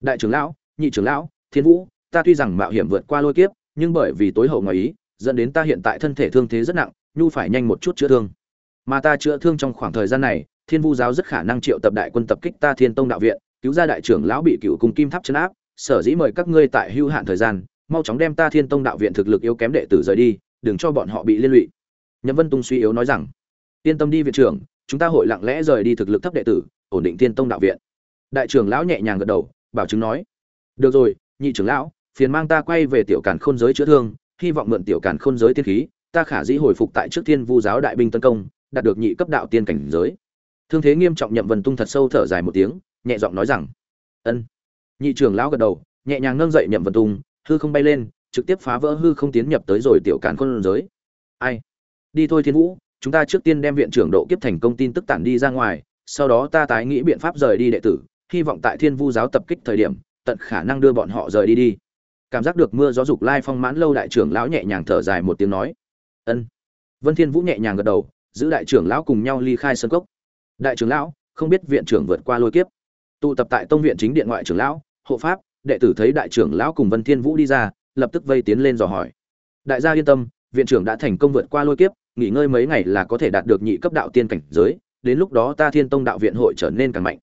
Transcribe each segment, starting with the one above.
đại trưởng lão, nhị trưởng lão, thiên vũ, ta tuy rằng mạo hiểm vượt qua lôi kiếp, nhưng bởi vì tối hậu ngoài ý, dẫn đến ta hiện tại thân thể thương thế rất nặng, nhu phải nhanh một chút chữa thương. Mà ta chữa thương trong khoảng thời gian này, thiên vu giáo rất khả năng triệu tập đại quân tập kích ta thiên tông đạo viện, cứu ra đại trưởng lão bị cựu cùng kim tháp chấn áp, sở dĩ mời các ngươi tại hưu hạn thời gian, mau chóng đem ta thiên tông đạo viện thực lực yếu kém đệ tử rời đi, đừng cho bọn họ bị liên lụy. Nhậm vân tung suy yếu nói rằng, yên tâm đi viện trưởng, chúng ta hội lặng lẽ rời đi thực lực thấp đệ tử, ổn định thiên tông đạo viện. Đại trưởng lão nhẹ nhàng gật đầu bảo chứng nói. Được rồi, nhị trưởng lão, phiền mang ta quay về tiểu càn khôn giới chữa thương, hy vọng mượn tiểu càn khôn giới tiên khí, ta khả dĩ hồi phục tại trước thiên vu giáo đại binh tấn công, đạt được nhị cấp đạo tiên cảnh giới. Thương thế nghiêm trọng nhậm vân tung thật sâu thở dài một tiếng, nhẹ giọng nói rằng, ân. Nhị trưởng lão gật đầu, nhẹ nhàng nâng dậy nhậm vân tung, hư không bay lên, trực tiếp phá vỡ hư không tiến nhập tới rồi tiểu càn khôn giới. Ai? Đi thôi thiên vũ, chúng ta trước tiên đem viện trưởng độ kiếp thành công tin tức tản đi ra ngoài, sau đó ta tái nghĩ biện pháp rời đi đệ tử hy vọng tại thiên vu giáo tập kích thời điểm, tận khả năng đưa bọn họ rời đi đi. Cảm giác được mưa gió dục lai phong mãn lâu đại trưởng lão nhẹ nhàng thở dài một tiếng nói. Ân. Vân thiên vũ nhẹ nhàng gật đầu, giữ đại trưởng lão cùng nhau ly khai sân cốc. Đại trưởng lão, không biết viện trưởng vượt qua lôi kiếp. Tụ tập tại tông viện chính điện ngoại trưởng lão, hộ pháp, đệ tử thấy đại trưởng lão cùng vân thiên vũ đi ra, lập tức vây tiến lên dò hỏi. Đại gia yên tâm, viện trưởng đã thành công vượt qua lôi kiếp, nghỉ ngơi mấy ngày là có thể đạt được nhị cấp đạo tiên cảnh giới, đến lúc đó ta thiên tông đạo viện hội trở nên càng mạnh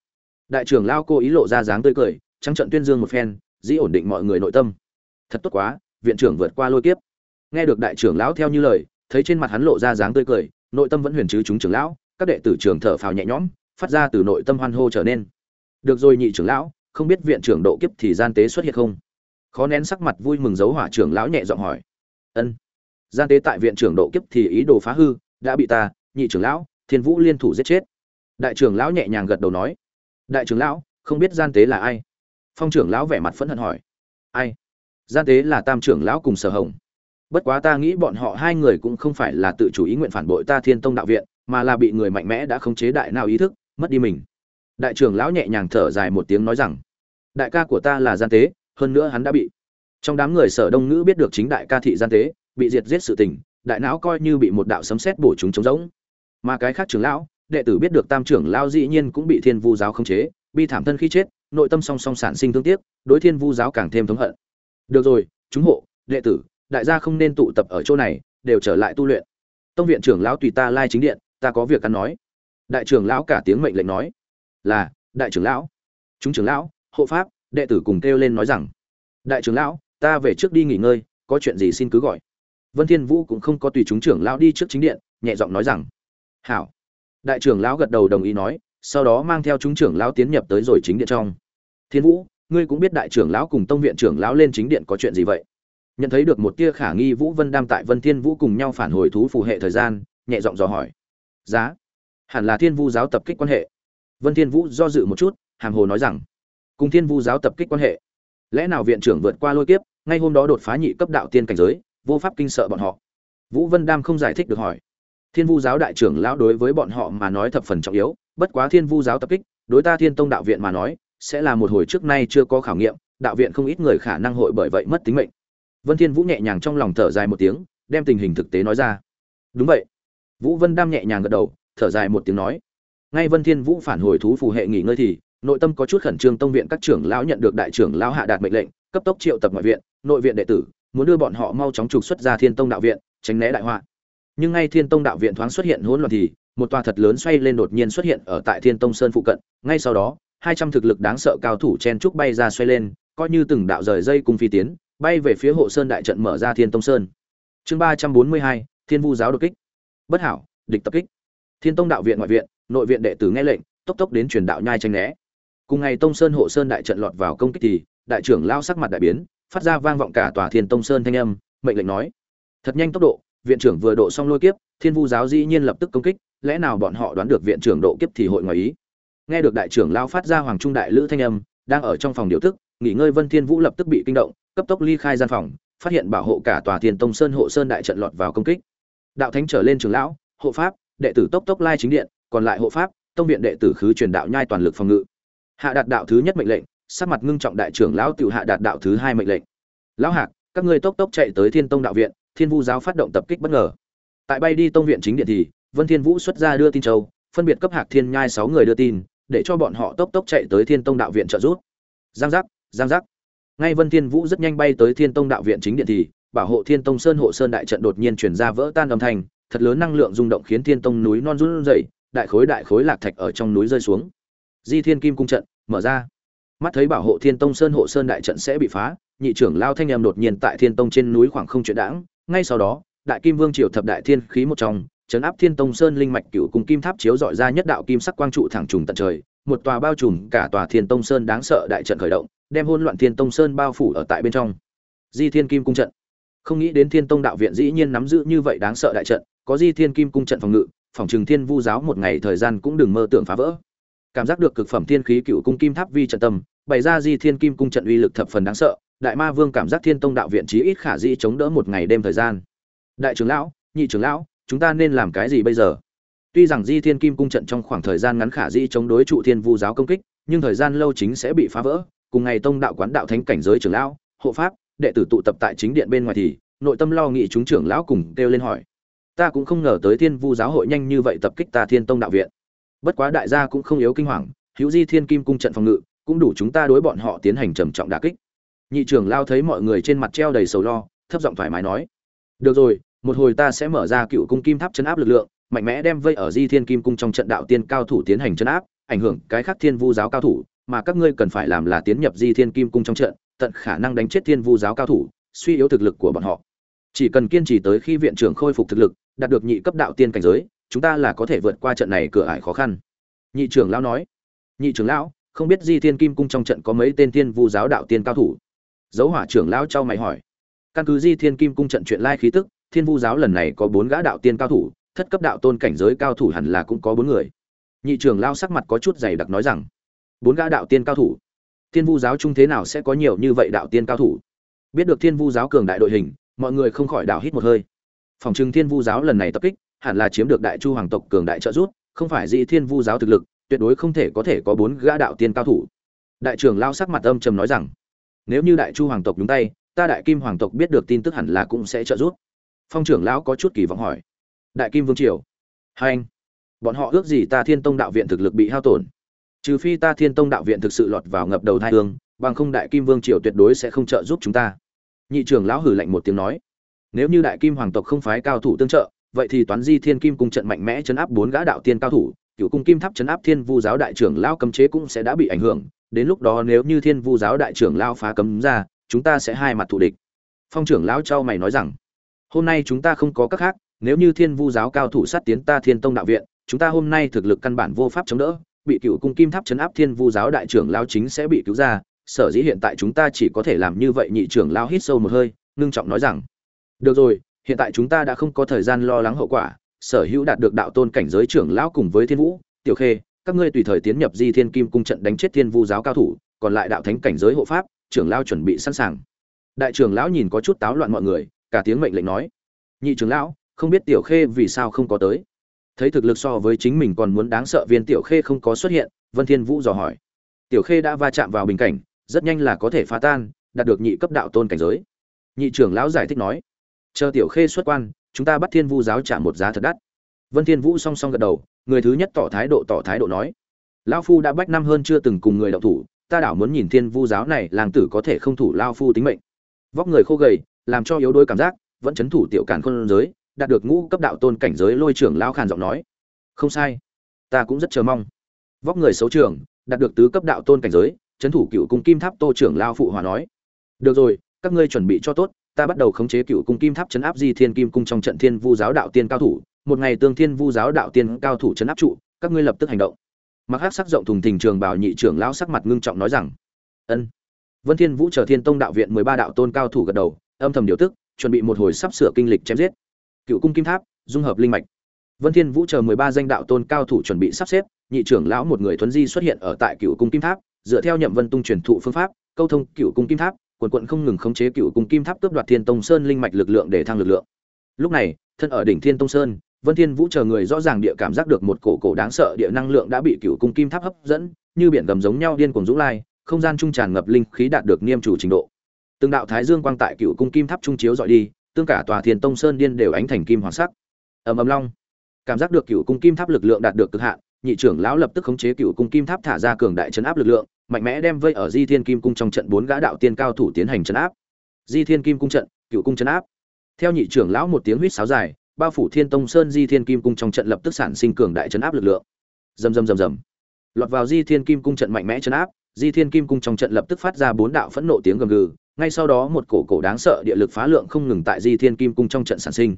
đại trưởng lão cô ý lộ ra dáng tươi cười, trắng trận tuyên dương một phen, dĩ ổn định mọi người nội tâm. Thật tốt quá, viện trưởng vượt qua lôi kiếp. Nghe được đại trưởng lão theo như lời, thấy trên mặt hắn lộ ra dáng tươi cười, nội tâm vẫn huyền chứ chúng trưởng lão, các đệ tử trường thở phào nhẹ nhõm, phát ra từ nội tâm hoan hô trở nên. Được rồi nhị trưởng lão, không biết viện trưởng độ kiếp thì gian tế xuất hiện không? Khó nén sắc mặt vui mừng giấu hỏa trưởng lão nhẹ giọng hỏi. Ân. Gian tế tại viện trưởng độ kiếp thì ý đồ phá hư, đã bị ta, nhị trưởng lão, thiên vũ liên thủ giết chết. Đại trưởng lão nhẹ nhàng gật đầu nói đại trưởng lão, không biết gian tế là ai? Phong trưởng lão vẻ mặt phẫn hận hỏi. Ai? Gian tế là tam trưởng lão cùng sở hồng. Bất quá ta nghĩ bọn họ hai người cũng không phải là tự chủ ý nguyện phản bội ta thiên tông đạo viện, mà là bị người mạnh mẽ đã khống chế đại nào ý thức, mất đi mình. Đại trưởng lão nhẹ nhàng thở dài một tiếng nói rằng, đại ca của ta là gian tế, hơn nữa hắn đã bị trong đám người sở đông ngữ biết được chính đại ca thị gian tế, bị diệt giết sự tình, đại não coi như bị một đạo sấm sét bổ chúng trống rỗng. Mà cái khác trưởng lão đệ tử biết được tam trưởng lao dĩ nhiên cũng bị thiên vu giáo khống chế, bi thảm thân khi chết, nội tâm song song sản sinh thương tiếc, đối thiên vu giáo càng thêm thống hận. Được rồi, chúng hộ, đệ tử, đại gia không nên tụ tập ở chỗ này, đều trở lại tu luyện. Tông viện trưởng lão tùy ta lai chính điện, ta có việc ăn nói. Đại trưởng lão cả tiếng mệnh lệnh nói. Là, đại trưởng lão. Chúng trưởng lão, hộ pháp, đệ tử cùng kêu lên nói rằng. Đại trưởng lão, ta về trước đi nghỉ ngơi, có chuyện gì xin cứ gọi. Vân thiên vũ cũng không có tùy chúng trưởng lão đi trước chính điện, nhẹ giọng nói rằng. Hảo đại trưởng lão gật đầu đồng ý nói, sau đó mang theo chúng trưởng lão tiến nhập tới rồi chính điện trong. Thiên vũ, ngươi cũng biết đại trưởng lão cùng tông viện trưởng lão lên chính điện có chuyện gì vậy? Nhận thấy được một tia khả nghi, vũ vân đam tại vân thiên vũ cùng nhau phản hồi thú phù hệ thời gian, nhẹ giọng dò hỏi. Giá? Hẳn là thiên vu giáo tập kích quan hệ. Vân thiên vũ do dự một chút, hàm hồ nói rằng, cùng thiên vu giáo tập kích quan hệ. Lẽ nào viện trưởng vượt qua lôi kiếp, ngay hôm đó đột phá nhị cấp đạo tiên cảnh giới, vô pháp kinh sợ bọn họ? Vũ vân đam không giải thích được hỏi thiên vu giáo đại trưởng lão đối với bọn họ mà nói thập phần trọng yếu, bất quá thiên vu giáo tập kích, đối ta thiên tông đạo viện mà nói, sẽ là một hồi trước nay chưa có khảo nghiệm, đạo viện không ít người khả năng hội bởi vậy mất tính mệnh. Vân thiên vũ nhẹ nhàng trong lòng thở dài một tiếng, đem tình hình thực tế nói ra. Đúng vậy. Vũ vân đam nhẹ nhàng gật đầu, thở dài một tiếng nói. Ngay vân thiên vũ phản hồi thú phù hệ nghỉ ngơi thì, nội tâm có chút khẩn trương tông viện các trưởng lão nhận được đại trưởng lão hạ đạt mệnh lệnh, cấp tốc triệu tập ngoại viện, nội viện đệ tử, muốn đưa bọn họ mau chóng trục xuất ra thiên tông đạo viện, tránh né đại họa nhưng ngay thiên tông đạo viện thoáng xuất hiện hỗn loạn thì, một tòa thật lớn xoay lên đột nhiên xuất hiện ở tại thiên tông sơn phụ cận. Ngay sau đó, hai trăm thực lực đáng sợ cao thủ chen trúc bay ra xoay lên, coi như từng đạo rời dây cùng phi tiến, bay về phía hộ sơn đại trận mở ra thiên tông sơn. Chương ba trăm bốn mươi hai, thiên vu giáo đột kích. Bất hảo, địch tập kích. Thiên tông đạo viện ngoại viện, nội viện đệ tử nghe lệnh, tốc tốc đến truyền đạo nhai tranh né. Cùng ngày tông sơn hộ sơn đại trận lọt vào công kích thì, đại trưởng lao sắc mặt đại biến, phát ra vang vọng cả tòa thiên tông sơn thanh âm, mệnh lệnh nói, thật nhanh tốc độ viện trưởng vừa độ xong lôi kiếp, thiên vu giáo dĩ nhiên lập tức công kích, lẽ nào bọn họ đoán được viện trưởng độ kiếp thì hội ngoài ý? Nghe được đại trưởng lao phát ra hoàng trung đại lữ thanh âm, đang ở trong phòng điều tức nghỉ ngơi vân thiên vũ lập tức bị kinh động, cấp tốc ly khai gian phòng, phát hiện bảo hộ cả tòa thiên tông sơn hộ sơn đại trận lọt vào công kích. Đạo thánh trở lên trưởng lão, hộ pháp, đệ tử tốc tốc lai chính điện, còn lại hộ pháp, tông viện đệ tử khứ truyền đạo nhai toàn lực phòng ngự. Hạ đạt đạo thứ nhất mệnh lệnh, sắc mặt ngưng trọng đại trưởng lão tiểu hạ đạt đạo thứ hai mệnh lệnh. Lão hạc, các ngươi tốc tốc chạy tới thiên tông đạo viện thiên vu giáo phát động tập kích bất ngờ. Tại bay đi tông viện chính điện thì, vân thiên vũ xuất ra đưa tin châu, phân biệt cấp hạc thiên nhai sáu người đưa tin, để cho bọn họ tốc tốc chạy tới thiên tông đạo viện trợ giúp. Giang giác giang giác. Ngay vân thiên vũ rất nhanh bay tới thiên tông đạo viện chính điện thì, bảo hộ thiên tông sơn hộ sơn đại trận đột nhiên chuyển ra vỡ tan âm thanh, thật lớn năng lượng rung động khiến thiên tông núi non run rẩy, đại khối đại khối lạc thạch ở trong núi rơi xuống. Di thiên kim cung trận, mở ra. Mắt thấy bảo hộ thiên tông sơn hộ sơn đại trận sẽ bị phá, nhị trưởng lao thanh em đột nhiên tại thiên tông trên núi khoảng không chuyện đãng ngay sau đó, đại kim vương triều thập đại thiên khí một trong chấn áp thiên tông sơn linh mạch cựu cùng kim tháp chiếu dọi ra nhất đạo kim sắc quang trụ thẳng trùng tận trời, một tòa bao trùm cả tòa thiên tông sơn đáng sợ đại trận khởi động, đem hôn loạn thiên tông sơn bao phủ ở tại bên trong. Di thiên kim cung trận. Không nghĩ đến thiên tông đạo viện dĩ nhiên nắm giữ như vậy đáng sợ đại trận, có di thiên kim cung trận phòng ngự, phòng trường thiên vu giáo một ngày thời gian cũng đừng mơ tưởng phá vỡ. Cảm giác được cực phẩm thiên khí cựu cung kim tháp vi trận tâm, bày ra di thiên kim cung trận uy lực thập phần đáng sợ đại ma vương cảm giác thiên tông đạo viện chí ít khả dĩ chống đỡ một ngày đêm thời gian. Đại trưởng lão, nhị trưởng lão, chúng ta nên làm cái gì bây giờ? Tuy rằng di thiên kim cung trận trong khoảng thời gian ngắn khả dĩ chống đối trụ thiên vu giáo công kích, nhưng thời gian lâu chính sẽ bị phá vỡ. Cùng ngày tông đạo quán đạo thánh cảnh giới trưởng lão, hộ pháp, đệ tử tụ tập tại chính điện bên ngoài thì, nội tâm lo nghị chúng trưởng lão cùng kêu lên hỏi. Ta cũng không ngờ tới thiên vu giáo hội nhanh như vậy tập kích ta thiên tông đạo viện. Bất quá đại gia cũng không yếu kinh hoàng, hữu di thiên kim cung trận phòng ngự, cũng đủ chúng ta đối bọn họ tiến hành trầm trọng đả kích nhị trưởng lao thấy mọi người trên mặt treo đầy sầu lo, thấp giọng thoải mái nói, được rồi, một hồi ta sẽ mở ra cựu cung kim tháp chấn áp lực lượng, mạnh mẽ đem vây ở di thiên kim cung trong trận đạo tiên cao thủ tiến hành chấn áp, ảnh hưởng cái khác thiên vu giáo cao thủ, mà các ngươi cần phải làm là tiến nhập di thiên kim cung trong trận, tận khả năng đánh chết thiên vu giáo cao thủ, suy yếu thực lực của bọn họ. Chỉ cần kiên trì tới khi viện trưởng khôi phục thực lực, đạt được nhị cấp đạo tiên cảnh giới, chúng ta là có thể vượt qua trận này cửa ải khó khăn. Nhị trưởng lão nói. Nhị trưởng lão, không biết di thiên kim cung trong trận có mấy tên thiên vu giáo đạo tiên cao thủ? Dấu hỏa trưởng lão trao mày hỏi. Căn cứ di thiên kim cung trận chuyện lai khí tức, thiên vu giáo lần này có bốn gã đạo tiên cao thủ, thất cấp đạo tôn cảnh giới cao thủ hẳn là cũng có bốn người. Nhị trưởng lao sắc mặt có chút dày đặc nói rằng, bốn gã đạo tiên cao thủ? Thiên vu giáo chung thế nào sẽ có nhiều như vậy đạo tiên cao thủ? Biết được thiên vu giáo cường đại đội hình, mọi người không khỏi đảo hít một hơi. Phòng trừng thiên vu giáo lần này tập kích, hẳn là chiếm được đại chu hoàng tộc cường đại trợ giúp, không phải di thiên vu giáo thực lực, tuyệt đối không thể có thể có bốn gã đạo tiên cao thủ. Đại trưởng lao sắc mặt âm trầm nói rằng nếu như đại chu hoàng tộc nhúng tay, ta đại kim hoàng tộc biết được tin tức hẳn là cũng sẽ trợ giúp. Phong trưởng lão có chút kỳ vọng hỏi. Đại kim vương triều. Hai anh, bọn họ ước gì ta thiên tông đạo viện thực lực bị hao tổn? Trừ phi ta thiên tông đạo viện thực sự lọt vào ngập đầu thai hương, bằng không đại kim vương triều tuyệt đối sẽ không trợ giúp chúng ta. Nhị trưởng lão hử lạnh một tiếng nói. Nếu như đại kim hoàng tộc không phái cao thủ tương trợ, vậy thì toán di thiên kim cung trận mạnh mẽ chấn áp bốn gã đạo tiên cao thủ cựu cung kim tháp chấn áp thiên vu giáo đại trưởng lão cấm chế cũng sẽ đã bị ảnh hưởng đến lúc đó nếu như thiên vu giáo đại trưởng lão phá cấm ra, chúng ta sẽ hai mặt thù địch. Phong trưởng lão trao mày nói rằng, hôm nay chúng ta không có các khác, nếu như thiên vu giáo cao thủ sát tiến ta thiên tông đạo viện, chúng ta hôm nay thực lực căn bản vô pháp chống đỡ, bị cựu cung kim tháp chấn áp thiên vu giáo đại trưởng lão chính sẽ bị cứu ra, sở dĩ hiện tại chúng ta chỉ có thể làm như vậy nhị trưởng lão hít sâu một hơi, ngưng trọng nói rằng, được rồi, hiện tại chúng ta đã không có thời gian lo lắng hậu quả, sở hữu đạt được đạo tôn cảnh giới trưởng lão cùng với thiên vũ, tiểu khê các ngươi tùy thời tiến nhập di thiên kim cung trận đánh chết thiên vu giáo cao thủ, còn lại đạo thánh cảnh giới hộ pháp, trưởng lão chuẩn bị sẵn sàng. Đại trưởng lão nhìn có chút táo loạn mọi người, cả tiếng mệnh lệnh nói. Nhị trưởng lão, không biết tiểu khê vì sao không có tới? Thấy thực lực so với chính mình còn muốn đáng sợ viên tiểu khê không có xuất hiện, vân thiên vũ dò hỏi. Tiểu khê đã va chạm vào bình cảnh, rất nhanh là có thể phá tan, đạt được nhị cấp đạo tôn cảnh giới. Nhị trưởng lão giải thích nói. Chờ tiểu khê xuất quan, chúng ta bắt thiên vu giáo trả một giá thật đắt. Vân thiên vũ song song gật đầu người thứ nhất tỏ thái độ tỏ thái độ nói, lão phu đã bách năm hơn chưa từng cùng người đậu thủ, ta đảo muốn nhìn thiên vu giáo này, làng tử có thể không thủ lao phu tính mệnh. Vóc người khô gầy, làm cho yếu đuối cảm giác, vẫn chấn thủ tiểu càn khôn giới, đạt được ngũ cấp đạo tôn cảnh giới lôi trưởng lao khàn giọng nói, không sai, ta cũng rất chờ mong. Vóc người xấu trưởng, đạt được tứ cấp đạo tôn cảnh giới, chấn thủ cựu cung kim tháp tô trưởng lao phụ hòa nói, được rồi, các ngươi chuẩn bị cho tốt, ta bắt đầu khống chế cựu cung kim tháp chấn áp di thiên kim cung trong trận thiên vu giáo đạo tiên cao thủ một ngày tương thiên vu giáo đạo tiên cao thủ chấn áp trụ, các ngươi lập tức hành động. Mặc hắc sắc rộng thùng thình trường bảo nhị trưởng lão sắc mặt ngưng trọng nói rằng, ân. Vân thiên vũ chờ thiên tông đạo viện mười ba đạo tôn cao thủ gật đầu, âm thầm điều tức, chuẩn bị một hồi sắp sửa kinh lịch chém giết. Cựu cung kim tháp, dung hợp linh mạch. Vân thiên vũ chờ mười ba danh đạo tôn cao thủ chuẩn bị sắp xếp, nhị trưởng lão một người thuấn di xuất hiện ở tại cựu cung kim tháp, dựa theo nhậm vân tung truyền thụ phương pháp, câu thông cựu cung kim tháp, quần quận không ngừng khống chế cựu cung kim tháp cướp đoạt thiên tông sơn linh mạch lực lượng để thăng lực lượng. Lúc này, thân ở đỉnh thiên tông sơn vân thiên vũ chờ người rõ ràng địa cảm giác được một cổ cổ đáng sợ địa năng lượng đã bị cựu cung kim tháp hấp dẫn, như biển gầm giống nhau điên cuồng dũng lai, không gian trung tràn ngập linh khí đạt được niêm chủ trình độ. Từng đạo thái dương quang tại cựu cung kim tháp trung chiếu dọi đi, tương cả tòa thiên tông sơn điên đều ánh thành kim hoàng sắc. Ầm ầm long. Cảm giác được cựu cung kim tháp lực lượng đạt được cực hạn, nhị trưởng lão lập tức khống chế cựu cung kim tháp thả ra cường đại chấn áp lực lượng, mạnh mẽ đem vây ở di thiên kim cung trong trận bốn gã đạo tiên cao thủ tiến hành chấn áp. Di thiên kim cung trận, cựu cung chấn áp. Theo nhị trưởng lão một tiếng huýt sáo dài bao phủ thiên tông sơn di thiên kim cung trong trận lập tức sản sinh cường đại chấn áp lực lượng. Rầm rầm rầm rầm. Lọt vào di thiên kim cung trận mạnh mẽ chấn áp, di thiên kim cung trong trận lập tức phát ra bốn đạo phẫn nộ tiếng gầm gừ, ngay sau đó một cổ cổ đáng sợ địa lực phá lượng không ngừng tại di thiên kim cung trong trận sản sinh.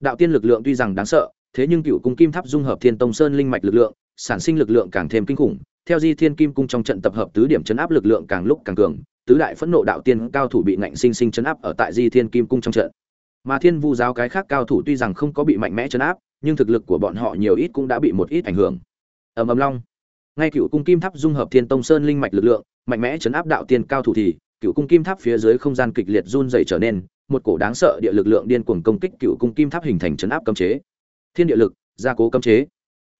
Đạo tiên lực lượng tuy rằng đáng sợ, thế nhưng cựu cung kim tháp dung hợp thiên tông sơn linh mạch lực lượng, sản sinh lực lượng càng thêm kinh khủng, theo di thiên kim cung trong trận tập hợp tứ điểm chấn áp lực lượng càng lúc càng cường, tứ đại phẫn nộ đạo tiên cao thủ bị ngạnh sinh sinh chấn áp ở tại di thiên kim cung trong trận mà thiên vu giáo cái khác cao thủ tuy rằng không có bị mạnh mẽ chấn áp, nhưng thực lực của bọn họ nhiều ít cũng đã bị một ít ảnh hưởng. Ầm ầm long. Ngay cựu cung kim tháp dung hợp thiên tông sơn linh mạch lực lượng, mạnh mẽ chấn áp đạo tiên cao thủ thì, cựu cung kim tháp phía dưới không gian kịch liệt run dày trở nên, một cổ đáng sợ địa lực lượng điên cuồng công kích cựu cung kim tháp hình thành chấn áp cấm chế. Thiên địa lực, gia cố cấm chế.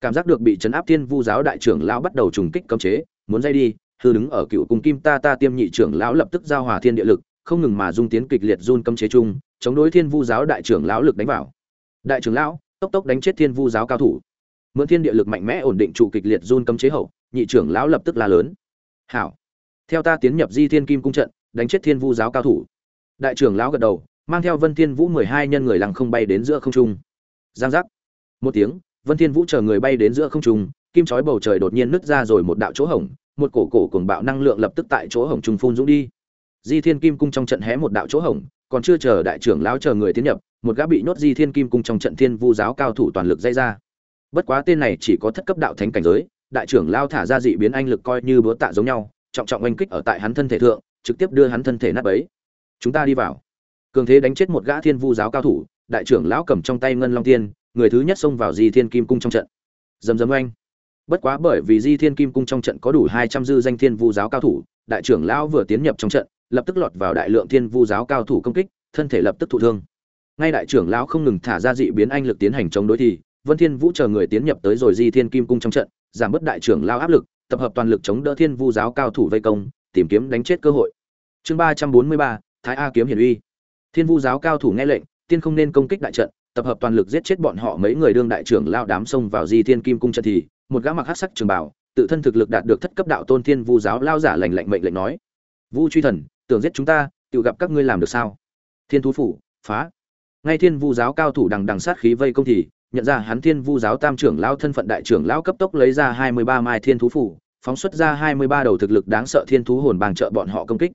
Cảm giác được bị chấn áp thiên vu giáo đại trưởng lão bắt đầu trùng kích cấm chế, muốn dây đi, hư đứng ở cựu cung kim ta ta tiêm nhị trưởng lão lập tức giao hòa thiên địa lực, không ngừng mà dung tiến kịch liệt run cấm chế chung chống đối thiên vu giáo đại trưởng lão lực đánh vào. Đại trưởng lão, tốc tốc đánh chết thiên vu giáo cao thủ. Mượn thiên địa lực mạnh mẽ ổn định trụ kịch liệt run cấm chế hậu, nhị trưởng lão lập tức la lớn. Hảo. Theo ta tiến nhập di thiên kim cung trận, đánh chết thiên vu giáo cao thủ. Đại trưởng lão gật đầu, mang theo vân thiên vũ mười hai nhân người lăng không bay đến giữa không trung. Giang giác. Một tiếng, vân thiên vũ chờ người bay đến giữa không trung, kim chói bầu trời đột nhiên nứt ra rồi một đạo chỗ hổng, một cổ cổ cuồng bạo năng lượng lập tức tại chỗ hổng trung phun dũng đi. Di thiên kim cung trong trận hé một đạo chỗ hổng còn chưa chờ đại trưởng lão chờ người tiến nhập, một gã bị nhốt di thiên kim cung trong trận thiên vu giáo cao thủ toàn lực dây ra. Bất quá tên này chỉ có thất cấp đạo thánh cảnh giới, đại trưởng lao thả ra dị biến anh lực coi như búa tạ giống nhau, trọng trọng oanh kích ở tại hắn thân thể thượng, trực tiếp đưa hắn thân thể nát bấy. Chúng ta đi vào. Cường thế đánh chết một gã thiên vu giáo cao thủ, đại trưởng lão cầm trong tay ngân long tiên, người thứ nhất xông vào di thiên kim cung trong trận. Dầm dầm oanh. Bất quá bởi vì di thiên kim cung trong trận có đủ hai trăm dư danh thiên vu giáo cao thủ, đại trưởng lão vừa tiến nhập trong trận lập tức lọt vào đại lượng thiên vu giáo cao thủ công kích, thân thể lập tức thụ thương. Ngay đại trưởng lão không ngừng thả ra dị biến anh lực tiến hành chống đối thì, vân thiên vũ chờ người tiến nhập tới rồi di thiên kim cung trong trận, giảm bớt đại trưởng lão áp lực, tập hợp toàn lực chống đỡ thiên vu giáo cao thủ vây công, tìm kiếm đánh chết cơ hội. Chương ba trăm bốn mươi ba, thái a kiếm hiển uy. Thiên vu giáo cao thủ nghe lệnh, tiên không nên công kích đại trận, tập hợp toàn lực giết chết bọn họ mấy người đương đại trưởng lao đám xông vào di thiên kim cung trận thì, một gã mặc hắc sắc trường bảo tự thân thực lực đạt được thất cấp đạo tôn thiên vu giáo lao giả lành lệnh mệnh lệnh nói. Vu truy thần tưởng giết chúng ta, tự gặp các ngươi làm được sao? Thiên thú phủ, phá. Ngay thiên vu giáo cao thủ đằng đằng sát khí vây công thì, nhận ra hắn thiên vu giáo tam trưởng lão thân phận đại trưởng lão cấp tốc lấy ra hai mươi ba mai thiên thú phủ, phóng xuất ra hai mươi ba đầu thực lực đáng sợ thiên thú hồn bàng trợ bọn họ công kích.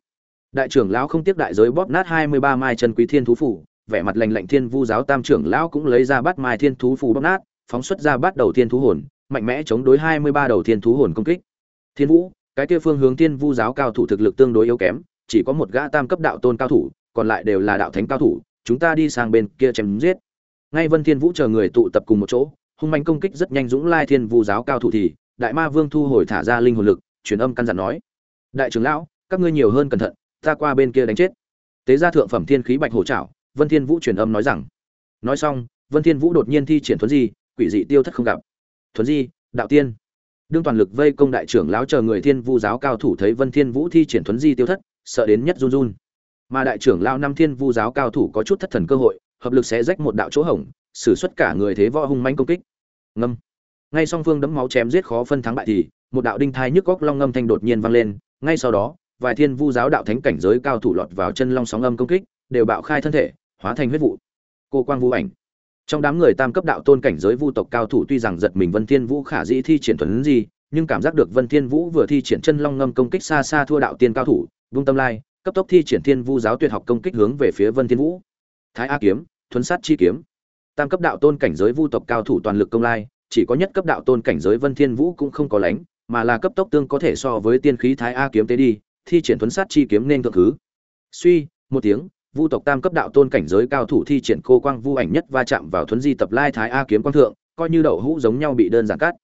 Đại trưởng lão không tiếc đại giới bóp nát hai mươi ba mai chân quý thiên thú phủ, vẻ mặt lành lạnh thiên vu giáo tam trưởng lão cũng lấy ra bát mai thiên thú phủ bóp nát, phóng xuất ra bắt đầu thiên thú hồn, mạnh mẽ chống đối hai mươi ba đầu thiên thú hồn công kích. Thiên vũ, cái kia phương hướng thiên vu giáo cao thủ thực lực tương đối yếu kém chỉ có một gã tam cấp đạo tôn cao thủ, còn lại đều là đạo thánh cao thủ, chúng ta đi sang bên kia chém giết. Ngay vân thiên vũ chờ người tụ tập cùng một chỗ, hung manh công kích rất nhanh dũng lai thiên vu giáo cao thủ thì, đại ma vương thu hồi thả ra linh hồn lực, truyền âm căn dặn nói, đại trưởng lão, các ngươi nhiều hơn cẩn thận, ta qua bên kia đánh chết. Tế gia thượng phẩm thiên khí bạch hổ trảo, vân thiên vũ truyền âm nói rằng, nói xong, vân thiên vũ đột nhiên thi triển thuấn di, quỷ dị tiêu thất không gặp. Thuấn di, đạo tiên. Đương toàn lực vây công đại trưởng lão chờ người thiên vu giáo cao thủ thấy vân thiên vũ thi triển thuấn di tiêu thất sợ đến nhất run run. Mà đại trưởng lão năm thiên vu giáo cao thủ có chút thất thần cơ hội, hợp lực sẽ rách một đạo chỗ hổng sử xuất cả người thế võ hung manh công kích. Ngâm. Ngay song phương đấm máu chém giết khó phân thắng bại thì, một đạo đinh thai nhức góc long ngâm thanh đột nhiên vang lên, ngay sau đó, vài thiên vu giáo đạo thánh cảnh giới cao thủ lọt vào chân long sóng âm công kích, đều bạo khai thân thể, hóa thành huyết vụ. Cô quang vu ảnh. Trong đám người tam cấp đạo tôn cảnh giới vu tộc cao thủ tuy rằng giật mình vân thiên vũ khả dĩ thi triển thuần gì, nhưng cảm giác được vân thiên vũ vừa thi triển chân long ngâm công kích xa xa thua đạo tiên cao thủ vung tâm lai, cấp tốc thi triển thiên vu giáo tuyệt học công kích hướng về phía vân thiên vũ. Thái a kiếm, thuấn sát chi kiếm. Tam cấp đạo tôn cảnh giới vu tộc cao thủ toàn lực công lai, chỉ có nhất cấp đạo tôn cảnh giới vân thiên vũ cũng không có lánh, mà là cấp tốc tương có thể so với tiên khí thái a kiếm tế đi, thi triển thuấn sát chi kiếm nên thượng thứ. Suy, một tiếng, vu tộc tam cấp đạo tôn cảnh giới cao thủ thi triển cô quang vu ảnh nhất va chạm vào thuấn di tập lai thái a kiếm quang thượng, coi như đậu hũ giống nhau bị đơn giản cắt.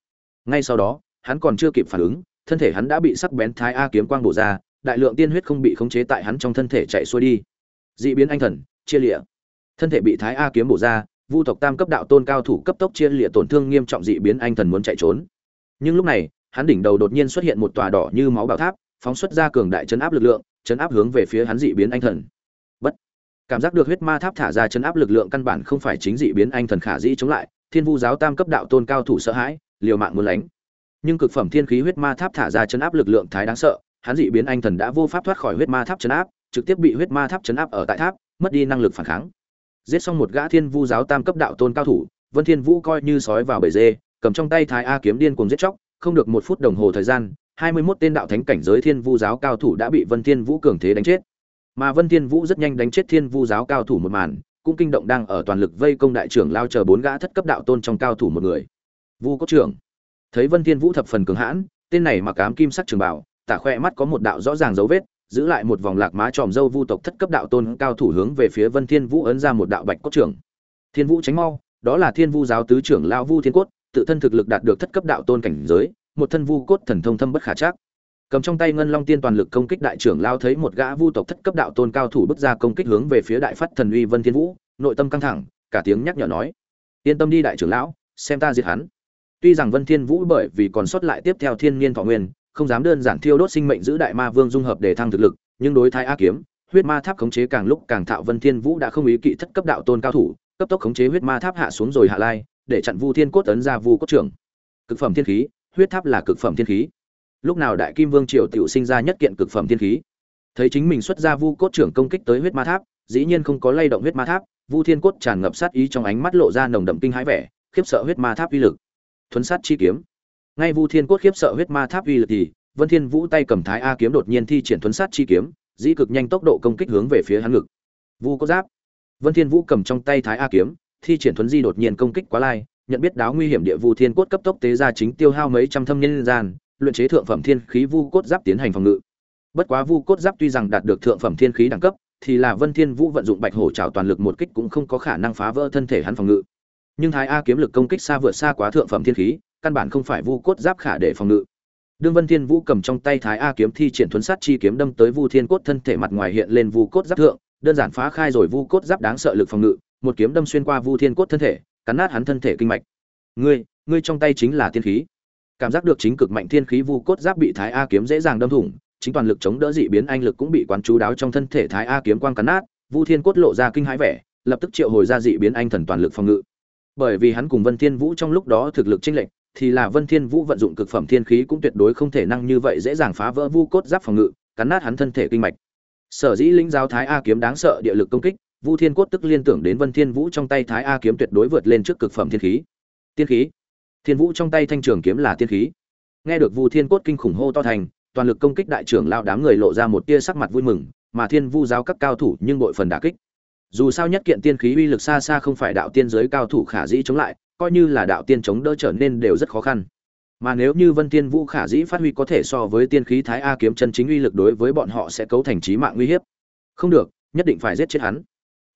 Ngay sau đó, hắn còn chưa kịp phản ứng, thân thể hắn đã bị sắc bén thái a kiếm quang bổ ra đại lượng tiên huyết không bị khống chế tại hắn trong thân thể chạy xuôi đi. Dị biến anh thần, chia lịa. Thân thể bị thái a kiếm bổ ra, vu tộc tam cấp đạo tôn cao thủ cấp tốc chia lịa tổn thương nghiêm trọng dị biến anh thần muốn chạy trốn. Nhưng lúc này, hắn đỉnh đầu đột nhiên xuất hiện một tòa đỏ như máu bảo tháp, phóng xuất ra cường đại chấn áp lực lượng, chấn áp hướng về phía hắn dị biến anh thần. Bất. Cảm giác được huyết ma tháp thả ra chấn áp lực lượng căn bản không phải chính dị biến anh thần khả dĩ chống lại, thiên vu giáo tam cấp đạo tôn cao thủ sợ hãi, liều mạng muốn lánh. Nhưng cực phẩm thiên khí huyết ma tháp thả ra chấn áp lực lượng thái đáng sợ hắn dị biến anh thần đã vô pháp thoát khỏi huyết ma tháp chấn áp, trực tiếp bị huyết ma tháp chấn áp ở tại tháp, mất đi năng lực phản kháng. Giết xong một gã thiên vu giáo tam cấp đạo tôn cao thủ, vân thiên vũ coi như sói vào bể dê, cầm trong tay thái a kiếm điên cuồng giết chóc, không được một phút đồng hồ thời gian, hai mươi 21 tên đạo thánh cảnh giới thiên vu giáo cao thủ đã bị vân thiên vũ cường thế đánh chết. Mà vân thiên vũ rất nhanh đánh chết thiên vu giáo cao thủ một màn, cũng kinh động đang ở toàn lực vây công đại trưởng lao chờ bốn gã thất cấp đạo tôn trong cao thủ một người. Vu cốt trưởng. Thấy vân thiên vũ thập phần cường hãn, tên này mặc ám kim sắc trường bảo tả khoe mắt có một đạo rõ ràng dấu vết, giữ lại một vòng lạc má tròm dâu vu tộc thất cấp đạo tôn cao thủ hướng về phía vân thiên vũ ấn ra một đạo bạch cốt trưởng. Thiên vũ tránh mau, đó là thiên vu giáo tứ trưởng lao vu thiên cốt, tự thân thực lực đạt được thất cấp đạo tôn cảnh giới, một thân vu cốt thần thông thâm bất khả chắc. Cầm trong tay ngân long tiên toàn lực công kích đại trưởng lao thấy một gã vu tộc thất cấp đạo tôn cao thủ bước ra công kích hướng về phía đại phát thần uy vân thiên vũ, nội tâm căng thẳng, cả tiếng nhắc nhở nói, yên tâm đi đại trưởng lão, xem ta diệt hắn. Tuy rằng vân thiên vũ bởi vì còn sót lại tiếp theo thiên niên thọ nguyên không dám đơn giản thiêu đốt sinh mệnh giữ đại ma vương dung hợp để thăng thực lực, nhưng đối thái a kiếm, huyết ma tháp khống chế càng lúc càng thạo vân thiên vũ đã không ý kỵ thất cấp đạo tôn cao thủ, cấp tốc khống chế huyết ma tháp hạ xuống rồi hạ lai, để chặn vu thiên cốt ấn ra vu cốt trưởng. Cực phẩm thiên khí, huyết tháp là cực phẩm thiên khí. Lúc nào đại kim vương triều tiểu sinh ra nhất kiện cực phẩm thiên khí. Thấy chính mình xuất ra vu cốt trưởng công kích tới huyết ma tháp, dĩ nhiên không có lay động huyết ma tháp, vu thiên cốt tràn ngập sát ý trong ánh mắt lộ ra nồng đậm kinh hãi vẻ, khiếp sợ huyết ma tháp uy lực. Thuấn sát chi kiếm ngay vu thiên cốt khiếp sợ huyết ma tháp uy lực thì, vân thiên vũ tay cầm thái a kiếm đột nhiên thi triển thuấn sát chi kiếm, dĩ cực nhanh tốc độ công kích hướng về phía hắn ngực. Vu cốt giáp. Vân thiên vũ cầm trong tay thái a kiếm, thi triển thuấn di đột nhiên công kích quá lai, nhận biết đáo nguy hiểm địa vu thiên cốt cấp tốc tế ra chính tiêu hao mấy trăm thâm nhân gian, luyện chế thượng phẩm thiên khí vu cốt giáp tiến hành phòng ngự. Bất quá vu cốt giáp tuy rằng đạt được thượng phẩm thiên khí đẳng cấp, thì là vân thiên vũ vận dụng bạch hổ trảo toàn lực một kích cũng không có khả năng phá vỡ thân thể hắn phòng ngự. Nhưng thái a kiếm lực công kích xa vượt xa quá thượng phẩm thiên khí căn bản không phải vu cốt giáp khả để phòng ngự. Đương vân thiên vũ cầm trong tay thái a kiếm thi triển thuấn sát chi kiếm đâm tới vu thiên cốt, thân thể mặt ngoài hiện lên vu cốt giáp thượng, đơn giản phá khai rồi vu cốt giáp đáng sợ lực phòng ngự, một kiếm đâm xuyên qua vu thiên cốt thân thể, cắn nát hắn thân thể kinh mạch. Ngươi ngươi trong tay chính là thiên khí. Cảm giác được chính cực mạnh thiên khí vu cốt giáp bị thái a kiếm dễ dàng đâm thủng, chính toàn lực chống đỡ dị biến anh lực cũng bị quán chú đáo trong thân thể thái a kiếm quang cắn nát, vu thiên cốt lộ ra kinh hãi vẻ, lập tức triệu hồi ra dị biến anh thần toàn lực phòng ngự. Bởi vì hắn cùng vân thiên vũ trong lúc đó thực lực chênh lệch thì là vân thiên vũ vận dụng cực phẩm thiên khí cũng tuyệt đối không thể năng như vậy dễ dàng phá vỡ vu cốt giáp phòng ngự, cắn nát hắn thân thể kinh mạch. Sở dĩ linh giáo thái a kiếm đáng sợ địa lực công kích, vu thiên cốt tức liên tưởng đến vân thiên vũ trong tay thái a kiếm tuyệt đối vượt lên trước cực phẩm thiên khí. Tiên khí. Thiên vũ trong tay thanh trường kiếm là tiên khí. Nghe được vu thiên cốt kinh khủng hô to thành, toàn lực công kích đại trưởng lao đám người lộ ra một tia sắc mặt vui mừng, mà thiên vu giáo các cao thủ nhưng bội phần đả kích. Dù sao nhất kiện tiên khí uy lực xa xa không phải đạo tiên giới cao thủ khả dĩ chống lại coi như là đạo tiên chống đỡ trở nên đều rất khó khăn. Mà nếu như vân tiên vũ khả dĩ phát huy có thể so với tiên khí thái a kiếm chân chính uy lực đối với bọn họ sẽ cấu thành trí mạng nguy hiếp. Không được, nhất định phải giết chết hắn.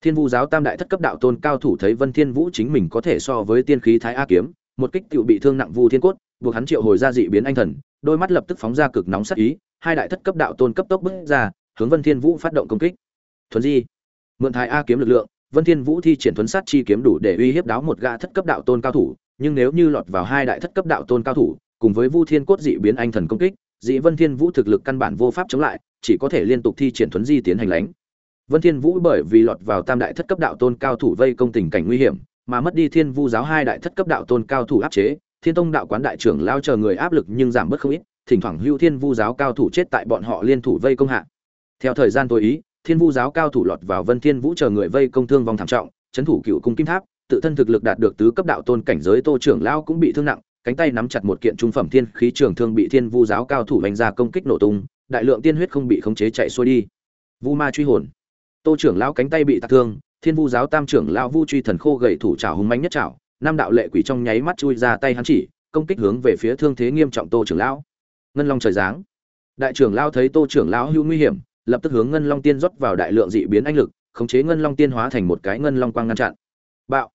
Thiên vũ giáo tam đại thất cấp đạo tôn cao thủ thấy vân thiên vũ chính mình có thể so với tiên khí thái a kiếm, một kích tựu bị thương nặng vu thiên cốt, buộc hắn triệu hồi ra dị biến anh thần, đôi mắt lập tức phóng ra cực nóng sắc ý, hai đại thất cấp đạo tôn cấp tốc bước ra, hướng vân thiên vũ phát động công kích. Thuần di, mượn thái a kiếm lực lượng vân thiên vũ thi triển thuấn sát chi kiếm đủ để uy hiếp đáo một gã thất cấp đạo tôn cao thủ, nhưng nếu như lọt vào hai đại thất cấp đạo tôn cao thủ, cùng với vu thiên cốt dị biến anh thần công kích, dị vân thiên vũ thực lực căn bản vô pháp chống lại, chỉ có thể liên tục thi triển thuấn di tiến hành lánh vân thiên vũ bởi vì lọt vào tam đại thất cấp đạo tôn cao thủ vây công tình cảnh nguy hiểm, mà mất đi thiên vu giáo hai đại thất cấp đạo tôn cao thủ áp chế, thiên tông đạo quán đại trưởng lao chờ người áp lực nhưng giảm bớt không ít, thỉnh thoảng hưu thiên vu giáo cao thủ chết tại bọn họ liên thủ vây công hạ. Theo thời gian tôi ý thiên vu giáo cao thủ lọt vào vân thiên vũ chờ người vây công thương vong thảm trọng chấn thủ cựu cung kim tháp tự thân thực lực đạt được tứ cấp đạo tôn cảnh giới tô trưởng lão cũng bị thương nặng cánh tay nắm chặt một kiện trung phẩm thiên khí trường thương bị thiên vu giáo cao thủ đánh ra công kích nổ tung đại lượng tiên huyết không bị khống chế chạy xuôi đi. Vu ma truy hồn. Tô trưởng lão cánh tay bị tạc thương thiên vu giáo tam trưởng lão vu truy thần khô gậy thủ chảo hùng mãnh nhất chảo, năm đạo lệ quỷ trong nháy mắt chui ra tay hắn chỉ công kích hướng về phía thương thế nghiêm trọng tô trưởng lão. Ngân long trời giáng. Đại trưởng lão thấy tô trưởng lão hữu nguy hiểm lập tức hướng ngân long tiên rót vào đại lượng dị biến anh lực, khống chế ngân long tiên hóa thành một cái ngân long quang ngăn chặn. Bạo.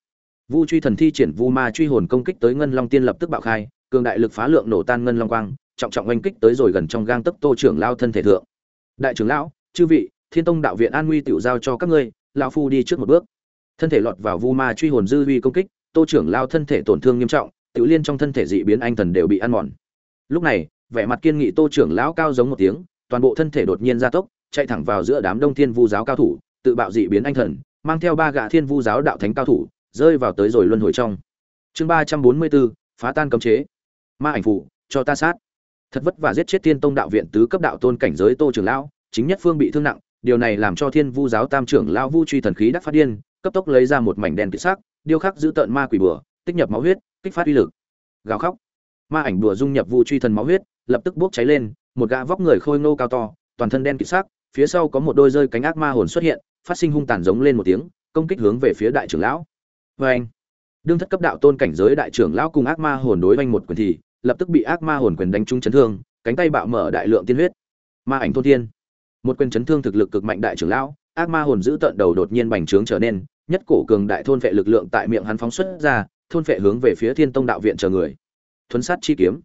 Vu truy thần thi triển vu ma truy hồn công kích tới ngân long tiên lập tức bạo khai, cường đại lực phá lượng nổ tan ngân long quang, trọng trọng oanh kích tới rồi gần trong gang tấc tô trưởng lao thân thể thượng. Đại trưởng lão, chư vị, thiên tông đạo viện an nguy tiểu giao cho các ngươi, lão phu đi trước một bước. Thân thể lọt vào vu ma truy hồn dư huy công kích, tô trưởng lao thân thể tổn thương nghiêm trọng, tiểu liên trong thân thể dị biến anh thần đều bị ăn mòn. Lúc này, vẻ mặt kiên nghị tô trưởng lão cao giống một tiếng, toàn bộ thân thể đột nhiên gia tốc chạy thẳng vào giữa đám đông thiên vu giáo cao thủ, tự bạo dị biến anh thần, mang theo ba gã thiên vu giáo đạo thánh cao thủ, rơi vào tới rồi luân hồi trong. Chương ba trăm bốn mươi bốn, phá tan cấm chế. Ma ảnh phụ cho ta sát. Thật vất vả giết chết thiên tông đạo viện tứ cấp đạo tôn cảnh giới tô trưởng lão, chính nhất phương bị thương nặng, điều này làm cho thiên vu giáo tam trưởng lão vu truy thần khí đắc phát điên, cấp tốc lấy ra một mảnh đèn kịch sắc, điêu khắc giữ tợn ma quỷ bừa, tích nhập máu huyết, kích phát uy lực. Gào khóc. Ma ảnh bừa dung nhập vu truy thần máu huyết, lập tức bốc cháy lên, một gã vóc người khôi ngô cao to, toàn thân đen kịt sắc phía sau có một đôi rơi cánh ác ma hồn xuất hiện, phát sinh hung tàn giống lên một tiếng, công kích hướng về phía đại trưởng lão. Vê anh, đương thất cấp đạo tôn cảnh giới đại trưởng lão cùng ác ma hồn đối oanh một quyền thì, lập tức bị ác ma hồn quyền đánh trúng chấn thương, cánh tay bạo mở đại lượng tiên huyết. Ma ảnh thôn thiên. Một quyền chấn thương thực lực cực mạnh đại trưởng lão, ác ma hồn giữ tận đầu đột nhiên bành trướng trở nên, nhất cổ cường đại thôn vệ lực lượng tại miệng hắn phóng xuất ra, thôn vệ hướng về phía thiên tông đạo viện chờ người. Thuấn sát chi kiếm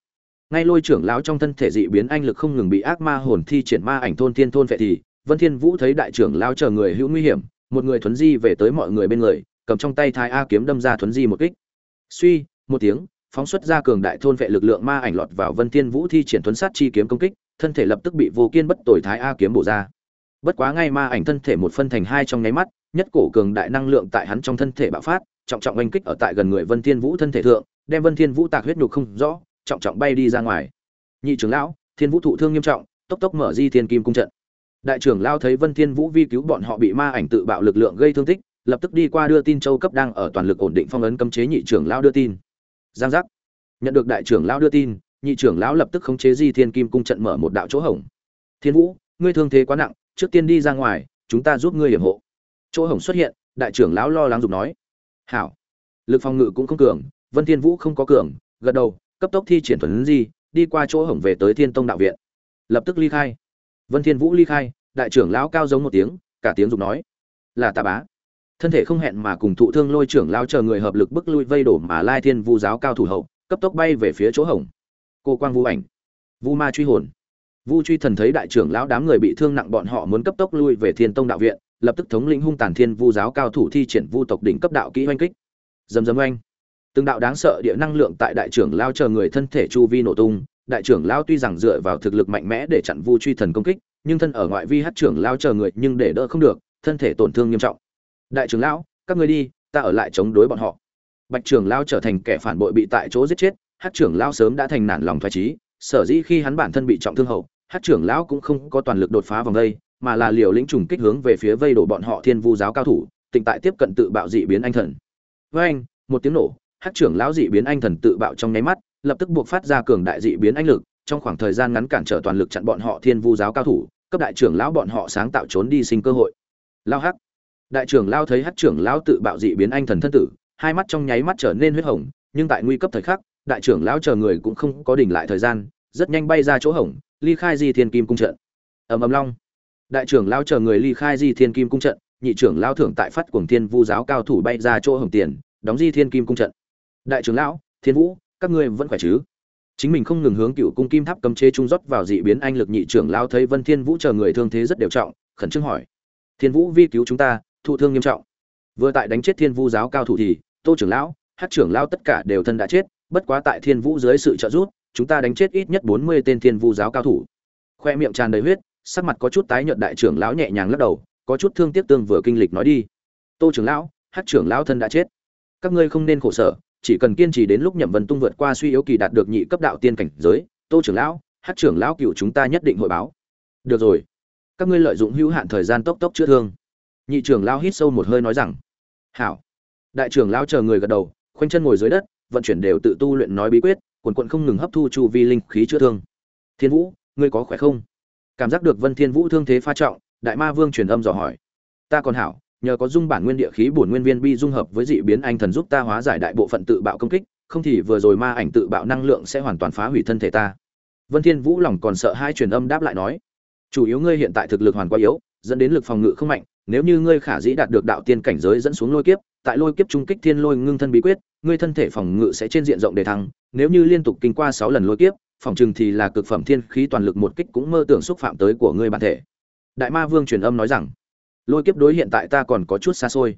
ngay lôi trưởng lão trong thân thể dị biến anh lực không ngừng bị ác ma hồn thi triển ma ảnh thôn thiên thôn vệ thì, vân thiên vũ thấy đại trưởng lão chờ người hữu nguy hiểm, một người thuấn di về tới mọi người bên người, cầm trong tay thái a kiếm đâm ra thuấn di một kích. Suy, một tiếng, phóng xuất ra cường đại thôn vệ lực lượng ma ảnh lọt vào vân thiên vũ thi triển thuấn sát chi kiếm công kích, thân thể lập tức bị vô kiên bất tồi thái a kiếm bổ ra. Bất quá ngay ma ảnh thân thể một phân thành hai trong nháy mắt, nhất cổ cường đại năng lượng tại hắn trong thân thể bạo phát, trọng trọng oanh kích ở tại gần người vân thiên vũ thân thể thượng, đem vân thiên vũ tạc huyết nhục không rõ trọng trọng bay đi ra ngoài. Nhị trưởng lão, thiên vũ thụ thương nghiêm trọng, tốc tốc mở di thiên kim cung trận. Đại trưởng lao thấy vân thiên vũ vi cứu bọn họ bị ma ảnh tự bạo lực lượng gây thương tích, lập tức đi qua đưa tin châu cấp đang ở toàn lực ổn định phong ấn cấm chế nhị trưởng lao đưa tin. Giang giác. Nhận được đại trưởng lao đưa tin, nhị trưởng lão lập tức khống chế di thiên kim cung trận mở một đạo chỗ hổng. Thiên vũ, ngươi thương thế quá nặng, trước tiên đi ra ngoài, chúng ta giúp ngươi hiểm hộ. Chỗ hổng xuất hiện, đại trưởng lão lo lắng dùng nói. Hảo. Lực phòng ngự cũng không cường, vân thiên vũ không có cường, gật đầu cấp tốc thi triển thuần di, đi qua chỗ hổng về tới thiên tông đạo viện. Lập tức ly khai. Vân thiên vũ ly khai, đại trưởng lão cao giống một tiếng, cả tiếng dục nói, là tà bá. Thân thể không hẹn mà cùng thụ thương lôi trưởng lão chờ người hợp lực bức lui vây đổ mà lai thiên vu giáo cao thủ hậu, cấp tốc bay về phía chỗ hổng. Cô quang vu ảnh, vu ma truy hồn. Vu truy thần thấy đại trưởng lão đám người bị thương nặng bọn họ muốn cấp tốc lui về thiên tông đạo viện, lập tức thống lĩnh hung tàn thiên vu giáo cao thủ thi triển vu tộc đỉnh cấp đạo kỹ oanh kích. Dầm dầm oanh từng đạo đáng sợ địa năng lượng tại đại trưởng lao chờ người thân thể chu vi nổ tung. Đại trưởng lao tuy rằng dựa vào thực lực mạnh mẽ để chặn vu truy thần công kích, nhưng thân ở ngoại vi hát trưởng lao chờ người nhưng để đỡ không được, thân thể tổn thương nghiêm trọng. Đại trưởng lão, các người đi, ta ở lại chống đối bọn họ. Bạch trưởng lao trở thành kẻ phản bội bị tại chỗ giết chết, hát trưởng lao sớm đã thành nản lòng thoải trí sở dĩ khi hắn bản thân bị trọng thương hậu, hát trưởng lão cũng không có toàn lực đột phá vòng đây, mà là liều lĩnh trùng kích hướng về phía vây đổ bọn họ thiên vu giáo cao thủ tịnh tại tiếp cận tự bạo dị biến anh thần. Với anh một tiếng nổ hát trưởng lão dị biến anh thần tự bạo trong nháy mắt, lập tức buộc phát ra cường đại dị biến anh lực, trong khoảng thời gian ngắn cản trở toàn lực chặn bọn họ thiên vu giáo cao thủ, cấp đại trưởng lão bọn họ sáng tạo trốn đi sinh cơ hội. Lao hắc. Đại trưởng lao thấy hát trưởng lão tự bạo dị biến anh thần thân tử, hai mắt trong nháy mắt trở nên huyết hồng, nhưng tại nguy cấp thời khắc, đại trưởng lão chờ người cũng không có đỉnh lại thời gian, rất nhanh bay ra chỗ hổng, ly khai di thiên kim cung trận. Ầm ầm long. Đại trưởng lão chờ người ly khai di thiên kim cung trận, nhị trưởng lão thưởng tại phát cuồng thiên vu giáo cao thủ bay ra chỗ hồng tiền, đóng di thiên kim cung trận đại trưởng lão, thiên vũ, các ngươi vẫn khỏe chứ? Chính mình không ngừng hướng cựu cung kim tháp cấm chế trung rót vào dị biến anh lực nhị trưởng lão thấy vân thiên vũ chờ người thương thế rất đều trọng, khẩn trương hỏi. Thiên vũ vi cứu chúng ta, thụ thương nghiêm trọng. Vừa tại đánh chết thiên vũ giáo cao thủ thì, tô trưởng lão hát trưởng lão tất cả đều thân đã chết, bất quá tại thiên vũ dưới sự trợ giúp, chúng ta đánh chết ít nhất bốn mươi tên thiên vũ giáo cao thủ. Khoe miệng tràn đầy huyết, sắc mặt có chút tái nhợt đại trưởng lão nhẹ nhàng lắc đầu, có chút thương tiếc tương vừa kinh lịch nói đi. Tô trưởng lão hát trưởng lão thân đã chết. Các ngươi không nên khổ sở chỉ cần kiên trì đến lúc nhậm vân tung vượt qua suy yếu kỳ đạt được nhị cấp đạo tiên cảnh giới, tô trưởng lão hát trưởng lão cựu chúng ta nhất định hội báo. Được rồi. Các ngươi lợi dụng hữu hạn thời gian tốc tốc chữa thương. Nhị trưởng lão hít sâu một hơi nói rằng, hảo. Đại trưởng lão chờ người gật đầu, khoanh chân ngồi dưới đất, vận chuyển đều tự tu luyện nói bí quyết, quần quận không ngừng hấp thu chu vi linh khí chữa thương. Thiên vũ, ngươi có khỏe không? Cảm giác được vân thiên vũ thương thế pha trọng, đại ma vương truyền âm dò hỏi. Ta còn hảo nhờ có dung bản nguyên địa khí bổn nguyên viên bi dung hợp với dị biến anh thần giúp ta hóa giải đại bộ phận tự bạo công kích, không thì vừa rồi ma ảnh tự bạo năng lượng sẽ hoàn toàn phá hủy thân thể ta. Vân thiên vũ lòng còn sợ hai truyền âm đáp lại nói, chủ yếu ngươi hiện tại thực lực hoàn quá yếu, dẫn đến lực phòng ngự không mạnh, nếu như ngươi khả dĩ đạt được đạo tiên cảnh giới dẫn xuống lôi kiếp, tại lôi kiếp trung kích thiên lôi ngưng thân bí quyết, ngươi thân thể phòng ngự sẽ trên diện rộng đề thăng, nếu như liên tục kinh qua 6 lần lôi kiếp, phòng trường thì là cực phẩm thiên khí toàn lực một kích cũng mơ tưởng xúc phạm tới của ngươi bản thể. Đại ma vương truyền âm nói rằng lôi kiếp đối hiện tại ta còn có chút xa xôi.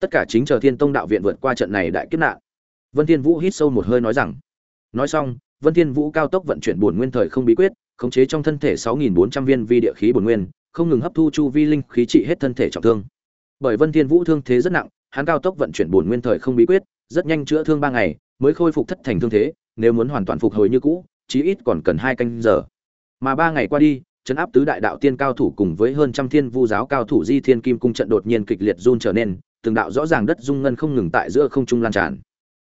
Tất cả chính chờ thiên tông đạo viện vượt qua trận này đại kiếp nạn. Vân thiên vũ hít sâu một hơi nói rằng. Nói xong, vân thiên vũ cao tốc vận chuyển bổn nguyên thời không bí quyết, khống chế trong thân thể 6.400 viên vi địa khí bổn nguyên, không ngừng hấp thu chu vi linh khí trị hết thân thể trọng thương. Bởi vân thiên vũ thương thế rất nặng, hắn cao tốc vận chuyển bổn nguyên thời không bí quyết, rất nhanh chữa thương ba ngày, mới khôi phục thất thành thương thế, nếu muốn hoàn toàn phục hồi như cũ, chí ít còn cần hai canh giờ. Mà ba ngày qua đi chấn áp tứ đại đạo tiên cao thủ cùng với hơn trăm thiên vu giáo cao thủ di thiên kim cung trận đột nhiên kịch liệt run trở nên, từng đạo rõ ràng đất dung ngân không ngừng tại giữa không trung lan tràn.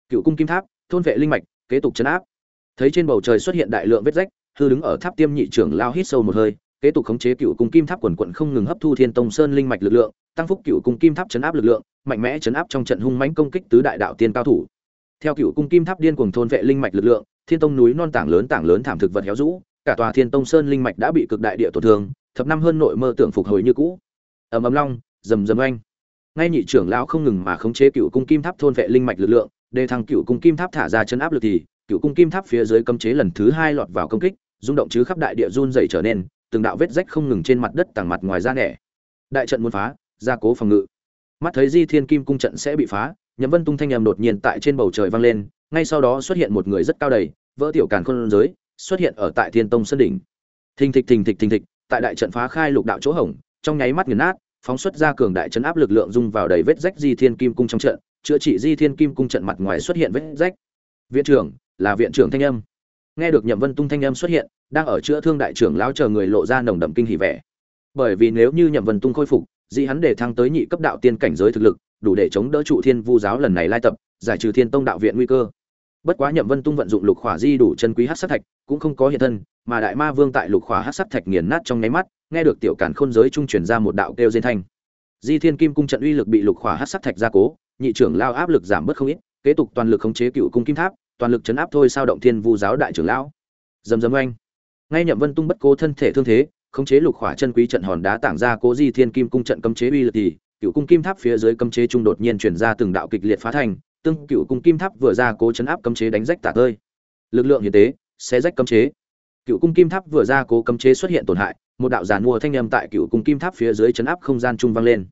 Cựu cung kim tháp, thôn vệ linh mạch, kế tục chấn áp. Thấy trên bầu trời xuất hiện đại lượng vết rách, hư đứng ở tháp tiêm nhị trưởng lao hít sâu một hơi, kế tục khống chế cựu cung kim tháp quần quận không ngừng hấp thu thiên tông sơn linh mạch lực lượng, tăng phúc cựu cung kim tháp chấn áp lực lượng, mạnh mẽ chấn áp trong trận hung mãnh công kích tứ đại đạo tiên cao thủ. Theo cựu cung kim tháp điên cuồng thôn vệ linh mạch lực lượng, thiên tông núi non tảng lớn tảng lớn thảm thực vật héo rũ cả tòa thiên tông sơn linh mạch đã bị cực đại địa tổn thương, thập năm hơn nội mơ tưởng phục hồi như cũ. Ầm ầm long, rầm rầm oanh. Ngay nhị trưởng lão không ngừng mà khống chế cựu cung kim tháp thôn vệ linh mạch lực lượng đề thăng cựu cung kim tháp thả ra chân áp lực thì, cựu cung kim tháp phía dưới cấm chế lần thứ hai lọt vào công kích, rung động chứ khắp đại địa run dày trở nên, từng đạo vết rách không ngừng trên mặt đất tàng mặt ngoài ra nẻ. Đại trận muốn phá, gia cố phòng ngự. Mắt thấy di thiên kim cung trận sẽ bị phá, nhậm vân tung thanh âm đột nhiên tại trên bầu trời vang lên, ngay sau đó xuất hiện một người rất cao đầy, vỡ tiểu càn khôn giới xuất hiện ở tại thiên tông sơn đỉnh. Thình thịch thình thịch thình thịch, tại đại trận phá khai lục đạo chỗ hổng, trong nháy mắt nghiền nát, phóng xuất ra cường đại chấn áp lực lượng dung vào đầy vết rách di thiên kim cung trong trận, chữa trị di thiên kim cung trận mặt ngoài xuất hiện vết rách. Viện trưởng, là viện trưởng thanh âm. Nghe được nhậm vân tung thanh âm xuất hiện, đang ở chữa thương đại trưởng lão chờ người lộ ra nồng đậm kinh hỉ vẻ. Bởi vì nếu như nhậm vân tung khôi phục di hắn để thăng tới nhị cấp đạo tiên cảnh giới thực lực, đủ để chống đỡ trụ thiên vu giáo lần này lai tập, giải trừ thiên tông đạo viện nguy cơ bất quá nhậm vân tung vận dụng lục khỏa di đủ chân quý hát sát thạch, cũng không có hiện thân, mà đại ma vương tại lục khỏa hát sát thạch nghiền nát trong nháy mắt, nghe được tiểu cản khôn giới trung truyền ra một đạo kêu diên thanh. Di thiên kim cung trận uy lực bị lục khỏa hát sát thạch gia cố, nhị trưởng lao áp lực giảm bớt không ít, kế tục toàn lực khống chế cựu cung kim tháp, toàn lực chấn áp thôi sao động thiên vu giáo đại trưởng lão. Dầm dầm oanh. Ngay nhậm vân tung bất cố thân thể thương thế, khống chế lục khỏa chân quý trận hòn đá tảng ra cố di thiên kim cung trận cấm chế uy lực thì, cựu cung kim tháp phía dưới cấm chế trung đột nhiên chuyển ra từng đạo kịch liệt phá thành tương cựu cung kim tháp vừa ra cố chấn áp cấm chế đánh rách tả tơi. Lực lượng hiến tế sẽ rách cấm chế. Cựu cung kim tháp vừa ra cố cấm chế xuất hiện tổn hại, một đạo giàn mua thanh âm tại cựu cung kim tháp phía dưới chấn áp không gian trung vang lên.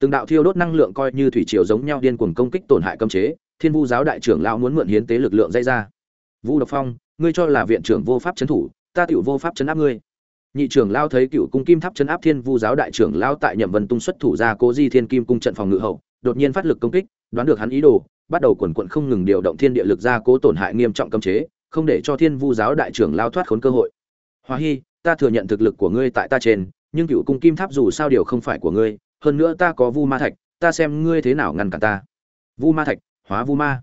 Từng đạo thiêu đốt năng lượng coi như thủy triều giống nhau điên cuồng công kích tổn hại cấm chế, thiên vu giáo đại trưởng lão muốn mượn hiến tế lực lượng dây ra. Vu độc phong, ngươi cho là viện trưởng vô pháp chấn thủ, ta tiểu vô pháp chấn áp ngươi. Nhị trưởng lao thấy cựu cung kim tháp chấn áp thiên vu giáo đại trưởng lao tại nhậm vân tung xuất thủ ra cố di thiên kim cung trận phòng ngự hậu, đột nhiên phát lực công kích, đoán được hắn ý đồ bắt đầu quần quận không ngừng điều động thiên địa lực ra cố tổn hại nghiêm trọng cấm chế không để cho thiên vu giáo đại trưởng lao thoát khốn cơ hội. Hoa Hi, ta thừa nhận thực lực của ngươi tại ta trên nhưng cựu cung kim tháp dù sao điều không phải của ngươi hơn nữa ta có vu ma thạch ta xem ngươi thế nào ngăn cản ta. Vu ma thạch hóa vu ma.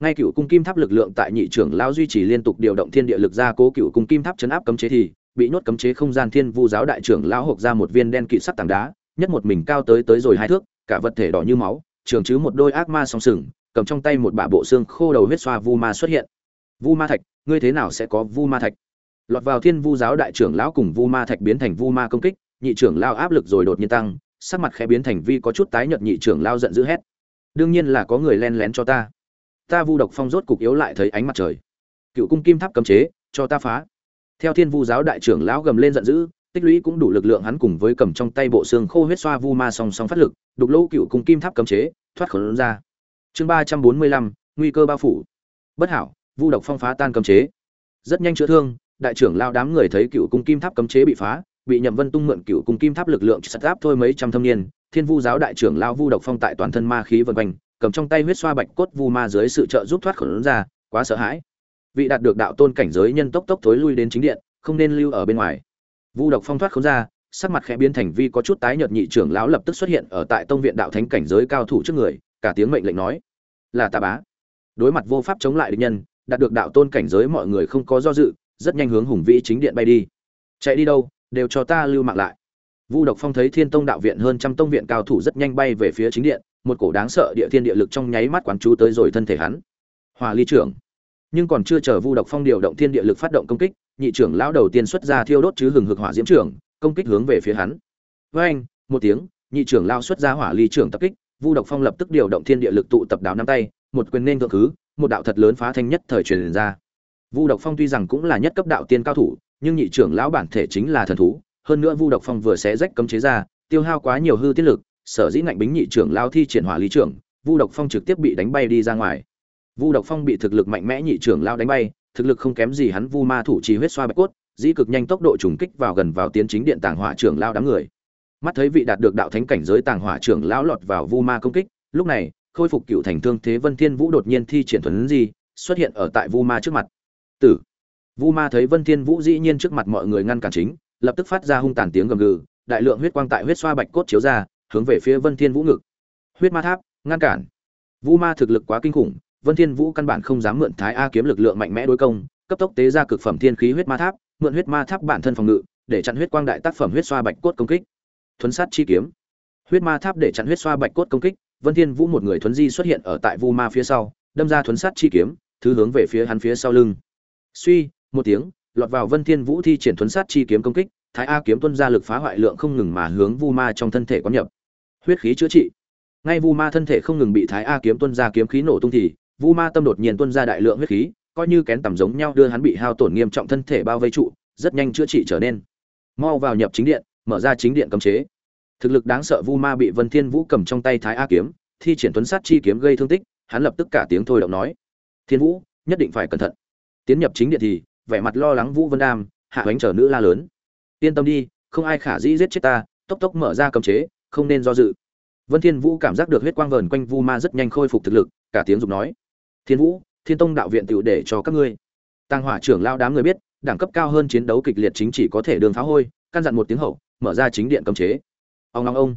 Ngay cựu cung kim tháp lực lượng tại nhị trưởng lao duy trì liên tục điều động thiên địa lực ra cố cựu cung kim tháp chấn áp cấm chế thì bị nhốt cấm chế không gian thiên vu giáo đại trưởng lão hộc ra một viên đen kỵ sắt tảng đá nhất một mình cao tới tới rồi hai thước cả vật thể đỏ như máu trường chứ một đôi ác ma song sừng cầm trong tay một bả bộ xương khô đầu huyết xoa vu ma xuất hiện. Vu ma thạch, ngươi thế nào sẽ có vu ma thạch? Lọt vào thiên vu giáo đại trưởng lão cùng vu ma thạch biến thành vu ma công kích, nhị trưởng lao áp lực rồi đột nhiên tăng, sắc mặt khẽ biến thành vi có chút tái nhợt nhị trưởng lao giận dữ hét. Đương nhiên là có người len lén cho ta. Ta vu độc phong rốt cục yếu lại thấy ánh mặt trời. Cựu cung kim tháp cấm chế, cho ta phá. Theo thiên vu giáo đại trưởng lão gầm lên giận dữ, tích lũy cũng đủ lực lượng hắn cùng với cầm trong tay bộ xương khô huyết xoa vu ma song song phát lực, đục lỗ cựu cung kim tháp cấm chế, thoát khẩu ra chương ba trăm bốn mươi lăm, nguy cơ bao phủ. Bất hảo, vu độc phong phá tan cấm chế. Rất nhanh chữa thương, đại trưởng lao đám người thấy cựu cung kim tháp cấm chế bị phá, bị nhậm vân tung mượn cựu cung kim tháp lực lượng sắt giáp thôi mấy trăm thâm niên, thiên vu giáo đại trưởng lao vu độc phong tại toàn thân ma khí vân quanh, cầm trong tay huyết xoa bạch cốt vu ma dưới sự trợ giúp thoát khẩu ra, quá sợ hãi. Vị đạt được đạo tôn cảnh giới nhân tốc tốc thối lui đến chính điện, không nên lưu ở bên ngoài. Vu độc phong thoát không ra, sắc mặt khẽ biến thành vi có chút tái nhợt nhị trưởng lão lập tức xuất hiện ở tại tông viện đạo thánh cảnh giới cao thủ trước người, cả tiếng mệnh lệnh nói là tà bá. Đối mặt vô pháp chống lại địch nhân, đạt được đạo tôn cảnh giới mọi người không có do dự, rất nhanh hướng hùng vĩ chính điện bay đi. Chạy đi đâu, đều cho ta lưu mạng lại. Vu độc phong thấy thiên tông đạo viện hơn trăm tông viện cao thủ rất nhanh bay về phía chính điện, một cổ đáng sợ địa thiên địa lực trong nháy mắt quán chú tới rồi thân thể hắn. Hòa ly trưởng. Nhưng còn chưa chờ vu độc phong điều động thiên địa lực phát động công kích, nhị trưởng lão đầu tiên xuất ra thiêu đốt chứ hừng hực hỏa diễm trưởng, công kích hướng về phía hắn. Với anh một tiếng, nhị trưởng lão xuất ra hỏa ly trưởng tập kích vu độc phong lập tức điều động thiên địa lực tụ tập đáo năm tay, một quyền nên thượng thứ, một đạo thật lớn phá thanh nhất thời truyền ra. Vu độc phong tuy rằng cũng là nhất cấp đạo tiên cao thủ, nhưng nhị trưởng lão bản thể chính là thần thú, hơn nữa vu độc phong vừa xé rách cấm chế ra, tiêu hao quá nhiều hư tiết lực, sở dĩ ngạnh bính nhị trưởng lão thi triển hỏa lý trưởng, vu độc phong trực tiếp bị đánh bay đi ra ngoài. Vu độc phong bị thực lực mạnh mẽ nhị trưởng lão đánh bay, thực lực không kém gì hắn vu ma thủ trì huyết xoa bạch cốt, dĩ cực nhanh tốc độ trùng kích vào gần vào tiến chính điện tàng hỏa trưởng lão đám người mắt thấy vị đạt được đạo thánh cảnh giới tàng hỏa trưởng lão lọt vào vu ma công kích, lúc này, khôi phục cựu thành thương thế vân thiên vũ đột nhiên thi triển thuấn di, xuất hiện ở tại vu ma trước mặt. Tử. Vu ma thấy vân thiên vũ dĩ nhiên trước mặt mọi người ngăn cản chính, lập tức phát ra hung tàn tiếng gầm gừ, đại lượng huyết quang tại huyết xoa bạch cốt chiếu ra, hướng về phía vân thiên vũ ngực. Huyết ma tháp, ngăn cản. Vu ma thực lực quá kinh khủng, vân thiên vũ căn bản không dám mượn thái a kiếm lực lượng mạnh mẽ đối công, cấp tốc tế ra cực phẩm thiên khí huyết ma tháp, mượn huyết ma tháp bản thân phòng ngự, để chặn huyết quang đại tác phẩm huyết xoa bạch cốt công kích thuấn sát chi kiếm. Huyết ma tháp để chặn huyết xoa bạch cốt công kích, vân thiên vũ một người thuấn di xuất hiện ở tại vu ma phía sau, đâm ra thuấn sát chi kiếm, thứ hướng về phía hắn phía sau lưng. Suy, một tiếng, lọt vào vân thiên vũ thi triển thuấn sát chi kiếm công kích, thái a kiếm tuân ra lực phá hoại lượng không ngừng mà hướng vu ma trong thân thể quán nhập. Huyết khí chữa trị. Ngay vu ma thân thể không ngừng bị thái a kiếm tuân ra kiếm khí nổ tung thì, vu ma tâm đột nhiên tuân ra đại lượng huyết khí, coi như kén tầm giống nhau đưa hắn bị hao tổn nghiêm trọng thân thể bao vây trụ, rất nhanh chữa trị trở nên. Mau vào nhập chính điện mở ra chính điện cấm chế. Thực lực đáng sợ vu ma bị vân thiên vũ cầm trong tay thái a kiếm, thi triển tuấn sát chi kiếm gây thương tích, hắn lập tức cả tiếng thôi động nói, thiên vũ, nhất định phải cẩn thận. Tiến nhập chính điện thì, vẻ mặt lo lắng vũ vân đam, hạ hoánh trở nữ la lớn. Yên tâm đi, không ai khả dĩ giết chết ta, tốc tốc mở ra cấm chế, không nên do dự. Vân thiên vũ cảm giác được huyết quang vờn quanh vu ma rất nhanh khôi phục thực lực, cả tiếng dục nói, thiên vũ, thiên tông đạo viện tiểu để cho các ngươi. Tăng hỏa trưởng lao đám người biết, đẳng cấp cao hơn chiến đấu kịch liệt chính chỉ có thể đường phá hôi, căn dặn một tiếng hậu mở ra chính điện cấm chế. Ông long ông.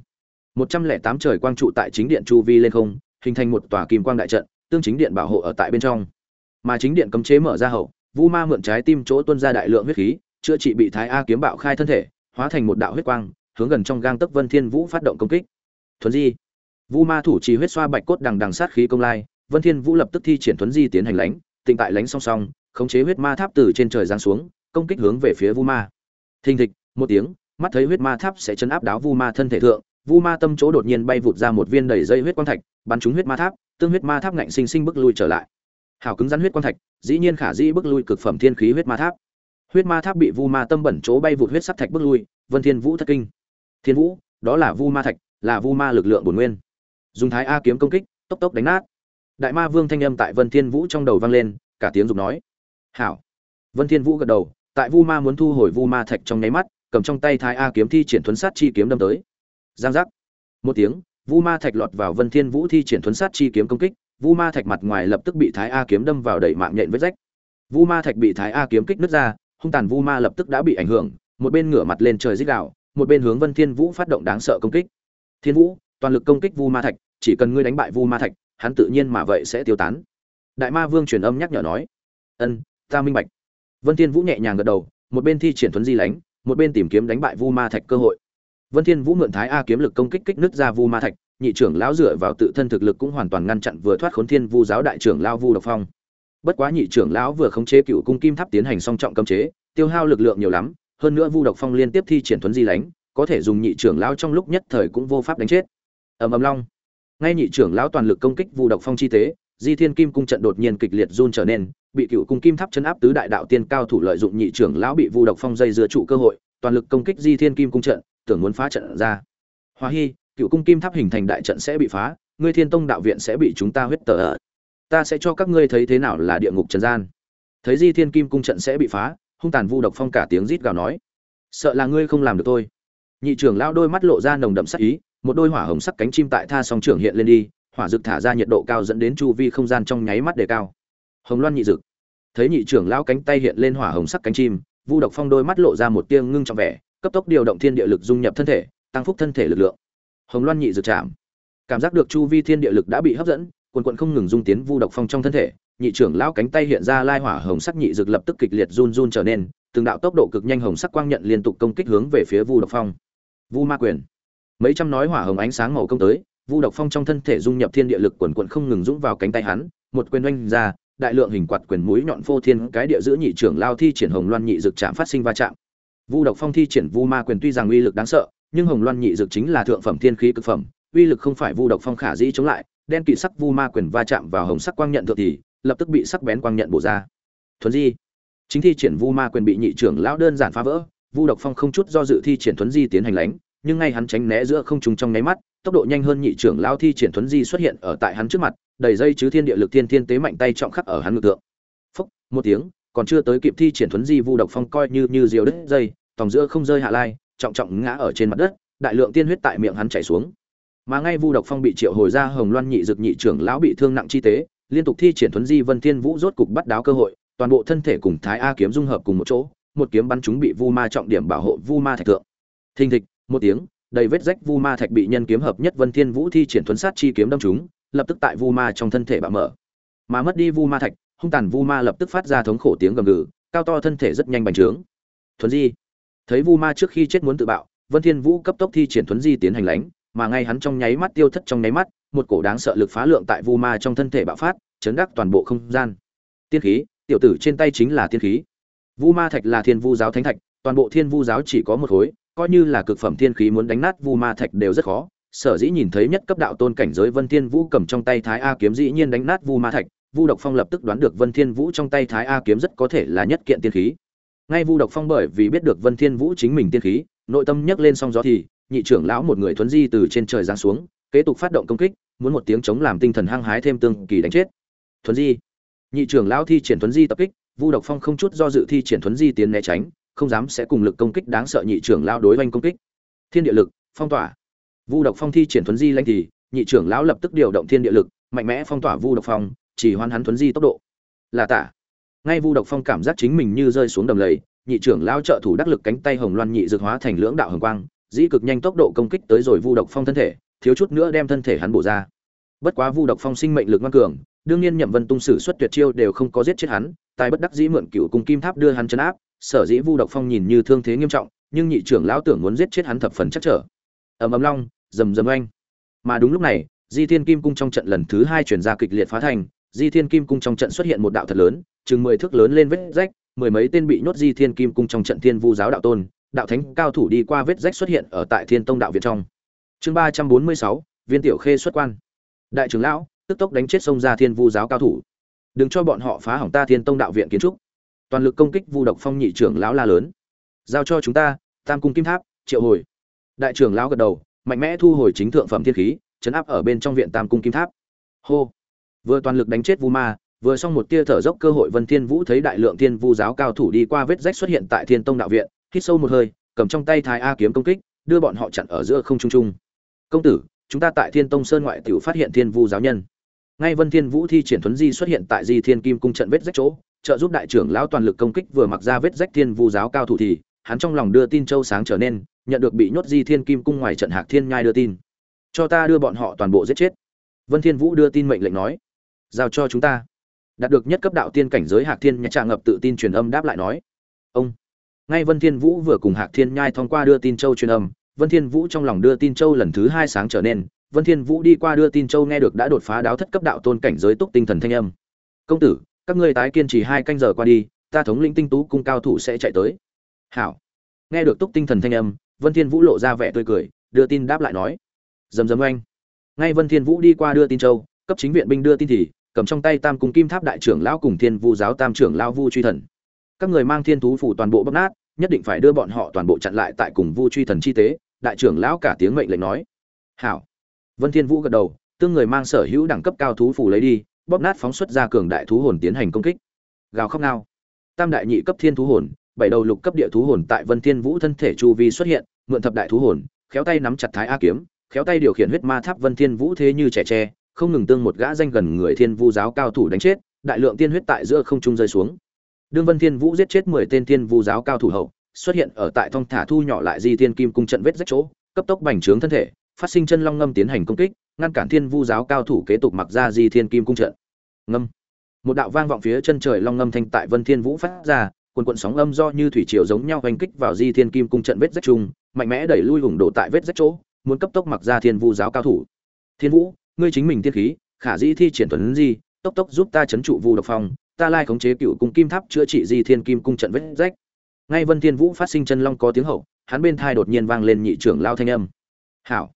Một trăm lẻ tám trời quang trụ tại chính điện chu vi lên không, hình thành một tòa kim quang đại trận, tương chính điện bảo hộ ở tại bên trong. Mà chính điện cấm chế mở ra hậu, vu ma mượn trái tim chỗ tuân ra đại lượng huyết khí, chữa trị bị thái a kiếm bạo khai thân thể, hóa thành một đạo huyết quang, hướng gần trong gang tấc vân thiên vũ phát động công kích. Thuấn di. Vu ma thủ trì huyết xoa bạch cốt đằng đằng sát khí công lai, vân thiên vũ lập tức thi triển thuấn di tiến hành lãnh, tịnh tại lãnh song song, khống chế huyết ma tháp từ trên trời giáng xuống, công kích hướng về phía vu ma. Thình thịch, một tiếng mắt thấy huyết ma tháp sẽ chấn áp đáo vu ma thân thể thượng, vu ma tâm chỗ đột nhiên bay vụt ra một viên đầy dây huyết quang thạch, bắn trúng huyết ma tháp, tương huyết ma tháp ngạnh sinh sinh bước lui trở lại. Hào cứng rắn huyết quang thạch, dĩ nhiên khả dĩ bước lui cực phẩm thiên khí huyết ma tháp. Huyết ma tháp bị vu ma tâm bẩn chỗ bay vụt huyết sắc thạch bước lui, vân thiên vũ thất kinh. Thiên vũ, đó là vu ma thạch, là vu ma lực lượng bổn nguyên. Dùng thái a kiếm công kích, tốc tốc đánh nát. Đại ma vương thanh âm tại vân thiên vũ trong đầu vang lên, cả tiếng dục nói. Hảo. Vân thiên vũ gật đầu, tại vu ma muốn thu hồi vu ma thạch trong nháy mắt cầm trong tay thái a kiếm thi triển thuấn sát chi kiếm đâm tới. Giang giác. Một tiếng, vu ma thạch lọt vào vân thiên vũ thi triển thuấn sát chi kiếm công kích, vu ma thạch mặt ngoài lập tức bị thái a kiếm đâm vào đầy mạng nhện vết rách. Vu ma thạch bị thái a kiếm kích nứt ra, hung tàn vu ma lập tức đã bị ảnh hưởng, một bên ngửa mặt lên trời dích đạo một bên hướng vân thiên vũ phát động đáng sợ công kích. Thiên vũ, toàn lực công kích vu ma thạch, chỉ cần ngươi đánh bại vu ma thạch, hắn tự nhiên mà vậy sẽ tiêu tán. Đại ma vương truyền âm nhắc nhở nói, ân, ta minh bạch. Vân thiên vũ nhẹ nhàng gật đầu, một bên thi triển thuấn di lánh một bên tìm kiếm đánh bại vu ma thạch cơ hội. Vân thiên vũ mượn thái a kiếm lực công kích kích nứt ra vu ma thạch, nhị trưởng lão dựa vào tự thân thực lực cũng hoàn toàn ngăn chặn vừa thoát khốn thiên vu giáo đại trưởng lão vu độc phong. Bất quá nhị trưởng lão vừa khống chế cựu cung kim tháp tiến hành song trọng cấm chế, tiêu hao lực lượng nhiều lắm, hơn nữa vu độc phong liên tiếp thi triển thuấn di lánh, có thể dùng nhị trưởng lão trong lúc nhất thời cũng vô pháp đánh chết. Ầm ầm long. Ngay nhị trưởng lão toàn lực công kích vu độc phong chi tế di thiên kim cung trận đột nhiên kịch liệt run trở nên bị cựu cung kim tháp chấn áp tứ đại đạo tiên cao thủ lợi dụng nhị trưởng lão bị vu độc phong dây dưa trụ cơ hội, toàn lực công kích di thiên kim cung trận, tưởng muốn phá trận ra. Hoa hy cựu cung kim tháp hình thành đại trận sẽ bị phá, ngươi thiên tông đạo viện sẽ bị chúng ta huyết tờ ở ta sẽ cho các ngươi thấy thế nào là địa ngục trần gian. Thấy di thiên kim cung trận sẽ bị phá, hung tàn vu độc phong cả tiếng rít gào nói. Sợ là ngươi không làm được tôi nhị trưởng lão đôi mắt lộ ra nồng đậm sắc ý, một đôi hỏa hồng sắc cánh chim tại tha song trưởng hiện lên đi, hỏa dực thả ra nhiệt độ cao dẫn đến chu vi không gian trong nháy mắt đề cao hồng loan nhị dực. Thấy nhị trưởng lão cánh tay hiện lên hỏa hồng sắc cánh chim, vu độc phong đôi mắt lộ ra một tia ngưng trọng vẻ, cấp tốc điều động thiên địa lực dung nhập thân thể, tăng phúc thân thể lực lượng. Hồng loan nhị dực chạm. Cảm giác được chu vi thiên địa lực đã bị hấp dẫn, quần quận không ngừng dung tiến vu độc phong trong thân thể, nhị trưởng lão cánh tay hiện ra lai hỏa hồng sắc nhị dực lập tức kịch liệt run run trở nên, từng đạo tốc độ cực nhanh hồng sắc quang nhận liên tục công kích hướng về phía vu độc phong. Vu ma quyền. Mấy trăm nói hỏa hồng ánh sáng màu công tới, vu độc phong trong thân thể dung nhập thiên địa lực quần quận không ngừng dũng vào cánh tay hắn, một quyền oanh ra đại lượng hình quạt quyền mũi nhọn phô thiên cái địa giữ nhị trưởng lao thi triển hồng loan nhị dực chạm phát sinh va chạm. Vu độc phong thi triển vu ma quyền tuy rằng uy lực đáng sợ, nhưng hồng loan nhị dực chính là thượng phẩm thiên khí cực phẩm, uy lực không phải vu độc phong khả dĩ chống lại, đen kỵ sắc vu ma quyền va chạm vào hồng sắc quang nhận thượng thì, lập tức bị sắc bén quang nhận bổ ra. Thuấn di. Chính thi triển vu ma quyền bị nhị trưởng lão đơn giản phá vỡ, vu độc phong không chút do dự thi triển thuấn di tiến hành lánh, nhưng ngay hắn tránh né giữa không trung trong nháy mắt tốc độ nhanh hơn nhị trưởng lão thi triển thuấn di xuất hiện ở tại hắn trước mặt, đầy dây chứ thiên địa lực thiên thiên tế mạnh tay trọng khắc ở hắn ngực tượng. Phúc, một tiếng, còn chưa tới kịp thi triển thuấn di vu độc phong coi như như diều đứt dây, tòng giữa không rơi hạ lai, trọng trọng ngã ở trên mặt đất, đại lượng tiên huyết tại miệng hắn chảy xuống. Mà ngay vu độc phong bị triệu hồi ra hồng loan nhị dực nhị trưởng lão bị thương nặng chi tế, liên tục thi triển thuấn di vân thiên vũ rốt cục bắt đáo cơ hội, toàn bộ thân thể cùng thái a kiếm dung hợp cùng một chỗ, một kiếm bắn chúng bị vu ma trọng điểm bảo hộ vu ma thạch thượng thình thịch, một tiếng đầy vết rách vu ma thạch bị nhân kiếm hợp nhất vân thiên vũ thi triển thuấn sát chi kiếm đâm chúng lập tức tại vu ma trong thân thể bạo mở. Mà mất đi vu ma thạch, hung tàn vu ma lập tức phát ra thống khổ tiếng gầm gừ, cao to thân thể rất nhanh bành trướng. Thuấn di. Thấy vu ma trước khi chết muốn tự bạo, vân thiên vũ cấp tốc thi triển thuấn di tiến hành lánh mà ngay hắn trong nháy mắt tiêu thất trong nháy mắt, một cổ đáng sợ lực phá lượng tại vu ma trong thân thể bạo phát, chấn đắc toàn bộ không gian. Tiên khí, tiểu tử trên tay chính là tiên khí. Vu ma thạch là thiên vu giáo thánh thạch, toàn bộ thiên vu giáo chỉ có một khối coi như là cực phẩm thiên khí muốn đánh nát vu ma thạch đều rất khó. Sở dĩ nhìn thấy nhất cấp đạo tôn cảnh giới vân thiên vũ cầm trong tay thái a kiếm dĩ nhiên đánh nát vu ma thạch, vu độc phong lập tức đoán được vân thiên vũ trong tay thái a kiếm rất có thể là nhất kiện tiên khí. Ngay vu độc phong bởi vì biết được vân thiên vũ chính mình tiên khí, nội tâm nhấc lên song gió thì, nhị trưởng lão một người thuấn di từ trên trời giáng xuống, kế tục phát động công kích, muốn một tiếng chống làm tinh thần hăng hái thêm tương kỳ đánh chết. Thuấn di. Nhị trưởng lão thi triển thuấn di tập kích, vu độc phong không chút do dự thi triển thuấn di tiến né tránh không dám sẽ cùng lực công kích đáng sợ nhị trưởng lão đối oanh công kích. Thiên địa lực, phong tỏa. Vu độc phong thi triển thuấn di lanh thì, nhị trưởng lão lập tức điều động thiên địa lực, mạnh mẽ phong tỏa vu độc phong, chỉ hoan hắn thuấn di tốc độ. Là tả. Ngay vu độc phong cảm giác chính mình như rơi xuống đầm lầy, nhị trưởng lão trợ thủ đắc lực cánh tay hồng loan nhị dược hóa thành lưỡng đạo hồng quang, dĩ cực nhanh tốc độ công kích tới rồi vu độc phong thân thể, thiếu chút nữa đem thân thể hắn bổ ra. Bất quá vu độc phong sinh mệnh lực ngoan cường, đương nhiên nhậm vân tung sử xuất tuyệt chiêu đều không có giết chết hắn, tài bất đắc dĩ mượn cựu cùng kim tháp đưa hắn chấn áp sở dĩ vu độc phong nhìn như thương thế nghiêm trọng, nhưng nhị trưởng lão tưởng muốn giết chết hắn thập phần chắc trở. Ầm ầm long, rầm rầm oanh. Mà đúng lúc này, di thiên kim cung trong trận lần thứ hai chuyển ra kịch liệt phá thành. Di thiên kim cung trong trận xuất hiện một đạo thật lớn, chừng mười thước lớn lên vết rách, mười mấy tên bị nhốt di thiên kim cung trong trận thiên vu giáo đạo tôn, đạo thánh cao thủ đi qua vết rách xuất hiện ở tại thiên tông đạo viện trong. Chương ba trăm bốn mươi sáu, viên tiểu khê xuất quan. Đại trưởng lão, tức tốc đánh chết sông ra thiên vu giáo cao thủ. Đừng cho bọn họ phá hỏng ta thiên tông đạo viện kiến trúc toàn lực công kích vu độc phong nhị trưởng lão la lớn. Giao cho chúng ta, tam cung kim tháp, triệu hồi. Đại trưởng lão gật đầu, mạnh mẽ thu hồi chính thượng phẩm thiên khí, chấn áp ở bên trong viện tam cung kim tháp. Hô. Vừa toàn lực đánh chết vu ma, vừa xong một tia thở dốc cơ hội vân thiên vũ thấy đại lượng thiên vu giáo cao thủ đi qua vết rách xuất hiện tại thiên tông đạo viện, hít sâu một hơi, cầm trong tay thái a kiếm công kích, đưa bọn họ chặn ở giữa không trung trung. Công tử, chúng ta tại thiên tông sơn ngoại tiểu phát hiện thiên vu giáo nhân. Ngay vân thiên vũ thi triển thuấn di xuất hiện tại di thiên kim cung trận vết rách chỗ trợ giúp đại trưởng lão toàn lực công kích vừa mặc ra vết rách thiên vu giáo cao thủ thì, hắn trong lòng đưa tin châu sáng trở nên, nhận được bị nhốt di thiên kim cung ngoài trận hạc thiên nhai đưa tin. Cho ta đưa bọn họ toàn bộ giết chết. Vân thiên vũ đưa tin mệnh lệnh nói. Giao cho chúng ta. Đạt được nhất cấp đạo tiên cảnh giới hạc thiên nhai trà ngập tự tin truyền âm đáp lại nói. Ông. Ngay vân thiên vũ vừa cùng hạc thiên nhai thông qua đưa tin châu truyền âm, vân thiên vũ trong lòng đưa tin châu lần thứ hai sáng trở nên. Vân thiên vũ đi qua đưa tin châu nghe được đã đột phá đáo thất cấp đạo tôn cảnh giới túc tinh thần thanh âm. Công tử các ngươi tái kiên trì hai canh giờ qua đi ta thống lĩnh tinh tú cung cao thủ sẽ chạy tới. Hảo. Nghe được túc tinh thần thanh âm vân thiên vũ lộ ra vẻ tươi cười đưa tin đáp lại nói. Dầm dầm anh, ngay vân thiên vũ đi qua đưa tin châu cấp chính viện binh đưa tin thì cầm trong tay tam cung kim tháp đại trưởng lão cùng thiên vu giáo tam trưởng lão vu truy thần. Các người mang thiên thú phủ toàn bộ bóc nát nhất định phải đưa bọn họ toàn bộ chặn lại tại cùng vu truy thần chi tế đại trưởng lão cả tiếng mệnh lệnh nói. Hảo. Vân thiên vũ gật đầu tương người mang sở hữu đẳng cấp cao thú phủ lấy đi bóp nát phóng xuất ra cường đại thú hồn tiến hành công kích. Gào khóc nào tam đại nhị cấp thiên thú hồn, bảy đầu lục cấp địa thú hồn tại vân thiên vũ thân thể chu vi xuất hiện, mượn thập đại thú hồn, khéo tay nắm chặt thái a kiếm, khéo tay điều khiển huyết ma tháp vân thiên vũ thế như trẻ tre, không ngừng tương một gã danh gần người thiên vu giáo cao thủ đánh chết, đại lượng tiên huyết tại giữa không trung rơi xuống. Đương vân thiên vũ giết chết mười tên thiên vu giáo cao thủ hậu, xuất hiện ở tại thong thả thu nhỏ lại di thiên kim cung trận vết rách chỗ, cấp tốc bành trướng thân thể, phát sinh chân long ngâm tiến hành công kích, ngăn cản thiên vu giáo cao thủ kế tục mặc ra di thiên kim cung trận ngâm. Một đạo vang vọng phía chân trời long ngâm thanh tại vân thiên vũ phát ra quần quận sóng âm do như thủy triều giống nhau hoành kích vào di thiên kim cung trận vết rách chung mạnh mẽ đẩy lui hùng đổ tại vết rách chỗ, muốn cấp tốc mặc ra thiên vu giáo cao thủ. Thiên vũ, ngươi chính mình tiên khí, khả di thi triển tuấn di, tốc tốc giúp ta chấn trụ vu độc phong, ta lai khống chế cựu cung kim tháp chữa trị di thiên kim cung trận vết rách. Ngay vân thiên vũ phát sinh chân long có tiếng hậu, hắn bên thai đột nhiên vang lên nhị trưởng lao thanh âm. Hảo.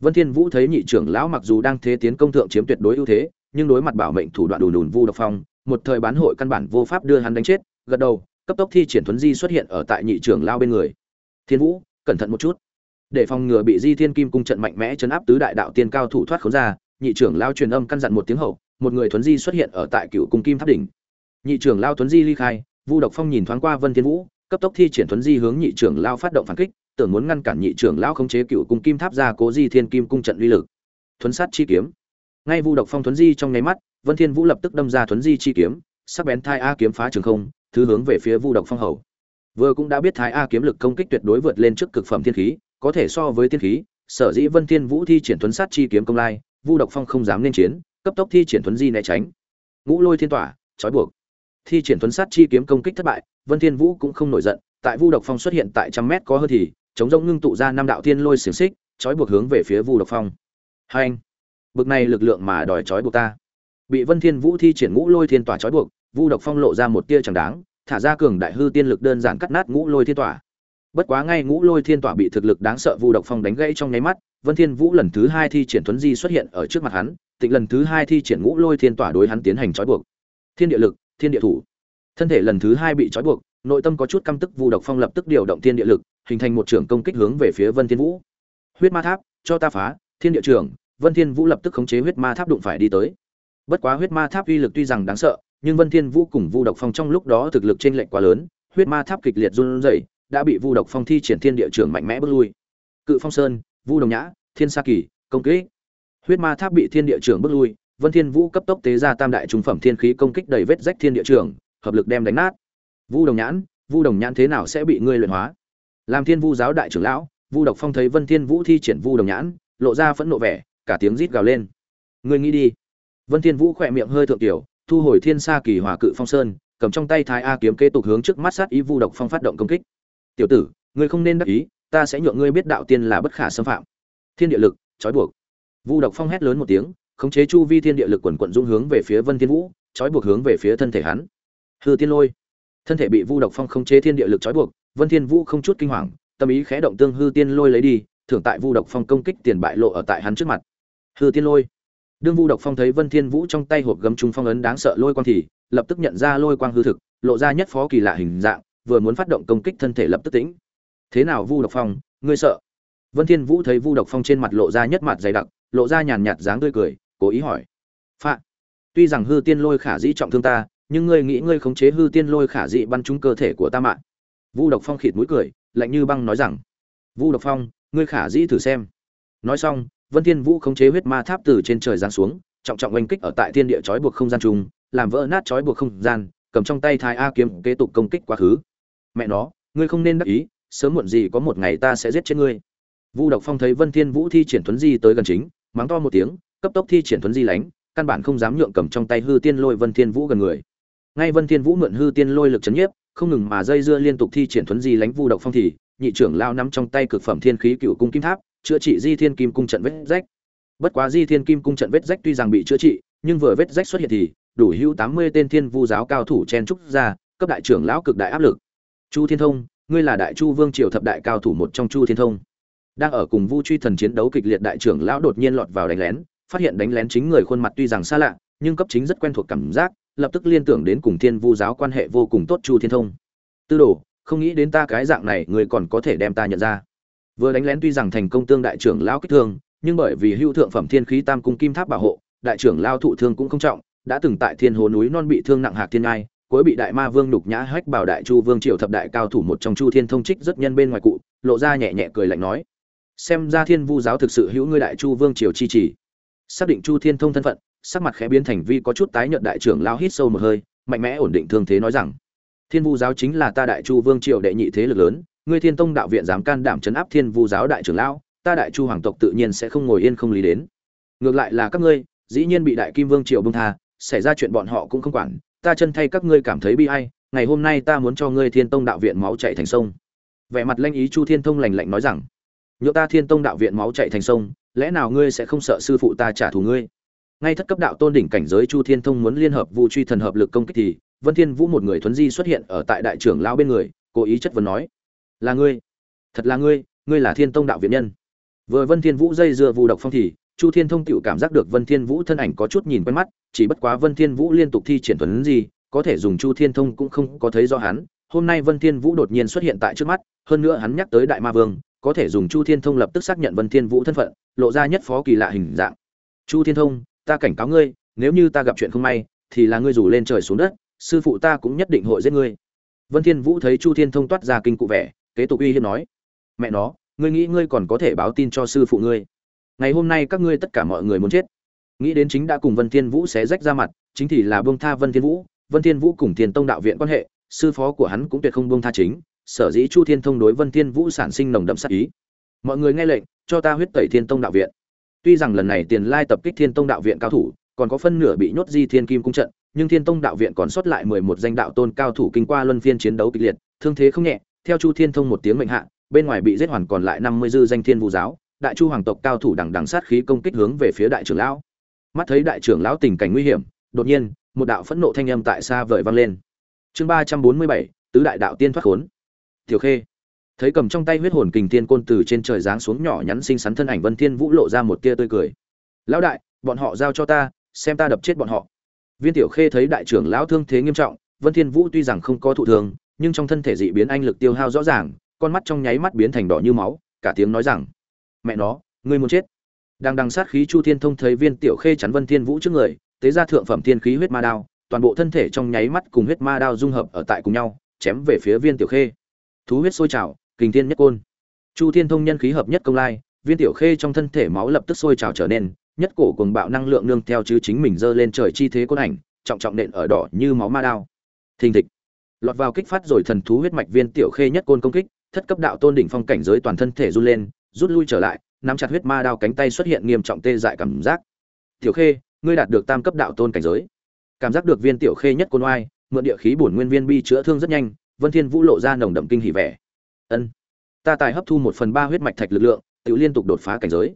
Vân thiên vũ thấy nhị trưởng lão mặc dù đang thế tiến công thượng chiếm tuyệt đối ưu thế nhưng đối mặt bảo mệnh thủ đoạn đùn đùn vu độc phong, một thời bán hội căn bản vô pháp đưa hắn đánh chết, gật đầu, cấp tốc thi triển thuấn di xuất hiện ở tại nhị trưởng lao bên người. Thiên vũ, cẩn thận một chút. Để phòng ngừa bị di thiên kim cung trận mạnh mẽ chấn áp tứ đại đạo tiên cao thủ thoát khốn ra, nhị trưởng lao truyền âm căn dặn một tiếng hậu, một người thuấn di xuất hiện ở tại cựu cung kim tháp đỉnh. Nhị trưởng lao thuấn di ly khai, vu độc phong nhìn thoáng qua vân thiên vũ, cấp tốc thi triển thuấn di hướng nhị trưởng lao phát động phản kích, tưởng muốn ngăn cản nhị trưởng lao khống chế cựu cung kim tháp ra cố di thiên kim cung trận uy lực. Thuấn sát chi kiếm ngay vu độc phong thuấn di trong nháy mắt, vân thiên vũ lập tức đâm ra thuấn di chi kiếm, sắc bén thai a kiếm phá trường không, thứ hướng về phía vu độc phong hầu. Vừa cũng đã biết thái a kiếm lực công kích tuyệt đối vượt lên trước cực phẩm thiên khí, có thể so với thiên khí, sở dĩ vân thiên vũ thi triển tuấn sát chi kiếm công lai, vu độc phong không dám nên chiến, cấp tốc thi triển tuấn di né tránh. Ngũ lôi thiên tỏa, trói buộc. Thi triển tuấn sát chi kiếm công kích thất bại, vân thiên vũ cũng không nổi giận, tại vu độc phong xuất hiện tại trăm mét có hơn thì, chống rông ngưng tụ ra năm đạo thiên lôi xiềng xích, trói buộc hướng về phía vu độc phong. Hai anh bực này lực lượng mà đòi trói buộc ta. Bị vân thiên vũ thi triển ngũ lôi thiên tỏa trói buộc, vu độc phong lộ ra một tia chẳng đáng, thả ra cường đại hư tiên lực đơn giản cắt nát ngũ lôi thiên tỏa. Bất quá ngay ngũ lôi thiên tỏa bị thực lực đáng sợ vu độc phong đánh gãy trong nháy mắt, vân thiên vũ lần thứ hai thi triển thuấn di xuất hiện ở trước mặt hắn, tịnh lần thứ hai thi triển ngũ lôi thiên tỏa đối hắn tiến hành trói buộc. Thiên địa lực, thiên địa thủ. Thân thể lần thứ hai bị trói buộc, nội tâm có chút căm tức vu độc phong lập tức điều động thiên địa lực, hình thành một trường công kích hướng về phía vân thiên vũ. Huyết ma tháp, cho ta phá, thiên địa trường vân thiên vũ lập tức khống chế huyết ma tháp đụng phải đi tới. Bất quá huyết ma tháp uy lực tuy rằng đáng sợ, nhưng vân thiên vũ cùng vu độc phong trong lúc đó thực lực trên lệnh quá lớn, huyết ma tháp kịch liệt run rẩy, đã bị vu độc phong thi triển thiên địa trưởng mạnh mẽ bước lui. Cự phong sơn, vu đồng nhã, thiên sa kỳ, công kích. Huyết ma tháp bị thiên địa trưởng bước lui, vân thiên vũ cấp tốc tế ra tam đại trung phẩm thiên khí công kích đầy vết rách thiên địa trưởng, hợp lực đem đánh nát. Vu đồng nhãn, vu đồng nhãn thế nào sẽ bị ngươi luyện hóa? Làm thiên vu giáo đại trưởng lão, vu độc phong thấy vân thiên vũ thi triển vu đồng nhãn, lộ ra phẫn nộ vẻ cả tiếng rít gào lên. Ngươi nghĩ đi. Vân thiên vũ khỏe miệng hơi thượng tiểu, thu hồi thiên sa kỳ hỏa cự phong sơn, cầm trong tay thái a kiếm kế tục hướng trước mắt sát ý vu độc phong phát động công kích. Tiểu tử, ngươi không nên đắc ý, ta sẽ nhượng ngươi biết đạo tiên là bất khả xâm phạm. Thiên địa lực, trói buộc. Vu độc phong hét lớn một tiếng, khống chế chu vi thiên địa lực quần quận dung hướng về phía vân thiên vũ, trói buộc hướng về phía thân thể hắn. Hư tiên lôi. Thân thể bị vu độc phong khống chế thiên địa lực trói buộc, vân thiên vũ không chút kinh hoàng, tâm ý khẽ động tương hư tiên lôi lấy đi, thưởng tại vu độc phong công kích tiền bại lộ ở tại hắn trước mặt hư tiên lôi. Đương vu độc phong thấy vân thiên vũ trong tay hộp gấm trung phong ấn đáng sợ lôi quang thì, lập tức nhận ra lôi quang hư thực, lộ ra nhất phó kỳ lạ hình dạng, vừa muốn phát động công kích thân thể lập tức tĩnh. Thế nào vu độc phong, ngươi sợ? Vân thiên vũ thấy vu độc phong trên mặt lộ ra nhất mặt dày đặc, lộ ra nhàn nhạt dáng tươi cười, cố ý hỏi. Phạ, tuy rằng hư tiên lôi khả dĩ trọng thương ta, nhưng ngươi nghĩ ngươi khống chế hư tiên lôi khả dĩ bắn trúng cơ thể của ta mạng vu độc phong khịt mũi cười, lạnh như băng nói rằng. Vu độc phong, ngươi khả dĩ thử xem. Nói xong vân thiên vũ khống chế huyết ma tháp từ trên trời giáng xuống, trọng trọng oanh kích ở tại thiên địa chói buộc không gian trung làm vỡ nát chói buộc không gian, cầm trong tay thái a kiếm kế tục công kích quá khứ. Mẹ nó, ngươi không nên đắc ý, sớm muộn gì có một ngày ta sẽ giết chết ngươi. Vu độc phong thấy vân thiên vũ thi triển thuấn di tới gần chính, mắng to một tiếng, cấp tốc thi triển thuấn di lánh, căn bản không dám nhượng cầm trong tay hư tiên lôi vân thiên vũ gần người. Ngay vân thiên vũ mượn hư tiên lôi lực chấn nhiếp, không ngừng mà dây dưa liên tục thi triển thuấn di lánh vu độc phong thì, nhị trưởng lao nắm trong tay cực phẩm thiên khí cựu cung kim tháp chữa trị di thiên kim cung trận vết rách. Bất quá di thiên kim cung trận vết rách tuy rằng bị chữa trị, nhưng vừa vết rách xuất hiện thì đủ hữu tám mươi tên thiên vu giáo cao thủ chen trúc ra, cấp đại trưởng lão cực đại áp lực. Chu thiên thông, ngươi là đại chu vương triều thập đại cao thủ một trong chu thiên thông. Đang ở cùng vu truy thần chiến đấu kịch liệt đại trưởng lão đột nhiên lọt vào đánh lén, phát hiện đánh lén chính người khuôn mặt tuy rằng xa lạ, nhưng cấp chính rất quen thuộc cảm giác, lập tức liên tưởng đến cùng thiên vu giáo quan hệ vô cùng tốt chu thiên thông. Tư đồ, không nghĩ đến ta cái dạng này người còn có thể đem ta nhận ra vừa đánh lén tuy rằng thành công tương đại trưởng lão kích thương, nhưng bởi vì hưu thượng phẩm thiên khí tam cung kim tháp bảo hộ, đại trưởng lao thụ thương cũng không trọng, đã từng tại thiên hồ núi non bị thương nặng hạc thiên ngai, cuối bị đại ma vương nhục nhã hách bảo đại chu vương triều thập đại cao thủ một trong chu thiên thông trích rất nhân bên ngoài cụ, lộ ra nhẹ nhẹ cười lạnh nói, xem ra thiên vu giáo thực sự hữu ngươi đại chu vương triều chi trì xác định chu thiên thông thân phận, sắc mặt khẽ biến thành vi có chút tái nhợt đại trưởng lao hít sâu một hơi, mạnh mẽ ổn định thương thế nói rằng, thiên vu giáo chính là ta đại chu vương triều đệ nhị thế lực lớn ngươi thiên tông đạo viện dám can đảm chấn áp thiên vu giáo đại trưởng lão, ta đại chu hoàng tộc tự nhiên sẽ không ngồi yên không lý đến. Ngược lại là các ngươi, dĩ nhiên bị đại kim vương triều bông tha, xảy ra chuyện bọn họ cũng không quản, ta chân thay các ngươi cảm thấy bi ai, ngày hôm nay ta muốn cho ngươi thiên tông đạo viện máu chạy thành sông. Vẻ mặt lanh ý chu thiên thông lành lạnh nói rằng "Nhỡ ta thiên tông đạo viện máu chạy thành sông, lẽ nào ngươi sẽ không sợ sư phụ ta trả thù ngươi? Ngay thất cấp đạo tôn đỉnh cảnh giới chu thiên thông muốn liên hợp vu truy thần hợp lực công kích thì, vân thiên vũ một người thuấn di xuất hiện ở tại đại trưởng lão bên người, cố ý chất vấn nói là ngươi. Thật là ngươi ngươi là thiên tông đạo viện nhân. Vừa vân thiên vũ dây dưa vu độc phong thì, chu thiên thông tựu cảm giác được vân thiên vũ thân ảnh có chút nhìn quen mắt, chỉ bất quá vân thiên vũ liên tục thi triển tuấn gì, có thể dùng chu thiên thông cũng không có thấy rõ hắn. Hôm nay vân thiên vũ đột nhiên xuất hiện tại trước mắt, hơn nữa hắn nhắc tới đại ma vương, có thể dùng chu thiên thông lập tức xác nhận vân thiên vũ thân phận, lộ ra nhất phó kỳ lạ hình dạng. Chu thiên thông, ta cảnh cáo ngươi, nếu như ta gặp chuyện không may, thì là ngươi rủ lên trời xuống đất, sư phụ ta cũng nhất định hội giết ngươi. Vân thiên vũ thấy chu thiên thông toát ra kinh cụ vẻ kế tục uy hiếp nói mẹ nó ngươi nghĩ ngươi còn có thể báo tin cho sư phụ ngươi ngày hôm nay các ngươi tất cả mọi người muốn chết nghĩ đến chính đã cùng vân thiên vũ xé rách ra mặt chính thì là buông tha vân thiên vũ Vân Thiên Vũ cùng Thiên Tông đạo viện quan hệ, sư phó của hắn cũng tuyệt không buông tha chính, sở dĩ Chu Thiên Thông đối Vân Thiên Vũ sản sinh nồng đậm sát ý. Mọi người nghe lệnh, cho ta huyết tẩy Thiên Tông đạo viện. Tuy rằng lần này tiền lai tập kích Thiên Tông đạo viện cao thủ, còn có phân nửa bị nhốt Di Thiên Kim cung trận, nhưng Thiên Tông đạo viện còn sót lại 11 danh đạo tôn cao thủ kinh qua luân phiên chiến đấu kịch liệt, thương thế không nhẹ, theo Chu Thiên Thông một tiếng mệnh hạ, bên ngoài bị giết hoàn còn lại 50 dư danh Thiên Vũ giáo, đại chu hoàng tộc cao thủ đằng đằng sát khí công kích hướng về phía đại trưởng lão. Mắt thấy đại trưởng lão tình cảnh nguy hiểm, đột nhiên, một đạo phẫn nộ thanh âm tại xa vời vang lên. Chương 347, tứ đại đạo tiên thoát khốn. Tiểu Khê thấy cầm trong tay huyết hồn kình tiên côn từ trên trời giáng xuống nhỏ nhắn xinh xắn thân ảnh Vân Thiên Vũ lộ ra một tia tươi cười. "Lão đại, bọn họ giao cho ta, xem ta đập chết bọn họ." Viên Tiểu Khê thấy đại trưởng lão thương thế nghiêm trọng, Vân Thiên Vũ tuy rằng không có thụ thương, nhưng trong thân thể dị biến anh lực tiêu hao rõ ràng, con mắt trong nháy mắt biến thành đỏ như máu, cả tiếng nói rằng: "Mẹ nó, ngươi muốn chết." Đang đằng sát khí Chu Thiên Thông thấy Viên Tiểu Khê chắn Vân Thiên Vũ trước người, tế ra thượng phẩm thiên khí huyết ma đao, toàn bộ thân thể trong nháy mắt cùng huyết ma đao dung hợp ở tại cùng nhau, chém về phía Viên Tiểu Khê. Thú huyết sôi trào, kình thiên nhất côn. Chu Thiên Thông nhân khí hợp nhất công lai, Viên Tiểu Khê trong thân thể máu lập tức sôi trào trở nên, nhất cổ cuồng bạo năng lượng nương theo chứ chính mình dơ lên trời chi thế côn ảnh, trọng trọng nện ở đỏ như máu ma đao. Thình thịch. Lọt vào kích phát rồi thần thú huyết mạch Viên Tiểu Khê nhất côn công kích, thất cấp đạo tôn đỉnh phong cảnh giới toàn thân thể run lên, rút lui trở lại, nắm chặt huyết ma đao cánh tay xuất hiện nghiêm trọng tê dại cảm giác. Tiểu Khê, ngươi đạt được tam cấp đạo tôn cảnh giới. Cảm giác được viên tiểu khê nhất côn oai mượn địa khí bổn nguyên viên bi chữa thương rất nhanh vân thiên vũ lộ ra nồng đậm kinh hỉ vẻ. Ân ta tài hấp thu một phần ba huyết mạch thạch lực lượng tự liên tục đột phá cảnh giới.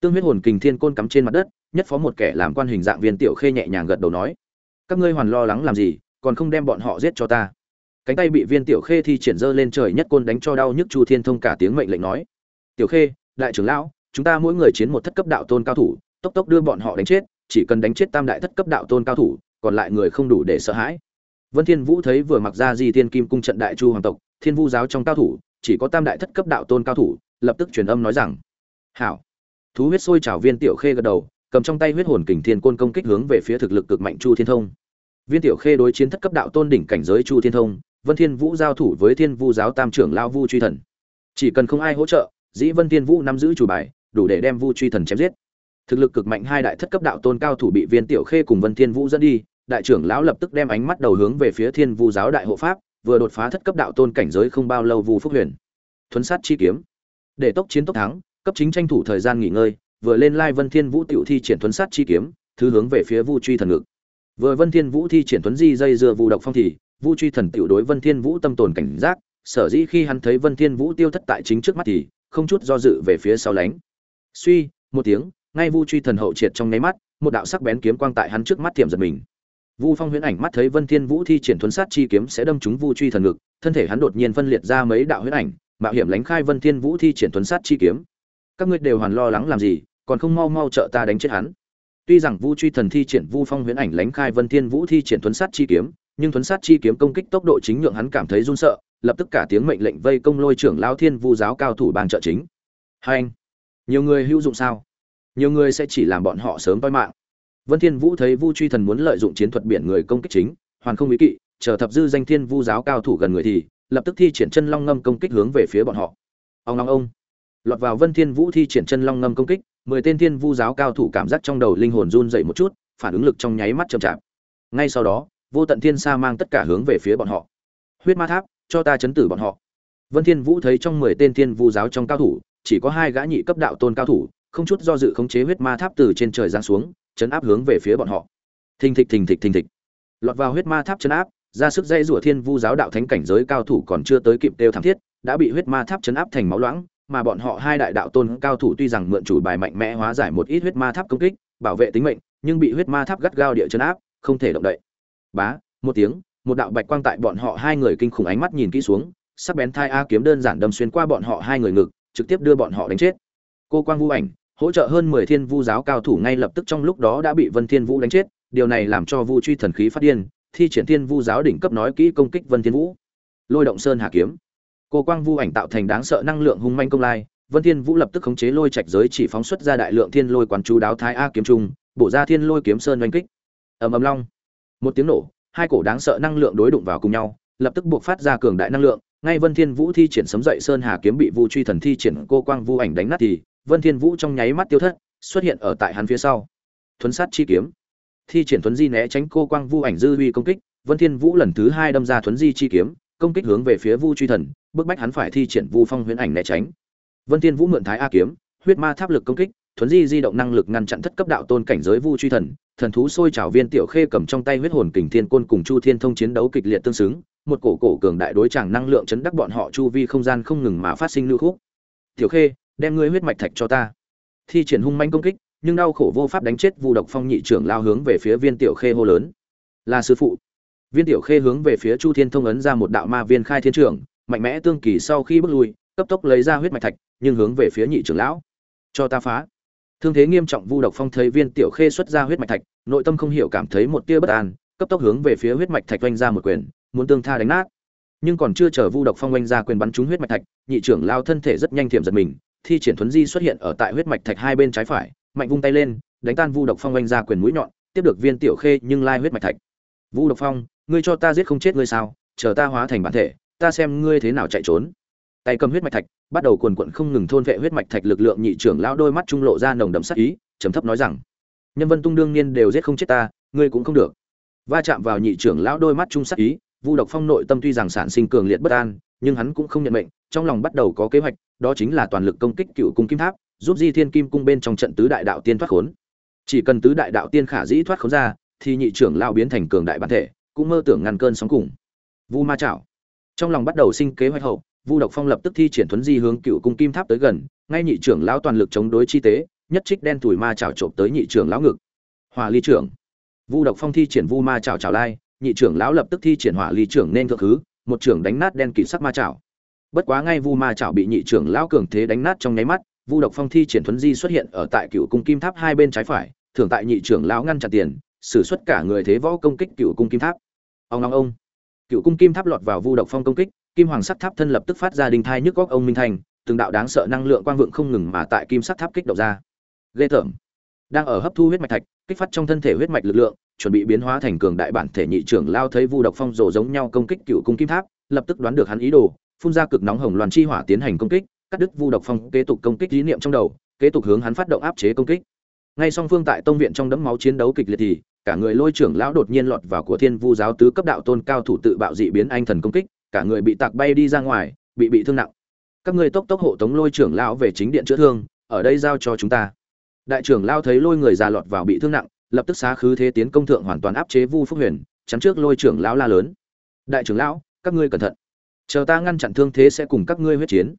Tương huyết hồn kình thiên côn cắm trên mặt đất nhất phó một kẻ làm quan hình dạng viên tiểu khê nhẹ nhàng gật đầu nói các ngươi hoàn lo lắng làm gì còn không đem bọn họ giết cho ta cánh tay bị viên tiểu khê thi triển dơ lên trời nhất côn đánh cho đau nhức chu thiên thông cả tiếng mệnh lệnh nói, tiểu khê, đại trưởng lão, chúng ta mỗi người chiến một thất cấp đạo tôn cao thủ, tốc tốc đưa bọn họ đánh chết, chỉ cần đánh chết tam đại thất cấp đạo tôn cao thủ, còn lại người không đủ để sợ hãi. Vân thiên vũ thấy vừa mặc ra di thiên kim cung trận đại chu hoàng tộc, thiên vu giáo trong cao thủ, chỉ có tam đại thất cấp đạo tôn cao thủ, lập tức truyền âm nói rằng, hảo. Thú huyết sôi trào viên tiểu khê gật đầu, cầm trong tay huyết hồn kình thiên côn công kích hướng về phía thực lực cực mạnh chu thiên thông. Viên tiểu khê đối chiến thất cấp đạo tôn đỉnh cảnh giới chu thiên thông vân thiên vũ giao thủ với thiên vu giáo tam trưởng lao vu truy thần. Chỉ cần không ai hỗ trợ, dĩ vân thiên vũ nắm giữ chủ bài, đủ để đem vu truy thần chém giết. Thực lực cực mạnh hai đại thất cấp đạo tôn cao thủ bị viên tiểu khê cùng vân thiên vũ dẫn đi, đại trưởng lão lập tức đem ánh mắt đầu hướng về phía thiên vu giáo đại hộ pháp, vừa đột phá thất cấp đạo tôn cảnh giới không bao lâu vu phúc huyền. Thuấn sát chi kiếm. Để tốc chiến tốc thắng, cấp chính tranh thủ thời gian nghỉ ngơi, vừa lên lai vân thiên vũ tiểu thi triển thuấn sát chi kiếm, thứ hướng về phía vu truy thần ngực. Vừa vân thiên vũ thi triển thuấn di dây dưa vu độc phong thì vu truy thần tiểu đối vân thiên vũ tâm tồn cảnh giác, sở dĩ khi hắn thấy vân thiên vũ tiêu thất tại chính trước mắt thì không chút do dự về phía sau lánh. Suy, một tiếng, ngay vu truy thần hậu triệt trong nháy mắt, một đạo sắc bén kiếm quang tại hắn trước mắt tiệm giật mình. Vu phong huyễn ảnh mắt thấy vân thiên vũ thi triển thuấn sát chi kiếm sẽ đâm trúng vu truy thần ngực, thân thể hắn đột nhiên phân liệt ra mấy đạo huyễn ảnh, mạo hiểm lánh khai vân thiên vũ thi triển thuấn sát chi kiếm. Các ngươi đều hoàn lo lắng làm gì, còn không mau mau trợ ta đánh chết hắn. Tuy rằng vu truy thần thi triển vu phong huyễn ảnh lánh khai vân thiên vũ thi triển thuấn sát chi kiếm nhưng thuấn sát chi kiếm công kích tốc độ chính nhượng hắn cảm thấy run sợ, lập tức cả tiếng mệnh lệnh vây công lôi trưởng lao thiên vu giáo cao thủ bàn trợ chính. Hai anh, nhiều người hữu dụng sao? Nhiều người sẽ chỉ làm bọn họ sớm toi mạng. Vân thiên vũ thấy vu truy thần muốn lợi dụng chiến thuật biển người công kích chính, hoàn không ý kỵ, chờ thập dư danh thiên vu giáo cao thủ gần người thì, lập tức thi triển chân long ngâm công kích hướng về phía bọn họ. Ông long ông. Lọt vào vân thiên vũ thi triển chân long ngâm công kích, mười tên thiên vu giáo cao thủ cảm giác trong đầu linh hồn run dậy một chút, phản ứng lực trong nháy mắt chậm chạp. Ngay sau đó vô tận thiên sa mang tất cả hướng về phía bọn họ huyết ma tháp cho ta chấn tử bọn họ vân thiên vũ thấy trong mười tên thiên vu giáo trong cao thủ chỉ có hai gã nhị cấp đạo tôn cao thủ không chút do dự khống chế huyết ma tháp từ trên trời giáng xuống, chấn áp hướng về phía bọn họ. Thình thịch thình thịch thình thịch. Lọt vào huyết ma tháp chấn áp, ra sức dây rủa thiên vu giáo đạo thánh cảnh giới cao thủ còn chưa tới kịp đều thảm thiết, đã bị huyết ma tháp chấn áp thành máu loãng, mà bọn họ hai đại đạo tôn cao thủ tuy rằng mượn chủ bài mạnh mẽ hóa giải một ít huyết ma tháp công kích, bảo vệ tính mệnh, nhưng bị huyết ma tháp gắt gao địa chấn áp, không thể động đậy. Bá, một tiếng, một đạo bạch quang tại bọn họ hai người kinh khủng ánh mắt nhìn kỹ xuống, sắc bén thai a kiếm đơn giản đâm xuyên qua bọn họ hai người ngực, trực tiếp đưa bọn họ đánh chết. Cô quang vu ảnh, hỗ trợ hơn mười thiên vu giáo cao thủ ngay lập tức trong lúc đó đã bị vân thiên vũ đánh chết điều này làm cho vu truy thần khí phát điên thi triển thiên vu giáo đỉnh cấp nói kỹ công kích vân thiên vũ. Lôi động sơn hà kiếm. Cô quang vu ảnh tạo thành đáng sợ năng lượng hung manh công lai vân thiên vũ lập tức khống chế lôi trạch giới chỉ phóng xuất ra đại lượng thiên lôi quán chú đáo thái a kiếm trung bổ ra thiên lôi kiếm sơn oanh kích. Ầm ầm long một tiếng nổ hai cổ đáng sợ năng lượng đối đụng vào cùng nhau lập tức buộc phát ra cường đại năng lượng ngay vân thiên vũ thi triển sấm dậy sơn hà kiếm bị vu truy thần thi triển cô quang vu ảnh đánh nát thì Vân Thiên Vũ trong nháy mắt tiêu thất, xuất hiện ở tại hắn phía sau. Thuấn sát chi kiếm. Thi triển thuấn di né tránh cô quang vu ảnh dư uy công kích, vân thiên vũ lần thứ hai đâm ra thuấn di chi kiếm công kích hướng về phía vu truy thần bức bách hắn phải thi triển vu phong huyễn ảnh né tránh vân thiên vũ mượn thái a kiếm huyết ma tháp lực công kích thuấn di di động năng lực ngăn chặn thất cấp đạo tôn cảnh giới vu truy thần thần thú sôi trào viên tiểu khê cầm trong tay huyết hồn kình thiên côn cùng chu thiên thông chiến đấu kịch liệt tương xứng, một cổ cổ cường đại đối chàng năng lượng chấn đắc bọn họ chu vi không gian không ngừng mà phát sinh lưu khúc. Tiểu khê, đem ngươi huyết mạch thạch cho ta. Thi triển hung manh công kích, nhưng đau khổ vô pháp đánh chết vu độc phong nhị trưởng lao hướng về phía viên tiểu khê hô lớn. Là sư phụ. Viên tiểu khê hướng về phía chu thiên thông ấn ra một đạo ma viên khai thiên trưởng mạnh mẽ tương kỳ sau khi bước lui, cấp tốc lấy ra huyết mạch thạch, nhưng hướng về phía nhị trưởng lão. Cho ta phá thương thế nghiêm trọng vu độc phong thấy viên tiểu khê xuất ra huyết mạch thạch, nội tâm không hiểu cảm thấy một tia bất an, cấp tốc hướng về phía huyết mạch thạch oanh ra một quyền, muốn tương tha đánh nát. Nhưng còn chưa chờ vu độc phong oanh ra quyền bắn trúng huyết mạch thạch, nhị trưởng lao thân thể rất nhanh thiểm giật mình, thi triển thuấn di xuất hiện ở tại huyết mạch thạch hai bên trái phải, mạnh vung tay lên, đánh tan vu độc phong oanh ra quyền mũi nhọn, tiếp được viên tiểu khê nhưng lai huyết mạch thạch. Vu độc phong, ngươi cho ta giết không chết ngươi sao? Chờ ta hóa thành bản thể, ta xem ngươi thế nào chạy trốn tay cầm huyết mạch thạch, bắt đầu cuồn cuộn không ngừng thôn vệ huyết mạch thạch lực lượng, nhị trưởng lão đôi mắt trung lộ ra nồng đậm sắc ý, trầm thấp nói rằng, nhân vân tung đương nhiên đều giết không chết ta, ngươi cũng không được. Va chạm vào nhị trưởng lão đôi mắt trung sắc ý, vu độc phong nội tâm tuy rằng sản sinh cường liệt bất an, nhưng hắn cũng không nhận mệnh, trong lòng bắt đầu có kế hoạch, đó chính là toàn lực công kích cựu cung kim tháp, giúp di thiên kim cung bên trong trận tứ đại đạo tiên thoát khốn. Chỉ cần tứ đại đạo tiên khả dĩ thoát khốn ra, thì nhị trưởng lão biến thành cường đại bản thể, cũng mơ tưởng ngăn cơn sóng cùng. Vu ma chảo. Trong lòng bắt đầu sinh kế hoạch hậu vu độc phong lập tức thi triển thuấn di hướng cựu cung kim tháp tới gần, ngay nhị trưởng lão toàn lực chống đối chi tế, nhất trích đen thủi ma chảo trộm tới nhị trưởng lão ngực. Hỏa ly trưởng. Vu độc phong thi triển vu ma chảo chảo lai, nhị trưởng lão lập tức thi triển hỏa ly trưởng nên thượng thứ, một trưởng đánh nát đen kỵ sắc ma chảo. Bất quá ngay vu ma chảo bị nhị trưởng lão cường thế đánh nát trong nháy mắt, vu độc phong thi triển thuấn di xuất hiện ở tại cựu cung kim tháp hai bên trái phải thường tại nhị trưởng lão ngăn chặn tiền, sử xuất cả người thế võ công kích cựu cung kim tháp. Ông long ông. Cựu cung kim tháp lọt vào vu độc phong công kích kim hoàng sắc tháp thân lập tức phát ra đình thai nhức góc ông minh thành, từng đạo đáng sợ năng lượng quang vượng không ngừng mà tại kim sắc tháp kích động ra. Ghê tởm. Đang ở hấp thu huyết mạch thạch, kích phát trong thân thể huyết mạch lực lượng, chuẩn bị biến hóa thành cường đại bản thể nhị trưởng lao thấy vu độc phong rồ giống nhau công kích cựu cung kim tháp, lập tức đoán được hắn ý đồ, phun ra cực nóng hồng loàn chi hỏa tiến hành công kích, cắt đứt vu độc phong kế tục công kích ý niệm trong đầu, kế tục hướng hắn phát động áp chế công kích. Ngay song phương tại tông viện trong đấm máu chiến đấu kịch liệt thì, cả người lôi trưởng lão đột nhiên lọt vào của thiên vu giáo tứ cấp đạo tôn cao thủ tự bạo dị biến anh thần công kích cả người bị tạc bay đi ra ngoài, bị bị thương nặng. Các ngươi tốc tốc hộ tống lôi trưởng lão về chính điện chữa thương, ở đây giao cho chúng ta. Đại trưởng lao thấy lôi người già lọt vào bị thương nặng, lập tức xá khứ thế tiến công thượng hoàn toàn áp chế vu phúc huyền, chắn trước lôi trưởng lão la lớn. Đại trưởng lão, các ngươi cẩn thận. Chờ ta ngăn chặn thương thế sẽ cùng các ngươi huyết chiến.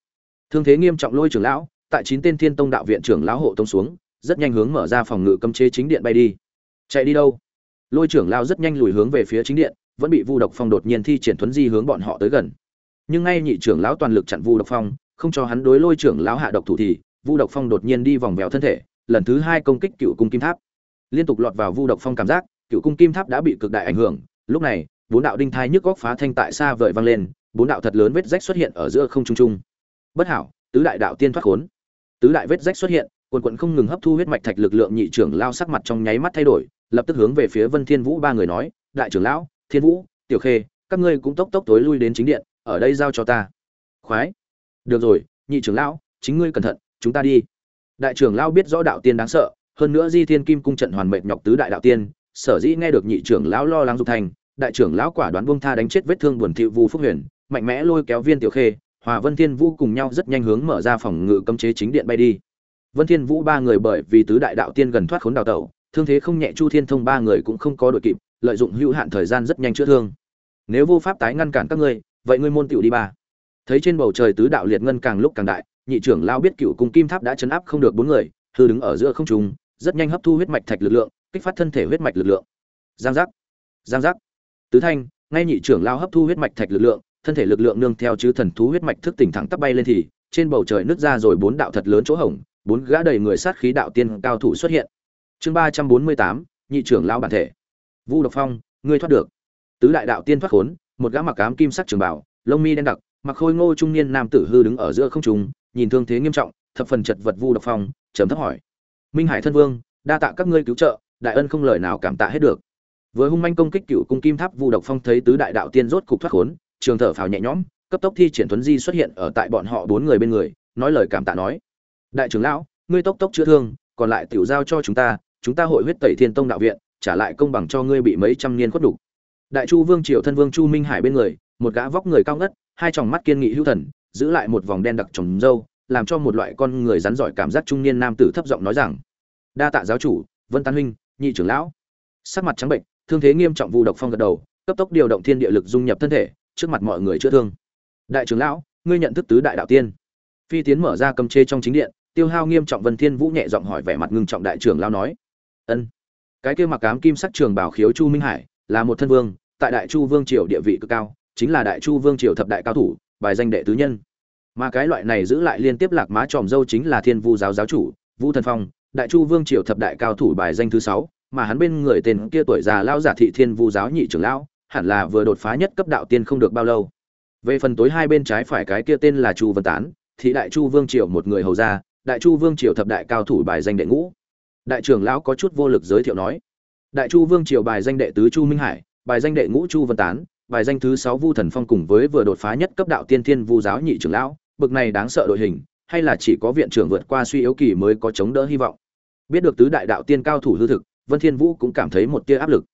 Thương thế nghiêm trọng lôi trưởng lão, tại chín tên thiên tông đạo viện trưởng lão hộ tông xuống, rất nhanh hướng mở ra phòng ngự cấm chế chính điện bay đi. Chạy đi đâu? Lôi trưởng lão rất nhanh lùi hướng về phía chính điện vẫn bị vu độc phong đột nhiên thi triển thuấn di hướng bọn họ tới gần. Nhưng ngay nhị trưởng lão toàn lực chặn vu độc phong, không cho hắn đối lôi trưởng lão hạ độc thủ thì, vu độc phong đột nhiên đi vòng vèo thân thể, lần thứ hai công kích cựu cung kim tháp. Liên tục lọt vào vu độc phong cảm giác, cựu cung kim tháp đã bị cực đại ảnh hưởng. Lúc này, bốn đạo đinh thai nhức góc phá thanh tại xa vời vang lên, bốn đạo thật lớn vết rách xuất hiện ở giữa không trung trung. Bất hảo, tứ đại đạo tiên thoát khốn. Tứ đại vết rách xuất hiện, quần quần không ngừng hấp thu huyết mạch thạch lực lượng nhị trưởng lao sắc mặt trong nháy mắt thay đổi, lập tức hướng về phía vân thiên vũ ba người nói, đại trưởng lão thiên vũ, tiểu khê, các ngươi cũng tốc tốc tối lui đến chính điện, ở đây giao cho ta. Khoái. Được rồi, nhị trưởng lão, chính ngươi cẩn thận, chúng ta đi. Đại trưởng lão biết rõ đạo tiên đáng sợ, hơn nữa di thiên kim cung trận hoàn mệnh nhọc tứ đại đạo tiên, sở dĩ nghe được nhị trưởng lão lo lắng dục thành, đại trưởng lão quả đoán buông tha đánh chết vết thương buồn thiệu vu phúc huyền, mạnh mẽ lôi kéo viên tiểu khê, hòa vân thiên vũ cùng nhau rất nhanh hướng mở ra phòng ngự cấm chế chính điện bay đi. Vân thiên vũ ba người bởi vì tứ đại đạo tiên gần thoát khốn đào tẩu, thương thế không nhẹ chu thiên thông ba người cũng không có đội kịp lợi dụng hữu hạn thời gian rất nhanh chữa thương. Nếu vô pháp tái ngăn cản các ngươi, vậy ngươi môn tiểu đi ba. Thấy trên bầu trời tứ đạo liệt ngân càng lúc càng đại, nhị trưởng lao biết cựu cung kim tháp đã chấn áp không được bốn người, hư đứng ở giữa không trung, rất nhanh hấp thu huyết mạch thạch lực lượng, kích phát thân thể huyết mạch lực lượng. Giang giác giang giác. Tứ thanh, ngay nhị trưởng lao hấp thu huyết mạch thạch lực lượng, thân thể lực lượng nương theo chứ thần thú huyết mạch thức tỉnh thẳng tắp bay lên thì, trên bầu trời nứt ra rồi bốn đạo thật lớn chỗ hổng, bốn gã đầy người sát khí đạo tiên cao thủ xuất hiện. Chương ba trăm bốn mươi tám, nhị trưởng lao bản thể vu độc phong, ngươi thoát được. Tứ đại đạo tiên thoát khốn, một gã mặc cám kim sắc trường bảo, lông mi đen đặc, mặc khôi ngô trung niên nam tử hư đứng ở giữa không trung, nhìn thương thế nghiêm trọng, thập phần chật vật vu độc phong, trầm thấp hỏi. Minh hải thân vương, đa tạ các ngươi cứu trợ, đại ân không lời nào cảm tạ hết được. Với hung manh công kích cựu cung kim tháp vu độc phong thấy tứ đại đạo tiên rốt cục thoát khốn, trường thở phào nhẹ nhõm, cấp tốc thi triển tuấn di xuất hiện ở tại bọn họ bốn người bên người, nói lời cảm tạ nói. Đại trưởng lão, ngươi tốc tốc chữa thương, còn lại tiểu giao cho chúng ta chúng ta hội huyết tẩy thiên tông đạo viện trả lại công bằng cho ngươi bị mấy trăm niên khuất đủ. đại chu vương triều thân vương chu minh hải bên người, một gã vóc người cao ngất, hai tròng mắt kiên nghị hữu thần, giữ lại một vòng đen đặc trồng râu, làm cho một loại con người rắn giỏi cảm giác trung niên nam tử thấp giọng nói rằng, đa tạ giáo chủ, vân tán huynh, nhị trưởng lão. Sắc mặt trắng bệnh, thương thế nghiêm trọng vu độc phong gật đầu, cấp tốc điều động thiên địa lực dung nhập thân thể, trước mặt mọi người chữa thương. Đại trưởng lão, ngươi nhận thức tứ đại đạo tiên. Phi tiến mở ra cầm chê trong chính điện, tiêu hao nghiêm trọng vân thiên vũ nhẹ giọng hỏi vẻ mặt ngưng trọng đại trưởng lão nói, ân cái kia mặc cám kim sắc trường bảo khiếu chu minh hải, là một thân vương, tại đại chu vương triều địa vị cực cao, chính là đại chu vương triều thập đại cao thủ, bài danh đệ tứ nhân. Mà cái loại này giữ lại liên tiếp lạc má tròm dâu chính là thiên vu giáo giáo chủ vũ thần phong, đại chu vương triều thập đại cao thủ bài danh thứ sáu, mà hắn bên người tên kia tuổi già lao giả thị thiên vu giáo nhị trưởng lão, hẳn là vừa đột phá nhất cấp đạo tiên không được bao lâu. Về phần tối hai bên trái phải cái kia tên là chu vân tán, thì đại chu vương triều một người hầu gia đại chu vương triều thập đại cao thủ bài danh đệ ngũ đại trưởng lão có chút vô lực giới thiệu nói. Đại chu vương triều bài danh đệ tứ chu minh hải, bài danh đệ ngũ chu vân tán, bài danh thứ sáu vu thần phong cùng với vừa đột phá nhất cấp đạo tiên thiên vu giáo nhị trưởng lão, bực này đáng sợ đội hình, hay là chỉ có viện trưởng vượt qua suy yếu kỳ mới có chống đỡ hy vọng. Biết được tứ đại đạo tiên cao thủ hư thực, vân thiên vũ cũng cảm thấy một tia áp lực.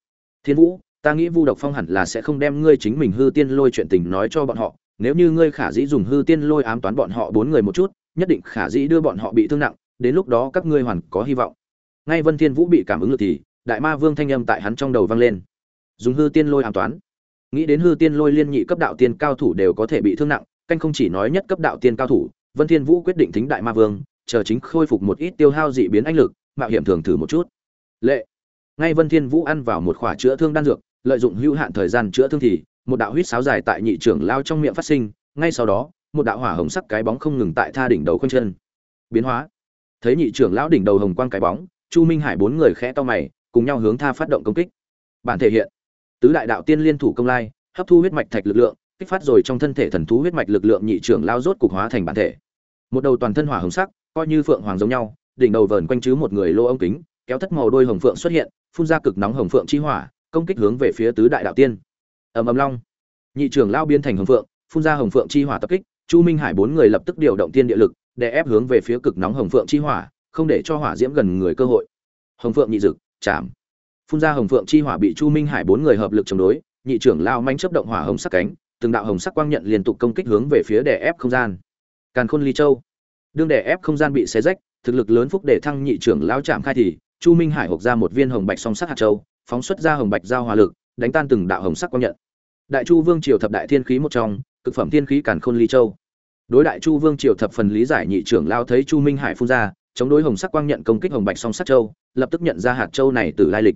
Thiên vũ, ta nghĩ vu độc phong hẳn là sẽ không đem ngươi chính mình hư tiên lôi chuyện tình nói cho bọn họ, nếu như ngươi khả dĩ dùng hư tiên lôi ám toán bọn họ bốn người một chút, nhất định khả dĩ đưa bọn họ bị thương nặng, đến lúc đó các ngươi hoàn có hy vọng ngay vân thiên vũ bị cảm ứng lực thì, đại ma vương thanh âm tại hắn trong đầu vang lên. Dùng hư tiên lôi ám toán. Nghĩ đến hư tiên lôi liên nhị cấp đạo tiên cao thủ đều có thể bị thương nặng, canh không chỉ nói nhất cấp đạo tiên cao thủ, vân thiên vũ quyết định thính đại ma vương, chờ chính khôi phục một ít tiêu hao dị biến anh lực, mạo hiểm thường thử một chút. Lệ. Ngay vân thiên vũ ăn vào một khỏa chữa thương đan dược, lợi dụng hữu hạn thời gian chữa thương thì, một đạo huyết sáo dài tại nhị trưởng lao trong miệng phát sinh, ngay sau đó, một đạo hỏa hồng sắc cái bóng không ngừng tại tha đỉnh đầu khoanh chân. Biến hóa. Thấy nhị trưởng lão đỉnh đầu hồng quang cái bóng chu minh hải bốn người khẽ to mày, cùng nhau hướng tha phát động công kích. Bản thể hiện, tứ đại đạo tiên liên thủ công lai, hấp thu huyết mạch thạch lực lượng, kích phát rồi trong thân thể thần thú huyết mạch lực lượng nhị trưởng lao rốt cục hóa thành bản thể. Một đầu toàn thân hỏa hồng sắc, coi như phượng hoàng giống nhau, đỉnh đầu vờn quanh chứ một người lô ống kính, kéo thất màu đôi hồng phượng xuất hiện, phun ra cực nóng hồng phượng chi hỏa, công kích hướng về phía tứ đại đạo tiên. Ầm ầm long. Nhị trưởng lao biến thành hồng phượng, phun ra hồng phượng chi hỏa tập kích, chu minh hải bốn người lập tức điều động tiên địa lực để ép hướng về phía cực nóng hồng phượng chi hỏa không để cho hỏa diễm gần người cơ hội. Hồng phượng nhị dực, chạm. Phun ra hồng phượng chi hỏa bị chu minh hải bốn người hợp lực chống đối, nhị trưởng lao manh chấp động hỏa hồng sắc cánh, từng đạo hồng sắc quang nhận liên tục công kích hướng về phía đè ép không gian. Càn khôn ly châu. Đương đè ép không gian bị xé rách, thực lực lớn phúc để thăng nhị trưởng lao chạm khai thì, chu minh hải hộc ra một viên hồng bạch song sắc hạt châu, phóng xuất ra hồng bạch giao hòa lực, đánh tan từng đạo hồng sắc quang nhận. Đại chu vương triều thập đại thiên khí một trong, cực phẩm thiên khí càn khôn ly châu. Đối đại chu vương triều thập phần lý giải nhị trưởng lao thấy chu minh hải phun ra chống đối hồng sắc quang nhận công kích hồng bạch song sắc châu, lập tức nhận ra hạt châu này từ lai lịch.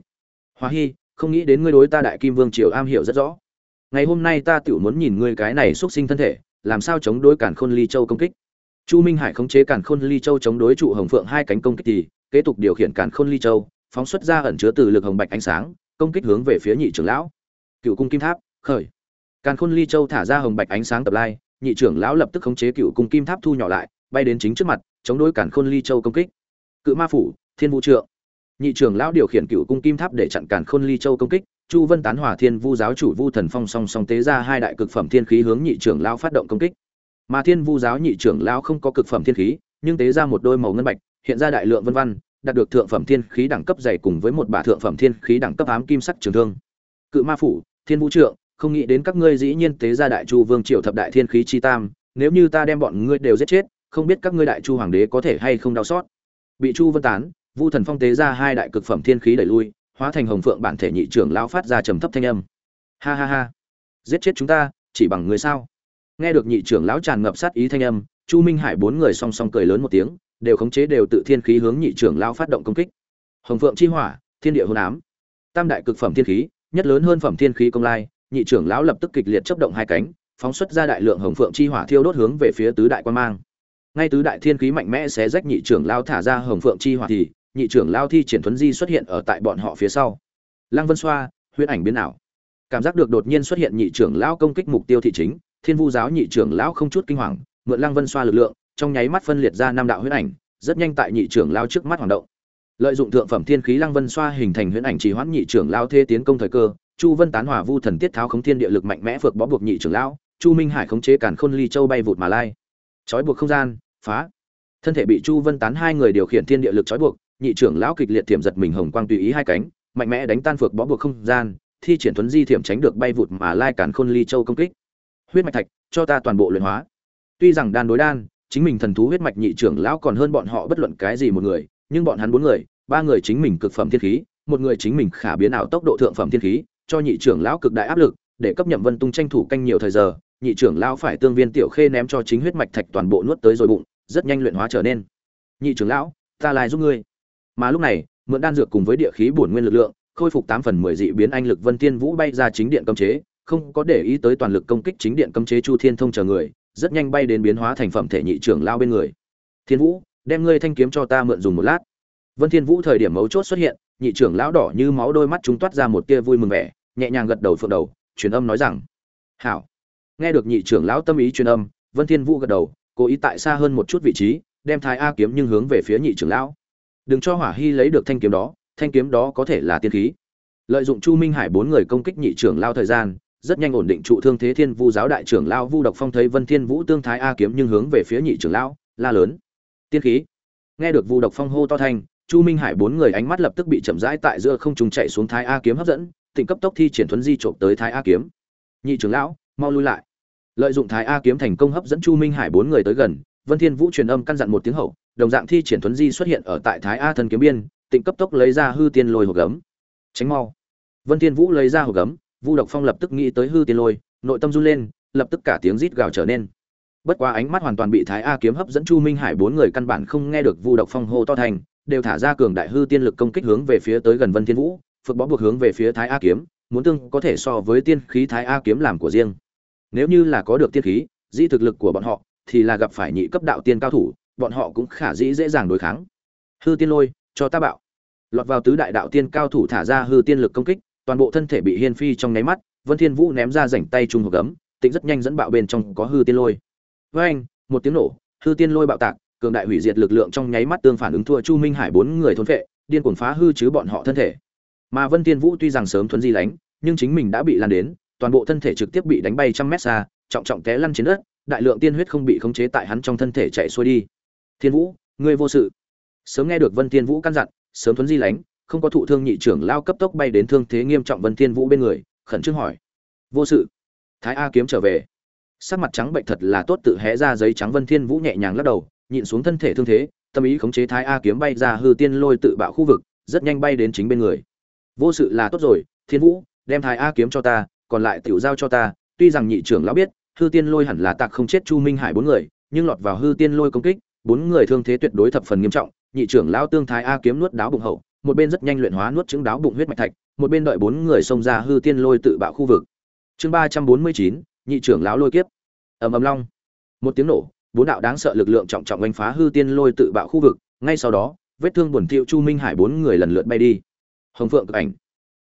Hoa hy không nghĩ đến ngươi đối ta đại kim vương triều am hiểu rất rõ. Ngày hôm nay ta tự muốn nhìn ngươi cái này xuất sinh thân thể, làm sao chống đối cản khôn ly châu công kích? Chu minh hải khống chế cản khôn ly châu chống đối trụ hồng phượng hai cánh công kích thì, kế tục điều khiển cản khôn ly châu, phóng xuất ra ẩn chứa từ lực hồng bạch ánh sáng, công kích hướng về phía nhị trưởng lão. Cựu cung kim tháp, khởi. Càn khôn ly châu thả ra hồng bạch ánh sáng tập lai, nhị trưởng lão lập tức khống chế cựu cung kim tháp thu nhỏ lại, bay đến chính trước mặt chống đối càn khôn ly châu công kích. Cự ma phủ, thiên vũ trượng. Nhị trưởng lão điều khiển cựu cung kim tháp để chặn càn khôn ly châu công kích, chu vân tán hòa thiên vu giáo chủ vu thần phong song song tế ra hai đại cực phẩm thiên khí hướng nhị trưởng lão phát động công kích. Mà thiên vu giáo nhị trưởng lão không có cực phẩm thiên khí, nhưng tế ra một đôi màu ngân bạch, hiện ra đại lượng vân văn, đạt được thượng phẩm thiên khí đẳng cấp dày cùng với một bả thượng phẩm thiên khí đẳng cấp ám kim sắc trường thương. Cự ma phủ, thiên vũ trượng, không nghĩ đến các ngươi dĩ nhiên tế ra đại chu vương triều thập đại thiên khí chi tam, nếu như ta đem bọn ngươi đều giết chết không biết các ngươi đại chu hoàng đế có thể hay không đau xót. Bị chu vân tán, vu thần phong tế ra hai đại cực phẩm thiên khí đẩy lui, hóa thành hồng phượng bản thể nhị trưởng lao phát ra trầm thấp thanh âm. Ha ha ha. Giết chết chúng ta, chỉ bằng người sao? Nghe được nhị trưởng lão tràn ngập sát ý thanh âm, chu minh hải bốn người song song cười lớn một tiếng, đều khống chế đều tự thiên khí hướng nhị trưởng lão phát động công kích. Hồng phượng chi hỏa, thiên địa hôn ám. Tam đại cực phẩm thiên khí, nhất lớn hơn phẩm thiên khí công lai, nhị trưởng lão lập tức kịch liệt chấp động hai cánh, phóng xuất ra đại lượng hồng phượng chi hỏa thiêu đốt hướng về phía tứ đại quan mang ngay tứ đại thiên khí mạnh mẽ xé rách nhị trưởng lao thả ra hồng phượng chi hỏa thì, nhị trưởng lao thi triển thuấn di xuất hiện ở tại bọn họ phía sau. Lăng vân xoa huyễn ảnh biến ảo. Cảm giác được đột nhiên xuất hiện nhị trưởng lão công kích mục tiêu thị chính, thiên vu giáo nhị trưởng lão không chút kinh hoàng, mượn lăng vân xoa lực lượng, trong nháy mắt phân liệt ra năm đạo huyễn ảnh, rất nhanh tại nhị trưởng lao trước mắt hoạt động. Lợi dụng thượng phẩm thiên khí lăng vân xoa hình thành huyễn ảnh trì hoãn nhị trưởng lao thế tiến công thời cơ, chu vân tán hỏa vu thần tiết tháo khống thiên địa lực mạnh mẽ vượt bó buộc nhị trưởng lão, chu minh hải khống chế cản khôn ly châu bay vụt mà lai trói buộc không gian, phá. Thân thể bị chu vân tán hai người điều khiển thiên địa lực trói buộc, nhị trưởng lão kịch liệt tiềm giật mình hồng quang tùy ý hai cánh, mạnh mẽ đánh tan phược bó buộc không gian, thi triển thuấn di thiểm tránh được bay vụt mà lai cản khôn ly châu công kích. Huyết mạch thạch, cho ta toàn bộ luyện hóa. Tuy rằng đan đối đan, chính mình thần thú huyết mạch nhị trưởng lão còn hơn bọn họ bất luận cái gì một người, nhưng bọn hắn bốn người, ba người chính mình cực phẩm thiên khí, một người chính mình khả biến ảo tốc độ thượng phẩm thiên khí, cho nhị trưởng lão cực đại áp lực, để cấp nhậm vân tung tranh thủ canh nhiều thời giờ nhị trưởng lão phải tương viên tiểu khê ném cho chính huyết mạch thạch toàn bộ nuốt tới rồi bụng, rất nhanh luyện hóa trở nên. Nhị trưởng lão, ta lại giúp ngươi. Mà lúc này, mượn đan dược cùng với địa khí bổn nguyên lực lượng, khôi phục tám phần mười dị biến anh lực vân thiên vũ bay ra chính điện cấm chế, không có để ý tới toàn lực công kích chính điện cấm chế chu thiên thông chờ người, rất nhanh bay đến biến hóa thành phẩm thể nhị trưởng lão bên người. Thiên vũ, đem ngươi thanh kiếm cho ta mượn dùng một lát. Vân thiên vũ thời điểm mấu chốt xuất hiện, nhị trưởng lão đỏ như máu đôi mắt chúng toát ra một tia vui mừng vẻ, nhẹ nhàng gật đầu phượng đầu, truyền âm nói rằng, hảo nghe được nhị trưởng lão tâm ý truyền âm, vân thiên vũ gật đầu, cố ý tại xa hơn một chút vị trí, đem thái a kiếm nhưng hướng về phía nhị trưởng lão. Đừng cho hỏa hy lấy được thanh kiếm đó, thanh kiếm đó có thể là tiên khí. Lợi dụng chu minh hải bốn người công kích nhị trưởng lao thời gian, rất nhanh ổn định trụ thương thế thiên vu giáo đại trưởng lao vu độc phong thấy vân thiên vũ tương thái a kiếm nhưng hướng về phía nhị trưởng lão, la lớn. Tiên khí. Nghe được vu độc phong hô to thanh, chu minh hải bốn người ánh mắt lập tức bị chậm rãi tại giữa không trùng chạy xuống thái a kiếm hấp dẫn tỉnh cấp tốc thi triển thuấn di trộm tới thái a kiếm. Nhị trưởng lão mau lui lại. Lợi dụng thái a kiếm thành công hấp dẫn chu minh hải bốn người tới gần, vân thiên vũ truyền âm căn dặn một tiếng hậu, đồng dạng thi triển thuấn di xuất hiện ở tại thái a thân kiếm biên, tịnh cấp tốc lấy ra hư tiên lôi hộp gấm. Tránh mau. Vân thiên vũ lấy ra hộp gấm, vu độc phong lập tức nghĩ tới hư tiên lôi, nội tâm run lên, lập tức cả tiếng rít gào trở nên. Bất quá ánh mắt hoàn toàn bị thái a kiếm hấp dẫn chu minh hải bốn người căn bản không nghe được vu độc phong hô to thành, đều thả ra cường đại hư tiên lực công kích hướng về phía tới gần vân thiên vũ, phực bó buộc hướng về phía thái a kiếm, muốn tương có thể so với tiên khí thái a kiếm làm của riêng nếu như là có được tiên khí di thực lực của bọn họ, thì là gặp phải nhị cấp đạo tiên cao thủ, bọn họ cũng khả dĩ dễ dàng đối kháng. Hư tiên lôi, cho ta bạo. Lọt vào tứ đại đạo tiên cao thủ thả ra hư tiên lực công kích, toàn bộ thân thể bị hiên phi trong nháy mắt, vân thiên vũ ném ra rảnh tay trung hộp gấm, tịnh rất nhanh dẫn bạo bên trong có hư tiên lôi. Với anh một tiếng nổ, hư tiên lôi bạo tạc, cường đại hủy diệt lực lượng trong nháy mắt tương phản ứng thua chu minh hải bốn người thôn vệ, điên cuồng phá hư chứ bọn họ thân thể. Mà vân thiên vũ tuy rằng sớm thuấn di lánh, nhưng chính mình đã bị lan đến toàn bộ thân thể trực tiếp bị đánh bay trăm mét xa, trọng trọng té lăn trên đất, đại lượng tiên huyết không bị khống chế tại hắn trong thân thể chạy xuôi đi. Thiên vũ, ngươi vô sự. Sớm nghe được vân thiên vũ căn dặn, sớm thuấn di lánh, không có thụ thương nhị trưởng lao cấp tốc bay đến thương thế nghiêm trọng vân thiên vũ bên người, khẩn trương hỏi. Vô sự. Thái a kiếm trở về. Sắc mặt trắng bệnh thật là tốt tự hé ra giấy trắng vân thiên vũ nhẹ nhàng lắc đầu, nhịn xuống thân thể thương thế, tâm ý khống chế thái a kiếm bay ra hư tiên lôi tự bạo khu vực, rất nhanh bay đến chính bên người. Vô sự là tốt rồi, thiên vũ, đem thái a kiếm cho ta còn lại tiểu giao cho ta, tuy rằng nhị trưởng lão biết, hư tiên lôi hẳn là tạc không chết chu minh hải bốn người, nhưng lọt vào hư tiên lôi công kích, bốn người thương thế tuyệt đối thập phần nghiêm trọng, nhị trưởng lão tương thái a kiếm nuốt đáo bụng hậu, một bên rất nhanh luyện hóa nuốt chứng đáo bụng huyết mạch thạch, một bên đợi bốn người xông ra hư tiên lôi tự bạo khu vực. Chương ba trăm bốn mươi chín, nhị trưởng lão lôi kiếp. Ầm ầm long. Một tiếng nổ, bốn đạo đáng sợ lực lượng trọng trọng oanh phá hư tiên lôi tự bạo khu vực, ngay sau đó, vết thương buồn thiệu chu minh hải bốn người lần lượt bay đi. Hồng phượng cực ảnh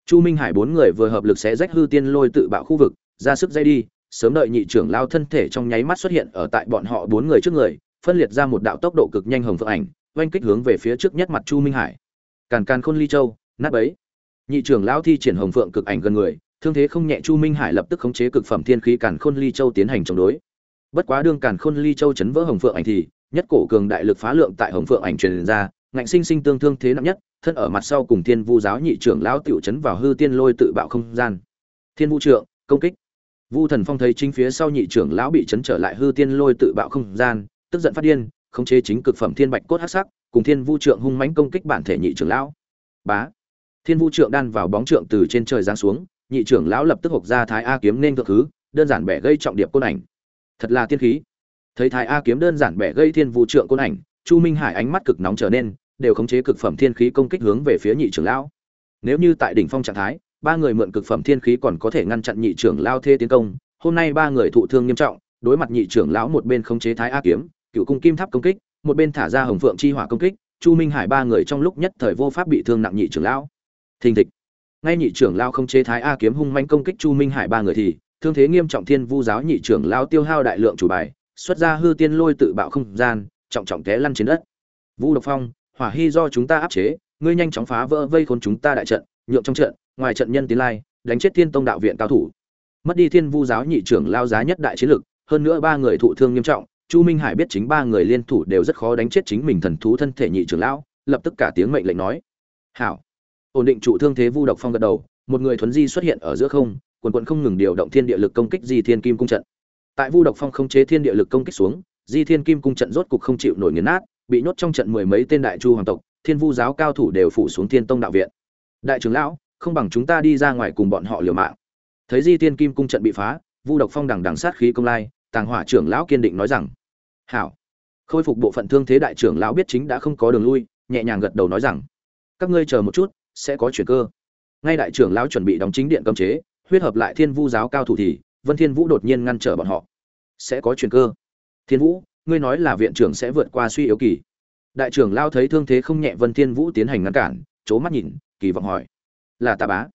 chu minh hải bốn người vừa hợp lực sẽ rách hư tiên lôi tự bạo khu vực, ra sức dây đi, sớm đợi nhị trưởng lao thân thể trong nháy mắt xuất hiện ở tại bọn họ bốn người trước người, phân liệt ra một đạo tốc độ cực nhanh hồng phượng ảnh, oanh kích hướng về phía trước nhất mặt chu minh hải. Càn càn khôn ly châu, nát bấy. Nhị trưởng lão thi triển hồng phượng cực ảnh gần người, thương thế không nhẹ chu minh hải lập tức khống chế cực phẩm thiên khí càn khôn ly châu tiến hành chống đối. Bất quá đương càn khôn ly châu chấn vỡ hồng phượng ảnh thì, nhất cổ cường đại lực phá lượng tại hồng phượng ảnh truyền ra ngạnh sinh sinh tương thương thế nặng nhất, thân ở mặt sau cùng thiên vu giáo nhị trưởng lão tiểu chấn vào hư tiên lôi tự bạo không gian. Thiên vu trượng, công kích. Vu thần phong thấy chính phía sau nhị trưởng lão bị chấn trở lại hư tiên lôi tự bạo không gian, tức giận phát điên, khống chế chính cực phẩm thiên bạch cốt hắc sắc, cùng thiên vu trượng hung mãnh công kích bản thể nhị trưởng lão. Bá. Thiên vu trượng đan vào bóng trượng từ trên trời giáng xuống, nhị trưởng lão lập tức hộc ra thái a kiếm nên thượng thứ, đơn giản bẻ gây trọng điệp côn ảnh. Thật là tiên khí. Thấy thái a kiếm đơn giản bẻ gây thiên vu trượng côn ảnh chu minh hải ánh mắt cực nóng trở nên, đều khống chế cực phẩm thiên khí công kích hướng về phía nhị trưởng lão. Nếu như tại đỉnh phong trạng thái, ba người mượn cực phẩm thiên khí còn có thể ngăn chặn nhị trưởng lão thê tiến công, hôm nay ba người thụ thương nghiêm trọng, đối mặt nhị trưởng lão một bên khống chế thái a kiếm, cựu cung kim tháp công kích, một bên thả ra hồng phượng chi hỏa công kích, chu minh hải ba người trong lúc nhất thời vô pháp bị thương nặng nhị trưởng lão. Thình thịch. Ngay nhị trưởng lão không chế thái a kiếm hung manh công kích chu minh hải ba người thì, thương thế nghiêm trọng thiên vu giáo nhị trưởng lão tiêu hao đại lượng chủ bài, xuất ra hư tiên lôi tự bạo không gian trọng trọng té lăn trên đất. Vũ độc phong, hỏa hy do chúng ta áp chế, ngươi nhanh chóng phá vỡ vây khốn chúng ta đại trận, nhượng trong trận, ngoài trận nhân tiến lai, đánh chết thiên tông đạo viện cao thủ. Mất đi thiên vu giáo nhị trưởng lao giá nhất đại chiến lực, hơn nữa ba người thụ thương nghiêm trọng, chu minh hải biết chính ba người liên thủ đều rất khó đánh chết chính mình thần thú thân thể nhị trưởng lão, lập tức cả tiếng mệnh lệnh nói. Hảo. Ổn định trụ thương thế vu độc phong gật đầu, một người thuấn di xuất hiện ở giữa không, quần quận không ngừng điều động thiên địa lực công kích di thiên kim cung trận. Tại vu độc phong không chế thiên địa lực công kích xuống di thiên kim cung trận rốt cục không chịu nổi nghiền nát, bị nhốt trong trận mười mấy tên đại chu hoàng tộc, thiên vu giáo cao thủ đều phủ xuống thiên tông đạo viện. Đại trưởng lão, không bằng chúng ta đi ra ngoài cùng bọn họ liều mạng. Thấy di thiên kim cung trận bị phá, vu độc phong đằng đằng sát khí công lai, tàng hỏa trưởng lão kiên định nói rằng, hảo. Khôi phục bộ phận thương thế đại trưởng lão biết chính đã không có đường lui, nhẹ nhàng gật đầu nói rằng, các ngươi chờ một chút, sẽ có chuyển cơ. Ngay đại trưởng lão chuẩn bị đóng chính điện cấm chế, huyết hợp lại thiên vu giáo cao thủ thì vân thiên vũ đột nhiên ngăn trở bọn họ. Sẽ có chuyển cơ thiên vũ, ngươi nói là viện trưởng sẽ vượt qua suy yếu kỳ. Đại trưởng lao thấy thương thế không nhẹ vân thiên vũ tiến hành ngăn cản c mắt nhìn, kỳ vọng hỏi. Là tạ bá.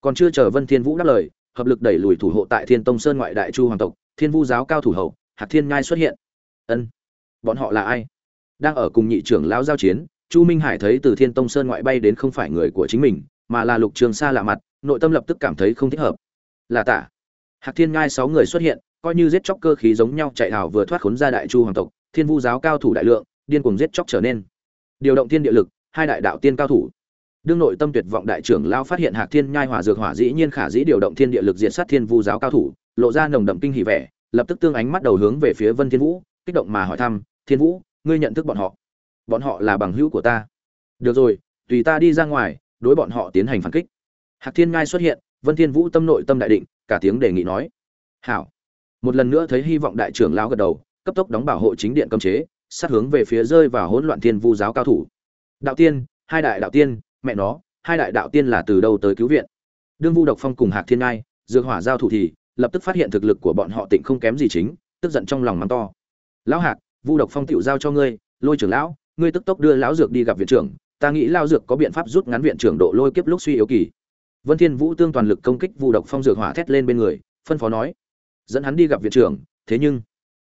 Còn chưa chờ vân thiên vũ đáp lời, hợp lực đẩy lùi thủ hộ tại thiên tông sơn ngoại đại chu hoàng tộc, thiên vu giáo cao thủ hậu hạt thiên nhai xuất hiện. Ân, bọn họ là ai? Đang ở cùng nhị trưởng lão giao chiến, chu minh hải thấy từ thiên tông sơn ngoại bay đến không phải người của chính mình, mà là lục trường sa lạ mặt, nội tâm lập tức cảm thấy không thích hợp. Là tả hạc thiên ngai sáu người xuất hiện coi như giết chóc cơ khí giống nhau chạy hào vừa thoát khốn ra đại chu hoàng tộc, thiên vu giáo cao thủ đại lượng, điên cuồng giết chóc trở nên. Điều động thiên địa lực, hai đại đạo tiên cao thủ. Đương nội tâm tuyệt vọng đại trưởng lao phát hiện hạc thiên nhai hỏa dược hỏa dĩ nhiên khả dĩ điều động thiên địa lực diệt sát thiên vu giáo cao thủ, lộ ra nồng đậm kinh hỉ vẻ, lập tức tương ánh mắt đầu hướng về phía vân thiên vũ, kích động mà hỏi thăm, thiên vũ, ngươi nhận thức bọn họ? Bọn họ là bằng hữu của ta. Được rồi, tùy ta đi ra ngoài, đối bọn họ tiến hành phản kích. Hạc thiên nhai xuất hiện, vân thiên vũ tâm nội tâm đại định, cả tiếng đề nghị nói. Hảo một lần nữa thấy hy vọng đại trưởng lão gật đầu, cấp tốc đóng bảo hộ chính điện cấm chế, sát hướng về phía rơi vào hỗn loạn thiên vu giáo cao thủ. Đạo tiên, hai đại đạo tiên, mẹ nó, hai đại đạo tiên là từ đâu tới cứu viện? Đương vu độc phong cùng hạc thiên ngai, dược hỏa giao thủ thì, lập tức phát hiện thực lực của bọn họ tịnh không kém gì chính, tức giận trong lòng mắng to. Lão hạc, vu độc phong tiểu giao cho ngươi, lôi trưởng lão, ngươi tức tốc đưa lão dược đi gặp viện trưởng, ta nghĩ lao dược có biện pháp rút ngắn viện trưởng độ lôi kiếp lúc suy yếu kỳ. Vân thiên vũ tương toàn lực công kích vu độc phong dược hỏa thét lên bên người, phân phó nói dẫn hắn đi gặp viện trưởng, thế nhưng,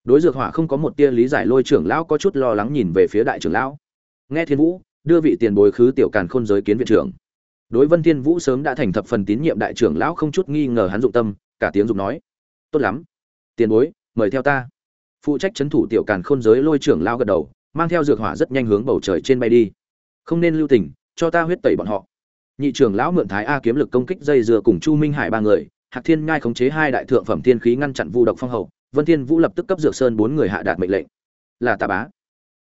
đối dược hỏa không có một tia lý giải, lôi trưởng lão có chút lo lắng nhìn về phía đại trưởng lão. Nghe thiên vũ, đưa vị tiền bối khứ tiểu càn khôn giới kiến viện trưởng. Đối vân thiên vũ sớm đã thành thập phần tín nhiệm đại trưởng lão không chút nghi ngờ hắn dụng tâm, cả tiếng dụng nói. Tốt lắm. Tiền bối, mời theo ta. Phụ trách chấn thủ tiểu càn khôn giới lôi trưởng lão gật đầu, mang theo dược hỏa rất nhanh hướng bầu trời trên bay đi. Không nên lưu tình, cho ta huyết tẩy bọn họ. Nhị trưởng lão mượn thái a kiếm lực công kích dây dừa cùng chu minh hải ba người hạc thiên ngai khống chế hai đại thượng phẩm thiên khí ngăn chặn vu độc phong hậu vân thiên vũ lập tức cấp dược sơn bốn người hạ đạt mệnh lệnh. Là tà bá.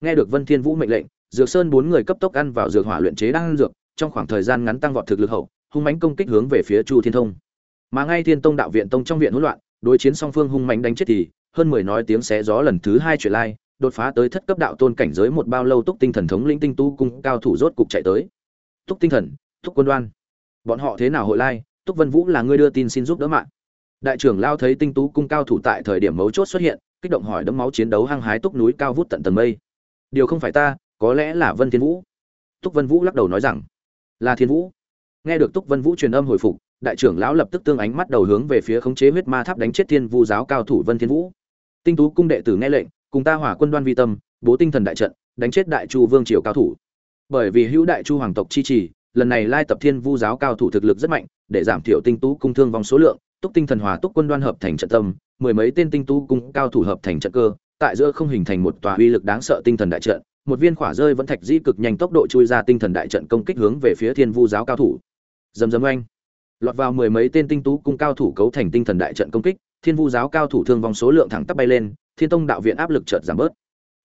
Nghe được vân thiên vũ mệnh lệnh, dược sơn bốn người cấp tốc ăn vào dược hỏa luyện chế đang dược, trong khoảng thời gian ngắn tăng vọt thực lực hậu, hung mãnh công kích hướng về phía chu thiên thông. Mà ngay thiên tông đạo viện tông trong viện hỗn loạn, đối chiến song phương hung mãnh đánh chết thì, hơn mười nói tiếng xé gió lần thứ hai truyền lai, đột phá tới thất cấp đạo tôn cảnh giới một bao lâu túc tinh thần thống lĩnh tinh tu cung cao thủ rốt cục chạy tới. Túc tinh thần, túc quân đoan. Bọn họ thế nào hội lai? Túc vân vũ là người đưa tin xin giúp đỡ mạng. Đại trưởng lao thấy tinh tú cung cao thủ tại thời điểm mấu chốt xuất hiện, kích động hỏi đấm máu chiến đấu hăng hái túc núi cao vút tận tầng mây. Điều không phải ta, có lẽ là vân thiên vũ. Túc vân vũ lắc đầu nói rằng, là thiên vũ. Nghe được túc vân vũ truyền âm hồi phục, đại trưởng lão lập tức tương ánh mắt đầu hướng về phía khống chế huyết ma tháp đánh chết thiên vu giáo cao thủ vân thiên vũ. Tinh tú cung đệ tử nghe lệnh, cùng ta hỏa quân đoan vi tâm, bố tinh thần đại trận, đánh chết đại chu vương triều cao thủ. Bởi vì hữu đại chu hoàng tộc chi trì, lần này lai tập thiên vu giáo cao thủ thực lực rất mạnh để giảm thiểu tinh tú cung thương vong số lượng, túc tinh thần hòa túc quân đoan hợp thành trận tâm, mười mấy tên tinh tú cung cao thủ hợp thành trận cơ, tại giữa không hình thành một tòa uy lực đáng sợ tinh thần đại trận, một viên khỏa rơi vẫn thạch di cực nhanh tốc độ chui ra tinh thần đại trận công kích hướng về phía thiên vu giáo cao thủ. Dầm dầm oanh. Lọt vào mười mấy tên tinh tú cung cao thủ cấu thành tinh thần đại trận công kích, thiên vu giáo cao thủ thương vong số lượng thẳng tắp bay lên, thiên tông đạo viện áp lực chợt giảm bớt.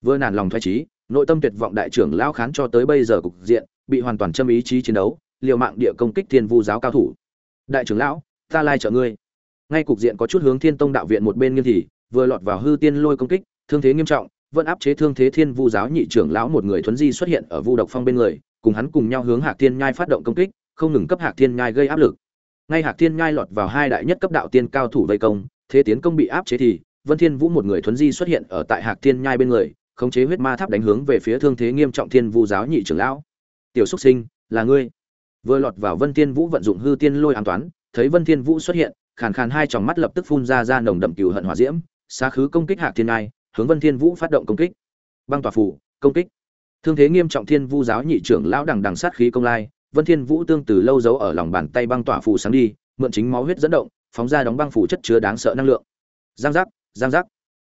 Vừa nản lòng thoái trí nội tâm tuyệt vọng đại trưởng lao khán cho tới bây giờ cục diện, bị hoàn toàn châm ý chí chiến đấu, liều mạng địa công kích thiên vu giáo cao thủ đại trưởng lão, ta lai trợ ngươi. Ngay cục diện có chút hướng thiên tông đạo viện một bên nghiêng thì, vừa lọt vào hư tiên lôi công kích, thương thế nghiêm trọng, vẫn áp chế thương thế thiên vu giáo nhị trưởng lão một người thuấn di xuất hiện ở vu độc phong bên người, cùng hắn cùng nhau hướng hạc thiên nhai phát động công kích, không ngừng cấp hạc thiên nhai gây áp lực. Ngay hạc thiên nhai lọt vào hai đại nhất cấp đạo tiên cao thủ vây công, thế tiến công bị áp chế thì, vân thiên vũ một người thuấn di xuất hiện ở tại hạc thiên nhai bên người, khống chế huyết ma tháp đánh hướng về phía thương thế nghiêm trọng thiên vu giáo nhị trưởng lão. Tiểu xuất sinh, là ngươi vừa lọt vào vân thiên vũ vận dụng hư tiên lôi an toán thấy vân thiên vũ xuất hiện khàn khàn hai tròng mắt lập tức phun ra ra nồng đậm cừu hận hỏa diễm xá khứ công kích hạc thiên ai, hướng vân thiên vũ phát động công kích. Băng tỏa phủ công kích. Thương thế nghiêm trọng thiên vu giáo nhị trưởng lão đằng đằng sát khí công lai vân thiên vũ tương từ lâu giấu ở lòng bàn tay băng tỏa phủ sáng đi mượn chính máu huyết dẫn động phóng ra đóng băng phủ chất chứa đáng sợ năng lượng. Giang giác giang giác.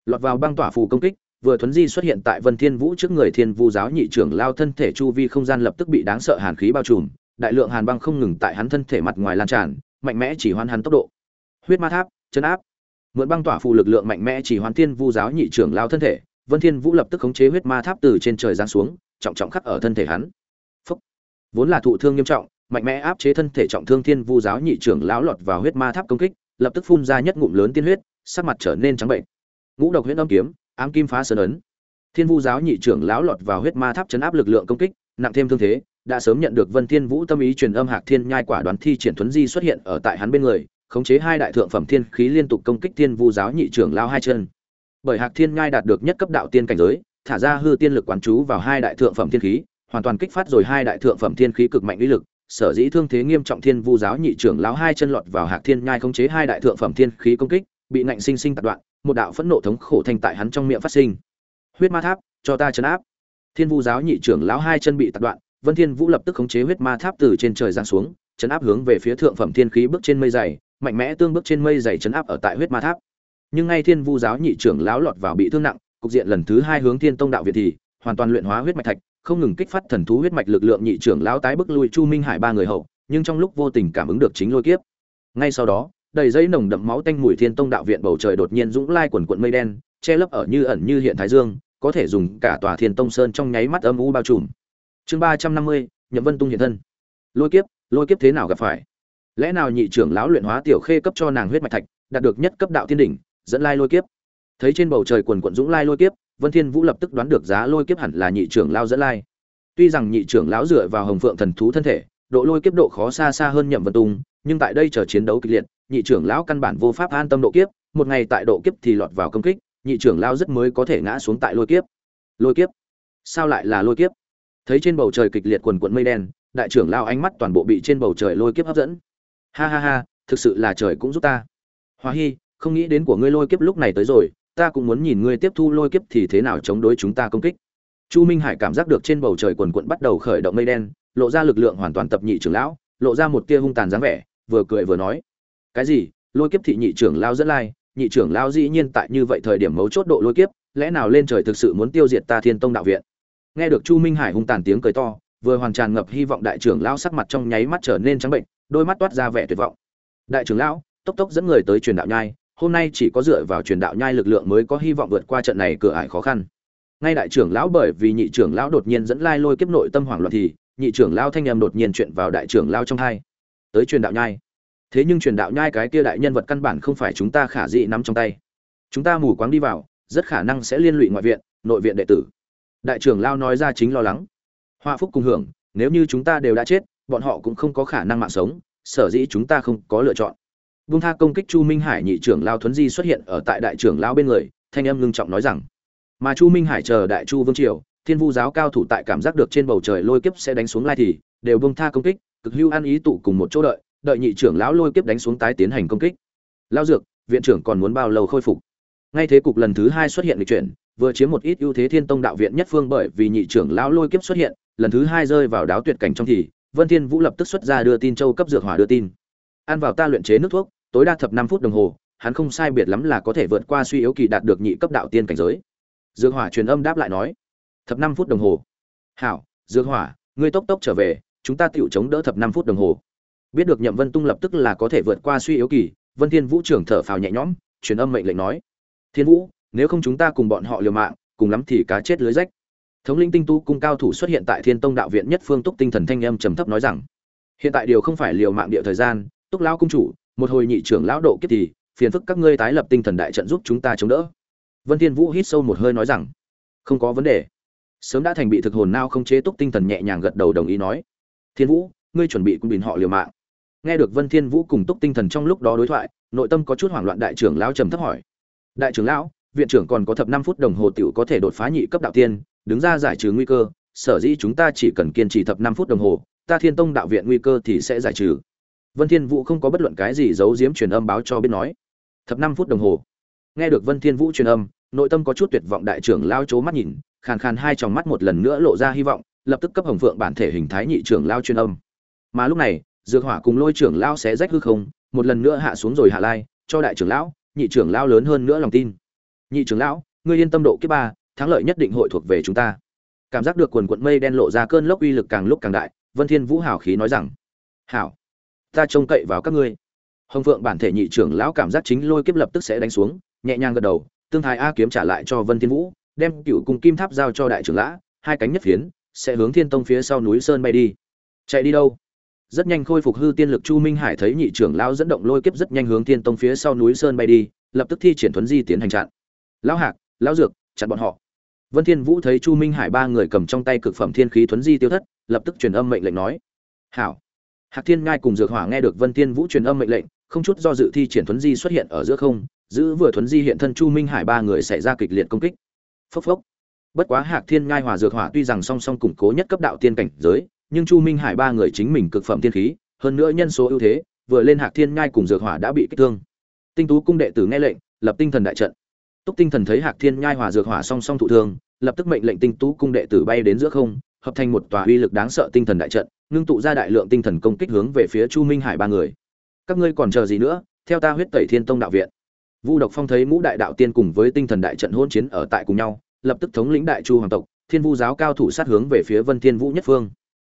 Lọt vào băng tỏa phủ công kích vừa thuấn di xuất hiện tại vân thiên vũ trước người thiên vu giáo nhị trưởng lao thân thể chu vi không gian lập tức bị đáng sợ hàn khí bao trùm đại lượng hàn băng không ngừng tại hắn thân thể mặt ngoài lan tràn, mạnh mẽ chỉ hoan hắn tốc độ. Huyết ma tháp, chân áp. Mượn băng tỏa phù lực lượng mạnh mẽ chỉ hoan thiên vu giáo nhị trưởng lao thân thể, vân thiên vũ lập tức khống chế huyết ma tháp từ trên trời giáng xuống, trọng trọng khắc ở thân thể hắn. Phúc. vốn là thụ thương nghiêm trọng, mạnh mẽ áp chế thân thể trọng thương thiên vu giáo nhị trưởng lão lọt vào huyết ma tháp công kích, lập tức phun ra nhất ngụm lớn tiên huyết, sắc mặt trở nên trắng bệnh. Ngũ độc huyết âm kiếm, ám kim phá sơn ấn. Thiên vu giáo nhị trưởng lão lọt vào huyết ma tháp chấn áp lực lượng công kích, nặng thêm thương thế đã sớm nhận được vân thiên vũ tâm ý truyền âm hạc thiên nhai quả đoán thi triển thuấn di xuất hiện ở tại hắn bên người, khống chế hai đại thượng phẩm thiên khí liên tục công kích thiên vu giáo nhị trưởng lão hai chân. Bởi hạc thiên nhai đạt được nhất cấp đạo tiên cảnh giới, thả ra hư tiên lực quán chú vào hai đại thượng phẩm thiên khí, hoàn toàn kích phát rồi hai đại thượng phẩm thiên khí cực mạnh uy lực, sở dĩ thương thế nghiêm trọng thiên vu giáo nhị trưởng lão hai chân lọt vào hạc thiên nhai khống chế hai đại thượng phẩm thiên khí công kích, bị nạnh sinh sinh tạt đoạn, một đạo phẫn nộ thống khổ thành tại hắn trong miệng phát sinh. Huyết ma tháp, cho ta chấn áp. Thiên vu giáo nhị trưởng lão hai chân bị tạt đoạn vân thiên vũ lập tức khống chế huyết ma tháp từ trên trời giáng xuống, chấn áp hướng về phía thượng phẩm thiên khí bước trên mây dày, mạnh mẽ tương bước trên mây dày chấn áp ở tại huyết ma tháp. Nhưng ngay thiên vu giáo nhị trưởng lão lọt vào bị thương nặng, cục diện lần thứ hai hướng thiên tông đạo viện thì hoàn toàn luyện hóa huyết mạch thạch, không ngừng kích phát thần thú huyết mạch lực lượng nhị trưởng lão tái bức lui chu minh hải ba người hậu, nhưng trong lúc vô tình cảm ứng được chính lôi kiếp. Ngay sau đó, đầy dây nồng đậm máu tanh mùi thiên tông đạo viện bầu trời đột nhiên dũng lai quần cuộn mây đen, che lấp ở như ẩn như hiện thái dương, có thể dùng cả tòa thiên tông sơn trong nháy mắt âm u bao trùm chương ba trăm năm mươi, nhậm vân tung hiện thân. Lôi kiếp lôi kiếp thế nào gặp phải? Lẽ nào nhị trưởng lão luyện hóa tiểu khê cấp cho nàng huyết mạch thạch, đạt được nhất cấp đạo thiên đỉnh, dẫn lai lôi kiếp? Thấy trên bầu trời quần quận dũng lai lôi kiếp, vân thiên vũ lập tức đoán được giá lôi kiếp hẳn là nhị trưởng lao dẫn lai. Tuy rằng nhị trưởng lão dựa vào hồng phượng thần thú thân thể, độ lôi kiếp độ khó xa xa hơn nhậm vân tung, nhưng tại đây chờ chiến đấu kịch liệt, nhị trưởng lão căn bản vô pháp an tâm độ kiếp, một ngày tại độ kiếp thì lọt vào công kích, nhị trưởng lão rất mới có thể ngã xuống tại lôi kiếp. Lôi kiếp? Sao lại là lôi kiếp? Thấy trên bầu trời kịch liệt quần quận mây đen, đại trưởng lão ánh mắt toàn bộ bị trên bầu trời lôi kiếp hấp dẫn. Ha ha ha, thực sự là trời cũng giúp ta. Hoa hy không nghĩ đến của ngươi lôi kiếp lúc này tới rồi, ta cũng muốn nhìn ngươi tiếp thu lôi kiếp thì thế nào chống đối chúng ta công kích. Chu minh hải cảm giác được trên bầu trời quần quận bắt đầu khởi động mây đen, lộ ra lực lượng hoàn toàn tập nhị trưởng lão, lộ ra một tia hung tàn dáng vẻ, vừa cười vừa nói. Cái gì? Lôi kiếp thị nhị trưởng lao dẫn lai, nhị trưởng lao dĩ nhiên tại như vậy thời điểm mấu chốt độ lôi kiếp, lẽ nào lên trời thực sự muốn tiêu diệt ta thiên tông đạo viện? Nghe được chu minh hải hung tàn tiếng cười to, vừa hoàn tràn ngập hy vọng đại trưởng lao sắc mặt trong nháy mắt trở nên trắng bệnh, đôi mắt toát ra vẻ tuyệt vọng. Đại trưởng lão, tốc tốc dẫn người tới truyền đạo nhai, hôm nay chỉ có dựa vào truyền đạo nhai lực lượng mới có hy vọng vượt qua trận này cửa ải khó khăn. Ngay đại trưởng lão bởi vì nhị trưởng lão đột nhiên dẫn lai lôi kiếp nội tâm hoảng loạn thì, nhị trưởng lão thanh âm đột nhiên chuyện vào đại trưởng lão trong hai. Tới truyền đạo nhai. Thế nhưng truyền đạo nhai cái kia đại nhân vật căn bản không phải chúng ta khả dị nắm trong tay. Chúng ta mù quáng đi vào, rất khả năng sẽ liên lụy ngoại viện, nội viện đệ tử đại trưởng lao nói ra chính lo lắng hoa phúc cùng hưởng nếu như chúng ta đều đã chết bọn họ cũng không có khả năng mạng sống sở dĩ chúng ta không có lựa chọn Bung tha công kích Chu Minh Hải nhị trưởng lao thuấn di xuất hiện ở tại đại trưởng lao bên người, thanh âm ngưng trọng nói rằng: "Mà Chu Minh Hải chờ đại Chu vương triều, Thiên Vu giáo cao thủ tại cảm giác được trên bầu trời lôi kiếp sẽ đánh xuống lai thì, đều bung tha công kích, cực hưu an ý tụ cùng một chỗ đợi, đợi nhị trưởng lão lôi kiếp đánh xuống tái tiến hành công kích. Lao dược, viện trưởng còn muốn bao lâu khôi phục? Ngay thế cục lần thứ hai xuất hiện lịch chuyển, vừa chiếm một ít ưu thế Thiên Tông đạo viện nhất phương bởi vì nhị trưởng lão lôi kiếp xuất hiện, lần thứ hai rơi vào đáo tuyệt cảnh trong thì, Vân Thiên Vũ lập tức xuất ra đưa tin châu cấp dược hỏa đưa tin. Ăn vào ta luyện chế nước thuốc, tối đa thập năm phút đồng hồ, hắn không sai biệt lắm là có thể vượt qua suy yếu kỳ đạt được nhị cấp đạo tiên cảnh giới. Dược hỏa truyền âm đáp lại nói, thập năm phút đồng hồ. Hảo, Dược hỏa, ngươi tốc tốc trở về, chúng ta tiểu chống đỡ thập năm phút đồng hồ. Biết được Nhậm Vân Tung lập tức là có thể vượt qua suy yếu kỳ, Vân Thiên Vũ trưởng thở phào nhẹ nhõm, truyền âm mệnh lệnh nói: "Thiên Vũ, nếu không chúng ta cùng bọn họ liều mạng, cùng lắm thì cá chết lưới rách." Thống linh tinh tu cung cao thủ xuất hiện tại Thiên Tông đạo viện nhất phương Túc Tinh Thần thanh âm trầm thấp nói rằng: "Hiện tại điều không phải liều mạng địa thời gian, Túc lão cung chủ, một hồi nhị trưởng lão độ kiếp thì phiền phức các ngươi tái lập tinh thần đại trận giúp chúng ta chống đỡ. Vân thiên vũ hít sâu một hơi nói rằng không có vấn đề. Sớm đã thành bị thực hồn nao không chế túc tinh thần nhẹ nhàng gật đầu đồng ý nói thiên vũ ngươi chuẩn bị cùng bình họ liều mạng. Nghe được vân thiên vũ cùng túc tinh thần trong lúc đó đối thoại nội tâm có chút hoảng loạn đại trưởng lão trầm thấp hỏi đại trưởng lão viện trưởng còn có thập năm phút đồng hồ tiểu có thể đột phá nhị cấp đạo tiên đứng ra giải trừ nguy cơ sở dĩ chúng ta chỉ cần kiên trì thập năm phút đồng hồ ta thiên tông đạo viện nguy cơ thì sẽ giải trừ Vân Thiên Vũ không có bất luận cái gì giấu giếm truyền âm báo cho biết nói. Thập năm phút đồng hồ. Nghe được Vân Thiên Vũ truyền âm, nội tâm có chút tuyệt vọng đại trưởng lao chố mắt nhìn, khàn khàn hai tròng mắt một lần nữa lộ ra hy vọng, lập tức cấp hồng phượng bản thể hình thái nhị trưởng lao truyền âm. Mà lúc này, dược hỏa cùng lôi trưởng lao sẽ rách hư không, một lần nữa hạ xuống rồi hạ lai, cho đại trưởng lão, nhị trưởng lao lớn hơn nữa lòng tin. Nhị trưởng lão, ngươi yên tâm độ kiếp ba, thắng lợi nhất định hội thuộc về chúng ta. Cảm giác được quần quận mây đen lộ ra cơn lốc uy lực càng lúc càng đại, vân thiên vũ hào khí nói rằng hảo ta trông cậy vào các ngươi. Hồng phượng bản thể nhị trưởng lão cảm giác chính lôi kiếp lập tức sẽ đánh xuống nhẹ nhàng gật đầu tương thái a kiếm trả lại cho vân thiên vũ đem cựu cung kim tháp giao cho đại trưởng lão hai cánh nhất phiến sẽ hướng thiên tông phía sau núi sơn bay đi. Chạy đi đâu? Rất nhanh khôi phục hư tiên lực chu minh hải thấy nhị trưởng lão dẫn động lôi kiếp rất nhanh hướng thiên tông phía sau núi sơn bay đi lập tức thi triển thuấn di tiến hành chặn lão hạc, lão dược, chặn bọn họ. Vân thiên vũ thấy chu minh hải ba người cầm trong tay cực phẩm thiên khí thuấn di tiêu thất, lập tức truyền âm mệnh lệnh nói. Hảo. Hạc thiên ngai cùng dược hỏa nghe được vân thiên vũ truyền âm mệnh lệnh, không chút do dự thi triển thuấn di xuất hiện ở giữa không, giữ vừa thuấn di hiện thân chu minh hải ba người xảy ra kịch liệt công kích. Phốc phốc. Bất quá hạc thiên ngai hòa dược hỏa tuy rằng song song củng cố nhất cấp đạo tiên cảnh giới, nhưng chu minh hải ba người chính mình cực phẩm tiên khí, hơn nữa nhân số ưu thế, vừa lên hạc thiên ngai cùng dược hỏa đã bị kích thương. Tinh tú cung đệ tử nghe lệnh, lập tinh thần đại trận túc tinh thần thấy hạc thiên nhai hòa dược hỏa song song thụ thương, lập tức mệnh lệnh tinh tú cung đệ tử bay đến giữa không, hợp thành một tòa uy lực đáng sợ tinh thần đại trận, ngưng tụ ra đại lượng tinh thần công kích hướng về phía chu minh hải ba người. Các ngươi còn chờ gì nữa? Theo ta huyết tẩy thiên tông đạo viện. Vu độc phong thấy ngũ đại đạo tiên cùng với tinh thần đại trận hôn chiến ở tại cùng nhau, lập tức thống lĩnh đại chu hoàng tộc, thiên vu giáo cao thủ sát hướng về phía vân thiên vũ nhất phương.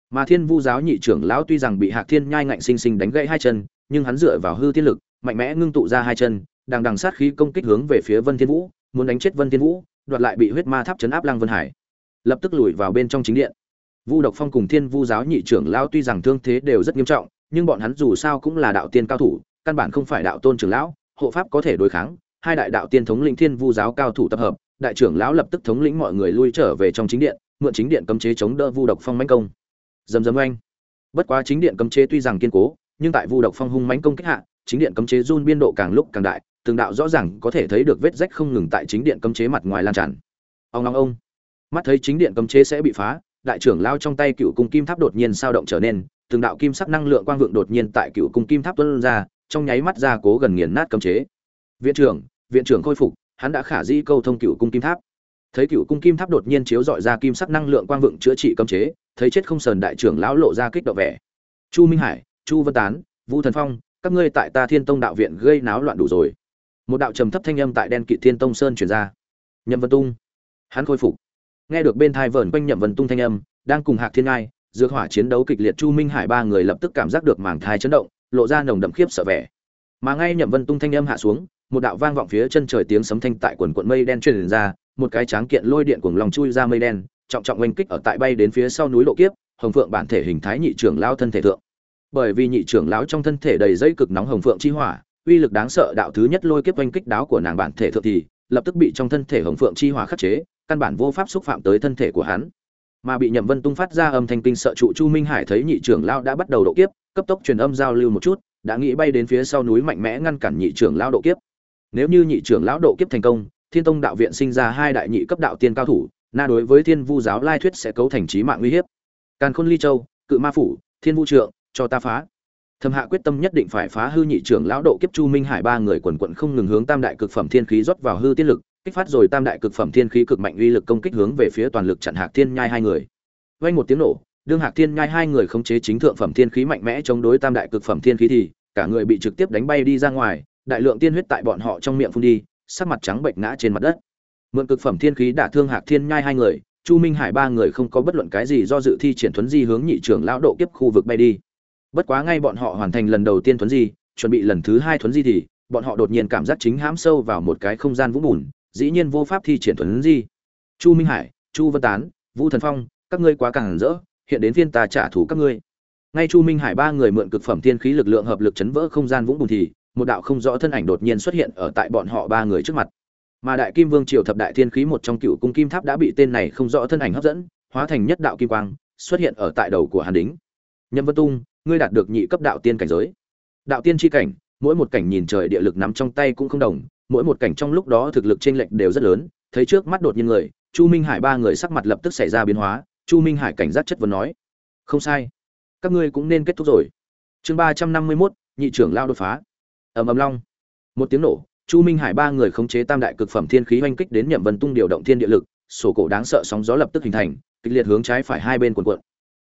Mà thiên vu giáo nhị trưởng lão tuy rằng bị hạc thiên nhai ngạnh sinh sinh đánh gãy hai chân, nhưng hắn dựa vào hư tiên lực, mạnh mẽ ngưng tụ ra hai chân đang đằng sát khí công kích hướng về phía vân thiên vũ, muốn đánh chết vân thiên vũ, đoạt lại bị huyết ma tháp chấn áp lăng vân hải. Lập tức lùi vào bên trong chính điện. Vu độc phong cùng thiên vu giáo nhị trưởng lão tuy rằng thương thế đều rất nghiêm trọng, nhưng bọn hắn dù sao cũng là đạo tiên cao thủ, căn bản không phải đạo tôn trưởng lão, hộ pháp có thể đối kháng. Hai đại đạo tiên thống lĩnh thiên vu giáo cao thủ tập hợp, đại trưởng lão lập tức thống lĩnh mọi người lui trở về trong chính điện, mượn chính điện cấm chế chống đỡ vu độc phong mãnh công. Dầm dầm oanh. Bất quá chính điện cấm chế tuy rằng kiên cố, nhưng tại vu độc phong hung mãnh công kích hạ, chính điện cấm chế run biên độ càng lúc càng đại từng đạo rõ ràng có thể thấy được vết rách không ngừng tại chính điện cấm chế mặt ngoài lan tràn. Ông long ông. Mắt thấy chính điện cấm chế sẽ bị phá, đại trưởng lao trong tay cựu cung kim tháp đột nhiên sao động trở nên, từng đạo kim sắc năng lượng quang vượng đột nhiên tại cựu cung kim tháp tuôn ra, trong nháy mắt ra cố gần nghiền nát cấm chế. Viện trưởng viện trưởng khôi phục, hắn đã khả dĩ câu thông cựu cung kim tháp. Thấy cựu cung kim tháp đột nhiên chiếu dọi ra kim sắc năng lượng quang vượng chữa trị cấm chế, thấy chết không sờn đại trưởng lão lộ ra kích động vẻ. Chu minh hải, chu vân tán vũ thần phong, các ngươi tại ta thiên tông đạo viện gây náo loạn đủ rồi một đạo trầm thấp thanh âm tại đen kỵ thiên tông sơn truyền ra. Nhậm vân tung. Hắn khôi phục. Nghe được bên thai vờn quanh nhậm vân tung thanh âm, đang cùng hạc thiên ngai, dược hỏa chiến đấu kịch liệt chu minh hải ba người lập tức cảm giác được màng thai chấn động, lộ ra nồng đậm khiếp sợ vẻ. Mà ngay nhậm vân tung thanh âm hạ xuống, một đạo vang vọng phía chân trời tiếng sấm thanh tại quần quận mây đen truyền ra, một cái tráng kiện lôi điện cuồng lòng chui ra mây đen, trọng trọng oanh kích ở tại bay đến phía sau núi lộ kiếp, hồng phượng bản thể hình thái nhị trưởng lao thân thể thượng. Bởi vì nhị trưởng lão trong thân thể đầy dây cực nóng hồng phượng chi hỏa uy lực đáng sợ đạo thứ nhất lôi kiếp oanh kích đáo của nàng bản thể thượng thì, lập tức bị trong thân thể hồng phượng chi hỏa khắc chế, căn bản vô pháp xúc phạm tới thân thể của hắn. Mà bị nhậm vân tung phát ra âm thanh kinh sợ trụ chu minh hải thấy nhị trưởng lao đã bắt đầu độ kiếp, cấp tốc truyền âm giao lưu một chút, đã nghĩ bay đến phía sau núi mạnh mẽ ngăn cản nhị trưởng lao độ kiếp. Nếu như nhị trưởng lão độ kiếp thành công, thiên tông đạo viện sinh ra hai đại nhị cấp đạo tiên cao thủ, na đối với thiên vu giáo lai thuyết sẽ cấu thành trí mạng uy hiếp. Càn khôn ly châu, cự ma phủ, thiên vu trượng, cho ta phá. Thâm hạ quyết tâm nhất định phải phá hư nhị trưởng lão độ kiếp chu minh hải ba người quần quận không ngừng hướng tam đại cực phẩm thiên khí rót vào hư tiên lực, kích phát rồi tam đại cực phẩm thiên khí cực mạnh uy lực công kích hướng về phía toàn lực chặn hạc thiên nhai hai người. Vang một tiếng nổ, đương hạc thiên nhai hai người khống chế chính thượng phẩm thiên khí mạnh mẽ chống đối tam đại cực phẩm thiên khí thì, cả người bị trực tiếp đánh bay đi ra ngoài, đại lượng tiên huyết tại bọn họ trong miệng phun đi, sắc mặt trắng bệnh ngã trên mặt đất. Mượn cực phẩm thiên khí đả thương hạc thiên nhai hai người, chu minh hải ba người không có bất luận cái gì do dự thi triển thuấn di hướng nhị trưởng lão độ kiếp khu vực bay đi bất quá ngay bọn họ hoàn thành lần đầu tiên thuấn di, chuẩn bị lần thứ hai thuấn di thì, bọn họ đột nhiên cảm giác chính hãm sâu vào một cái không gian vũng bùn, dĩ nhiên vô pháp thi triển thuấn di. Chu minh hải, chu vân tán vũ thần phong, các ngươi quá càng rỡ, hiện đến phiên ta trả thù các ngươi. Ngay chu minh hải ba người mượn cực phẩm tiên khí lực lượng hợp lực chấn vỡ không gian vũng bùn thì, một đạo không rõ thân ảnh đột nhiên xuất hiện ở tại bọn họ ba người trước mặt. Mà đại kim vương triều thập đại thiên khí một trong cựu cung kim tháp đã bị tên này không rõ thân ảnh hấp dẫn, hóa thành nhất đạo kim quang, xuất hiện ở tại đầu của hàn đính nhâm vân tung, ngươi đạt được nhị cấp đạo tiên cảnh giới. Đạo tiên tri cảnh, mỗi một cảnh nhìn trời địa lực nắm trong tay cũng không đồng, mỗi một cảnh trong lúc đó thực lực chênh lệch đều rất lớn. Thấy trước mắt đột nhiên người, chu minh hải ba người sắc mặt lập tức xảy ra biến hóa, chu minh hải cảnh giác chất vấn nói, không sai, các ngươi cũng nên kết thúc rồi. Chương ba trăm năm mươi mốt, nhị trưởng lao đột phá. Ầm ầm long. Một tiếng nổ, chu minh hải ba người khống chế tam đại cực phẩm thiên khí oanh kích đến nhậm vân tung điều động thiên địa lực, sổ cổ đáng sợ sóng gió lập tức hình thành, kịch liệt hướng trái phải hai bên quần quận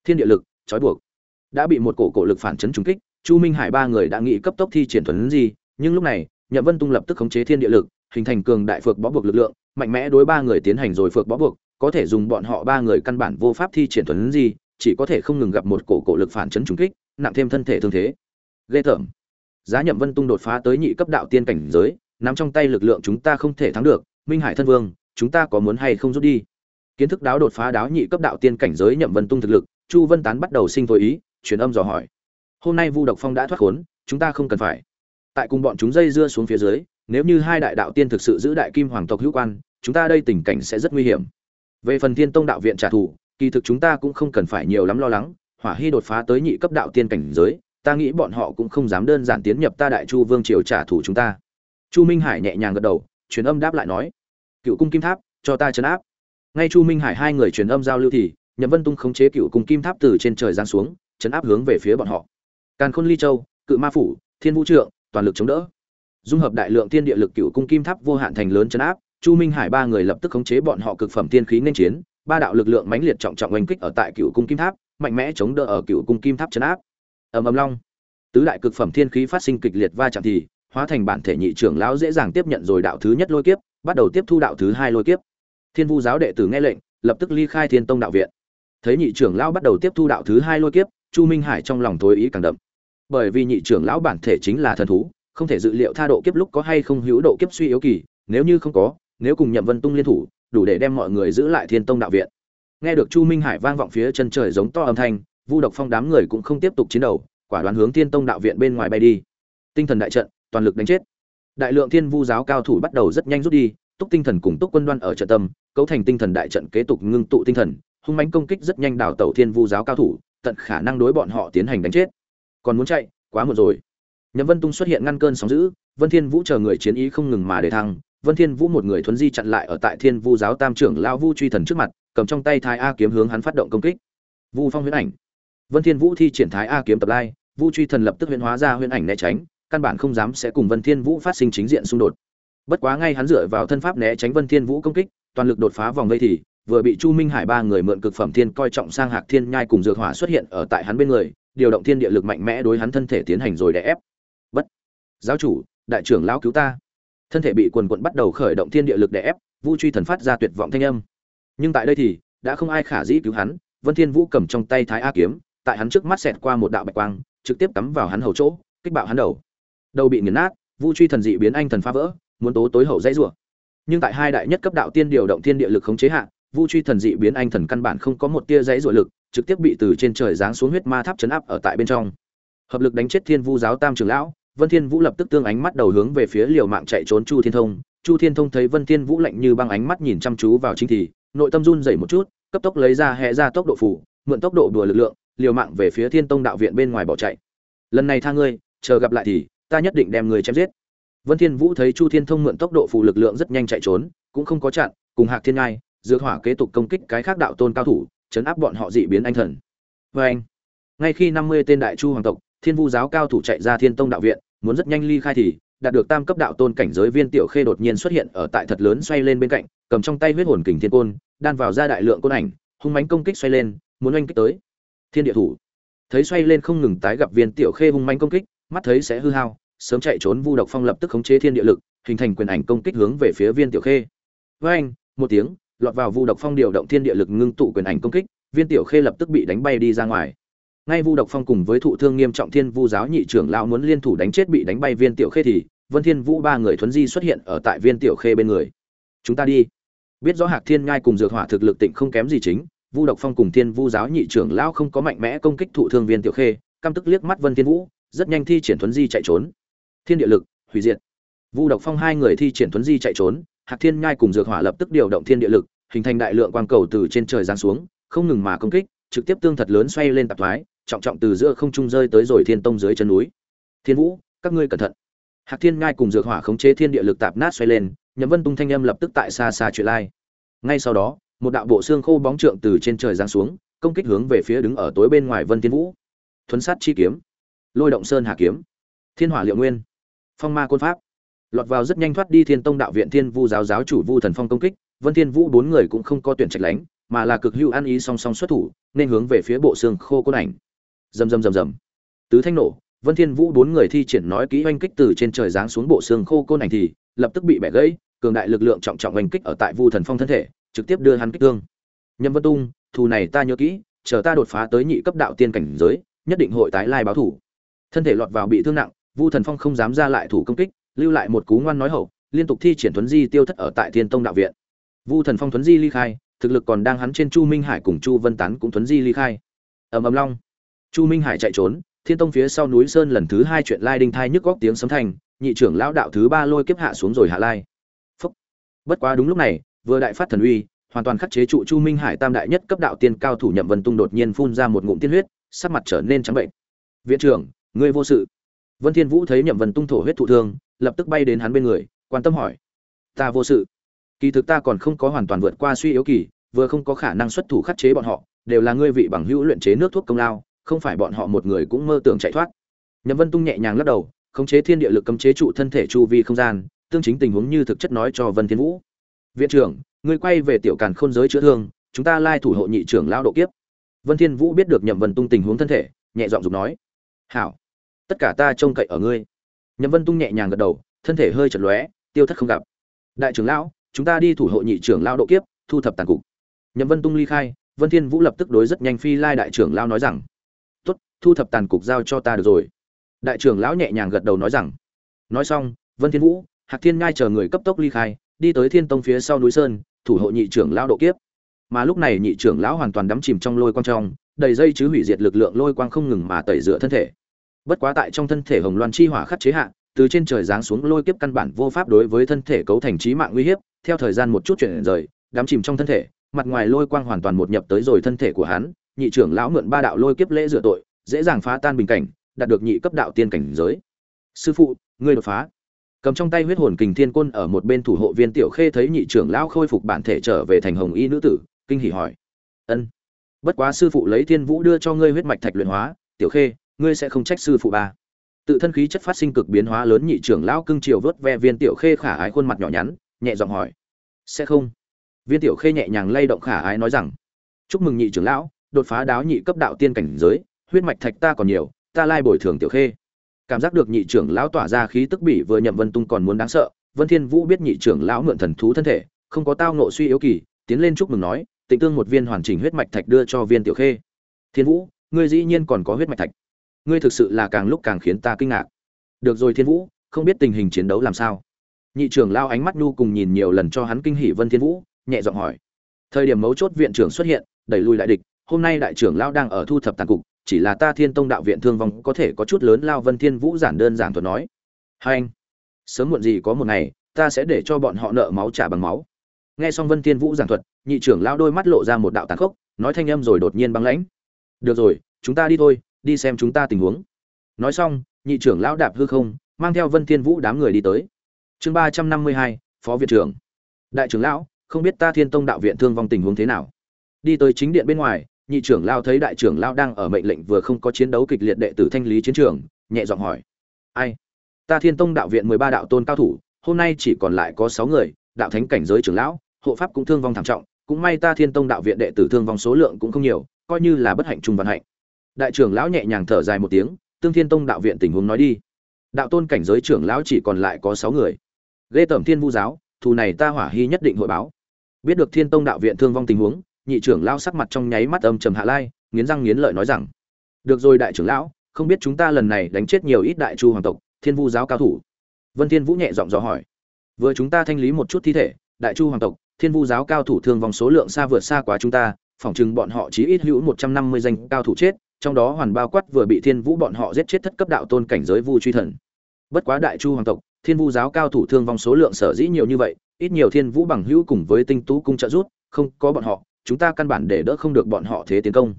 thiên địa lực, trói buộc đã bị một cổ cổ lực phản chấn trúng kích, chu minh hải ba người đã nghĩ cấp tốc thi triển thuần gì nhưng lúc này, nhậm vân tung lập tức khống chế thiên địa lực, hình thành cường đại phược bó buộc lực lượng, mạnh mẽ đối ba người tiến hành rồi phược bó buộc, có thể dùng bọn họ ba người căn bản vô pháp thi triển thuần gì chỉ có thể không ngừng gặp một cổ cổ lực phản chấn trùng kích, nặng thêm thân thể thương thế. Ghê tởm. Giá nhậm vân tung đột phá tới nhị cấp đạo tiên cảnh giới, nắm trong tay lực lượng chúng ta không thể thắng được, minh hải thân vương, chúng ta có muốn hay không rút đi? Kiến thức đáo đột phá đáo nhị cấp đạo tiên cảnh giới nhậm vân tung thực lực, chu vân tán bắt đầu sinh thôi ý truyền âm dò hỏi. Hôm nay vu độc phong đã thoát khốn, chúng ta không cần phải. Tại cùng bọn chúng dây dưa xuống phía dưới, nếu như hai đại đạo tiên thực sự giữ đại kim hoàng tộc hữu quan, chúng ta đây tình cảnh sẽ rất nguy hiểm. Về phần thiên tông đạo viện trả thù, kỳ thực chúng ta cũng không cần phải nhiều lắm lo lắng, hỏa hy đột phá tới nhị cấp đạo tiên cảnh giới, ta nghĩ bọn họ cũng không dám đơn giản tiến nhập ta đại chu vương triều trả thù chúng ta. Chu minh hải nhẹ nhàng gật đầu, truyền âm đáp lại nói, cựu cung kim tháp, cho ta chấn áp. Ngay chu minh hải hai người truyền âm giao lưu thì, nhậm vân tung khống chế cựu cung kim tháp từ trên trời giáng xuống chấn áp hướng về phía bọn họ. Càn khôn ly châu, cự ma phủ, thiên vũ trượng, toàn lực chống đỡ. Dung hợp đại lượng thiên địa lực cựu cung kim tháp vô hạn thành lớn chấn áp, chu minh hải ba người lập tức khống chế bọn họ cực phẩm tiên khí nên chiến, ba đạo lực lượng mãnh liệt trọng trọng oanh kích ở tại cựu cung kim tháp, mạnh mẽ chống đỡ ở cựu cung kim tháp chấn áp. Ầm ầm long. Tứ đại cực phẩm thiên khí phát sinh kịch liệt va chạm thì, hóa thành bản thể nhị trưởng lão dễ dàng tiếp nhận rồi đạo thứ nhất lôi kiếp, bắt đầu tiếp thu đạo thứ hai lôi kiếp. Thiên vu giáo đệ tử nghe lệnh, lập tức ly khai thiên tông đạo viện. Thấy nhị trưởng lão bắt đầu tiếp thu đạo thứ hai lôi kiếp chu minh hải trong lòng tối ý càng đậm. Bởi vì nhị trưởng lão bản thể chính là thần thú, không thể dự liệu tha độ kiếp lúc có hay không hữu độ kiếp suy yếu kỳ, nếu như không có, nếu cùng nhậm vân tung liên thủ, đủ để đem mọi người giữ lại thiên tông đạo viện. Nghe được chu minh hải vang vọng phía chân trời giống to âm thanh, vu độc phong đám người cũng không tiếp tục chiến đấu, quả đoán hướng thiên tông đạo viện bên ngoài bay đi. Tinh thần đại trận, toàn lực đánh chết. Đại lượng thiên vu giáo cao thủ bắt đầu rất nhanh rút đi, túc tinh thần cùng túc quân đoan ở trận tâm, cấu thành tinh thần đại trận kế tục ngưng tụ tinh thần, hung mãnh công kích rất nhanh đảo tẩu thiên vu giáo cao thủ tận khả năng đối bọn họ tiến hành đánh chết. Còn muốn chạy, quá muộn rồi. Nhậm vân tung xuất hiện ngăn cơn sóng dữ, vân thiên vũ chờ người chiến ý không ngừng mà để thăng. Vân thiên vũ một người thuấn di chặn lại ở tại thiên vu giáo tam trưởng lão vu truy thần trước mặt, cầm trong tay thái a kiếm hướng hắn phát động công kích. Vu phong huyễn ảnh. Vân thiên vũ thi triển thái a kiếm tập lai, vu truy thần lập tức huyễn hóa ra huyễn ảnh né tránh, căn bản không dám sẽ cùng vân thiên vũ phát sinh chính diện xung đột. Bất quá ngay hắn dựa vào thân pháp né tránh vân thiên vũ công kích, toàn lực đột phá vòng vây thì vừa bị chu minh hải ba người mượn cực phẩm thiên coi trọng sang hạc thiên nhai cùng dược hỏa xuất hiện ở tại hắn bên người, điều động thiên địa lực mạnh mẽ đối hắn thân thể tiến hành rồi đè ép. Bất, giáo chủ, đại trưởng lão cứu ta. Thân thể bị quần quần bắt đầu khởi động thiên địa lực đè ép, vu truy thần phát ra tuyệt vọng thanh âm. Nhưng tại đây thì, đã không ai khả dĩ cứu hắn, vân thiên vũ cầm trong tay thái a kiếm, tại hắn trước mắt xẹt qua một đạo bạch quang, trực tiếp cắm vào hắn hầu chỗ, kích bạo hắn đầu. Đầu bị nghiền nát, vu truy thần dị biến anh thần phá vỡ, muốn tố tối hậu dãy rủa. Nhưng tại hai đại nhất cấp đạo tiên điều động thiên địa lực khống chế hạ vu truy thần dị biến anh thần căn bản không có một tia dãy dội lực, trực tiếp bị từ trên trời giáng xuống huyết ma tháp chấn áp ở tại bên trong. Hợp lực đánh chết thiên vu giáo tam trưởng lão, vân thiên vũ lập tức tương ánh mắt đầu hướng về phía liều mạng chạy trốn chu thiên thông. Chu thiên thông thấy vân thiên vũ lạnh như băng ánh mắt nhìn chăm chú vào chính thì, nội tâm run rẩy một chút, cấp tốc lấy ra hệ ra tốc độ phủ, mượn tốc độ đùa lực lượng, liều mạng về phía thiên tông đạo viện bên ngoài bỏ chạy. Lần này tha ngươi, chờ gặp lại thì, ta nhất định đem người chém giết. Vân thiên vũ thấy chu thiên thông mượn tốc độ phù lực lượng rất nhanh chạy trốn, cũng không có chặn, cùng hạc thiên ngai dược hỏa kế tục công kích cái khác đạo tôn cao thủ, chấn áp bọn họ dị biến anh thần. Với anh, ngay khi 50 tên đại chu hoàng tộc, thiên vu giáo cao thủ chạy ra thiên tông đạo viện, muốn rất nhanh ly khai thì, đạt được tam cấp đạo tôn cảnh giới viên tiểu khê đột nhiên xuất hiện ở tại thật lớn xoay lên bên cạnh, cầm trong tay huyết hồn kình thiên côn, đan vào ra đại lượng côn ảnh, hung mãnh công kích xoay lên, muốn oanh kích tới. Thiên địa thủ, thấy xoay lên không ngừng tái gặp viên tiểu khê hung mãnh công kích, mắt thấy sẽ hư hao, sớm chạy trốn vu độc phong lập tức khống chế thiên địa lực, hình thành quyền ảnh công kích hướng về phía viên tiểu khê. Với anh, một tiếng lọt vào vu độc phong điều động thiên địa lực ngưng tụ quyền ảnh công kích, viên tiểu khê lập tức bị đánh bay đi ra ngoài. Ngay vu độc phong cùng với thụ thương nghiêm trọng thiên vu giáo nhị trưởng lão muốn liên thủ đánh chết bị đánh bay viên tiểu khê thì, vân thiên vũ ba người thuấn di xuất hiện ở tại viên tiểu khê bên người. Chúng ta đi. Biết rõ hạc thiên ngai cùng dược hỏa thực lực tịnh không kém gì chính, vu độc phong cùng thiên vu giáo nhị trưởng lão không có mạnh mẽ công kích thụ thương viên tiểu khê, căm tức liếc mắt vân thiên vũ, rất nhanh thi triển thuấn di chạy trốn. Thiên địa lực, hủy diệt. Vu độc phong hai người thi triển thuấn di chạy trốn hạc thiên nhai cùng dược hỏa lập tức điều động thiên địa lực, hình thành đại lượng quang cầu từ trên trời giáng xuống, không ngừng mà công kích, trực tiếp tương thật lớn xoay lên tạp thoái, trọng trọng từ giữa không trung rơi tới rồi thiên tông dưới chân núi. Thiên vũ, các ngươi cẩn thận. Hạc thiên nhai cùng dược hỏa khống chế thiên địa lực tạp nát xoay lên, nhậm vân tung thanh âm lập tức tại xa xa chuyện lai. Ngay sau đó, một đạo bộ xương khô bóng trượng từ trên trời giáng xuống, công kích hướng về phía đứng ở tối bên ngoài vân thiên vũ. Thuấn sát chi kiếm. Lôi động sơn hà kiếm. Thiên hỏa liệu nguyên. Phong ma côn pháp lọt vào rất nhanh thoát đi thiên tông đạo viện thiên vu giáo giáo chủ vu thần phong công kích, vân thiên vũ bốn người cũng không có tuyển trạch lánh, mà là cực hưu ăn ý song song xuất thủ, nên hướng về phía bộ xương khô côn ảnh. Rầm rầm rầm rầm. Tứ thanh nổ, vân thiên vũ bốn người thi triển nói kỹ oanh kích từ trên trời giáng xuống bộ xương khô côn ảnh thì lập tức bị bẻ gãy, cường đại lực lượng trọng trọng oanh kích ở tại vu thần phong thân thể, trực tiếp đưa hắn kích thương. Nhâm vân tung, thù này ta nhớ kỹ, chờ ta đột phá tới nhị cấp đạo tiên cảnh giới, nhất định hội tái lai báo thủ. Thân thể lọt vào bị thương nặng, vu thần phong không dám ra lại thủ công kích lưu lại một cú ngoan nói hậu, liên tục thi triển thuấn di tiêu thất ở tại thiên tông đạo viện. Vu thần phong thuấn di ly khai, thực lực còn đang hắn trên chu minh hải cùng chu vân tán cũng thuấn di ly khai. Ầm ầm long. Chu minh hải chạy trốn, thiên tông phía sau núi sơn lần thứ hai chuyện lai đinh thai nhức góc tiếng sấm thành, nhị trưởng lão đạo thứ ba lôi kiếp hạ xuống rồi hạ lai. Phúc. bất quá đúng lúc này, vừa đại phát thần uy, hoàn toàn khắc chế trụ chu minh hải tam đại nhất cấp đạo tiên cao thủ nhậm vân tung đột nhiên phun ra một ngụm tiên huyết, sắc mặt trở nên trắng bệnh. Viện trưởng, ngươi vô sự. Vân thiên vũ thấy nhậm vân tung thổ huyết thụ thương lập tức bay đến hắn bên người, quan tâm hỏi. Ta vô sự. Kỳ thực ta còn không có hoàn toàn vượt qua suy yếu kỳ, vừa không có khả năng xuất thủ khắc chế bọn họ, đều là ngươi vị bằng hữu luyện chế nước thuốc công lao, không phải bọn họ một người cũng mơ tưởng chạy thoát. Nhậm vân tung nhẹ nhàng lắc đầu, khống chế thiên địa lực cấm chế trụ thân thể chu vi không gian, tương chính tình huống như thực chất nói cho vân thiên vũ. Viện trưởng, ngươi quay về tiểu càn khôn giới chữa thương, chúng ta lai thủ hộ nhị trưởng lao độ kiếp. Vân thiên vũ biết được nhậm vân tung tình huống thân thể, nhẹ giọng dục nói. Hảo. Tất cả ta trông cậy ở ngươi nhậm vân tung nhẹ nhàng gật đầu, thân thể hơi chật lóe, tiêu thất không gặp. Đại trưởng lão, chúng ta đi thủ hộ nhị trưởng lão độ kiếp, thu thập tàn cục. Nhậm vân tung ly khai, vân thiên vũ lập tức đối rất nhanh phi lai đại trưởng lão nói rằng, tốt, thu thập tàn cục giao cho ta được rồi. Đại trưởng lão nhẹ nhàng gật đầu nói rằng, nói xong, vân thiên vũ, hạc thiên ngai chờ người cấp tốc ly khai, đi tới thiên tông phía sau núi sơn, thủ hộ nhị trưởng lão độ kiếp. Mà lúc này nhị trưởng lão hoàn toàn đắm chìm trong lôi quang trong, đầy dây chứ hủy diệt lực lượng lôi quang không ngừng mà tẩy rửa thân thể bất quá tại trong thân thể hồng loan chi hỏa khắc chế hạ, từ trên trời giáng xuống lôi kiếp căn bản vô pháp đối với thân thể cấu thành trí mạng nguy hiểm theo thời gian một chút chuyển rời, đắm chìm trong thân thể, mặt ngoài lôi quang hoàn toàn một nhập tới rồi thân thể của hắn, nhị trưởng lão mượn ba đạo lôi kiếp lễ rửa tội, dễ dàng phá tan bình cảnh, đạt được nhị cấp đạo tiên cảnh giới. Sư phụ, ngươi đột phá. Cầm trong tay huyết hồn kình thiên quân ở một bên thủ hộ viên tiểu khê thấy nhị trưởng lão khôi phục bản thể trở về thành hồng y nữ tử, kinh hỉ hỏi. Ân. Bất quá sư phụ lấy thiên vũ đưa cho ngươi huyết mạch thạch luyện hóa, tiểu khê ngươi sẽ không trách sư phụ ba. Tự thân khí chất phát sinh cực biến hóa lớn nhị trưởng lão cưng chiều vớt ve viên tiểu khê khả ái khuôn mặt nhỏ nhắn, nhẹ giọng hỏi. Sẽ không. Viên tiểu khê nhẹ nhàng lay động khả ái nói rằng. Chúc mừng nhị trưởng lão, đột phá đáo nhị cấp đạo tiên cảnh giới, huyết mạch thạch ta còn nhiều, ta lai bồi thường tiểu khê. Cảm giác được nhị trưởng lão tỏa ra khí tức bỉ vừa nhậm vân tung còn muốn đáng sợ, vân thiên vũ biết nhị trưởng lão mượn thần thú thân thể, không có tao nộ suy yếu kỳ, tiến lên chúc mừng nói, tịnh tương một viên hoàn chỉnh huyết mạch thạch đưa cho viên tiểu khê. Thiên vũ, ngươi dĩ nhiên còn có huyết mạch thạch ngươi thực sự là càng lúc càng khiến ta kinh ngạc. Được rồi thiên vũ, không biết tình hình chiến đấu làm sao. Nhị trưởng lao ánh mắt nhu cùng nhìn nhiều lần cho hắn kinh hỉ vân thiên vũ, nhẹ giọng hỏi. Thời điểm mấu chốt viện trưởng xuất hiện, đẩy lùi đại địch, hôm nay đại trưởng lao đang ở thu thập tàn cục, chỉ là ta thiên tông đạo viện thương vong có thể có chút lớn lao vân thiên vũ giản đơn giản thuật nói. Hai anh, sớm muộn gì có một ngày, ta sẽ để cho bọn họ nợ máu trả bằng máu. Nghe xong vân thiên vũ giảng thuật, nhị trưởng lao đôi mắt lộ ra một đạo tàn khốc, nói thanh âm rồi đột nhiên băng lãnh. Được rồi, chúng ta đi thôi đi xem chúng ta tình huống. Nói xong, nhị trưởng lão đạp hư không, mang theo vân thiên vũ đám người đi tới. Chương ba trăm năm mươi hai, phó viện trưởng. Đại trưởng lão, không biết ta thiên tông đạo viện thương vong tình huống thế nào? Đi tới chính điện bên ngoài, nhị trưởng lão thấy đại trưởng lão đang ở mệnh lệnh vừa không có chiến đấu kịch liệt đệ tử thanh lý chiến trường, nhẹ giọng hỏi. Ai? Ta thiên tông đạo viện mười ba đạo tôn cao thủ, hôm nay chỉ còn lại có sáu người, đạo thánh cảnh giới trưởng lão, hộ pháp cũng thương vong thảm trọng, cũng may ta thiên tông đạo viện đệ tử thương vong số lượng cũng không nhiều, coi như là bất hạnh trùng văn hạnh đại trưởng lão nhẹ nhàng thở dài một tiếng, tương thiên tông đạo viện tình huống nói đi. Đạo tôn cảnh giới trưởng lão chỉ còn lại có sáu người. Ghê tởm thiên vu giáo, thù này ta hỏa hy nhất định hội báo. Biết được thiên tông đạo viện thương vong tình huống, nhị trưởng lão sắc mặt trong nháy mắt âm trầm hạ lai, nghiến răng nghiến lợi nói rằng, được rồi đại trưởng lão, không biết chúng ta lần này đánh chết nhiều ít đại chu hoàng tộc, thiên vu giáo cao thủ. Vân thiên vũ nhẹ giọng dò hỏi, vừa chúng ta thanh lý một chút thi thể, đại chu hoàng tộc, thiên vu giáo cao thủ thương vong số lượng xa vượt xa quá chúng ta, phỏng chừng bọn họ chỉ ít hữu một trăm năm mươi danh cao thủ chết trong đó hoàn bao quát vừa bị thiên vũ bọn họ giết chết thất cấp đạo tôn cảnh giới vu truy thần. Bất quá đại chu hoàng tộc, thiên vu giáo cao thủ thương vong số lượng sở dĩ nhiều như vậy, ít nhiều thiên vũ bằng hữu cùng với tinh tú cung trợ rút không có bọn họ, chúng ta căn bản để đỡ không được bọn họ thế tiến công.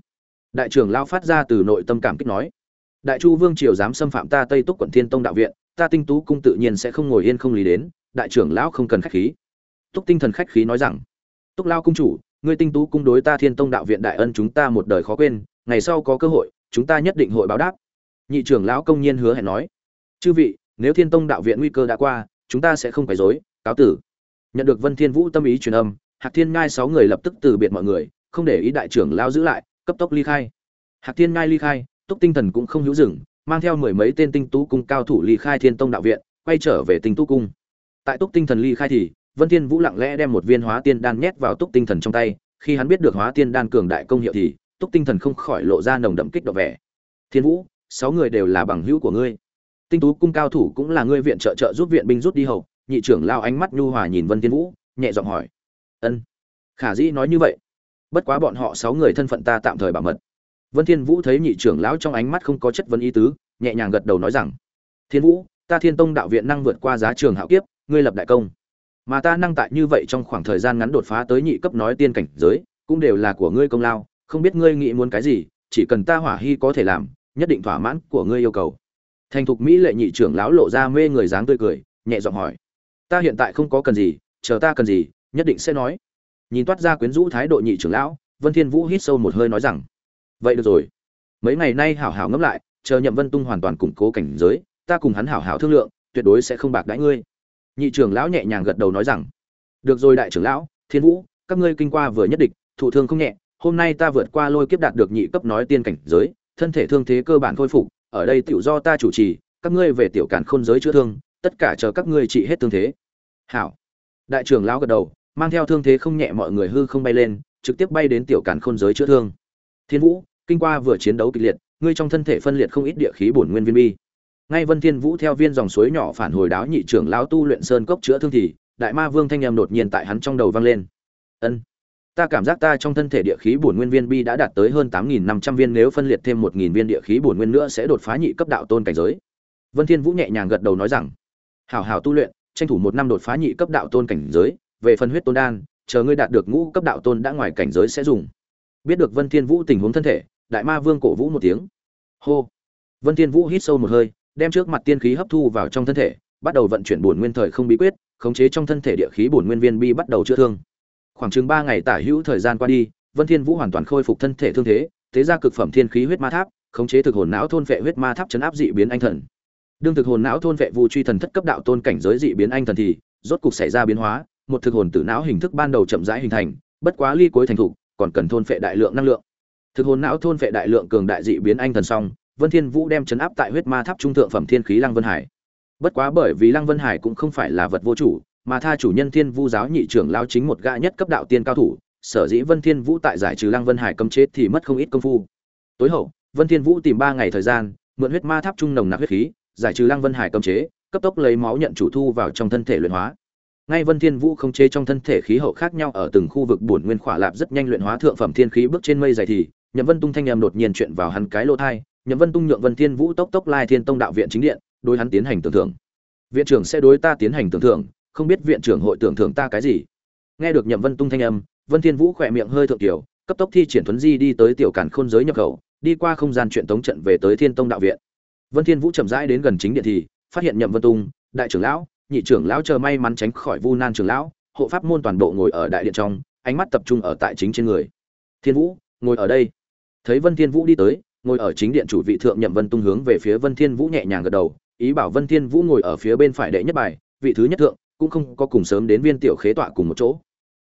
Đại trưởng lao phát ra từ nội tâm cảm kích nói, đại chu vương triều dám xâm phạm ta tây túc quận thiên tông đạo viện, ta tinh tú cung tự nhiên sẽ không ngồi yên không lý đến, đại trưởng lão không cần khách khí. Túc tinh thần khách khí nói rằng, túc lao cung chủ, ngươi tinh tú cung đối ta thiên tông đạo viện đại ân chúng ta một đời khó quên ngày sau có cơ hội, chúng ta nhất định hội báo đáp. Nhị trưởng lão công nhiên hứa hẹn nói. Chư vị, nếu thiên tông đạo viện nguy cơ đã qua, chúng ta sẽ không phải dối cáo tử. Nhận được vân thiên vũ tâm ý truyền âm, hạc thiên ngai sáu người lập tức từ biệt mọi người, không để ý đại trưởng lão giữ lại, cấp tốc ly khai. Hạc thiên ngai ly khai, túc tinh thần cũng không hữu dừng, mang theo mười mấy tên tinh tú cung cao thủ ly khai thiên tông đạo viện, quay trở về tinh tú cung. Tại túc tinh thần ly khai thì, vân thiên vũ lặng lẽ đem một viên hóa tiên đan nhét vào túc tinh thần trong tay, khi hắn biết được hóa tiên đan cường đại công hiệu thì túc tinh thần không khỏi lộ ra nồng đậm kích động vẻ. Thiên vũ, sáu người đều là bằng hữu của ngươi. Tinh tú cung cao thủ cũng là ngươi viện trợ trợ giúp viện binh rút đi hậu nhị trưởng lao ánh mắt nhu hòa nhìn vân thiên vũ, nhẹ giọng hỏi. Ân. Khả dĩ nói như vậy. Bất quá bọn họ sáu người thân phận ta tạm thời bảo mật. Vân thiên vũ thấy nhị trưởng lão trong ánh mắt không có chất vấn ý tứ, nhẹ nhàng gật đầu nói rằng, thiên vũ, ta thiên tông đạo viện năng vượt qua giá trường hạo kiếp, ngươi lập đại công. Mà ta năng tại như vậy trong khoảng thời gian ngắn đột phá tới nhị cấp nói tiên cảnh giới, cũng đều là của ngươi công lao không biết ngươi nghĩ muốn cái gì, chỉ cần ta hỏa hy có thể làm, nhất định thỏa mãn của ngươi yêu cầu. Thành thục mỹ lệ nhị trưởng lão lộ ra mê người dáng tươi cười, nhẹ giọng hỏi. Ta hiện tại không có cần gì, chờ ta cần gì, nhất định sẽ nói. Nhìn toát ra quyến rũ thái độ nhị trưởng lão, vân thiên vũ hít sâu một hơi nói rằng, vậy được rồi. Mấy ngày nay hảo hảo ngẫm lại, chờ nhậm vân tung hoàn toàn củng cố cảnh giới, ta cùng hắn hảo hảo thương lượng, tuyệt đối sẽ không bạc đãi ngươi. Nhị trưởng lão nhẹ nhàng gật đầu nói rằng, được rồi đại trưởng lão, thiên vũ, các ngươi kinh qua vừa nhất địch, thụ thương không nhẹ hôm nay ta vượt qua lôi kiếp đạt được nhị cấp nói tiên cảnh giới, thân thể thương thế cơ bản khôi phục, ở đây tiểu do ta chủ trì, các ngươi về tiểu cản khôn giới chữa thương, tất cả chờ các ngươi trị hết thương thế. Hảo. Đại trưởng lão gật đầu, mang theo thương thế không nhẹ mọi người hư không bay lên, trực tiếp bay đến tiểu cản khôn giới chữa thương. Thiên vũ, kinh qua vừa chiến đấu kịch liệt, ngươi trong thân thể phân liệt không ít địa khí bổn nguyên viên bi. Ngay vân thiên vũ theo viên dòng suối nhỏ phản hồi đáo nhị trưởng lão tu luyện sơn cốc chữa thương thì, đại ma vương thanh âm đột nhiên tại hắn trong đầu vang lên. Ân ta cảm giác ta trong thân thể địa khí bổn nguyên viên bi đã đạt tới hơn tám nghìn năm trăm viên, nếu phân liệt thêm một nghìn viên địa khí bổn nguyên nữa sẽ đột phá nhị cấp đạo tôn cảnh giới. Vân thiên vũ nhẹ nhàng gật đầu nói rằng, hảo hảo tu luyện, tranh thủ một năm đột phá nhị cấp đạo tôn cảnh giới, về phân huyết tôn đan, chờ ngươi đạt được ngũ cấp đạo tôn đã ngoài cảnh giới sẽ dùng. Biết được vân thiên vũ tình huống thân thể, đại ma vương cổ vũ một tiếng. Hô. Vân thiên vũ hít sâu một hơi, đem trước mặt tiên khí hấp thu vào trong thân thể, bắt đầu vận chuyển bổn nguyên thời không bí quyết, khống chế trong thân thể địa khí bổn nguyên viên bi bắt đầu chữa thương khoảng chừng ba ngày tả hữu thời gian qua đi, vân thiên vũ hoàn toàn khôi phục thân thể thương thế thế ra cực phẩm thiên khí huyết ma tháp, khống chế thực hồn não thôn vệ huyết ma tháp chấn áp dị biến anh thần. Đương thực hồn não thôn vệ vu truy thần thất cấp đạo tôn cảnh giới dị biến anh thần thì, rốt cục xảy ra biến hóa, một thực hồn tử não hình thức ban đầu chậm rãi hình thành, bất quá ly cuối thành thục, còn cần thôn vệ đại lượng năng lượng. Thực hồn não thôn vệ đại lượng cường đại dị biến anh thần xong, vân thiên vũ đem chấn áp tại huyết ma tháp trung thượng phẩm thiên khí lăng vân hải. Bất quá bởi vì lăng vân hải cũng không phải là vật vô chủ mà tha chủ nhân thiên vu giáo nhị trưởng lao chính một gã nhất cấp đạo tiên cao thủ, sở dĩ vân thiên vũ tại giải trừ lăng vân hải cấm chế thì mất không ít công phu. Tối hậu, vân thiên vũ tìm ba ngày thời gian, mượn huyết ma tháp trung nồng nặc huyết khí, giải trừ lăng vân hải cấm chế, cấp tốc lấy máu nhận chủ thu vào trong thân thể luyện hóa. Ngay vân thiên vũ không chế trong thân thể khí hậu khác nhau ở từng khu vực bổn nguyên khỏa lạp rất nhanh luyện hóa thượng phẩm thiên khí bước trên mây dày thì, nhậm vân tung thanh em đột nhiên chuyện vào hắn cái lỗ thai nhậm vân tung nhượng vân thiên vũ tốc tốc lai thiên tông đạo viện chính điện, đối hắn tiến hành tưởng thưởng. Viện trưởng sẽ đối ta tiến hành tưởng thưởng không biết viện trưởng hội tưởng thưởng ta cái gì. Nghe được nhậm vân tung thanh âm, vân thiên vũ khỏe miệng hơi thượng tiểu, cấp tốc thi triển thuấn di đi tới tiểu cản khôn giới nhập khẩu, đi qua không gian chuyện tống trận về tới thiên tông đạo viện. Vân thiên vũ chậm rãi đến gần chính điện thì, phát hiện nhậm vân tung, đại trưởng lão, nhị trưởng lão chờ may mắn tránh khỏi vu nan trưởng lão, hộ pháp môn toàn bộ ngồi ở đại điện trong, ánh mắt tập trung ở tại chính trên người. Thiên vũ, ngồi ở đây. Thấy vân thiên vũ đi tới, ngồi ở chính điện chủ vị thượng nhậm vân tung hướng về phía vân thiên vũ nhẹ nhàng gật đầu, ý bảo vân thiên vũ ngồi ở phía bên phải đệ nhất bài, vị thứ nhất thượng cũng không có cùng sớm đến viên tiểu khế tọa cùng một chỗ.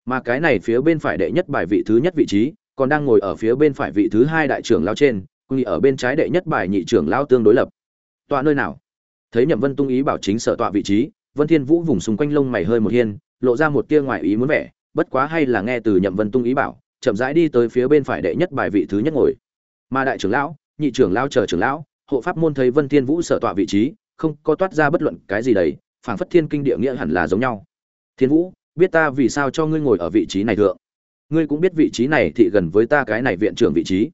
Mà cái này phía bên phải đệ nhất bài vị thứ nhất vị trí, còn đang ngồi ở phía bên phải vị thứ hai đại trưởng lao trên cùng ở bên trái đệ nhất bài nhị trưởng lao tương đối lập. Tọa nơi nào? Thấy nhậm vân tung ý bảo chính sở tọa vị trí, vân thiên vũ vùng xung quanh lông mày hơi một hiên, lộ ra một tia ngoài ý muốn vẻ, bất quá hay là nghe từ nhậm vân tung ý bảo, chậm rãi đi tới phía bên phải đệ nhất bài vị thứ nhất ngồi. Mà đại trưởng lão, nhị trưởng lão chờ trưởng lão, hộ pháp môn thấy vân thiên vũ sở tọa vị trí, không có toát ra bất luận cái gì đấy phảng phất thiên kinh địa nghĩa hẳn là giống nhau. Thiên vũ, biết ta vì sao cho ngươi ngồi ở vị trí này thượng. Ngươi cũng biết vị trí này thì gần với ta cái này viện trưởng vị trí.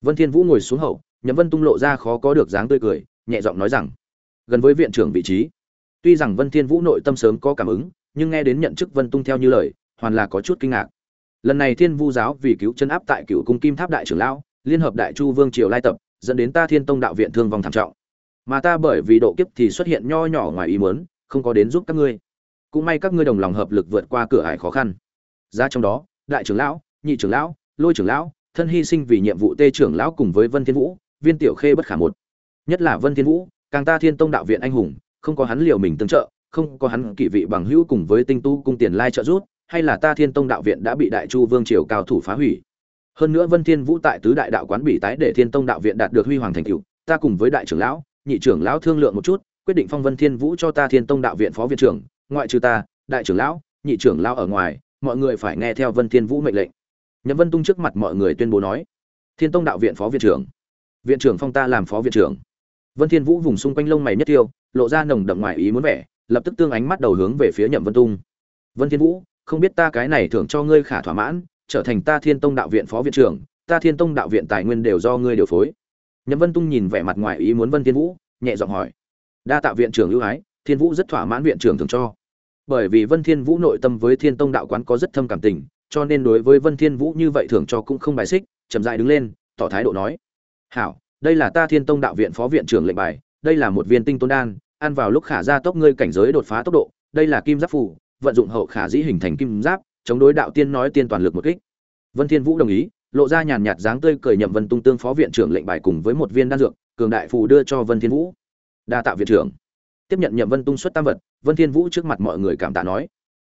Vân thiên vũ ngồi xuống hậu, nhậm vân tung lộ ra khó có được dáng tươi cười, nhẹ giọng nói rằng, gần với viện trưởng vị trí. Tuy rằng vân thiên vũ nội tâm sớm có cảm ứng, nhưng nghe đến nhận chức vân tung theo như lời, hoàn là có chút kinh ngạc. Lần này thiên vu giáo vì cứu chân áp tại cựu cung kim tháp đại trưởng lão, liên hợp đại chu vương triều lai tập, dẫn đến ta thiên tông đạo viện thương vong thảm trọng. Mà ta bởi vì độ kiếp thì xuất hiện nho nhỏ ngoài ý muốn không có đến giúp các ngươi. Cũng may các ngươi đồng lòng hợp lực vượt qua cửa ải khó khăn. Ra trong đó đại trưởng lão nhị trưởng lão lôi trưởng lão thân hy sinh vì nhiệm vụ tê trưởng lão cùng với vân thiên vũ viên tiểu khê bất khả một. Nhất là vân thiên vũ càng ta thiên tông đạo viện anh hùng không có hắn liều mình tương trợ không có hắn kỵ vị bằng hữu cùng với tinh tu cung tiền lai trợ rút, hay là ta thiên tông đạo viện đã bị đại chu vương triều cao thủ phá hủy. Hơn nữa vân thiên vũ tại tứ đại đạo quán bị tái để thiên tông đạo viện đạt được huy hoàng thành tựu ta cùng với đại trưởng lão nhị trưởng lão thương lượng một chút quyết định phong vân thiên vũ cho ta thiên tông đạo viện phó viện trưởng, ngoại trừ ta, đại trưởng lão, nhị trưởng lão ở ngoài, mọi người phải nghe theo vân thiên vũ mệnh lệnh. Nhậm vân tung trước mặt mọi người tuyên bố nói, thiên tông đạo viện phó viện trưởng. Viện trưởng phong ta làm phó viện trưởng. Vân thiên vũ vùng xung quanh lông mày nhất tiêu, lộ ra nồng đậm ngoài ý muốn vẻ, lập tức tương ánh mắt đầu hướng về phía nhậm vân tung. Vân thiên vũ, không biết ta cái này thưởng cho ngươi khả thỏa mãn, trở thành ta thiên tông đạo viện phó viện trưởng, ta thiên tông đạo viện tài nguyên đều do ngươi điều phối. Nhậm vân tung nhìn vẻ mặt ngoài ý muốn vân thiên vũ, nhẹ giọng hỏi đa tạ viện trưởng ưu ái, thiên vũ rất thỏa mãn viện trưởng thường cho. Bởi vì vân thiên vũ nội tâm với thiên tông đạo quán có rất thâm cảm tình, cho nên đối với vân thiên vũ như vậy thường cho cũng không bài xích, chậm rãi đứng lên, tỏ thái độ nói. Hảo, đây là ta thiên tông đạo viện phó viện trưởng lệnh bài, đây là một viên tinh tôn đan, ăn vào lúc khả gia tốc ngươi cảnh giới đột phá tốc độ, đây là kim giáp phù, vận dụng hậu khả dĩ hình thành kim giáp, chống đối đạo tiên nói tiên toàn lực một kích. Vân thiên vũ đồng ý, lộ ra nhàn nhạt dáng tươi cười nhậm vân tung tương phó viện trưởng lệnh bài cùng với một viên đan dược, cường đại phù đưa cho vân thiên vũ đa tạ viện trưởng. Tiếp nhận nhậm vân tung xuất tam vật, vân thiên vũ trước mặt mọi người cảm tạ nói,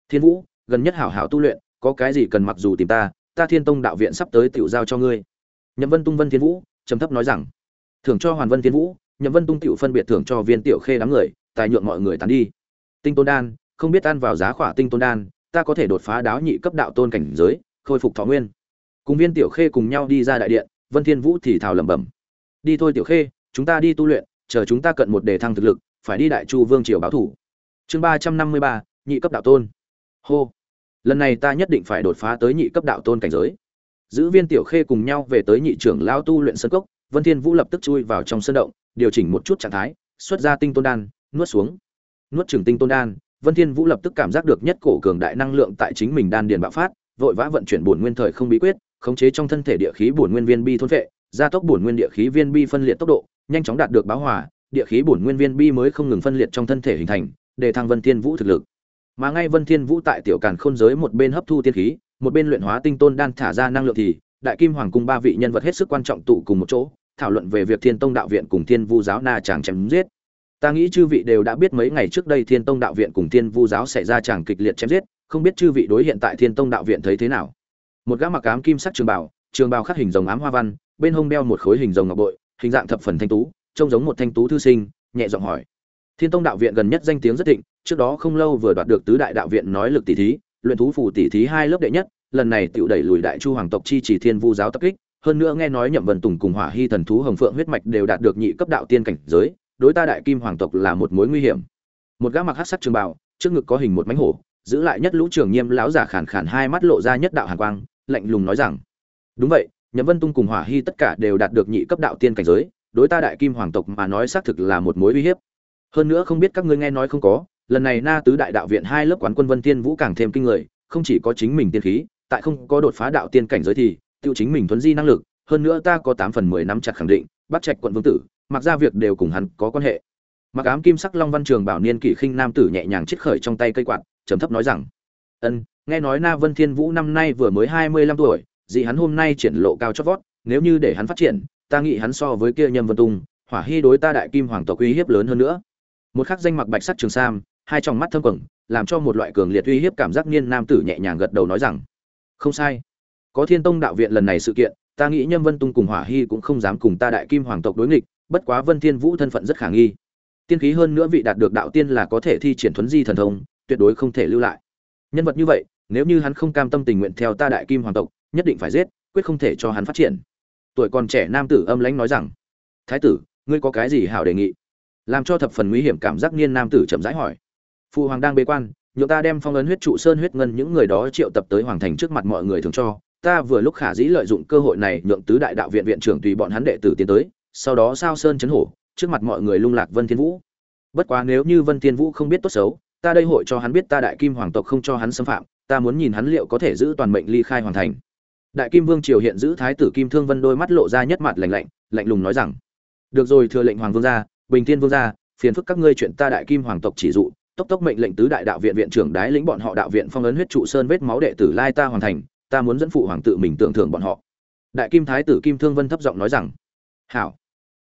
thiên vũ, gần nhất hảo hảo tu luyện, có cái gì cần mặc dù tìm ta ta thiên tông đạo viện sắp tới tiểu giao cho ngươi. Nhậm vân tung vân thiên vũ trầm thấp nói rằng, thưởng cho hoàn vân thiên vũ, nhậm vân tung tiểu phân biệt thưởng cho viên tiểu khê đám người, tài nhượng mọi người tán đi. Tinh tôn đan, không biết ăn vào giá khỏa tinh tôn đan, ta có thể đột phá đáo nhị cấp đạo tôn cảnh giới, khôi phục thọ nguyên. Cùng viên tiểu khê cùng nhau đi ra đại điện, vân thiên vũ thì thào lẩm bẩm, đi thôi tiểu khê, chúng ta đi tu luyện chờ chúng ta cận một đề thăng thực lực, phải đi đại chu vương triều báo thủ. Chương ba trăm năm mươi ba, nhị cấp đạo tôn. Hô. Lần này ta nhất định phải đột phá tới nhị cấp đạo tôn cảnh giới. Giữ viên tiểu khê cùng nhau về tới nhị trưởng lao tu luyện sân cốc, vân thiên vũ lập tức chui vào trong sân động, điều chỉnh một chút trạng thái, xuất ra tinh tôn đan, nuốt xuống. Nuốt trường tinh tôn đan, vân thiên vũ lập tức cảm giác được nhất cổ cường đại năng lượng tại chính mình đan điền bạo phát, vội vã vận chuyển bổn nguyên thời không bí quyết, khống chế trong thân thể địa khí bổn nguyên viên bi thôn vệ gia tốc bổn nguyên địa khí viên bi phân liệt tốc độ, nhanh chóng đạt được báo hòa, địa khí bổn nguyên viên bi mới không ngừng phân liệt trong thân thể hình thành, để thăng vân thiên vũ thực lực. Mà ngay vân thiên vũ tại tiểu càn khôn giới một bên hấp thu tiên khí, một bên luyện hóa tinh tôn đan thả ra năng lượng thì, đại kim hoàng cung ba vị nhân vật hết sức quan trọng tụ cùng một chỗ, thảo luận về việc thiên tông đạo viện cùng thiên vu giáo na chàng chém giết. Ta nghĩ chư vị đều đã biết mấy ngày trước đây thiên tông đạo viện cùng thiên vu giáo xảy ra chàng kịch liệt chém giết, không biết chư vị đối hiện tại thiên tông đạo viện thấy thế nào. Một gã mặc ám kim sắc trường bào trường bào khắc hình rồng ám hoa văn bên hông đeo một khối hình rồng ngọc bội, hình dạng thập phần thanh tú, trông giống một thanh tú thư sinh, nhẹ giọng hỏi. Thiên tông đạo viện gần nhất danh tiếng rất thịnh, trước đó không lâu vừa đoạt được tứ đại đạo viện nói lực tỷ thí, luyện thú phù tỷ thí hai lớp đệ nhất, lần này tựu đẩy lùi đại chu hoàng tộc chi chỉ thiên vu giáo tập kích, hơn nữa nghe nói nhậm vân tùng cùng hỏa hy thần thú hồng phượng huyết mạch đều đạt được nhị cấp đạo tiên cảnh giới, đối ta đại kim hoàng tộc là một mối nguy hiểm. Một gã mặc hắc sắc trường bào, trước ngực có hình một mánh hổ, giữ lại nhất lũ trường nghiêm lão giả khàn khàn hai mắt lộ ra nhất đạo hàn quang, lạnh lùng nói rằng, đúng vậy nhậm vân tung cùng hỏa hy tất cả đều đạt được nhị cấp đạo tiên cảnh giới, đối ta đại kim hoàng tộc mà nói xác thực là một mối uy hiếp. Hơn nữa không biết các ngươi nghe nói không có, lần này na tứ đại đạo viện hai lớp quán quân vân tiên vũ càng thêm kinh người, không chỉ có chính mình tiên khí, tại không có đột phá đạo tiên cảnh giới thì, tiêu chính mình thuấn di năng lực, hơn nữa ta có tám phần mười năm chặt khẳng định bắt trạch quận vương tử mặc ra việc đều cùng hắn có quan hệ. Mặc ám kim sắc long văn trường bảo niên kỷ khinh nam tử nhẹ nhàng chiết khởi trong tay cây quạt, trầm thấp nói rằng, ân, nghe nói na vân thiên vũ năm nay vừa mới hai mươi lăm tuổi dị hắn hôm nay triển lộ cao chót vót nếu như để hắn phát triển ta nghĩ hắn so với kia nhâm vân tung hỏa hy đối ta đại kim hoàng tộc uy hiếp lớn hơn nữa. Một khắc danh mặc bạch sắc trường sam hai trong mắt thâm quầng, làm cho một loại cường liệt uy hiếp cảm giác niên nam tử nhẹ nhàng gật đầu nói rằng không sai. Có thiên tông đạo viện lần này sự kiện ta nghĩ nhâm vân tung cùng hỏa hy cũng không dám cùng ta đại kim hoàng tộc đối nghịch bất quá vân thiên vũ thân phận rất khả nghi. Tiên khí hơn nữa vị đạt được đạo tiên là có thể thi triển thuấn di thần thông tuyệt đối không thể lưu lại. Nhân vật như vậy nếu như hắn không cam tâm tình nguyện theo ta đại kim hoàng tộc nhất định phải giết, quyết không thể cho hắn phát triển. Tuổi còn trẻ nam tử âm lãnh nói rằng, thái tử, ngươi có cái gì hảo đề nghị? Làm cho thập phần nguy hiểm cảm giác niên nam tử chậm rãi hỏi. Phụ hoàng đang bế quan, nhượng ta đem phong ấn huyết trụ sơn huyết ngân những người đó triệu tập tới hoàng thành trước mặt mọi người thường cho. Ta vừa lúc khả dĩ lợi dụng cơ hội này nhượng tứ đại đạo viện viện trưởng tùy bọn hắn đệ tử tiến tới, sau đó sao sơn chấn hổ, trước mặt mọi người lung lạc vân thiên vũ. Bất quá nếu như vân thiên vũ không biết tốt xấu, ta đây hội cho hắn biết ta đại kim hoàng tộc không cho hắn xâm phạm, ta muốn nhìn hắn liệu có thể giữ toàn mệnh ly khai hoàng thành đại kim vương triều hiện giữ thái tử kim thương vân đôi mắt lộ ra nhất mặt lạnh lạnh lạnh lùng nói rằng, được rồi, thừa lệnh hoàng vương gia, bình thiên vương gia, phiền phức các ngươi chuyện ta đại kim hoàng tộc chỉ dụ, tốc tốc mệnh lệnh tứ đại đạo viện viện trưởng đái lĩnh bọn họ đạo viện phong ấn huyết trụ sơn vết máu đệ tử lai ta hoàn thành, ta muốn dẫn phụ hoàng tự mình tưởng thưởng bọn họ. Đại kim thái tử kim thương vân thấp giọng nói rằng, hảo.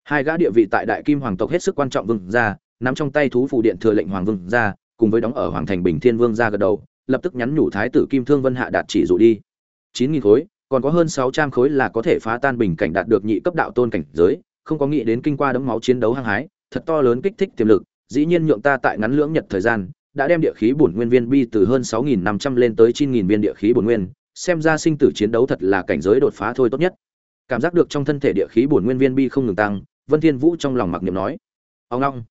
Hai gã địa vị tại đại kim hoàng tộc hết sức quan trọng vương gia, nắm trong tay thú phụ điện thừa lệnh hoàng vương gia, cùng với đóng ở hoàng thành bình thiên vương gia gật đầu, lập tức nhắn nhủ thái tử kim thương vân hạ đạt chỉ dụ đi. Chín nghìn khối còn có hơn sáu trăm khối là có thể phá tan bình cảnh đạt được nhị cấp đạo tôn cảnh giới, không có nghĩ đến kinh qua đấm máu chiến đấu hăng hái, thật to lớn kích thích tiềm lực, dĩ nhiên nhượng ta tại ngắn lưỡng nhật thời gian, đã đem địa khí bổn nguyên viên bi từ hơn sáu nghìn năm trăm lên tới chín nghìn viên địa khí bổn nguyên, xem ra sinh tử chiến đấu thật là cảnh giới đột phá thôi tốt nhất. Cảm giác được trong thân thể địa khí bổn nguyên viên bi không ngừng tăng, vân thiên vũ trong lòng mặc niệm nói. Ông long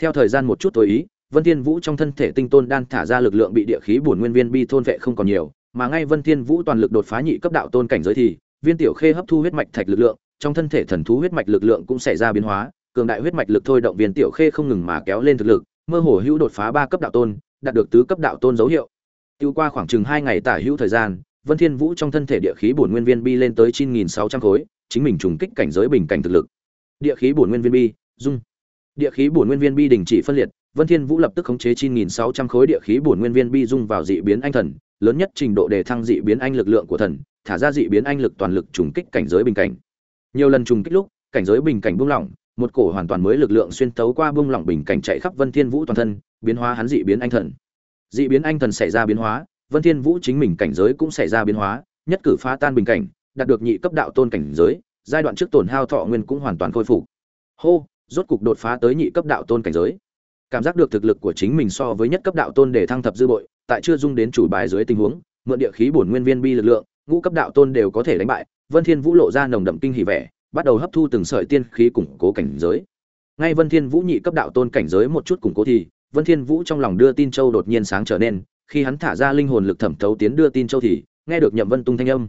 theo thời gian một chút tối ý, vân thiên vũ trong thân thể tinh tôn đan thả ra lực lượng bị địa khí bổn nguyên viên bi thôn vệ không còn nhiều mà ngay vân thiên vũ toàn lực đột phá nhị cấp đạo tôn cảnh giới thì, viên tiểu khê hấp thu huyết mạch thạch lực lượng, trong thân thể thần thú huyết mạch lực lượng cũng xảy ra biến hóa, cường đại huyết mạch lực thôi động viên tiểu khê không ngừng mà kéo lên thực lực, mơ hồ hữu đột phá ba cấp đạo tôn, đạt được tứ cấp đạo tôn dấu hiệu. Tiêu qua khoảng chừng hai ngày tả hữu thời gian, vân thiên vũ trong thân thể địa khí bổn nguyên viên bi lên tới chín nghìn sáu trăm khối, chính mình trùng kích cảnh giới bình cảnh thực lực. Địa khí bổn nguyên viên bi, dung. Địa khí bổn nguyên viên bi đình chỉ phân liệt, vân thiên vũ lập tức khống chế chín nghìn sáu trăm khối địa khí bổn nguyên viên bi dung vào dị biến anh thần lớn nhất trình độ đề thăng dị biến anh lực lượng của thần, thả ra dị biến anh lực toàn lực trùng kích cảnh giới bình cảnh. Nhiều lần trùng kích lúc, cảnh giới bình cảnh buông lỏng, một cổ hoàn toàn mới lực lượng xuyên tấu qua buông lỏng bình cảnh chạy khắp vân thiên vũ toàn thân, biến hóa hắn dị biến anh thần. Dị biến anh thần xảy ra biến hóa, vân thiên vũ chính mình cảnh giới cũng xảy ra biến hóa, nhất cử phá tan bình cảnh, đạt được nhị cấp đạo tôn cảnh giới, giai đoạn trước tổn hao thọ nguyên cũng hoàn toàn khôi phục. Hô, rốt cục đột phá tới nhị cấp đạo tôn cảnh giới. Cảm giác được thực lực của chính mình so với nhất cấp đạo tôn để thăng thập dư bội tại chưa dung đến chủ bài dưới tình huống, mượn địa khí bổn nguyên viên bi lực lượng, ngũ cấp đạo tôn đều có thể đánh bại, vân thiên vũ lộ ra nồng đậm kinh hỉ vẻ, bắt đầu hấp thu từng sợi tiên khí củng cố cảnh giới. Ngay vân thiên vũ nhị cấp đạo tôn cảnh giới một chút củng cố thì, vân thiên vũ trong lòng đưa tin châu đột nhiên sáng trở nên, khi hắn thả ra linh hồn lực thẩm thấu tiến đưa tin châu thì, nghe được nhậm vân tung thanh âm.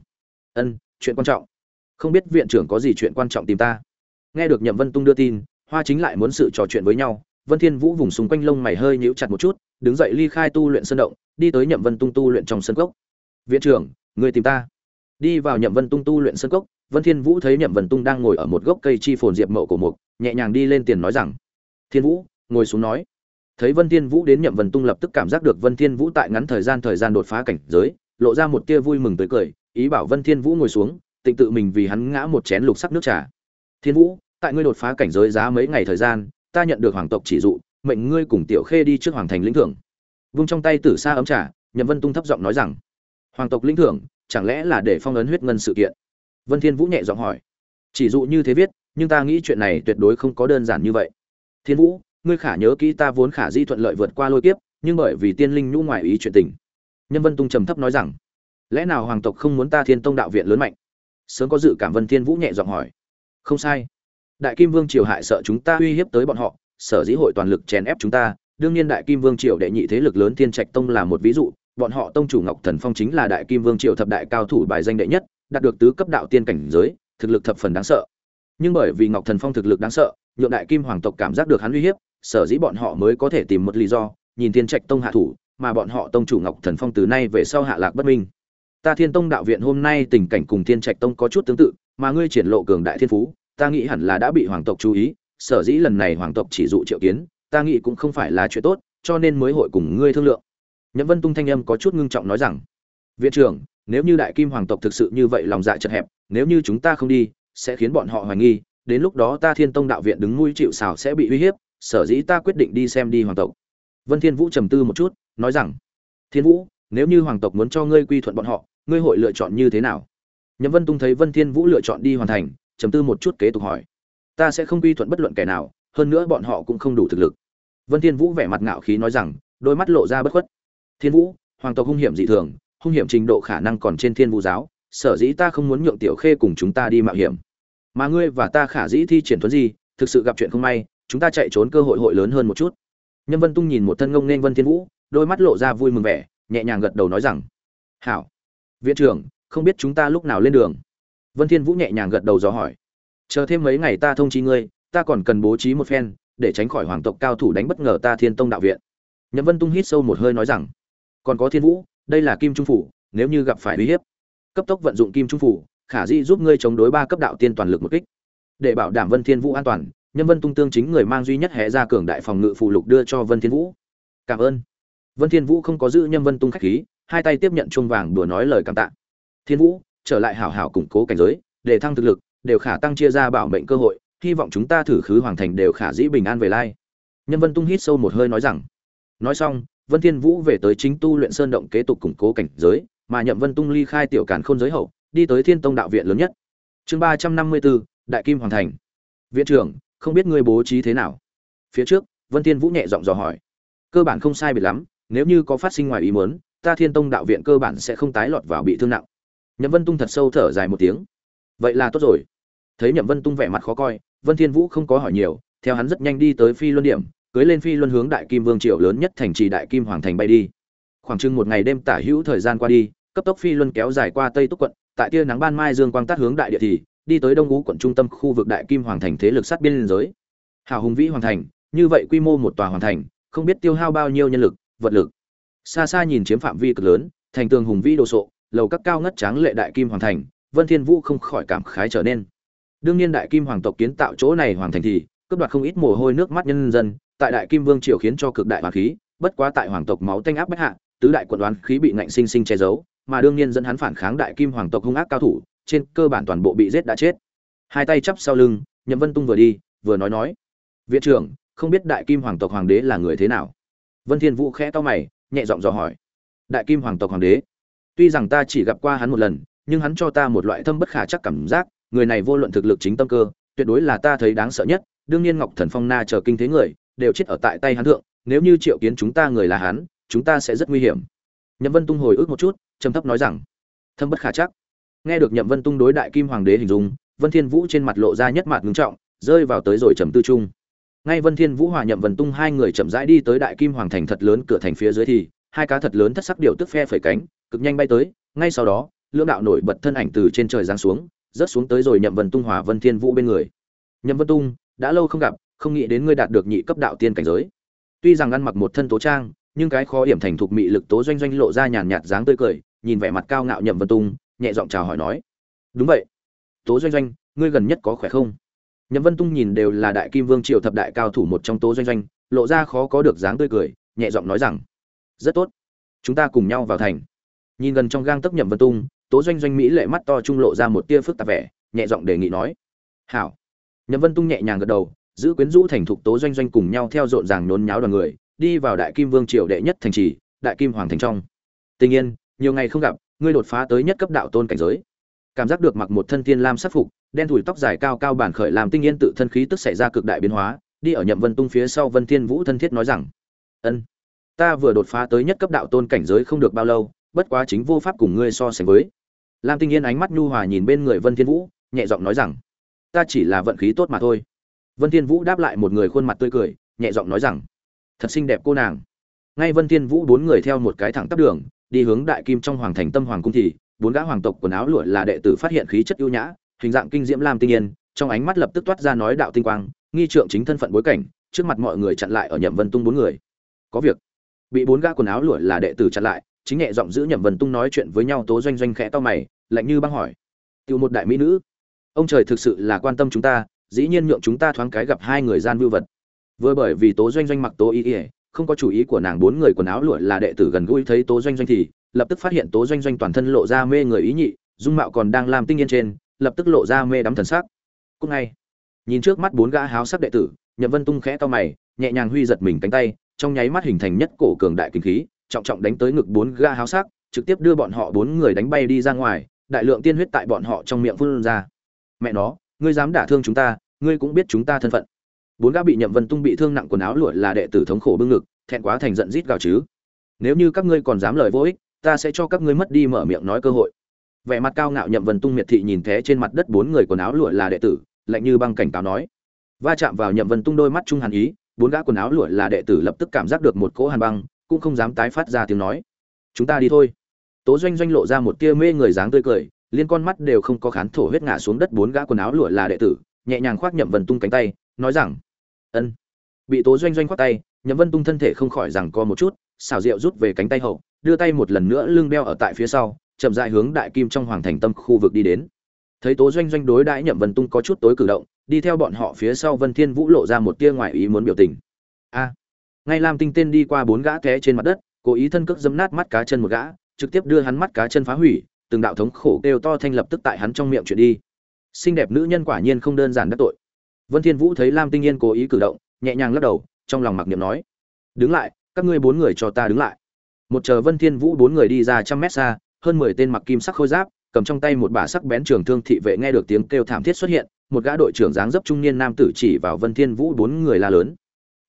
Ân, chuyện quan trọng. Không biết viện trưởng có gì chuyện quan trọng tìm ta? Nghe được nhậm vân tung đưa tin, hoa chính lại muốn sự trò chuyện với nhau. Vân thiên vũ vùng xung quanh lông mày hơi nhíu chặt một chút, đứng dậy ly khai tu luyện sơn động đi tới nhậm vân tung tu luyện trong sân cốc. Viện trưởng, người tìm ta. Đi vào nhậm vân tung tu luyện sân cốc, vân thiên vũ thấy nhậm vân tung đang ngồi ở một gốc cây chi phồn diệp mậu cổ mục, nhẹ nhàng đi lên tiền nói rằng, thiên vũ, ngồi xuống nói. Thấy vân thiên vũ đến nhậm vân tung lập tức cảm giác được vân thiên vũ tại ngắn thời gian thời gian đột phá cảnh giới, lộ ra một tia vui mừng tới cười, ý bảo vân thiên vũ ngồi xuống, tịnh tự mình vì hắn ngã một chén lục sắc nước trà. Thiên vũ, tại ngươi đột phá cảnh giới giá mấy ngày thời gian, ta nhận được hoàng tộc chỉ dụ, mệnh ngươi cùng tiểu khê đi trước hoàng thành lĩnh thưởng vung trong tay tử sa ấm trà, nhậm vân tung thấp giọng nói rằng, hoàng tộc lĩnh thưởng, chẳng lẽ là để phong ấn huyết ngân sự kiện? Vân thiên vũ nhẹ giọng hỏi. Chỉ dụ như thế viết, nhưng ta nghĩ chuyện này tuyệt đối không có đơn giản như vậy. Thiên vũ, ngươi khả nhớ kỹ ta vốn khả di thuận lợi vượt qua lôi kiếp, nhưng bởi vì tiên linh nhũ ngoài ý chuyện tình. Nhân vân tung trầm thấp nói rằng, lẽ nào hoàng tộc không muốn ta thiên tông đạo viện lớn mạnh? Sớm có dự cảm vân thiên vũ nhẹ giọng hỏi. Không sai. Đại kim vương triều hại sợ chúng ta uy hiếp tới bọn họ, sở dĩ hội toàn lực chèn ép chúng ta đương nhiên đại kim vương triều đệ nhị thế lực lớn thiên trạch tông là một ví dụ, bọn họ tông chủ ngọc thần phong chính là đại kim vương triều thập đại cao thủ bài danh đệ nhất, đạt được tứ cấp đạo tiên cảnh giới, thực lực thập phần đáng sợ. Nhưng bởi vì ngọc thần phong thực lực đáng sợ, nhượng đại kim hoàng tộc cảm giác được hắn uy hiếp, sở dĩ bọn họ mới có thể tìm một lý do, nhìn thiên trạch tông hạ thủ, mà bọn họ tông chủ ngọc thần phong từ nay về sau hạ lạc bất minh. Ta thiên tông đạo viện hôm nay tình cảnh cùng thiên trạch tông có chút tương tự, mà ngươi triển lộ cường đại thiên phú, ta nghĩ hẳn là đã bị hoàng tộc chú ý, sở dĩ lần này hoàng tộc chỉ dụ triệu kiến ta nghĩ cũng không phải là chuyện tốt, cho nên mới hội cùng ngươi thương lượng. Nhậm vân tung thanh âm có chút ngưng trọng nói rằng, viện trưởng, nếu như đại kim hoàng tộc thực sự như vậy lòng dạ chật hẹp, nếu như chúng ta không đi, sẽ khiến bọn họ hoài nghi, đến lúc đó ta thiên tông đạo viện đứng nuôi chịu xào sẽ bị uy hiếp, sở dĩ ta quyết định đi xem đi hoàng tộc. Vân thiên vũ trầm tư một chút, nói rằng, thiên vũ, nếu như hoàng tộc muốn cho ngươi quy thuận bọn họ, ngươi hội lựa chọn như thế nào? Nhậm vân tung thấy vân thiên vũ lựa chọn đi hoàn thành, trầm tư một chút kế tục hỏi, ta sẽ không quy thuận bất luận kẻ nào hơn nữa bọn họ cũng không đủ thực lực. Vân thiên vũ vẻ mặt ngạo khí nói rằng, đôi mắt lộ ra bất khuất. Thiên vũ, hoàng tộc hung hiểm dị thường, hung hiểm trình độ khả năng còn trên thiên vũ giáo, sở dĩ ta không muốn nhượng tiểu khê cùng chúng ta đi mạo hiểm. Mà ngươi và ta khả dĩ thi triển thuấn gì thực sự gặp chuyện không may, chúng ta chạy trốn cơ hội hội lớn hơn một chút. Nhân vân tung nhìn một thân ngông nên vân thiên vũ, đôi mắt lộ ra vui mừng vẻ, nhẹ nhàng gật đầu nói rằng, hảo. Viện trưởng, không biết chúng ta lúc nào lên đường? Vân thiên vũ nhẹ nhàng gật đầu dò hỏi, chờ thêm mấy ngày ta thông chi ngươi ta còn cần bố trí một phen, để tránh khỏi hoàng tộc cao thủ đánh bất ngờ ta thiên tông đạo viện. Nhậm vân tung hít sâu một hơi nói rằng, còn có thiên vũ, đây là kim trung phủ, nếu như gặp phải uy hiếp, cấp tốc vận dụng kim trung phủ, khả di giúp ngươi chống đối ba cấp đạo tiên toàn lực một kích. Để bảo đảm vân thiên vũ an toàn nhân vân tung tương chính người mang duy nhất hé ra cường đại phòng ngự phụ lục đưa cho vân thiên vũ. Cảm ơn. Vân thiên vũ không có giữ nhân vân tung khách khí, hai tay tiếp nhận chuông vàng đùa nói lời cảm tạ. Thiên vũ, trở lại hảo hảo củng cố cảnh giới, để thăng thực lực, đều khả tăng chia ra bảo mệnh cơ hội hy vọng chúng ta thử khứ hoàng thành đều khả dĩ bình an về lai. Nhân vân tung hít sâu một hơi nói rằng, nói xong, vân thiên vũ về tới chính tu luyện sơn động kế tục củng cố cảnh giới, mà nhậm vân tung ly khai tiểu càn khôn giới hậu, đi tới thiên tông đạo viện lớn nhất. Chương ba trăm năm mươi bốn đại kim hoàng thành. Viện trưởng, không biết ngươi bố trí thế nào? Phía trước, vân thiên vũ nhẹ giọng dò hỏi. Cơ bản không sai biệt lắm, nếu như có phát sinh ngoài ý muốn, ta thiên tông đạo viện cơ bản sẽ không tái lọt vào bị thương nặng. Nhậm vân tung thật sâu thở dài một tiếng. Vậy là tốt rồi. Thấy nhậm vân tung vẻ mặt khó coi vân thiên vũ không có hỏi nhiều, theo hắn rất nhanh đi tới phi luân điểm, cưới lên phi luân hướng đại kim vương triều lớn nhất thành trì đại kim hoàng thành bay đi. Khoảng chừng một ngày đêm tả hữu thời gian qua đi, cấp tốc phi luân kéo dài qua tây túc quận, tại tia nắng ban mai dương quang tát hướng đại địa thì, đi tới đông ngũ quận trung tâm khu vực đại kim hoàng thành thế lực sát biên giới. Hào hùng vĩ hoàng thành, như vậy quy mô một tòa hoàng thành, không biết tiêu hao bao nhiêu nhân lực, vật lực. Xa xa nhìn chiếm phạm vi cực lớn, thành tường hùng vĩ đồ sộ, lầu các cao ngất tráng lệ đại kim hoàng thành, vân thiên vũ không khỏi cảm khái trở nên đương nhiên đại kim hoàng tộc kiến tạo chỗ này hoàng thành thì, cướp đoạt không ít mồ hôi nước mắt nhân dân, tại đại kim vương triều khiến cho cực đại hoàng khí, bất quá tại hoàng tộc máu tanh áp bách hạ, tứ đại quận đoán khí bị ngạnh sinh sinh che giấu, mà đương nhiên dẫn hắn phản kháng đại kim hoàng tộc hung ác cao thủ, trên cơ bản toàn bộ bị giết đã chết. Hai tay chắp sau lưng, nhậm vân tung vừa đi, vừa nói nói, viện trưởng, không biết đại kim hoàng tộc hoàng đế là người thế nào? Vân thiên vũ khẽ to mày, nhẹ giọng dò hỏi, đại kim hoàng tộc hoàng đế? Tuy rằng ta chỉ gặp qua hắn một lần, nhưng hắn cho ta một loại thâm bất khả chắc cảm giác người này vô luận thực lực chính tâm cơ, tuyệt đối là ta thấy đáng sợ nhất, đương nhiên ngọc thần phong na chờ kinh thế người, đều chết ở tại tay hắn thượng, nếu như triệu kiến chúng ta người là hắn, chúng ta sẽ rất nguy hiểm. Nhậm vân tung hồi ức một chút, trầm thấp nói rằng, thâm bất khả chắc. Nghe được nhậm vân tung đối đại kim hoàng đế hình dung, vân thiên vũ trên mặt lộ ra nhất mặt ngưng trọng, rơi vào tới rồi trầm tư trung ngay vân thiên vũ hòa nhậm vân tung hai người chậm rãi đi tới đại kim hoàng thành thật lớn cửa thành phía dưới thì, hai cá thật lớn thất sắc điệu tức phe phẩy cánh, cực nhanh bay tới, ngay sau đó, lưỡng đạo nổi bật thân ảnh từ trên trời giáng xuống rớt xuống tới rồi nhậm vân tung, hòa vân thiên vũ bên người. Nhậm vân tung, đã lâu không gặp, không nghĩ đến ngươi đạt được nhị cấp đạo tiên cảnh giới. Tuy rằng ăn mặc một thân tố trang, nhưng cái khó hiểm thành thục mị lực tố doanh doanh lộ ra nhàn nhạt dáng tươi cười, nhìn vẻ mặt cao ngạo nhậm vân tung, nhẹ giọng chào hỏi nói. Đúng vậy. Tố doanh doanh, ngươi gần nhất có khỏe không? Nhậm vân tung nhìn đều là đại kim vương triều thập đại cao thủ một trong tố doanh doanh, lộ ra khó có được dáng tươi cười, nhẹ giọng nói rằng, rất tốt. Chúng ta cùng nhau vào thành. Nhìn gần trong gang tấc nhậm vân tung tố doanh doanh mỹ lệ mắt to trung lộ ra một tia phức tạp vẻ, nhẹ giọng đề nghị nói. Hảo. Nhậm vân tung nhẹ nhàng gật đầu, giữ quyến rũ thành thục tố doanh doanh cùng nhau theo rộn ràng nhốn nháo đoàn người, đi vào đại kim vương triều đệ nhất thành trì, đại kim hoàng thành trong. Tuy nhiên nhiều ngày không gặp, ngươi đột phá tới nhất cấp đạo tôn cảnh giới. Cảm giác được mặc một thân thiên lam sắc phục, đen thủi tóc dài cao cao bản khởi làm tinh yên tự thân khí tức xảy ra cực đại biến hóa, đi ở nhậm vân tung phía sau vân thiên vũ thân thiết nói rằng, ân, ta vừa đột phá tới nhất cấp đạo tôn cảnh giới không được bao lâu, bất quá chính vô pháp cùng ngươi so sánh với lam tinh yên ánh mắt nhu hòa nhìn bên người vân thiên vũ, nhẹ giọng nói rằng, ta chỉ là vận khí tốt mà thôi. Vân thiên vũ đáp lại một người khuôn mặt tươi cười, nhẹ giọng nói rằng, thật xinh đẹp cô nàng. Ngay vân thiên vũ bốn người theo một cái thẳng tắp đường, đi hướng đại kim trong hoàng thành tâm hoàng cung thì, bốn gã hoàng tộc quần áo lụa là đệ tử phát hiện khí chất ưu nhã, hình dạng kinh diễm lam tinh yên, trong ánh mắt lập tức toát ra nói đạo tinh quang, nghi trượng chính thân phận bối cảnh, trước mặt mọi người chặn lại ở nhậm vân tung bốn người. Có việc. Bị bốn gã quần áo lụa là đệ tử chặn lại chính nhẹ giọng giữ nhậm vân tung nói chuyện với nhau, tố doanh doanh khẽ to mày, lạnh như băng hỏi. Tiêu một đại mỹ nữ, ông trời thực sự là quan tâm chúng ta, dĩ nhiên nhượng chúng ta thoáng cái gặp hai người gian vưu vật. Vừa bởi vì tố doanh doanh mặc tố y ỉa không có chủ ý của nàng, bốn người quần áo lụa là đệ tử gần gũi, thấy tố doanh doanh thì lập tức phát hiện tố doanh doanh toàn thân lộ ra mê người ý nhị, dung mạo còn đang làm tinh yên trên, lập tức lộ ra mê đắm thần sắc. Cũng ngay, nhìn trước mắt bốn gã háo sắc đệ tử, nhậm vân tung khẽ to mày, nhẹ nhàng huy giật mình cánh tay, trong nháy mắt hình thành nhất cổ cường đại kinh khí trọng trọng đánh tới ngực bốn gã háo sắc, trực tiếp đưa bọn họ bốn người đánh bay đi ra ngoài, đại lượng tiên huyết tại bọn họ trong miệng phun ra. Mẹ nó, ngươi dám đả thương chúng ta, ngươi cũng biết chúng ta thân phận. Bốn gã bị nhậm vân tung bị thương nặng quần áo lụa là đệ tử thống khổ bưng ngực, thẹn quá thành giận rít gào chứ. Nếu như các ngươi còn dám lời vô ích, ta sẽ cho các ngươi mất đi mở miệng nói cơ hội. Vẻ mặt cao ngạo nhậm vân tung miệt thị nhìn thế trên mặt đất bốn người quần áo lụa là đệ tử, lạnh như băng cảnh cáo nói. Va chạm vào nhậm vân tung đôi mắt trung hàn ý, bốn gã quần áo lụa là đệ tử lập tức cảm giác được một cỗ hàn băng cũng không dám tái phát ra tiếng nói. Chúng ta đi thôi. Tố doanh doanh lộ ra một tia mê người dáng tươi cười, liên con mắt đều không có khán thổ huyết ngã xuống đất bốn gã quần áo lụa là đệ tử, nhẹ nhàng khoác nhậm vân tung cánh tay, nói rằng, ân. Bị tố doanh doanh khoác tay, nhậm vân tung thân thể không khỏi rằng co một chút, xào rượu rút về cánh tay hậu, đưa tay một lần nữa lưng đeo ở tại phía sau, chậm dại hướng đại kim trong hoàng thành tâm khu vực đi đến. Thấy tố doanh doanh đối đãi nhậm vân tung có chút tối cử động, đi theo bọn họ phía sau vân thiên vũ lộ ra một tia ngoại ý muốn biểu tình. A ngay lam tinh tên đi qua bốn gã té trên mặt đất, cố ý thân cước dấm nát mắt cá chân một gã, trực tiếp đưa hắn mắt cá chân phá hủy, từng đạo thống khổ kêu to thanh lập tức tại hắn trong miệng chuyển đi. Xinh đẹp nữ nhân quả nhiên không đơn giản đắc tội. Vân thiên vũ thấy lam tinh yên cố ý cử động, nhẹ nhàng lắc đầu, trong lòng mặc niệm nói, đứng lại, các ngươi bốn người cho ta đứng lại. Một chờ vân thiên vũ bốn người đi ra trăm mét xa, hơn mười tên mặc kim sắc khôi giáp, cầm trong tay một bả sắc bén trường thương thị vệ nghe được tiếng kêu thảm thiết xuất hiện, một gã đội trưởng dáng dấp trung niên nam tử chỉ vào vân thiên vũ bốn người la lớn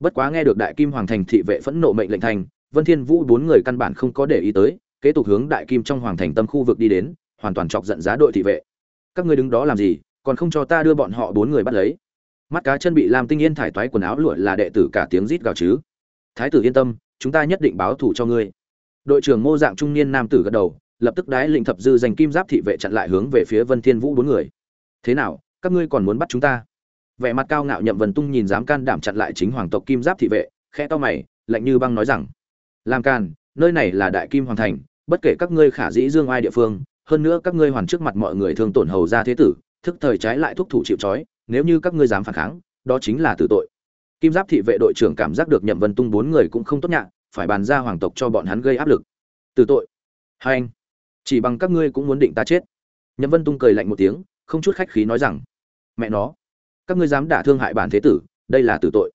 bất quá nghe được đại kim hoàng thành thị vệ phẫn nộ mệnh lệnh thành, vân thiên vũ bốn người căn bản không có để ý tới, kế tục hướng đại kim trong hoàng thành tâm khu vực đi đến, hoàn toàn chọc giận giá đội thị vệ. Các ngươi đứng đó làm gì, còn không cho ta đưa bọn họ bốn người bắt lấy? Mắt cá chân bị làm tinh yên thải toái quần áo lụa là đệ tử cả tiếng rít gào chứ. Thái tử yên tâm, chúng ta nhất định báo thù cho ngươi. Đội trưởng mô dạng trung niên nam tử gật đầu, lập tức đái lĩnh thập dư giành kim giáp thị vệ chặn lại hướng về phía vân thiên vũ bốn người. Thế nào, các ngươi còn muốn bắt chúng ta? Vẻ mặt cao ngạo nhậm vân tung nhìn dám can đảm chặn lại chính hoàng tộc kim giáp thị vệ, khẽ to mày, lạnh như băng nói rằng, làm can nơi này là đại kim hoàng thành, bất kể các ngươi khả dĩ dương ai địa phương, hơn nữa các ngươi hoàn trước mặt mọi người thường tổn hầu ra thế tử, thức thời trái lại thúc thủ chịu trói, nếu như các ngươi dám phản kháng, đó chính là tử tội. Kim giáp thị vệ đội trưởng cảm giác được nhậm vân tung bốn người cũng không tốt nhạ, phải bàn ra hoàng tộc cho bọn hắn gây áp lực. Tử tội. Hai anh, chỉ bằng các ngươi cũng muốn định ta chết. Nhậm vân tung cười lạnh một tiếng, không chút khách khí nói rằng, mẹ nó các ngươi dám đả thương hại bản thế tử, đây là tử tội.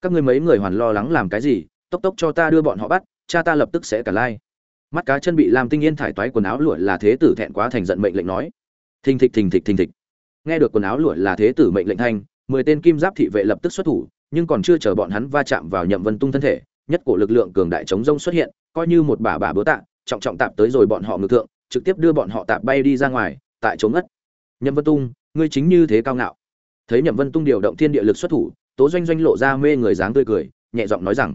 Các ngươi mấy người hoàn lo lắng làm cái gì, tốc tốc cho ta đưa bọn họ bắt, cha ta lập tức sẽ cả lai. Mắt cá chân bị làm tinh yên thải toái quần áo lụa là thế tử thẹn quá thành giận mệnh lệnh nói. Thình thịch thình thịch thình thịch. Nghe được quần áo lụa là thế tử mệnh lệnh thanh, mười tên kim giáp thị vệ lập tức xuất thủ, nhưng còn chưa chờ bọn hắn va chạm vào nhậm vân tung thân thể, nhất cổ lực lượng cường đại chống rông xuất hiện, coi như một bà bà búa tạ, trọng trọng tạp tới rồi bọn họ ngược thượng, trực tiếp đưa bọn họ tạp bay đi ra ngoài, tại chống ngất. Nhậm vân tung, ngươi chính như thế cao ngạo thấy nhậm vân tung điều động thiên địa lực xuất thủ, tố doanh doanh lộ ra mê người dáng tươi cười, nhẹ giọng nói rằng,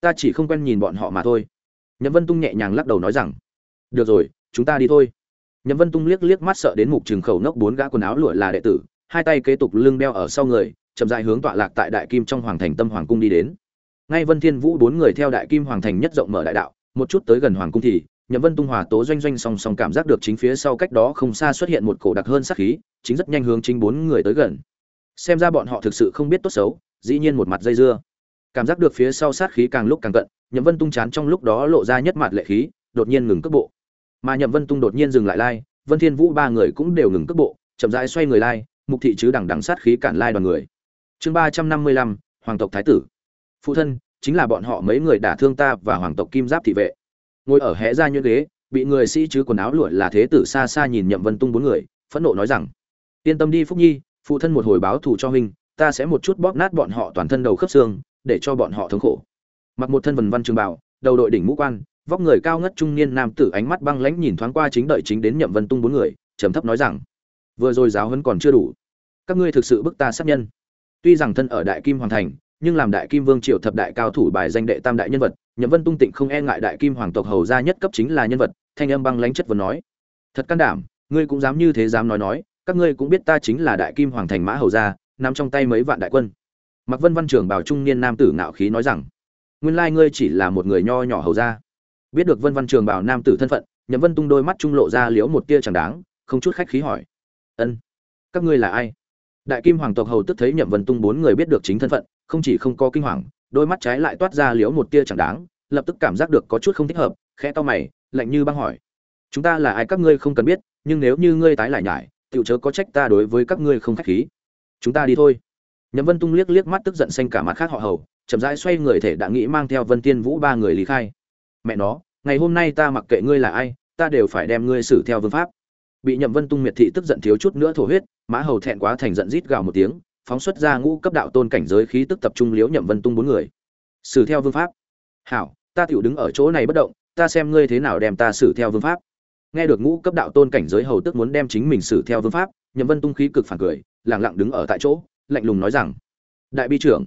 ta chỉ không quen nhìn bọn họ mà thôi. Nhậm vân tung nhẹ nhàng lắc đầu nói rằng, được rồi, chúng ta đi thôi. Nhậm vân tung liếc liếc mắt sợ đến mục trường khẩu nốc bốn gã quần áo lụa là đệ tử, hai tay kế tục lưng đeo ở sau người, chậm rãi hướng tọa lạc tại đại kim trong hoàng thành tâm hoàng cung đi đến. Ngay vân thiên vũ bốn người theo đại kim hoàng thành nhất rộng mở đại đạo, một chút tới gần hoàng cung thì, nhậm vân tung hòa tố doanh doanh song song cảm giác được chính phía sau cách đó không xa xuất hiện một cổ đặc hơn sát khí, chính rất nhanh hướng chính bốn người tới gần xem ra bọn họ thực sự không biết tốt xấu, dĩ nhiên một mặt dây dưa. Cảm giác được phía sau sát khí càng lúc càng cận, nhậm vân tung chán trong lúc đó lộ ra nhất mặt lệ khí, đột nhiên ngừng cước bộ. Mà nhậm vân tung đột nhiên dừng lại lai, vân thiên vũ ba người cũng đều ngừng cước bộ, chậm rãi xoay người lai, mục thị chứ đằng đằng sát khí cản lai đoàn người. Chương ba trăm năm mươi lăm, hoàng tộc thái tử. Phụ thân, chính là bọn họ mấy người đả thương ta và hoàng tộc kim giáp thị vệ. Ngồi ở hẽ ra như ghế, bị người sĩ chứ quần áo lụa là thế tử xa xa nhìn nhậm vân tung bốn người, phẫn nộ nói rằng, yên tâm đi phúc nhi phụ thân một hồi báo thù cho huynh, ta sẽ một chút bóp nát bọn họ toàn thân đầu khớp xương, để cho bọn họ thống khổ. Mặc một thân vần văn trường bảo đầu đội đỉnh mũ quan, vóc người cao ngất trung niên nam tử ánh mắt băng lãnh nhìn thoáng qua chính đợi chính đến nhậm vân tung bốn người, trầm thấp nói rằng, vừa rồi giáo huấn còn chưa đủ. Các ngươi thực sự bức ta sát nhân. Tuy rằng thân ở đại kim hoàng thành, nhưng làm đại kim vương triều thập đại cao thủ bài danh đệ tam đại nhân vật, nhậm vân tung tịnh không e ngại đại kim hoàng tộc hầu gia nhất cấp chính là nhân vật. Thanh âm băng lãnh chất vấn nói. Thật can đảm, ngươi cũng dám như thế dám nói nói các ngươi cũng biết ta chính là đại kim hoàng thành mã hầu gia nằm trong tay mấy vạn đại quân. Mặc vân văn trưởng bảo trung niên nam tử ngạo khí nói rằng, nguyên lai ngươi chỉ là một người nho nhỏ hầu gia. Biết được vân văn trường bảo nam tử thân phận, nhậm vân tung đôi mắt trung lộ ra liễu một tia chẳng đáng, không chút khách khí hỏi, ân, các ngươi là ai? Đại kim hoàng tộc hầu tức thấy nhậm vân tung bốn người biết được chính thân phận, không chỉ không có kinh hoàng, đôi mắt trái lại toát ra liễu một tia chẳng đáng, lập tức cảm giác được có chút không thích hợp, khẽ to mày, lạnh như băng hỏi, chúng ta là ai các ngươi không cần biết, nhưng nếu như ngươi tái lại nhải tự chớ có trách ta đối với các ngươi không khách khí. Chúng ta đi thôi. Nhậm vân tung liếc liếc mắt tức giận xanh cả mặt khác họ hầu, chậm rãi xoay người thể đã nghĩ mang theo vân tiên vũ ba người lý khai. Mẹ nó, ngày hôm nay ta mặc kệ ngươi là ai, ta đều phải đem ngươi xử theo vương pháp. Bị nhậm vân tung miệt thị tức giận thiếu chút nữa thổ huyết, mã hầu thẹn quá thành giận rít gào một tiếng, phóng xuất ra ngũ cấp đạo tôn cảnh giới khí tức tập trung liếu nhậm vân tung bốn người. Xử theo vương pháp. Hảo, ta tiểu đứng ở chỗ này bất động, ta xem ngươi thế nào đem ta xử theo vương pháp nghe được ngũ cấp đạo tôn cảnh giới hầu tức muốn đem chính mình xử theo vương pháp, nhậm vân tung khí cực phản cười, lẳng lặng đứng ở tại chỗ, lạnh lùng nói rằng, đại bi trưởng.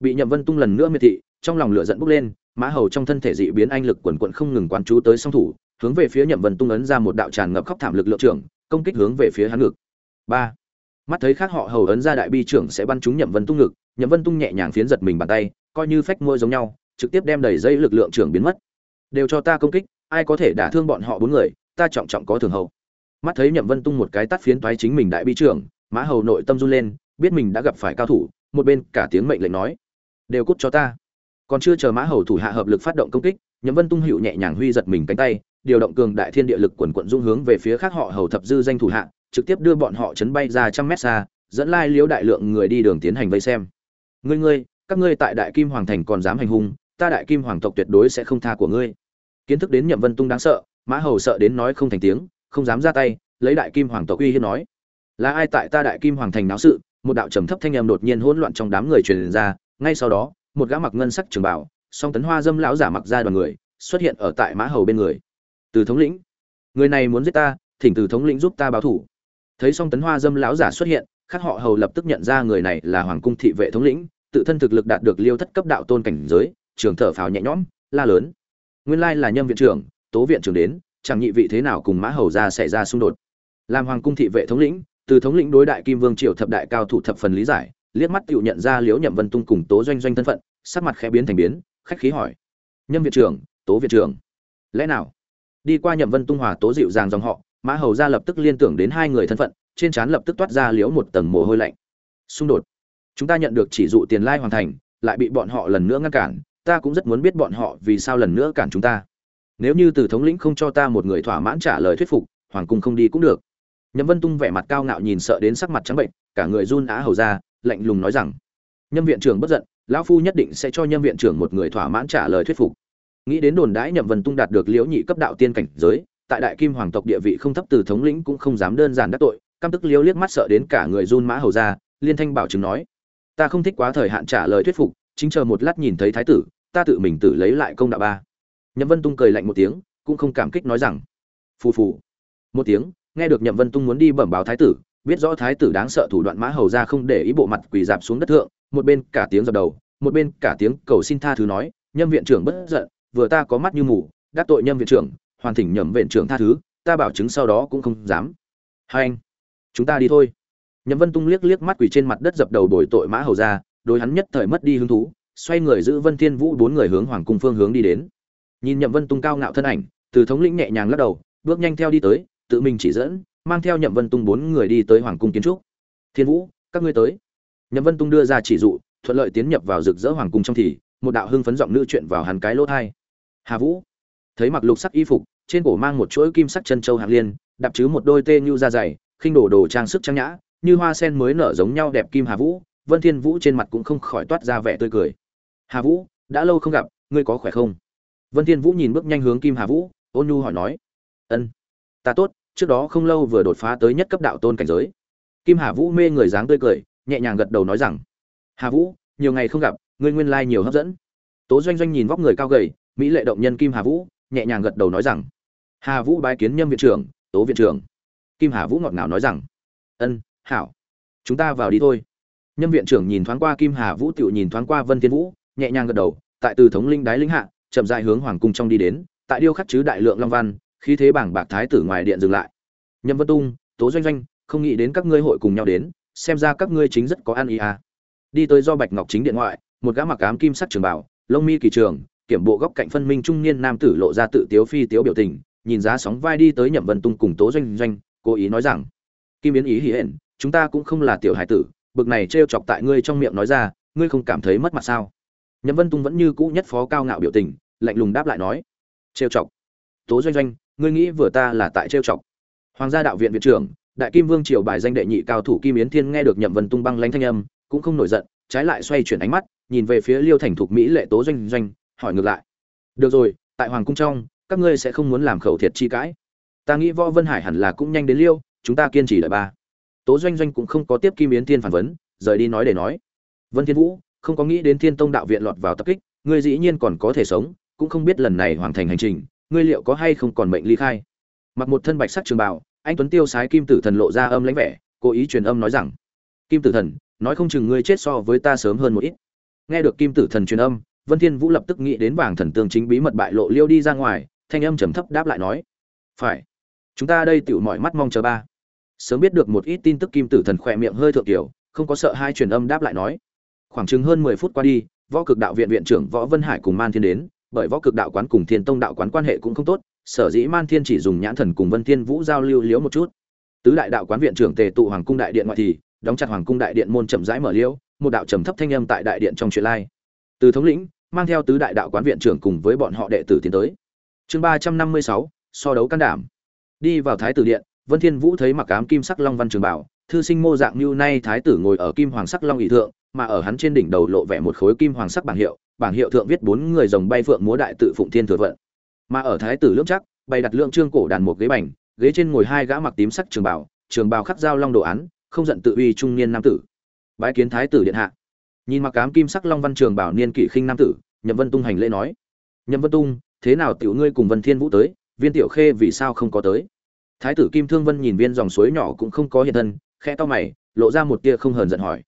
Bị nhậm vân tung lần nữa miệt thị, trong lòng lửa giận bốc lên, mã hầu trong thân thể dị biến anh lực quần quận không ngừng quán chú tới song thủ, hướng về phía nhậm vân tung ấn ra một đạo tràn ngập khóc thảm lực lượng trưởng, công kích hướng về phía hắn ngực. Ba. Mắt thấy khác họ hầu ấn ra đại bi trưởng sẽ bắn trúng nhậm vân tung ngực, nhậm vân tung nhẹ nhàng phiến giật mình bàn tay, coi như phách môi giống nhau, trực tiếp đem đẩy dây lực lượng trưởng biến mất. Đều cho ta công kích, ai có thể đả thương bọn họ bốn người ta trọng trọng có thường hầu mắt thấy nhậm vân tung một cái tắt phiến thoái chính mình đại bi trưởng, mã hầu nội tâm run lên, biết mình đã gặp phải cao thủ, một bên cả tiếng mệnh lệnh nói, đều cút cho ta. Còn chưa chờ mã hầu thủ hạ hợp lực phát động công kích, nhậm vân tung hiệu nhẹ nhàng huy giật mình cánh tay, điều động cường đại thiên địa lực quần quận dung hướng về phía khác họ hầu thập dư danh thủ hạ, trực tiếp đưa bọn họ chấn bay ra trăm mét xa, dẫn lai liếu đại lượng người đi đường tiến hành vây xem. Ngươi ngươi, các ngươi tại đại kim hoàng thành còn dám hành hung, ta đại kim hoàng tộc tuyệt đối sẽ không tha của ngươi. Kiến thức đến nhậm vân tung đáng sợ mã hầu sợ đến nói không thành tiếng, không dám ra tay, lấy đại kim hoàng tộc uy hiếp nói. Là ai tại ta đại kim hoàng thành náo sự? Một đạo trầm thấp thanh âm đột nhiên hỗn loạn trong đám người truyền ra, ngay sau đó, một gã mặc ngân sắc trường bảo, song tấn hoa dâm lão giả mặc ra đoàn người, xuất hiện ở tại mã hầu bên người. Từ thống lĩnh, người này muốn giết ta, thỉnh từ thống lĩnh giúp ta báo thủ. Thấy song tấn hoa dâm lão giả xuất hiện khác họ hầu lập tức nhận ra người này là hoàng cung thị vệ thống lĩnh, tự thân thực lực đạt được liêu thất cấp đạo tôn cảnh giới, trường thở phào nhẹ nhõm, la lớn. Nguyên lai là nhâm viện trưởng tố viện trưởng đến, chẳng nhị vị thế nào cùng mã hầu ra xảy ra xung đột. Làm hoàng cung thị vệ thống lĩnh, từ thống lĩnh đối đại kim vương triều thập đại cao thủ thập phần lý giải, liếc mắt tự nhận ra liễu nhậm vân tung cùng tố doanh doanh thân phận, sắc mặt khẽ biến thành biến, khách khí hỏi. Nhâm viện trưởng, tố viện trưởng. Lẽ nào? Đi qua nhậm vân tung hòa tố dịu dàng dòng họ, mã hầu ra lập tức liên tưởng đến hai người thân phận, trên trán lập tức toát ra liễu một tầng mồ hôi lạnh. Xung đột. Chúng ta nhận được chỉ dụ tiền lai hoàn thành, lại bị bọn họ lần nữa ngăn cản, ta cũng rất muốn biết bọn họ vì sao lần nữa cản chúng ta nếu như từ thống lĩnh không cho ta một người thỏa mãn trả lời thuyết phục, hoàng cung không đi cũng được. Nhâm vân tung vẻ mặt cao ngạo nhìn sợ đến sắc mặt trắng bệnh, cả người run á hầu ra, lạnh lùng nói rằng, nhâm viện trưởng bất giận, lão phu nhất định sẽ cho nhâm viện trưởng một người thỏa mãn trả lời thuyết phục. Nghĩ đến đồn đãi nhậm vân tung đạt được liễu nhị cấp đạo tiên cảnh giới, tại đại kim hoàng tộc địa vị không thấp từ thống lĩnh cũng không dám đơn giản đắc tội, căm tức liễu liếc mắt sợ đến cả người run mã hầu ra, liên thanh bảo chứng nói, ta không thích quá thời hạn trả lời thuyết phục, chính chờ một lát nhìn thấy thái tử, ta tự mình tự lấy lại công đạo ba nhậm vân tung cười lạnh một tiếng, cũng không cảm kích nói rằng, phù phù. Một tiếng, nghe được nhậm vân tung muốn đi bẩm báo thái tử, biết rõ thái tử đáng sợ thủ đoạn mã hầu ra không để ý bộ mặt quỳ dạp xuống đất thượng, một bên cả tiếng dập đầu, một bên cả tiếng cầu xin tha thứ nói, nhâm viện trưởng bất giận, vừa ta có mắt như mù, đắc tội nhâm viện trưởng, hoàn thỉnh nhậm viện trưởng tha thứ, ta bảo chứng sau đó cũng không dám. Hai anh, chúng ta đi thôi. Nhậm vân tung liếc liếc mắt quỳ trên mặt đất dập đầu đổi tội mã hầu ra, đối hắn nhất thời mất đi hứng thú, xoay người giữ vân thiên vũ bốn người hướng hoàng cung phương hướng đi đến nhìn nhậm vân tung cao ngạo thân ảnh, từ thống lĩnh nhẹ nhàng lắc đầu, bước nhanh theo đi tới, tự mình chỉ dẫn, mang theo nhậm vân tung bốn người đi tới hoàng cung kiến trúc. Thiên vũ, các ngươi tới. Nhậm vân tung đưa ra chỉ dụ, thuận lợi tiến nhập vào rực rỡ hoàng cung trong thì, một đạo hưng phấn giọng nữ chuyện vào hắn cái lỗ thai hà vũ. Thấy mặc lục sắc y phục, trên cổ mang một chuỗi kim sắc chân châu hạng liên, đạp chứ một đôi tê như da dày, khinh đổ đồ trang sức trang nhã, như hoa sen mới nở giống nhau đẹp kim hà vũ, vân thiên vũ trên mặt cũng không khỏi toát ra vẻ tươi cười. Hà vũ, đã lâu không gặp, ngươi có khỏe không? Vân thiên vũ nhìn bước nhanh hướng kim hà vũ, ôn nhu hỏi nói, ân, ta tốt, trước đó không lâu vừa đột phá tới nhất cấp đạo tôn cảnh giới. Kim hà vũ mê người dáng tươi cười, nhẹ nhàng gật đầu nói rằng, hà vũ, nhiều ngày không gặp, ngươi nguyên lai nhiều hấp dẫn. Tố doanh doanh nhìn vóc người cao gầy, mỹ lệ động nhân kim hà vũ, nhẹ nhàng gật đầu nói rằng, hà vũ bái kiến nhâm viện trưởng, tố viện trưởng. Kim hà vũ ngọt ngào nói rằng, ân, hảo, chúng ta vào đi thôi. Nhâm viện trưởng nhìn thoáng qua kim hà vũ tựu nhìn thoáng qua vân thiên vũ, nhẹ nhàng gật đầu, tại từ thống linh đái linh hạ chậm rãi hướng hoàng cung trong đi đến tại điêu khắc chứ đại lượng long văn khí thế bảng bạc thái tử ngoài điện dừng lại nhâm vân tung tố doanh doanh không nghĩ đến các ngươi hội cùng nhau đến xem ra các ngươi chính rất có ăn ý à. đi tới do bạch ngọc chính điện ngoại một gã mặc ám kim sắc trường bảo lông mi kỳ trường kiểm bộ góc cạnh phân minh trung niên nam tử lộ ra tự tiếu phi tiếu biểu tình nhìn giá sóng vai đi tới nhậm vân tung cùng tố doanh doanh cố ý nói rằng kim biến ý hiện, hển chúng ta cũng không là tiểu hải tử bực này trêu chọc tại ngươi trong miệng nói ra ngươi không cảm thấy mất mặt sao nhậm vân tung vẫn như cũ nhất phó cao ngạo biểu tình lạnh lùng đáp lại nói, trêu chọc. Tố doanh doanh, ngươi nghĩ vừa ta là tại trêu chọc? Hoàng gia đạo viện viện trưởng, đại kim vương triều bài danh đệ nhị cao thủ kim yến thiên nghe được nhậm vân tung băng lanh thanh âm, cũng không nổi giận, trái lại xoay chuyển ánh mắt, nhìn về phía liêu thành thục mỹ lệ tố doanh doanh, hỏi ngược lại, được rồi, tại hoàng cung trong, các ngươi sẽ không muốn làm khẩu thiệt chi cãi. Ta nghĩ võ vân hải hẳn là cũng nhanh đến liêu, chúng ta kiên trì đợi ba. Tố doanh doanh cũng không có tiếp kim yến thiên phản vấn, rời đi nói để nói, vân thiên vũ, không có nghĩ đến thiên tông đạo viện lọt vào tập kích, ngươi dĩ nhiên còn có thể sống cũng không biết lần này hoàn thành hành trình ngươi liệu có hay không còn mệnh ly khai? Mặc một thân bạch sắc trường bảo, anh tuấn tiêu sái kim tử thần lộ ra âm lãnh vẻ cố ý truyền âm nói rằng kim tử thần nói không chừng ngươi chết so với ta sớm hơn một ít. Nghe được kim tử thần truyền âm vân thiên vũ lập tức nghĩ đến vàng thần tương chính bí mật bại lộ liêu đi ra ngoài thanh âm trầm thấp đáp lại nói phải. Chúng ta đây tiểu mọi mắt mong chờ ba. Sớm biết được một ít tin tức kim tử thần khoe miệng hơi thượng tiểu không có sợ hai truyền âm đáp lại nói khoảng chừng hơn mười phút qua đi võ cực đạo viện viện trưởng võ vân hải cùng man thiên đến bởi võ cực đạo quán cùng thiên tông đạo quán quan hệ cũng không tốt, sở dĩ man thiên chỉ dùng nhãn thần cùng vân thiên vũ giao lưu liếu một chút. Tứ đại đạo quán viện trưởng tề tụ hoàng cung đại điện ngoại thì, đóng chặt hoàng cung đại điện môn chậm rãi mở liễu một đạo trầm thấp thanh âm tại đại điện trong truyền lai. Từ thống lĩnh, mang theo tứ đại đạo quán viện trưởng cùng với bọn họ đệ tử tiến tới. Chương ba trăm năm mươi sáu, so đấu can đảm. Đi vào thái tử điện, vân thiên vũ thấy mặc ám kim sắc long văn trường bảo, thư sinh mô dạng như nay thái tử ngồi ở kim hoàng sắc long ỷ thượng, mà ở hắn trên đỉnh đầu lộ vẻ một khối kim hoàng sắc bảng hiệu bảng hiệu thượng viết bốn người rồng bay phượng múa đại tự phụng thiên thừa vận. Mà ở thái tử lưỡng chắc bày đặt lượng trương cổ đàn một ghế bành, ghế trên ngồi hai gã mặc tím sắc trường bảo trường bào khắc giao long đồ án, không giận tự uy trung niên nam tử. Bái kiến thái tử điện hạ. Nhìn mặc cám kim sắc long văn trường bảo niên kỷ khinh nam tử, nhậm vân tung hành lễ nói. Nhậm vân tung, thế nào tiểu ngươi cùng vân thiên vũ tới, viên tiểu khê vì sao không có tới? Thái tử kim thương vân nhìn viên dòng suối nhỏ cũng không có hiện thân, khẽ to mày, lộ ra một tia không hờn giận hỏi.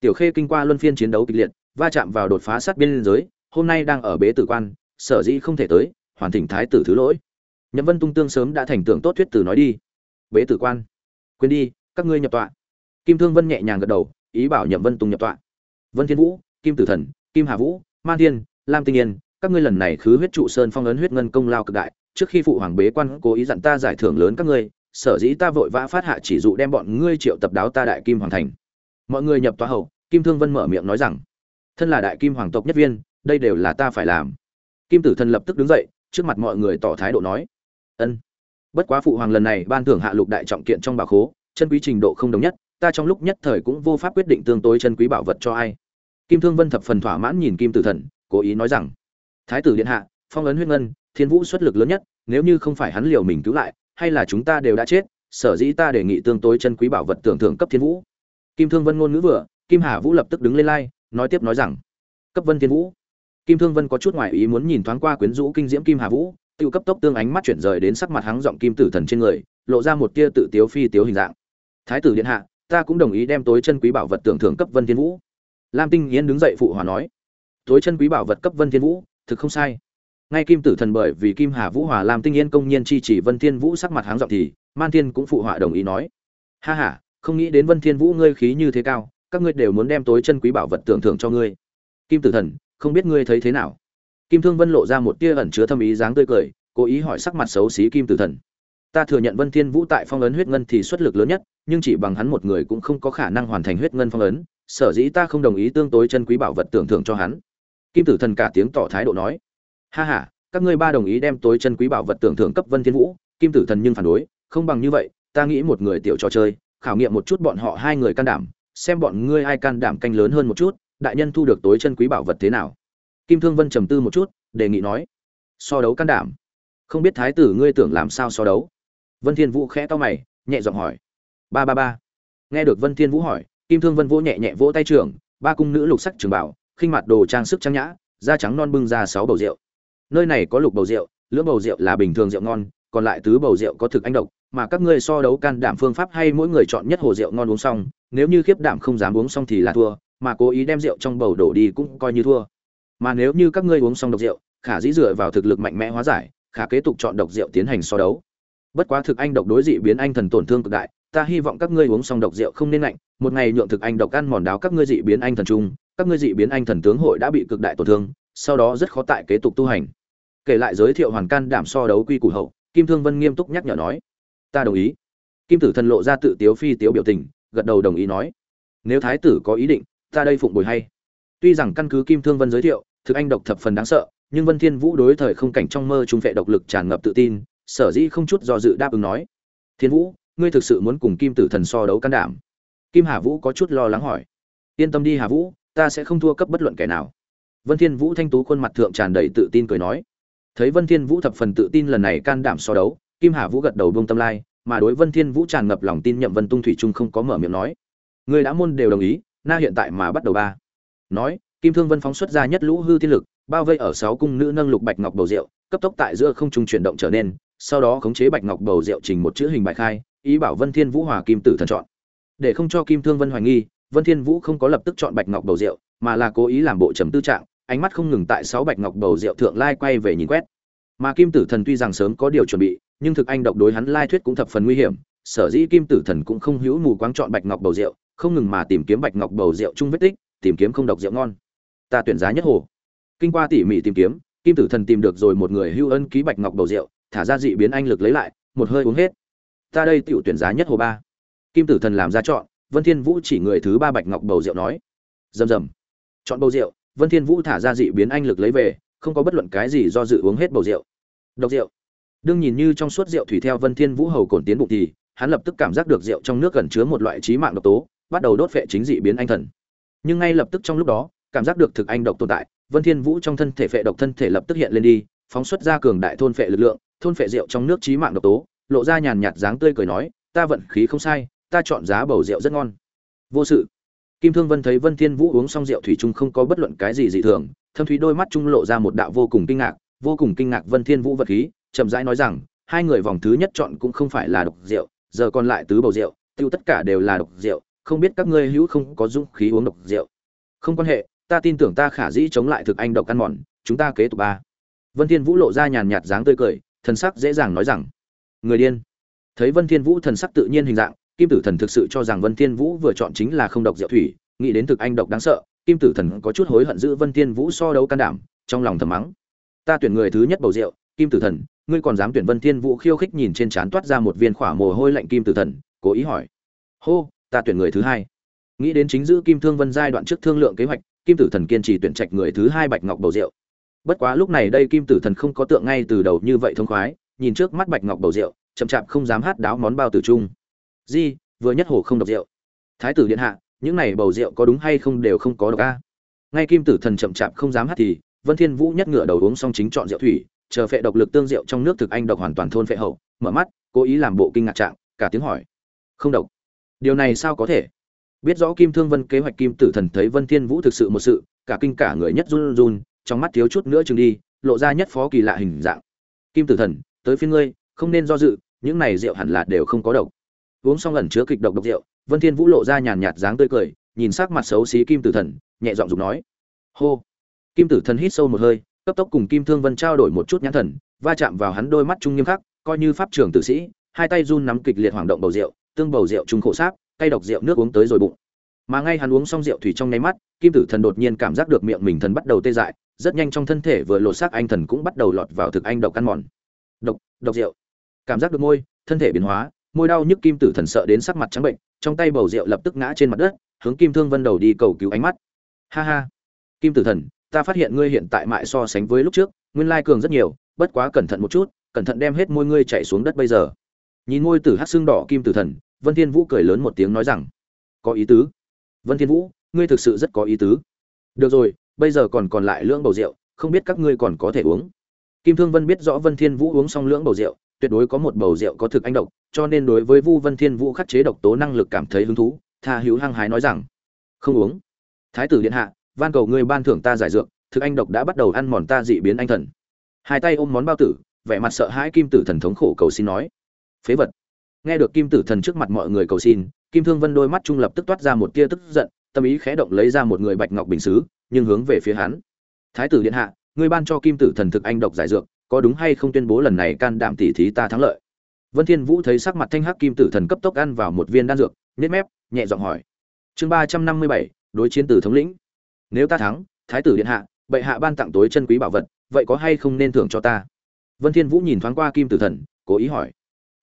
Tiểu khê kinh qua luân phiên chiến đấu kịch liệt va chạm vào đột phá sát biên giới, hôm nay đang ở bế tử quan, sở dĩ không thể tới, hoàn thỉnh thái tử thứ lỗi. Nhậm vân tung tương sớm đã thành tưởng tốt thuyết tử nói đi. Bế tử quan. Quên đi, các ngươi nhập tọa. Kim thương vân nhẹ nhàng gật đầu, ý bảo nhậm vân tung nhập tọa. Vân thiên vũ, kim tử thần, kim hà vũ man thiên, lam tinh yên, các ngươi lần này khứ huyết trụ sơn phong ấn huyết ngân công lao cực đại, trước khi phụ hoàng bế quan cố ý dặn ta giải thưởng lớn các ngươi, sở dĩ ta vội vã phát hạ chỉ dụ đem bọn ngươi triệu tập đáo ta đại kim hoàng thành. Mọi người nhập tọa hậu, kim thương vân mở miệng nói rằng thân là đại kim hoàng tộc nhất viên, đây đều là ta phải làm. Kim tử thần lập tức đứng dậy, trước mặt mọi người tỏ thái độ nói, ân, bất quá phụ hoàng lần này ban thưởng hạ lục đại trọng kiện trong bảo khố, chân quý trình độ không đồng nhất, ta trong lúc nhất thời cũng vô pháp quyết định tương tối chân quý bảo vật cho ai. Kim thương vân thập phần thỏa mãn nhìn kim tử thần, cố ý nói rằng, thái tử điện hạ, phong ấn huyết ngân, thiên vũ xuất lực lớn nhất, nếu như không phải hắn liều mình cứu lại, hay là chúng ta đều đã chết, sở dĩ ta đề nghị tương tối chân quý bảo vật tưởng thưởng cấp thiên vũ. Kim thương vân ngôn ngữ vừa, kim hà vũ lập tức đứng lên lai nói tiếp nói rằng, cấp vân thiên vũ, kim thương vân có chút ngoại ý muốn nhìn thoáng qua quyến rũ kinh diễm kim hà vũ tự cấp tốc tương ánh mắt chuyển rời đến sắc mặt hắn giọng kim tử thần trên người, lộ ra một tia tự tiếu phi tiếu hình dạng. Thái tử điện hạ, ta cũng đồng ý đem tối chân quý bảo vật tưởng thưởng cấp vân thiên vũ. Lam tinh yến đứng dậy phụ hòa nói, tối chân quý bảo vật cấp vân thiên vũ, thực không sai. Ngay kim tử thần bởi vì kim hà vũ hòa lam tinh yến công nhiên chi chỉ vân thiên vũ sắc mặt háng giọng thì man thiên cũng phụ họa đồng ý nói, ha ha, không nghĩ đến vân thiên vũ ngươi khí như thế cao các ngươi đều muốn đem tối chân quý bảo vật tưởng thưởng cho ngươi. Kim tử thần, không biết ngươi thấy thế nào? Kim thương vân lộ ra một tia ẩn chứa thâm ý dáng tươi cười, cố ý hỏi sắc mặt xấu xí kim tử thần. Ta thừa nhận vân thiên vũ tại phong ấn huyết ngân thì xuất lực lớn nhất, nhưng chỉ bằng hắn một người cũng không có khả năng hoàn thành huyết ngân phong ấn, sở dĩ ta không đồng ý tương tối chân quý bảo vật tưởng thưởng cho hắn. Kim tử thần cả tiếng tỏ thái độ nói. Ha ha, các ngươi ba đồng ý đem tối chân quý bảo vật tưởng thưởng cấp vân thiên vũ, kim tử thần nhưng phản đối, không bằng như vậy, ta nghĩ một người tiểu trò chơi, khảo nghiệm một chút bọn họ hai người can đảm xem bọn ngươi ai can đảm canh lớn hơn một chút, đại nhân thu được tối chân quý bảo vật thế nào? Kim thương vân trầm tư một chút, đề nghị nói, so đấu can đảm. Không biết thái tử ngươi tưởng làm sao so đấu? Vân thiên vũ khẽ to mày, nhẹ giọng hỏi. Ba ba ba. Nghe được vân thiên vũ hỏi, kim thương vân vỗ nhẹ nhẹ vỗ tay trưởng, ba cung nữ lục sắc trường bảo, khinh mặt đồ trang sức trang nhã, da trắng non bưng ra sáu bầu rượu. Nơi này có lục bầu rượu, lưỡng bầu rượu là bình thường rượu ngon, còn lại tứ bầu rượu có thực anh độc, mà các ngươi so đấu can đảm phương pháp hay mỗi người chọn nhất hồ rượu ngon uống xong nếu như khiếp đảm không dám uống xong thì là thua, mà cố ý đem rượu trong bầu đổ đi cũng coi như thua. Mà nếu như các ngươi uống xong độc rượu, khả dĩ dựa vào thực lực mạnh mẽ hóa giải, khả kế tục chọn độc rượu tiến hành so đấu. Bất quá thực anh độc đối dị biến anh thần tổn thương cực đại, ta hy vọng các ngươi uống xong độc rượu không nên lạnh, một ngày nhượng thực anh độc ăn mòn đáo các ngươi dị biến anh thần trung các ngươi dị biến anh thần tướng hội đã bị cực đại tổn thương, sau đó rất khó tại kế tục tu hành. Kể lại giới thiệu hoàn can đảm so đấu quy củ hậu, kim thương vân nghiêm túc nhắc nhở nói, ta đồng ý. Kim tử thần lộ ra tự tiếu phi tiếu biểu tình gật đầu đồng ý nói, nếu thái tử có ý định, ta đây phụng bồi hay. Tuy rằng căn cứ kim thương vân giới thiệu, thực anh độc thập phần đáng sợ, nhưng vân thiên vũ đối thời không cảnh trong mơ trung vệ độc lực tràn ngập tự tin, sở dĩ không chút do dự đáp ứng nói, thiên vũ, ngươi thực sự muốn cùng kim tử thần so đấu can đảm? Kim hà vũ có chút lo lắng hỏi, yên tâm đi hà vũ, ta sẽ không thua cấp bất luận kẻ nào. Vân thiên vũ thanh tú khuôn mặt thượng tràn đầy tự tin cười nói, thấy vân thiên vũ thập phần tự tin lần này can đảm so đấu, kim hà vũ gật đầu buông tâm lai mà đối vân thiên vũ tràn ngập lòng tin nhậm vân tung thủy trung không có mở miệng nói. Người đã môn đều đồng ý, na hiện tại mà bắt đầu ba. Nói, kim thương vân phóng xuất ra nhất lũ hư thiên lực, bao vây ở sáu cung nữ nâng lục bạch ngọc bầu rượu, cấp tốc tại giữa không trung chuyển động trở nên, sau đó khống chế bạch ngọc bầu rượu trình một chữ hình bài khai, ý bảo vân thiên vũ hòa kim tử thần chọn. Để không cho kim thương vân hoài nghi, vân thiên vũ không có lập tức chọn bạch ngọc bầu rượu, mà là cố ý làm bộ trầm tư trạng, ánh mắt không ngừng tại sáu bạch ngọc bầu rượu thượng lai quay về nhìn quét. Mà kim tử thần tuy rằng sớm có điều chuẩn bị nhưng thực anh độc đối hắn lai thuyết cũng thập phần nguy hiểm, sở dĩ kim tử thần cũng không hữu mù quáng chọn bạch ngọc bầu rượu, không ngừng mà tìm kiếm bạch ngọc bầu rượu chung vết tích, tìm kiếm không độc rượu ngon. Ta tuyển giá nhất hồ. Kinh qua tỉ mỉ tìm kiếm, kim tử thần tìm được rồi một người hưu ân ký bạch ngọc bầu rượu, thả ra dị biến anh lực lấy lại, một hơi uống hết. Ta đây tiểu tuyển giá nhất hồ ba. Kim tử thần làm ra chọn, vân thiên vũ chỉ người thứ ba bạch ngọc bầu rượu nói. Rầm rầm chọn bầu rượu, vân thiên vũ thả ra dị biến anh lực lấy về, không có bất luận cái gì do dự uống hết bầu rượu. Độc rượu đương nhìn như trong suốt rượu thủy theo vân thiên vũ hầu cổn tiến bụng thì, hắn lập tức cảm giác được rượu trong nước gần chứa một loại trí mạng độc tố, bắt đầu đốt phệ chính dị biến anh thần. Nhưng ngay lập tức trong lúc đó, cảm giác được thực anh độc tồn tại, vân thiên vũ trong thân thể phệ độc thân thể lập tức hiện lên đi, phóng xuất ra cường đại thôn phệ lực lượng, thôn phệ rượu trong nước trí mạng độc tố, lộ ra nhàn nhạt dáng tươi cười nói, ta vận khí không sai, ta chọn giá bầu rượu rất ngon. Vô sự. Kim thương vân thấy vân thiên vũ uống xong rượu thủy trung không có bất luận cái gì dị thường, thâm thúy đôi mắt trung lộ ra một đạo vô cùng kinh ngạc, vô cùng kinh ngạc vân thiên vũ vật khí chậm rãi nói rằng, hai người vòng thứ nhất chọn cũng không phải là độc rượu, giờ còn lại tứ bầu rượu, tiêu tất cả đều là độc rượu, không biết các ngươi hữu không có dũng khí uống độc rượu. Không quan hệ, ta tin tưởng ta khả dĩ chống lại thực anh độc ăn mòn, chúng ta kế tục ba. Vân thiên vũ lộ ra nhàn nhạt dáng tươi cười, thần sắc dễ dàng nói rằng, người điên. Thấy vân thiên vũ thần sắc tự nhiên hình dạng, kim tử thần thực sự cho rằng vân thiên vũ vừa chọn chính là không độc rượu thủy, nghĩ đến thực anh độc đáng sợ, kim tử thần có chút hối hận giữ vân thiên vũ so đấu can đảm, trong lòng thầm mắng. Ta tuyển người thứ nhất bầu rượu, kim tử thần ngươi còn dám tuyển vân thiên vũ khiêu khích nhìn trên trán toát ra một viên khỏa mồ hôi lạnh kim tử thần, cố ý hỏi. Hô, ta tuyển người thứ hai. Nghĩ đến chính giữ kim thương vân giai đoạn trước thương lượng kế hoạch, kim tử thần kiên trì tuyển trạch người thứ hai bạch ngọc bầu rượu bất quá lúc này đây kim tử thần không có tượng ngay từ đầu như vậy thông khoái, nhìn trước mắt bạch ngọc bầu rượu chậm chạp không dám hát đáo món bao tử trung di, vừa nhất hồ không độc rượu. Thái tử điện hạ, những này bầu rượu có đúng hay không đều không có độc a. Ngay kim tử thần chậm chạp không dám hát thì, vân thiên vũ nhất ngựa đầu uống xong chính chọn rượu thủy chờ phệ độc lực tương rượu trong nước thực anh độc hoàn toàn thôn phệ hậu, mở mắt, cố ý làm bộ kinh ngạc trạng, cả tiếng hỏi. Không độc. Điều này sao có thể? Biết rõ kim thương vân kế hoạch kim tử thần thấy vân thiên vũ thực sự một sự, cả kinh cả người nhất run run, trong mắt thiếu chút nữa chừng đi, lộ ra nhất phó kỳ lạ hình dạng. Kim tử thần, tới phiên ngươi, không nên do dự, những này rượu hẳn là đều không có độc. Uống xong ẩn chứa kịch độc độc rượu, vân thiên vũ lộ ra nhàn nhạt dáng tươi cười, nhìn sắc mặt xấu xí kim tử thần, nhẹ giọng dùng nói. Hô. Kim tử thần hít sâu một hơi cấp tốc cùng kim thương vân trao đổi một chút nhãn thần, va chạm vào hắn đôi mắt trung nghiêm khắc, coi như pháp trưởng tử sĩ, hai tay run nắm kịch liệt hoảng động bầu rượu, tương bầu rượu trung khổ sáp, cay độc rượu nước uống tới rồi bụng. Mà ngay hắn uống xong rượu thủy trong nháy mắt, kim tử thần đột nhiên cảm giác được miệng mình thần bắt đầu tê dại, rất nhanh trong thân thể vừa lột xác anh thần cũng bắt đầu lọt vào thực anh độc ăn mòn. Độc độc rượu. Cảm giác được môi, thân thể biến hóa, môi đau nhức kim tử thần sợ đến sắc mặt trắng bệnh, trong tay bầu rượu lập tức ngã trên mặt đất, hướng kim thương vân đầu đi cầu cứu ánh mắt. Ha ha. Kim tử thần ta phát hiện ngươi hiện tại mại so sánh với lúc trước, nguyên lai cường rất nhiều, bất quá cẩn thận một chút, cẩn thận đem hết môi ngươi chạy xuống đất bây giờ. Nhìn môi tử hát xương đỏ kim tử thần, vân thiên vũ cười lớn một tiếng nói rằng, có ý tứ. Vân thiên vũ, ngươi thực sự rất có ý tứ. Được rồi, bây giờ còn còn lại lưỡng bầu rượu, không biết các ngươi còn có thể uống. Kim thương vân biết rõ vân thiên vũ uống xong lưỡng bầu rượu, tuyệt đối có một bầu rượu có thực anh độc, cho nên đối với vu vân thiên vũ khắc chế độc tố năng lực cảm thấy hứng thú, tha hữu hăng hái nói rằng, không uống. Thái tử điện hạ van cầu ngươi ban thưởng ta giải dược, thực anh độc đã bắt đầu ăn mòn ta dị biến anh thần. Hai tay ôm món bao tử, vẻ mặt sợ hãi kim tử thần thống khổ cầu xin nói. Phế vật. Nghe được kim tử thần trước mặt mọi người cầu xin, kim thương vân đôi mắt trung lập tức toát ra một tia tức giận, tâm ý khẽ động lấy ra một người bạch ngọc bình xứ, nhưng hướng về phía hắn. Thái tử điện hạ, ngươi ban cho kim tử thần thực anh độc giải dược, có đúng hay không tuyên bố lần này can đảm tỉ thí ta thắng lợi? Vân thiên vũ thấy sắc mặt thanh hắc kim tử thần cấp tốc ăn vào một viên đan dược, nhếch mép, nhẹ giọng hỏi. Chương ba trăm năm mươi bảy, đối chiến tử thống lĩnh nếu ta thắng, thái tử điện hạ, bệ hạ ban tặng tối chân quý bảo vật, vậy có hay không nên thưởng cho ta? Vân thiên vũ nhìn thoáng qua kim tử thần, cố ý hỏi.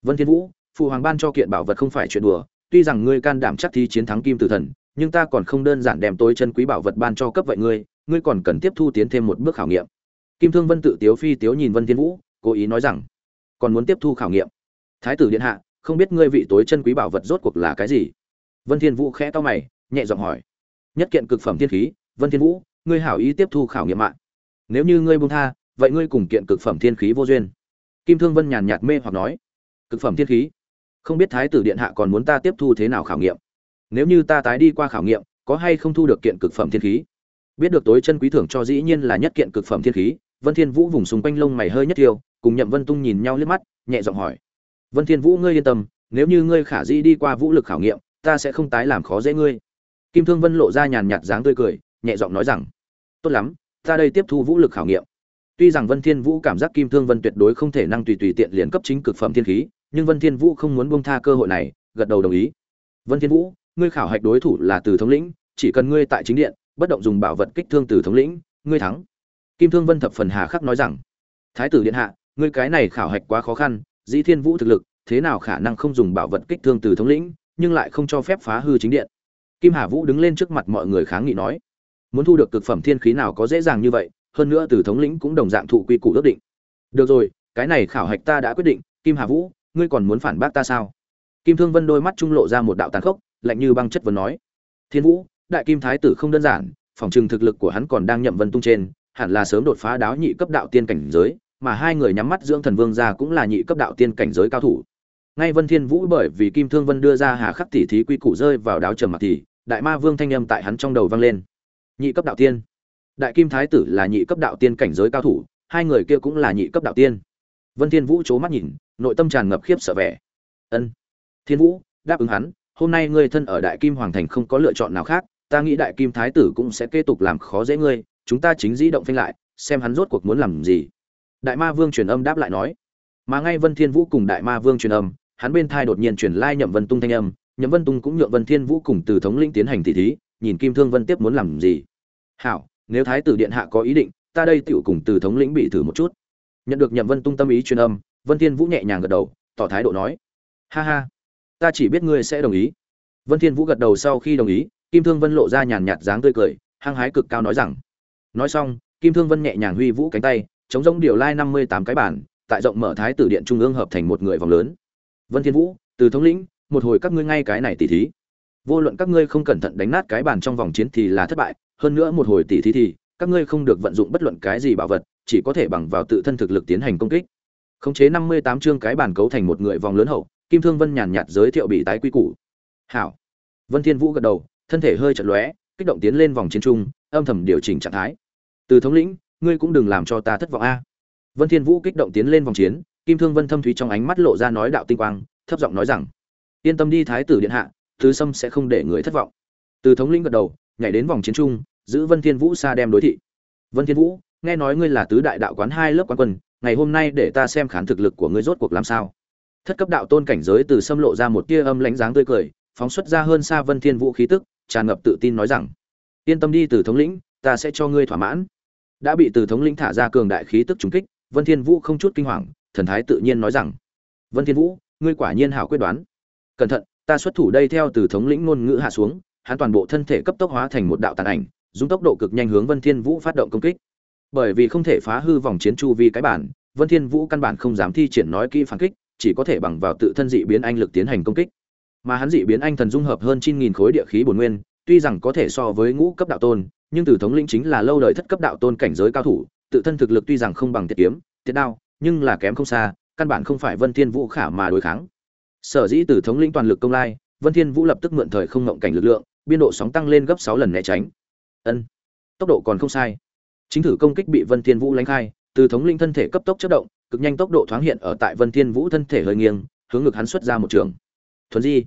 Vân thiên vũ, phụ hoàng ban cho kiện bảo vật không phải chuyện đùa, tuy rằng ngươi can đảm chắc thi chiến thắng kim tử thần, nhưng ta còn không đơn giản đem tối chân quý bảo vật ban cho cấp vậy ngươi ngươi còn cần tiếp thu tiến thêm một bước khảo nghiệm. Kim thương vân tự tiếu phi tiếu nhìn vân thiên vũ, cố ý nói rằng, còn muốn tiếp thu khảo nghiệm. Thái tử điện hạ, không biết ngươi vị tối chân quý bảo vật rốt cuộc là cái gì? Vân thiên vũ khẽ to mày, nhẹ giọng hỏi. Nhất kiện cực phẩm thiên khí vân thiên vũ, ngươi hảo ý tiếp thu khảo nghiệm mạng nếu như ngươi buông tha, vậy ngươi cùng kiện cực phẩm thiên khí vô duyên. Kim thương vân nhàn nhạt mê hoặc nói. Cực phẩm thiên khí? Không biết thái tử điện hạ còn muốn ta tiếp thu thế nào khảo nghiệm? Nếu như ta tái đi qua khảo nghiệm, có hay không thu được kiện cực phẩm thiên khí? Biết được tối chân quý thưởng cho dĩ nhiên là nhất kiện cực phẩm thiên khí, vân thiên vũ vùng xung quanh lông mày hơi nhất tiêu cùng nhậm vân tung nhìn nhau liếc mắt, nhẹ giọng hỏi. Vân thiên vũ, ngươi yên tâm, nếu như ngươi khả dĩ đi qua vũ lực khảo nghiệm, ta sẽ không tái làm khó dễ ngươi. Kim thương vân lộ ra nhàn nhạt dáng tươi cười nhẹ giọng nói rằng, tốt lắm, ta đây tiếp thu vũ lực khảo nghiệm. Tuy rằng vân thiên vũ cảm giác kim thương vân tuyệt đối không thể năng tùy tùy tiện liền cấp chính cực phẩm thiên khí, nhưng vân thiên vũ không muốn buông tha cơ hội này, gật đầu đồng ý. Vân thiên vũ, ngươi khảo hạch đối thủ là từ thống lĩnh, chỉ cần ngươi tại chính điện, bất động dùng bảo vật kích thương từ thống lĩnh, ngươi thắng. Kim thương vân thập phần hà khắc nói rằng, thái tử điện hạ, ngươi cái này khảo hạch quá khó khăn, dĩ thiên vũ thực lực, thế nào khả năng không dùng bảo vật kích thương từ thống lĩnh, nhưng lại không cho phép phá hư chính điện. Kim hà vũ đứng lên trước mặt mọi người kháng nghị nói muốn thu được cực phẩm thiên khí nào có dễ dàng như vậy, hơn nữa từ thống lĩnh cũng đồng dạng thụ quy củ ước định. Được rồi, cái này khảo hạch ta đã quyết định, kim hà vũ, ngươi còn muốn phản bác ta sao? Kim thương vân đôi mắt trung lộ ra một đạo tàn khốc, lạnh như băng chất vấn nói. Thiên vũ, đại kim thái tử không đơn giản, phòng trừng thực lực của hắn còn đang nhậm vân tung trên, hẳn là sớm đột phá đáo nhị cấp đạo tiên cảnh giới, mà hai người nhắm mắt dưỡng thần vương ra cũng là nhị cấp đạo tiên cảnh giới cao thủ. Ngay vân thiên vũ bởi vì kim thương vân đưa ra hà khắc tỉ thí quy củ rơi vào đáo trầm mặc thì, đại ma vương thanh âm tại hắn trong đầu vang lên nhị cấp đạo tiên. Đại kim thái tử là nhị cấp đạo tiên cảnh giới cao thủ, hai người kia cũng là nhị cấp đạo tiên. Vân thiên vũ c mắt nhìn, nội tâm tràn ngập khiếp sợ vẻ. Ân. Thiên vũ, đáp ứng hắn, hôm nay ngươi thân ở đại kim hoàng thành không có lựa chọn nào khác, ta nghĩ đại kim thái tử cũng sẽ kế tục làm khó dễ ngươi, chúng ta chính dĩ động phanh lại, xem hắn rốt cuộc muốn làm gì. Đại ma vương truyền âm đáp lại nói. Mà ngay vân thiên vũ cùng đại ma vương truyền âm, hắn bên thai đột nhiên truyền lai nhậm vân tung thanh âm, nhậm vân tung cũng nhượng vân thiên vũ cùng từ thống Linh tiến hành tỷ thí nhìn kim thương vân tiếp muốn làm gì. Hảo, nếu thái tử điện hạ có ý định, ta đây tựu cùng từ thống lĩnh bị thử một chút. Nhận được nhậm vân tung tâm ý truyền âm, vân thiên vũ nhẹ nhàng gật đầu, tỏ thái độ nói. Ha ha, ta chỉ biết ngươi sẽ đồng ý. Vân thiên vũ gật đầu sau khi đồng ý, kim thương vân lộ ra nhàn nhạt dáng tươi cười, hăng hái cực cao nói rằng. Nói xong, kim thương vân nhẹ nhàng huy vũ cánh tay, chống rông điều lai năm mươi tám cái bản tại rộng mở thái tử điện trung ương hợp thành một người vòng lớn. Vân thiên vũ, từ thống lĩnh, một hồi các ngươi ngay cái này tỉ thí vô luận các ngươi không cẩn thận đánh nát cái bàn trong vòng chiến thì là thất bại, hơn nữa một hồi tỉ thí thì, các ngươi không được vận dụng bất luận cái gì bảo vật, chỉ có thể bằng vào tự thân thực lực tiến hành công kích. Khống chế năm mươi tám chương cái bàn cấu thành một người vòng lớn hậu, kim thương vân nhàn nhạt giới thiệu bị tái quy củ. Hảo. Vân thiên vũ gật đầu, thân thể hơi chật lóe, kích động tiến lên vòng chiến trung, âm thầm điều chỉnh trạng thái. Từ thống lĩnh, ngươi cũng đừng làm cho ta thất vọng a. Vân thiên vũ kích động tiến lên vòng chiến, kim thương vân thâm thúy trong ánh mắt lộ ra nói đạo tinh quang, thấp giọng nói rằng, yên tâm đi thái tử điện hạ tứ sâm sẽ không để người thất vọng. Từ thống lĩnh gật đầu, nhảy đến vòng chiến trung, giữ vân thiên vũ xa đem đối thị. Vân thiên vũ, nghe nói ngươi là tứ đại đạo quán hai lớp quán quân, ngày hôm nay để ta xem khán thực lực của ngươi rốt cuộc làm sao. Thất cấp đạo tôn cảnh giới từ Sâm lộ ra một tia âm lãnh dáng tươi cười, phóng xuất ra hơn xa vân thiên vũ khí tức, tràn ngập tự tin nói rằng, yên tâm đi từ thống lĩnh, ta sẽ cho ngươi thỏa mãn. Đã bị từ thống lĩnh thả ra cường đại khí tức trùng kích, vân thiên vũ không chút kinh hoàng, thần thái tự nhiên nói rằng, vân thiên vũ, ngươi quả nhiên hảo quyết đoán. Cẩn thận ta xuất thủ đây theo từ thống lĩnh ngôn ngữ hạ xuống, hắn toàn bộ thân thể cấp tốc hóa thành một đạo tàn ảnh, dùng tốc độ cực nhanh hướng vân thiên vũ phát động công kích. Bởi vì không thể phá hư vòng chiến chu vi cái bản, vân thiên vũ căn bản không dám thi triển nói kỹ phản kích, chỉ có thể bằng vào tự thân dị biến anh lực tiến hành công kích. Mà hắn dị biến anh thần dung hợp hơn chín nghìn khối địa khí bổn nguyên, tuy rằng có thể so với ngũ cấp đạo tôn, nhưng từ thống lĩnh chính là lâu đời thất cấp đạo tôn cảnh giới cao thủ, tự thân thực lực tuy rằng không bằng tiệt kiếm tiệt đao, nhưng là kém không xa, căn bản không phải vân thiên vũ khả mà đối kháng sở dĩ từ thống lĩnh toàn lực công lai, vân thiên vũ lập tức mượn thời không ngộng cảnh lực lượng, biên độ sóng tăng lên gấp 6 lần né tránh. Ân, tốc độ còn không sai. Chính thử công kích bị vân thiên vũ lánh khai, từ thống lĩnh thân thể cấp tốc chớp động, cực nhanh tốc độ thoáng hiện ở tại vân thiên vũ thân thể hơi nghiêng, hướng ngực hắn xuất ra một trường. Thuần di,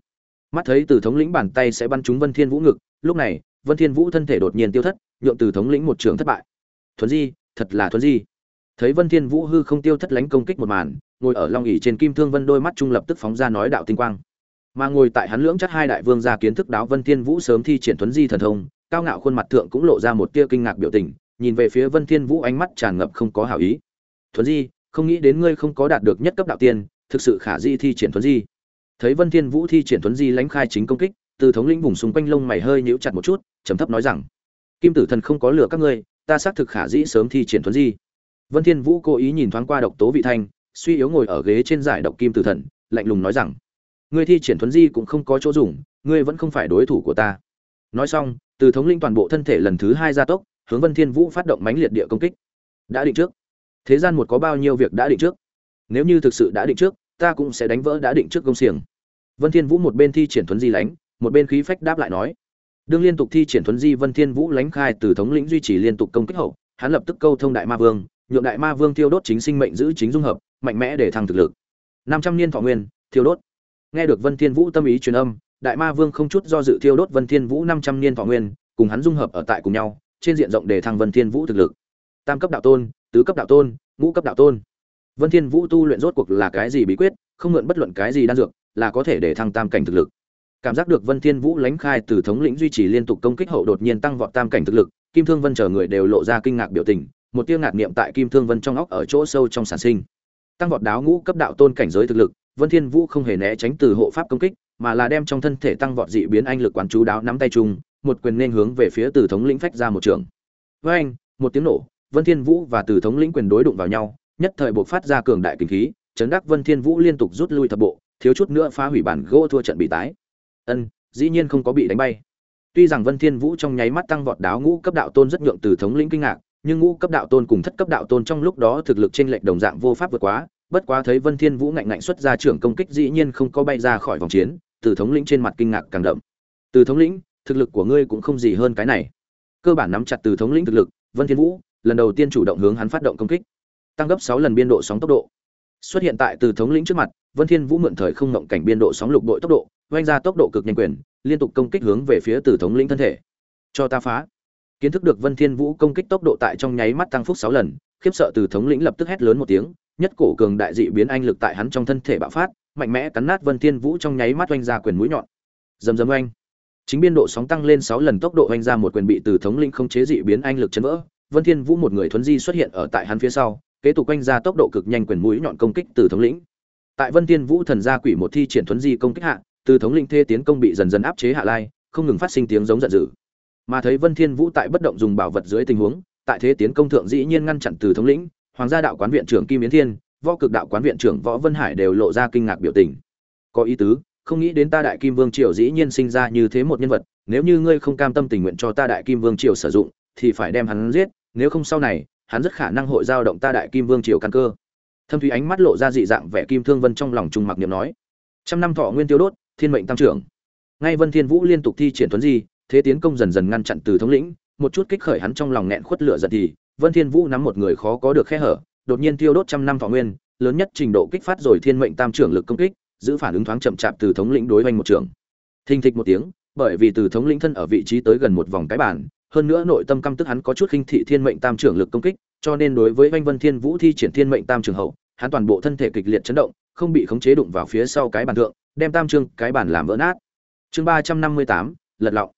mắt thấy từ thống lĩnh bàn tay sẽ bắn trúng vân thiên vũ ngực, lúc này, vân thiên vũ thân thể đột nhiên tiêu thất, nhượng từ thống lĩnh một trường thất bại. Thuần di, thật là thuần di thấy vân thiên vũ hư không tiêu thất lánh công kích một màn, ngồi ở long ỉ trên kim thương vân đôi mắt trung lập tức phóng ra nói đạo tinh quang. Mà ngồi tại hắn lưỡng chắc hai đại vương gia kiến thức đáo vân thiên vũ sớm thi triển thuấn di thần thông, cao ngạo khuôn mặt thượng cũng lộ ra một tia kinh ngạc biểu tình, nhìn về phía vân thiên vũ ánh mắt tràn ngập không có hảo ý. Thuấn di, không nghĩ đến ngươi không có đạt được nhất cấp đạo tiên, thực sự khả di thi triển thuấn di. Thấy vân thiên vũ thi triển thuấn di lãnh khai chính công kích, từ thống lĩnh vùng xung quanh lông mày hơi nhíu chặt một chút, trầm thấp nói rằng, kim tử thần không có lừa các ngươi, ta xác thực khả dĩ sớm thi triển thuấn di vân thiên vũ cố ý nhìn thoáng qua độc tố vị thanh, suy yếu ngồi ở ghế trên giải độc kim tử thần, lạnh lùng nói rằng, ngươi thi triển thuấn di cũng không có chỗ dùng, ngươi vẫn không phải đối thủ của ta. Nói xong, từ thống linh toàn bộ thân thể lần thứ hai gia tốc, hướng vân thiên vũ phát động mãnh liệt địa công kích. Đã định trước. Thế gian một có bao nhiêu việc đã định trước. Nếu như thực sự đã định trước, ta cũng sẽ đánh vỡ đã định trước công xiềng. Vân thiên vũ một bên thi triển thuấn di lánh, một bên khí phách đáp lại nói, đương liên tục thi triển thuấn di, vân thiên vũ lánh khai từ thống lĩnh duy trì liên tục công kích hậu, hắn lập tức câu thông đại ma vương nhượng đại ma vương tiêu đốt chính sinh mệnh giữ chính dung hợp, mạnh mẽ để thăng thực lực. Năm trăm niên thọ nguyên, thiêu đốt. Nghe được vân thiên vũ tâm ý truyền âm, đại ma vương không chút do dự thiêu đốt vân thiên vũ năm trăm niên thọ nguyên, cùng hắn dung hợp ở tại cùng nhau, trên diện rộng để thăng vân thiên vũ thực lực. Tam cấp đạo tôn, tứ cấp đạo tôn, ngũ cấp đạo tôn. Vân thiên vũ tu luyện rốt cuộc là cái gì bí quyết, không mượn bất luận cái gì đan dược, là có thể để thăng tam cảnh thực lực. Cảm giác được vân thiên vũ lánh khai từ thống lĩnh duy trì liên tục công kích hậu đột nhiên tăng vọt tam cảnh thực lực, kim thương vân chờ người đều lộ ra kinh ngạc biểu tình một tia ngạt niệm tại kim thương vân trong óc ở chỗ sâu trong sản sinh. Tăng vọt đáo ngũ cấp đạo tôn cảnh giới thực lực, vân thiên vũ không hề né tránh từ hộ pháp công kích, mà là đem trong thân thể tăng vọt dị biến anh lực quán chú đáo nắm tay chung, một quyền nên hướng về phía từ thống lĩnh phách ra một trường. Với anh, một tiếng nổ, vân thiên vũ và từ thống lĩnh quyền đối đụng vào nhau, nhất thời buộc phát ra cường đại kinh khí, chấn đắc vân thiên vũ liên tục rút lui thập bộ, thiếu chút nữa phá hủy bản gỗ thua trận bị tái. Ân, dĩ nhiên không có bị đánh bay. Tuy rằng vân thiên vũ trong nháy mắt tăng vọt đáo ngũ cấp đạo tôn rất nhượng từ thống lĩnh kinh ngạc nhưng ngũ cấp đạo tôn cùng thất cấp đạo tôn trong lúc đó thực lực trên lệch đồng dạng vô pháp vượt quá, bất quá thấy vân thiên vũ ngạnh ngạnh xuất ra trưởng công kích dĩ nhiên không có bay ra khỏi vòng chiến, từ thống lĩnh trên mặt kinh ngạc càng đậm. Từ thống lĩnh, thực lực của ngươi cũng không gì hơn cái này. Cơ bản nắm chặt từ thống lĩnh thực lực, vân thiên vũ, lần đầu tiên chủ động hướng hắn phát động công kích. Tăng gấp 6 lần biên độ sóng tốc độ. Xuất hiện tại từ thống lĩnh trước mặt, vân thiên vũ mượn thời không ngộng cảnh biên độ sóng lục đội tốc độ vung ra tốc độ cực nhanh quyền, liên tục công kích hướng về phía từ thống lĩnh thân thể. Cho ta phá kiến thức được vân thiên vũ công kích tốc độ tại trong nháy mắt tăng phúc 6 lần, khiếp sợ từ thống lĩnh lập tức hét lớn một tiếng, nhất cổ cường đại dị biến anh lực tại hắn trong thân thể bạo phát, mạnh mẽ cắn nát vân thiên vũ trong nháy mắt oanh ra quyền mũi nhọn. Rầm rầm oanh. Chính biên độ sóng tăng lên 6 lần tốc độ oanh ra một quyền bị từ thống lĩnh không chế dị biến anh lực chấn vỡ, vân thiên vũ một người thuấn di xuất hiện ở tại hắn phía sau, kế tục oanh ra tốc độ cực nhanh quyền mũi nhọn công kích từ thống lĩnh. Tại vân thiên vũ thần gia quỷ một thi triển thuấn di công kích hạ, từ thống lĩnh thê tiến công bị dần dần áp chế hạ lai, không ngừng phát sinh tiếng giống giận dữ mà thấy vân thiên vũ tại bất động dùng bảo vật dưới tình huống, tại thế tiến công thượng dĩ nhiên ngăn chặn từ thống lĩnh, hoàng gia đạo quán viện trưởng kim yến thiên, võ cực đạo quán viện trưởng võ vân hải đều lộ ra kinh ngạc biểu tình. Có ý tứ, không nghĩ đến ta đại kim vương triều dĩ nhiên sinh ra như thế một nhân vật, nếu như ngươi không cam tâm tình nguyện cho ta đại kim vương triều sử dụng, thì phải đem hắn giết, nếu không sau này, hắn rất khả năng hội giao động ta đại kim vương triều căn cơ. Thâm thúy ánh mắt lộ ra dị dạng vẻ kim thương vân trong lòng trung mặc niệm nói. Trăm năm thọ nguyên tiêu đốt, thiên mệnh tăng trưởng. Ngay vân thiên vũ liên tục thi triển tuấn di thế tiến công dần dần ngăn chặn từ thống lĩnh một chút kích khởi hắn trong lòng nghẹn khuất lửa giận thì vân thiên vũ nắm một người khó có được khe hở đột nhiên tiêu đốt trăm năm thọ nguyên lớn nhất trình độ kích phát rồi thiên mệnh tam trưởng lực công kích giữ phản ứng thoáng chậm chạp từ thống lĩnh đối với một trưởng thình thịch một tiếng bởi vì từ thống lĩnh thân ở vị trí tới gần một vòng cái bàn hơn nữa nội tâm căm tức hắn có chút khinh thị thiên mệnh tam trưởng lực công kích cho nên đối với anh Vân Thiên Vũ thi triển Thiên Mệnh Tam Trường hậu, hắn toàn bộ thân thể kịch liệt chấn động, không bị khống chế đụng vào phía sau cái bàn thượng, đem tam trường cái bàn làm vỡ nát. Chương ba trăm năm mươi tám lật lọng.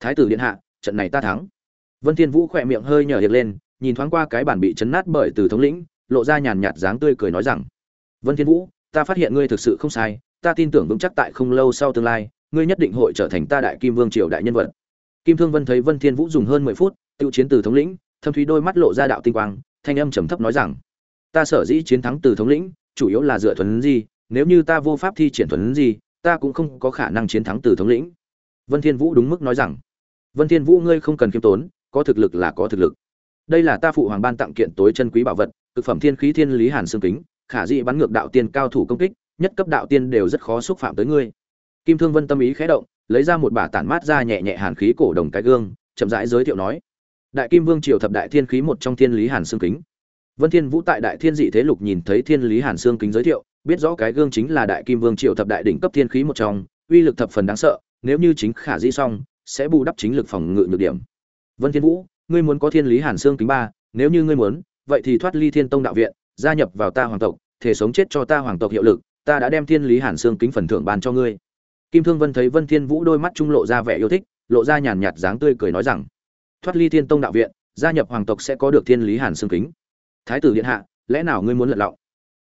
Thái tử điện hạ, trận này ta thắng. Vân Thiên Vũ khỏe miệng hơi nhở hiệt lên, nhìn thoáng qua cái bàn bị chấn nát bởi từ thống lĩnh, lộ ra nhàn nhạt dáng tươi cười nói rằng: "Vân Thiên Vũ, ta phát hiện ngươi thực sự không sai, ta tin tưởng vững chắc tại không lâu sau tương lai, ngươi nhất định hội trở thành ta đại kim vương triều đại nhân vật." Kim Thương Vân thấy Vân Thiên Vũ dùng hơn mười phút, tiêu chiến từ thống lĩnh, thâm thúy đôi mắt lộ ra đạo tinh quang thanh âm trầm thấp nói rằng ta sở dĩ chiến thắng từ thống lĩnh chủ yếu là dựa thuần gì nếu như ta vô pháp thi triển thuần gì ta cũng không có khả năng chiến thắng từ thống lĩnh vân thiên vũ đúng mức nói rằng, vân thiên vũ, ngươi không cần kiêm tốn, có thực lực là có thực lực. Đây là ta phụ hoàng ban tặng kiện tối chân quý bảo vật, cực phẩm thiên khí thiên lý hàn xương kính, khả dĩ bắn ngược đạo tiên cao thủ công kích, nhất cấp đạo tiên đều rất khó xúc phạm tới ngươi. Kim thương vân tâm ý khẽ động, lấy ra một bả tản mát ra nhẹ nhẹ hàn khí cổ đồng cái gương, chậm rãi giới thiệu nói, đại kim vương triều thập đại thiên khí một trong thiên lý hàn xương kính. Vân thiên vũ tại đại thiên dị thế lục nhìn thấy thiên lý hàn xương kính giới thiệu, biết rõ cái gương chính là đại kim vương triều thập đại đỉnh cấp thiên khí một trong, uy lực thập phần đáng sợ nếu như chính khả dĩ xong, sẽ bù đắp chính lực phòng ngự nhược điểm. Vân thiên vũ, ngươi muốn có thiên lý hàn xương kính ba, nếu như ngươi muốn, vậy thì thoát ly thiên tông đạo viện, gia nhập vào ta hoàng tộc, thể sống chết cho ta hoàng tộc hiệu lực, ta đã đem thiên lý hàn xương kính phần thưởng ban cho ngươi. Kim thương vân thấy vân thiên vũ đôi mắt trung lộ ra vẻ yêu thích, lộ ra nhàn nhạt dáng tươi cười nói rằng, thoát ly thiên tông đạo viện, gia nhập hoàng tộc sẽ có được thiên lý hàn xương kính. Thái tử điện hạ, lẽ nào ngươi muốn lật lọng?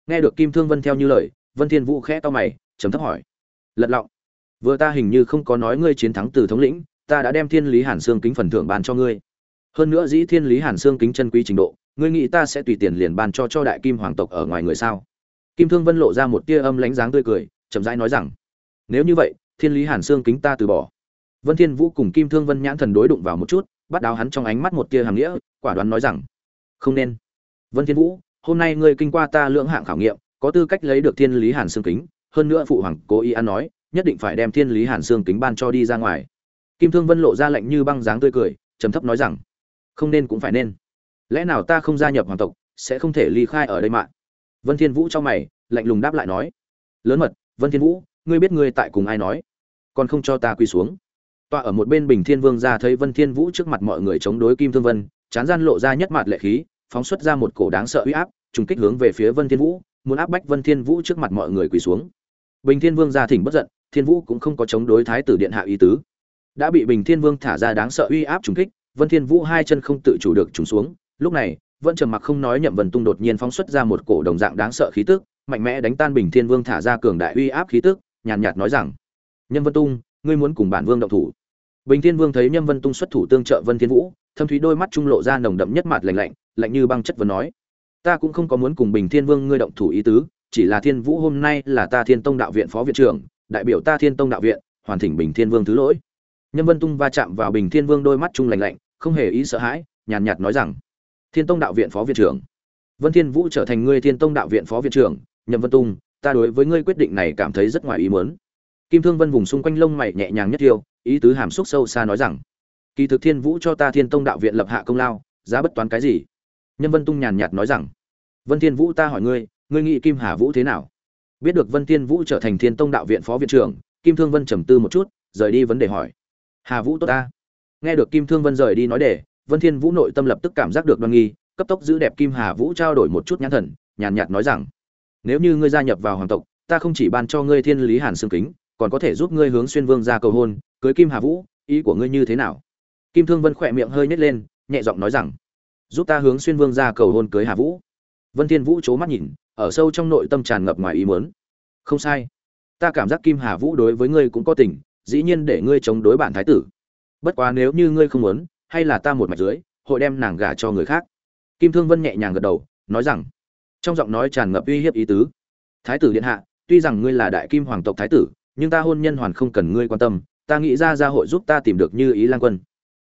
Nghe được kim thương vân theo như lời, vân thiên vũ khẽ to mày, trầm thấp hỏi. Lật lọng? Vừa ta hình như không có nói ngươi chiến thắng từ thống lĩnh, ta đã đem thiên lý hàn xương kính phần thưởng ban cho ngươi. Hơn nữa dĩ thiên lý hàn xương kính chân quý trình độ, ngươi nghĩ ta sẽ tùy tiền liền ban cho cho đại kim hoàng tộc ở ngoài người sao? Kim thương vân lộ ra một tia âm lánh dáng tươi cười, chậm rãi nói rằng, nếu như vậy, thiên lý hàn xương kính ta từ bỏ. Vân thiên vũ cùng kim thương vân nhãn thần đối đụng vào một chút, bắt đáo hắn trong ánh mắt một tia hàm nghĩa, quả đoán nói rằng, không nên. Vân thiên vũ, hôm nay ngươi kinh qua ta lưỡng hạng khảo nghiệm, có tư cách lấy được thiên lý hàn xương kính, hơn nữa phụ hoàng cố ý ăn nói nhất định phải đem thiên lý hàn xương kính ban cho đi ra ngoài. Kim thương vân lộ ra lạnh như băng dáng tươi cười, trầm thấp nói rằng, không nên cũng phải nên. Lẽ nào ta không gia nhập hoàng tộc, sẽ không thể ly khai ở đây mà? Vân thiên vũ cho mày, lạnh lùng đáp lại nói, lớn mật, vân thiên vũ, ngươi biết ngươi tại cùng ai nói? Còn không cho ta quỳ xuống. Tọa ở một bên bình thiên vương ra thấy vân thiên vũ trước mặt mọi người chống đối kim thương vân, chán gian lộ ra nhất mặt lệ khí, phóng xuất ra một cổ đáng sợ uy áp, trùng kích hướng về phía vân thiên vũ, muốn áp bách vân thiên vũ trước mặt mọi người quỳ xuống. Bình thiên vương ra thỉnh bất giận thiên vũ cũng không có chống đối thái tử điện hạ ý tứ. Đã bị bình thiên vương thả ra đáng sợ uy áp trùng kích, vân thiên vũ hai chân không tự chủ được trùng xuống. Lúc này, vân trầm mặc không nói nhậm vân tung đột nhiên phóng xuất ra một cổ đồng dạng đáng sợ khí tức, mạnh mẽ đánh tan bình thiên vương thả ra cường đại uy áp khí tức, nhàn nhạt nói rằng nhân vân tung, ngươi muốn cùng bản vương động thủ. Bình thiên vương thấy nhâm vân tung xuất thủ tương trợ vân thiên vũ, thâm thúy đôi mắt trung lộ ra nồng đậm nhất mặt lạnh lạnh lạnh như băng chất vấn nói, ta cũng không có muốn cùng bình thiên vương ngươi động thủ ý tứ, chỉ là thiên vũ hôm nay là ta thiên tông đạo viện phó viện trưởng đại biểu ta thiên tông đạo viện, hoàn thỉnh bình thiên vương thứ lỗi. Nhâm vân tung va chạm vào bình thiên vương đôi mắt trung lạnh lạnh, không hề ý sợ hãi, nhàn nhạt nói rằng, thiên tông đạo viện phó viện trưởng, vân thiên vũ trở thành ngươi thiên tông đạo viện phó viện trưởng nhâm vân tung, ta đối với ngươi quyết định này cảm thấy rất ngoài ý muốn. Kim thương vân vùng xung quanh lông mày nhẹ nhàng nhất tiêu ý tứ hàm xúc sâu xa nói rằng, kỳ thực thiên vũ cho ta thiên tông đạo viện lập hạ công lao, giá bất toán cái gì? Nhân vân tung nhàn nhạt nói rằng, vân thiên vũ ta hỏi ngươi ngươi nghĩ kim hà vũ thế nào? Biết được vân thiên vũ trở thành thiên tông đạo viện phó viện trưởng, kim thương vân trầm tư một chút, rời đi vấn đề hỏi. Hà vũ tốt ta. Nghe được kim thương vân rời đi nói để vân thiên vũ nội tâm lập tức cảm giác được đoan nghi, cấp tốc giữ đẹp kim hà vũ trao đổi một chút nhãn thần, nhàn nhạt nói rằng, nếu như ngươi gia nhập vào hoàng tộc, ta không chỉ ban cho ngươi thiên lý hàn xương kính, còn có thể giúp ngươi hướng xuyên vương ra cầu hôn, cưới kim hà vũ, ý của ngươi như thế nào? Kim thương vân khỏe miệng hơi nhếch lên, nhẹ giọng nói rằng, giúp ta hướng xuyên vương ra cầu hôn cưới hà vũ vân thiên vũ chố mắt nhìn, ở sâu trong nội tâm tràn ngập ngoài ý muốn. Không sai. Ta cảm giác kim hà vũ đối với ngươi cũng có tình, dĩ nhiên để ngươi chống đối bản thái tử. Bất quá nếu như ngươi không muốn, hay là ta một mạch dưới, hội đem nàng gả cho người khác. Kim thương vân nhẹ nhàng gật đầu, nói rằng, trong giọng nói tràn ngập uy hiếp ý tứ. Thái tử điện hạ, tuy rằng ngươi là đại kim hoàng tộc thái tử, nhưng ta hôn nhân hoàn không cần ngươi quan tâm, ta nghĩ ra gia hội giúp ta tìm được như ý lan quân.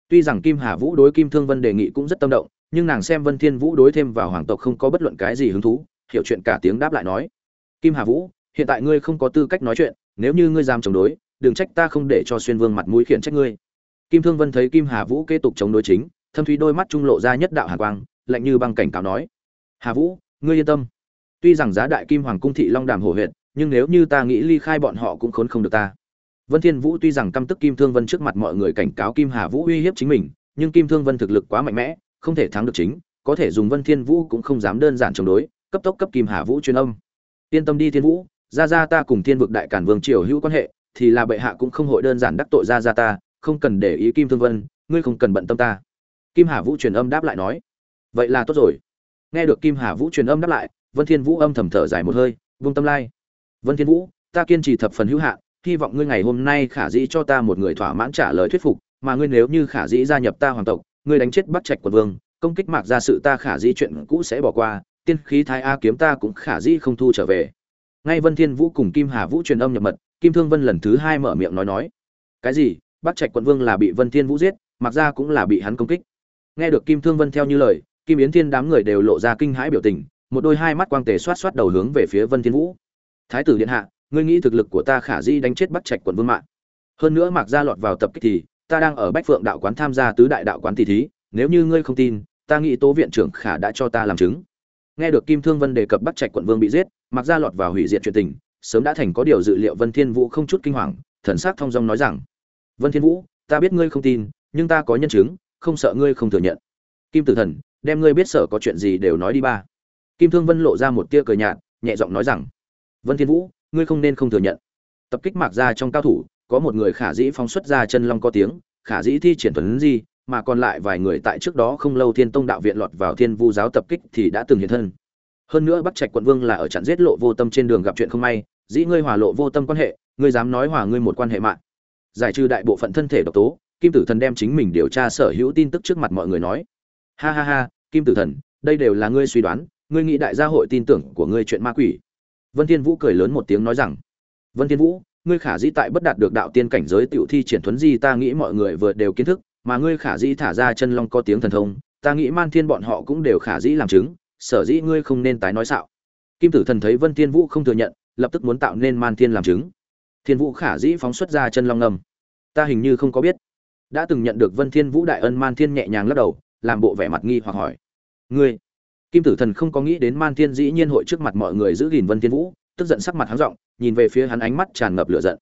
Tuy rằng kim hà vũ đối kim thương vân đề nghị cũng rất tâm động nhưng nàng xem vân thiên vũ đối thêm vào hoàng tộc không có bất luận cái gì hứng thú, hiểu chuyện cả tiếng đáp lại nói, kim hà vũ, hiện tại ngươi không có tư cách nói chuyện, nếu như ngươi dám chống đối, đừng trách ta không để cho xuyên vương mặt mũi khiển trách ngươi. Kim thương vân thấy kim hà vũ kế tục chống đối chính, thâm thúy đôi mắt trung lộ ra nhất đạo hàn quang, lạnh như băng cảnh cáo nói, hà vũ, ngươi yên tâm. Tuy rằng giá đại kim hoàng cung thị long đàm hổ huyện nhưng nếu như ta nghĩ ly khai bọn họ cũng khốn không được ta. Vân thiên vũ tuy rằng căm tức kim thương vân trước mặt mọi người cảnh cáo kim hà vũ uy hiếp chính mình, nhưng kim thương vân thực lực quá mạnh mẽ không thể thắng được chính, có thể dùng vân thiên vũ cũng không dám đơn giản chống đối, cấp tốc cấp kim hà vũ truyền âm. Yên tâm đi thiên vũ, gia gia ta cùng thiên vực đại cản vương triều hữu quan hệ, thì là bệ hạ cũng không hội đơn giản đắc tội gia gia ta, không cần để ý kim thương vân, ngươi không cần bận tâm ta. Kim hà vũ truyền âm đáp lại nói. Vậy là tốt rồi. Nghe được kim hà vũ truyền âm đáp lại, vân thiên vũ âm thầm thở dài một hơi, vung tâm lai. Vân thiên vũ, ta kiên trì thập phần hữu hạn, hy vọng ngươi ngày hôm nay khả dĩ cho ta một người thỏa mãn trả lời thuyết phục, mà ngươi nếu như khả dĩ gia nhập ta hoàng tộc ngươi đánh chết bắt trạch quận vương, công kích mạc ra sự ta khả dĩ chuyện cũ sẽ bỏ qua, tiên khí thái a kiếm ta cũng khả dĩ không thu trở về. Ngay vân thiên vũ cùng kim hà vũ truyền âm nhập mật, kim thương vân lần thứ hai mở miệng nói nói. Cái gì? Bắt trạch quận vương là bị vân thiên vũ giết mặc ra cũng là bị hắn công kích. Nghe được kim thương vân theo như lời, kim yến thiên đám người đều lộ ra kinh hãi biểu tình, một đôi hai mắt quang tề xoát xoát đầu hướng về phía vân thiên vũ. Thái tử điện hạ, ngươi nghĩ thực lực của ta khả di đánh chết bắt trạch quận vương mạng. Hơn nữa mặc ra lọt vào tập kích thì ta đang ở bách phượng đạo quán tham gia tứ đại đạo quán tỷ thí, nếu như ngươi không tin, ta nghĩ tố viện trưởng khả đã cho ta làm chứng. Nghe được kim thương vân đề cập bắt trạch quận vương bị giết, mặc ra lọt vào hủy diệt chuyện tình, sớm đã thành có điều dự liệu vân thiên vũ không chút kinh hoàng, thần sắc thông dong nói rằng, vân thiên vũ, ta biết ngươi không tin, nhưng ta có nhân chứng, không sợ ngươi không thừa nhận. Kim tử thần, đem ngươi biết sở có chuyện gì đều nói đi ba. Kim thương vân lộ ra một tia cười nhạt, nhẹ giọng nói rằng, vân thiên vũ, ngươi không nên không thừa nhận. Tập kích mạc ra trong cao thủ có một người khả dĩ phóng xuất ra chân long có tiếng, khả dĩ thi triển tuấn gì mà còn lại vài người tại trước đó không lâu thiên tông đạo viện lọt vào thiên vu giáo tập kích thì đã từng hiện thân. Hơn nữa bắc trạch quận vương là ở trận giết lộ vô tâm trên đường gặp chuyện không may, dĩ ngươi hòa lộ vô tâm quan hệ, ngươi dám nói hòa ngươi một quan hệ mạng. Giải trừ đại bộ phận thân thể độc tố, kim tử thần đem chính mình điều tra sở hữu tin tức trước mặt mọi người nói. Ha ha ha, kim tử thần, đây đều là ngươi suy đoán, ngươi nghĩ đại gia hội tin tưởng của ngươi chuyện ma quỷ. Vân thiên vũ cười lớn một tiếng nói rằng. Vân thiên vũ ngươi khả dĩ tại bất đạt được đạo tiên cảnh giới tiểu thi triển thuấn di, ta nghĩ mọi người vừa đều kiến thức, mà ngươi khả dĩ thả ra chân long có tiếng thần thông, ta nghĩ man thiên bọn họ cũng đều khả dĩ làm chứng, sở dĩ ngươi không nên tái nói xạo. Kim tử thần thấy vân thiên vũ không thừa nhận, lập tức muốn tạo nên man thiên làm chứng. Thiên vũ khả dĩ phóng xuất ra chân long ngầm. Ta hình như không có biết. Đã từng nhận được vân thiên vũ đại ân, man thiên nhẹ nhàng lắc đầu, làm bộ vẻ mặt nghi hoặc hỏi. Ngươi? Kim tử thần không có nghĩ đến man thiên dĩ nhiên hội trước mặt mọi người giữ gìn vân thiên vũ tức giận sắc mặt hắn giọng, nhìn về phía hắn ánh mắt tràn ngập lửa giận.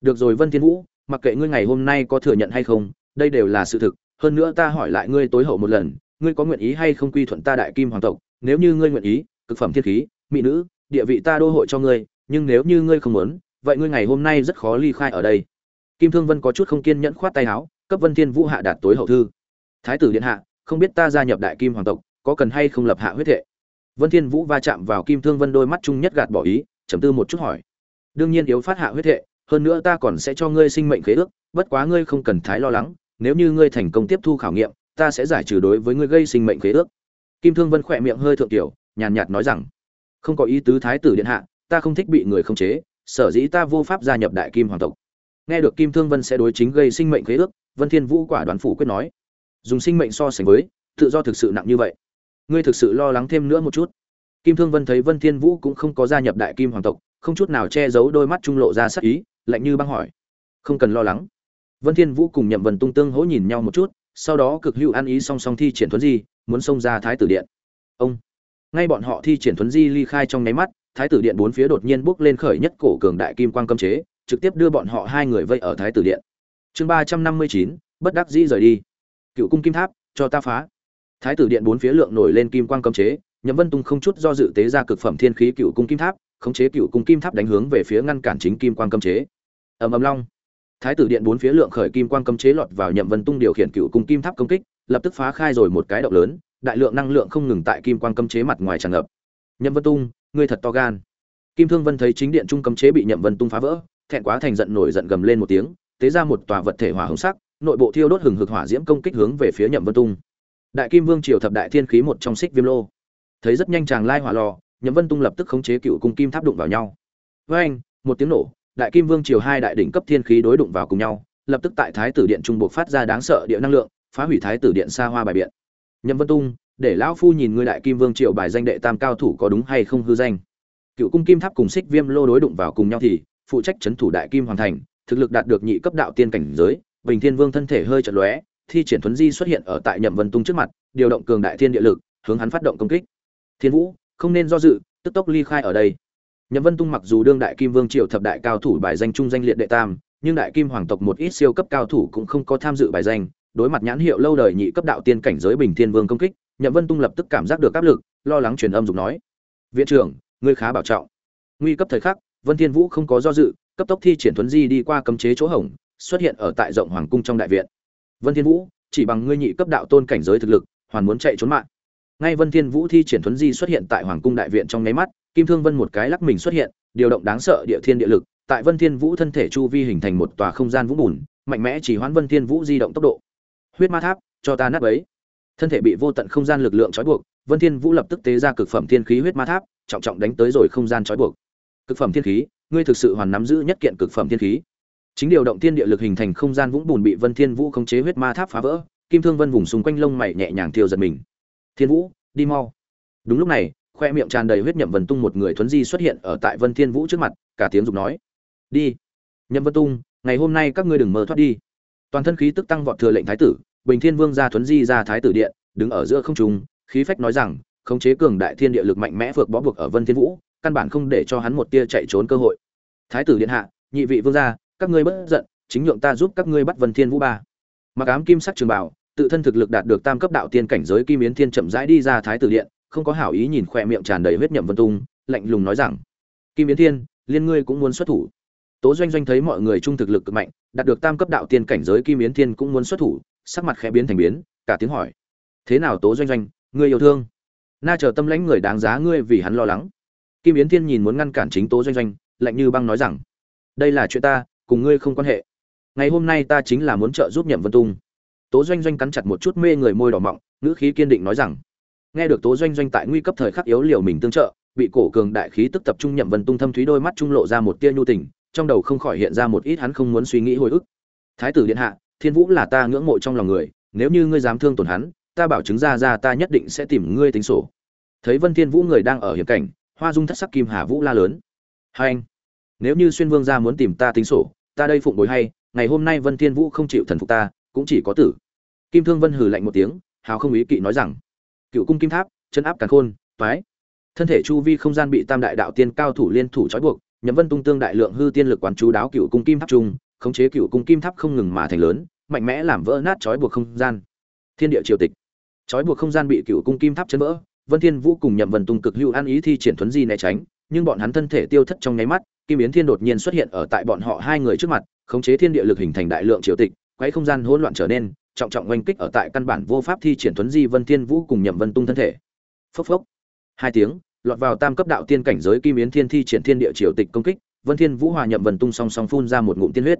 Được rồi vân thiên vũ, mặc kệ ngươi ngày hôm nay có thừa nhận hay không, đây đều là sự thực. Hơn nữa ta hỏi lại ngươi tối hậu một lần, ngươi có nguyện ý hay không quy thuận ta đại kim hoàng tộc? Nếu như ngươi nguyện ý, cực phẩm thiên khí, mỹ nữ, địa vị ta đô hội cho ngươi, nhưng nếu như ngươi không muốn, vậy ngươi ngày hôm nay rất khó ly khai ở đây. Kim thương vân có chút không kiên nhẫn khoát tay áo, cấp vân thiên vũ hạ đạt tối hậu thư. Thái tử điện hạ, không biết ta gia nhập đại kim hoàng tộc, có cần hay không lập hạ huyết thệ? Vân thiên vũ va chạm vào kim thương vân đôi mắt chung nhất gạt bỏ ý trầm tư một chút hỏi. Đương nhiên yếu phát hạ huyết thệ hơn nữa ta còn sẽ cho ngươi sinh mệnh khế ước, bất quá ngươi không cần thái lo lắng, nếu như ngươi thành công tiếp thu khảo nghiệm, ta sẽ giải trừ đối với ngươi gây sinh mệnh khế ước. Kim thương vân khỏe miệng hơi thượng tiểu, nhàn nhạt nói rằng, không có ý tứ thái tử điện hạ, ta không thích bị người khống chế, sở dĩ ta vô pháp gia nhập đại kim hoàng tộc. Nghe được kim thương vân sẽ đối chính gây sinh mệnh khế ước, vân thiên vũ quả đoán phủ quyết nói, dùng sinh mệnh so sánh với, tự do thực sự nặng như vậy. Ngươi thực sự lo lắng thêm nữa một chút kim thương vân thấy vân thiên vũ cũng không có gia nhập đại kim hoàng tộc, không chút nào che giấu đôi mắt trung lộ ra sắc ý, lạnh như băng hỏi. Không cần lo lắng. Vân thiên vũ cùng nhậm vân tung tương hỗ nhìn nhau một chút, sau đó cực hữu ăn ý song song thi triển thuấn di, muốn xông ra thái tử điện. Ông. Ngay bọn họ thi triển thuấn di ly khai trong nháy mắt, thái tử điện bốn phía đột nhiên bốc lên khởi nhất cổ cường đại kim quang cấm chế, trực tiếp đưa bọn họ hai người vây ở thái tử điện. Chương ba trăm năm mươi chín, bất đắc dĩ rời đi. Cựu cung kim tháp, cho ta phá. Thái tử điện bốn phía lượng nổi lên kim quang cấm chế nhậm vân tung không chút do dự tế ra cực phẩm thiên khí cựu cung kim tháp, khống chế cựu cung kim tháp đánh hướng về phía ngăn cản chính kim quang cấm chế. Ầm ầm long. Thái tử điện bốn phía lượng khởi kim quang cấm chế lọt vào nhậm vân tung điều khiển cựu cung kim tháp công kích, lập tức phá khai rồi một cái động lớn, đại lượng năng lượng không ngừng tại kim quang cấm chế mặt ngoài tràn ngập. Nhậm vân tung, ngươi thật to gan. Kim thương vân thấy chính điện trung cấm chế bị nhậm vân tung phá vỡ, thẹn quá thành giận nổi giận gầm lên một tiếng, tế ra một tòa vật thể hỏa hồng sắc, nội bộ thiêu đốt hừng hực hỏa diễm công kích hướng về phía nhậm vân tung. Đại kim vương triều thập đại thiên khí một trong xích viêm lô thấy rất nhanh chàng lai hỏa lò, nhậm vân tung lập tức khống chế cựu cung kim tháp đụng vào nhau. Với anh, một tiếng nổ, đại kim vương triều hai đại đỉnh cấp thiên khí đối đụng vào cùng nhau, lập tức tại thái tử điện trung buộc phát ra đáng sợ địa năng lượng, phá hủy thái tử điện xa hoa bài biện. Nhậm vân tung, để lão phu nhìn ngươi đại kim vương triều bài danh đệ tam cao thủ có đúng hay không hư danh? Cựu cung kim tháp cùng xích viêm lô đối đụng vào cùng nhau thì, phụ trách chấn thủ đại kim hoàn thành, thực lực đạt được nhị cấp đạo tiên cảnh giới, bình thiên vương thân thể hơi chật lóe, thi triển thuấn di xuất hiện ở tại nhậm vân tung trước mặt, điều động cường đại thiên địa lực, hướng hắn phát động công kích thiên vũ, không nên do dự, tức tốc ly khai ở đây. Nhậm vân tung mặc dù đương đại kim vương triều thập đại cao thủ bài danh trung danh liệt đệ tam, nhưng đại kim hoàng tộc một ít siêu cấp cao thủ cũng không có tham dự bài danh, đối mặt nhãn hiệu lâu đời nhị cấp đạo tiên cảnh giới bình thiên vương công kích, nhậm vân tung lập tức cảm giác được áp lực, lo lắng truyền âm dục nói, viện trưởng, ngươi khá bảo trọng. Nguy cấp thời khắc, vân thiên vũ không có do dự, cấp tốc thi triển thuấn di đi qua cấm chế chỗ hổng, xuất hiện ở tại rộng hoàng cung trong đại viện. Vân thiên vũ, chỉ bằng ngươi nhị cấp đạo tôn cảnh giới thực lực, hoàn muốn chạy trốn mạng ngay vân thiên vũ thi triển thuấn di xuất hiện tại hoàng cung đại viện trong nháy mắt, kim thương vân một cái lắc mình xuất hiện, điều động đáng sợ địa thiên địa lực, tại vân thiên vũ thân thể chu vi hình thành một tòa không gian vũ bùn, mạnh mẽ chỉ hoãn vân thiên vũ di động tốc độ. Huyết ma tháp, cho ta nát ấy thân thể bị vô tận không gian lực lượng trói buộc, vân thiên vũ lập tức tế ra cực phẩm thiên khí huyết ma tháp, trọng trọng đánh tới rồi không gian trói buộc. Cực phẩm thiên khí, ngươi thực sự hoàn nắm giữ nhất kiện cực phẩm thiên khí. Chính điều động thiên địa lực hình thành không gian vũng bùn bị vân thiên vũ khống chế huyết ma tháp phá vỡ, kim thương vân vùng xung quanh lông mày nhẹ nhàng thiêu giật mình thiên vũ, đi mau. Đúng lúc này, khoe miệng tràn đầy huyết nhậm vân tung một người thuấn di xuất hiện ở tại vân thiên vũ trước mặt, cả tiếng dục nói, đi. Nhậm vân tung, ngày hôm nay các ngươi đừng mơ thoát đi. Toàn thân khí tức tăng vọt thừa lệnh thái tử, bình thiên vương ra thuấn di ra thái tử điện, đứng ở giữa không trung, khí phách nói rằng, khống chế cường đại thiên địa lực mạnh mẽ vượt bó buộc ở vân thiên vũ, căn bản không để cho hắn một tia chạy trốn cơ hội. Thái tử điện hạ, nhị vị vương gia, các ngươi bất giận, chính nhượng ta giúp các ngươi bắt vân thiên vũ ba. Mặc ám kim sắc trường bảo tự thân thực lực đạt được tam cấp đạo tiên cảnh giới kim yến thiên chậm rãi đi ra thái tử điện, không có hảo ý nhìn khoe miệng tràn đầy huyết nhậm vân tung, lạnh lùng nói rằng, kim yến thiên, liên ngươi cũng muốn xuất thủ. Tố doanh doanh thấy mọi người trung thực lực cực mạnh, đạt được tam cấp đạo tiên cảnh giới kim yến thiên cũng muốn xuất thủ, sắc mặt khẽ biến thành biến, cả tiếng hỏi, thế nào tố doanh doanh, ngươi yêu thương? Na chờ tâm lãnh người đáng giá ngươi vì hắn lo lắng. Kim yến thiên nhìn muốn ngăn cản chính tố doanh doanh, lạnh như băng nói rằng, đây là chuyện ta, cùng ngươi không quan hệ. Ngày hôm nay ta chính là muốn trợ giúp nhậm vân tung tố doanh doanh cắn chặt một chút mê người môi đỏ mọng, ngữ khí kiên định nói rằng, nghe được tố doanh doanh tại nguy cấp thời khắc yếu liều mình tương trợ, bị cổ cường đại khí tức tập trung nhậm vân tung thâm thúy đôi mắt trung lộ ra một tia nhu tình, trong đầu không khỏi hiện ra một ít hắn không muốn suy nghĩ hồi ức. Thái tử điện hạ, thiên vũ là ta ngưỡng mộ trong lòng người, nếu như ngươi dám thương tổn hắn, ta bảo chứng ra ra ta nhất định sẽ tìm ngươi tính sổ. Thấy vân thiên vũ người đang ở hiểm cảnh, hoa dung thất sắc kim hà vũ la lớn. Hai anh, nếu như xuyên vương gia muốn tìm ta tính sổ, ta đây phụng bối hay, ngày hôm nay vân thiên vũ không chịu thần phục ta cũng chỉ có tử. Kim thương vân hừ lạnh một tiếng, hào không ý kỵ nói rằng, cựu cung kim tháp, chân áp càn khôn, toái. Thân thể chu vi không gian bị tam đại đạo tiên cao thủ liên thủ trói buộc, nhậm vân tung tương đại lượng hư tiên lực quán chú đáo cựu cung kim tháp trung khống chế cựu cung kim tháp không ngừng mà thành lớn, mạnh mẽ làm vỡ nát trói buộc không gian. Thiên địa triều tịch. Trói buộc không gian bị cựu cung kim tháp chấn vỡ, vân thiên vũ cùng nhậm vân tung cực hữu an ý thi triển thuấn di né tránh, nhưng bọn hắn thân thể tiêu thất trong nháy mắt, kim yến thiên đột nhiên xuất hiện ở tại bọn họ hai người trước mặt, khống chế thiên địa lực hình thành đại lượng triều tịch quấy không gian hỗn loạn trở nên, trọng trọng oanh kích ở tại căn bản vô pháp thi triển thuấn di vân thiên vũ cùng nhậm vân tung thân thể. Phốc phốc. Hai tiếng, lọt vào tam cấp đạo tiên cảnh giới kim yến thiên thi triển thiên địa triều tịch công kích, vân thiên vũ hòa nhậm vân tung song song phun ra một ngụm tiên huyết.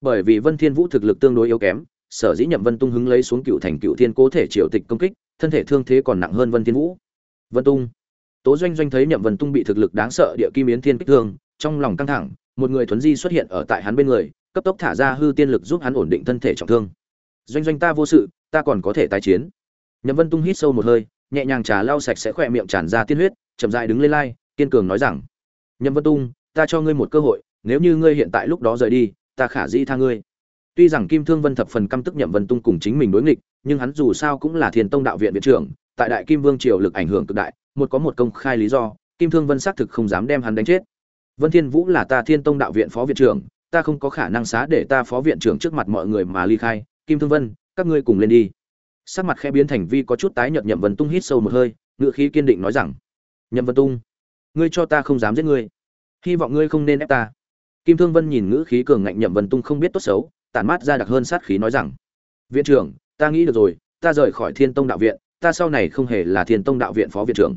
Bởi vì vân thiên vũ thực lực tương đối yếu kém, sở dĩ nhậm vân tung hứng lấy xuống cựu thành cựu thiên cố thể triều tịch công kích, thân thể thương thế còn nặng hơn vân thiên vũ. Vân tung. Tố doanh doanh thấy nhậm vân tung bị thực lực đáng sợ địa kim yến thiên kích thương, trong lòng căng thẳng, một người thuấn di xuất hiện ở tại hắn bên người cấp tốc thả ra hư tiên lực giúp hắn ổn định thân thể trọng thương. Doanh doanh ta vô sự, ta còn có thể tái chiến. Nhậm vân tung hít sâu một hơi, nhẹ nhàng trà lau sạch sẽ khỏe miệng tràn ra tiên huyết, chậm dại đứng lên lai, kiên cường nói rằng, nhậm vân tung, ta cho ngươi một cơ hội, nếu như ngươi hiện tại lúc đó rời đi, ta khả dĩ tha ngươi. Tuy rằng kim thương vân thập phần căm tức nhậm vân tung cùng chính mình đối nghịch, nhưng hắn dù sao cũng là thiền tông đạo viện viện trưởng, tại đại kim vương triều lực ảnh hưởng cực đại, một có một công khai lý do, kim thương vân xác thực không dám đem hắn đánh chết. Vân thiên vũ là ta thiên tông đạo viện phó viện trưởng ta không có khả năng xá để ta phó viện trưởng trước mặt mọi người mà ly khai, kim thương vân, các ngươi cùng lên đi. Sắc mặt khẽ biến thành vi có chút tái nhợt nhậm vân tung hít sâu một hơi, ngựa khí kiên định nói rằng, nhậm vân tung, ngươi cho ta không dám giết ngươi. Hy vọng ngươi không nên ép ta. Kim thương vân nhìn ngữ khí cường ngạnh nhậm vân tung không biết tốt xấu, tản mát ra đặc hơn sát khí nói rằng, viện trưởng, ta nghĩ được rồi, ta rời khỏi thiên tông đạo viện, ta sau này không hề là thiên tông đạo viện phó viện trưởng.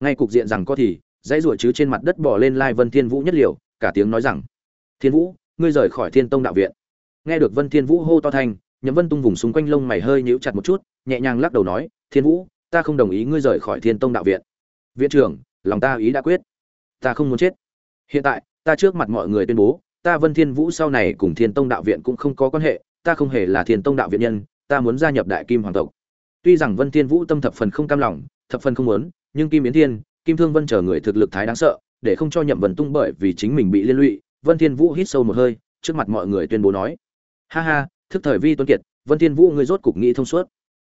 Ngay cục diện rằng có thì, dãy ruổi chứ trên mặt đất bỏ lên lai vân thiên vũ nhất liều, cả tiếng nói rằng, thiên vũ ngươi rời khỏi thiên tông đạo viện. Nghe được vân thiên vũ hô to thanh nhậm vân tung vùng xung quanh lông mày hơi nhíu chặt một chút, nhẹ nhàng lắc đầu nói, thiên vũ, ta không đồng ý ngươi rời khỏi thiên tông đạo viện. Viện trưởng, lòng ta ý đã quyết. Ta không muốn chết. Hiện tại, ta trước mặt mọi người tuyên bố, ta vân thiên vũ sau này cùng thiên tông đạo viện cũng không có quan hệ, ta không hề là thiên tông đạo viện nhân, ta muốn gia nhập đại kim hoàng tộc. Tuy rằng vân thiên vũ tâm thập phần không cam lòng, thập phần không muốn, nhưng kim biến thiên, kim thương vân chờ người thực lực thái đáng sợ, để không cho nhậm vân tung bởi vì chính mình bị liên lụy vân thiên vũ hít sâu một hơi, trước mặt mọi người tuyên bố nói. Ha ha, thức thời vi tuấn kiệt, vân thiên vũ ngươi rốt cục nghĩ thông suốt.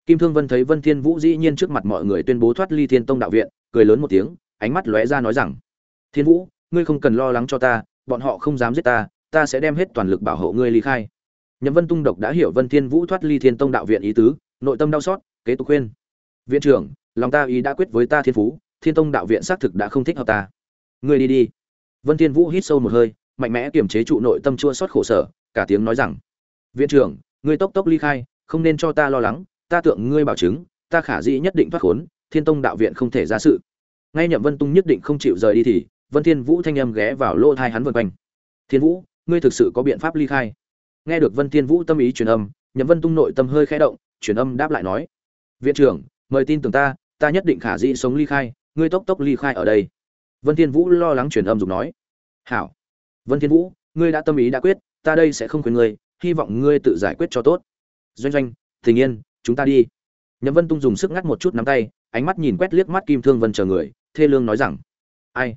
Kim thương vân thấy vân thiên vũ dĩ nhiên trước mặt mọi người tuyên bố thoát ly thiên tông đạo viện, cười lớn một tiếng, ánh mắt lóe ra nói rằng, thiên vũ, ngươi không cần lo lắng cho ta, bọn họ không dám giết ta ta sẽ đem hết toàn lực bảo hộ ngươi ly khai. Nhậm vân tung độc đã hiểu vân thiên vũ thoát ly thiên tông đạo viện ý tứ, nội tâm đau xót, kế tục khuyên, viện trưởng, lòng ta ý đã quyết với ta thiên phú, thiên tông đạo viện xác thực đã không thích hợp ta. Ngươi đi đi. Vân thiên vũ hít sâu một hơi mạnh mẽ kiềm chế trụ nội tâm chua xót khổ sở, cả tiếng nói rằng, viện trưởng, ngươi tốc tốc ly khai, không nên cho ta lo lắng, ta tượng ngươi bảo chứng, ta khả dĩ nhất định thoát khốn, thiên tông đạo viện không thể ra sự. Ngay nhậm vân tung nhất định không chịu rời đi thì, vân thiên vũ thanh âm ghé vào lỗ tai hắn vần quanh. Thiên vũ, ngươi thực sự có biện pháp ly khai? Nghe được vân thiên vũ tâm ý truyền âm, nhậm vân tung nội tâm hơi khẽ động, truyền âm đáp lại nói, viện trưởng, mời tin tưởng ta ta nhất định khả dĩ sống ly khai, ngươi tốc tốc ly khai ở đây. Vân thiên vũ lo lắng truyền âm dùng nói, hảo vân thiên vũ, ngươi đã tâm ý đã quyết, ta đây sẽ không khuyên ngươi, hy vọng ngươi tự giải quyết cho tốt. Doanh doanh, tình yên, chúng ta đi. Nhậm vân tung dùng sức ngắt một chút nắm tay, ánh mắt nhìn quét liếc mắt kim thương vân chờ người, thê lương nói rằng, ai?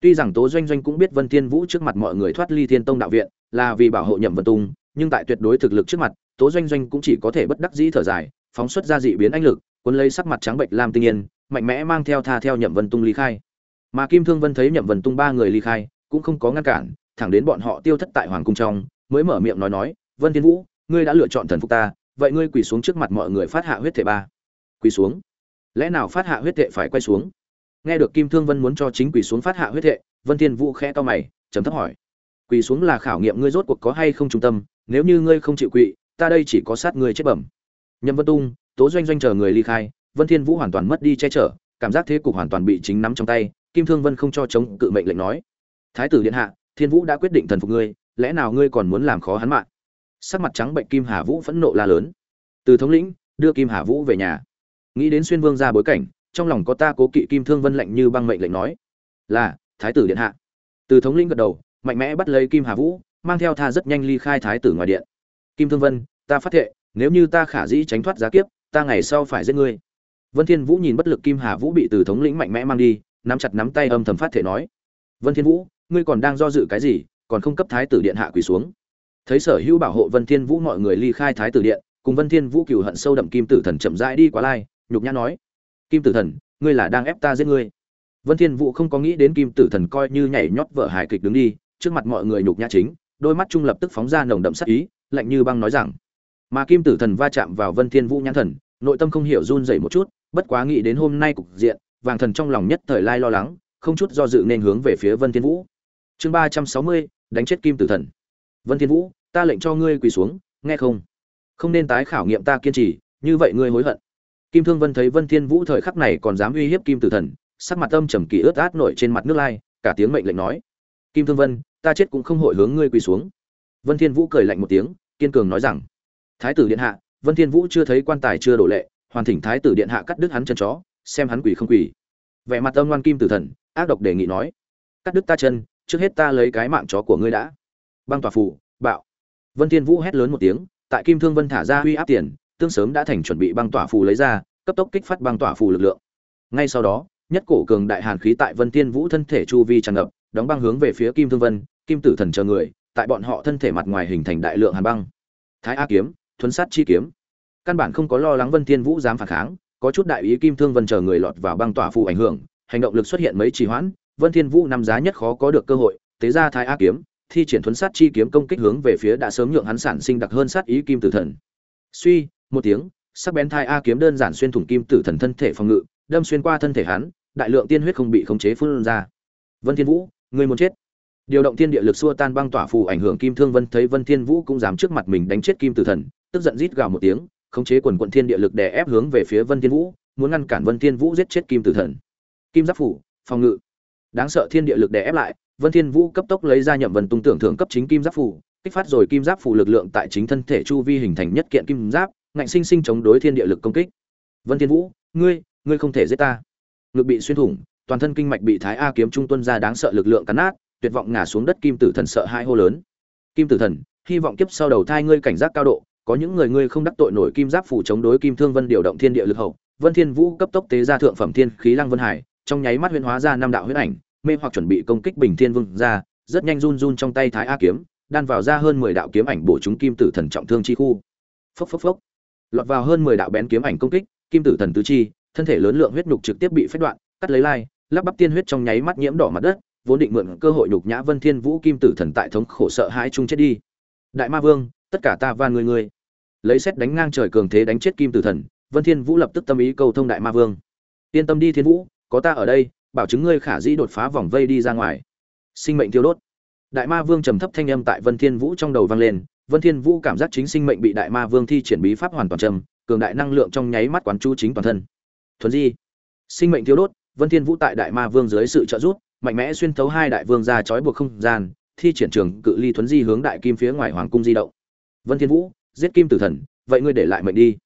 Tuy rằng tố doanh doanh cũng biết vân thiên vũ trước mặt mọi người thoát ly thiên tông đạo viện là vì bảo hộ nhậm vân tung, nhưng tại tuyệt đối thực lực trước mặt, tố doanh doanh cũng chỉ có thể bất đắc dĩ thở dài, phóng xuất ra dị biến anh lực, cuốn lấy sắc mặt trắng bệnh lam tinh yên, mạnh mẽ mang theo tha theo nhậm vân tung ly khai. Mà kim thương vân thấy nhậm vân tung ba người ly khai, cũng không có ngăn cản thẳng đến bọn họ tiêu thất tại hoàng cung trong, mới mở miệng nói nói, vân thiên vũ, ngươi đã lựa chọn thần phục ta, vậy ngươi quỳ xuống trước mặt mọi người phát hạ huyết thể ba. Quỳ xuống. Lẽ nào phát hạ huyết thể phải quay xuống? Nghe được kim thương vân muốn cho chính quỳ xuống phát hạ huyết thể, vân thiên vũ khẽ to mày, trầm thấp hỏi, quỳ xuống là khảo nghiệm ngươi rốt cuộc có hay không trung tâm, nếu như ngươi không chịu quỳ ta đây chỉ có sát ngươi chết bẩm. Nhâm vân tung, tố doanh doanh chờ người ly khai, vân thiên vũ hoàn toàn mất đi che chở, cảm giác thế cục hoàn toàn bị chính nắm trong tay, kim thương vân không cho chống cự mệnh lệnh nói, thái tử điện hạ thiên vũ đã quyết định thần phục ngươi, lẽ nào ngươi còn muốn làm khó hắn mạng? Sắc mặt trắng bệnh kim hà vũ phẫn nộ la lớn. Từ thống lĩnh, đưa kim hà vũ về nhà. Nghĩ đến xuyên vương ra bối cảnh, trong lòng có ta cố kỵ kim thương vân lệnh như băng mệnh lệnh nói, là, thái tử điện hạ. Từ thống lĩnh gật đầu, mạnh mẽ bắt lấy kim hà vũ, mang theo tha rất nhanh ly khai thái tử ngoài điện. Kim thương vân, ta phát thệ, nếu như ta khả dĩ tránh thoát giá kiếp, ta ngày sau phải giết ngươi. Vân thiên vũ nhìn bất lực kim hà vũ bị từ thống lĩnh mạnh mẽ mang đi, nắm chặt nắm tay âm thầm phát thể nói, vân thiên vũ ngươi còn đang do dự cái gì, còn không cấp thái tử điện hạ quỳ xuống. Thấy sở hữu bảo hộ vân thiên vũ mọi người ly khai thái tử điện, cùng vân thiên vũ cừu hận sâu đậm kim tử thần chậm rãi đi qua lai, nhục nhã nói, kim tử thần, ngươi là đang ép ta giết ngươi. Vân thiên vũ không có nghĩ đến kim tử thần coi như nhảy nhót vợ hài kịch đứng đi, trước mặt mọi người nhục nhã chính, đôi mắt trung lập tức phóng ra nồng đậm sát ý, lạnh như băng nói rằng, mà kim tử thần va chạm vào vân thiên vũ nhãn thần, nội tâm không hiểu run rẩy một chút, bất quá nghĩ đến hôm nay cục diện, vàng thần trong lòng nhất thời lai lo lắng, không chút do dự nên hướng về phía vân thiên vũ chương ba trăm sáu mươi, đánh chết kim tử thần. Vân thiên vũ, ta lệnh cho ngươi quỳ xuống, nghe không? Không nên tái khảo nghiệm ta kiên trì, như vậy ngươi hối hận. Kim thương vân thấy vân thiên vũ thời khắc này còn dám uy hiếp kim tử thần, sắc mặt âm trầm kỳ ướt át nổi trên mặt nước lai, cả tiếng mệnh lệnh nói. Kim thương vân, ta chết cũng không hội hướng ngươi quỳ xuống. Vân thiên vũ cười lạnh một tiếng, kiên cường nói rằng, thái tử điện hạ, vân thiên vũ chưa thấy quan tài chưa đổ lệ, hoàn thỉnh thái tử điện hạ cắt đứt hắn chân chó, xem hắn quỳ không quỳ. Vẻ mặt âm ngoan kim tử thần, ác độc đề nghị nói, cắt đứt ta chân trước hết ta lấy cái mạng chó của ngươi đã. Băng tòa phủ bạo. Vân thiên vũ hét lớn một tiếng, tại kim thương vân thả ra huy áp tiền, tương sớm đã thành chuẩn bị băng tỏa phù lấy ra, cấp tốc kích phát băng tỏa phù lực lượng. Ngay sau đó, nhất cổ cường đại hàn khí tại vân thiên vũ thân thể chu vi tràn ngập, đóng băng hướng về phía kim thương vân, kim tử thần chờ người, tại bọn họ thân thể mặt ngoài hình thành đại lượng hàn băng. Thái a kiếm, thuấn sát chi kiếm. Căn bản không có lo lắng vân thiên vũ dám phản kháng, có chút đại ý kim thương vân chờ người lọt vào băng tỏa phù ảnh hưởng, hành động lực xuất hiện mấy trì hoãn vân thiên vũ năm giá nhất khó có được cơ hội, tế ra thái Á kiếm, thi triển thuần sát chi kiếm công kích hướng về phía đã sớm nhượng hắn sản sinh đặc hơn sát ý kim tử thần. Suy, một tiếng, sắc bén Thái Á kiếm đơn giản xuyên thủng kim tử thần thân thể phòng ngự, đâm xuyên qua thân thể hắn, đại lượng tiên huyết không bị khống chế phun ra. Vân thiên vũ, ngươi muốn chết. Điều động thiên địa lực xua tan băng tỏa phù ảnh hưởng kim thương vân thấy vân thiên vũ cũng dám trước mặt mình đánh chết kim tử thần, tức giận rít gào một tiếng, khống chế quần quần thiên địa lực đè ép hướng về phía vân thiên vũ, muốn ngăn cản vân thiên vũ giết chết kim tử thần. Kim giáp phủ, phòng ngự đáng sợ thiên địa lực đè ép lại, vân thiên vũ cấp tốc lấy ra nhậm vân tung tưởng thưởng cấp chính kim giáp phủ kích phát rồi kim giáp phủ lực lượng tại chính thân thể chu vi hình thành nhất kiện kim giáp, ngạnh sinh sinh chống đối thiên địa lực công kích. Vân thiên vũ, ngươi ngươi không thể giết ta. Ngực bị xuyên thủng, toàn thân kinh mạch bị thái a kiếm trung tuân ra đáng sợ lực lượng cắn nát, tuyệt vọng ngã xuống đất kim tử thần sợ hai hô lớn. Kim tử thần, hy vọng kiếp sau đầu thai ngươi cảnh giác cao độ, có những người ngươi không đắc tội nổi kim giáp phủ chống đối kim thương vân điều động thiên địa lực hậu. Vân thiên vũ cấp tốc tế ra thượng phẩm thiên khí lăng vân hải trong nháy mắt huyễn hóa ra năm đạo huyễn ảnh, mê hoặc chuẩn bị công kích bình thiên vương ra, rất nhanh run run trong tay thái a kiếm, đan vào ra hơn mười đạo kiếm ảnh bổ chúng kim tử thần trọng thương chi khu. Phốc phốc phốc. Lọt vào hơn mười đạo bén kiếm ảnh công kích, kim tử thần tứ chi, thân thể lớn lượng huyết nhục trực tiếp bị phế đoạn, cắt lấy lai, lắp bắp tiên huyết trong nháy mắt nhiễm đỏ mặt đất, vốn định mượn cơ hội nhục nhã vân thiên vũ kim tử thần tại thống khổ sợ hãi chung chết đi. Đại ma vương, tất cả ta van người người. Lấy xét đánh ngang trời cường thế đánh chết kim tử thần, vân thiên vũ lập tức tâm ý cầu thông đại ma vương. Yên tâm đi thiên vũ có ta ở đây, bảo chứng ngươi khả dĩ đột phá vòng vây đi ra ngoài. Sinh mệnh tiêu đốt. Đại ma vương trầm thấp thanh âm tại vân thiên vũ trong đầu vang lên, vân thiên vũ cảm giác chính sinh mệnh bị đại ma vương thi triển bí pháp hoàn toàn trầm, cường đại năng lượng trong nháy mắt quán chú chính toàn thân. Thuần di. Sinh mệnh tiêu đốt, vân thiên vũ tại đại ma vương dưới sự trợ giúp, mạnh mẽ xuyên thấu hai đại vương ra chói buộc không gian, thi triển trường cự ly thuấn di hướng đại kim phía ngoài hoàng cung di động. Vân thiên vũ, giết kim tử thần, vậy ngươi để lại mệnh đi.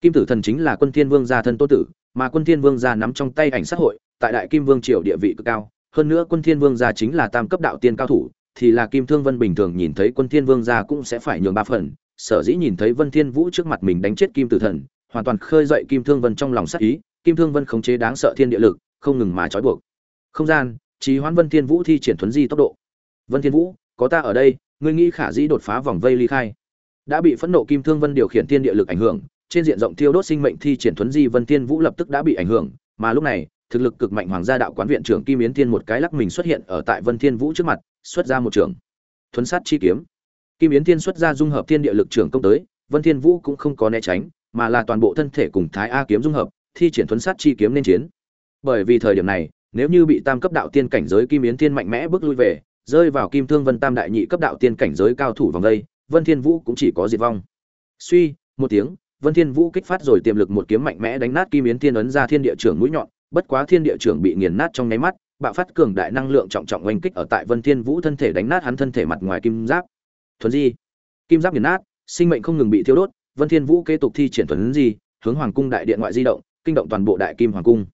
Kim tử thần chính là quân thiên vương gia thân tô tử mà quân thiên vương gia nắm trong tay ảnh sát hội, tại đại kim vương triều địa vị cực cao. Hơn nữa quân thiên vương gia chính là tam cấp đạo tiên cao thủ, thì là kim thương vân bình thường nhìn thấy quân thiên vương gia cũng sẽ phải nhường ba phần. Sở dĩ nhìn thấy vân thiên vũ trước mặt mình đánh chết kim tử thần, hoàn toàn khơi dậy kim thương vân trong lòng sát ý. Kim thương vân khống chế đáng sợ thiên địa lực, không ngừng mà trói buộc. Không gian trí hoãn vân thiên vũ thi triển thuấn di tốc độ. Vân thiên vũ, có ta ở đây, ngươi nghĩ khả dĩ đột phá vòng vây ly khai. Đã bị phẫn nộ kim thương vân điều khiển thiên địa lực ảnh hưởng trên diện rộng thiêu đốt sinh mệnh thi triển thuấn di vân thiên vũ lập tức đã bị ảnh hưởng, mà lúc này, thực lực cực mạnh hoàng gia đạo quán viện trưởng kim yến thiên một cái lắc mình xuất hiện ở tại vân thiên vũ trước mặt, xuất ra một trường. Thuấn sát chi kiếm. Kim yến thiên xuất ra dung hợp thiên địa lực trưởng công tới, vân thiên vũ cũng không có né tránh, mà là toàn bộ thân thể cùng thái a kiếm dung hợp, thi triển thuấn sát chi kiếm nên chiến. Bởi vì thời điểm này, nếu như bị tam cấp đạo tiên cảnh giới kim yến thiên mạnh mẽ bước lui về, rơi vào kim thương vân tam đại nhị cấp đạo tiên cảnh giới cao thủ vòng đây, vân thiên vũ cũng chỉ có diệt vong. Suy, một tiếng vân thiên vũ kích phát rồi tiềm lực một kiếm mạnh mẽ đánh nát kim yến thiên ấn ra thiên địa trưởng mũi nhọn, bất quá thiên địa trưởng bị nghiền nát trong nháy mắt, bạo phát cường đại năng lượng trọng trọng oanh kích ở tại vân thiên vũ thân thể đánh nát hắn thân thể mặt ngoài kim giáp. Thuần di. Kim giáp nghiền nát, sinh mệnh không ngừng bị thiêu đốt, vân thiên vũ kế tục thi triển thuần di, hướng hoàng cung đại điện ngoại di động, kinh động toàn bộ đại kim hoàng cung.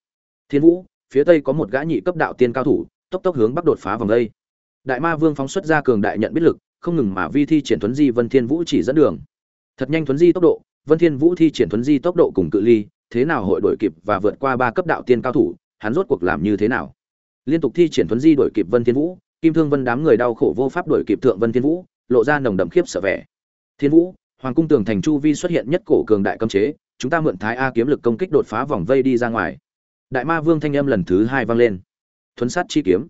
Thiên vũ, phía tây có một gã nhị cấp đạo tiên cao thủ, tốc tốc hướng bắc đột phá vòng đây. Đại ma vương phóng xuất ra cường đại nhận biết lực, không ngừng mà vi thi triển thuấn di, vân thiên vũ chỉ dẫn đường. Thật nhanh thuấn di tốc độ vân thiên vũ thi triển thuấn di tốc độ cùng cự ly, thế nào hội đuổi kịp và vượt qua ba cấp đạo tiên cao thủ, hắn rốt cuộc làm như thế nào? Liên tục thi triển thuấn di đuổi kịp vân thiên vũ, kim thương vân đám người đau khổ vô pháp đuổi kịp thượng vân thiên vũ, lộ ra nồng đậm khiếp sợ vẻ. Thiên vũ, hoàng cung tường thành chu vi xuất hiện nhất cổ cường đại cấm chế, chúng ta mượn thái a kiếm lực công kích đột phá vòng vây đi ra ngoài. Đại ma vương thanh âm lần thứ hai vang lên. Thuấn sát chi kiếm.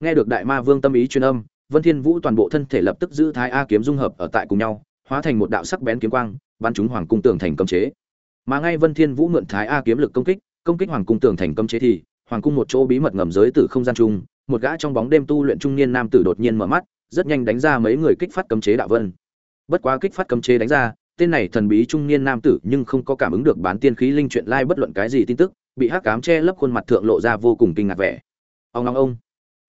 Nghe được đại ma vương tâm ý truyền âm, vân thiên vũ toàn bộ thân thể lập tức giữ thái a kiếm dung hợp ở tại cùng nhau hóa thành một đạo sắc bén kiếm quang, bắn trúng hoàng cung tường thành cấm chế. Mà ngay vân thiên vũ mượn thái a kiếm lực công kích công kích hoàng cung tường thành cấm chế thì, hoàng cung một chỗ bí mật ngầm giới từ không gian chung, một gã trong bóng đêm tu luyện trung niên nam tử đột nhiên mở mắt, rất nhanh đánh ra mấy người kích phát cấm chế đạo vân. Bất quá kích phát cấm chế đánh ra, tên này thần bí trung niên nam tử nhưng không có cảm ứng được bán tiên khí linh chuyện lai bất luận cái gì tin tức, bị hắc cám che lấp khuôn mặt thượng lộ ra vô cùng kinh ngạc vẻ. Ông long ông.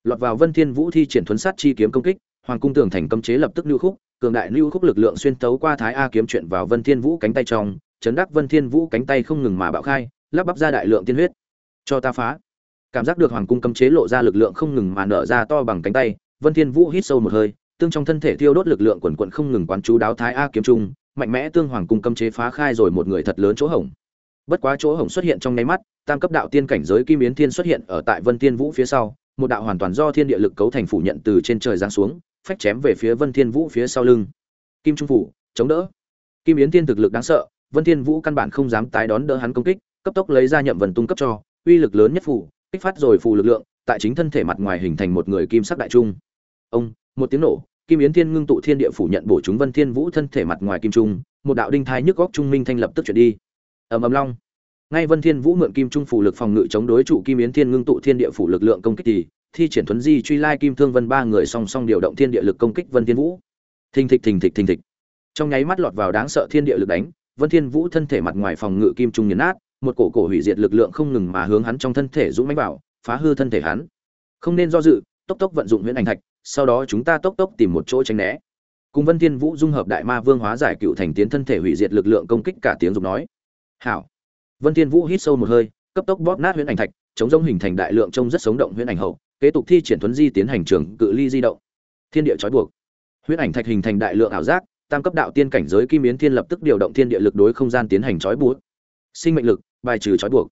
Lọt vào vân thiên vũ thi triển thuấn sát chi kiếm công kích, hoàng cung tường thành cấm chế lập tức lưu khúc cường đại lưu khúc lực lượng xuyên tấu qua thái a kiếm chuyện vào vân thiên vũ cánh tay trong, chấn đắc vân thiên vũ cánh tay không ngừng mà bạo khai, lắp bắp ra đại lượng tiên huyết. Cho ta phá. Cảm giác được hoàng cung cấm chế lộ ra lực lượng không ngừng mà nở ra to bằng cánh tay, vân thiên vũ hít sâu một hơi, tương trong thân thể thiêu đốt lực lượng quần quần không ngừng quán chú đáo thái a kiếm trung, mạnh mẽ tương hoàng cung cấm chế phá khai rồi một người thật lớn chỗ hổng. Bất quá chỗ hổng xuất hiện trong nháy mắt, tam cấp đạo tiên cảnh giới kim yến thiên xuất hiện ở tại vân thiên vũ phía sau, một đạo hoàn toàn do thiên địa lực cấu thành phủ nhận từ trên trời giáng xuống phách chém về phía vân thiên vũ phía sau lưng. Kim trung phủ chống đỡ. Kim yến thiên thực lực đáng sợ vân thiên vũ căn bản không dám tái đón đỡ hắn công kích cấp tốc lấy ra nhậm vần tung cấp cho uy lực lớn nhất phủ, kích phát rồi phù lực lượng tại chính thân thể mặt ngoài hình thành một người kim sắc đại trung. Ông một tiếng nổ kim yến thiên ngưng tụ thiên địa phủ nhận bổ chúng vân thiên vũ thân thể mặt ngoài kim trung một đạo đinh thai nhức góc trung minh thanh lập tức chuyển đi. Ầm ầm long. Ngay vân thiên vũ mượn kim trung phủ lực phòng ngự chống đối trụ kim yến thiên ngưng tụ thiên địa phủ lực lượng công kích thì thi triển thuấn di, truy lai kim thương vân ba người song song điều động thiên địa lực công kích vân thiên vũ. Thình thịch thình thịch thình thịch. Trong nháy mắt lọt vào đáng sợ thiên địa lực đánh, vân thiên vũ thân thể mặt ngoài phòng ngự kim trung nhấn nát, một cổ cổ hủy diệt lực lượng không ngừng mà hướng hắn trong thân thể dũng mãnh vào, phá hư thân thể hắn. Không nên do dự, tốc tốc vận dụng huyễn ảnh thạch, sau đó chúng ta tốc tốc tìm một chỗ tránh né. Cùng vân thiên vũ dung hợp đại ma vương hóa giải cựu thành tiến thân thể hủy diệt lực lượng công kích cả tiếng dục nói. Hảo. Vân thiên vũ hít sâu một hơi, cấp tốc bóp nát huyễn ảnh thạch, chống rông hình thành đại lượng trông rất sống động huyễn ảnh hậu kế tục thi triển thuấn di tiến hành trường cự ly di động. Thiên địa trói buộc. Huyễn ảnh thạch hình thành đại lượng ảo giác, tam cấp đạo tiên cảnh giới kim yến thiên lập tức điều động thiên địa lực đối không gian tiến hành trói buộc. Sinh mệnh lực, bài trừ trói buộc.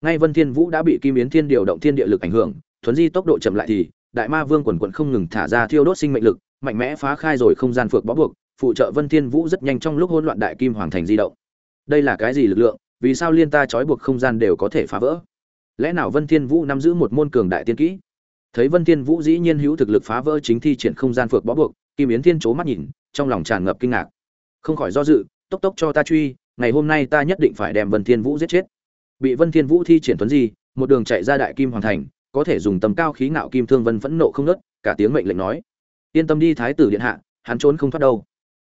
Ngay vân thiên vũ đã bị kim yến thiên điều động thiên địa lực ảnh hưởng, thuấn di tốc độ chậm lại thì, đại ma vương quần quần không ngừng thả ra thiêu đốt sinh mệnh lực, mạnh mẽ phá khai rồi không gian phược bó buộc, phụ trợ vân thiên vũ rất nhanh trong lúc hỗn loạn đại kim hoàng thành di động. Đây là cái gì lực lượng, vì sao liên ta trói buộc không gian đều có thể phá vỡ? Lẽ nào vân thiên vũ nắm giữ một môn cường đại tiên kỹ? Thấy vân thiên vũ dĩ nhiên hữu thực lực phá vỡ chính thi triển không gian phược bó buộc, kim yến thiên chố mắt nhìn, trong lòng tràn ngập kinh ngạc. Không khỏi do dự, tốc tốc cho ta truy, ngày hôm nay ta nhất định phải đem vân thiên vũ giết chết. Bị vân thiên vũ thi triển tuấn di, một đường chạy ra đại kim hoàng thành, có thể dùng tầm cao khí ngạo kim thương vân phẫn nộ không nứt cả tiếng mệnh lệnh nói, yên tâm đi thái tử điện hạ, hắn trốn không thoát đâu.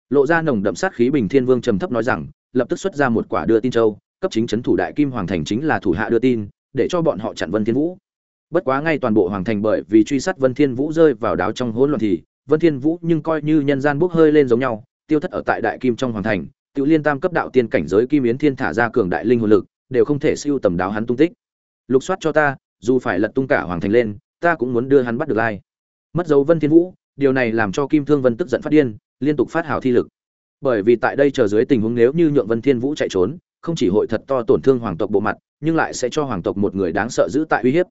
Lộ ra nồng đậm sát khí bình thiên vương trầm thấp nói rằng, lập tức xuất ra một quả đưa tin châu, cấp chính chấn thủ đại kim hoàng thành chính là thủ hạ đưa tin, để cho bọn họ chặn vân thiên vũ bất quá ngay toàn bộ hoàng thành bởi vì truy sát vân thiên vũ rơi vào đáo trong hỗn loạn thì, vân thiên vũ nhưng coi như nhân gian bốc hơi lên giống nhau, tiêu thất ở tại đại kim trong hoàng thành tự liên tam cấp đạo tiên cảnh giới kim yến thiên thả ra cường đại linh hồn lực, đều không thể siêu tầm đáo hắn tung tích. Lục soát cho ta, dù phải lật tung cả hoàng thành lên, ta cũng muốn đưa hắn bắt được lai. Mất dấu vân thiên vũ, điều này làm cho kim thương vân tức giận phát điên, liên tục phát hào thi lực. Bởi vì tại đây chờ dưới tình huống nếu như nhượng vân thiên vũ chạy trốn, không chỉ hội thật to tổn thương hoàng tộc bộ mặt, nhưng lại sẽ cho hoàng tộc một người đáng sợ giữ tại uy hiếp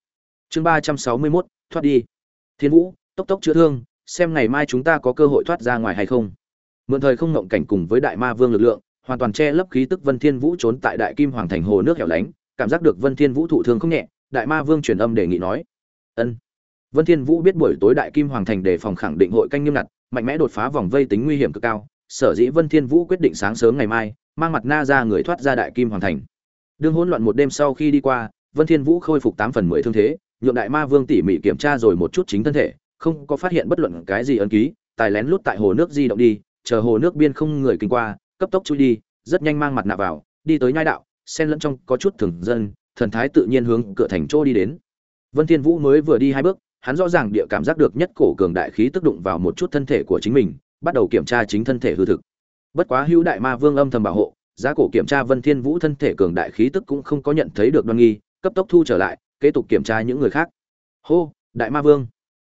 chương ba trăm sáu mươi 361, thoát đi. Thiên vũ tốc tốc chữa thương xem ngày mai chúng ta có cơ hội thoát ra ngoài hay không. Mượn thời không ngộng cảnh cùng với đại ma vương lực lượng hoàn toàn che lấp khí tức vân thiên vũ trốn tại đại kim hoàng thành hồ nước hẻo lánh cảm giác được vân thiên vũ thụ thương không nhẹ đại ma vương truyền âm đề nghị nói ân. Vân thiên vũ biết buổi tối đại kim hoàng thành đề phòng khẳng định hội canh nghiêm ngặt mạnh mẽ đột phá vòng vây tính nguy hiểm cực cao sở dĩ vân thiên vũ quyết định sáng sớm ngày mai mang mặt na ra người thoát ra đại kim hoàng thành. Đương hỗn loạn một đêm sau khi đi qua vân thiên vũ khôi phục tám phần mười thương thế nhượng đại ma vương tỉ mỉ kiểm tra rồi một chút chính thân thể, không có phát hiện bất luận cái gì ấn ký, tài lén lút tại hồ nước di động đi, chờ hồ nước biên không người kinh qua, cấp tốc chui đi, rất nhanh mang mặt nạ vào, đi tới nhai đạo, xen lẫn trong có chút thường dân, thần thái tự nhiên hướng cửa thành chỗ đi đến. Vân thiên vũ mới vừa đi hai bước, hắn rõ ràng địa cảm giác được nhất cổ cường đại khí tức đụng vào một chút thân thể của chính mình, bắt đầu kiểm tra chính thân thể hư thực. Bất quá hữu đại ma vương âm thầm bảo hộ, giá cổ kiểm tra vân thiên vũ thân thể cường đại khí tức cũng không có nhận thấy được đoan nghi, cấp tốc thu trở lại kế tục kiểm tra những người khác. Hô, đại ma vương,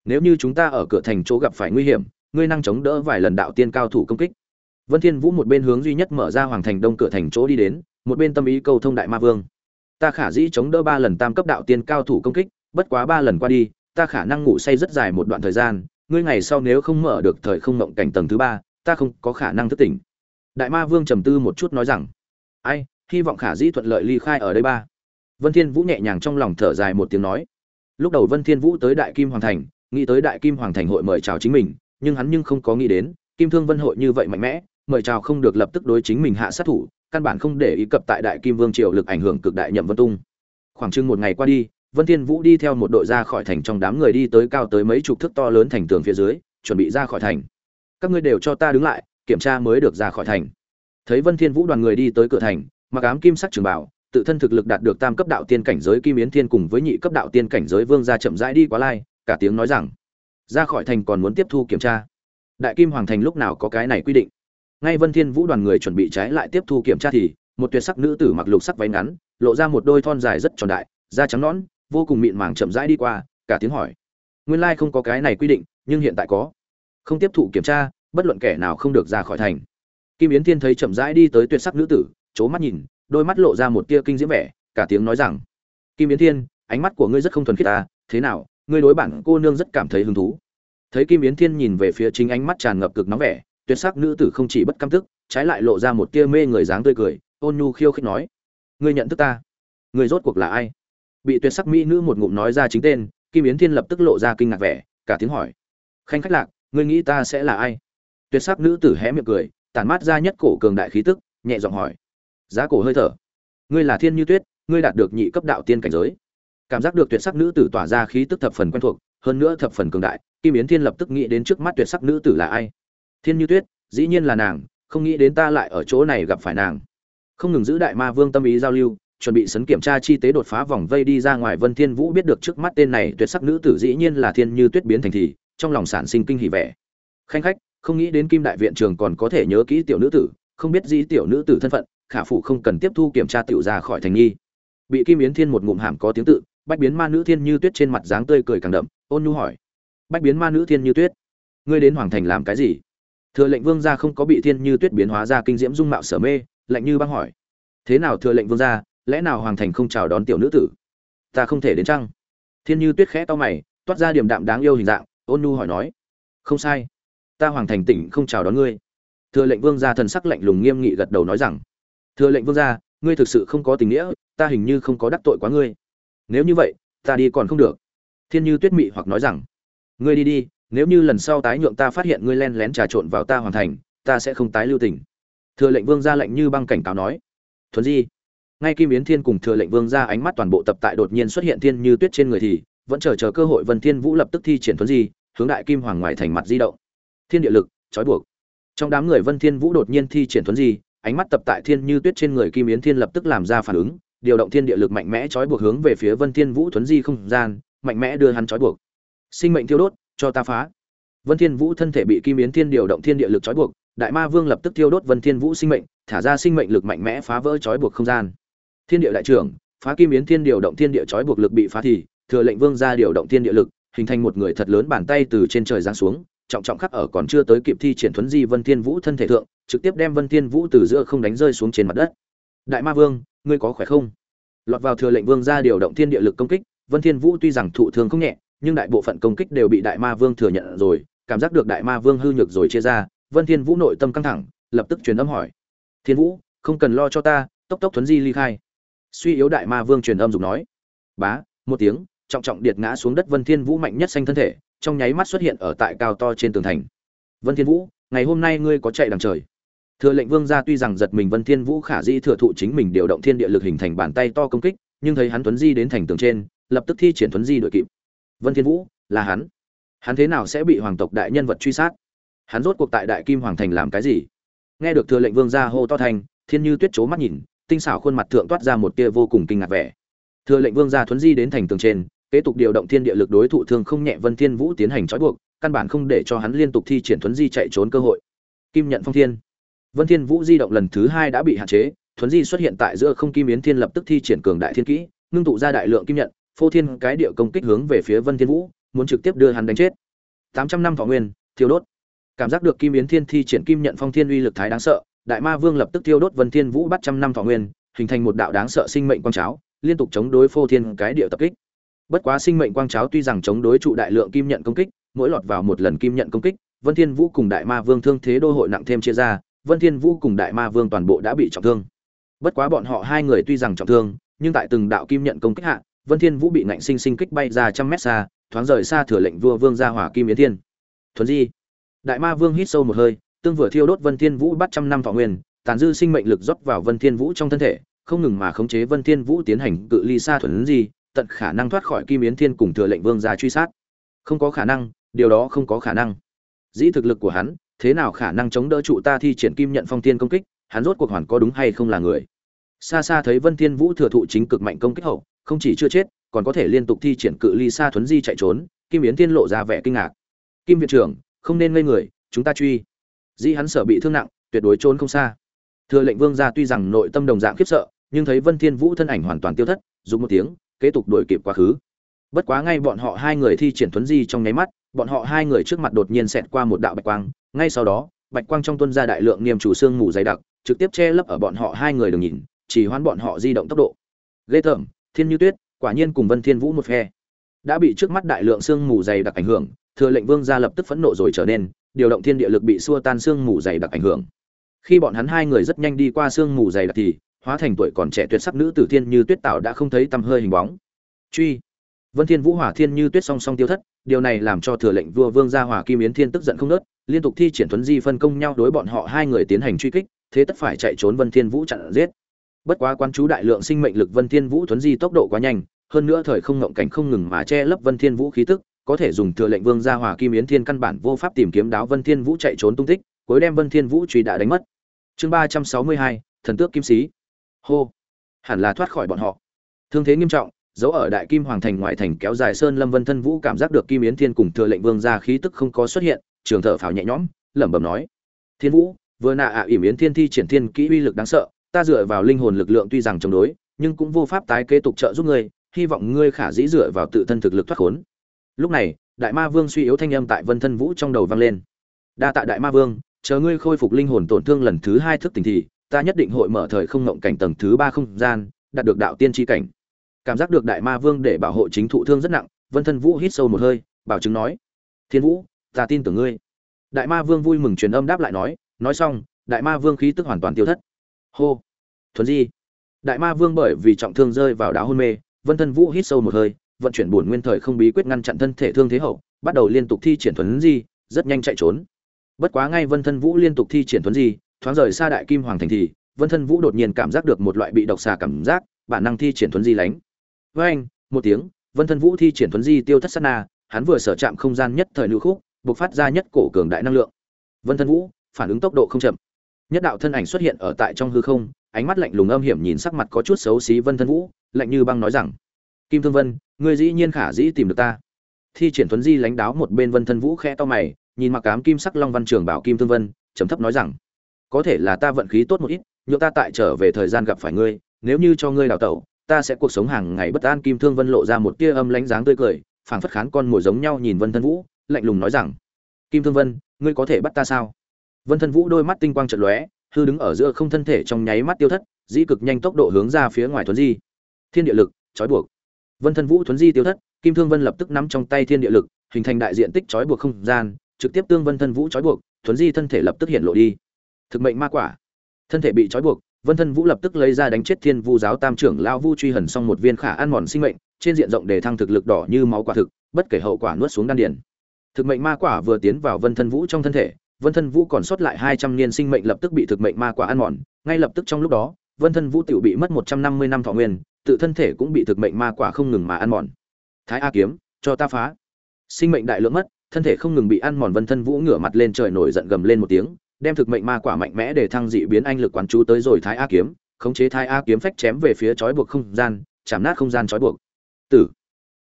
nếu như chúng ta ở cửa thành chỗ gặp phải nguy hiểm, ngươi năng chống đỡ vài lần đạo tiên cao thủ công kích. Vân thiên vũ một bên hướng duy nhất mở ra hoàng thành đông cửa thành chỗ đi đến, một bên tâm ý cầu thông đại ma vương. Ta khả dĩ chống đỡ ba lần tam cấp đạo tiên cao thủ công kích, bất quá ba lần qua đi, ta khả năng ngủ say rất dài một đoạn thời gian, ngươi ngày sau nếu không mở được thời không ngộng cảnh tầng thứ ba, ta không có khả năng thức tỉnh. Đại ma vương trầm tư một chút nói rằng, ai, hy vọng khả dĩ thuận lợi ly khai ở đây ba vân thiên vũ nhẹ nhàng trong lòng thở dài một tiếng nói. Lúc đầu vân thiên vũ tới đại kim hoàng thành, nghĩ tới đại kim hoàng thành hội mời chào chính mình, nhưng hắn nhưng không có nghĩ đến, kim thương vân hội như vậy mạnh mẽ, mời chào không được lập tức đối chính mình hạ sát thủ, căn bản không để ý cập tại đại kim vương triều lực ảnh hưởng cực đại nhậm vân tung. Khoảng chừng một ngày qua đi, vân thiên vũ đi theo một đội ra khỏi thành trong đám người đi tới cao tới mấy chục thước to lớn thành tường phía dưới, chuẩn bị ra khỏi thành. Các ngươi đều cho ta đứng lại, kiểm tra mới được ra khỏi thành. Thấy vân thiên vũ đoàn người đi tới cửa thành, mặc ám kim sắc trường bảo tự thân thực lực đạt được tam cấp đạo tiên cảnh giới kim yến thiên cùng với nhị cấp đạo tiên cảnh giới vương gia chậm rãi đi quá lai, cả tiếng nói rằng, ra khỏi thành còn muốn tiếp thu kiểm tra. Đại kim hoàng thành lúc nào có cái này quy định? Ngay vân thiên vũ đoàn người chuẩn bị trái lại tiếp thu kiểm tra thì, một tuyệt sắc nữ tử mặc lục sắc váy ngắn, lộ ra một đôi thon dài rất tròn đại, da trắng nõn, vô cùng mịn màng chậm rãi đi qua, cả tiếng hỏi. Nguyên lai không có cái này quy định, nhưng hiện tại có. Không tiếp thụ kiểm tra, bất luận kẻ nào không được ra khỏi thành. Kim yến thiên thấy chậm rãi đi tới tuyệt sắc nữ tử, chố mắt nhìn đôi mắt lộ ra một tia kinh diễm vẻ, cả tiếng nói rằng, kim yến thiên, ánh mắt của ngươi rất không thuần khiết ta, thế nào, ngươi đối bản cô nương rất cảm thấy hứng thú. Thấy kim yến thiên nhìn về phía chính ánh mắt tràn ngập cực nóng vẻ, tuyệt sắc nữ tử không chỉ bất căm tức, trái lại lộ ra một tia mê người dáng tươi cười, ôn nhu khiêu khích nói, ngươi nhận thức ta? Ngươi rốt cuộc là ai? Bị tuyệt sắc mỹ nữ một ngụm nói ra chính tên, kim yến thiên lập tức lộ ra kinh ngạc vẻ, cả tiếng hỏi, khanh khách lạc, ngươi nghĩ ta sẽ là ai? Tuyệt sắc nữ tử hé miệng cười, tản mát ra nhất cổ cường đại khí tức, nhẹ giọng hỏi giá cổ hơi thở. Ngươi là thiên như tuyết, ngươi đạt được nhị cấp đạo tiên cảnh giới. Cảm giác được tuyệt sắc nữ tử tỏa ra khí tức thập phần quen thuộc, hơn nữa thập phần cường đại, kim yến thiên lập tức nghĩ đến trước mắt tuyệt sắc nữ tử là ai. Thiên như tuyết, dĩ nhiên là nàng, không nghĩ đến ta lại ở chỗ này gặp phải nàng. Không ngừng giữ đại ma vương tâm ý giao lưu, chuẩn bị sấn kiểm tra chi tế đột phá vòng vây đi ra ngoài vân thiên vũ biết được trước mắt tên này tuyệt sắc nữ tử dĩ nhiên là thiên như tuyết biến thành thì, trong lòng sản sinh kinh hỉ vẻ. Khanh khách, không nghĩ đến kim đại viện trường còn có thể nhớ kỹ tiểu nữ tử, không biết dĩ tiểu nữ tử thân phận khả phụ không cần tiếp thu kiểm tra tiểu ra khỏi thành nghi. Bị kim yến thiên một ngụm hàm có tiếng tự, bách biến ma nữ thiên như tuyết trên mặt dáng tươi cười càng đậm, ôn nhu hỏi. Bách biến ma nữ thiên như tuyết, ngươi đến hoàng thành làm cái gì? Thừa lệnh vương gia không có bị thiên như tuyết biến hóa ra kinh diễm dung mạo sở mê, lạnh như băng hỏi. Thế nào thừa lệnh vương gia, lẽ nào hoàng thành không chào đón tiểu nữ tử? Ta không thể đến chăng? Thiên như tuyết khẽ to mày, toát ra điểm đạm đáng yêu hình dạng, ôn nhu hỏi nói. Không sai. Ta hoàng thành tỉnh không chào đón ngươi. Thừa lệnh vương gia thần sắc lạnh lùng nghiêm nghị gật đầu nói rằng thừa lệnh vương gia, ngươi thực sự không có tình nghĩa, ta hình như không có đắc tội quá ngươi. Nếu như vậy, ta đi còn không được. Thiên như tuyết mị hoặc nói rằng, ngươi đi đi, nếu như lần sau tái nhượng ta phát hiện ngươi len lén trà trộn vào ta hoàn thành, ta sẽ không tái lưu tình. Thừa lệnh vương ra lệnh như băng cảnh cáo nói, thuần di. Ngay kim yến thiên cùng thừa lệnh vương ra ánh mắt toàn bộ tập tại đột nhiên xuất hiện thiên như tuyết trên người thì, vẫn chờ chờ cơ hội vân thiên vũ lập tức thi triển thuần di, hướng đại kim hoàng ngoài thành mặt di động. Thiên địa lực, trói buộc. Trong đám người vân thiên vũ đột nhiên thi triển thuần di ánh mắt tập tại thiên như tuyết trên người kim yến thiên lập tức làm ra phản ứng, điều động thiên địa lực mạnh mẽ trói buộc hướng về phía vân thiên vũ thuấn di không gian, mạnh mẽ đưa hắn trói buộc. Sinh mệnh thiêu đốt, cho ta phá. Vân thiên vũ thân thể bị kim yến thiên điều động thiên địa lực trói buộc, đại ma vương lập tức thiêu đốt vân thiên vũ sinh mệnh, thả ra sinh mệnh lực mạnh mẽ phá vỡ trói buộc không gian. Thiên địa đại trưởng, phá kim yến thiên điều động thiên địa trói buộc lực bị phá thì, thừa lệnh vương ra điều động thiên địa lực, hình thành một người thật lớn bàn tay từ trên trời giáng xuống, trọng trọng khắc ở còn chưa tới kịp thi triển thuấn di vân thiên vũ thân thể thượng trực tiếp đem vân thiên vũ từ giữa không đánh rơi xuống trên mặt đất. Đại ma vương, ngươi có khỏe không? Lọt vào thừa lệnh vương ra điều động thiên địa lực công kích, vân thiên vũ tuy rằng thụ thương không nhẹ, nhưng đại bộ phận công kích đều bị đại ma vương thừa nhận rồi, cảm giác được đại ma vương hư nhược rồi chia ra, vân thiên vũ nội tâm căng thẳng, lập tức truyền âm hỏi. Thiên vũ, không cần lo cho ta, tốc tốc thuấn di ly khai. Suy yếu đại ma vương truyền âm dùng nói. Bá, một tiếng, trọng trọng điệt ngã xuống đất vân thiên vũ mạnh nhất xanh thân thể, trong nháy mắt xuất hiện ở tại cao to trên tường thành. Vân thiên vũ, ngày hôm nay ngươi có chạy đằng trời? Thừa lệnh vương gia tuy rằng giật mình vân thiên vũ khả di thừa thụ chính mình điều động thiên địa lực hình thành bàn tay to công kích, nhưng thấy hắn tuấn di đến thành tường trên, lập tức thi triển tuấn di đuổi kịp. Vân thiên vũ, là hắn. Hắn thế nào sẽ bị hoàng tộc đại nhân vật truy sát? Hắn rốt cuộc tại đại kim hoàng thành làm cái gì? Nghe được thừa lệnh vương gia hô to thành, thiên như tuyết chố mắt nhìn, tinh xảo khuôn mặt thượng toát ra một tia vô cùng kinh ngạc vẻ. Thừa lệnh vương gia tuấn di đến thành tường trên, kế tục điều động thiên địa lực đối thủ thương không nhẹ vân thiên vũ tiến hành trói buộc, căn bản không để cho hắn liên tục thi triển tuấn di chạy trốn cơ hội. Kim nhận phong thiên. Vân Thiên Vũ di động lần thứ hai đã bị hạn chế, thuấn di xuất hiện tại giữa không kim yến thiên lập tức thi triển cường đại thiên kỹ, ngưng tụ ra đại lượng kim nhận, phô thiên cái địa công kích hướng về phía Vân Thiên Vũ, muốn trực tiếp đưa hắn đánh chết. 800 năm thọ nguyên, thiêu đốt. Cảm giác được kim yến thiên thi triển kim nhận phong thiên uy lực thái đáng sợ, đại ma vương lập tức thiêu đốt Vân Thiên Vũ bắt trăm năm thọ nguyên, hình thành một đạo đáng sợ sinh mệnh quang cháo, liên tục chống đối phô thiên cái địa tập kích. Bất quá sinh mệnh quang cháo tuy rằng chống đối trụ đại lượng kim nhận công kích, mỗi lọt vào một lần kim nhận công kích, Vân Thiên Vũ cùng đại ma vương thương thế đô hội nặng thêm chia ra, Vân Thiên Vũ cùng Đại Ma Vương toàn bộ đã bị trọng thương. Bất quá bọn họ hai người tuy rằng trọng thương, nhưng tại từng đạo kim nhận công kích hạ, Vân Thiên Vũ bị ngạnh sinh sinh kích bay ra trăm mét xa, thoáng rời xa thừa lệnh vua vương gia hỏa kim yến thiên. Thuần di. Đại Ma Vương hít sâu một hơi, tương vừa thiêu đốt Vân Thiên Vũ bắt trăm năm thọ nguyên, tàn dư sinh mệnh lực rót vào Vân Thiên Vũ trong thân thể, không ngừng mà khống chế Vân Thiên Vũ tiến hành cự ly xa thuần di, tận khả năng thoát khỏi kim yến thiên cùng thừa lệnh vương gia truy sát. Không có khả năng, điều đó không có khả năng. Dĩ thực lực của hắn, thế nào khả năng chống đỡ trụ ta thi triển kim nhận phong tiên công kích, hắn rốt cuộc hoàn có đúng hay không là người. Xa xa thấy vân thiên vũ thừa thụ chính cực mạnh công kích hậu, không chỉ chưa chết, còn có thể liên tục thi triển cự ly xa thuấn di chạy trốn, kim yến thiên lộ ra vẻ kinh ngạc. Kim viện trưởng, không nên ngây người, chúng ta truy. Dĩ hắn sợ bị thương nặng, tuyệt đối trốn không xa. Thừa lệnh vương gia tuy rằng nội tâm đồng dạng khiếp sợ, nhưng thấy vân thiên vũ thân ảnh hoàn toàn tiêu thất dùng một tiếng, kế tục đuổi kịp quá khứ. Bất quá ngay bọn họ hai người thi triển thuấn di trong nháy mắt bọn họ hai người trước mặt đột nhiên xẹt qua một đạo bạch quang, ngay sau đó, bạch quang trong tuân ra đại lượng niêm chủ xương mù dày đặc, trực tiếp che lấp ở bọn họ hai người đường nhìn, chỉ hoán bọn họ di động tốc độ. Ghê tởm, thiên như tuyết, quả nhiên cùng vân thiên vũ một phe, đã bị trước mắt đại lượng xương mù dày đặc ảnh hưởng, thừa lệnh vương gia lập tức phẫn nộ rồi trở nên, điều động thiên địa lực bị xua tan xương mù dày đặc ảnh hưởng. Khi bọn hắn hai người rất nhanh đi qua xương mù dày đặc thì, hóa thành tuổi còn trẻ tuyệt sắc nữ tử thiên như tuyết tạo đã không thấy tăm hơi hình bóng. Truy vân thiên vũ hỏa thiên như tuyết song song tiêu thất, điều này làm cho thừa lệnh vua vương gia hỏa kim yến thiên tức giận không nớt liên tục thi triển Thuấn di phân công nhau đối bọn họ hai người tiến hành truy kích, thế tất phải chạy trốn vân thiên vũ chặn giết. Bất quá quan chú đại lượng sinh mệnh lực vân thiên vũ Thuấn di tốc độ quá nhanh, hơn nữa thời không ngộng cảnh không ngừng mà che lấp vân thiên vũ khí tức, có thể dùng thừa lệnh vương gia hỏa kim yến thiên căn bản vô pháp tìm kiếm đáo vân thiên vũ chạy trốn tung tích, cuối đem vân thiên vũ truy đã đánh mất. Chương ba trăm sáu mươi hai, thần tước kim sĩ. Hô. Hẳn là thoát khỏi bọn họ. Thương thế nghiêm trọng dấu ở đại kim hoàng thành ngoại thành kéo dài sơn lâm vân thân vũ cảm giác được kim yến thiên cùng thừa lệnh vương gia khí tức không có xuất hiện, trường thở phào nhẹ nhõm, lẩm bẩm nói, thiên vũ, vừa nạ ạ à ỉm yến thiên thi triển thiên kỹ uy lực đáng sợ, ta dựa vào linh hồn lực lượng tuy rằng chống đối, nhưng cũng vô pháp tái kế tục trợ giúp ngươi, hy vọng ngươi khả dĩ dựa vào tự thân thực lực thoát khốn. Lúc này, đại ma vương suy yếu thanh âm tại vân thân vũ trong đầu vang lên. Đa tạ đại ma vương, chờ ngươi khôi phục linh hồn tổn thương lần thứ hai thức tỉnh thì, ta nhất định hội mở thời không ngộng cảnh tầng thứ ba không gian, đạt được đạo tiên tri cảnh cảm giác được đại ma vương để bảo hộ chính thụ thương rất nặng, vân thân vũ hít sâu một hơi, bảo chứng nói, thiên vũ, ta tin tưởng ngươi. Đại ma vương vui mừng truyền âm đáp lại nói nói xong, đại ma vương khí tức hoàn toàn tiêu thất. Hô, thuần di. Đại ma vương bởi vì trọng thương rơi vào đá hôn mê, vân thân vũ hít sâu một hơi, vận chuyển buồn nguyên thời không bí quyết ngăn chặn thân thể thương thế hậu, bắt đầu liên tục thi triển thuấn di, rất nhanh chạy trốn. Bất quá ngay vân thân vũ liên tục thi triển thuấn di, thoáng rời xa đại kim hoàng thành thì, vân thân vũ đột nhiên cảm giác được một loại bị độc xà cảm giác, bản năng thi triển thuấn di lánh với anh, một tiếng, vân thân vũ thi triển thuấn di tiêu thất sát na, hắn vừa sở chạm không gian nhất thời nữ khúc, bộc phát ra nhất cổ cường đại năng lượng. Vân thân vũ, phản ứng tốc độ không chậm. Nhất đạo thân ảnh xuất hiện ở tại trong hư không, ánh mắt lạnh lùng âm hiểm nhìn sắc mặt có chút xấu xí vân thân vũ, lạnh như băng nói rằng, kim thương vân, ngươi dĩ nhiên khả dĩ tìm được ta. Thi triển thuấn di lãnh đáo một bên vân thân vũ khẽ to mày, nhìn mặc cám kim sắc long văn trường bảo kim thương vân, trầm thấp nói rằng, có thể là ta vận khí tốt một ít nhựa ta tại trở về thời gian gặp phải ngươi, nếu như cho ngươi đào tẩu ta sẽ cuộc sống hàng ngày bất an. Kim thương vân lộ ra một tia âm lánh dáng tươi cười, phảng phất khán con mồi giống nhau nhìn vân thân vũ, lạnh lùng nói rằng, kim thương vân, ngươi có thể bắt ta sao? Vân thân vũ đôi mắt tinh quang trận lóe, hư đứng ở giữa không thân thể trong nháy mắt tiêu thất, dĩ cực nhanh tốc độ hướng ra phía ngoài thuấn di. Thiên địa lực, trói buộc. Vân thân vũ, thuấn di tiêu thất, kim thương vân lập tức nắm trong tay thiên địa lực, hình thành đại diện tích trói buộc không gian, trực tiếp tương vân thân vũ trói buộc, thuấn di thân thể lập tức hiện lộ đi. Thực mệnh ma quả. Thân thể bị trói buộc vân thân vũ lập tức lấy ra đánh chết thiên vu giáo tam trưởng lao vu truy hần xong một viên khả ăn mòn sinh mệnh, trên diện rộng để thăng thực lực đỏ như máu quả thực, bất kể hậu quả nuốt xuống đan điền. Thực mệnh ma quả vừa tiến vào vân thân vũ trong thân thể, vân thân vũ còn sót lại hai trăm niên sinh mệnh lập tức bị thực mệnh ma quả ăn mòn, ngay lập tức trong lúc đó, vân thân vũ tiểu bị mất một trăm năm mươi năm thọ nguyên, tự thân thể cũng bị thực mệnh ma quả không ngừng mà ăn mòn. Thái a kiếm, cho ta phá. Sinh mệnh đại lượng mất, thân thể không ngừng bị ăn mòn, vân thân vũ ngửa mặt lên trời nổi giận gầm lên một tiếng đem thực mệnh ma quả mạnh mẽ để thăng dị biến anh lực quán chú tới rồi thái a kiếm, khống chế thái a kiếm phách chém về phía chói buộc không gian, chạm nát không gian chói buộc. Tử.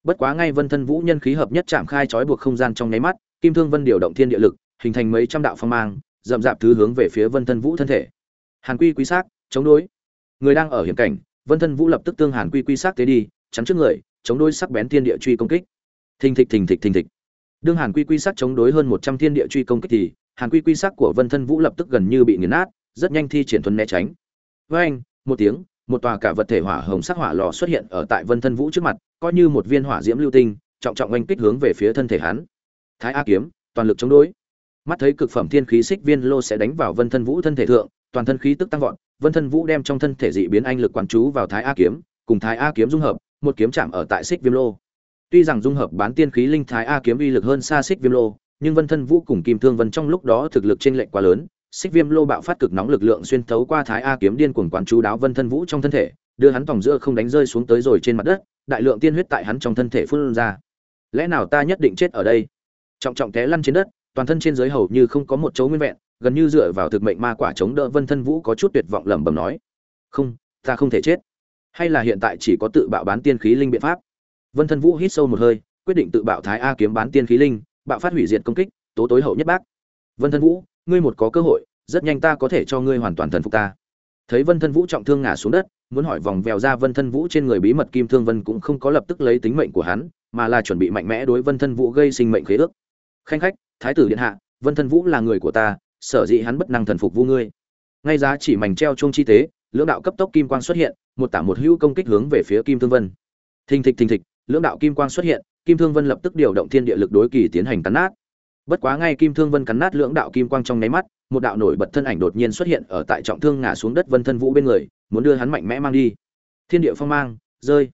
Bất quá ngay vân thân vũ nhân khí hợp nhất chạm khai chói buộc không gian trong nháy mắt, kim thương vân điều động thiên địa lực, hình thành mấy trăm đạo phong mang rậm rạp thứ hướng về phía vân thân vũ thân thể. Hàn quy quý xác, chống đối. Người đang ở hiểm cảnh, vân thân vũ lập tức tương hàn quy quy xác tế đi, chắn trước người, chống đối sắc bén thiên địa truy công kích. Thình thịch thình thịch thình thịch. Đương hàn quy quy sắc chống đối hơn một trăm thiên địa truy công kích thì hàn quy quy sắc của vân thân vũ lập tức gần như bị nghiền nát, rất nhanh thi triển thuần né tránh. Với anh, một tiếng, một tòa cả vật thể hỏa hồng sắc hỏa lò xuất hiện ở tại vân thân vũ trước mặt, coi như một viên hỏa diễm lưu tinh, trọng trọng oanh kích hướng về phía thân thể hắn. Thái a kiếm, toàn lực chống đối. Mắt thấy cực phẩm thiên khí xích viên lô sẽ đánh vào vân thân vũ thân thể thượng, toàn thân khí tức tăng vọt, vân thân vũ đem trong thân thể dị biến anh lực quán chú vào thái a kiếm, cùng thái a kiếm dung hợp, một kiếm chạm ở tại xích viêm lô. Tuy rằng dung hợp bán tiên khí linh thái a kiếm uy lực hơn xa xích viêm lô nhưng vân thân vũ cùng kim thương vân trong lúc đó thực lực trên lệnh quá lớn, xích viêm lô bạo phát cực nóng lực lượng xuyên thấu qua thái a kiếm điên cuồng quán chú đáo vân thân vũ trong thân thể, đưa hắn tòng giữa không đánh rơi xuống tới rồi trên mặt đất, đại lượng tiên huyết tại hắn trong thân thể phun ra. Lẽ nào ta nhất định chết ở đây? Trọng trọng té lăn trên đất, toàn thân trên dưới hầu như không có một chỗ nguyên vẹn, gần như dựa vào thực mệnh ma quả chống đỡ vân thân vũ có chút tuyệt vọng lẩm bẩm nói. Không, ta không thể chết. Hay là hiện tại chỉ có tự bạo bán tiên khí linh biện pháp? Vân thân vũ hít sâu một hơi, quyết định tự bạo thái a kiếm bán tiên khí linh bạo phát hủy diệt công kích, tố tối hậu nhất bác. Vân thân vũ, ngươi một có cơ hội, rất nhanh ta có thể cho ngươi hoàn toàn thần phục ta. Thấy vân thân vũ trọng thương ngã xuống đất, muốn hỏi vòng vèo ra vân thân vũ trên người bí mật kim thương vân cũng không có lập tức lấy tính mệnh của hắn, mà là chuẩn bị mạnh mẽ đối vân thân vũ gây sinh mệnh khế ước. Khanh khách, thái tử điện hạ, vân thân vũ là người của ta, sở dĩ hắn bất năng thần phục vu ngươi. Ngay giá chỉ mảnh treo chung chi tế, lưỡng đạo cấp tốc kim quang xuất hiện, một tả một hữu công kích hướng về phía kim thương vân. Thình thịch thình thịch, lưỡng đạo kim quang xuất hiện kim thương vân lập tức điều động thiên địa lực đối kỳ tiến hành cắn nát. Bất quá ngay kim thương vân cắn nát lưỡng đạo kim quang trong nháy mắt, một đạo nổi bật thân ảnh đột nhiên xuất hiện ở tại trọng thương ngã xuống đất vân thân vũ bên người, muốn đưa hắn mạnh mẽ mang đi. Thiên địa phong mang, rơi.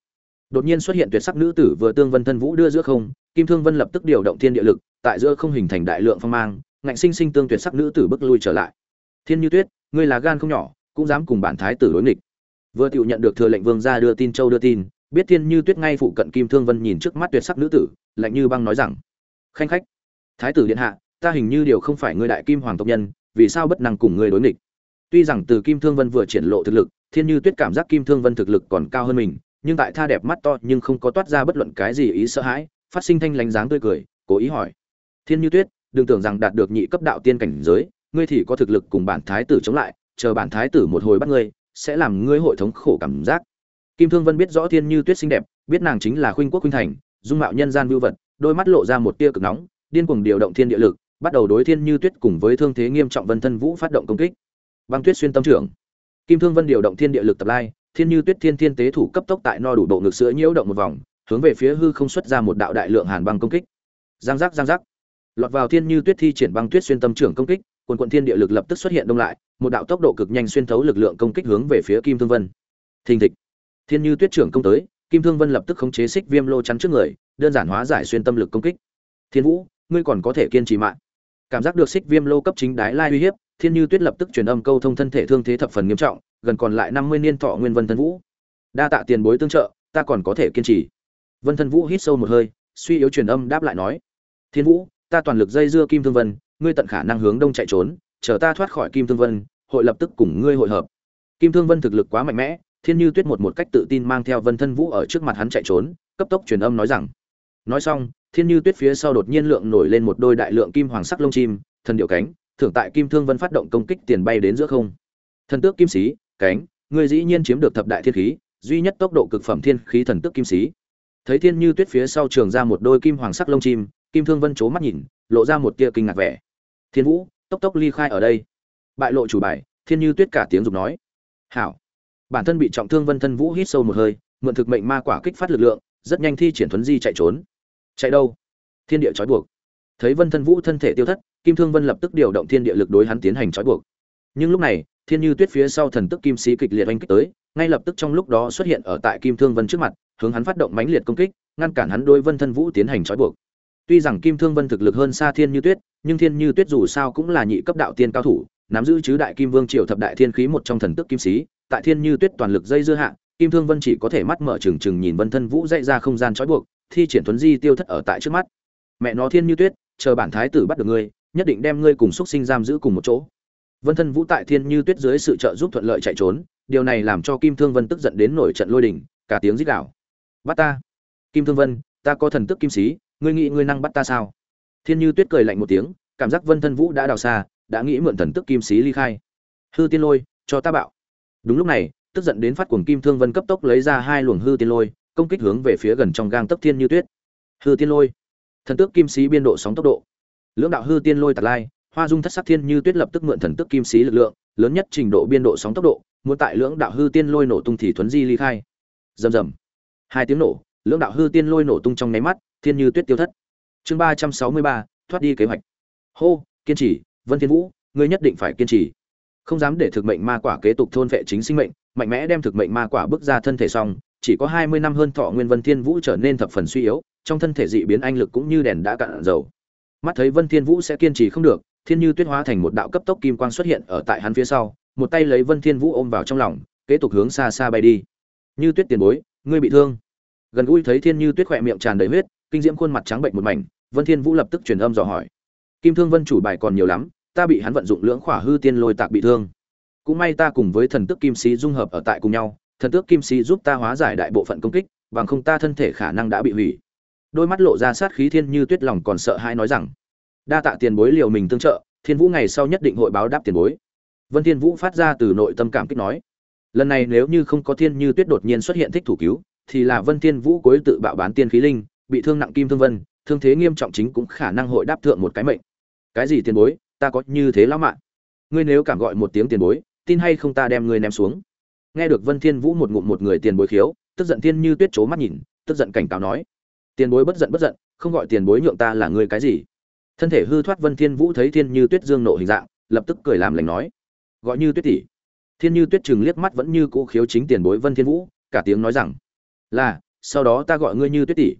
Đột nhiên xuất hiện tuyệt sắc nữ tử vừa tương vân thân vũ đưa giữa không, kim thương vân lập tức điều động thiên địa lực, tại giữa không hình thành đại lượng phong mang, ngạnh sinh sinh tương tuyệt sắc nữ tử bước lui trở lại. Thiên như tuyết, ngươi là gan không nhỏ, cũng dám cùng bản thái tử đối nghịch. Vừa tiểu nhận được thừa lệnh vương gia đưa tin, châu đưa tin biết thiên như tuyết ngay phụ cận kim thương vân nhìn trước mắt tuyệt sắc nữ tử, lạnh như băng nói rằng, khanh khách, thái tử điện hạ, ta hình như điều không phải ngươi đại kim hoàng tộc nhân, vì sao bất năng cùng ngươi đối nghịch? Tuy rằng từ kim thương vân vừa triển lộ thực lực, thiên như tuyết cảm giác kim thương vân thực lực còn cao hơn mình, nhưng tại tha đẹp mắt to nhưng không có toát ra bất luận cái gì ý sợ hãi, phát sinh thanh lánh dáng tươi cười, cố ý hỏi, thiên như tuyết, đừng tưởng rằng đạt được nhị cấp đạo tiên cảnh giới, ngươi thì có thực lực cùng bản thái tử chống lại, chờ bản thái tử một hồi bắt ngươi, sẽ làm ngươi hội thống khổ cảm giác kim thương vân biết rõ thiên như tuyết xinh đẹp, biết nàng chính là khuynh quốc khuynh thành, dung mạo nhân gian vưu vật, đôi mắt lộ ra một tia cực nóng, điên cuồng điều động thiên địa lực, bắt đầu đối thiên như tuyết cùng với thương thế nghiêm trọng vân thân vũ phát động công kích. Băng tuyết xuyên tâm trưởng. Kim thương vân điều động thiên địa lực tập lai, thiên như tuyết thiên thiên tế thủ cấp tốc tại no đủ độ ngực sữa nhiễu động một vòng, hướng về phía hư không xuất ra một đạo đại lượng hàn băng công kích. Giang giác giang giác. Lọt vào thiên như tuyết thi triển băng tuyết xuyên tâm trưởng công kích, quần quần thiên địa lực lập tức xuất hiện đông lại, một đạo tốc độ cực nhanh xuyên thấu lực lượng công kích hướng về phía kim thương vân. Thình thịch thiên như tuyết trưởng công tới, kim thương vân lập tức khống chế xích viêm lô chắn trước người, đơn giản hóa giải xuyên tâm lực công kích. Thiên vũ, ngươi còn có thể kiên trì mạng. Cảm giác được xích viêm lô cấp chính đái lai uy hiếp, thiên như tuyết lập tức truyền âm câu thông thân thể thương thế thập phần nghiêm trọng, gần còn lại năm mươi niên thọ nguyên vân thân vũ. Đa tạ tiền bối tương trợ, ta còn có thể kiên trì. Vân thân vũ hít sâu một hơi, suy yếu truyền âm đáp lại nói, thiên vũ, ta toàn lực dây dưa kim thương vân, ngươi tận khả năng hướng đông chạy trốn, chờ ta thoát khỏi kim thương vân, hội lập tức cùng ngươi hội hợp. Kim thương vân thực lực quá mạnh mẽ thiên như tuyết một một cách tự tin mang theo vân thân vũ ở trước mặt hắn chạy trốn, cấp tốc truyền âm nói rằng, nói xong, thiên như tuyết phía sau đột nhiên lượng nổi lên một đôi đại lượng kim hoàng sắc lông chim, thần điệu cánh, thưởng tại kim thương vân phát động công kích tiền bay đến giữa không. Thần tước kim sĩ, cánh, ngươi dĩ nhiên chiếm được thập đại thiên khí, duy nhất tốc độ cực phẩm thiên khí thần tước kim sĩ. Thấy thiên như tuyết phía sau trường ra một đôi kim hoàng sắc lông chim, kim thương vân c mắt nhìn, lộ ra một tia kinh ngạc vẻ. Thiên vũ, tốc tốc ly khai ở đây. Bại lộ chủ bài, thiên như tuyết cả tiếng dục nói, hảo bản thân bị trọng thương vân thân vũ hít sâu một hơi, mượn thực mệnh ma quả kích phát lực lượng, rất nhanh thi triển thuấn di chạy trốn. Chạy đâu? Thiên địa trói buộc. Thấy vân thân vũ thân thể tiêu thất, kim thương vân lập tức điều động thiên địa lực đối hắn tiến hành trói buộc. Nhưng lúc này, thiên như tuyết phía sau thần tức kim sĩ kịch liệt oanh kích tới, ngay lập tức trong lúc đó xuất hiện ở tại kim thương vân trước mặt, hướng hắn phát động mãnh liệt công kích, ngăn cản hắn đôi vân thân vũ tiến hành trói buộc. Tuy rằng kim thương vân thực lực hơn xa thiên như tuyết, nhưng thiên như tuyết dù sao cũng là nhị cấp đạo tiên cao thủ, nắm giữ chứ đại kim vương triều thập đại thiên khí một trong thần tức kim sĩ tại thiên như tuyết toàn lực dây dưa hạ, kim thương vân chỉ có thể mắt mở trừng trừng nhìn vân thân vũ dậy ra không gian trói buộc, thi triển thuấn di tiêu thất ở tại trước mắt. Mẹ nó thiên như tuyết, chờ bản thái tử bắt được ngươi, nhất định đem ngươi cùng xuất sinh giam giữ cùng một chỗ. Vân thân vũ tại thiên như tuyết dưới sự trợ giúp thuận lợi chạy trốn, điều này làm cho kim thương vân tức giận đến nổi trận lôi đình, cả tiếng rít đảo bắt ta. Kim thương vân, ta có thần tức kim sĩ, ngươi nghĩ ngươi năng bắt ta sao? Thiên như tuyết cười lạnh một tiếng, cảm giác vân thân vũ đã đào xa, đã nghĩ mượn thần tức kim sĩ ly khai. Hư tiên lôi, cho ta bạo đúng lúc này, tức giận đến phát cuồng kim thương vân cấp tốc lấy ra hai luồng hư tiên lôi, công kích hướng về phía gần trong gang tấc thiên như tuyết. Hư tiên lôi. Thần tước kim sĩ biên độ sóng tốc độ. Lưỡng đạo hư tiên lôi tạt lai, hoa dung thất sắc thiên như tuyết lập tức mượn thần tước kim sĩ lực lượng, lớn nhất trình độ biên độ sóng tốc độ, muốn tại lưỡng đạo hư tiên lôi nổ tung thì thuấn di ly khai. Rầm rầm. Hai tiếng nổ, lưỡng đạo hư tiên lôi nổ tung trong nháy mắt, thiên như tuyết tiêu thất. Chương ba trăm sáu mươi ba, thoát đi kế hoạch. Hô, kiên trì, vân thiên vũ, ngươi nhất định phải kiên trì không dám để thực mệnh ma quả kế tục thôn vệ chính sinh mệnh, mạnh mẽ đem thực mệnh ma quả bước ra thân thể xong, chỉ có hai mươi năm hơn thọ nguyên vân thiên vũ trở nên thập phần suy yếu, trong thân thể dị biến anh lực cũng như đèn đã cạn dầu. Mắt thấy vân thiên vũ sẽ kiên trì không được, thiên như tuyết hóa thành một đạo cấp tốc kim quang xuất hiện ở tại hắn phía sau, một tay lấy vân thiên vũ ôm vào trong lòng, kế tục hướng xa xa bay đi. Như tuyết tiền bối, ngươi bị thương. Gần gũi thấy thiên như tuyết khỏe miệng tràn đầy huyết, kinh diễm khuôn mặt trắng bệnh một mảnh, vân thiên vũ lập tức truyền âm dò hỏi. Kim thương vân chủ bài còn nhiều lắm ta bị hắn vận dụng lưỡng khỏa hư tiên lôi tạc bị thương. Cũng may ta cùng với thần tước kim sĩ dung hợp ở tại cùng nhau, thần tước kim sĩ giúp ta hóa giải đại bộ phận công kích, bằng không ta thân thể khả năng đã bị hủy. Đôi mắt lộ ra sát khí thiên như tuyết lòng còn sợ hãi nói rằng, đa tạ tiền bối liều mình tương trợ, thiên vũ ngày sau nhất định hội báo đáp tiền bối. Vân thiên vũ phát ra từ nội tâm cảm kích nói, lần này nếu như không có thiên như tuyết đột nhiên xuất hiện thích thủ cứu, thì là vân thiên vũ cuối tự bạo bán tiên khí linh, bị thương nặng kim thương vân, thương thế nghiêm trọng chính cũng khả năng hội đáp thượng một cái mệnh. Cái gì tiền bối? Ta có như thế lão mạng. Ngươi nếu cảm gọi một tiếng tiền bối, tin hay không ta đem ngươi ném xuống. Nghe được vân thiên vũ một ngụm một người tiền bối khiếu, tức giận thiên như tuyết chố mắt nhìn, tức giận cảnh cáo nói. Tiền bối bất giận bất giận, không gọi tiền bối nhượng ta là ngươi cái gì? Thân thể hư thoát vân thiên vũ thấy thiên như tuyết dương nộ hình dạng, lập tức cười làm lành nói. Gọi như tuyết tỷ. Thiên như tuyết chừng liếc mắt vẫn như cũ khiếu chính tiền bối vân thiên vũ, cả tiếng nói rằng. Là, sau đó ta gọi ngươi như tuyết tỷ.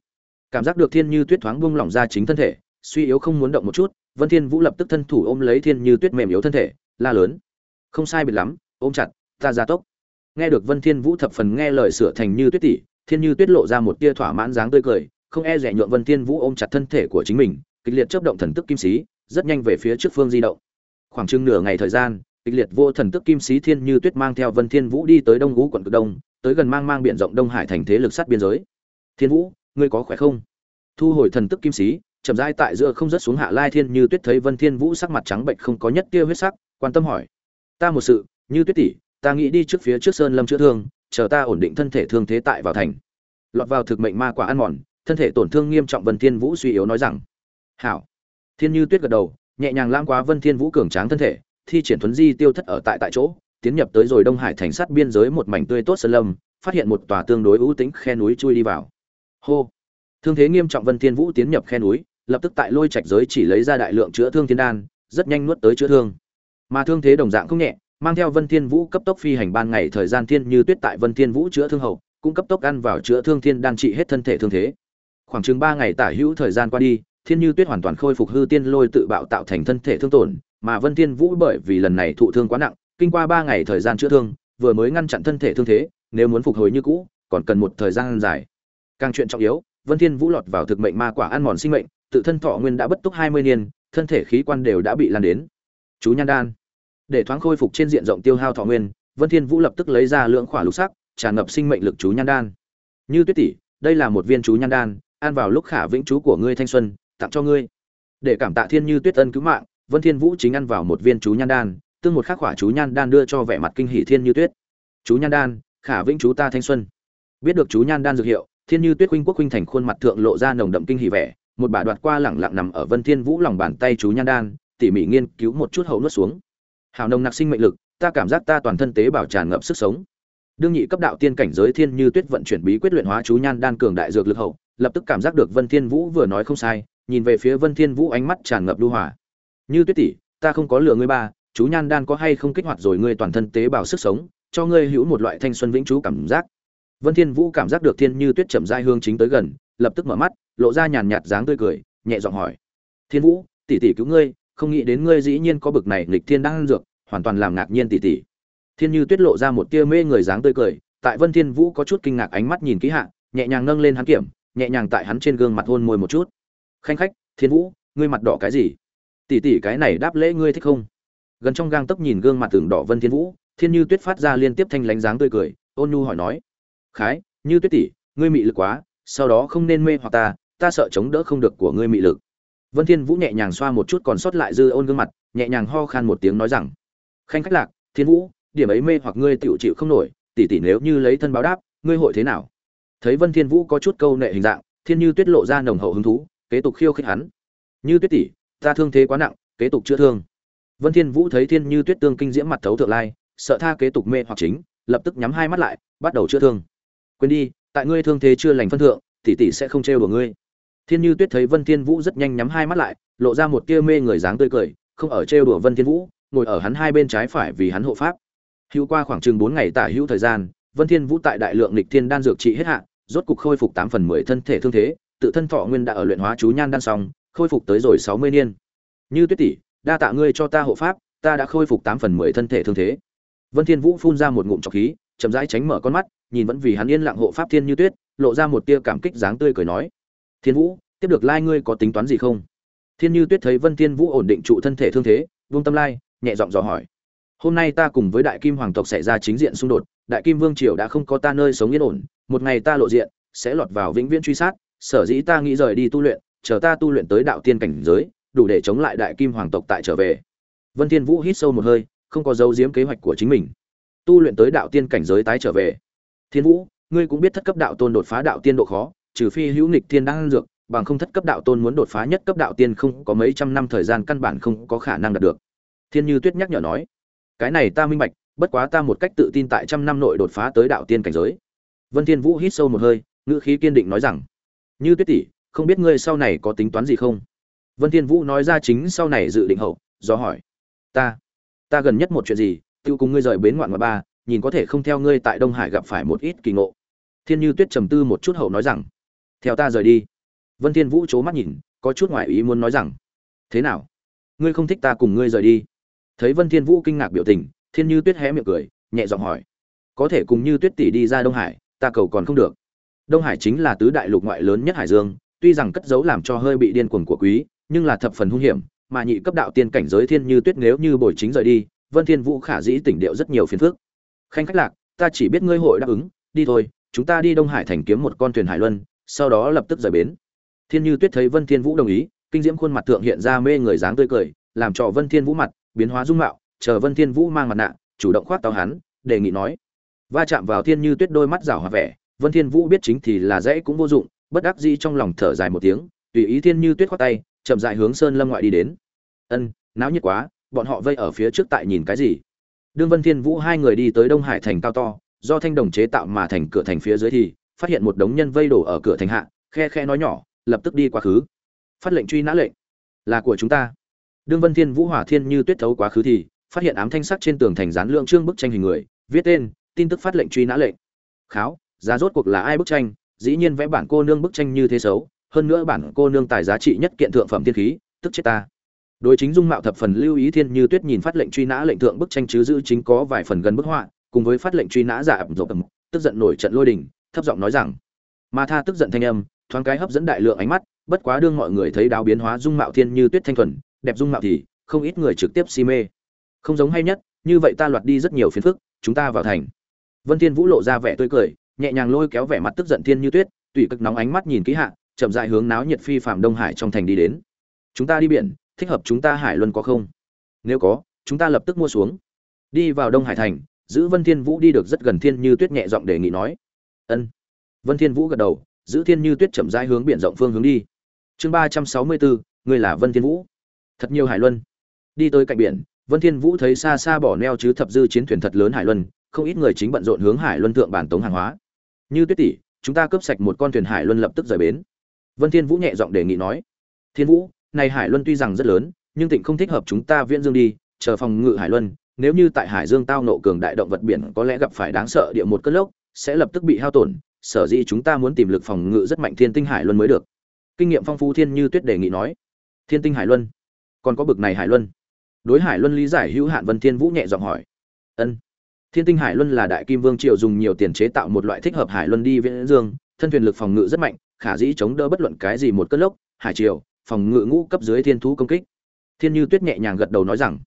Cảm giác được thiên như tuyết thoáng buông lỏng ra chính thân thể, suy yếu không muốn động một chút vân thiên vũ lập tức thân thủ ôm lấy thiên như tuyết mềm yếu thân thể, la lớn. Không sai biệt lắm, ôm chặt, ta ra tốc. Nghe được vân thiên vũ thập phần nghe lời sửa thành như tuyết tỷ, thiên như tuyết lộ ra một tia thỏa mãn dáng tươi cười, không e dè nhượng vân thiên vũ ôm chặt thân thể của chính mình, kịch liệt chớp động thần tức kim sĩ, rất nhanh về phía trước phương di động. Khoảng chừng nửa ngày thời gian, kịch liệt vô thần tức kim sĩ thiên như tuyết mang theo vân thiên vũ đi tới đông ngũ quận cực đông, tới gần mang mang biển rộng đông hải thành thế lực sát biên giới. Thiên vũ, ngươi có khỏe không? Thu hồi thần tức kim sĩ chậm rãi tại giữa không rớt xuống hạ lai thiên như tuyết thấy vân thiên vũ sắc mặt trắng bệnh không có nhất tia huyết sắc, quan tâm hỏi. Ta một sự, như tuyết tỷ, ta nghĩ đi trước phía trước sơn lâm chữa thương, chờ ta ổn định thân thể thương thế tại vào thành. Lọt vào thực mệnh ma quả ăn mòn, thân thể tổn thương nghiêm trọng vân thiên vũ suy yếu nói rằng. Hảo. Thiên như tuyết gật đầu, nhẹ nhàng lãng quá vân thiên vũ cường tráng thân thể, thi triển thuấn di tiêu thất ở tại tại chỗ, tiến nhập tới rồi đông hải thành sát biên giới một mảnh tươi tốt sơn lâm, phát hiện một tòa tương đối ưu tĩnh khe núi chui đi vào. Hô. Thương thế nghiêm trọng vân thiên vũ tiến nhập khe núi lập tức tại lôi trạch giới chỉ lấy ra đại lượng chữa thương thiên đan, rất nhanh nuốt tới chữa thương. Mà thương thế đồng dạng không nhẹ, mang theo vân thiên vũ cấp tốc phi hành ban ngày thời gian thiên như tuyết tại vân thiên vũ chữa thương hậu, cũng cấp tốc ăn vào chữa thương thiên đan trị hết thân thể thương thế. Khoảng chừng ba ngày tả hữu thời gian qua đi, thiên như tuyết hoàn toàn khôi phục hư tiên lôi tự bạo tạo thành thân thể thương tổn, mà vân thiên vũ bởi vì lần này thụ thương quá nặng, kinh qua ba ngày thời gian chữa thương, vừa mới ngăn chặn thân thể thương thế, nếu muốn phục hồi như cũ, còn cần một thời gian dài. Càng chuyện trọng yếu, vân thiên vũ lọt vào thực mệnh ma quả ăn mòn sinh mệnh tự thân thọ nguyên đã bất túc 20 niên, thân thể khí quan đều đã bị lan đến. Chú nhan đan. Để thoáng khôi phục trên diện rộng tiêu hao thọ nguyên, vân thiên vũ lập tức lấy ra lượng khỏa lục sắc, tràn ngập sinh mệnh lực chú nhan đan. Như tuyết tỷ, đây là một viên chú nhan đan, ăn vào lúc khả vĩnh chú của ngươi thanh xuân, tặng cho ngươi. Để cảm tạ thiên như tuyết ân cứu mạng, vân thiên vũ chính ăn vào một viên chú nhan đan, tương một khắc khỏa chú nhan đan đưa cho vẻ mặt kinh hỉ thiên như tuyết. Chú nhan đan, khả vĩnh chú ta thanh xuân. Biết được chú nhan đan dược hiệu, thiên như tuyết huynh quốc huynh thành khuôn mặt thượng lộ ra nồng đậm kinh hỉ vẻ một bà đoạt qua lẳng lặng nằm ở vân thiên vũ lòng bàn tay chú nhan đan, tỉ mỉ nghiên cứu một chút hậu nuốt xuống. Hào nồng nặc sinh mệnh lực, ta cảm giác ta toàn thân tế bào tràn ngập sức sống. Đương nhị cấp đạo tiên cảnh giới thiên như tuyết vận chuyển bí quyết luyện hóa chú nhan đan cường đại dược lực hậu, lập tức cảm giác được vân thiên vũ vừa nói không sai, nhìn về phía vân thiên vũ ánh mắt tràn ngập lưu hỏa như tuyết tỷ, ta không có lừa ngươi ba, chú nhan đan có hay không kích hoạt rồi ngươi toàn thân tế bào sức sống, cho ngươi hữu một loại thanh xuân vĩnh chú cảm giác. Vân thiên vũ cảm giác được thiên như tuyết chậm rãi hương chính tới gần lập tức mở mắt, lộ ra nhàn nhạt dáng tươi cười, nhẹ giọng hỏi. Thiên vũ, tỷ tỷ cứu ngươi, không nghĩ đến ngươi dĩ nhiên có bực này nghịch thiên đang dược, hoàn toàn làm ngạc nhiên tỷ tỷ. Thiên như tuyết lộ ra một tia mê người dáng tươi cười, tại vân thiên vũ có chút kinh ngạc ánh mắt nhìn kỹ hạ, nhẹ nhàng nâng lên hắn kiểm, nhẹ nhàng tại hắn trên gương mặt hôn môi một chút. Khanh khách, thiên vũ, ngươi mặt đỏ cái gì? Tỷ tỷ cái này đáp lễ ngươi thích không? Gần trong gang tấc nhìn gương mặt tưởng đỏ vân thiên vũ, thiên như tuyết phát ra liên tiếp thanh lánh dáng tươi cười, ôn nhu hỏi nói. Khái, như tuyết tỷ, ngươi mị lực quá sau đó không nên mê hoặc ta ta sợ chống đỡ không được của ngươi mị lực. Vân thiên vũ nhẹ nhàng xoa một chút còn sót lại dư ôn gương mặt, nhẹ nhàng ho khan một tiếng nói rằng, khanh khách lạc, thiên vũ, điểm ấy mê hoặc ngươi tiểu chịu không nổi, tỷ tỷ nếu như lấy thân báo đáp, ngươi hội thế nào? Thấy vân thiên vũ có chút câu nệ hình dạng, thiên như tuyết lộ ra nồng hậu hứng thú, kế tục khiêu khích hắn. Như tuyết tỷ, ta thương thế quá nặng, kế tục chữa thương. Vân thiên vũ thấy thiên như tuyết tương kinh diễm mặt thấu thượng lai, sợ tha kế tục mê hoặc chính, lập tức nhắm hai mắt lại, bắt đầu chữa thương. Quên đi tại ngươi thương thế chưa lành phân thượng, tỷ tỷ sẽ không trêu đùa ngươi. Thiên như tuyết thấy vân thiên vũ rất nhanh nhắm hai mắt lại, lộ ra một tia mê người dáng tươi cười, không ở trêu đùa vân thiên vũ, ngồi ở hắn hai bên trái phải vì hắn hộ pháp. Hữu qua khoảng chừng bốn ngày tả hữu thời gian, vân thiên vũ tại đại lượng lịch thiên đan dược trị hết hạn rốt cục khôi phục tám phần mười thân thể thương thế, tự thân thọ nguyên đã ở luyện hóa chú nhan đan xong, khôi phục tới rồi sáu mươi niên. Như tuyết tỷ, đa tạ ngươi cho ta hộ pháp, ta đã khôi phục tám phần mười thân thể thương thế. Vân thiên vũ phun ra một ngụm trọc khí, chậm rãi tránh mở con mắt nhìn vẫn vì hắn yên lặng hộ pháp thiên như tuyết, lộ ra một tia cảm kích dáng tươi cười nói, thiên vũ, tiếp được lai ngươi có tính toán gì không? Thiên như tuyết thấy vân thiên vũ ổn định trụ thân thể thương thế vương tâm lai, nhẹ giọng dò hỏi, hôm nay ta cùng với đại kim hoàng tộc xảy ra chính diện xung đột, đại kim vương triều đã không có ta nơi sống yên ổn, một ngày ta lộ diện, sẽ lọt vào vĩnh viễn truy sát, sở dĩ ta nghĩ rời đi tu luyện, chờ ta tu luyện tới đạo tiên cảnh giới, đủ để chống lại đại kim hoàng tộc tại trở về. Vân thiên vũ hít sâu một hơi, không có dấu diếm kế hoạch của chính mình. Tu luyện tới đạo tiên cảnh giới tái trở về thiên vũ, ngươi cũng biết thất cấp đạo tôn đột phá đạo tiên độ khó, trừ phi hữu nghịch thiên đang dược, bằng không thất cấp đạo tôn muốn đột phá nhất cấp đạo tiên không có mấy trăm năm thời gian căn bản không có khả năng đạt được. Thiên như tuyết nhắc nhở nói, cái này ta minh bạch, bất quá ta một cách tự tin tại trăm năm nội đột phá tới đạo tiên cảnh giới. Vân thiên vũ hít sâu một hơi, ngữ khí kiên định nói rằng, như tuyết tỷ, không biết ngươi sau này có tính toán gì không? Vân thiên vũ nói ra chính sau này dự định hậu, do hỏi, ta ta gần nhất một chuyện gì tự cùng ngươi rời bến ngoạn ngoại ba nhìn có thể không theo ngươi tại đông hải gặp phải một ít kỳ ngộ. Thiên như tuyết trầm tư một chút hậu nói rằng, theo ta rời đi. Vân thiên vũ c mắt nhìn, có chút ngoại ý muốn nói rằng, thế nào? Ngươi không thích ta cùng ngươi rời đi? Thấy vân thiên vũ kinh ngạc biểu tình, thiên như tuyết hé miệng cười, nhẹ giọng hỏi, có thể cùng như tuyết tỷ đi ra đông hải, ta cầu còn không được. Đông hải chính là tứ đại lục ngoại lớn nhất hải dương, tuy rằng cất giấu làm cho hơi bị điên cuồng của quý, nhưng là thập phần hung hiểm, mà nhị cấp đạo tiên cảnh giới thiên như tuyết nếu như bồi chính rời đi, vân thiên vũ khả dĩ tỉnh điệu rất nhiều phiền phức khanh khách lạc, ta chỉ biết ngươi hội đáp ứng, đi thôi, chúng ta đi đông hải thành kiếm một con thuyền hải luân, sau đó lập tức rời bến. Thiên như tuyết thấy vân thiên vũ đồng ý, kinh diễm khuôn mặt thượng hiện ra mê người dáng tươi cười, làm cho vân thiên vũ mặt biến hóa dung mạo, chờ vân thiên vũ mang mặt nạ, chủ động khoát tao hắn, đề nghị nói. Va chạm vào thiên như tuyết đôi mắt rảo hòa vẻ, vân thiên vũ biết chính thì là dễ cũng vô dụng, bất đắc dĩ trong lòng thở dài một tiếng, tùy ý thiên như tuyết khoát tay, chậm rãi hướng sơn lâm ngoại đi đến. Ân, náo nhiệt quá, bọn họ vây ở phía trước tại nhìn cái gì? Đương vân thiên vũ hai người đi tới đông hải thành cao to, do thanh đồng chế tạo mà thành cửa thành phía dưới thì, phát hiện một đống nhân vây đổ ở cửa thành hạ, khe khe nói nhỏ, lập tức đi quá khứ. Phát lệnh truy nã lệnh. Là của chúng ta. Đương vân thiên vũ hỏa thiên như tuyết thấu quá khứ thì, phát hiện ám thanh sắc trên tường thành dán lượng trương bức tranh hình người, viết tên, tin tức phát lệnh truy nã lệnh. Kháo, giá rốt cuộc là ai bức tranh? Dĩ nhiên vẽ bản cô nương bức tranh như thế xấu, hơn nữa bản cô nương tài giá trị nhất kiện thượng phẩm thiên khí, tức chết ta đối chính dung mạo thập phần lưu ý thiên như tuyết nhìn phát lệnh truy nã lệnh thượng bức tranh chứ giữ chính có vài phần gần bức họa, cùng với phát lệnh truy nã giả ẩm rộp ẩm tức giận nổi trận lôi đình, thấp giọng nói rằng mà tha tức giận thanh âm, thoáng cái hấp dẫn đại lượng ánh mắt, bất quá đương mọi người thấy đáo biến hóa dung mạo thiên như tuyết thanh thuần, đẹp dung mạo thì không ít người trực tiếp si mê. Không giống hay nhất, như vậy ta loạt đi rất nhiều phiền phức, chúng ta vào thành. Vân thiên vũ lộ ra vẻ tươi cười, nhẹ nhàng lôi kéo vẻ mặt tức giận thiên như tuyết, tùy cực nóng ánh mắt nhìn kỹ hạ, chậm rãi hướng náo nhiệt phi phạm đông hải trong thành đi đến. Chúng ta đi biển thích hợp chúng ta hải luân có không? Nếu có, chúng ta lập tức mua xuống. Đi vào đông hải thành, giữ vân thiên vũ đi được rất gần thiên như tuyết nhẹ giọng đề nghị nói. Ân. Vân thiên vũ gật đầu, giữ thiên như tuyết chậm rãi hướng biển rộng phương hướng đi. Chương ba trăm sáu mươi bốn người là vân thiên vũ. Thật nhiều hải luân. Đi tới cạnh biển, vân thiên vũ thấy xa xa bỏ neo chứ thập dư chiến thuyền thật lớn hải luân, không ít người chính bận rộn hướng hải luân thượng bản tống hàng hóa. Như tuyết tỷ, chúng ta cướp sạch một con thuyền hải luân lập tức rời bến. Vân thiên vũ nhẹ giọng đề nghị nói. Thiên vũ này hải luân tuy rằng rất lớn, nhưng tịnh không thích hợp chúng ta viễn dương đi, chờ phòng ngự hải luân, nếu như tại hải dương tao nộ cường đại động vật biển có lẽ gặp phải đáng sợ địa một cơn lốc, sẽ lập tức bị hao tổn, sở dĩ chúng ta muốn tìm lực phòng ngự rất mạnh thiên tinh hải luân mới được. Kinh nghiệm phong phú thiên như tuyết đề nghị nói, thiên tinh hải luân, còn có bực này hải luân? Đối hải luân lý giải hữu hạn vân thiên vũ nhẹ giọng hỏi, ân, thiên tinh hải luân là đại kim vương triều dùng nhiều tiền chế tạo một loại thích hợp hải luân đi viễn dương, thân thuyền lực phòng ngự rất mạnh, khả dĩ chống đỡ bất luận cái gì một cơn lốc, hải triều phòng ngự ngũ cấp dưới thiên thú công kích. Thiên như tuyết nhẹ nhàng gật đầu nói rằng,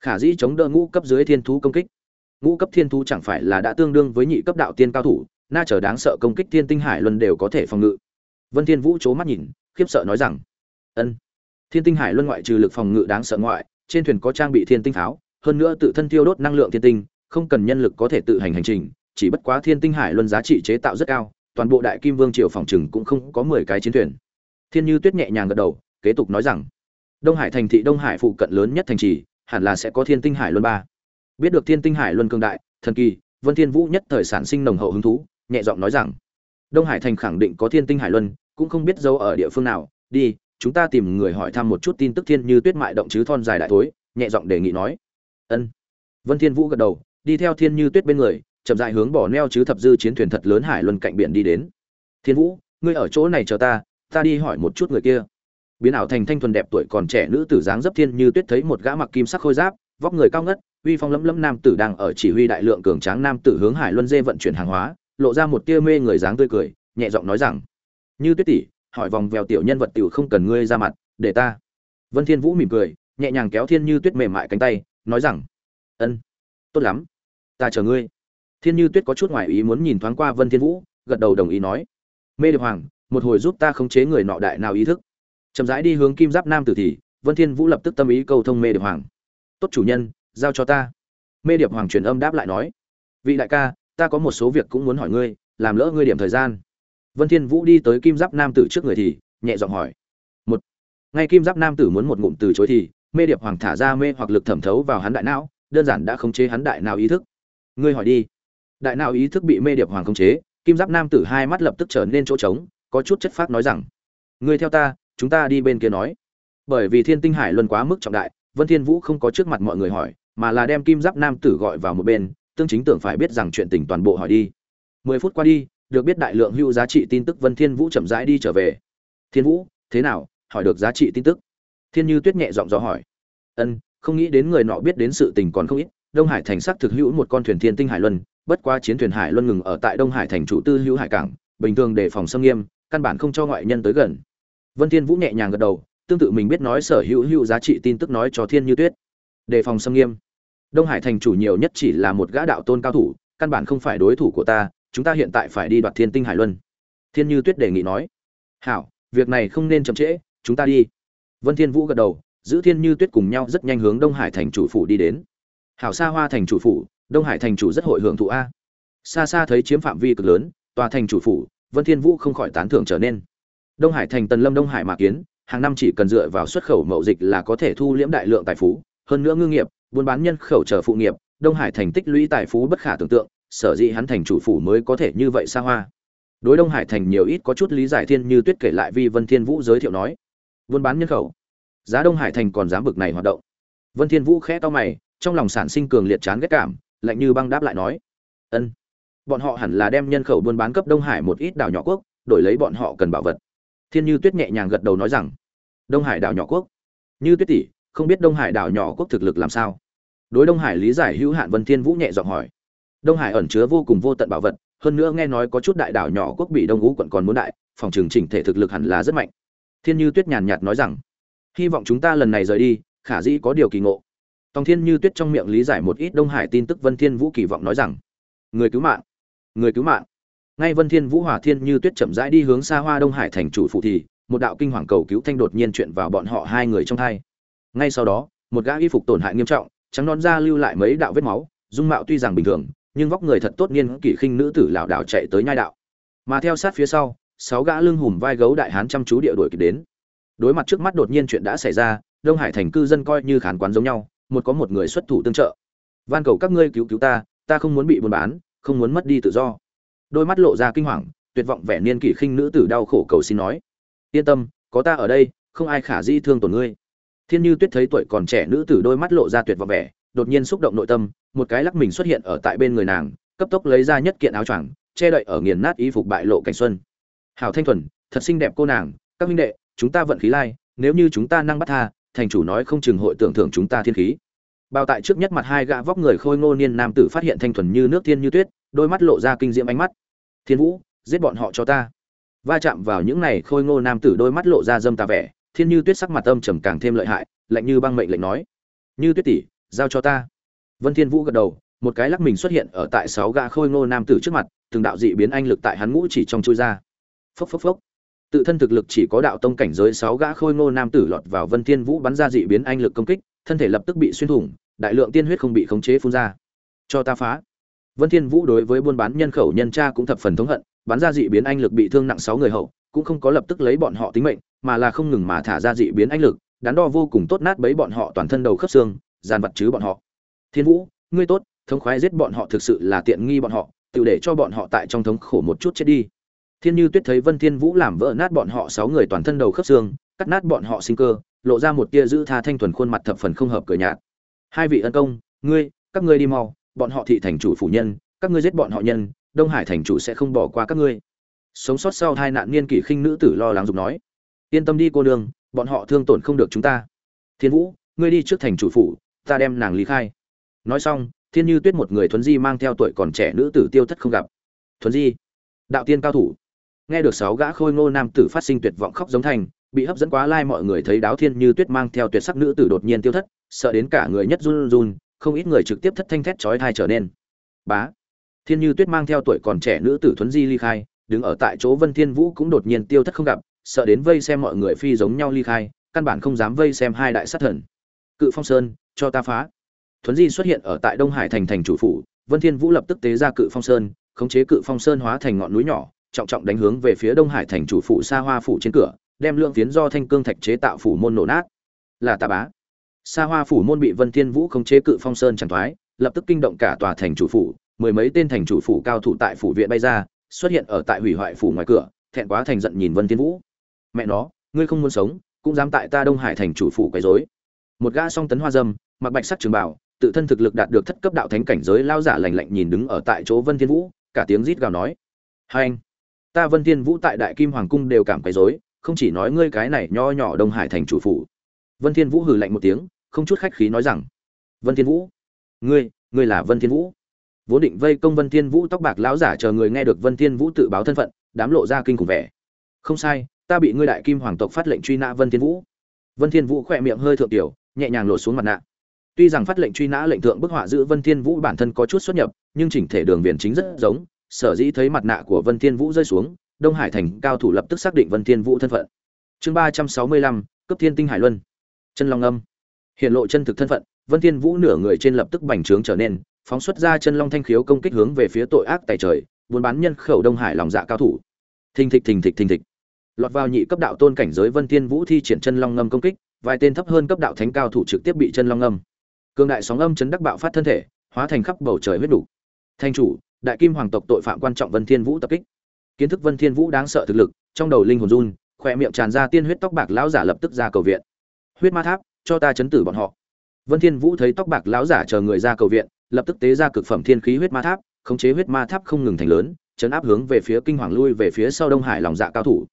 khả dĩ chống đỡ ngũ cấp dưới thiên thú công kích. Ngũ cấp thiên thú chẳng phải là đã tương đương với nhị cấp đạo tiên cao thủ, na trở đáng sợ công kích thiên tinh hải luân đều có thể phòng ngự. Vân thiên vũ c mắt nhìn, khiếp sợ nói rằng, ân, thiên tinh hải luân ngoại trừ lực phòng ngự đáng sợ ngoại, trên thuyền có trang bị thiên tinh pháo, hơn nữa tự thân tiêu đốt năng lượng thiên tinh, không cần nhân lực có thể tự hành hành trình, chỉ bất quá thiên tinh hải luân giá trị chế tạo rất cao, toàn bộ đại kim vương triều phòng trừng cũng không có mười cái chiến thuyền thiên như tuyết nhẹ nhàng gật đầu, kế tục nói rằng, đông hải thành thị đông hải phụ cận lớn nhất thành trì, hẳn là sẽ có thiên tinh hải luân ba. Biết được thiên tinh hải luân cường đại, thần kỳ, vân thiên vũ nhất thời sản sinh nồng hậu hứng thú, nhẹ giọng nói rằng, đông hải thành khẳng định có thiên tinh hải luân, cũng không biết dấu ở địa phương nào, đi, chúng ta tìm người hỏi thăm một chút tin tức thiên như tuyết mại động chứ thon dài đại thối, nhẹ giọng đề nghị nói. Ân. Vân thiên vũ gật đầu, đi theo thiên như tuyết bên người, chậm rãi hướng bỏ neo chứ thập dư chiến thuyền thật lớn hải luân cạnh biển đi đến. Thiên vũ, ngươi ở chỗ này chờ ta ta đi hỏi một chút người kia. Biến ảo thành thanh thuần đẹp tuổi còn trẻ nữ tử dáng dấp thiên như tuyết thấy một gã mặc kim sắc khôi giáp, vóc người cao ngất, uy phong lẫm lẫm nam tử đang ở chỉ huy đại lượng cường tráng nam tử hướng hải luân dê vận chuyển hàng hóa, lộ ra một tia mê người dáng tươi cười, nhẹ giọng nói rằng, như tuyết tỷ, hỏi vòng vèo tiểu nhân vật tiểu không cần ngươi ra mặt, để ta. Vân thiên vũ mỉm cười, nhẹ nhàng kéo thiên như tuyết mềm mại cánh tay, nói rằng, ân, tốt lắm, ta chờ ngươi. Thiên như tuyết có chút ngoài ý muốn nhìn thoáng qua vân thiên vũ, gật đầu đồng ý nói, mê điệp hoàng một hồi giúp ta khống chế người nọ đại nào ý thức. Chậm rãi đi hướng kim giáp nam tử thì, vân thiên vũ lập tức tâm ý cầu thông mê điệp hoàng. Tốt chủ nhân, giao cho ta. Mê điệp hoàng truyền âm đáp lại nói. Vị đại ca, ta có một số việc cũng muốn hỏi ngươi, làm lỡ ngươi điểm thời gian. Vân thiên vũ đi tới kim giáp nam tử trước người thì, nhẹ giọng hỏi. Một, ngay kim giáp nam tử muốn một ngụm từ chối thì, mê điệp hoàng thả ra mê hoặc lực thẩm thấu vào hắn đại não, đơn giản đã khống chế hắn đại não ý thức. Ngươi hỏi đi. Đại não ý thức bị mê điệp hoàng khống chế, kim giáp nam tử hai mắt lập tức trở nên chỗ trống có chút chất phác nói rằng, ngươi theo ta, chúng ta đi bên kia nói. Bởi vì thiên tinh hải luân quá mức trọng đại, vân thiên vũ không có trước mặt mọi người hỏi, mà là đem kim giáp nam tử gọi vào một bên, tương chính tưởng phải biết rằng chuyện tình toàn bộ hỏi đi. Mười phút qua đi, được biết đại lượng hưu giá trị tin tức vân thiên vũ chậm rãi đi trở về. Thiên vũ, thế nào? Hỏi được giá trị tin tức? Thiên như tuyết nhẹ giọng dò hỏi. Ân, không nghĩ đến người nọ biết đến sự tình còn không ít, đông hải thành sắc thực hữu một con thuyền thiên tinh hải luân, bất quá chiến thuyền hải luân ngừng ở tại đông hải thành chủ tư hữu hải cảng, bình thường đề phòng xâm nghiêm căn bản không cho ngoại nhân tới gần. Vân thiên vũ nhẹ nhàng gật đầu, tương tự mình biết nói sở hữu hữu giá trị tin tức nói cho thiên như tuyết. Đề phòng xâm nghiêm. Đông hải thành chủ nhiều nhất chỉ là một gã đạo tôn cao thủ, căn bản không phải đối thủ của ta, chúng ta hiện tại phải đi đoạt thiên tinh hải luân. Thiên như tuyết đề nghị nói. Hảo, việc này không nên chậm trễ, chúng ta đi. Vân thiên vũ gật đầu, giữ thiên như tuyết cùng nhau rất nhanh hướng đông hải thành chủ phủ đi đến. Hảo xa hoa thành chủ phủ, đông hải thành chủ rất hội hưởng thụ a. Xa xa thấy chiếm phạm vi cực lớn, tòa thành chủ phủ vân thiên vũ không khỏi tán thưởng trở nên. Đông hải thành tần lâm đông hải mà kiến, hàng năm chỉ cần dựa vào xuất khẩu mậu dịch là có thể thu liễm đại lượng tài phú, hơn nữa ngư nghiệp, buôn bán nhân khẩu trở phụ nghiệp, đông hải thành tích lũy tài phú bất khả tưởng tượng, sở dĩ hắn thành chủ phủ mới có thể như vậy xa hoa. Đối đông hải thành nhiều ít có chút lý giải thiên như tuyết kể lại vi vân thiên vũ giới thiệu nói. Buôn bán nhân khẩu. Giá đông hải thành còn dám bực này hoạt động. Vân thiên vũ khẽ to mày, trong lòng sản sinh cường liệt chán ghét cảm, lạnh như băng đáp lại nói. Ân bọn họ hẳn là đem nhân khẩu buôn bán cấp đông hải một ít đảo nhỏ quốc, đổi lấy bọn họ cần bảo vật. Thiên như tuyết nhẹ nhàng gật đầu nói rằng, đông hải đảo nhỏ quốc? Như tuyết tỷ, không biết đông hải đảo nhỏ quốc thực lực làm sao? Đối đông hải lý giải hữu hạn vân thiên vũ nhẹ giọng hỏi. Đông hải ẩn chứa vô cùng vô tận bảo vật, hơn nữa nghe nói có chút đại đảo nhỏ quốc bị đông ngũ quận còn muốn đại, phòng trường chỉnh thể thực lực hẳn là rất mạnh. Thiên như tuyết nhàn nhạt nói rằng, hy vọng chúng ta lần này rời đi, khả dĩ có điều kỳ ngộ. Tòng thiên như tuyết trong miệng lý giải một ít đông hải tin tức vân thiên vũ kỳ vọng nói rằng, người cứu mạng người cứu mạng. Ngay vân thiên vũ hòa thiên như tuyết chậm rãi đi hướng xa hoa đông hải thành chủ phụ thì, một đạo kinh hoàng cầu cứu thanh đột nhiên chuyện vào bọn họ hai người trong hai ngay sau đó, một gã y phục tổn hại nghiêm trọng, trắng non da lưu lại mấy đạo vết máu, dung mạo tuy rằng bình thường, nhưng vóc người thật tốt niên kỷ khinh nữ tử lảo đảo chạy tới nhai đạo. Mà theo sát phía sau, sáu gã lưng hùm vai gấu đại hán chăm chú địa đuổi kịp đến. Đối mặt trước mắt đột nhiên chuyện đã xảy ra, đông hải thành cư dân coi như khán quán giống nhau, một có một người xuất thủ tương trợ. Van cầu các ngươi cứu cứu ta ta không muốn bị buôn bán không muốn mất đi tự do. Đôi mắt lộ ra kinh hoàng, tuyệt vọng vẻ niên kỷ khinh nữ tử đau khổ cầu xin nói, yên tâm, có ta ở đây, không ai khả di thương tổn ngươi. Thiên như tuyết thấy tuổi còn trẻ nữ tử đôi mắt lộ ra tuyệt vọng vẻ, đột nhiên xúc động nội tâm, một cái lắc mình xuất hiện ở tại bên người nàng, cấp tốc lấy ra nhất kiện áo choàng, che đậy ở nghiền nát y phục bại lộ cảnh xuân. Hảo thanh thuần, thật xinh đẹp cô nàng, các minh đệ, chúng ta vận khí lai, nếu như chúng ta năng bắt tha, thành chủ nói không chừng hội tưởng thưởng chúng ta thiên khí bao tại trước nhất mặt hai gã vóc người khôi ngô niên nam tử phát hiện thanh thuần như nước thiên như tuyết, đôi mắt lộ ra kinh diễm ánh mắt. Thiên vũ, giết bọn họ cho ta. Va chạm vào những này khôi ngô nam tử đôi mắt lộ ra dâm tà vẻ, thiên như tuyết sắc mặt âm trầm càng thêm lợi hại, lạnh như băng mệnh lệnh nói, như tuyết tỷ, giao cho ta. Vân thiên vũ gật đầu, một cái lắc mình xuất hiện ở tại sáu gã khôi ngô nam tử trước mặt, từng đạo dị biến anh lực tại hắn ngũ chỉ trong chui ra. Phốc phốc phốc. Tự thân thực lực chỉ có đạo tông cảnh giới sáu gã khôi ngô nam tử lọt vào vân thiên vũ bắn ra dị biến anh lực công kích thân thể lập tức bị xuyên thủng, đại lượng tiên huyết không bị khống chế phun ra. Cho ta phá. Vân thiên vũ đối với buôn bán nhân khẩu nhân tra cũng thập phần thống hận, bắn ra dị biến anh lực bị thương nặng sáu người hậu, cũng không có lập tức lấy bọn họ tính mệnh, mà là không ngừng mà thả ra dị biến anh lực, đắn đo vô cùng tốt nát bấy bọn họ toàn thân đầu khớp xương giàn vật chứ bọn họ. Thiên vũ, ngươi tốt, thống khoái giết bọn họ thực sự là tiện nghi bọn họ, tự để cho bọn họ tại trong thống khổ một chút chết đi. Thiên như tuyết thấy vân thiên vũ làm vỡ nát bọn họ sáu người toàn thân đầu khớp xương cắt nát bọn họ sinh cơ lộ ra một tia giữ tha thanh thuần khuôn mặt thập phần không hợp cười nhạt. Hai vị ân công ngươi các ngươi đi mau bọn họ thị thành chủ phủ nhân các ngươi giết bọn họ nhân đông hải thành chủ sẽ không bỏ qua các ngươi. Sống sót sau hai nạn niên kỷ khinh nữ tử lo lắng dục nói yên tâm đi cô đường, bọn họ thương tổn không được chúng ta. Thiên vũ ngươi đi trước thành chủ phủ ta đem nàng lý khai. Nói xong thiên như tuyết một người thuấn di mang theo tuổi còn trẻ nữ tử tiêu thất không gặp. Thuấn di đạo tiên cao thủ. Nghe được sáu gã khôi ngô nam tử phát sinh tuyệt vọng khóc giống thành bị hấp dẫn quá lai mọi người thấy đáo thiên như tuyết mang theo tuyệt sắc nữ tử đột nhiên tiêu thất, sợ đến cả người nhất run run, không ít người trực tiếp thất thanh thét chói thai trở nên. Bá! Thiên như tuyết mang theo tuổi còn trẻ nữ tử thuấn di ly khai, đứng ở tại chỗ vân thiên vũ cũng đột nhiên tiêu thất không gặp, sợ đến vây xem mọi người phi giống nhau ly khai, căn bản không dám vây xem hai đại sát thần. Cự phong sơn, cho ta phá! Thuấn di xuất hiện ở tại đông hải thành thành chủ phủ, vân thiên vũ lập tức tế ra cự phong sơn, khống chế cự phong sơn hóa thành ngọn núi nhỏ, trọng trọng đánh hướng về phía đông hải thành chủ phủ xa hoa phủ trên cửa đem lượng phiến do thanh cương thạch chế tạo phủ môn nổ nát. Là tà bá. Xa hoa phủ môn bị vân thiên vũ không chế cự phong sơn chẳng thoái, lập tức kinh động cả tòa thành chủ phủ, mười mấy tên thành chủ phủ cao thủ tại phủ viện bay ra, xuất hiện ở tại hủy hoại phủ ngoài cửa, thẹn quá thành giận nhìn vân thiên vũ. Mẹ nó, ngươi không muốn sống, cũng dám tại ta đông hải thành chủ phủ quấy rối. Một gã song tấn hoa dâm, mặc bạch sắc trường bảo tự thân thực lực đạt được thất cấp đạo thánh cảnh giới lao giả lạnh lạnh nhìn đứng ở tại chỗ vân thiên vũ, cả tiếng rít gào nói, hai anh, ta vân thiên vũ tại đại kim hoàng cung đều cảm quấy rối không chỉ nói ngươi cái này nho nhỏ đông hải thành chủ phủ. Vân thiên vũ hừ lạnh một tiếng, không chút khách khí nói rằng, vân thiên vũ, ngươi ngươi là vân thiên vũ. Vốn định vây công vân thiên vũ tóc bạc lão giả chờ người nghe được vân thiên vũ tự báo thân phận, đám lộ ra kinh khủng vẻ. Không sai, ta bị ngươi đại kim hoàng tộc phát lệnh truy nã vân thiên vũ. Vân thiên vũ khoe miệng hơi thượng tiểu, nhẹ nhàng lột xuống mặt nạ. Tuy rằng phát lệnh truy nã lệnh thượng bức họa giữ vân thiên vũ bản thân có chút xuất nhập, nhưng chỉnh thể đường viền chính rất giống, sở dĩ thấy mặt nạ của vân thiên vũ rơi xuống đông hải thành cao thủ lập tức xác định vân thiên vũ thân phận. Chương ba trăm sáu mươi lăm cấp thiên tinh hải luân. Chân long âm. Hiện lộ chân thực thân phận, vân thiên vũ nửa người trên lập tức bành trướng trở nên, phóng xuất ra chân long thanh khiếu công kích hướng về phía tội ác tại trời, buôn bán nhân khẩu đông hải lòng dạ cao thủ. Thình thịch thình thịch thình thịch. Lọt vào nhị cấp đạo tôn cảnh giới vân thiên vũ thi triển chân long ngâm công kích, vài tên thấp hơn cấp đạo thánh cao thủ trực tiếp bị chân long ngâm. Cường đại sóng âm chấn đắc bạo phát thân thể, hóa thành khắp bầu trời huyết đủ. Thanh chủ, đại kim hoàng tộc tội phạm quan trọng vân thiên vũ tập kích kiến thức vân thiên vũ đáng sợ thực lực, trong đầu linh hồn run, khỏe miệng tràn ra tiên huyết tóc bạc lão giả lập tức ra cầu viện. Huyết ma tháp, cho ta chấn tử bọn họ. Vân thiên vũ thấy tóc bạc lão giả chờ người ra cầu viện, lập tức tế ra cực phẩm thiên khí huyết ma tháp, khống chế huyết ma tháp không ngừng thành lớn, chấn áp hướng về phía kinh hoàng lui về phía sau đông hải lòng dạ cao thủ.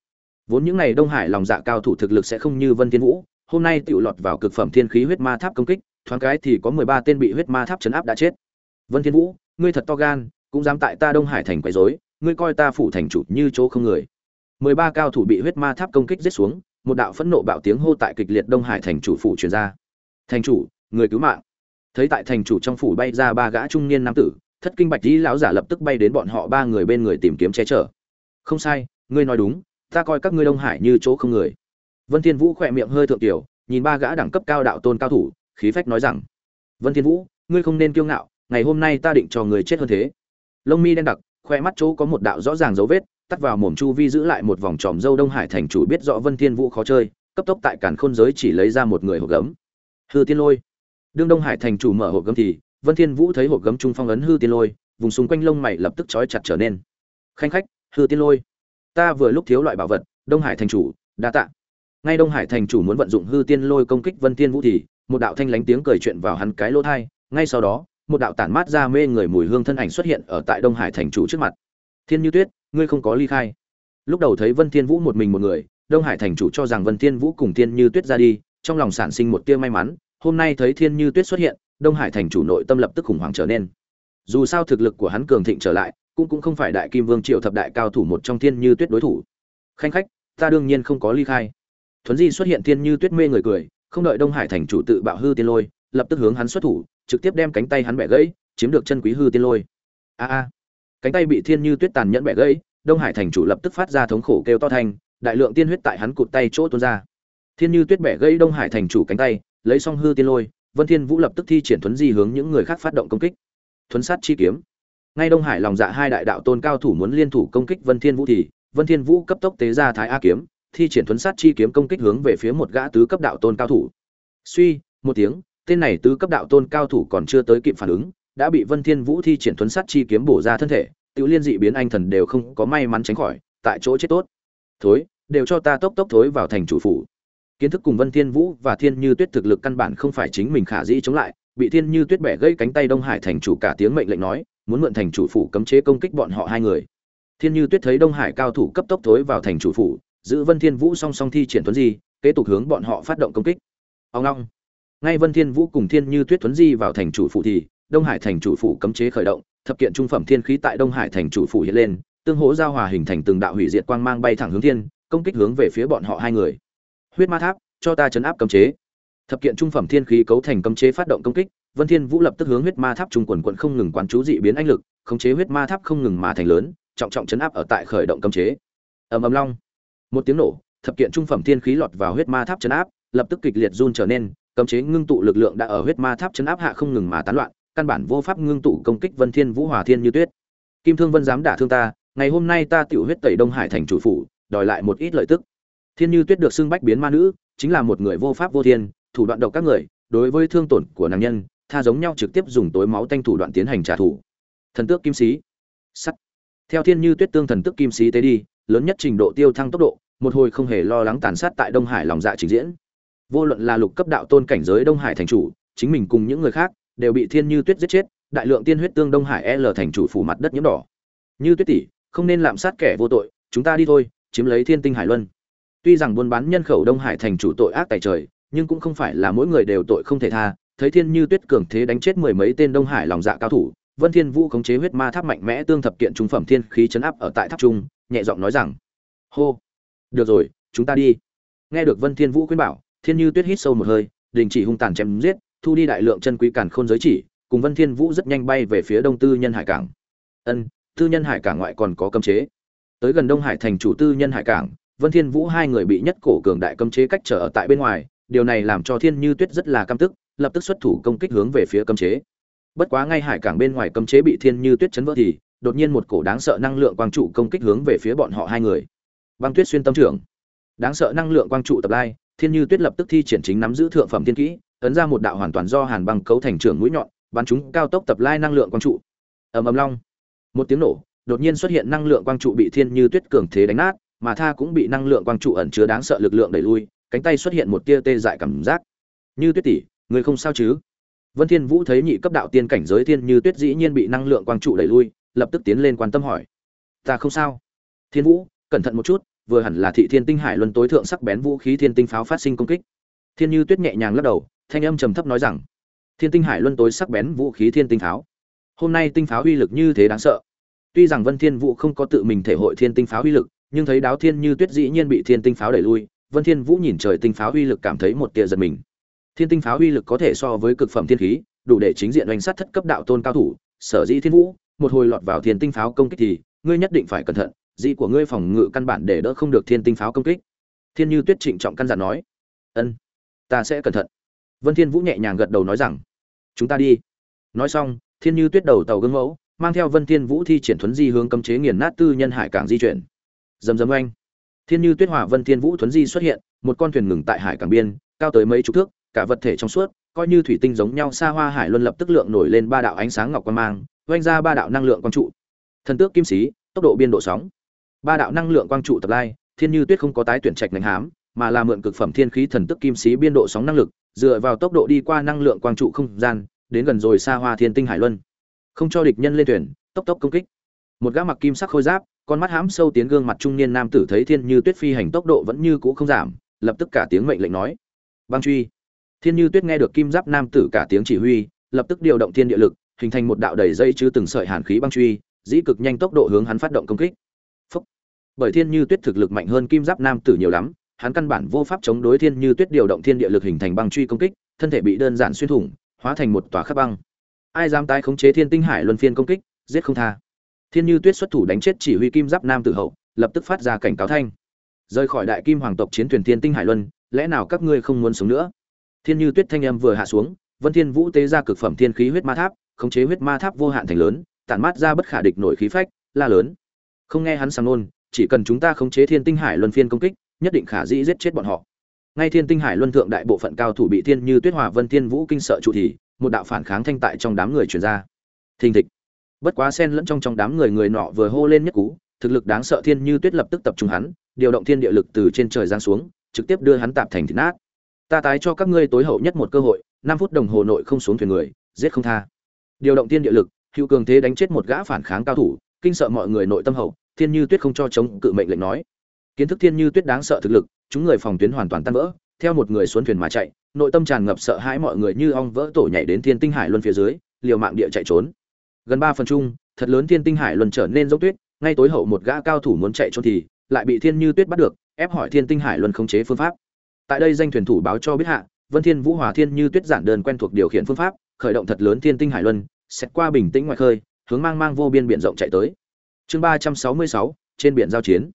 Vốn những này đông hải lòng dạ cao thủ thực lực sẽ không như vân thiên vũ, hôm nay tiểu lọt vào cực phẩm thiên khí huyết ma tháp công kích, thoáng cái thì có 13 tên bị huyết ma tháp chấn áp đã chết. Vân thiên vũ, ngươi thật to gan, cũng dám tại ta đông hải thành quấy rối ngươi coi ta phủ thành chủ như chỗ không người. Mười ba cao thủ bị huyết ma tháp công kích giết xuống, một đạo phẫn nộ bạo tiếng hô tại kịch liệt đông hải thành chủ phủ truyền ra. Thành chủ, người cứu mạng. Thấy tại thành chủ trong phủ bay ra ba gã trung niên nam tử, thất kinh bạch lý lão giả lập tức bay đến bọn họ ba người bên người tìm kiếm che chở. Không sai, ngươi nói đúng, ta coi các ngươi đông hải như chỗ không người. Vân thiên vũ khỏe miệng hơi thượng tiểu, nhìn ba gã đẳng cấp cao đạo tôn cao thủ, khí phách nói rằng, vân thiên vũ, ngươi không nên kiêu ngạo, ngày hôm nay ta định cho người chết hơn thế. Lông mi đen đặc khoe mắt chỗ có một đạo rõ ràng dấu vết, tắt vào mồm chu vi giữ lại một vòng tròm dâu đông hải thành chủ biết rõ vân thiên vũ khó chơi, cấp tốc tại cản khôn giới chỉ lấy ra một người hộp gấm. Hư tiên lôi. Đương đông hải thành chủ mở hộp gấm thì, vân thiên vũ thấy hộp gấm trung phong ấn hư tiên lôi, vùng xung quanh lông mày lập tức chói chặt trở nên. Khanh khách, hư tiên lôi. Ta vừa lúc thiếu loại bảo vật, đông hải thành chủ, đa tạ. Ngay đông hải thành chủ muốn vận dụng hư tiên lôi công kích vân thiên vũ thì, một đạo thanh lánh tiếng cười chuyện vào hắn cái lỗ thai ngay sau đó một đạo tản mát ra mê người mùi hương thân ảnh xuất hiện ở tại đông hải thành chủ trước mặt. Thiên như tuyết, ngươi không có ly khai. Lúc đầu thấy vân thiên vũ một mình một người, đông hải thành chủ cho rằng vân thiên vũ cùng thiên như tuyết ra đi, trong lòng sản sinh một tia may mắn. Hôm nay thấy thiên như tuyết xuất hiện, đông hải thành chủ nội tâm lập tức khủng hoảng trở nên. Dù sao thực lực của hắn cường thịnh trở lại, cũng cũng không phải đại kim vương triệu thập đại cao thủ một trong thiên như tuyết đối thủ. Khanh khách, ta đương nhiên không có ly khai. Thuấn di xuất hiện thiên như tuyết mê người cười, không đợi đông hải thành chủ tự bạo hư tiên lôi lập tức hướng hắn xuất thủ trực tiếp đem cánh tay hắn bẻ gãy chiếm được chân quý hư tiên lôi. A a. Cánh tay bị thiên như tuyết tàn nhẫn bẻ gãy đông hải thành chủ lập tức phát ra thống khổ kêu to thành, đại lượng tiên huyết tại hắn cụt tay chỗ tuôn ra. Thiên như tuyết bẻ gãy đông hải thành chủ cánh tay lấy xong hư tiên lôi vân thiên vũ lập tức thi triển thuấn di hướng những người khác phát động công kích. Thuấn sát chi kiếm. Ngay đông hải lòng dạ hai đại đạo tôn cao thủ muốn liên thủ công kích vân thiên vũ thì vân thiên vũ cấp tốc tế ra thái a kiếm thi triển thuấn sát chi kiếm công kích hướng về phía một gã tứ cấp đạo tôn cao thủ. Suy một tiếng tên này tứ cấp đạo tôn cao thủ còn chưa tới kịp phản ứng, đã bị vân thiên vũ thi triển thuấn sát chi kiếm bổ ra thân thể, tiểu liên dị biến anh thần đều không có may mắn tránh khỏi, tại chỗ chết tốt. Thối, đều cho ta tốc tốc thối vào thành chủ phủ. Kiến thức cùng vân thiên vũ và thiên như tuyết thực lực căn bản không phải chính mình khả dĩ chống lại, bị thiên như tuyết bẻ gãy cánh tay đông hải thành chủ cả tiếng mệnh lệnh nói, muốn mượn thành chủ phủ cấm chế công kích bọn họ hai người. Thiên như tuyết thấy đông hải cao thủ cấp tốc thối vào thành chủ phủ, giữ vân thiên vũ song song thi triển tuấn di, kế tục hướng bọn họ phát động công kích. Ông long ngay vân thiên vũ cùng thiên như tuyết tuấn di vào thành chủ phủ thì, đông hải thành chủ phủ cấm chế khởi động, thập kiện trung phẩm thiên khí tại đông hải thành chủ phủ hiện lên, tương hỗ giao hòa hình thành từng đạo hủy diệt quang mang bay thẳng hướng thiên, công kích hướng về phía bọn họ hai người. Huyết ma tháp, cho ta chấn áp cấm chế. Thập kiện trung phẩm thiên khí cấu thành cấm chế phát động công kích, vân thiên vũ lập tức hướng huyết ma tháp trung quần quận không ngừng quán chú dị biến anh lực, khống chế huyết ma tháp không ngừng mà thành lớn, trọng trọng chấn áp ở tại khởi động cấm chế. Ầm ầm long. Một tiếng nổ, thập kiện trung phẩm thiên khí lọt vào huyết ma tháp chấn áp, lập tức kịch liệt run trở nên cấm chế ngưng tụ lực lượng đã ở huyết ma tháp chấn áp hạ không ngừng mà tán loạn, căn bản vô pháp ngưng tụ công kích vân thiên vũ hòa thiên như tuyết. Kim thương vân dám đả thương ta, ngày hôm nay ta tiểu huyết tẩy đông hải thành chủ phủ, đòi lại một ít lợi tức. Thiên như tuyết được xưng bách biến ma nữ, chính là một người vô pháp vô thiên, thủ đoạn độc các người, đối với thương tổn của nàng nhân, tha giống nhau trực tiếp dùng tối máu tanh thủ đoạn tiến hành trả thù. Thần tước kim sĩ. Sắt. Theo thiên như tuyết tương thần tước kim sĩ tế đi, lớn nhất trình độ tiêu thăng tốc độ, một hồi không hề lo lắng tàn sát tại đông hải lòng dạ trình diễn vô luận là lục cấp đạo tôn cảnh giới đông hải thành chủ, chính mình cùng những người khác, đều bị thiên như tuyết giết chết, đại lượng tiên huyết tương đông hải l thành chủ phủ mặt đất nhiễm đỏ. Như tuyết tỷ, không nên lạm sát kẻ vô tội, chúng ta đi thôi, chiếm lấy thiên tinh hải luân. Tuy rằng buôn bán nhân khẩu đông hải thành chủ tội ác tại trời, nhưng cũng không phải là mỗi người đều tội không thể tha. Thấy thiên như tuyết cường thế đánh chết mười mấy tên đông hải lòng dạ cao thủ, vân thiên vũ khống chế huyết ma tháp mạnh mẽ tương thập kiện trung phẩm thiên khí chấn áp ở tại tháp trung, nhẹ giọng nói rằng, hô, được rồi, chúng ta đi. Nghe được vân thiên vũ khuyên bảo thiên như tuyết hít sâu một hơi, đình chỉ hung tàn chém giết, thu đi đại lượng chân quý càn khôn giới chỉ, cùng vân thiên vũ rất nhanh bay về phía đông tư nhân hải cảng. Ân, tư nhân hải cảng ngoại còn có cấm chế. Tới gần đông hải thành chủ tư nhân hải cảng, vân thiên vũ hai người bị nhất cổ cường đại cấm chế cách trở ở tại bên ngoài, điều này làm cho thiên như tuyết rất là căm tức, lập tức xuất thủ công kích hướng về phía cấm chế. Bất quá ngay hải cảng bên ngoài cấm chế bị thiên như tuyết chấn vỡ thì, đột nhiên một cổ đáng sợ năng lượng quang trụ công kích hướng về phía bọn họ hai người. Băng tuyết xuyên tâm trưởng. Đáng sợ năng lượng quang trụ tập lai thiên như tuyết lập tức thi triển chính nắm giữ thượng phẩm thiên kỹ, ấn ra một đạo hoàn toàn do hàn băng cấu thành trưởng mũi nhọn, bắn chúng cao tốc tập lai năng lượng quang trụ. Ầm ầm long. Một tiếng nổ, đột nhiên xuất hiện năng lượng quang trụ bị thiên như tuyết cường thế đánh nát, mà tha cũng bị năng lượng quang trụ ẩn chứa đáng sợ lực lượng đẩy lui, cánh tay xuất hiện một tia tê dại cảm giác. Như tuyết tỷ, người không sao chứ? Vân thiên vũ thấy nhị cấp đạo tiên cảnh giới thiên như tuyết dĩ nhiên bị năng lượng quang trụ đẩy lui, lập tức tiến lên quan tâm hỏi. Ta không sao. Thiên vũ, cẩn thận một chút vừa hẳn là thị thiên tinh hải luân tối thượng sắc bén vũ khí thiên tinh pháo phát sinh công kích. Thiên như tuyết nhẹ nhàng lắc đầu, thanh âm trầm thấp nói rằng, thiên tinh hải luân tối sắc bén vũ khí thiên tinh pháo. Hôm nay tinh pháo uy lực như thế đáng sợ. Tuy rằng vân thiên vũ không có tự mình thể hội thiên tinh pháo uy lực, nhưng thấy đáo thiên như tuyết dĩ nhiên bị thiên tinh pháo đẩy lui, vân thiên vũ nhìn trời tinh pháo uy lực cảm thấy một tia giật mình. Thiên tinh pháo uy lực có thể so với cực phẩm thiên khí, đủ để chính diện đánh sát thất cấp đạo tôn cao thủ, sở dĩ thiên vũ, một hồi lọt vào thiên tinh pháo công kích thì, ngươi nhất định phải cẩn thận dị của ngươi phòng ngự căn bản để đỡ không được thiên tinh pháo công kích. Thiên như tuyết trịnh trọng căn dặn nói. Ân, ta sẽ cẩn thận. Vân thiên vũ nhẹ nhàng gật đầu nói rằng, chúng ta đi. Nói xong, thiên như tuyết đầu tàu gương mẫu, mang theo vân thiên vũ thi triển thuấn di hướng cấm chế nghiền nát tư nhân hải cảng di chuyển. Dầm dầm oanh. Thiên như tuyết hòa vân thiên vũ thuấn di xuất hiện, một con thuyền ngừng tại hải cảng biên, cao tới mấy chục thước, cả vật thể trong suốt, coi như thủy tinh giống nhau xa hoa hải luân lập tức lượng nổi lên ba đạo ánh sáng ngọc quang mang, oanh ra ba đạo năng lượng quang trụ. Thần tước kim sĩ, tốc độ biên độ sóng ba đạo năng lượng quang trụ tập lai, thiên như tuyết không có tái tuyển trạch ngành hám, mà là mượn cực phẩm thiên khí thần tức kim sĩ biên độ sóng năng lực, dựa vào tốc độ đi qua năng lượng quang trụ không gian, đến gần rồi xa hoa thiên tinh hải luân. Không cho địch nhân lên thuyền, tốc tốc công kích. Một gã mặc kim sắc khôi giáp, con mắt hãm sâu tiến gương mặt trung niên nam tử thấy thiên như tuyết phi hành tốc độ vẫn như cũ không giảm, lập tức cả tiếng mệnh lệnh nói. Băng truy. Thiên như tuyết nghe được kim giáp nam tử cả tiếng chỉ huy, lập tức điều động thiên địa lực, hình thành một đạo đầy dây chứ từng sợi hàn khí băng truy, dĩ cực nhanh tốc độ hướng hắn phát động công kích bởi thiên như tuyết thực lực mạnh hơn kim giáp nam tử nhiều lắm, hắn căn bản vô pháp chống đối thiên như tuyết điều động thiên địa lực hình thành băng truy công kích, thân thể bị đơn giản xuyên thủng, hóa thành một tòa khắc băng. Ai dám tái khống chế thiên tinh hải luân phiên công kích, giết không tha. Thiên như tuyết xuất thủ đánh chết chỉ huy kim giáp nam tử hậu, lập tức phát ra cảnh cáo thanh. Rời khỏi đại kim hoàng tộc chiến thuyền thiên tinh hải luân, lẽ nào các ngươi không muốn sống nữa? Thiên như tuyết thanh âm vừa hạ xuống, vân thiên vũ tế ra cực phẩm thiên khí huyết ma tháp, khống chế huyết ma tháp vô hạn thành lớn, tản mát ra bất khả địch nổi khí phách, la lớn. Không nghe hắn sang nôn chỉ cần chúng ta khống chế thiên tinh hải luân phiên công kích, nhất định khả dĩ giết chết bọn họ. Ngay thiên tinh hải luân thượng đại bộ phận cao thủ bị thiên như tuyết hòa, vân thiên vũ kinh sợ trụ thì, một đạo phản kháng thanh tại trong đám người truyền ra. Thình thịch. Bất quá xen lẫn trong trong đám người người nọ vừa hô lên nhất cú, thực lực đáng sợ thiên như tuyết lập tức tập trung hắn, điều động thiên địa lực từ trên trời giáng xuống, trực tiếp đưa hắn tạp thành thịt nát. Ta tái cho các ngươi tối hậu nhất một cơ hội, năm phút đồng hồ nội không xuống thuyền người, giết không tha. Điều động thiên địa lực, hữu cường thế đánh chết một gã phản kháng cao thủ, kinh sợ mọi người nội tâm hậu thiên như tuyết không cho chống cự mệnh lệnh nói. Kiến thức thiên như tuyết đáng sợ thực lực, chúng người phòng tuyến hoàn toàn tan vỡ, theo một người xuống thuyền mà chạy, nội tâm tràn ngập sợ hãi mọi người như ong vỡ tổ nhảy đến thiên tinh hải luân phía dưới, liều mạng địa chạy trốn. Gần ba phần chung, thật lớn thiên tinh hải luân trở nên dốc tuyết, ngay tối hậu một gã cao thủ muốn chạy trốn thì lại bị thiên như tuyết bắt được, ép hỏi thiên tinh hải luân khống chế phương pháp. Tại đây danh thuyền thủ báo cho biết hạ, vân thiên vũ hòa thiên như tuyết giản đơn quen thuộc điều khiển phương pháp, khởi động thật lớn thiên tinh hải luân xét qua bình tĩnh ngoài khơi, hướng mang mang vô biên biển rộng chạy tới chương ba trăm sáu mươi sáu, trên biển giao chiến.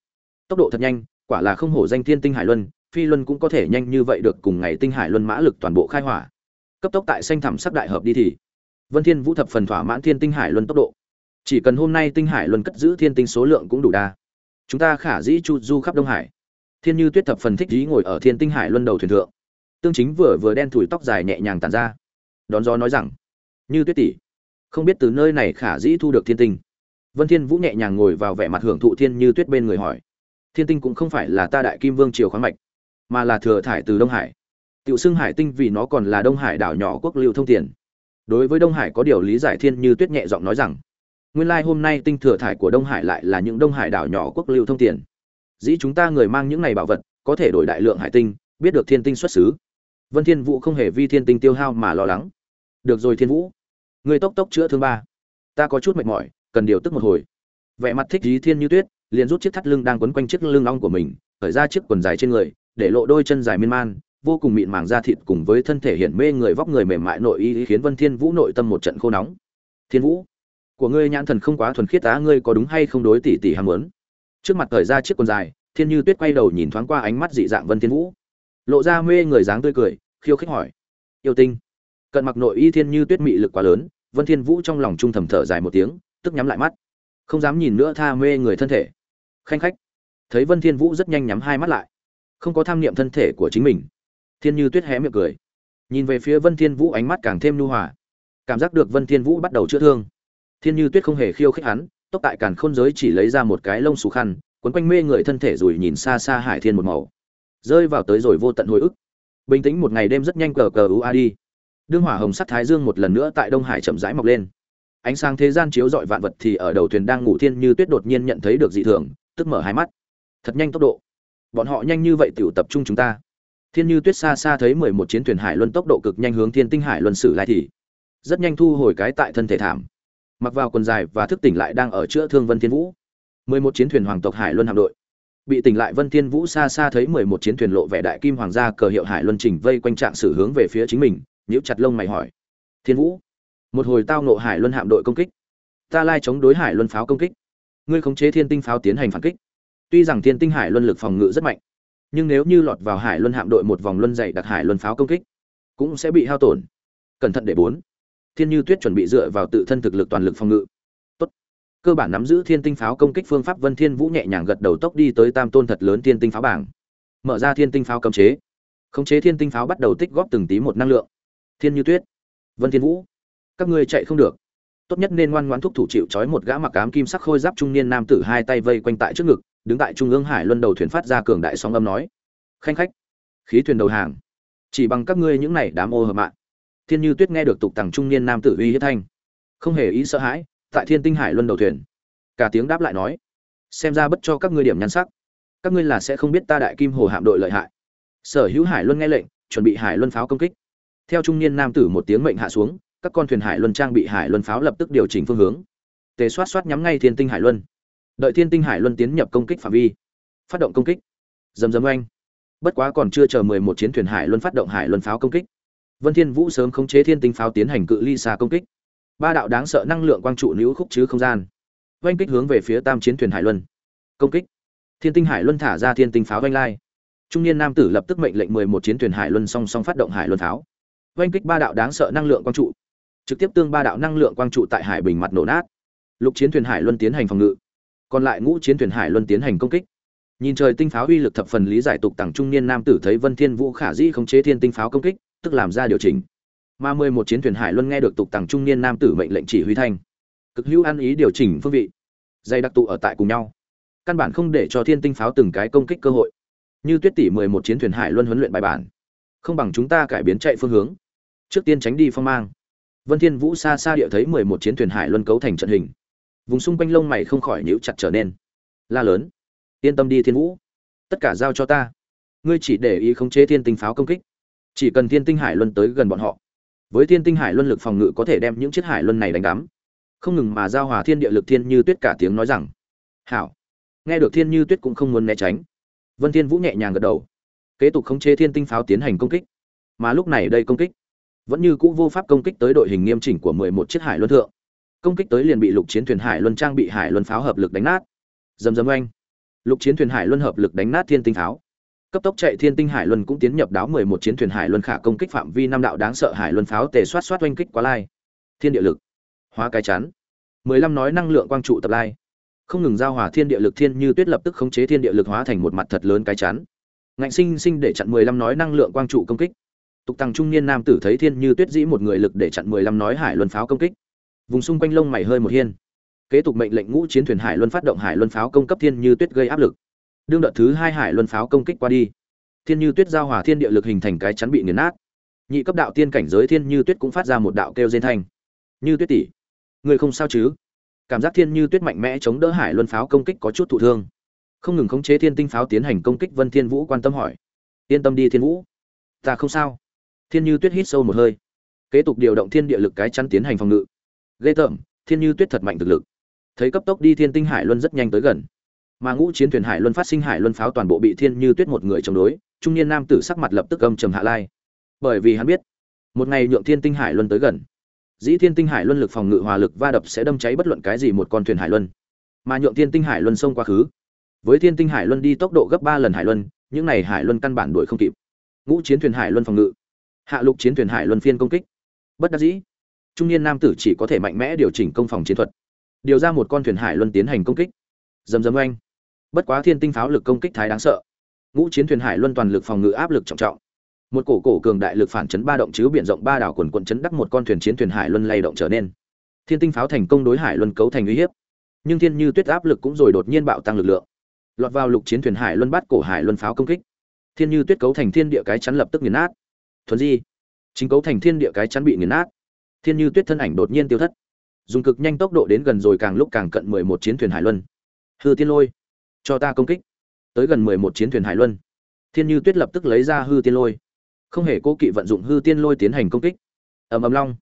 Tốc độ thật nhanh, quả là không hổ danh thiên tinh hải luân, phi luân cũng có thể nhanh như vậy được cùng ngày tinh hải luân mã lực toàn bộ khai hỏa. Cấp tốc tại xanh thẳm sắc đại hợp đi thì, vân thiên vũ thập phần thỏa mãn thiên tinh hải luân tốc độ. Chỉ cần hôm nay tinh hải luân cất giữ thiên tinh số lượng cũng đủ đa. Chúng ta khả dĩ chu du khắp đông hải. Thiên như tuyết thập phần thích dí ngồi ở thiên tinh hải luân đầu thuyền thượng. Tương chính vừa vừa đen thủi tóc dài nhẹ nhàng tàn ra. Đón gió nói rằng, như tuyết tỷ, không biết từ nơi này khả dĩ thu được thiên tinh vân thiên vũ nhẹ nhàng ngồi vào vẻ mặt hưởng thụ thiên như tuyết bên người hỏi thiên tinh cũng không phải là ta đại kim vương triều khoáng mạch mà là thừa thải từ đông hải Tiểu Sương Hải Tinh vì nó còn là Đông Hải đảo nhỏ quốc lưu thông tiền. Đối với Đông Hải có điều lý giải Thiên Như Tuyết nhẹ giọng nói rằng, nguyên lai hôm nay tinh thừa thải của Đông Hải lại là những Đông Hải đảo nhỏ quốc lưu thông tiền. Dĩ chúng ta người mang những này bảo vật, có thể đổi đại lượng hải tinh, biết được thiên tinh xuất xứ. Vân Thiên Vũ không hề vì thiên tinh tiêu hao mà lo lắng. Được rồi Thiên Vũ, ngươi tốc tốc chữa thương ba. Ta có chút mệt mỏi, cần điều tức một hồi. Vẻ mặt thích Lý Thiên Như Tuyết, liền rút chiếc thắt lưng đang quấn quanh chiếc lưng ong của mình, cởi ra chiếc quần dài trên người, để lộ đôi chân dài miên man, vô cùng mịn màng da thịt cùng với thân thể hiển mê người vóc người mềm mại nội y khiến Vân Thiên Vũ nội tâm một trận khô nóng. Thiên Vũ, của ngươi nhãn thần không quá thuần khiết á, ngươi có đúng hay không đối tỷ tỷ ham muốn? Trước mặt cởi ra chiếc quần dài, Thiên Như Tuyết quay đầu nhìn thoáng qua ánh mắt dị dạng Vân Thiên Vũ, lộ ra mê người dáng tươi cười, khiêu khích hỏi: "Yêu tinh?" Cận mặc nội y Thiên Như Tuyết mị lực quá lớn, Vân Thiên Vũ trong lòng trung thầm thở dài một tiếng, tức nhắm lại mắt, không dám nhìn nữa tha mê người thân thể. Khanh khách. Thấy Vân Thiên Vũ rất nhanh nhắm hai mắt lại, không có tham niệm thân thể của chính mình. Thiên như tuyết hé miệng cười. Nhìn về phía vân thiên vũ ánh mắt càng thêm nhu hòa. Cảm giác được vân thiên vũ bắt đầu chữa thương. Thiên như tuyết không hề khiêu khích hắn tốc tại càn khôn giới chỉ lấy ra một cái lông xù khăn quấn quanh mê người thân thể rồi nhìn xa xa hải thiên một màu. Rơi vào tới rồi vô tận hồi ức. Bình tĩnh một ngày đêm rất nhanh cờ cờ u a đi. Đương hỏa hồng sắt thái dương một lần nữa tại đông hải chậm rãi mọc lên ánh sáng thế gian chiếu rọi vạn vật thì ở đầu thuyền đang ngủ thiên như tuyết đột nhiên nhận thấy được dị thường, tức mở hai mắt. Thật nhanh tốc độ. Bọn họ nhanh như vậy tiểu tập trung chúng ta. Thiên như tuyết xa xa thấy mười một chiến thuyền hải luân tốc độ cực nhanh hướng thiên tinh hải luân sử lại thì rất nhanh thu hồi cái tại thân thể thảm. Mặc vào quần dài và thức tỉnh lại đang ở chữa thương vân thiên vũ. Mười một chiến thuyền hoàng tộc hải luân hạm đội. Bị tỉnh lại vân thiên vũ xa xa thấy mười một chiến thuyền lộ vẻ đại kim hoàng gia cờ hiệu hải luân trình vây quanh trạng sử hướng về phía chính mình, nhíu chặt lông mày hỏi. Thiên vũ một hồi tao nộ hải luân hạm đội công kích. Ta lai chống đối hải luân pháo công kích. Ngươi khống chế thiên tinh pháo tiến hành phản kích. Tuy rằng thiên tinh hải luân lực phòng ngự rất mạnh, nhưng nếu như lọt vào hải luân hạm đội một vòng luân dày đặt hải luân pháo công kích, cũng sẽ bị hao tổn. Cẩn thận để bốn. Thiên như tuyết chuẩn bị dựa vào tự thân thực lực toàn lực phòng ngự. Tốt. cơ bản nắm giữ thiên tinh pháo công kích phương pháp, vân thiên vũ nhẹ nhàng gật đầu tốc đi tới tam tôn thật lớn thiên tinh pháo bảng. Mở ra thiên tinh pháo cấm chế. Khống chế thiên tinh pháo bắt đầu tích góp từng tí một năng lượng. Thiên như tuyết. Vân thiên vũ các ngươi chạy không được. Tốt nhất nên ngoan ngoãn thúc thủ chịu trói một gã mặc ám kim sắc khôi giáp trung niên nam tử hai tay vây quanh tại trước ngực, đứng tại trung ương hải luân đầu thuyền phát ra cường đại sóng âm nói. Khanh khách, khí thuyền đầu hàng. Chỉ bằng các ngươi những này đám ô hợp mạng thiên như tuyết nghe được tục tằng trung niên nam tử uy hiếp thanh. Không hề ý sợ hãi, tại thiên tinh hải luân đầu thuyền. Cả tiếng đáp lại nói. Xem ra bất cho các ngươi điểm nhan sắc. Các ngươi là sẽ không biết ta đại kim hồ hạm đội lợi hại. Sở hữu hải luân nghe lệnh, chuẩn bị hải luân pháo công kích. Theo trung niên nam tử một tiếng mệnh hạ xuống các con thuyền hải luân trang bị hải luân pháo lập tức điều chỉnh phương hướng. Tề xoát xoát nhắm ngay thiên tinh hải luân. Đợi thiên tinh hải luân tiến nhập công kích phạm vi. Phát động công kích. Dầm dầm oanh. Bất quá còn chưa chờ mười một chiến thuyền hải luân phát động hải luân pháo công kích. Vân thiên vũ sớm khống chế thiên tinh pháo tiến hành cự ly xa công kích. Ba đạo đáng sợ năng lượng quang trụ liễu khúc chứ không gian. Oanh kích hướng về phía tam chiến thuyền hải luân. Công kích. Thiên tinh hải luân thả ra thiên tinh pháo oanh lai. Trung niên nam tử lập tức mệnh lệnh mười một chiến thuyền hải luân song song phát động hải luân pháo. Oanh kích ba đạo đáng sợ năng lượng quang trụ trực tiếp tương ba đạo năng lượng quang trụ tại hải bình mặt nổ nát. Lục chiến thuyền hải luân tiến hành phòng ngự. Còn lại ngũ chiến thuyền hải luân tiến hành công kích. Nhìn trời tinh pháo uy lực thập phần lý giải tục tặng trung niên nam tử thấy vân thiên vũ khả dĩ không chế thiên tinh pháo công kích, tức làm ra điều chỉnh. Mà mười một chiến thuyền hải luân nghe được tục tặng trung niên nam tử mệnh lệnh chỉ huy thanh. Cực hữu ăn ý điều chỉnh phương vị. Dây đặc tụ ở tại cùng nhau. Căn bản không để cho thiên tinh pháo từng cái công kích cơ hội. Như tuyết tỷ mười một chiến thuyền hải luân huấn luyện bài bản. Không bằng chúng ta cải biến chạy phương hướng. Trước tiên tránh đi phong mang vân thiên vũ xa xa địa thấy mười một chiến thuyền hải luân cấu thành trận hình. Vùng xung quanh lông mày không khỏi nhíu chặt trở nên. La lớn. Yên tâm đi thiên vũ. Tất cả giao cho ta. Ngươi chỉ để ý khống chế thiên tinh pháo công kích. Chỉ cần thiên tinh hải luân tới gần bọn họ. Với thiên tinh hải luân lực phòng ngự có thể đem những chiếc hải luân này đánh đắm. Không ngừng mà giao hòa thiên địa lực thiên như tuyết cả tiếng nói rằng. Hảo. Nghe được thiên như tuyết cũng không muốn né tránh. Vân thiên vũ nhẹ nhàng gật đầu. Kế tục khống chế thiên tinh pháo tiến hành công kích. Mà lúc này đây công kích vẫn như cũ vô pháp công kích tới đội hình nghiêm chỉnh của mười một chiếc hải luân thượng. Công kích tới liền bị lục chiến thuyền hải luân trang bị hải luân pháo hợp lực đánh nát. Dầm dầm oanh. Lục chiến thuyền hải luân hợp lực đánh nát thiên tinh pháo. Cấp tốc chạy thiên tinh hải luân cũng tiến nhập đáo mười một chiến thuyền hải luân khả công kích phạm vi năm đạo đáng sợ hải luân pháo tề soát soát oanh kích quá lai. Thiên địa lực. Hóa cái chắn mười lăm nói năng lượng quang trụ tập lai. Không ngừng giao hòa thiên địa lực thiên như tuyết lập tức khống chế thiên địa lực hóa thành một mặt thật lớn cái chắn ngạnh sinh sinh để chặn mười lăm nói năng lượng quang trụ công kích tục tăng trung niên nam tử thấy thiên như tuyết dĩ một người lực để chặn mười lăm nói hải luân pháo công kích. Vùng xung quanh lông mày hơi một hiên. Kế tục mệnh lệnh ngũ chiến thuyền hải luân phát động hải luân pháo công cấp thiên như tuyết gây áp lực. Đương đợt thứ hai hải luân pháo công kích qua đi, thiên như tuyết giao hòa thiên địa lực hình thành cái chắn bị nghiền nát. Nhị cấp đạo tiên cảnh giới thiên như tuyết cũng phát ra một đạo kêu diên thanh. Như tuyết tỷ, người không sao chứ? Cảm giác thiên như tuyết mạnh mẽ chống đỡ hải luân pháo công kích có chút thụ thương. Không ngừng khống chế thiên tinh pháo tiến hành công kích, vân thiên vũ quan tâm hỏi. Yên tâm đi thiên vũ. Ta không sao thiên như tuyết hít sâu một hơi. Kế tục điều động thiên địa lực cái chắn tiến hành phòng ngự. Ghê tởm, thiên như tuyết thật mạnh thực lực. Thấy cấp tốc đi thiên tinh hải luân rất nhanh tới gần. Mà ngũ chiến thuyền hải luân phát sinh hải luân pháo toàn bộ bị thiên như tuyết một người chống đối, trung niên nam tử sắc mặt lập tức âm trầm hạ lai. Bởi vì hắn biết, một ngày nhượng thiên tinh hải luân tới gần. Dĩ thiên tinh hải luân lực phòng ngự hòa lực va đập sẽ đâm cháy bất luận cái gì một con thuyền hải luân. Mà nhượng thiên tinh hải luân xông quá khứ. Với thiên tinh hải luân đi tốc độ gấp ba lần hải luân, những này hải luân căn bản đuổi không kịp. Ngũ chiến thuyền hải luân phòng ngự hạ lục chiến thuyền hải luân phiên công kích. Bất đắc dĩ, trung niên nam tử chỉ có thể mạnh mẽ điều chỉnh công phòng chiến thuật, điều ra một con thuyền hải luân tiến hành công kích. Dầm dầm oanh. Bất quá thiên tinh pháo lực công kích thái đáng sợ. Ngũ chiến thuyền hải luân toàn lực phòng ngự áp lực trọng trọng. Một cổ cổ cường đại lực phản chấn ba động chứ biển rộng ba đảo quần quận chấn đắc một con thuyền chiến thuyền hải luân lay động trở nên. Thiên tinh pháo thành công đối hải luân cấu thành uy hiếp. Nhưng thiên như tuyết áp lực cũng rồi đột nhiên bạo tăng lực lượng. Lọt vào lục chiến thuyền hải luân bắt cổ hải luân pháo công kích. Thiên như tuyết cấu thành thiên địa cái chắn lập tức nghiền nát thuần di. Chính cấu thành thiên địa cái chắn bị nghiền nát. Thiên như tuyết thân ảnh đột nhiên tiêu thất. Dùng cực nhanh tốc độ đến gần rồi càng lúc càng cận mười một chiến thuyền hải luân. Hư tiên lôi, cho ta công kích. Tới gần mười một chiến thuyền hải luân. Thiên như tuyết lập tức lấy ra hư tiên lôi. Không hề cố kỵ vận dụng hư tiên lôi tiến hành công kích. Ầm ầm long.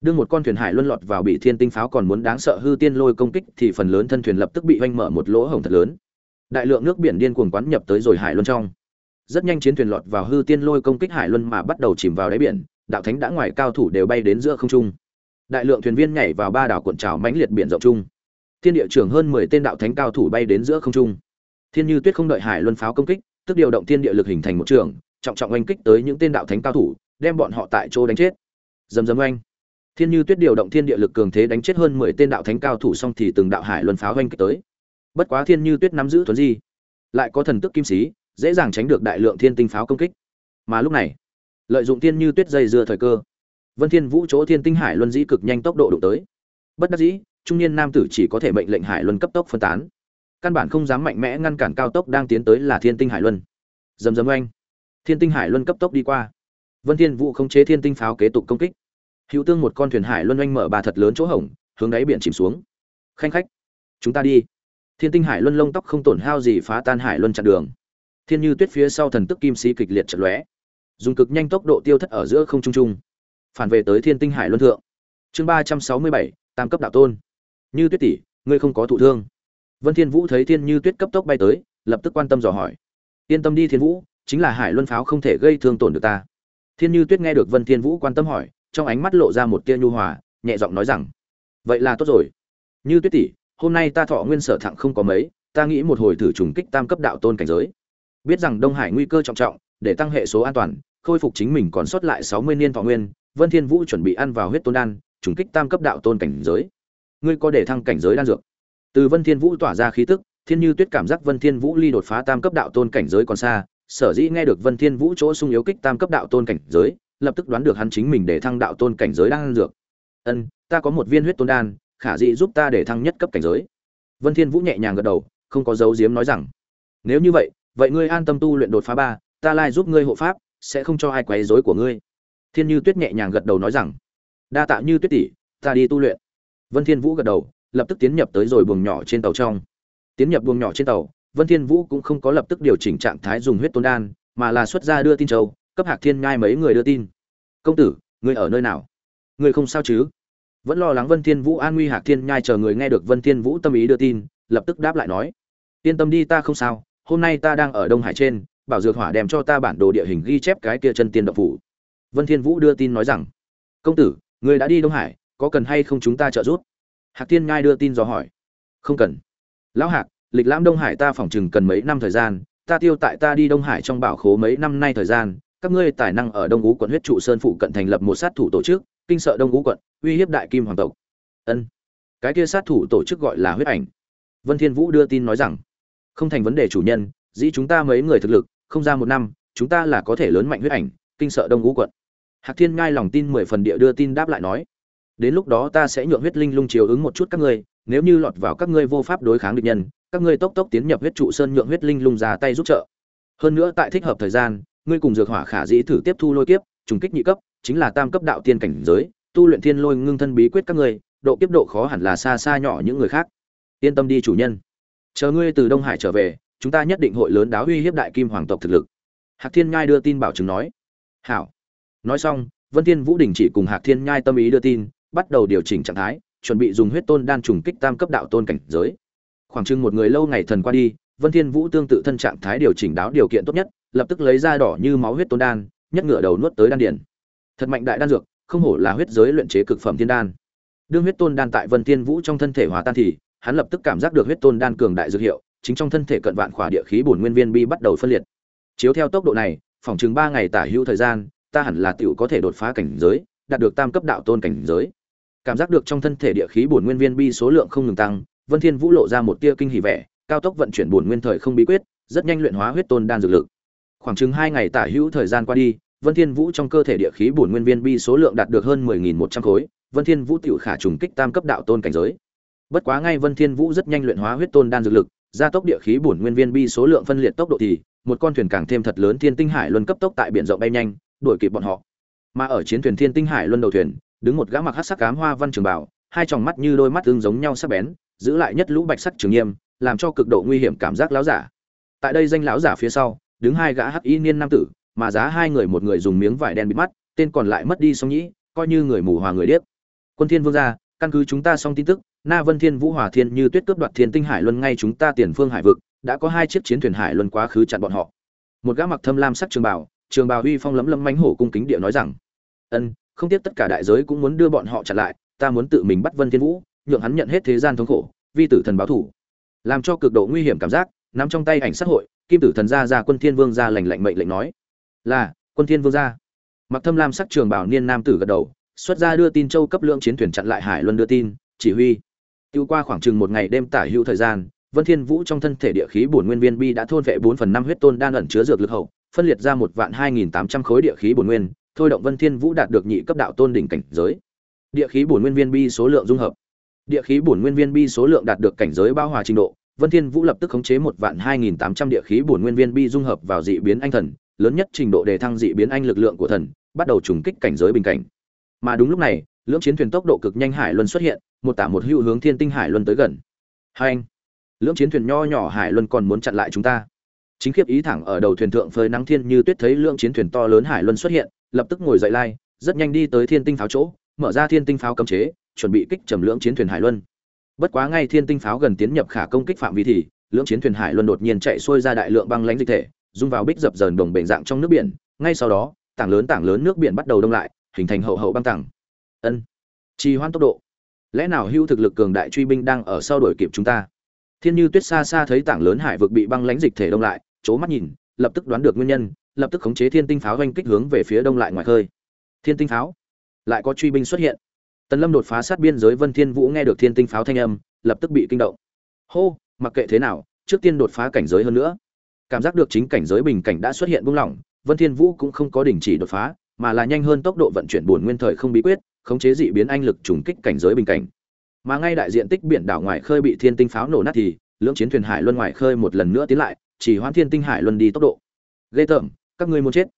Đương một con thuyền hải luân lọt vào bị thiên tinh pháo còn muốn đáng sợ hư tiên lôi công kích thì phần lớn thân thuyền lập tức bị oanh mở một lỗ hổng thật lớn. Đại lượng nước biển điên cuồng quán nhập tới rồi hải luân trong rất nhanh chiến thuyền lọt vào hư tiên lôi công kích hải luân mà bắt đầu chìm vào đáy biển, đạo thánh đã ngoài cao thủ đều bay đến giữa không trung. Đại lượng thuyền viên nhảy vào ba đảo cuộn trào mãnh liệt biển rộng trung thiên địa trưởng hơn mười tên đạo thánh cao thủ bay đến giữa không trung. Thiên như tuyết không đợi hải luân pháo công kích, tức điều động thiên địa lực hình thành một trường, trọng trọng oanh kích tới những tên đạo thánh cao thủ, đem bọn họ tại chỗ đánh chết. Dầm dầm oanh. Thiên như tuyết điều động thiên địa lực cường thế đánh chết hơn mười tên đạo thánh cao thủ xong thì từng đạo hải luân pháo oanh kích tới. Bất quá thiên như tuyết nắm giữ thuấn di, lại có thần tức kim sĩ dễ dàng tránh được đại lượng thiên tinh pháo công kích. Mà lúc này, lợi dụng thiên như tuyết dây dưa thời cơ, vân thiên vũ chỗ thiên tinh hải luân dĩ cực nhanh tốc độ đụng tới. Bất đắc dĩ, trung niên nam tử chỉ có thể mệnh lệnh hải luân cấp tốc phân tán. Căn bản không dám mạnh mẽ ngăn cản cao tốc đang tiến tới là thiên tinh hải luân. Dầm dầm oanh. Thiên tinh hải luân cấp tốc đi qua. Vân thiên vũ không chế thiên tinh pháo kế tục công kích. Hữu tương một con thuyền hải luân oanh mở bà thật lớn chỗ hổng, hướng đáy biển chìm xuống. Khanh khách, chúng ta đi. Thiên tinh hải luân lông tóc không tổn hao gì phá tan hải luân chặn đường thiên như tuyết phía sau thần tức kim sĩ kịch liệt chật lóe. Dùng cực nhanh tốc độ tiêu thất ở giữa không trung trung. Phản về tới thiên tinh hải luân thượng. Chương ba trăm sáu mươi bảy, tam cấp đạo tôn. Như tuyết tỷ, ngươi không có thụ thương. Vân thiên vũ thấy thiên như tuyết cấp tốc bay tới, lập tức quan tâm dò hỏi. Yên tâm đi thiên vũ, chính là hải luân pháo không thể gây thương tổn được ta. Thiên như tuyết nghe được vân thiên vũ quan tâm hỏi, trong ánh mắt lộ ra một tia nhu hòa, nhẹ giọng nói rằng, vậy là tốt rồi. Như tuyết tỷ, hôm nay ta thọ nguyên sở thẳng không có mấy, ta nghĩ một hồi thử trùng kích tam cấp đạo tôn cảnh giới biết rằng đông hải nguy cơ trọng trọng, để tăng hệ số an toàn, khôi phục chính mình còn sót lại sáu mươi niên thọ nguyên, vân thiên vũ chuẩn bị ăn vào huyết tôn đan, trùng kích tam cấp đạo tôn cảnh giới. Ngươi có để thăng cảnh giới đan dược? Từ vân thiên vũ tỏa ra khí tức, thiên như tuyết cảm giác vân thiên vũ ly đột phá tam cấp đạo tôn cảnh giới còn xa, sở dĩ nghe được vân thiên vũ chỗ sung yếu kích tam cấp đạo tôn cảnh giới, lập tức đoán được hắn chính mình để thăng đạo tôn cảnh giới đang dược. Ân, ta có một viên huyết tôn đan, khả dĩ giúp ta để thăng nhất cấp cảnh giới. Vân thiên vũ nhẹ nhàng gật đầu, không có dấu diếm nói rằng, nếu như vậy vậy ngươi an tâm tu luyện đột phá ba, ta lai giúp ngươi hộ pháp, sẽ không cho ai quấy rối của ngươi. Thiên như tuyết nhẹ nhàng gật đầu nói rằng, đa tạ như tuyết tỷ, ta đi tu luyện. Vân thiên vũ gật đầu, lập tức tiến nhập tới rồi buồng nhỏ trên tàu trong. Tiến nhập buồng nhỏ trên tàu, vân thiên vũ cũng không có lập tức điều chỉnh trạng thái dùng huyết tôn đan, mà là xuất ra đưa tin châu, cấp hạc thiên ngai mấy người đưa tin. Công tử, ngươi ở nơi nào? Ngươi không sao chứ? Vẫn lo lắng vân thiên vũ an nguy hạc thiên nhai chờ người nghe được vân thiên vũ tâm ý đưa tin, lập tức đáp lại nói, yên tâm đi, ta không sao hôm nay ta đang ở đông hải trên, bảo dược hỏa đem cho ta bản đồ địa hình ghi chép cái kia chân tiên động phủ. Vân thiên vũ đưa tin nói rằng, công tử người đã đi đông hải, có cần hay không chúng ta trợ giúp? Hạc thiên ngai đưa tin dò hỏi, không cần. Lão hạc, lịch lãm đông hải ta phỏng chừng cần mấy năm thời gian, ta tiêu tại ta đi đông hải trong bảo khố mấy năm nay thời gian, các ngươi tài năng ở đông ú quận huyết trụ sơn phụ cận thành lập một sát thủ tổ chức, kinh sợ đông ú quận, uy hiếp đại kim hoàng tộc. Ân. Cái kia sát thủ tổ chức gọi là huyết ảnh. Vân thiên vũ đưa tin nói rằng không thành vấn đề chủ nhân, dĩ chúng ta mấy người thực lực, không ra một năm, chúng ta là có thể lớn mạnh huyết ảnh, kinh sợ đông ngũ quận. Hạc thiên ngai lòng tin mười phần địa đưa tin đáp lại nói, đến lúc đó ta sẽ nhượng huyết linh lung chiếu ứng một chút các ngươi, nếu như lọt vào các ngươi vô pháp đối kháng địch nhân, các ngươi tốc tốc tiến nhập huyết trụ sơn nhượng huyết linh lung ra tay giúp trợ. Hơn nữa tại thích hợp thời gian, ngươi cùng dược hỏa khả dĩ thử tiếp thu lôi kiếp, trùng kích nhị cấp, chính là tam cấp đạo tiên cảnh giới, tu luyện thiên lôi ngưng thân bí quyết các ngươi, độ kiếp độ khó hẳn là xa xa nhỏ những người khác. Yên tâm đi chủ nhân chờ ngươi từ đông hải trở về, chúng ta nhất định hội lớn đáo uy hiếp đại kim hoàng tộc thực lực. Hạc thiên nhai đưa tin bảo chứng nói. Hảo. Nói xong, vân thiên vũ đình chỉ cùng hạc thiên nhai tâm ý đưa tin, bắt đầu điều chỉnh trạng thái, chuẩn bị dùng huyết tôn đan trùng kích tam cấp đạo tôn cảnh giới. Khoảng chừng một người lâu ngày thần qua đi, vân thiên vũ tương tự thân trạng thái điều chỉnh đáo điều kiện tốt nhất, lập tức lấy ra đỏ như máu huyết tôn đan, nhất ngựa đầu nuốt tới đan điển thật mạnh đại đan dược, không hổ là huyết giới luyện chế cực phẩm thiên đan. Đương huyết tôn đan tại vân thiên vũ trong thân thể hòa tan thì hắn lập tức cảm giác được huyết tôn đan cường đại dược hiệu, chính trong thân thể cận vạn khỏa địa khí bổn nguyên viên bi bắt đầu phân liệt. Chiếu theo tốc độ này phòng chừng ba ngày tả hữu thời gian, ta hẳn là tiểu có thể đột phá cảnh giới, đạt được tam cấp đạo tôn cảnh giới. Cảm giác được trong thân thể địa khí bổn nguyên viên bi số lượng không ngừng tăng, vân thiên vũ lộ ra một tia kinh hỉ vẻ, cao tốc vận chuyển bổn nguyên thời không bí quyết, rất nhanh luyện hóa huyết tôn đan dược lực. Khoảng chừng hai ngày tả hữu thời gian qua đi, vân thiên vũ trong cơ thể địa khí bổn nguyên viên bi số lượng đạt được hơn 10.100 khối, vân thiên vũ tiểu khả trùng kích tam cấp đạo tôn cảnh giới bất quá ngay vân thiên vũ rất nhanh luyện hóa huyết tôn đan dược lực, gia tốc địa khí bổn nguyên viên bi số lượng phân liệt tốc độ thì, một con thuyền càng thêm thật lớn thiên tinh hải luân cấp tốc tại biển rộng bay nhanh, đuổi kịp bọn họ. Mà ở chiến thuyền thiên tinh hải luân đầu thuyền, đứng một gã mặc hắc sắc cám hoa văn trường bảo, hai tròng mắt như đôi mắt tương giống nhau sắc bén, giữ lại nhất lũ bạch sắc trường nghiêm, làm cho cực độ nguy hiểm cảm giác lão giả. Tại đây danh lão giả phía sau, đứng hai gã hắc y niên nam tử, mà giá hai người một người dùng miếng vải đen bịt mắt, tên còn lại mất đi song nhĩ, coi như người mù hòa người điếc. Quân thiên vương gia căn cứ chúng ta xong tin tức, na vân thiên vũ hòa thiên như tuyết cướp đoạt thiên tinh hải luân ngay chúng ta tiền phương hải vực, đã có hai chiếc chiến thuyền hải luân quá khứ chặn bọn họ. Một gã mặc thâm lam sắc trường bào trường bào uy phong lấm lấm mánh hổ cung kính địa nói rằng, ân, không tiếc tất cả đại giới cũng muốn đưa bọn họ chặn lại, ta muốn tự mình bắt vân thiên vũ, nhượng hắn nhận hết thế gian thống khổ, vi tử thần báo thủ. Làm cho cực độ nguy hiểm cảm giác, nắm trong tay ảnh sát hội, kim tử thần gia ra quân thiên vương gia lệnh lệnh mệnh lệnh nói, là, quân thiên vương gia. Mặc thâm lam sắc trường bảo niên nam tử gật đầu xuất ra đưa tin châu cấp lượng chiến thuyền chặn lại hải luân đưa tin, chỉ huy. Tiêu qua khoảng chừng một ngày đêm tả hữu thời gian, vân thiên vũ trong thân thể địa khí bổn nguyên viên bi đã thôn vệ 4 phần 5 huyết tôn đan ẩn chứa dược lực hậu, phân liệt ra một vạn 2.800 khối địa khí bổn nguyên, thôi động vân thiên vũ đạt được nhị cấp đạo tôn đỉnh cảnh giới. Địa khí bổn nguyên viên bi số lượng dung hợp. Địa khí bổn nguyên viên bi số lượng đạt được cảnh giới bao hòa trình độ, vân thiên vũ lập tức khống chế một vạn 2.800 địa khí bổn nguyên viên bi dung hợp vào dị biến anh thần, lớn nhất trình độ đề thăng dị biến anh lực lượng của thần, bắt đầu trùng kích cảnh giới bình cảnh mà đúng lúc này, lưỡng chiến thuyền tốc độ cực nhanh hải luân xuất hiện, một tả một hữu hướng thiên tinh hải luân tới gần. Hai anh, lưỡng chiến thuyền nho nhỏ hải luân còn muốn chặn lại chúng ta. Chính khiếp ý thẳng ở đầu thuyền thượng phơi nắng thiên như tuyết thấy lưỡng chiến thuyền to lớn hải luân xuất hiện, lập tức ngồi dậy lai, rất nhanh đi tới thiên tinh pháo chỗ, mở ra thiên tinh pháo cấm chế, chuẩn bị kích trầm lưỡng chiến thuyền hải luân. Bất quá ngay thiên tinh pháo gần tiến nhập khả công kích phạm vi thì, lưỡng chiến thuyền hải luân đột nhiên chạy xuôi ra đại lượng băng lãnh dịch thể, dung vào bích dập dờn đồng bể dạng trong nước biển. Ngay sau đó, tảng lớn tảng lớn nước biển bắt đầu đông lại hình thành hậu hậu băng tảng. Ân. Trì hoãn tốc độ. Lẽ nào hưu thực lực cường đại truy binh đang ở sau đuổi kịp chúng ta? Thiên như tuyết xa xa thấy tảng lớn hải vực bị băng lãnh dịch thể đông lại c mắt nhìn, lập tức đoán được nguyên nhân, lập tức khống chế thiên tinh pháo oanh kích hướng về phía đông lại ngoài khơi. Thiên tinh pháo? Lại có truy binh xuất hiện. Tần lâm đột phá sát biên giới vân thiên vũ nghe được thiên tinh pháo thanh âm, lập tức bị kinh động. Hô, mặc kệ thế nào, trước tiên đột phá cảnh giới hơn nữa. Cảm giác được chính cảnh giới bình cảnh đã xuất hiện buông lỏng, vân thiên vũ cũng không có đình chỉ đột phá mà là nhanh hơn tốc độ vận chuyển buồn nguyên thời không bí quyết, khống chế dị biến anh lực trùng kích cảnh giới bình cảnh. Mà ngay đại diện tích biển đảo ngoài khơi bị thiên tinh pháo nổ nát thì, lưỡng chiến thuyền hải luân ngoài khơi một lần nữa tiến lại, chỉ hoãn thiên tinh hải luân đi tốc độ. Ghê tởm, các ngươi muốn chết.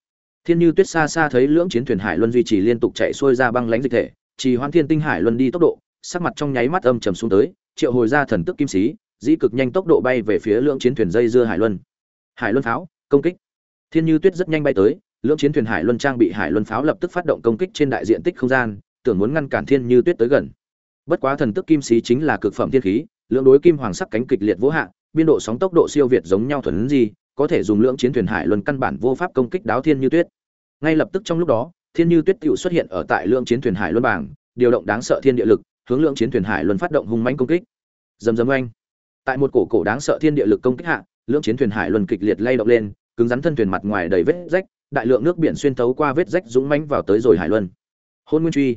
Thiên như tuyết xa xa thấy lưỡng chiến thuyền hải luân duy trì liên tục chạy xuôi ra băng lãnh dịch thể, chỉ hoãn thiên tinh hải luân đi tốc độ, sắc mặt trong nháy mắt âm trầm xuống tới, triệu hồi ra thần tức kim sĩ, dĩ cực nhanh tốc độ bay về phía lưỡng chiến thuyền dây dưa hải luân. Hải luân pháo, công kích. Thiên như tuyết rất nhanh bay tới lưỡng chiến thuyền hải luân trang bị hải luân pháo lập tức phát động công kích trên đại diện tích không gian, tưởng muốn ngăn cản thiên như tuyết tới gần. Bất quá thần tức kim sĩ chính là cực phẩm thiên khí, lưỡng đối kim hoàng sắc cánh kịch liệt vỗ hạ biên độ sóng tốc độ siêu việt giống nhau thuần gì có thể dùng lưỡng chiến thuyền hải luân căn bản vô pháp công kích đáo thiên như tuyết. Ngay lập tức trong lúc đó, thiên như tuyết tự xuất hiện ở tại lưỡng chiến thuyền hải luân bảng, điều động đáng sợ thiên địa lực, hướng lưỡng chiến thuyền hải luân phát động hung mãnh công kích. Dầm dầm oanh. Tại một cổ cổ đáng sợ thiên địa lực công kích hạ, lưỡng chiến thuyền hải luân kịch liệt lay động lên, cứng rắn thân thuyền mặt ngoài đầy vết rách đại lượng nước biển xuyên thấu qua vết rách dũng mãnh vào tới rồi hải luân. Hôn nguyên truy.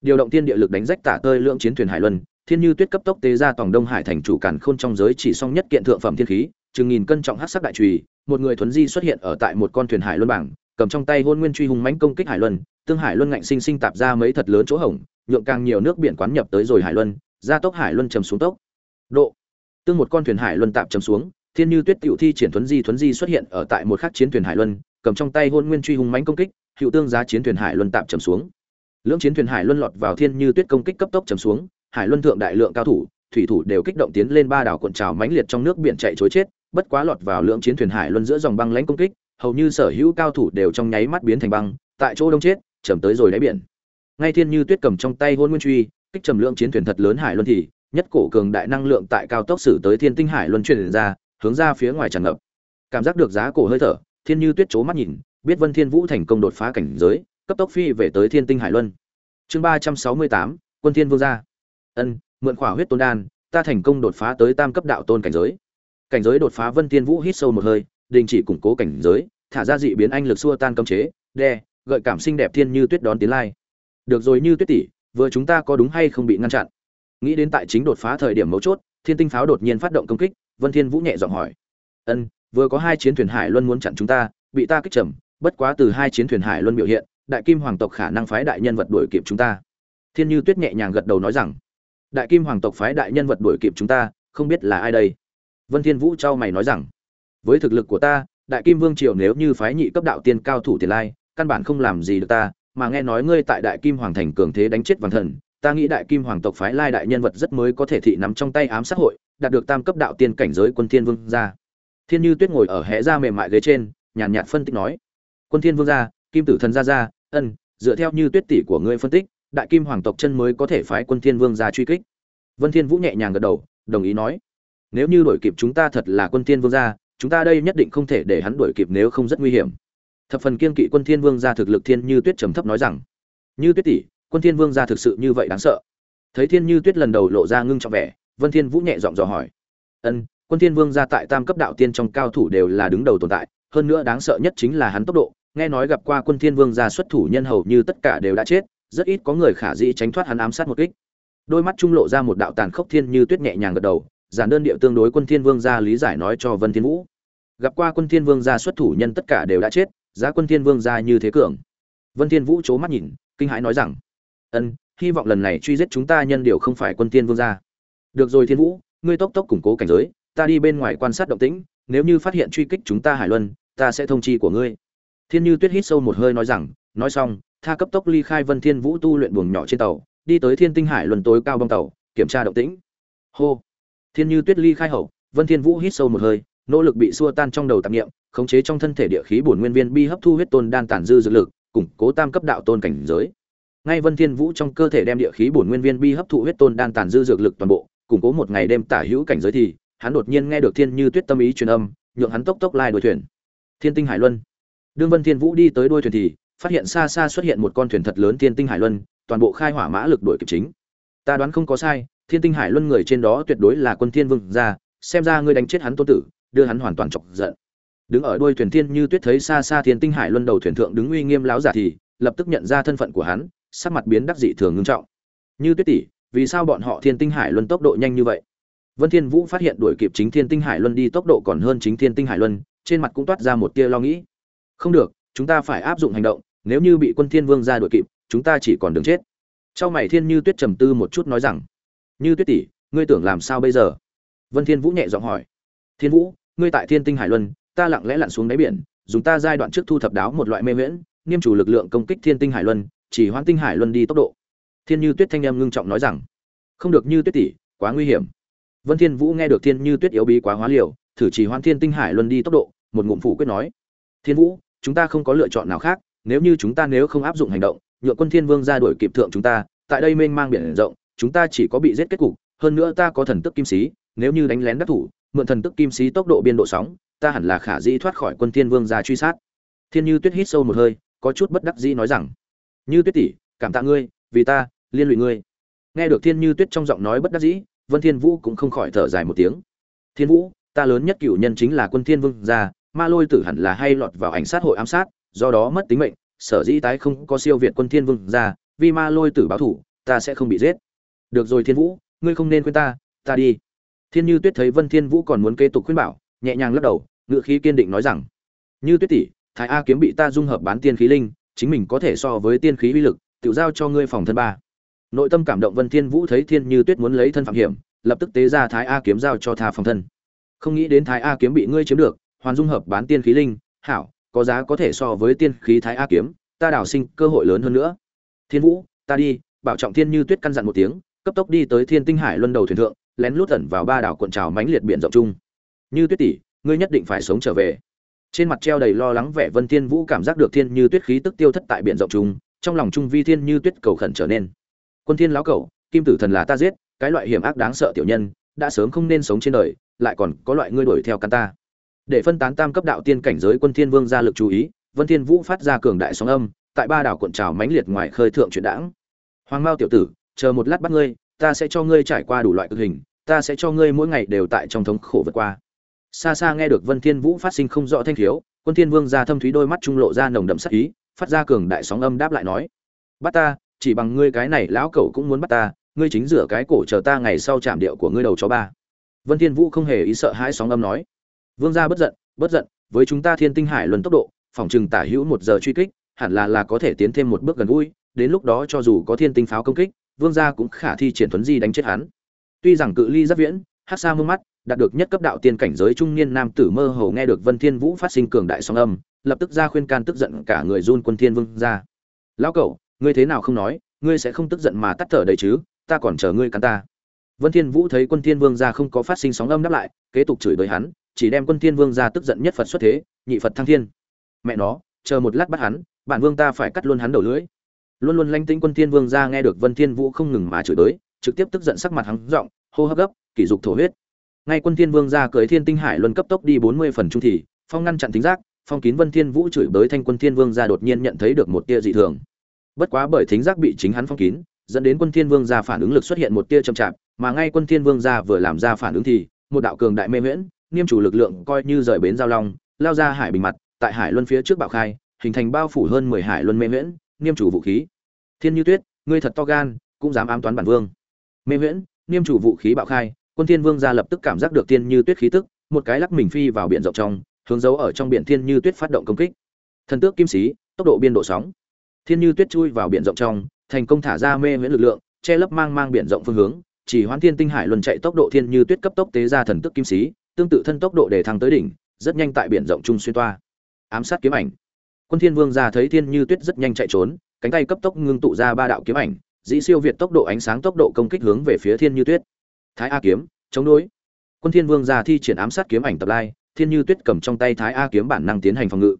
Điều động thiên địa lực đánh rách tả tơi lượng chiến thuyền hải luân, thiên như tuyết cấp tốc tế ra tổng đông hải thành chủ cản khôn trong giới chỉ song nhất kiện thượng phẩm thiên khí, chừng nghìn cân trọng hắc sắc đại trùy, một người thuấn di xuất hiện ở tại một con thuyền hải luân bảng, cầm trong tay hôn nguyên truy hùng mãnh công kích hải luân, tương hải luân ngạnh sinh sinh tạp ra mấy thật lớn chỗ hổng, nhượng càng nhiều nước biển quán nhập tới rồi hải luân, gia tốc hải luân trầm xuống tốc. Độ. Tương một con thuyền hải luân tạm trầm xuống, thiên như tuyết tiểu thi triển thuấn di thuấn di xuất hiện ở tại một khắc chiến thuyền hải luân cầm trong tay hôn nguyên truy hùng mãnh công kích, hữu tương giá chiến thuyền hải luân tạm trầm xuống. Lưỡng chiến thuyền hải luân lọt vào thiên như tuyết công kích cấp tốc trầm xuống, hải luân thượng đại lượng cao thủ, thủy thủ đều kích động tiến lên ba đảo cuộn trào mãnh liệt trong nước biển chạy chối chết, bất quá lọt vào lưỡng chiến thuyền hải luân giữa dòng băng lãnh công kích, hầu như sở hữu cao thủ đều trong nháy mắt biến thành băng, tại chỗ đông chết trầm tới rồi đáy biển. Ngay thiên như tuyết cầm trong tay hôn nguyên truy, kích trầm lượng chiến thuyền thật lớn hải luân thì, nhất cổ cường đại năng lượng tại cao tốc sử tới thiên tinh hải luân truyền ra, hướng ra phía ngoài tràn ngập. Cảm giác được giá cổ hơi thở thiên như tuyết chố mắt nhìn, biết vân thiên vũ thành công đột phá cảnh giới, cấp tốc phi về tới thiên tinh hải luân. Chương ba trăm sáu mươi tám, quân thiên vương gia. Ân, mượn khỏa huyết tôn đan, ta thành công đột phá tới tam cấp đạo tôn cảnh giới. Cảnh giới đột phá vân thiên vũ hít sâu một hơi, đình chỉ củng cố cảnh giới, thả ra dị biến anh lực xua tan cấm chế, đe, gợi cảm xinh đẹp thiên như tuyết đón tiến lai. Được rồi như tuyết tỷ, vừa chúng ta có đúng hay không bị ngăn chặn? Nghĩ đến tại chính đột phá thời điểm mấu chốt, thiên tinh pháo đột nhiên phát động công kích, vân thiên vũ nhẹ giọng hỏi. Ân vừa có hai chiến thuyền hải luân muốn chặn chúng ta, bị ta kích trầm, bất quá từ hai chiến thuyền hải luân biểu hiện, đại kim hoàng tộc khả năng phái đại nhân vật đuổi kịp chúng ta thiên như tuyết nhẹ nhàng gật đầu nói rằng, đại kim hoàng tộc phái đại nhân vật đuổi kịp chúng ta, không biết là ai đây vân thiên vũ trao mày nói rằng, với thực lực của ta, đại kim vương triều nếu như phái nhị cấp đạo tiên cao thủ tiền lai, căn bản không làm gì được ta, mà nghe nói ngươi tại đại kim hoàng thành cường thế đánh chết vàng thần, ta nghĩ đại kim hoàng tộc phái lai đại nhân vật rất mới có thể thị nắm trong tay ám sát hội, đạt được tam cấp đạo tiên cảnh giới quân thiên vương ra thiên như tuyết ngồi ở hẽ ra mềm mại ghế trên, nhàn nhạt phân tích nói, quân thiên vương gia, kim tử thần gia gia, ân, dựa theo như tuyết tỷ của ngươi phân tích, đại kim hoàng tộc chân mới có thể phái quân thiên vương gia truy kích. Vân thiên vũ nhẹ nhàng gật đầu, đồng ý nói, nếu như đuổi kịp chúng ta thật là quân thiên vương gia, chúng ta đây nhất định không thể để hắn đuổi kịp nếu không rất nguy hiểm. Thập phần kiên kỵ quân thiên vương gia thực lực thiên như tuyết trầm thấp nói rằng, như tuyết tỷ, quân thiên vương gia thực sự như vậy đáng sợ. Thấy thiên như tuyết lần đầu lộ ra ngưng trọng vẻ, vân thiên vũ nhẹ giọng dò hỏi, ân quân thiên vương gia tại tam cấp đạo tiên trong cao thủ đều là đứng đầu tồn tại, hơn nữa đáng sợ nhất chính là hắn tốc độ. Nghe nói gặp qua quân thiên vương gia xuất thủ nhân hầu như tất cả đều đã chết, rất ít có người khả dĩ tránh thoát hắn ám sát một kích. Đôi mắt trung lộ ra một đạo tàn khốc thiên như tuyết nhẹ nhàng gật đầu, giản đơn điệu tương đối quân thiên vương gia lý giải nói cho vân thiên vũ. Gặp qua quân thiên vương gia xuất thủ nhân tất cả đều đã chết, giá quân thiên vương gia như thế cường. Vân thiên vũ chố mắt nhìn, kinh hãi nói rằng, ân, hy vọng lần này truy giết chúng ta nhân điều không phải quân thiên vương gia. Được rồi thiên vũ, ngươi tốc tốc củng cố cảnh giới ta đi bên ngoài quan sát động tĩnh, nếu như phát hiện truy kích chúng ta hải luân, ta sẽ thông chi của ngươi. Thiên như tuyết hít sâu một hơi nói rằng, nói xong, tha cấp tốc ly khai vân thiên vũ tu luyện buồng nhỏ trên tàu, đi tới thiên tinh hải luân tối cao bong tàu, kiểm tra động tĩnh. Hô. Thiên như tuyết ly khai hậu, vân thiên vũ hít sâu một hơi, nỗ lực bị xua tan trong đầu tạp niệm, khống chế trong thân thể địa khí bổn nguyên viên bi hấp thu huyết tôn đan tản dư dược lực, củng cố tam cấp đạo tôn cảnh giới. Ngay vân thiên vũ trong cơ thể đem địa khí bổn nguyên viên bi hấp thụ huyết tôn đan tản dư dược lực toàn bộ, củng cố một ngày đêm tả hữu cảnh giới thì hắn đột nhiên nghe được thiên như tuyết tâm ý truyền âm, nhượng hắn tốc tốc lai đuôi thuyền. Thiên tinh hải luân. Đương vân thiên vũ đi tới đuôi thuyền thì, phát hiện xa xa xuất hiện một con thuyền thật lớn thiên tinh hải luân, toàn bộ khai hỏa mã lực đuổi kịp chính. Ta đoán không có sai, thiên tinh hải luân người trên đó tuyệt đối là quân thiên vương gia, xem ra ngươi đánh chết hắn tôn tử, đưa hắn hoàn toàn chọc giận. Đứng ở đuôi thuyền thiên như tuyết thấy xa xa thiên tinh hải luân đầu thuyền thượng đứng uy nghiêm láo giả thì, lập tức nhận ra thân phận của hắn, sắc mặt biến đắc dị thường ngưng trọng. Như tuyết tỷ, vì sao bọn họ thiên tinh hải luân tốc độ nhanh như vậy? Vân thiên vũ phát hiện đuổi kịp chính thiên tinh hải luân đi tốc độ còn hơn chính thiên tinh hải luân, trên mặt cũng toát ra một tia lo nghĩ. Không được, chúng ta phải áp dụng hành động, nếu như bị quân thiên vương ra đuổi kịp, chúng ta chỉ còn đường chết. Trong mày thiên như tuyết trầm tư một chút nói rằng, như tuyết tỷ, ngươi tưởng làm sao bây giờ? Vân thiên vũ nhẹ giọng hỏi. Thiên vũ, ngươi tại thiên tinh hải luân, ta lặng lẽ lặn xuống đáy biển, dùng ta giai đoạn trước thu thập đáo một loại mê miễn nghiêm chủ lực lượng công kích thiên tinh hải luân, chỉ hoãn tinh hải luân đi tốc độ. Thiên như tuyết thanh em ngưng trọng nói rằng, không được như tuyết tỷ, quá nguy hiểm vân thiên vũ nghe được thiên như tuyết yếu bí quá hóa liều, thử chỉ hoãn thiên tinh hải luân đi tốc độ, một ngụm phủ quyết nói, thiên vũ, chúng ta không có lựa chọn nào khác, nếu như chúng ta nếu không áp dụng hành động, Nhượng quân thiên vương ra đuổi kịp thượng chúng ta, tại đây mênh mang biển rộng, chúng ta chỉ có bị giết kết cục, hơn nữa ta có thần tức kim sĩ, nếu như đánh lén đắc thủ, mượn thần tức kim sĩ tốc độ biên độ sóng, ta hẳn là khả dĩ thoát khỏi quân thiên vương ra truy sát. Thiên như tuyết hít sâu một hơi, có chút bất đắc dĩ nói rằng, như tuyết tỷ, cảm tạ ngươi, vì ta, liên lụy ngươi. Nghe được thiên như tuyết trong giọng nói bất đắc dĩ vân thiên vũ cũng không khỏi thở dài một tiếng. Thiên vũ, ta lớn nhất cựu nhân chính là quân thiên vương gia, ma lôi tử hẳn là hay lọt vào ảnh sát hội ám sát, do đó mất tính mệnh, sở dĩ tái không có siêu việt quân thiên vương gia, vì ma lôi tử báo thủ, ta sẽ không bị giết. Được rồi thiên vũ, ngươi không nên quên ta ta đi. Thiên như tuyết thấy vân thiên vũ còn muốn kế tục khuyên bảo, nhẹ nhàng lắc đầu ngựa khí kiên định nói rằng, như tuyết tỷ, thái a kiếm bị ta dung hợp bán tiên khí linh, chính mình có thể so với tiên khí uy lực tự giao cho ngươi phòng thân ba nội tâm cảm động vân thiên vũ thấy thiên như tuyết muốn lấy thân phạm hiểm, lập tức tế ra thái a kiếm giao cho tha phòng thân. Không nghĩ đến thái a kiếm bị ngươi chiếm được, hoàn dung hợp bán tiên khí linh, hảo, có giá có thể so với tiên khí thái a kiếm, ta đào sinh cơ hội lớn hơn nữa. Thiên vũ, ta đi, bảo trọng thiên như tuyết căn dặn một tiếng, cấp tốc đi tới thiên tinh hải luân đầu thuyền thượng, lén lút ẩn vào ba đảo cuộn trào mãnh liệt biển rộng chung. Như tuyết tỷ, ngươi nhất định phải sống trở về. Trên mặt treo đầy lo lắng vẻ vân thiên vũ cảm giác được thiên như tuyết khí tức tiêu thất tại biển rộng chung, trong lòng trung vi thiên như tuyết cầu khẩn trở nên quân thiên lão cẩu, kim tử thần là ta giết, cái loại hiểm ác đáng sợ tiểu nhân, đã sớm không nên sống trên đời, lại còn có loại ngươi đuổi theo căn ta. Để phân tán tam cấp đạo tiên cảnh giới quân thiên vương ra lực chú ý, vân thiên vũ phát ra cường đại sóng âm, tại ba đảo cuộn trào mãnh liệt ngoài khơi thượng chuyển đãng. Hoàng mao tiểu tử, chờ một lát bắt ngươi, ta sẽ cho ngươi trải qua đủ loại cực hình, ta sẽ cho ngươi mỗi ngày đều tại trong thống khổ vượt qua. Xa xa nghe được vân thiên vũ phát sinh không rõ thanh thiếu quân thiên vương ra thâm thúy đôi mắt trung lộ ra nồng đậm sắc ý, phát ra cường đại sóng âm đáp lại nói, bắt ta chỉ bằng ngươi cái này lão cẩu cũng muốn bắt ta, ngươi chính rửa cái cổ chờ ta ngày sau chạm điệu của ngươi đầu chó ba. Vân thiên vũ không hề ý sợ hãi sóng âm nói. Vương gia bất giận bất giận, với chúng ta thiên tinh hải luân tốc độ, phòng trừng tả hữu một giờ truy kích, hẳn là là có thể tiến thêm một bước gần gũi, đến lúc đó cho dù có thiên tinh pháo công kích, vương gia cũng khả thi triển thuấn di đánh chết hắn. Tuy rằng cự ly rất viễn, hát xa mương mắt, đạt được nhất cấp đạo tiên cảnh giới trung niên nam tử mơ hồ nghe được vân thiên vũ phát sinh cường đại sóng âm, lập tức ra khuyên can tức giận cả người run quân thiên vương gia. Lão cẩu ngươi thế nào không nói, ngươi sẽ không tức giận mà tắt thở đầy chứ, ta còn chờ ngươi cắn ta. Vân thiên vũ thấy quân thiên vương gia không có phát sinh sóng âm đáp lại, kế tục chửi bới hắn, chỉ đem quân thiên vương gia tức giận nhất phật xuất thế, nhị phật thăng thiên. Mẹ nó, chờ một lát bắt hắn, bản vương ta phải cắt luôn hắn đầu lưỡi. Luôn luôn lanh tĩnh quân thiên vương gia nghe được vân thiên vũ không ngừng mà chửi bới, trực tiếp tức giận sắc mặt hắn giọng, hô hấp gấp, kỷ dục thổ huyết. Ngay quân thiên vương gia cưỡi thiên tinh hải luân cấp tốc đi 40 phần trung thì, phong ngăn chặn tính giác, phong kín vân thiên vũ chửi bới thanh quân thiên vương gia đột nhiên nhận thấy được một tia dị thường bất quá bởi thính giác bị chính hắn phong kín, dẫn đến quân thiên vương gia phản ứng lực xuất hiện một tia chậm chạp, mà ngay quân thiên vương gia vừa làm ra phản ứng thì, một đạo cường đại mê miễn nghiêm chủ lực lượng coi như rời bến giao long, lao ra hải bình mặt, tại hải luân phía trước bạo khai, hình thành bao phủ hơn 10 hải luân mê miễn nghiêm chủ vũ khí. Thiên như tuyết, ngươi thật to gan, cũng dám ám toán bản vương. Mê miễn nghiêm chủ vũ khí bạo khai, quân thiên vương gia lập tức cảm giác được thiên như tuyết khí tức, một cái lắc mình phi vào biển rộng trong, hướng dấu ở trong biển thiên như tuyết phát động công kích. Thần tước kim sĩ, tốc độ biên độ sóng thiên như tuyết chui vào biển rộng trong, thành công thả ra mê miễn lực lượng, che lấp mang mang biển rộng phương hướng, chỉ hoán thiên tinh hải luân chạy tốc độ thiên như tuyết cấp tốc tế ra thần tức kim sĩ, tương tự thân tốc độ để thăng tới đỉnh, rất nhanh tại biển rộng trung xuyên toa. Ám sát kiếm ảnh. Quân thiên vương ra thấy thiên như tuyết rất nhanh chạy trốn, cánh tay cấp tốc ngưng tụ ra ba đạo kiếm ảnh, dĩ siêu việt tốc độ ánh sáng tốc độ công kích hướng về phía thiên như tuyết. Thái a kiếm, chống đối. Quân thiên vương ra thi triển ám sát kiếm ảnh tập lai, thiên như tuyết cầm trong tay thái a kiếm bản năng tiến hành phòng ngự.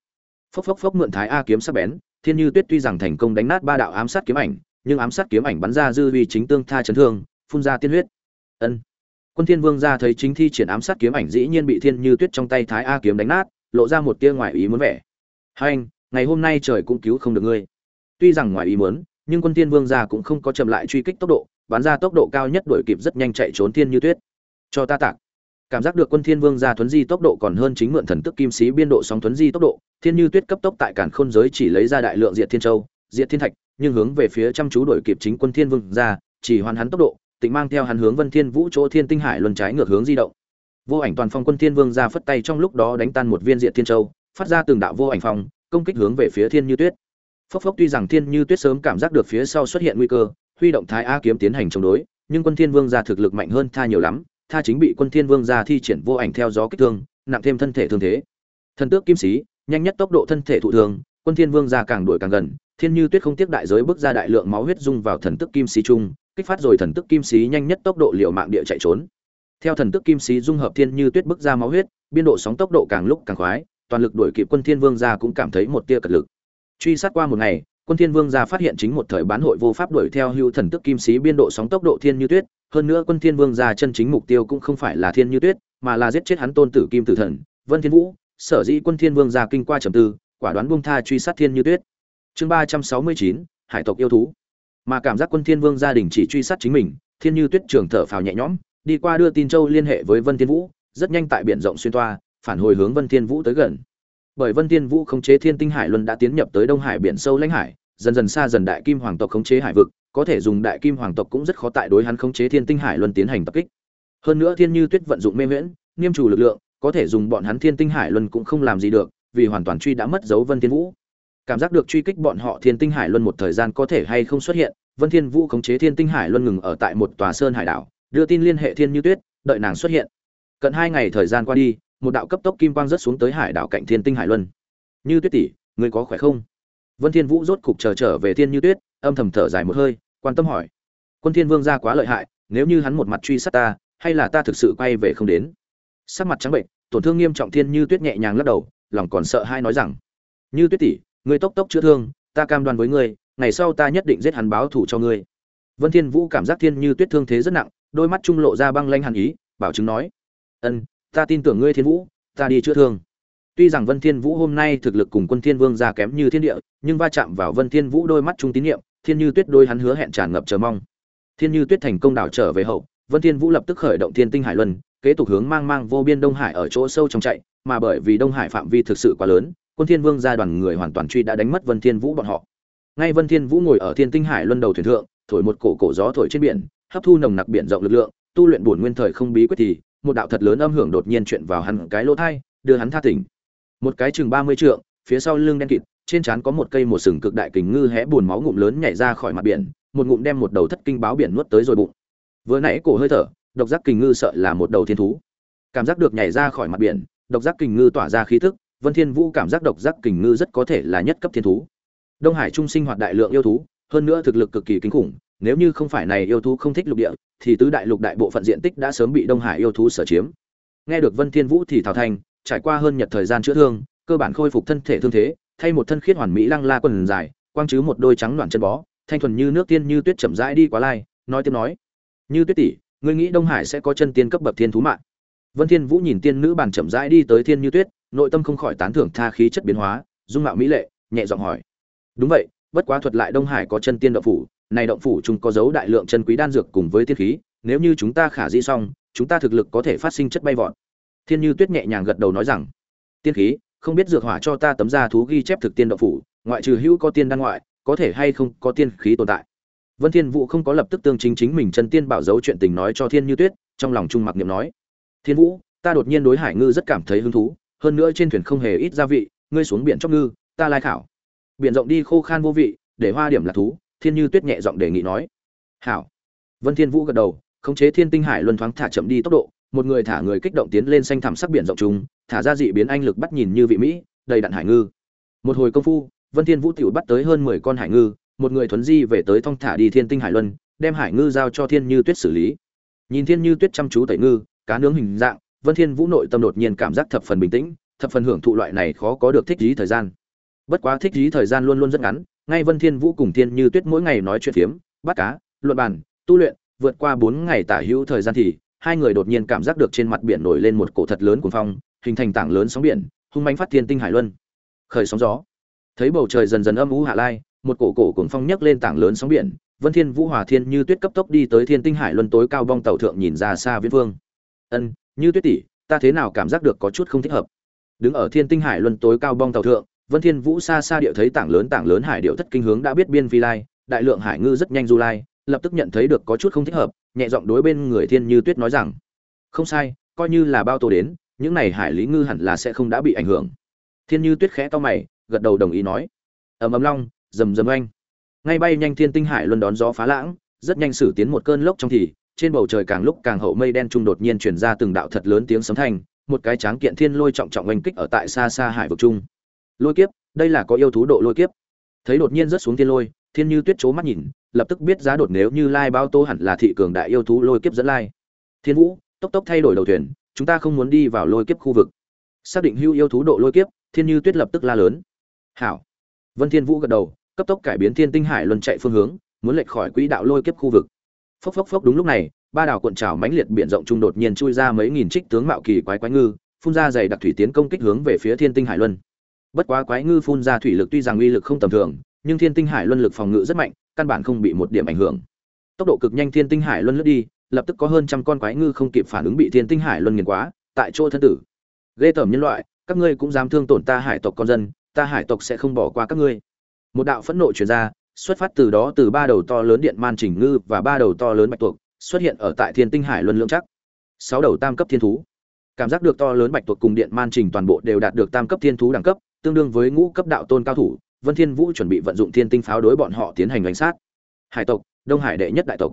Phốc phốc phốc mượn thái a kiếm sắc bén thiên như tuyết tuy rằng thành công đánh nát ba đạo ám sát kiếm ảnh, nhưng ám sát kiếm ảnh bắn ra dư vi chính tương tha chấn thương, phun ra tiên huyết. Ân. Quân thiên vương ra thấy chính thi triển ám sát kiếm ảnh dĩ nhiên bị thiên như tuyết trong tay thái a kiếm đánh nát, lộ ra một tia ngoài ý muốn vẻ. Hai anh, ngày hôm nay trời cũng cứu không được ngươi. Tuy rằng ngoài ý muốn, nhưng quân thiên vương gia cũng không có chậm lại truy kích tốc độ, bắn ra tốc độ cao nhất đuổi kịp rất nhanh chạy trốn thiên như tuyết. Cho ta tạc. Cảm giác được quân thiên vương gia thuấn di tốc độ còn hơn chính mượn thần tức kim sĩ biên độ sóng thuấn di tốc độ thiên như tuyết cấp tốc tại cản khôn giới chỉ lấy ra đại lượng diệt thiên châu, diệt thiên thạch, nhưng hướng về phía chăm chú đổi kịp chính quân thiên vương gia chỉ hoàn hắn tốc độ, tịnh mang theo hắn hướng vân thiên vũ chỗ thiên tinh hải luân trái ngược hướng di động. Vô ảnh toàn phong quân thiên vương gia phất tay trong lúc đó đánh tan một viên diệt thiên châu, phát ra từng đạo vô ảnh phong, công kích hướng về phía thiên như tuyết. Phốc phốc tuy rằng thiên như tuyết sớm cảm giác được phía sau xuất hiện nguy cơ, huy động thái a kiếm tiến hành chống đối, nhưng quân thiên vương gia thực lực mạnh hơn tha nhiều lắm, tha chính bị quân thiên vương gia thi triển vô ảnh theo gió kích thương, nặng thêm thân thể thương thế. Thần tước kim sĩ nhanh nhất tốc độ thân thể thụ thương, quân thiên vương gia càng đuổi càng gần, thiên như tuyết không tiếc đại giới bước ra đại lượng máu huyết dung vào thần tức kim sĩ trung, kích phát rồi thần tức kim sĩ nhanh nhất tốc độ liều mạng địa chạy trốn. Theo thần tức kim sĩ dung hợp thiên như tuyết bước ra máu huyết, biên độ sóng tốc độ càng lúc càng khoái, toàn lực đuổi kịp quân thiên vương gia cũng cảm thấy một tia cật lực. Truy sát qua một ngày, quân thiên vương gia phát hiện chính một thời bán hội vô pháp đuổi theo hưu thần tức kim sĩ biên độ sóng tốc độ thiên như tuyết, hơn nữa quân thiên vương gia chân chính mục tiêu cũng không phải là thiên như tuyết, mà là giết chết hắn tôn tử kim tử thần, vân thiên vũ sở dĩ quân thiên vương gia kinh qua trầm tư, quả đoán buông tha truy sát thiên như tuyết. Chương ba trăm sáu mươi chín, hải tộc yêu thú. Mà cảm giác quân thiên vương gia đình chỉ truy sát chính mình, thiên như tuyết trường thở phào nhẹ nhõm, đi qua đưa tin châu liên hệ với vân thiên vũ, rất nhanh tại biển rộng xuyên toa, phản hồi hướng vân thiên vũ tới gần. Bởi vân thiên vũ khống chế thiên tinh hải luân đã tiến nhập tới đông hải biển sâu lãnh hải, dần dần xa dần đại kim hoàng tộc khống chế hải vực, có thể dùng đại kim hoàng tộc cũng rất khó tại đối hắn khống chế thiên tinh hải luân tiến hành tập kích. Hơn nữa thiên như tuyết vận dụng mê miễn nghiêm chủ lực lượng có thể dùng bọn hắn thiên tinh hải luân cũng không làm gì được, vì hoàn toàn truy đã mất dấu vân thiên vũ. Cảm giác được truy kích bọn họ thiên tinh hải luân một thời gian có thể hay không xuất hiện, vân thiên vũ khống chế thiên tinh hải luân ngừng ở tại một tòa sơn hải đảo, đưa tin liên hệ thiên như tuyết, đợi nàng xuất hiện. Cận hai ngày thời gian qua đi, một đạo cấp tốc kim quang rớt xuống tới hải đảo cạnh thiên tinh hải luân. Như tuyết tỷ, ngươi có khỏe không? Vân thiên vũ rốt cục chờ trở về thiên như tuyết, âm thầm thở dài một hơi, quan tâm hỏi. Quân thiên vương gia quá lợi hại, nếu như hắn một mặt truy sát ta, hay là ta thực sự quay về không đến? Sắc mặt trắng bệnh tổn thương nghiêm trọng thiên như tuyết nhẹ nhàng lắc đầu lòng còn sợ hai nói rằng như tuyết tỷ ngươi tốc tốc chữa thương ta cam đoan với ngươi ngày sau ta nhất định giết hắn báo Thủ cho ngươi. Vân thiên vũ cảm giác thiên như tuyết thương thế rất nặng đôi mắt trung lộ ra băng lanh hàn ý bảo chứng nói ân ta tin tưởng ngươi thiên vũ ta đi chữa thương. Tuy rằng vân thiên vũ hôm nay thực lực cùng quân thiên vương ra kém như thiên địa nhưng va chạm vào vân thiên vũ đôi mắt trung tín nhiệm, thiên như tuyết đôi hắn hứa hẹn tràn ngập chờ mong. Thiên như tuyết thành công đảo trở về hậu vân thiên vũ lập tức khởi động thiên tinh hải luân kế tục hướng mang mang vô biên đông hải ở chỗ sâu trong chạy mà bởi vì đông hải phạm vi thực sự quá lớn quân thiên vương gia đoàn người hoàn toàn truy đã đánh mất vân thiên vũ bọn họ. Ngay vân thiên vũ ngồi ở thiên tinh hải luân đầu thuyền thượng thổi một cổ cổ gió thổi trên biển hấp thu nồng nặc biển rộng lực lượng tu luyện bổn nguyên thời không bí quyết thì một đạo thật lớn âm hưởng đột nhiên chuyện vào hắn cái lỗ tai, đưa hắn tha tỉnh. Một cái chừng ba mươi trượng phía sau lưng đen kịt trên trán có một cây một sừng cực đại kình ngư hé buồn máu ngụm lớn nhảy ra khỏi mặt biển một ngụm đem một đầu thất kinh báo biển nuốt tới rồi bụng vừa nãy cổ hơi thở, độc giác kình ngư sợ là một đầu thiên thú. Cảm giác được nhảy ra khỏi mặt biển, độc giác kình ngư tỏa ra khí thức vân thiên vũ cảm giác độc giác kình ngư rất có thể là nhất cấp thiên thú. Đông hải trung sinh hoạt đại lượng yêu thú, hơn nữa thực lực cực kỳ kinh khủng, nếu như không phải này yêu thú không thích lục địa, thì tứ đại lục đại bộ phận diện tích đã sớm bị đông hải yêu thú sở chiếm. Nghe được vân thiên vũ thì thảo thành, trải qua hơn nhật thời gian chữa thương, cơ bản khôi phục thân thể thương thế, thay một thân khiết hoàn mỹ lăng la quần dài, quang chứ một đôi trắng loạn chân bó, thanh thuần như nước tiên như tuyết chậm rãi đi qua lai, nói tiếp nói như tuyết tỷ, ngươi nghĩ đông hải sẽ có chân tiên cấp bậc thiên thú mạng? Vân thiên vũ nhìn tiên nữ bàn chậm rãi đi tới thiên như tuyết, nội tâm không khỏi tán thưởng tha khí chất biến hóa, dung mạo mỹ lệ, nhẹ giọng hỏi. Đúng vậy, bất quá thuật lại đông hải có chân tiên động phủ, này động phủ chúng có dấu đại lượng chân quý đan dược cùng với tiên khí, nếu như chúng ta khả di xong, chúng ta thực lực có thể phát sinh chất bay vọt. Thiên như tuyết nhẹ nhàng gật đầu nói rằng, tiên khí, không biết dược hỏa cho ta tấm da thú ghi chép thực tiên động phủ, ngoại trừ hữu có tiên đan ngoại, có thể hay không có tiên khí tồn tại? Vân thiên vũ không có lập tức tương chính chính mình chân tiên bảo dấu chuyện tình nói cho thiên như tuyết, trong lòng trung mặc niệm nói, thiên vũ, ta đột nhiên đối hải ngư rất cảm thấy hứng thú, hơn nữa trên thuyền không hề ít gia vị, ngươi xuống biển chóc ngư, ta lai khảo. Biển rộng đi khô khan vô vị, để hoa điểm là thú, thiên như tuyết nhẹ giọng đề nghị nói, hảo. Vân thiên vũ gật đầu, khống chế thiên tinh hải luân thoáng thả chậm đi tốc độ, một người thả người kích động tiến lên xanh thẳm sắc biển rộng trùng, thả ra dị biến anh lực bắt nhìn như vị mỹ, đầy đặn hải ngư. Một hồi công phu, vân thiên vũ tiểu bắt tới hơn 10 con hải ngư một người thuấn di về tới thong thả đi thiên tinh hải luân, đem hải ngư giao cho thiên như tuyết xử lý. Nhìn thiên như tuyết chăm chú tẩy ngư, cá nướng hình dạng, vân thiên vũ nội tâm đột nhiên cảm giác thập phần bình tĩnh, thập phần hưởng thụ loại này khó có được thích trí thời gian. Bất quá thích trí thời gian luôn luôn rất ngắn, ngay vân thiên vũ cùng thiên như tuyết mỗi ngày nói chuyện phiếm, bắt cá, luận bàn, tu luyện, vượt qua bốn ngày tả hữu thời gian thì, hai người đột nhiên cảm giác được trên mặt biển nổi lên một cổ thật lớn cuồng phong, hình thành tảng lớn sóng biển, hung mãnh phát thiên tinh hải luân. Khởi sóng gió. Thấy bầu trời dần dần âm u hạ lai một cổ cổ cuồng phong nhấc lên tảng lớn sóng biển, vân thiên vũ hòa thiên như tuyết cấp tốc đi tới thiên tinh hải luân tối cao bong tàu thượng nhìn ra xa viễn vương ân, như tuyết tỷ, ta thế nào cảm giác được có chút không thích hợp? Đứng ở thiên tinh hải luân tối cao bong tàu thượng, vân thiên vũ xa xa địa thấy tảng lớn tảng lớn hải điệu thất kinh hướng đã biết biên phi lai, đại lượng hải ngư rất nhanh du lai, lập tức nhận thấy được có chút không thích hợp, nhẹ giọng đối bên người thiên như tuyết nói rằng, không sai, coi như là bao tô đến, những này hải lý ngư hẳn là sẽ không đã bị ảnh hưởng. Thiên như tuyết khẽ to mày, gật đầu đồng ý nói. Ầm ầm long rầm rầm oanh. Ngay bay nhanh thiên tinh hải luân đón gió phá lãng, rất nhanh xử tiến một cơn lốc trong thì, trên bầu trời càng lúc càng hậu mây đen trung đột nhiên truyền ra từng đạo thật lớn tiếng sấm thanh, một cái tráng kiện thiên lôi trọng trọng oanh kích ở tại xa xa hải vực trung. Lôi kiếp, đây là có yêu thú độ lôi kiếp. Thấy đột nhiên rớt xuống thiên lôi, thiên như tuyết chố mắt nhìn, lập tức biết giá đột nếu như lai bao tô hẳn là thị cường đại yêu thú lôi kiếp dẫn lai. Thiên vũ, tốc tốc thay đổi đầu thuyền, chúng ta không muốn đi vào lôi kiếp khu vực. Xác định hưu yêu thú độ lôi kiếp, thiên như tuyết lập tức la lớn. Hảo. Vân thiên vũ gật đầu cấp tốc cải biến thiên tinh hải luân chạy phương hướng, muốn lệch khỏi quỹ đạo lôi kiếp khu vực. Phốc phốc phốc đúng lúc này, ba đảo cuộn trào mãnh liệt biển rộng trung đột nhiên chui ra mấy nghìn trích tướng mạo kỳ quái quái ngư, phun ra dày đặc thủy tiến công kích hướng về phía thiên tinh hải luân. Bất quá quái ngư phun ra thủy lực tuy rằng uy lực không tầm thường, nhưng thiên tinh hải luân lực phòng ngự rất mạnh, căn bản không bị một điểm ảnh hưởng. Tốc độ cực nhanh thiên tinh hải luân lướt đi, lập tức có hơn trăm con quái ngư không kịp phản ứng bị thiên tinh hải luân nghiền quá, tại chỗ thân tử. Ghê tởm nhân loại, các ngươi cũng dám thương tổn ta hải tộc con dân, ta hải tộc sẽ không bỏ qua các ngươi một đạo phẫn nộ truyền ra, xuất phát từ đó từ ba đầu to lớn điện man chỉnh ngư và ba đầu to lớn bạch tuộc, xuất hiện ở tại thiên tinh hải luân lượng chắc sáu đầu tam cấp thiên thú. Cảm giác được to lớn bạch tuộc cùng điện man trình toàn bộ đều đạt được tam cấp thiên thú đẳng cấp, tương đương với ngũ cấp đạo tôn cao thủ, vân thiên vũ chuẩn bị vận dụng thiên tinh pháo đối bọn họ tiến hành đánh sát. Hải tộc, đông hải đệ nhất đại tộc.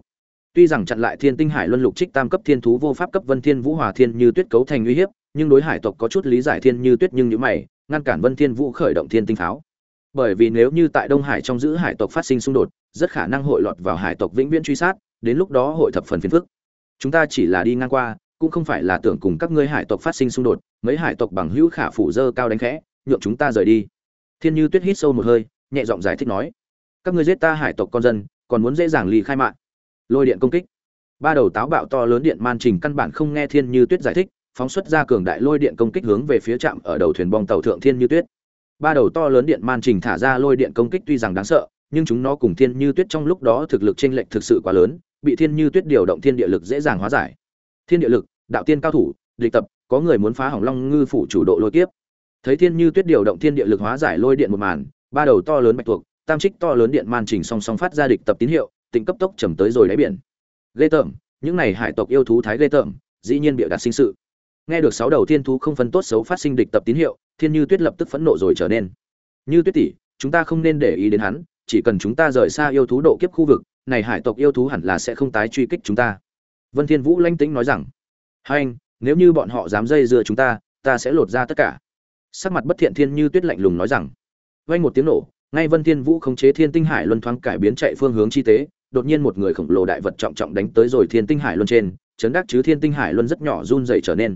Tuy rằng chặn lại thiên tinh hải luân lục trích tam cấp thiên thú vô pháp cấp vân thiên vũ hòa thiên như tuyết cấu thành uy hiếp, nhưng đối hải tộc có chút lý giải thiên như tuyết nhưng những mày, ngăn cản vân thiên vũ khởi động thiên tinh pháo bởi vì nếu như tại đông hải trong giữ hải tộc phát sinh xung đột, rất khả năng hội lọt vào hải tộc vĩnh viễn truy sát, đến lúc đó hội thập phần phiền phức. Chúng ta chỉ là đi ngang qua, cũng không phải là tưởng cùng các ngươi hải tộc phát sinh xung đột, mấy hải tộc bằng hữu khả phủ dơ cao đánh khẽ, nhượng chúng ta rời đi. Thiên như tuyết hít sâu một hơi, nhẹ giọng giải thích nói, các ngươi giết ta hải tộc con dân, còn muốn dễ dàng ly khai mạng. Lôi điện công kích. Ba đầu táo bạo to lớn điện man trình căn bản không nghe thiên như tuyết giải thích, phóng xuất ra cường đại lôi điện công kích hướng về phía trạm ở đầu thuyền bong tàu thượng thiên như tuyết ba đầu to lớn điện man trình thả ra lôi điện công kích tuy rằng đáng sợ, nhưng chúng nó cùng thiên như tuyết trong lúc đó thực lực chênh lệch thực sự quá lớn, bị thiên như tuyết điều động thiên địa lực dễ dàng hóa giải. Thiên địa lực, đạo tiên cao thủ, địch tập, có người muốn phá hỏng long ngư phủ chủ độ lôi kiếp. Thấy thiên như tuyết điều động thiên địa lực hóa giải lôi điện một màn, ba đầu to lớn bạch thuộc tam trích to lớn điện man trình song song phát ra địch tập tín hiệu tỉnh cấp tốc chầm tới rồi đáy biển. Ghê tởm, những này hải tộc yêu thú thái ghê tởm, dĩ nhiên bịa đặt sinh sự. Nghe được sáu đầu thiên thú không phân tốt xấu phát sinh địch tập tín hiệu thiên như tuyết lập tức phẫn nộ rồi trở nên. Như tuyết tỷ, chúng ta không nên để ý đến hắn, chỉ cần chúng ta rời xa yêu thú độ kiếp khu vực, này hải tộc yêu thú hẳn là sẽ không tái truy kích chúng ta. Vân thiên vũ lanh tĩnh nói rằng, hai anh, nếu như bọn họ dám dây dưa chúng ta ta sẽ lột ra tất cả. Sắc mặt bất thiện thiên như tuyết lạnh lùng nói rằng, vang một tiếng nổ, ngay vân thiên vũ khống chế thiên tinh hải luân thoáng cải biến chạy phương hướng chi tế, đột nhiên một người khổng lồ đại vật trọng trọng đánh tới rồi thiên tinh hải luân trên, chấn đắc chứ thiên tinh hải luân rất nhỏ run rẩy trở nên.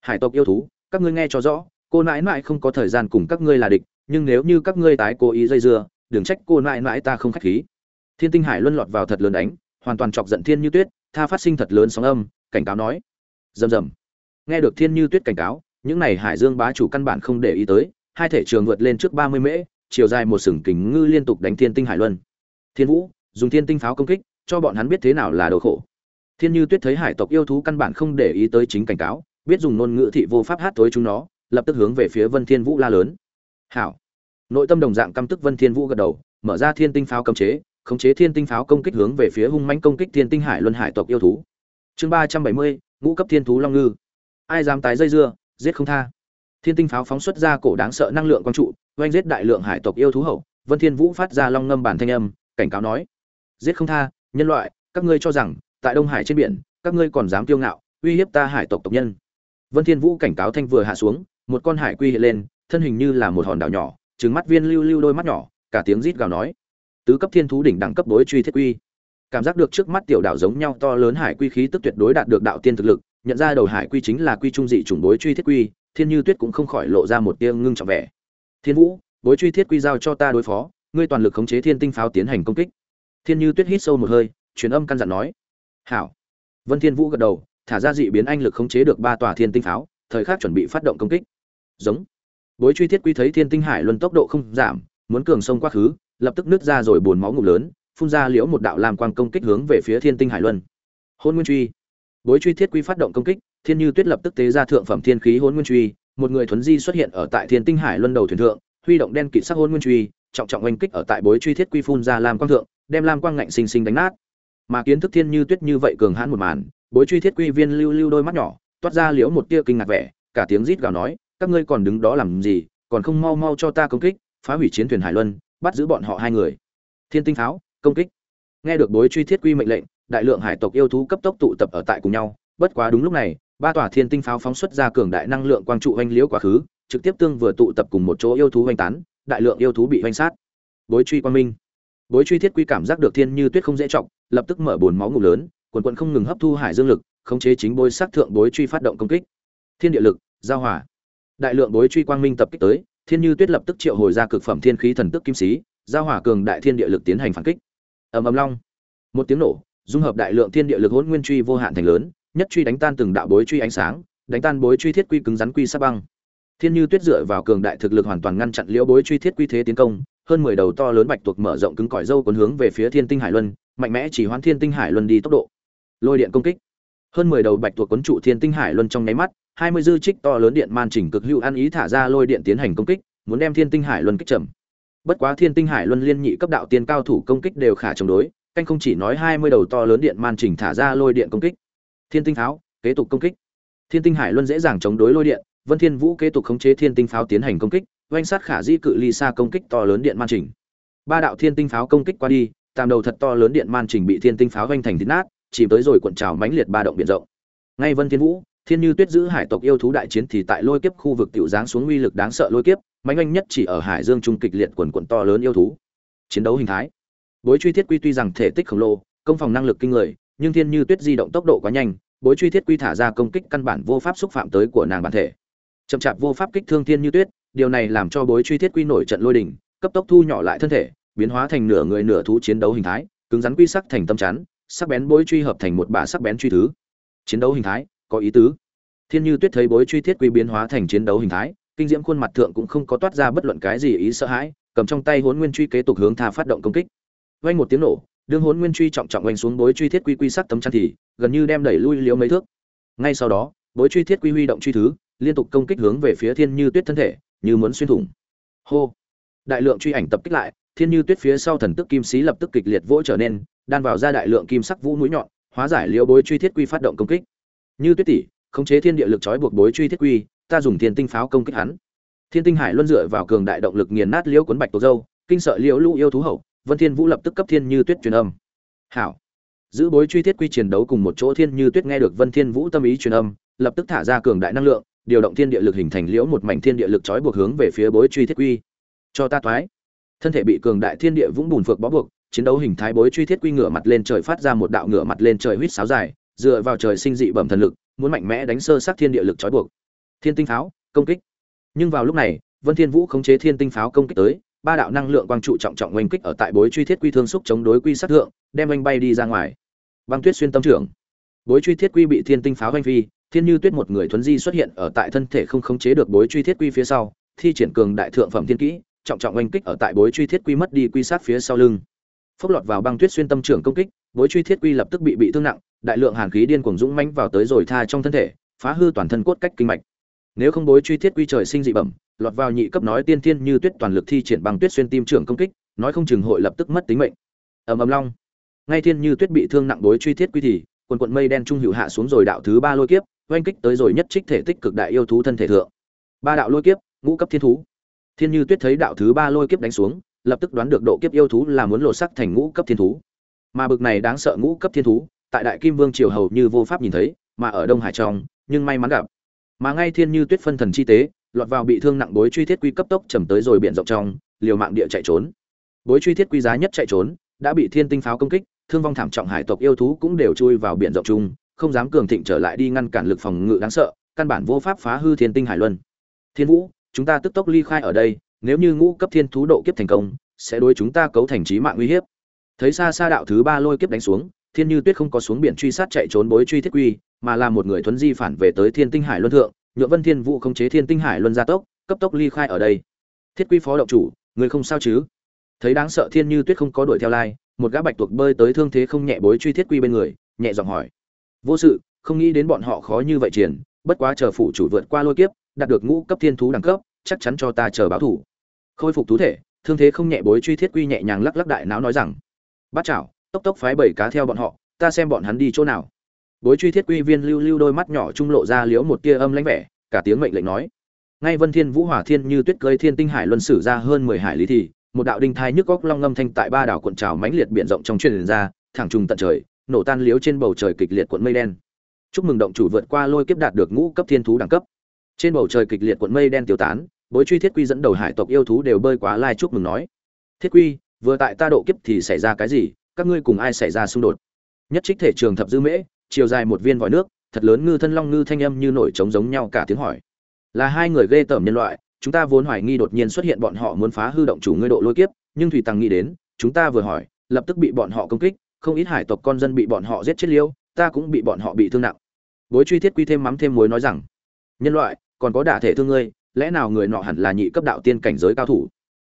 Hải tộc yêu thú, các ngươi nghe cho rõ cô nãi nãi không có thời gian cùng các ngươi là địch, nhưng nếu như các ngươi tái cố ý dây dưa, đừng trách cô nãi nãi ta không khách khí. Thiên tinh hải luân lọt vào thật lớn đánh, hoàn toàn chọc giận thiên như tuyết, tha phát sinh thật lớn sóng âm, cảnh cáo nói. Rầm rầm. Nghe được thiên như tuyết cảnh cáo, những này hải dương bá chủ căn bản không để ý tới, hai thể trường vượt lên trước ba mươi mễ, chiều dài một sừng kính ngư liên tục đánh thiên tinh hải luân. Thiên vũ, dùng thiên tinh pháo công kích, cho bọn hắn biết thế nào là đồ khổ. Thiên như tuyết thấy hải tộc yêu thú căn bản không để ý tới chính cảnh cáo, biết dùng ngôn ngữ thị vô pháp hát tối chúng nó lập tức hướng về phía vân thiên vũ la lớn. Hảo. Nội tâm đồng dạng căm tức vân thiên vũ gật đầu, mở ra thiên tinh pháo cấm chế, khống chế thiên tinh pháo công kích hướng về phía hung mãnh công kích thiên tinh hải luân hải tộc yêu thú. Chương ba trăm bảy mươi, ngũ cấp thiên thú long ngư. Ai dám tái dây dưa, giết không tha. Thiên tinh pháo phóng xuất ra cổ đáng sợ năng lượng quang trụ, oanh giết đại lượng hải tộc yêu thú hậu, vân thiên vũ phát ra long ngâm bản thanh âm, cảnh cáo nói, giết không tha, nhân loại, các ngươi cho rằng, tại đông hải trên biển, các ngươi còn dám kiêu ngạo, uy hiếp ta hải tộc tộc nhân. Vân thiên vũ cảnh cáo thanh vừa hạ xuống một con hải quy hiện lên, thân hình như là một hòn đảo nhỏ, trừng mắt viên lưu lưu đôi mắt nhỏ, cả tiếng rít gào nói. Tứ cấp thiên thú đỉnh đẳng cấp đối truy thiết quy. Cảm giác được trước mắt tiểu đảo giống nhau to lớn hải quy khí tức tuyệt đối đạt được đạo tiên thực lực, nhận ra đầu hải quy chính là quy trung dị chủng đối truy thiết quy, thiên như tuyết cũng không khỏi lộ ra một tia ngưng trọng vẻ. Thiên vũ bối truy thiết quy giao cho ta đối phó, ngươi toàn lực khống chế thiên tinh pháo tiến hành công kích. Thiên như tuyết hít sâu một hơi, truyền âm căn dặn nói. Hảo. Vân thiên vũ gật đầu, thả ra dị biến anh lực khống chế được ba tòa thiên tinh pháo, thời khắc chuẩn bị phát động công kích giống. Bối truy thiết quy thấy thiên tinh hải luân tốc độ không giảm, muốn cường sông quá khứ, lập tức nứt ra rồi buồn máu ngụm lớn, phun ra liễu một đạo làm quang công kích hướng về phía thiên tinh hải luân. Hôn nguyên truy. Bối truy thiết quy phát động công kích, thiên như tuyết lập tức tế ra thượng phẩm thiên khí hôn nguyên truy, một người thuấn di xuất hiện ở tại thiên tinh hải luân đầu thuyền thượng, huy động đen kịt sắc hôn nguyên truy, trọng trọng oanh kích ở tại bối truy thiết quy phun ra làm quang thượng, đem lam quang ngạnh xinh xinh đánh nát. Mà kiến thức thiên như tuyết như vậy cường hãn một màn, bối truy thiết quy viên lưu lưu đôi mắt nhỏ, toát ra liễu một tia kinh ngạc vẻ, cả tiếng rít gào nói các ngươi còn đứng đó làm gì, còn không mau mau cho ta công kích, phá hủy chiến thuyền hải luân, bắt giữ bọn họ hai người. Thiên tinh pháo, công kích. Nghe được bối truy thiết quy mệnh lệnh, đại lượng hải tộc yêu thú cấp tốc tụ tập ở tại cùng nhau. Bất quá đúng lúc này, ba tòa thiên tinh pháo phóng xuất ra cường đại năng lượng quang trụ oanh liễu quá khứ, trực tiếp tương vừa tụ tập cùng một chỗ yêu thú oanh tán, đại lượng yêu thú bị oanh sát. Bối truy quang minh. Bối truy thiết quy cảm giác được thiên như tuyết không dễ trọng lập tức mở bồn máu ngủ lớn, quần quận không ngừng hấp thu hải dương lực, khống chế chính bối sát thượng bối truy phát động công kích. Thiên địa lực, giao hỏa đại lượng bối truy quang minh tập kích tới, thiên như tuyết lập tức triệu hồi ra cực phẩm thiên khí thần tức kim sĩ, giao hỏa cường đại thiên địa lực tiến hành phản kích. Ầm ầm long. Một tiếng nổ, dung hợp đại lượng thiên địa lực hỗn nguyên truy vô hạn thành lớn, nhất truy đánh tan từng đạo bối truy ánh sáng, đánh tan bối truy thiết quy cứng rắn quy sắp băng. Thiên như tuyết dựa vào cường đại thực lực hoàn toàn ngăn chặn liễu bối truy thiết quy thế tiến công, hơn mười đầu to lớn bạch tuộc mở rộng cứng cỏi dâu cuốn hướng về phía thiên tinh hải luân, mạnh mẽ chỉ hoãn thiên tinh hải luân đi tốc độ. Lôi điện công kích. Hơn mười đầu bạch tuộc cuốn trụ thiên tinh hải luân trong nháy mắt hai mươi dư trích to lớn điện man chỉnh cực hữu ăn ý thả ra lôi điện tiến hành công kích, muốn đem thiên tinh hải luân kích trầm. bất quá thiên tinh hải luân liên nhị cấp đạo tiên cao thủ công kích đều khả chống đối, canh không chỉ nói hai mươi đầu to lớn điện man chỉnh thả ra lôi điện công kích. Thiên tinh pháo, kế tục công kích. Thiên tinh hải luân dễ dàng chống đối lôi điện, vân thiên vũ kế tục khống chế thiên tinh pháo tiến hành công kích, oanh sát khả di cự ly xa công kích to lớn điện man chỉnh. Ba đạo thiên tinh pháo công kích qua đi, tam đầu thật to lớn điện man chỉnh bị thiên tinh pháo vanh thành thít nát, chìm tới rồi cuộn trào mãnh liệt ba động biển rộng. Ngay vân thiên vũ thiên như tuyết giữ hải tộc yêu thú đại chiến thì tại lôi kiếp khu vực tiểu giáng xuống uy lực đáng sợ lôi kiếp mạnh anh nhất chỉ ở hải dương trung kịch liệt quần quận to lớn yêu thú. Chiến đấu hình thái. Bối truy thiết quy tuy rằng thể tích khổng lồ, công phòng năng lực kinh người, nhưng thiên như tuyết di động tốc độ quá nhanh, bối truy thiết quy thả ra công kích căn bản vô pháp xúc phạm tới của nàng bản thể. Chậm chạp vô pháp kích thương thiên như tuyết, điều này làm cho bối truy thiết quy nổi trận lôi đỉnh cấp tốc thu nhỏ lại thân thể, biến hóa thành nửa người nửa thú chiến đấu hình thái, cứng rắn quy sắc thành tâm chắn, sắc bén bối truy hợp thành một bả sắc bén truy thứ. Chiến đấu hình thái có ý tứ. Thiên như tuyết thấy bối truy thiết quy biến hóa thành chiến đấu hình thái, kinh diễm khuôn mặt thượng cũng không có toát ra bất luận cái gì ý sợ hãi, cầm trong tay hốn nguyên truy kế tục hướng tha phát động công kích. Vang một tiếng nổ, đương hốn nguyên truy trọng trọng oanh xuống bối truy thiết quy quy sắc tấm chắn thì, gần như đem đẩy lui liếu mấy thước. Ngay sau đó, bối truy thiết quy huy động truy thứ, liên tục công kích hướng về phía thiên như tuyết thân thể, như muốn xuyên thủng. Hô! Đại lượng truy ảnh tập kích lại, thiên như tuyết phía sau thần tức kim sĩ lập tức kịch liệt vỗ trở nên, đan vào ra đại lượng kim sắc vũ mũi nhọn, hóa giải liễu bối truy thiết quy phát động công kích như tuyết tỷ, khống chế thiên địa lực trói buộc bối truy thiết quy, ta dùng thiên tinh pháo công kích hắn. Thiên tinh hải luân dựa vào cường đại động lực nghiền nát liễu cuốn bạch tổ dâu, kinh sợ liễu lũ yêu thú hậu, vân thiên vũ lập tức cấp thiên như tuyết truyền âm. Hảo. Giữ bối truy thiết quy chiến đấu cùng một chỗ thiên như tuyết nghe được vân thiên vũ tâm ý truyền âm, lập tức thả ra cường đại năng lượng, điều động thiên địa lực hình thành liễu một mảnh thiên địa lực trói buộc hướng về phía bối truy thiết quy. Cho ta thoái. Thân thể bị cường đại thiên địa vũng bùn phược bó buộc, chiến đấu hình thái bối truy thiết quy ngửa mặt lên trời phát ra một đạo ngửa mặt lên trời huýt sáo dài dựa vào trời sinh dị bẩm thần lực, muốn mạnh mẽ đánh sơ sát thiên địa lực trói buộc. Thiên tinh pháo, công kích. Nhưng vào lúc này, vân thiên vũ khống chế thiên tinh pháo công kích tới, ba đạo năng lượng quang trụ trọng trọng oanh kích ở tại bối truy thiết quy thương xúc chống đối quy sát thượng, đem anh bay đi ra ngoài. Băng tuyết xuyên tâm trưởng. Bối truy thiết quy bị thiên tinh pháo oanh phi, thiên như tuyết một người thuấn di xuất hiện ở tại thân thể không khống chế được bối truy thiết quy phía sau, thi triển cường đại thượng phẩm thiên kỹ, trọng trọng oanh kích ở tại bối truy thiết quy mất đi quy sát phía sau lưng. Phốc lọt vào băng tuyết xuyên tâm trưởng công kích, bối truy thiết quy lập tức bị bị thương nặng đại lượng hàn khí điên cuồng dũng mãnh vào tới rồi tha trong thân thể, phá hư toàn thân cốt cách kinh mạch. Nếu không bối truy thiết quy trời sinh dị bẩm, lọt vào nhị cấp nói tiên thiên như tuyết toàn lực thi triển băng tuyết xuyên tim trưởng công kích, nói không chừng hội lập tức mất tính mệnh. Ầm ầm long. Ngay thiên như tuyết bị thương nặng bối truy thiết quy thì, quần quần mây đen trung hữu hạ xuống rồi đạo thứ ba lôi kiếp, oanh kích tới rồi nhất trích thể tích cực đại yêu thú thân thể thượng. Ba đạo lôi kiếp, ngũ cấp thiên thú. Thiên như tuyết thấy đạo thứ ba lôi kiếp đánh xuống, lập tức đoán được độ kiếp yêu thú là muốn lộ sắc thành ngũ cấp thiên thú. Mà bực này đáng sợ ngũ cấp thiên thú tại đại kim vương triều hầu như vô pháp nhìn thấy, mà ở đông hải trong, nhưng may mắn gặp. Mà ngay thiên như tuyết phân thần chi tế, lọt vào bị thương nặng bối truy thiết quy cấp tốc trầm tới rồi biển rộng trong, liều mạng địa chạy trốn. Bối truy thiết quy giá nhất chạy trốn, đã bị thiên tinh pháo công kích, thương vong thảm trọng hải tộc yêu thú cũng đều chui vào biển rộng chung, không dám cường thịnh trở lại đi ngăn cản lực phòng ngự đáng sợ, căn bản vô pháp phá hư thiên tinh hải luân. Thiên vũ, chúng ta tức tốc ly khai ở đây, nếu như ngũ cấp thiên thú độ kiếp thành công, sẽ đối chúng ta cấu thành trí mạng uy hiếp. Thấy xa xa đạo thứ ba lôi kiếp đánh xuống thiên như tuyết không có xuống biển truy sát chạy trốn bối truy thiết quy, mà là một người thuấn di phản về tới thiên tinh hải luân thượng nhựa vân thiên vũ không chế thiên tinh hải luân gia tốc, cấp tốc ly khai ở đây. Thiết quy phó động chủ, người không sao chứ? Thấy đáng sợ thiên như tuyết không có đuổi theo lai, một gã bạch tuộc bơi tới thương thế không nhẹ bối truy thiết quy bên người, nhẹ giọng hỏi. Vô sự, không nghĩ đến bọn họ khó như vậy triển, bất quá chờ phụ chủ vượt qua lôi kiếp, đạt được ngũ cấp thiên thú đẳng cấp, chắc chắn cho ta chờ báo thủ. Khôi phục thú thể, thương thế không nhẹ bối truy thiết quy nhẹ nhàng lắc lắc đại não nói rằng. Bát chảo tốc tốc phái bảy cá theo bọn họ, ta xem bọn hắn đi chỗ nào. Bối truy thiết quy viên lưu lưu đôi mắt nhỏ trung lộ ra liễu một tia âm lãnh vẻ, cả tiếng mệnh lệnh nói. Ngay vân thiên vũ hỏa thiên như tuyết cơi thiên tinh hải luân sử ra hơn mười hải lý thì, một đạo đinh thai nhức góc long ngâm thanh tại ba đảo cuộn trào mãnh liệt biển rộng trong truyền ra, thẳng trùng tận trời, nổ tan liếu trên bầu trời kịch liệt cuộn mây đen. Chúc mừng động chủ vượt qua lôi kiếp đạt được ngũ cấp thiên thú đẳng cấp. Trên bầu trời kịch liệt cuộn mây đen tiêu tán, bối truy thiết quy dẫn đầu hải tộc yêu thú đều bơi quá lai chúc mừng nói. Thiết quy, vừa tại ta độ kiếp thì xảy ra cái gì? Các ngươi cùng ai xảy ra xung đột? Nhất trích thể trường thập dư mễ, chiều dài một viên vòi nước, thật lớn ngư thân long ngư thanh âm như nổi trống giống nhau cả tiếng hỏi. Là hai người ghê tởm nhân loại, chúng ta vốn hoài nghi đột nhiên xuất hiện bọn họ muốn phá hư động chủ ngươi độ lôi kiếp, nhưng thủy tăng nghĩ đến, chúng ta vừa hỏi, lập tức bị bọn họ công kích, không ít hải tộc con dân bị bọn họ giết chết liêu, ta cũng bị bọn họ bị thương nặng. Bối truy thiết quy thêm mắm thêm muối nói rằng, nhân loại, còn có đả thể thương ngươi, lẽ nào người nọ hẳn là nhị cấp đạo tiên cảnh giới cao thủ?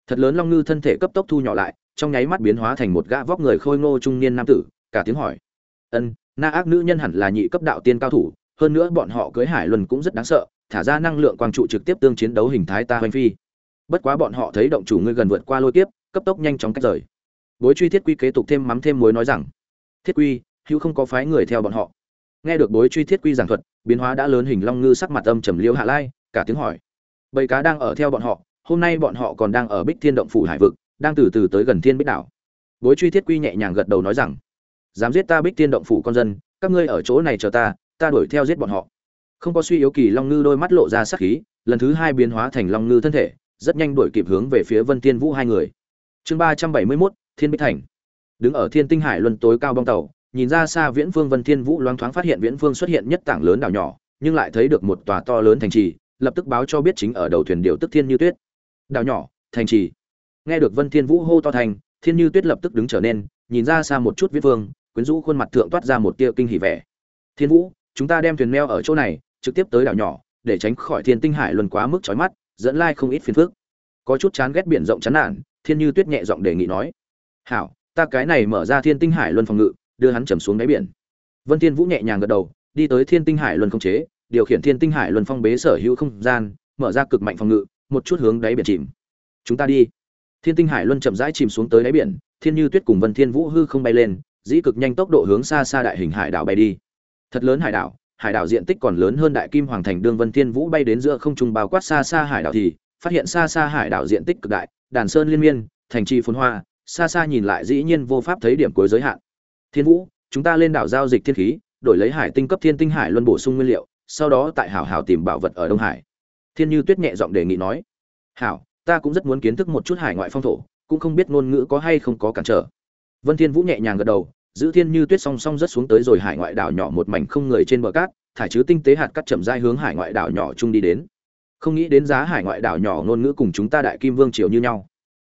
Thật lớn long ngư thân thể cấp tốc thu nhỏ lại trong nháy mắt biến hóa thành một gã vóc người khôi ngô trung niên nam tử, cả tiếng hỏi. Ân, na ác nữ nhân hẳn là nhị cấp đạo tiên cao thủ, hơn nữa bọn họ cưới hải luân cũng rất đáng sợ, thả ra năng lượng quang trụ trực tiếp tương chiến đấu hình thái ta hoành phi. Bất quá bọn họ thấy động chủ ngươi gần vượt qua lôi kiếp, cấp tốc nhanh chóng cách rời. Bối truy thiết quy kế tục thêm mắm thêm muối nói rằng, thiết quy, hữu không có phái người theo bọn họ. Nghe được bối truy thiết quy giảng thuật, biến hóa đã lớn hình long ngư sắc mặt âm trầm liêu hạ lai, cả tiếng hỏi. Bầy cá đang ở theo bọn họ, hôm nay bọn họ còn đang ở bích thiên động phủ hải vực đang từ từ tới gần thiên bích đảo. Bối truy thiết quy nhẹ nhàng gật đầu nói rằng, dám giết ta bích tiên động phủ con dân, các ngươi ở chỗ này chờ ta ta đuổi theo giết bọn họ. Không có suy yếu kỳ long ngư đôi mắt lộ ra sắc khí, lần thứ hai biến hóa thành long ngư thân thể, rất nhanh đuổi kịp hướng về phía vân thiên vũ hai người. Chương ba trăm bảy mươi mốt, thiên bích thành. Đứng ở thiên tinh hải luân tối cao bong tàu, nhìn ra xa viễn phương vân thiên vũ loáng thoáng phát hiện viễn phương xuất hiện nhất tảng lớn đảo nhỏ, nhưng lại thấy được một tòa to lớn thành trì, lập tức báo cho biết chính ở đầu thuyền điều tức thiên như tuyết. Đảo nhỏ, thành trì nghe được vân thiên vũ hô to thành thiên như tuyết lập tức đứng trở nên nhìn ra xa một chút viễn Vương, quyến rũ khuôn mặt thượng toát ra một tia kinh hỉ vẻ. Thiên vũ chúng ta đem thuyền neo ở chỗ này trực tiếp tới đảo nhỏ để tránh khỏi thiên tinh hải luân quá mức chói mắt dẫn lai không ít phiền phức. Có chút chán ghét biển rộng chán nản thiên như tuyết nhẹ giọng đề nghị nói hảo ta cái này mở ra thiên tinh hải luân phòng ngự đưa hắn trầm xuống đáy biển. Vân thiên vũ nhẹ nhàng gật đầu đi tới thiên tinh hải luân không chế điều khiển thiên tinh hải luân phong bế sở hữu không gian mở ra cực mạnh phòng ngự một chút hướng đáy biển chìm. Chúng ta đi thiên tinh hải luân chậm rãi chìm xuống tới đáy biển, thiên như tuyết cùng vân thiên vũ hư không bay lên, dĩ cực nhanh tốc độ hướng xa xa đại hình hải đảo bay đi. Thật lớn hải đảo hải đảo diện tích còn lớn hơn đại kim hoàng thành đương vân thiên vũ bay đến giữa không trung bao quát xa xa hải đảo thì, phát hiện xa xa hải đảo diện tích cực đại, đàn sơn liên miên, thành trì phồn hoa, xa xa nhìn lại dĩ nhiên vô pháp thấy điểm cuối giới hạn. Thiên vũ, chúng ta lên đảo giao dịch thiên khí, đổi lấy hải tinh cấp thiên tinh hải luân bổ sung nguyên liệu, sau đó tại hảo hảo tìm bảo vật ở đông hải. Thiên như tuyết nhẹ giọng đề nghị nói. Hảo ta cũng rất muốn kiến thức một chút hải ngoại phong thổ, cũng không biết ngôn ngữ có hay không có cản trở. Vân thiên vũ nhẹ nhàng gật đầu, giữ thiên như tuyết song song rất xuống tới rồi hải ngoại đảo nhỏ một mảnh không người trên bờ cát, thải chứ tinh tế hạt cắt chậm rãi hướng hải ngoại đảo nhỏ chung đi đến. Không nghĩ đến giá hải ngoại đảo nhỏ ngôn ngữ cùng chúng ta đại kim vương triều như nhau.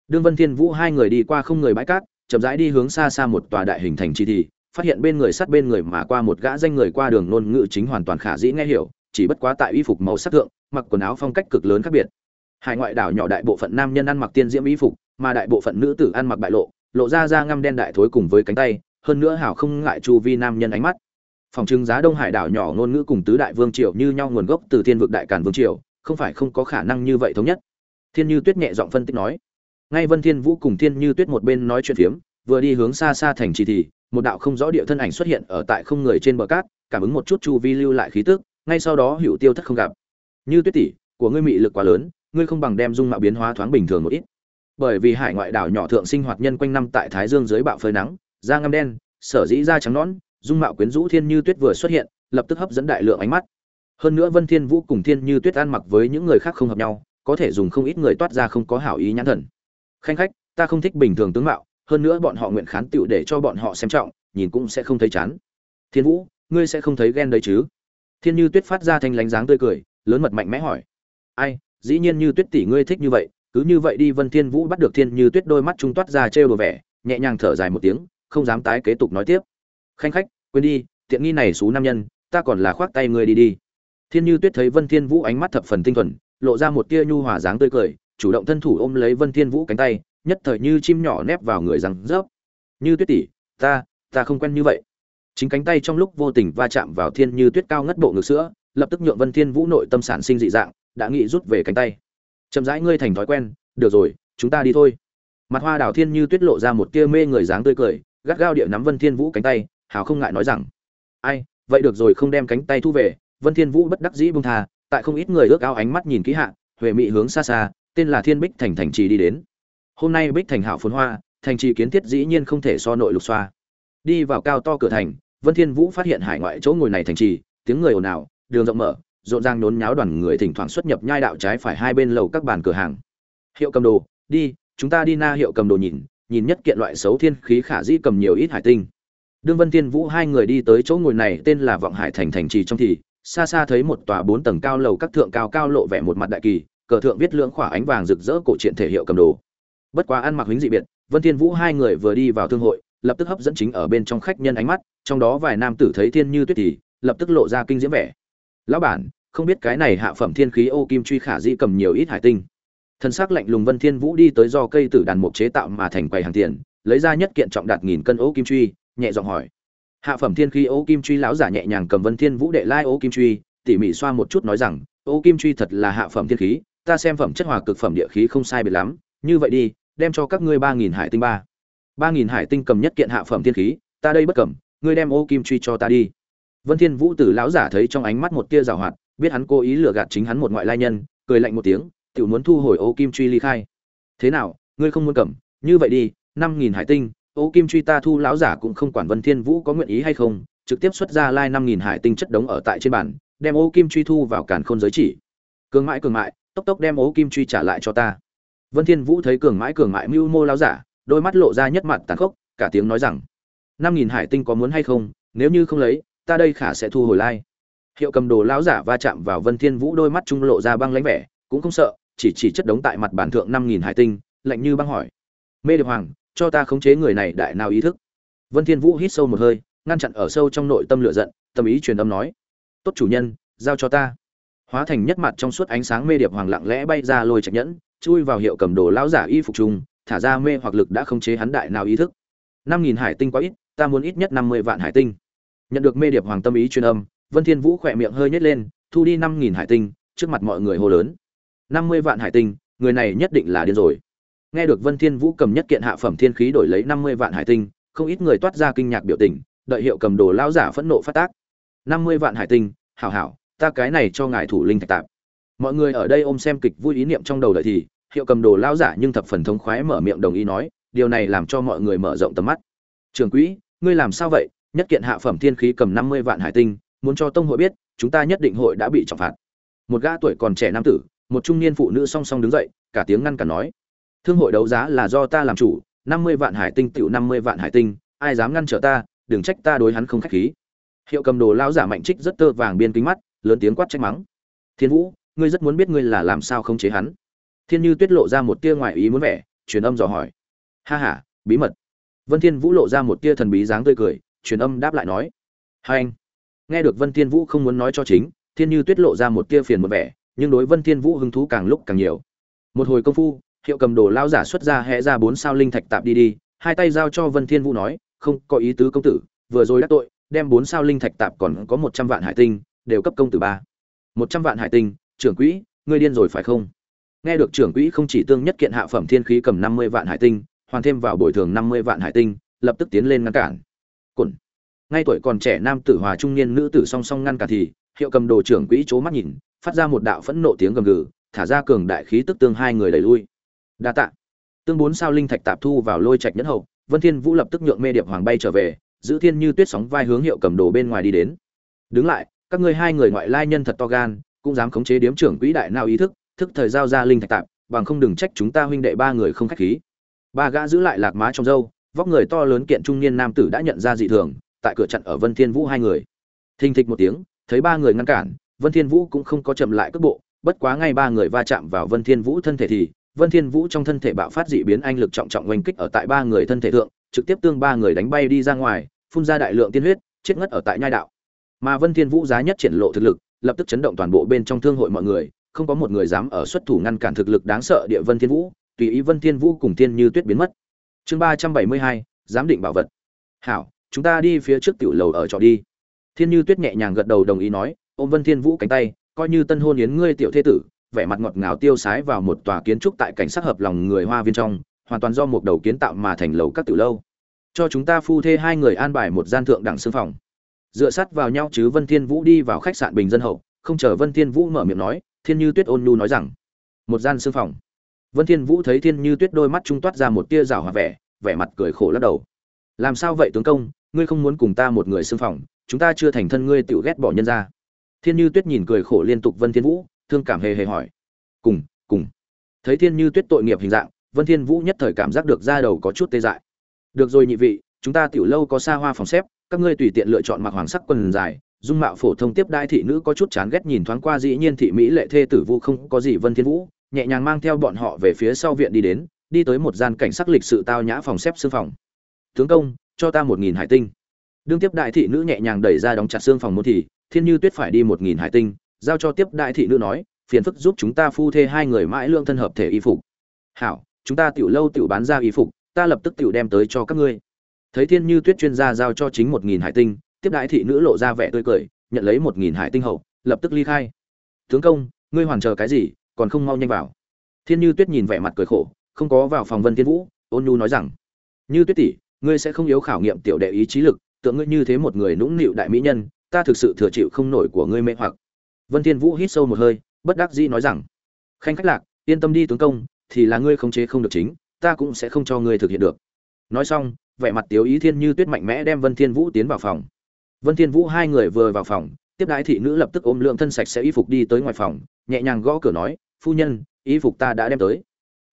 Đương vân thiên vũ hai người đi qua không người bãi cát, chậm rãi đi hướng xa xa một tòa đại hình thành chi thì, phát hiện bên người sát bên người mà qua một gã danh người qua đường ngôn ngữ chính hoàn toàn khả dĩ nghe hiểu, chỉ bất quá tại y phục màu sắc thượng, mặc quần áo phong cách cực lớn khác biệt hải ngoại đảo nhỏ đại bộ phận nam nhân ăn mặc tiên diễm y phục, mà đại bộ phận nữ tử ăn mặc bại lộ lộ ra da ngăm đen đại thối cùng với cánh tay, hơn nữa hảo không ngại chu vi nam nhân ánh mắt. Phòng trưng giá đông hải đảo nhỏ ngôn ngữ cùng tứ đại vương triều như nhau nguồn gốc từ thiên vực đại càn vương triều, không phải không có khả năng như vậy thống nhất. Thiên như tuyết nhẹ giọng phân tích nói. Ngay vân thiên vũ cùng thiên như tuyết một bên nói chuyện phiếm, vừa đi hướng xa xa thành trì thì, một đạo không rõ địa thân ảnh xuất hiện ở tại không người trên bờ cát, cảm ứng một chút chu vi lưu lại khí tức, ngay sau đó hữu tiêu thất không gặp. Như tuyết tỷ, của ngươi mị lực quá lớn ngươi không bằng đem dung mạo biến hóa thoáng bình thường một ít. Bởi vì hải ngoại đảo nhỏ thượng sinh hoạt nhân quanh năm tại thái dương dưới bạo phơi nắng, da ngăm đen, sở dĩ da trắng nõn, dung mạo quyến rũ thiên như tuyết vừa xuất hiện, lập tức hấp dẫn đại lượng ánh mắt. Hơn nữa vân thiên vũ cùng thiên như tuyết ăn mặc với những người khác không hợp nhau, có thể dùng không ít người toát ra không có hảo ý nhãn thần. Khanh khách, ta không thích bình thường tướng mạo, hơn nữa bọn họ nguyện khán tựu để cho bọn họ xem trọng, nhìn cũng sẽ không thấy chán. Thiên vũ, ngươi sẽ không thấy ghen đấy chứ? Thiên như tuyết phát ra thanh lánh dáng tươi cười, lớn mật mạnh mẽ hỏi. Ai dĩ nhiên như tuyết tỷ ngươi thích như vậy, cứ như vậy đi, vân thiên vũ bắt được thiên như tuyết đôi mắt trung toát ra trêu đùa vẻ, nhẹ nhàng thở dài một tiếng, không dám tái kế tục nói tiếp. Khanh khách, quên đi, tiện nghi này xú nam nhân, ta còn là khoác tay ngươi đi đi. Thiên như tuyết thấy vân thiên vũ ánh mắt thập phần tinh thuần, lộ ra một tia nhu hòa dáng tươi cười, chủ động thân thủ ôm lấy vân thiên vũ cánh tay, nhất thời như chim nhỏ nép vào người rằng rớp. Như tuyết tỷ, ta ta không quen như vậy. Chính cánh tay trong lúc vô tình va chạm vào thiên như tuyết cao ngất bộ ngực sữa, lập tức nhượng vân thiên vũ nội tâm sản sinh dị dạng đã nghĩ rút về cánh tay. Chậm rãi ngươi thành thói quen được rồi chúng ta đi thôi. Mặt hoa đào thiên như tuyết lộ ra một tia mê người dáng tươi cười gắt gao địa nắm vân thiên vũ cánh tay hào không ngại nói rằng ai vậy được rồi không đem cánh tay thu về. Vân thiên vũ bất đắc dĩ buông thà, tại không ít người ước ao ánh mắt nhìn kỹ hạ huệ mỹ hướng xa xa tên là thiên bích thành thành trì đi đến. Hôm nay bích thành hảo phồn hoa thành trì kiến thiết dĩ nhiên không thể so nội lục xoa. Đi vào cao to cửa thành vân thiên vũ phát hiện hải ngoại chỗ ngồi này thành trì tiếng người ồn ào đường rộng mở rộn ràng nhốn nháo đoàn người thỉnh thoảng xuất nhập nhai đạo trái phải hai bên lầu các bàn cửa hàng. Hiệu cầm đồ, đi, chúng ta đi na hiệu cầm đồ nhìn nhìn nhất kiện loại xấu thiên khí khả dĩ cầm nhiều ít hải tinh. Đương vân thiên vũ hai người đi tới chỗ ngồi này, tên là vọng hải thành thành trì trong thì, xa xa thấy một tòa bốn tầng cao lầu các thượng cao cao lộ vẻ một mặt đại kỳ, cờ thượng viết lưỡng khỏa ánh vàng rực rỡ cổ truyện thể hiệu cầm đồ. Bất quá ăn mặc hính dị biệt, vân thiên vũ hai người vừa đi vào thương hội, lập tức hấp dẫn chính ở bên trong khách nhân ánh mắt, trong đó vài nam tử thấy thiên như tuyết thì, lập tức lộ ra kinh diễm vẻ lão bản, không biết cái này hạ phẩm thiên khí ô kim truy khả di cầm nhiều ít hải tinh. Thân xác lạnh lùng vân thiên vũ đi tới do cây tử đàn mục chế tạo mà thành quầy hàng tiền, lấy ra nhất kiện trọng đạt nghìn cân ô kim truy, nhẹ giọng hỏi. Hạ phẩm thiên khí ô kim truy lão giả nhẹ nhàng cầm vân thiên vũ đệ lai ô kim truy, tỉ mỉ xoa một chút nói rằng, ô kim truy thật là hạ phẩm thiên khí, ta xem phẩm chất hòa cực phẩm địa khí không sai biệt lắm, như vậy đi, đem cho các ngươi ba nghìn hải tinh ba. Ba nghìn hải tinh cầm nhất kiện hạ phẩm thiên khí, ta đây bất cầm, ngươi đem ô kim truy cho ta đi vân thiên vũ từ lão giả thấy trong ánh mắt một tia rào hoạt, biết hắn cố ý lừa gạt chính hắn một ngoại lai nhân, cười lạnh một tiếng tự muốn thu hồi ô kim truy ly khai. Thế nào, ngươi không muốn cầm? Như vậy đi, năm nghìn hải tinh, ô kim truy ta thu lão giả cũng không quản vân thiên vũ có nguyện ý hay không, trực tiếp xuất ra lai năm nghìn hải tinh chất đống ở tại trên bàn, đem ô kim truy thu vào càn khôn giới chỉ. Cường mãi cường mãi, tốc tốc đem ô kim truy trả lại cho ta. Vân thiên vũ thấy cường mãi cường mãi mưu mô lão giả, đôi mắt lộ ra nhất mặt tàn khốc, cả tiếng nói rằng, năm nghìn hải tinh có muốn hay không, nếu như không lấy ta đây khả sẽ thu hồi lai. Hiệu cầm đồ lão giả va chạm vào vân thiên vũ đôi mắt trung lộ ra băng lãnh vẻ cũng không sợ chỉ chỉ chất đống tại mặt bản thượng năm nghìn hải tinh lạnh như băng hỏi. Mê điệp hoàng cho ta khống chế người này đại nào ý thức? Vân thiên vũ hít sâu một hơi ngăn chặn ở sâu trong nội tâm lửa giận tâm ý truyền âm nói. Tốt chủ nhân giao cho ta. Hóa thành nhất mặt trong suốt ánh sáng mê điệp hoàng lặng lẽ bay ra lôi trạch nhẫn chui vào hiệu cầm đồ lão giả y phục trùng, thả ra mê hoặc lực đã khống chế hắn đại nào ý thức. năm nghìn hải tinh quá ít ta muốn ít nhất năm mươi vạn hải tinh nhận được mê điệp hoàng tâm ý truyền âm, vân thiên vũ khỏe miệng hơi nhếch lên, thu đi năm nghìn hải tinh, trước mặt mọi người hô lớn. năm mươi vạn hải tinh, người này nhất định là điên rồi. Nghe được vân thiên vũ cầm nhất kiện hạ phẩm thiên khí đổi lấy năm mươi vạn hải tinh, không ít người toát ra kinh ngạc biểu tình, đợi hiệu cầm đồ lao giả phẫn nộ phát tác. năm mươi vạn hải tinh, hảo hảo, ta cái này cho ngài thủ linh thạch tạp. Mọi người ở đây ôm xem kịch vui ý niệm trong đầu đợi thì, hiệu cầm đồ lao giả nhưng thập phần thống khoái mở miệng đồng ý nói, điều này làm cho mọi người mở rộng tầm mắt. Trường quỹ, ngươi làm sao vậy? Nhất kiện hạ phẩm thiên khí cầm năm mươi vạn hải tinh, muốn cho tông hội biết, chúng ta nhất định hội đã bị trọng phạt. Một gã tuổi còn trẻ nam tử, một trung niên phụ nữ song song đứng dậy, cả tiếng ngăn cả nói. Thương hội đấu giá là do ta làm chủ, năm mươi vạn hải tinh tiểu năm mươi vạn hải tinh, ai dám ngăn trở ta, đừng trách ta đối hắn không khách khí. Hiệu cầm đồ lao giả mạnh trích rất tơ vàng biên kính mắt, lớn tiếng quát trách mắng. Thiên vũ, ngươi rất muốn biết ngươi là làm sao không chế hắn. Thiên như tuyết lộ ra một tia ngoại ý muốn vẻ, truyền âm dò hỏi. Ha ha, bí mật. Vân thiên vũ lộ ra một tia thần bí dáng tươi cười truyền âm đáp lại nói. Hai anh, nghe được vân thiên vũ không muốn nói cho chính, thiên như tuyết lộ ra một tia phiền một vẻ, nhưng đối vân thiên vũ hứng thú càng lúc càng nhiều. Một hồi công phu, hiệu cầm đồ lao giả xuất ra hẽ ra bốn sao linh thạch tạp đi đi, hai tay giao cho vân thiên vũ nói, không, có ý tứ công tử, vừa rồi đắc tội, đem bốn sao linh thạch tạp còn có một trăm vạn hải tinh, đều cấp công tử ba. Một trăm vạn hải tinh, trưởng quỹ, ngươi điên rồi phải không? Nghe được trưởng quỹ không chỉ tương nhất kiện hạ phẩm thiên khí cầm năm mươi vạn hải tinh, hoàn thêm vào bồi thường năm mươi vạn hải tinh, lập tức tiến lên ngăn cản cồn ngay tuổi còn trẻ nam tử hòa trung niên nữ tử song song ngăn cả thì, hiệu cầm đồ trưởng quỹ chố mắt nhìn, phát ra một đạo phẫn nộ tiếng gầm gừ, thả ra cường đại khí tức tương hai người đẩy lui. Đa tạ. Tương bốn sao linh thạch tạp thu vào lôi trạch nhất hậu, vân thiên vũ lập tức nhượng mê điệp hoàng bay trở về, giữ thiên như tuyết sóng vai hướng hiệu cầm đồ bên ngoài đi đến. Đứng lại, các ngươi hai người ngoại lai nhân thật to gan, cũng dám khống chế điếm trưởng quỹ đại nào ý thức thức thời giao ra linh thạch tạp, bằng không đừng trách chúng ta huynh đệ ba người không khách khí. Ba gã giữ lại lạc má trong dâu vóc người to lớn kiện trung niên nam tử đã nhận ra dị thường, tại cửa chặn ở vân thiên vũ hai người. Thình thịch một tiếng, thấy ba người ngăn cản, vân thiên vũ cũng không có chậm lại cước bộ, bất quá ngay ba người va chạm vào vân thiên vũ thân thể thì, vân thiên vũ trong thân thể bạo phát dị biến anh lực trọng trọng oanh kích ở tại ba người thân thể thượng, trực tiếp tương ba người đánh bay đi ra ngoài, phun ra đại lượng tiên huyết, chết ngất ở tại nhai đạo. Mà vân thiên vũ giá nhất triển lộ thực lực, lập tức chấn động toàn bộ bên trong thương hội mọi người, không có một người dám ở xuất thủ ngăn cản thực lực đáng sợ địa vân thiên vũ, tùy ý vân thiên vũ cùng thiên như tuyết biến mất chương ba trăm bảy mươi hai, giám định bảo vật. Hảo, chúng ta đi phía trước tiểu lầu ở trọ đi. Thiên như tuyết nhẹ nhàng gật đầu đồng ý nói, ôm vân thiên vũ cánh tay, coi như tân hôn yến ngươi tiểu thế tử, vẻ mặt ngọt ngào tiêu sái vào một tòa kiến trúc tại cảnh sát hợp lòng người hoa viên trong, hoàn toàn do một đầu kiến tạo mà thành lầu các tiểu lâu. Cho chúng ta phu thê hai người an bài một gian thượng đẳng xương phòng. Dựa sát vào nhau chứ vân thiên vũ đi vào khách sạn bình dân hậu, không chờ vân thiên vũ mở miệng nói, thiên như tuyết ôn nhu nói rằng, một gian xương phòng vân thiên vũ thấy thiên như tuyết đôi mắt trung toát ra một tia rào hòa vẻ vẻ mặt cười khổ lắc đầu. Làm sao vậy, tướng công? Ngươi không muốn cùng ta một người xương phòng, chúng ta chưa thành thân ngươi tự ghét bỏ nhân ra thiên như tuyết nhìn cười khổ liên tục vân thiên vũ, thương cảm hề hề hỏi. Cùng cùng. Thấy thiên như tuyết tội nghiệp hình dạng, vân thiên vũ nhất thời cảm giác được da đầu có chút tê dại. Được rồi nhị vị, chúng ta tiểu lâu có xa hoa phòng xếp, các ngươi tùy tiện lựa chọn mặc hoàng sắc quần dài, dung mạo phổ thông tiếp đai thị nữ có chút chán ghét nhìn thoáng qua dĩ nhiên thị mỹ lệ thê tử vu không có gì vân thiên vũ nhẹ nhàng mang theo bọn họ về phía sau viện đi đến, đi tới một gian cảnh sắc lịch sự tao nhã phòng xếp xương phòng. Tướng công, cho ta một nghìn hải tinh. Đương tiếp đại thị nữ nhẹ nhàng đẩy ra đóng chặt xương phòng một thì, thiên như tuyết phải đi một nghìn hải tinh, giao cho tiếp đại thị nữ nói, phiền phức giúp chúng ta phu thê hai người mãi lương thân hợp thể y phục. Hảo, chúng ta tiểu lâu tiểu bán ra y phục, ta lập tức tiểu đem tới cho các ngươi. Thấy thiên như tuyết chuyên gia giao cho chính một nghìn hải tinh, tiếp đại thị nữ lộ ra vẻ tươi cười, nhận lấy một nghìn hải tinh hậu, lập tức ly khai. Tướng công, ngươi hoàn chờ cái gì? Còn không mau nhanh vào. Thiên như tuyết nhìn vẻ mặt cười khổ, không có vào phòng vân thiên vũ, ôn nhu nói rằng, như tuyết tỷ, ngươi sẽ không yếu khảo nghiệm tiểu đệ ý chí lực, tượng ngươi như thế một người nũng nịu đại mỹ nhân, ta thực sự thừa chịu không nổi của ngươi mê hoặc. Vân thiên vũ hít sâu một hơi, bất đắc dĩ nói rằng, khanh khách lạc, yên tâm đi tướng công, thì là ngươi khống chế không được chính, ta cũng sẽ không cho ngươi thực hiện được. Nói xong, vẻ mặt tiếu ý thiên như tuyết mạnh mẽ đem vân thiên vũ tiến vào phòng. Vân thiên vũ hai người vừa vào phòng, tiếp đái thị nữ lập tức ôm lượng thân sạch sẽ y phục đi tới ngoài phòng, nhẹ nhàng gõ cửa nói phu nhân, y phục ta đã đem tới.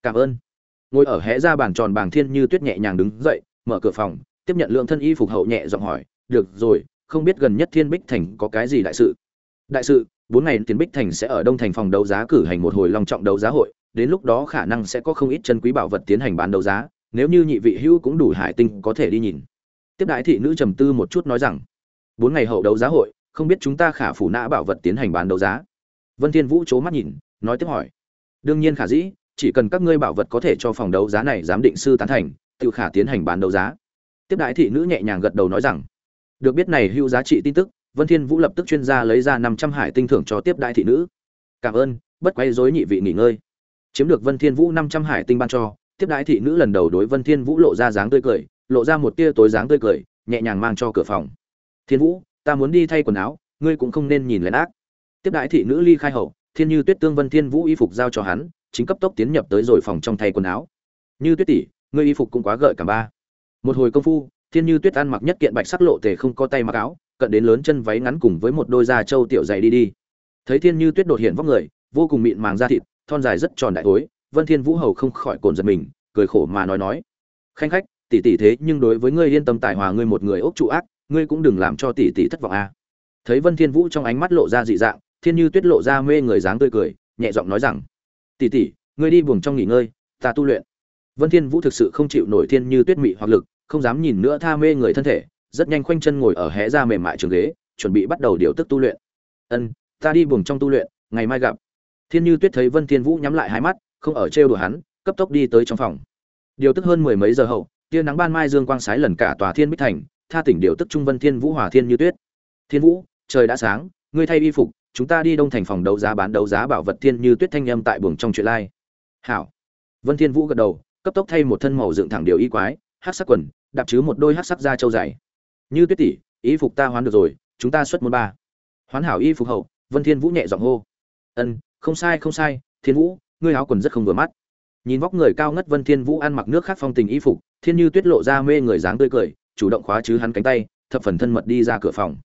Cảm ơn. Ngồi ở hé ra bàn tròn bàng thiên như tuyết nhẹ nhàng đứng dậy, mở cửa phòng, tiếp nhận lượng thân y phục hậu nhẹ giọng hỏi, được rồi, không biết gần nhất thiên bích thành có cái gì đại sự? Đại sự, bốn ngày tiến bích thành sẽ ở đông thành phòng đấu giá cử hành một hồi long trọng đấu giá hội, đến lúc đó khả năng sẽ có không ít chân quý bảo vật tiến hành bán đấu giá, nếu như nhị vị hữu cũng đủ hải tinh có thể đi nhìn. Tiếp đại thị nữ trầm tư một chút nói rằng, bốn ngày hậu đấu giá hội, không biết chúng ta khả phủ nã bảo vật tiến hành bán đấu giá. Vân thiên vũ c mắt nhìn nói tiếp hỏi. Đương nhiên khả dĩ, chỉ cần các ngươi bảo vật có thể cho phòng đấu giá này giám định sư tán thành tự khả tiến hành bán đấu giá. Tiếp đại thị nữ nhẹ nhàng gật đầu nói rằng, được biết này hưu giá trị tin tức, vân thiên vũ lập tức chuyên gia lấy ra 500 hải tinh thưởng cho tiếp đại thị nữ. Cảm ơn, bất quay dối nhị vị nghỉ ngơi. Chiếm được vân thiên vũ 500 hải tinh ban cho, tiếp đại thị nữ lần đầu đối vân thiên vũ lộ ra dáng tươi cười, lộ ra một tia tối dáng tươi cười, nhẹ nhàng mang cho cửa phòng. Thiên vũ, ta muốn đi thay quần áo, ngươi cũng không nên nhìn lén ác. Tiếp đại thị nữ ly khai hậu thiên như tuyết tương vân thiên vũ y phục giao cho hắn, chính cấp tốc tiến nhập tới rồi phòng trong thay quần áo. Như tuyết tỷ, ngươi y phục cũng quá gợi cả ba. Một hồi công phu, thiên như tuyết ăn mặc nhất kiện bạch sắc lộ tề không có tay mặc áo, cận đến lớn chân váy ngắn cùng với một đôi da trâu tiểu dày đi đi. Thấy thiên như tuyết đột hiện vóc người, vô cùng mịn màng da thịt, thon dài rất tròn đại tối vân thiên vũ hầu không khỏi cồn giật mình, cười khổ mà nói nói. Khanh khách, tỷ tỷ thế nhưng đối với ngươi yên tâm tài hòa ngươi một người ốc trụ ác, ngươi cũng đừng làm cho tỷ tỷ thất vọng a thấy vân thiên vũ trong ánh mắt lộ ra dị dạng thiên như tuyết lộ ra mê người dáng tươi cười, nhẹ giọng nói rằng, tỷ tỷ, ngươi đi buồng trong nghỉ ngơi, ta tu luyện. Vân thiên vũ thực sự không chịu nổi thiên như tuyết mị hoặc lực, không dám nhìn nữa tha mê người thân thể, rất nhanh khoanh chân ngồi ở hé ra mềm mại trường ghế, chuẩn bị bắt đầu điều tức tu luyện. Ân, ta đi buồng trong tu luyện, ngày mai gặp. Thiên như tuyết thấy vân thiên vũ nhắm lại hai mắt, không ở trêu đùa hắn, cấp tốc đi tới trong phòng. Điều tức hơn mười mấy giờ hậu, tia nắng ban mai dương quang sái lần cả tòa thiên bích thành, tha tỉnh điều tức trung vân thiên vũ hòa thiên như tuyết. Thiên vũ, trời đã sáng, ngươi thay y phục chúng ta đi đông thành phòng đấu giá bán đấu giá bảo vật thiên như tuyết thanh âm tại buồng trong chuyện lai. Hảo. Vân thiên vũ gật đầu, cấp tốc thay một thân màu dựng thẳng điều y quái, hắc sắc quần, đạp chứ một đôi hắc sắc da trâu dày. Như tuyết tỷ, y phục ta hoán được rồi, chúng ta xuất môn ba. Hoán hảo y phục hậu, vân thiên vũ nhẹ giọng hô. Ân, không sai không sai, thiên vũ, ngươi áo quần rất không vừa mắt. Nhìn vóc người cao ngất vân thiên vũ ăn mặc nước khác phong tình y phục, thiên như tuyết lộ ra mê người dáng tươi cười, chủ động khóa chứ hắn cánh tay, thập phần thân mật đi ra cửa phòng.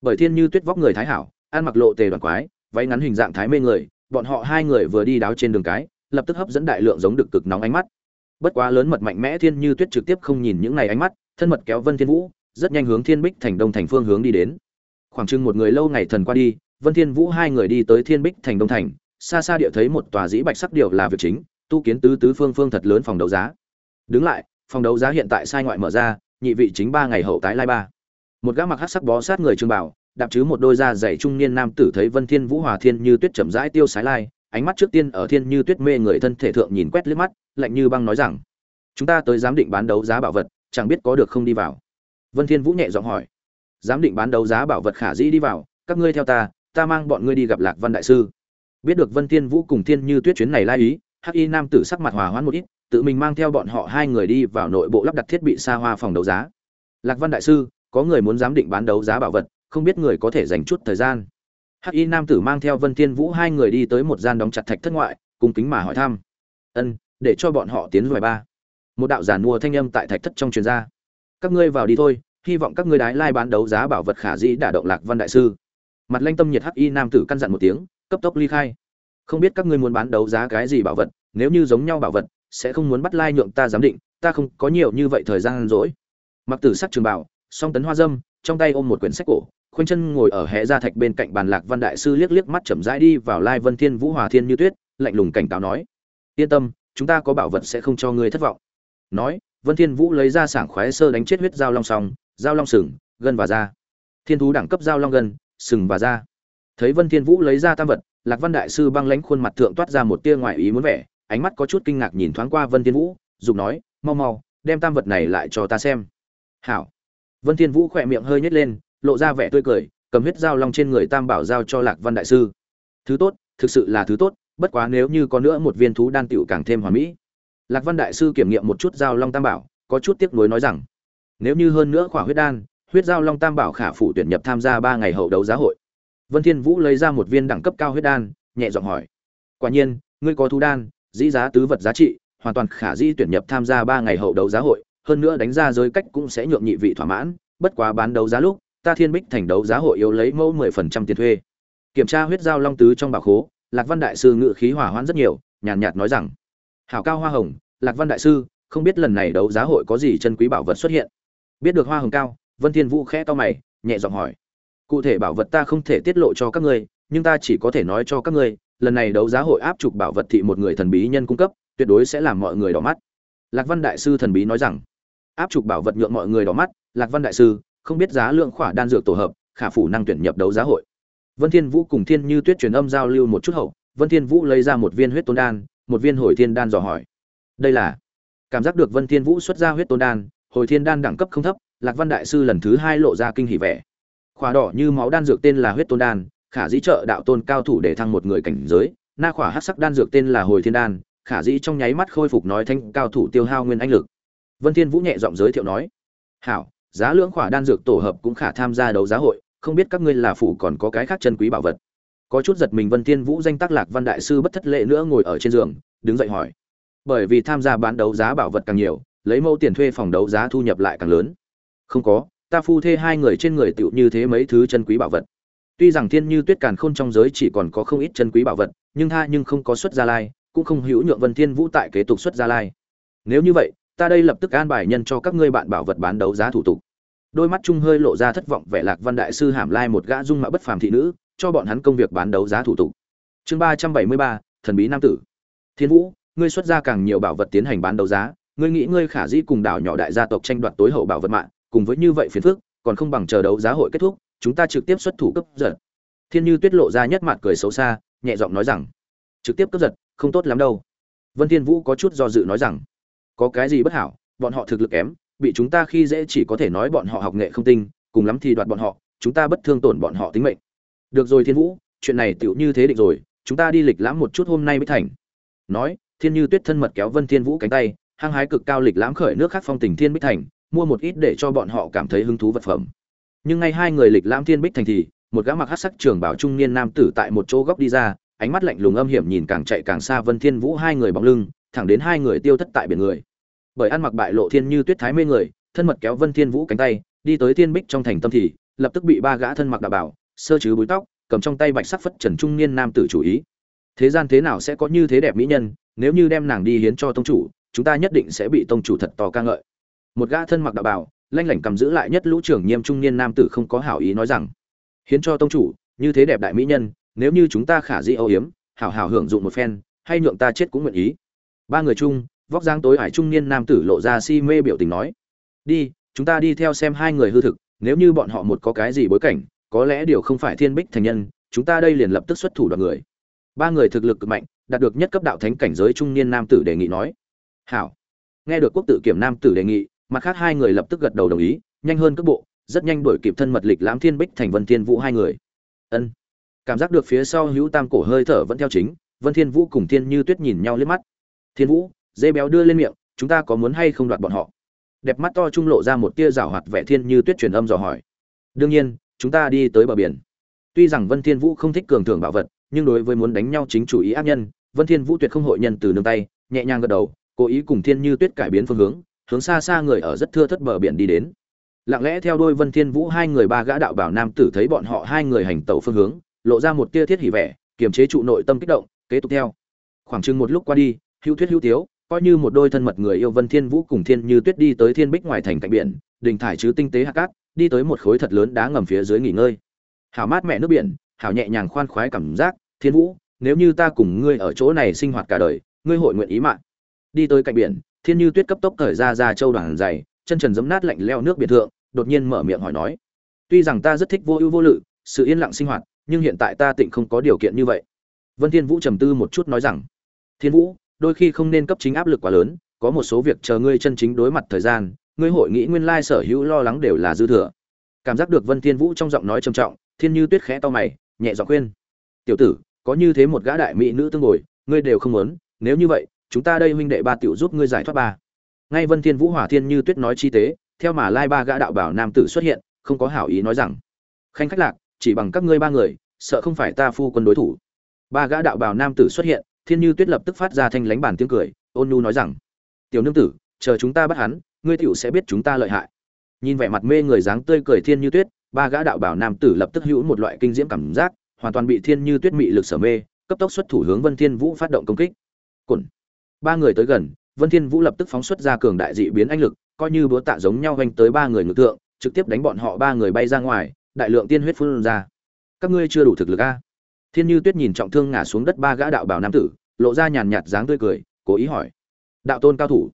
Bởi thiên như tuyết vóc người thái hảo ăn mặc lộ tề đoàn quái, váy ngắn hình dạng thái mê người, bọn họ hai người vừa đi đáo trên đường cái, lập tức hấp dẫn đại lượng giống được cực nóng ánh mắt. Bất quá lớn mật mạnh mẽ thiên như tuyết trực tiếp không nhìn những này ánh mắt, thân mật kéo vân thiên vũ, rất nhanh hướng thiên bích thành đông thành phương hướng đi đến. Khoảng chừng một người lâu ngày thần qua đi, vân thiên vũ hai người đi tới thiên bích thành đông thành, xa xa địa thấy một tòa dĩ bạch sắc điều là việc chính, tu kiến tứ tứ phương phương thật lớn phòng đấu giá. Đứng lại, phòng đấu giá hiện tại sai ngoại mở ra, nhị vị chính ba ngày hậu tái lai ba. Một gã mặc hắc sắc bó sát người trương bảo đạp chứ một đôi da dày trung niên nam tử thấy vân thiên vũ hòa thiên như tuyết chậm rãi tiêu sái lai, ánh mắt trước tiên ở thiên như tuyết mê người thân thể thượng nhìn quét liếc mắt, lạnh như băng nói rằng, chúng ta tới giám định bán đấu giá bảo vật, chẳng biết có được không đi vào. Vân thiên vũ nhẹ giọng hỏi, giám định bán đấu giá bảo vật khả dĩ đi vào, các ngươi theo ta ta mang bọn ngươi đi gặp lạc văn đại sư. Biết được vân thiên vũ cùng thiên như tuyết chuyến này lai ý, hắc y nam tử sắc mặt hòa hoãn một ít, tự mình mang theo bọn họ hai người đi vào nội bộ lắp đặt thiết bị xa hoa phòng đấu giá. Lạc văn đại sư, có người muốn giám định bán đấu giá bảo vật không biết người có thể dành chút thời gian. Hắc y nam tử mang theo vân thiên vũ hai người đi tới một gian đóng chặt thạch thất ngoại cùng kính mà hỏi thăm. Ân, để cho bọn họ tiến vào ba. Một đạo giả mua thanh âm tại thạch thất trong truyền ra. Các ngươi vào đi thôi, hy vọng các ngươi đái lai bán đấu giá bảo vật khả dĩ đả động lạc văn đại sư. Mặt lanh tâm nhiệt hắc y nam tử căn dặn một tiếng, cấp tốc ly khai. Không biết các ngươi muốn bán đấu giá cái gì bảo vật, nếu như giống nhau bảo vật, sẽ không muốn bắt lai nhượng ta giám định, ta không có nhiều như vậy thời gian rỗi. Mặc tử sắc trường bảo, song tấn hoa dâm, trong tay ôm một quyển sách cổ khoanh chân ngồi ở hẽ ra thạch bên cạnh bàn lạc văn đại sư liếc liếc mắt chậm rãi đi vào lai vân thiên vũ hòa thiên như tuyết, lạnh lùng cảnh cáo nói, yên tâm, chúng ta có bảo vật sẽ không cho ngươi thất vọng. Nói, vân thiên vũ lấy ra sảng khoái sơ đánh chết huyết dao long song dao long sừng, gân và da. Thiên thú đẳng cấp dao long gân, sừng và da. Thấy vân thiên vũ lấy ra tam vật, lạc văn đại sư băng lãnh khuôn mặt thượng toát ra một tia ngoại ý muốn vẻ, ánh mắt có chút kinh ngạc nhìn thoáng qua vân thiên vũ dùng nói, mau mau, đem tam vật này lại cho ta xem. Hảo. Vân thiên vũ khoe miệng hơi nhếch lên lộ ra vẻ tươi cười, cầm huyết dao long trên người tam bảo giao cho lạc văn đại sư. Thứ tốt, thực sự là thứ tốt, bất quá nếu như có nữa một viên thú đan tựu càng thêm hoàn mỹ. Lạc văn đại sư kiểm nghiệm một chút dao long tam bảo, có chút tiếc nuối nói rằng, nếu như hơn nữa khỏa huyết đan, huyết dao long tam bảo khả phủ tuyển nhập tham gia ba ngày hậu đấu giá hội. Vân thiên vũ lấy ra một viên đẳng cấp cao huyết đan, nhẹ giọng hỏi, quả nhiên, ngươi có thú đan, dĩ giá tứ vật giá trị, hoàn toàn khả di tuyển nhập tham gia ba ngày hậu đấu giá hội, hơn nữa đánh ra giới cách cũng sẽ nhượng nhị vị thỏa mãn, bất quá bán đấu giá lúc ta thiên bích thành đấu giá hội yếu lấy mẫu mười phần trăm tiền thuê. Kiểm tra huyết giao long tứ trong bảo khố lạc văn đại sư ngự khí hỏa hoãn rất nhiều nhàn nhạt, nhạt nói rằng hảo cao hoa hồng lạc văn đại sư không biết lần này đấu giá hội có gì chân quý bảo vật xuất hiện? Biết được hoa hồng cao? Vân thiên vũ khẽ to mày nhẹ giọng hỏi. Cụ thể bảo vật ta không thể tiết lộ cho các ngươi nhưng ta chỉ có thể nói cho các ngươi lần này đấu giá hội áp trục bảo vật thị một người thần bí nhân cung cấp tuyệt đối sẽ làm mọi người đỏ mắt. Lạc văn đại sư thần bí nói rằng. Áp trục bảo vật nhượng mọi người đỏ mắt lạc văn đại sư không biết giá lượng khỏa đan dược tổ hợp, khả phủ năng tuyển nhập đấu giá hội. Vân thiên vũ cùng thiên như tuyết truyền âm giao lưu một chút hậu, vân thiên vũ lấy ra một viên huyết tôn đan, một viên hồi thiên đan dò hỏi. Đây là, cảm giác được vân thiên vũ xuất ra huyết tôn đan, hồi thiên đan đẳng cấp không thấp, lạc văn đại sư lần thứ hai lộ ra kinh hỉ vẻ. Khỏa đỏ như máu đan dược tên là huyết tôn đan, khả dĩ trợ đạo tôn cao thủ để thăng một người cảnh giới, na khỏa hắc sắc đan dược tên là hồi thiên đan, khả dĩ trong nháy mắt khôi phục nói thanh cao thủ tiêu hao nguyên anh lực. Vân thiên vũ nhẹ giọng giới thiệu nói, hảo giá lưỡng khỏa đan dược tổ hợp cũng khả tham gia đấu giá hội, không biết các ngươi là phủ còn có cái khác chân quý bảo vật. Có chút giật mình vân thiên vũ danh tác lạc văn đại sư bất thất lệ nữa ngồi ở trên giường, đứng dậy hỏi. Bởi vì tham gia bán đấu giá bảo vật càng nhiều, lấy mẫu tiền thuê phòng đấu giá thu nhập lại càng lớn. Không có, ta phu thê hai người trên người tựu như thế mấy thứ chân quý bảo vật. Tuy rằng thiên như tuyết càn khôn trong giới chỉ còn có không ít chân quý bảo vật, nhưng tha nhưng không có xuất gia lai, cũng không hữu nhượng vân thiên vũ tại kế tục xuất gia lai. Nếu như vậy ta đây lập tức an bài nhân cho các ngươi bạn bảo vật bán đấu giá thủ tục. Đôi mắt trung hơi lộ ra thất vọng vẻ lạc văn đại sư hàm lai một gã dung mạo bất phàm thị nữ, cho bọn hắn công việc bán đấu giá thủ tục. Chương ba trăm bảy mươi ba, thần bí nam tử. Thiên vũ, ngươi xuất ra càng nhiều bảo vật tiến hành bán đấu giá, ngươi nghĩ ngươi khả dĩ cùng đảo nhỏ đại gia tộc tranh đoạt tối hậu bảo vật mạng, cùng với như vậy phiền phức, còn không bằng chờ đấu giá hội kết thúc, chúng ta trực tiếp xuất thủ cấp giật. Thiên như tuyết lộ ra nhất mặt cười xấu xa, nhẹ giọng nói rằng, trực tiếp cấp giật, không tốt lắm đâu. Vân thiên vũ có chút do dự nói rằng có cái gì bất hảo, bọn họ thực lực kém, bị chúng ta khi dễ chỉ có thể nói bọn họ học nghệ không tinh, cùng lắm thì đoạt bọn họ, chúng ta bất thương tổn bọn họ tính mệnh. Được rồi thiên vũ, chuyện này tựu như thế định rồi, chúng ta đi lịch lãm một chút hôm nay mới thành. Nói, thiên như tuyết thân mật kéo vân thiên vũ cánh tay, hăng hái cực cao lịch lãm khởi nước khác phong tình thiên bích thành, mua một ít để cho bọn họ cảm thấy hứng thú vật phẩm. Nhưng ngay hai người lịch lãm thiên bích thành thì, một gã mặc hắc sắc trường bảo trung niên nam tử tại một chỗ góc đi ra, ánh mắt lạnh lùng âm hiểm nhìn càng chạy càng xa vân thiên vũ hai người bóng lưng thẳng đến hai người tiêu thất tại biển người. Bởi ăn mặc bại lộ thiên như tuyết thái mê người, thân mật kéo vân thiên vũ cánh tay, đi tới thiên bích trong thành tâm thì, lập tức bị ba gã thân mặc đạo bảo, sơ chứ búi tóc, cầm trong tay bạch sắc phất trần trung niên nam tử chủ ý. Thế gian thế nào sẽ có như thế đẹp mỹ nhân, nếu như đem nàng đi hiến cho tông chủ, chúng ta nhất định sẽ bị tông chủ thật to ca ngợi. Một gã thân mặc đạo bảo, lanh lảnh cầm giữ lại nhất lũ trưởng nghiêm trung niên nam tử không có hảo ý nói rằng, hiến cho tông chủ, như thế đẹp đại mỹ nhân, nếu như chúng ta khả dĩ âu hiếm hảo hảo hưởng dụng một phen, hay nhượng ta chết cũng nguyện ý ba người chung, vóc dáng tối hải trung niên nam tử lộ ra si mê biểu tình nói, đi, chúng ta đi theo xem hai người hư thực, nếu như bọn họ một có cái gì bối cảnh, có lẽ điều không phải thiên bích thành nhân, chúng ta đây liền lập tức xuất thủ đoàn người. Ba người thực lực cực mạnh, đạt được nhất cấp đạo thánh cảnh giới trung niên nam tử đề nghị nói, hảo. Nghe được quốc tự kiểm nam tử đề nghị, mặt khác hai người lập tức gật đầu đồng ý, nhanh hơn cước bộ, rất nhanh đuổi kịp thân mật lịch lãm thiên bích thành vân thiên vũ hai người. Ân. Cảm giác được phía sau hữu tam cổ hơi thở vẫn theo chính, vân thiên vũ cùng thiên như tuyết nhìn nhau liếc mắt thiên vũ, dê béo đưa lên miệng, chúng ta có muốn hay không đoạt bọn họ? Đẹp mắt to trung lộ ra một tia rảo hoạt vẻ thiên như tuyết truyền âm dò hỏi. Đương nhiên, chúng ta đi tới bờ biển. Tuy rằng vân thiên vũ không thích cường thưởng bảo vật, nhưng đối với muốn đánh nhau chính chủ ý ác nhân, vân thiên vũ tuyệt không hội nhân từ nương tay, nhẹ nhàng gật đầu, cố ý cùng thiên như tuyết cải biến phương hướng hướng xa xa người ở rất thưa thất bờ biển đi đến. Lặng lẽ theo đôi vân thiên vũ hai người ba gã đạo bảo nam tử thấy bọn họ hai người hành tẩu phương hướng, lộ ra một tia thiết hỉ vẻ, kiềm chế trụ nội tâm kích động, kế tục theo. Khoảng chừng một lúc qua đi hữu thuyết hữu tiếu, coi như một đôi thân mật người yêu vân thiên vũ cùng thiên như tuyết đi tới thiên bích ngoài thành cạnh biển, đình thải chứ tinh tế hạt cát, đi tới một khối thật lớn đá ngầm phía dưới nghỉ ngơi. Hảo mát mẹ nước biển, hảo nhẹ nhàng khoan khoái cảm giác, thiên vũ, nếu như ta cùng ngươi ở chỗ này sinh hoạt cả đời, ngươi hội nguyện ý mạng? Đi tới cạnh biển, thiên như tuyết cấp tốc cởi ra ra châu đoàn dày chân trần giấm nát lạnh leo nước biển thượng, đột nhiên mở miệng hỏi nói, tuy rằng ta rất thích vô ưu vô lự, sự yên lặng sinh hoạt, nhưng hiện tại ta tịnh không có điều kiện như vậy. Vân thiên vũ trầm tư một chút nói rằng, thiên vũ đôi khi không nên cấp chính áp lực quá lớn, có một số việc chờ ngươi chân chính đối mặt thời gian, ngươi hội nghĩ nguyên lai sở hữu lo lắng đều là dư thừa. Cảm giác được vân thiên vũ trong giọng nói trầm trọng, thiên như tuyết khẽ to mày, nhẹ giọng khuyên. Tiểu tử, có như thế một gã đại mỹ nữ tương ngồi ngươi đều không muốn, nếu như vậy, chúng ta đây huynh đệ ba tiểu giúp ngươi giải thoát ba. Ngay vân thiên vũ hỏa thiên như tuyết nói chi tế, theo mà lai ba gã đạo bảo nam tử xuất hiện, không có hảo ý nói rằng, khanh khách lạc, chỉ bằng các ngươi ba người, sợ không phải ta phu quân đối thủ. Ba gã đạo bảo nam tử xuất hiện thiên như tuyết lập tức phát ra thanh lánh bản tiếng cười, ôn Nu nói rằng, tiểu nương tử, chờ chúng ta bắt hắn, ngươi tiểu sẽ biết chúng ta lợi hại. Nhìn vẻ mặt mê người dáng tươi cười thiên như tuyết, ba gã đạo bảo nam tử lập tức hữu một loại kinh diễm cảm giác, hoàn toàn bị thiên như tuyết mị lực sở mê, cấp tốc xuất thủ hướng vân thiên vũ phát động công kích. Cồn ba người tới gần, vân thiên vũ lập tức phóng xuất ra cường đại dị biến anh lực, coi như búa tạ giống nhau vanh tới ba người ngược tượng trực tiếp đánh bọn họ ba người bay ra ngoài, đại lượng tiên huyết phun ra. Các ngươi chưa đủ thực lực a? Thiên như tuyết nhìn trọng thương ngã xuống đất ba gã đạo bảo nam tử, lộ ra nhàn nhạt dáng tươi cười, cố ý hỏi. Đạo tôn cao thủ,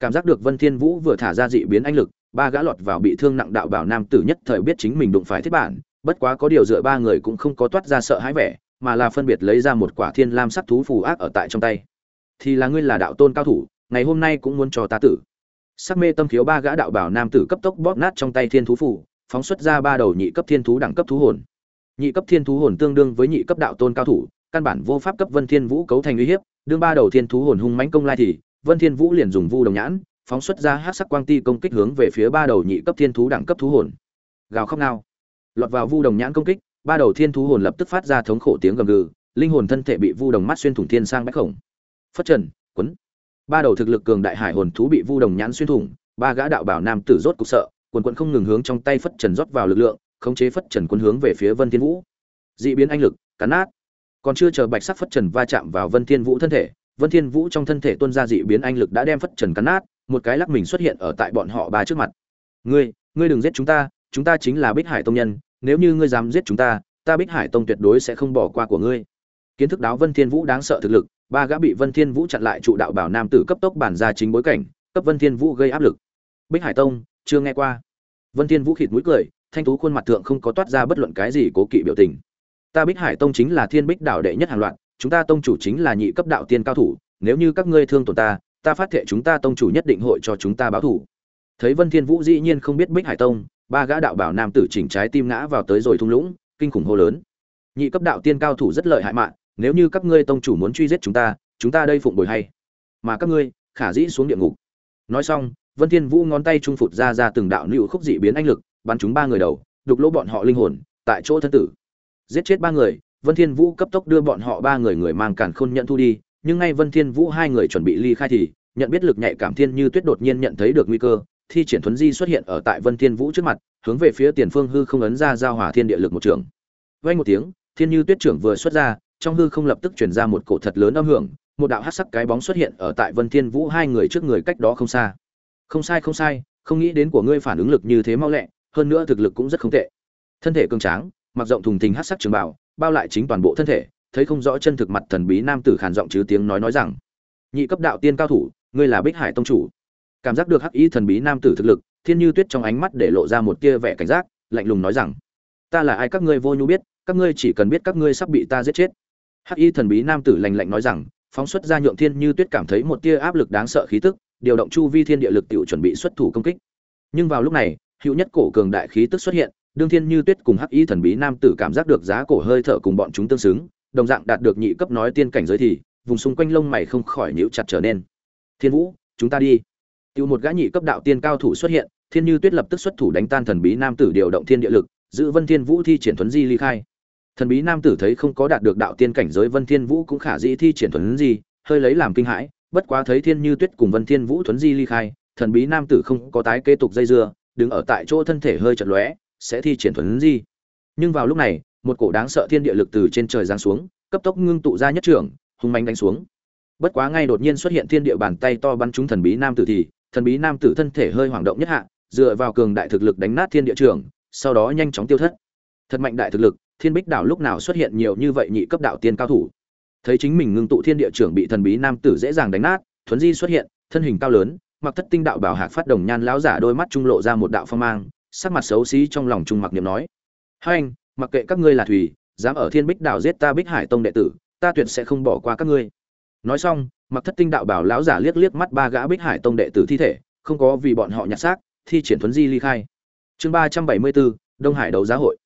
cảm giác được vân thiên vũ vừa thả ra dị biến anh lực, ba gã lọt vào bị thương nặng đạo bảo nam tử nhất thời biết chính mình đụng phải thiết bản, bất quá có điều dựa ba người cũng không có toát ra sợ hãi vẻ, mà là phân biệt lấy ra một quả thiên lam sắc thú phù ác ở tại trong tay. Thì là ngươi là đạo tôn cao thủ, ngày hôm nay cũng muốn cho ta tử. Sắc mê tâm khiếu ba gã đạo bảo nam tử cấp tốc bóp nát trong tay thiên thú phù, phóng xuất ra ba đầu nhị cấp thiên thú đẳng cấp thú hồn nhị cấp thiên thú hồn tương đương với nhị cấp đạo tôn cao thủ, căn bản vô pháp cấp vân thiên vũ cấu thành uy hiếp, đương ba đầu thiên thú hồn hung mãnh công lai thì, vân thiên vũ liền dùng vu đồng nhãn, phóng xuất ra hắc sắc quang ti công kích hướng về phía ba đầu nhị cấp thiên thú đẳng cấp thú hồn. Gào khóc nao lọt vào vu đồng nhãn công kích, ba đầu thiên thú hồn lập tức phát ra thống khổ tiếng gầm gừ, linh hồn thân thể bị vu đồng mắt xuyên thủng thiên sang bách khổng. Phất trần, quấn. Ba đầu thực lực cường đại hải hồn thú bị vu đồng nhãn xuyên thủng, ba gã đạo bảo nam tử rốt cục sợ, quần quần không ngừng hướng trong tay phất trần rót vào lực lượng khống chế phất trần quân hướng về phía vân thiên vũ. Dị biến anh lực, cắn nát. Còn chưa chờ bạch sắc phất trần va chạm vào vân thiên vũ thân thể, vân thiên vũ trong thân thể tuôn ra dị biến anh lực đã đem phất trần cắn nát, một cái lắc mình xuất hiện ở tại bọn họ ba trước mặt. Ngươi ngươi đừng giết chúng ta chúng ta chính là bích hải tông nhân, nếu như ngươi dám giết chúng ta ta bích hải tông tuyệt đối sẽ không bỏ qua của ngươi. Kiến thức đáo vân thiên vũ đáng sợ thực lực, ba gã bị vân thiên vũ chặn lại trụ đạo bảo nam tử cấp tốc bản ra chính bối cảnh, cấp vân thiên vũ gây áp lực. Bích hải tông, chưa nghe qua. Vân thiên vũ khịt mũi cười thanh tú khuôn mặt thượng không có toát ra bất luận cái gì cố kỵ biểu tình. Ta bích hải tông chính là thiên bích đảo đệ nhất hàng loạt, chúng ta tông chủ chính là nhị cấp đạo tiên cao thủ, nếu như các ngươi thương tổn ta ta phát thệ chúng ta tông chủ nhất định hội cho chúng ta báo thủ. Thấy vân thiên vũ dĩ nhiên không biết bích hải tông, ba gã đạo bảo nam tử chỉnh trái tim ngã vào tới rồi thung lũng, kinh khủng hô lớn. Nhị cấp đạo tiên cao thủ rất lợi hại mạng, nếu như các ngươi tông chủ muốn truy giết chúng ta chúng ta đây phụng bồi hay. Mà các ngươi, khả dĩ xuống địa ngục. Nói xong, vân thiên vũ ngón tay trung phụt ra ra từng đạo lưu khúc dị biến anh lực bắn chúng ba người đầu, đục lỗ bọn họ linh hồn tại chỗ thân tử. Giết chết ba người, vân thiên vũ cấp tốc đưa bọn họ ba người người mang cản khôn nhận thu đi, nhưng ngay vân thiên vũ hai người chuẩn bị ly khai thì, nhận biết lực nhạy cảm thiên như tuyết đột nhiên nhận thấy được nguy cơ, thi triển thuấn di xuất hiện ở tại vân thiên vũ trước mặt, hướng về phía tiền phương hư không ấn ra giao hỏa thiên địa lực một trường. Vang một tiếng, thiên như tuyết trưởng vừa xuất ra, trong hư không lập tức truyền ra một cổ thật lớn âm hưởng, một đạo hắc sắc cái bóng xuất hiện ở tại vân thiên vũ hai người trước người cách đó không xa. Không sai không sai, không nghĩ đến của ngươi phản ứng lực như thế mau lẹ hơn nữa thực lực cũng rất không tệ. Thân thể cường tráng, mặc rộng thùng thình hắc sắc trường bảo bao lại chính toàn bộ thân thể, thấy không rõ chân thực mặt thần bí nam tử khàn giọng chứ tiếng nói nói rằng, nhị cấp đạo tiên cao thủ, ngươi là bích hải tông chủ. Cảm giác được hắc y thần bí nam tử thực lực, thiên như tuyết trong ánh mắt để lộ ra một tia vẻ cảnh giác, lạnh lùng nói rằng, ta là ai các ngươi vô nhu biết, các ngươi chỉ cần biết các ngươi sắp bị ta giết chết. Hắc y thần bí nam tử lạnh lạnh nói rằng, phóng xuất ra nhượng thiên như tuyết cảm thấy một tia áp lực đáng sợ khí tức, điều động chu vi thiên địa lực tiểu chuẩn bị xuất thủ công kích. Nhưng vào lúc này hữu nhất cổ cường đại khí tức xuất hiện, đương thiên như tuyết cùng hắc y thần bí nam tử cảm giác được giá cổ hơi thở cùng bọn chúng tương xứng, đồng dạng đạt được nhị cấp nói tiên cảnh giới thì, vùng xung quanh lông mày không khỏi nhíu chặt trở nên. Thiên vũ, chúng ta đi. Tiêu một gã nhị cấp đạo tiên cao thủ xuất hiện, thiên như tuyết lập tức xuất thủ đánh tan thần bí nam tử điều động thiên địa lực, giữ vân thiên vũ thi triển thuấn di ly khai. Thần bí nam tử thấy không có đạt được đạo tiên cảnh giới vân thiên vũ cũng khả dĩ thi triển thuấn di, hơi lấy làm kinh hãi, bất quá thấy thiên như tuyết cùng vân thiên vũ thuấn di ly khai, thần bí nam tử không có tái kế tục dây dưa đứng ở tại chỗ thân thể hơi chật lóe, sẽ thi triển thuấn di. Nhưng vào lúc này, một cổ đáng sợ thiên địa lực từ trên trời giáng xuống, cấp tốc ngưng tụ ra nhất trưởng, hung manh đánh xuống. Bất quá ngay đột nhiên xuất hiện thiên địa bàn tay to bắn trúng thần bí nam tử thì, thần bí nam tử thân thể hơi hoảng động nhất hạ, dựa vào cường đại thực lực đánh nát thiên địa trường sau đó nhanh chóng tiêu thất. Thật mạnh đại thực lực, thiên bích đảo lúc nào xuất hiện nhiều như vậy nhị cấp đạo tiên cao thủ. Thấy chính mình ngưng tụ thiên địa trưởng bị thần bí nam tử dễ dàng đánh nát thuấn di xuất hiện, thân hình cao lớn mặc thất tinh đạo bảo hạc phát đồng nhan lão giả đôi mắt trung lộ ra một đạo phong mang, sắc mặt xấu xí trong lòng trung mặc niệm nói, hai anh, mặc kệ các ngươi là thủy, dám ở thiên bích đảo giết ta bích hải tông đệ tử, ta tuyệt sẽ không bỏ qua các ngươi. Nói xong, mặc thất tinh đạo bảo lão giả liếc liếc mắt ba gã bích hải tông đệ tử thi thể, không có vì bọn họ nhặt xác, thi triển thuấn di ly khai. Chương ba trăm bảy mươi bốn, đông hải đấu giá hội.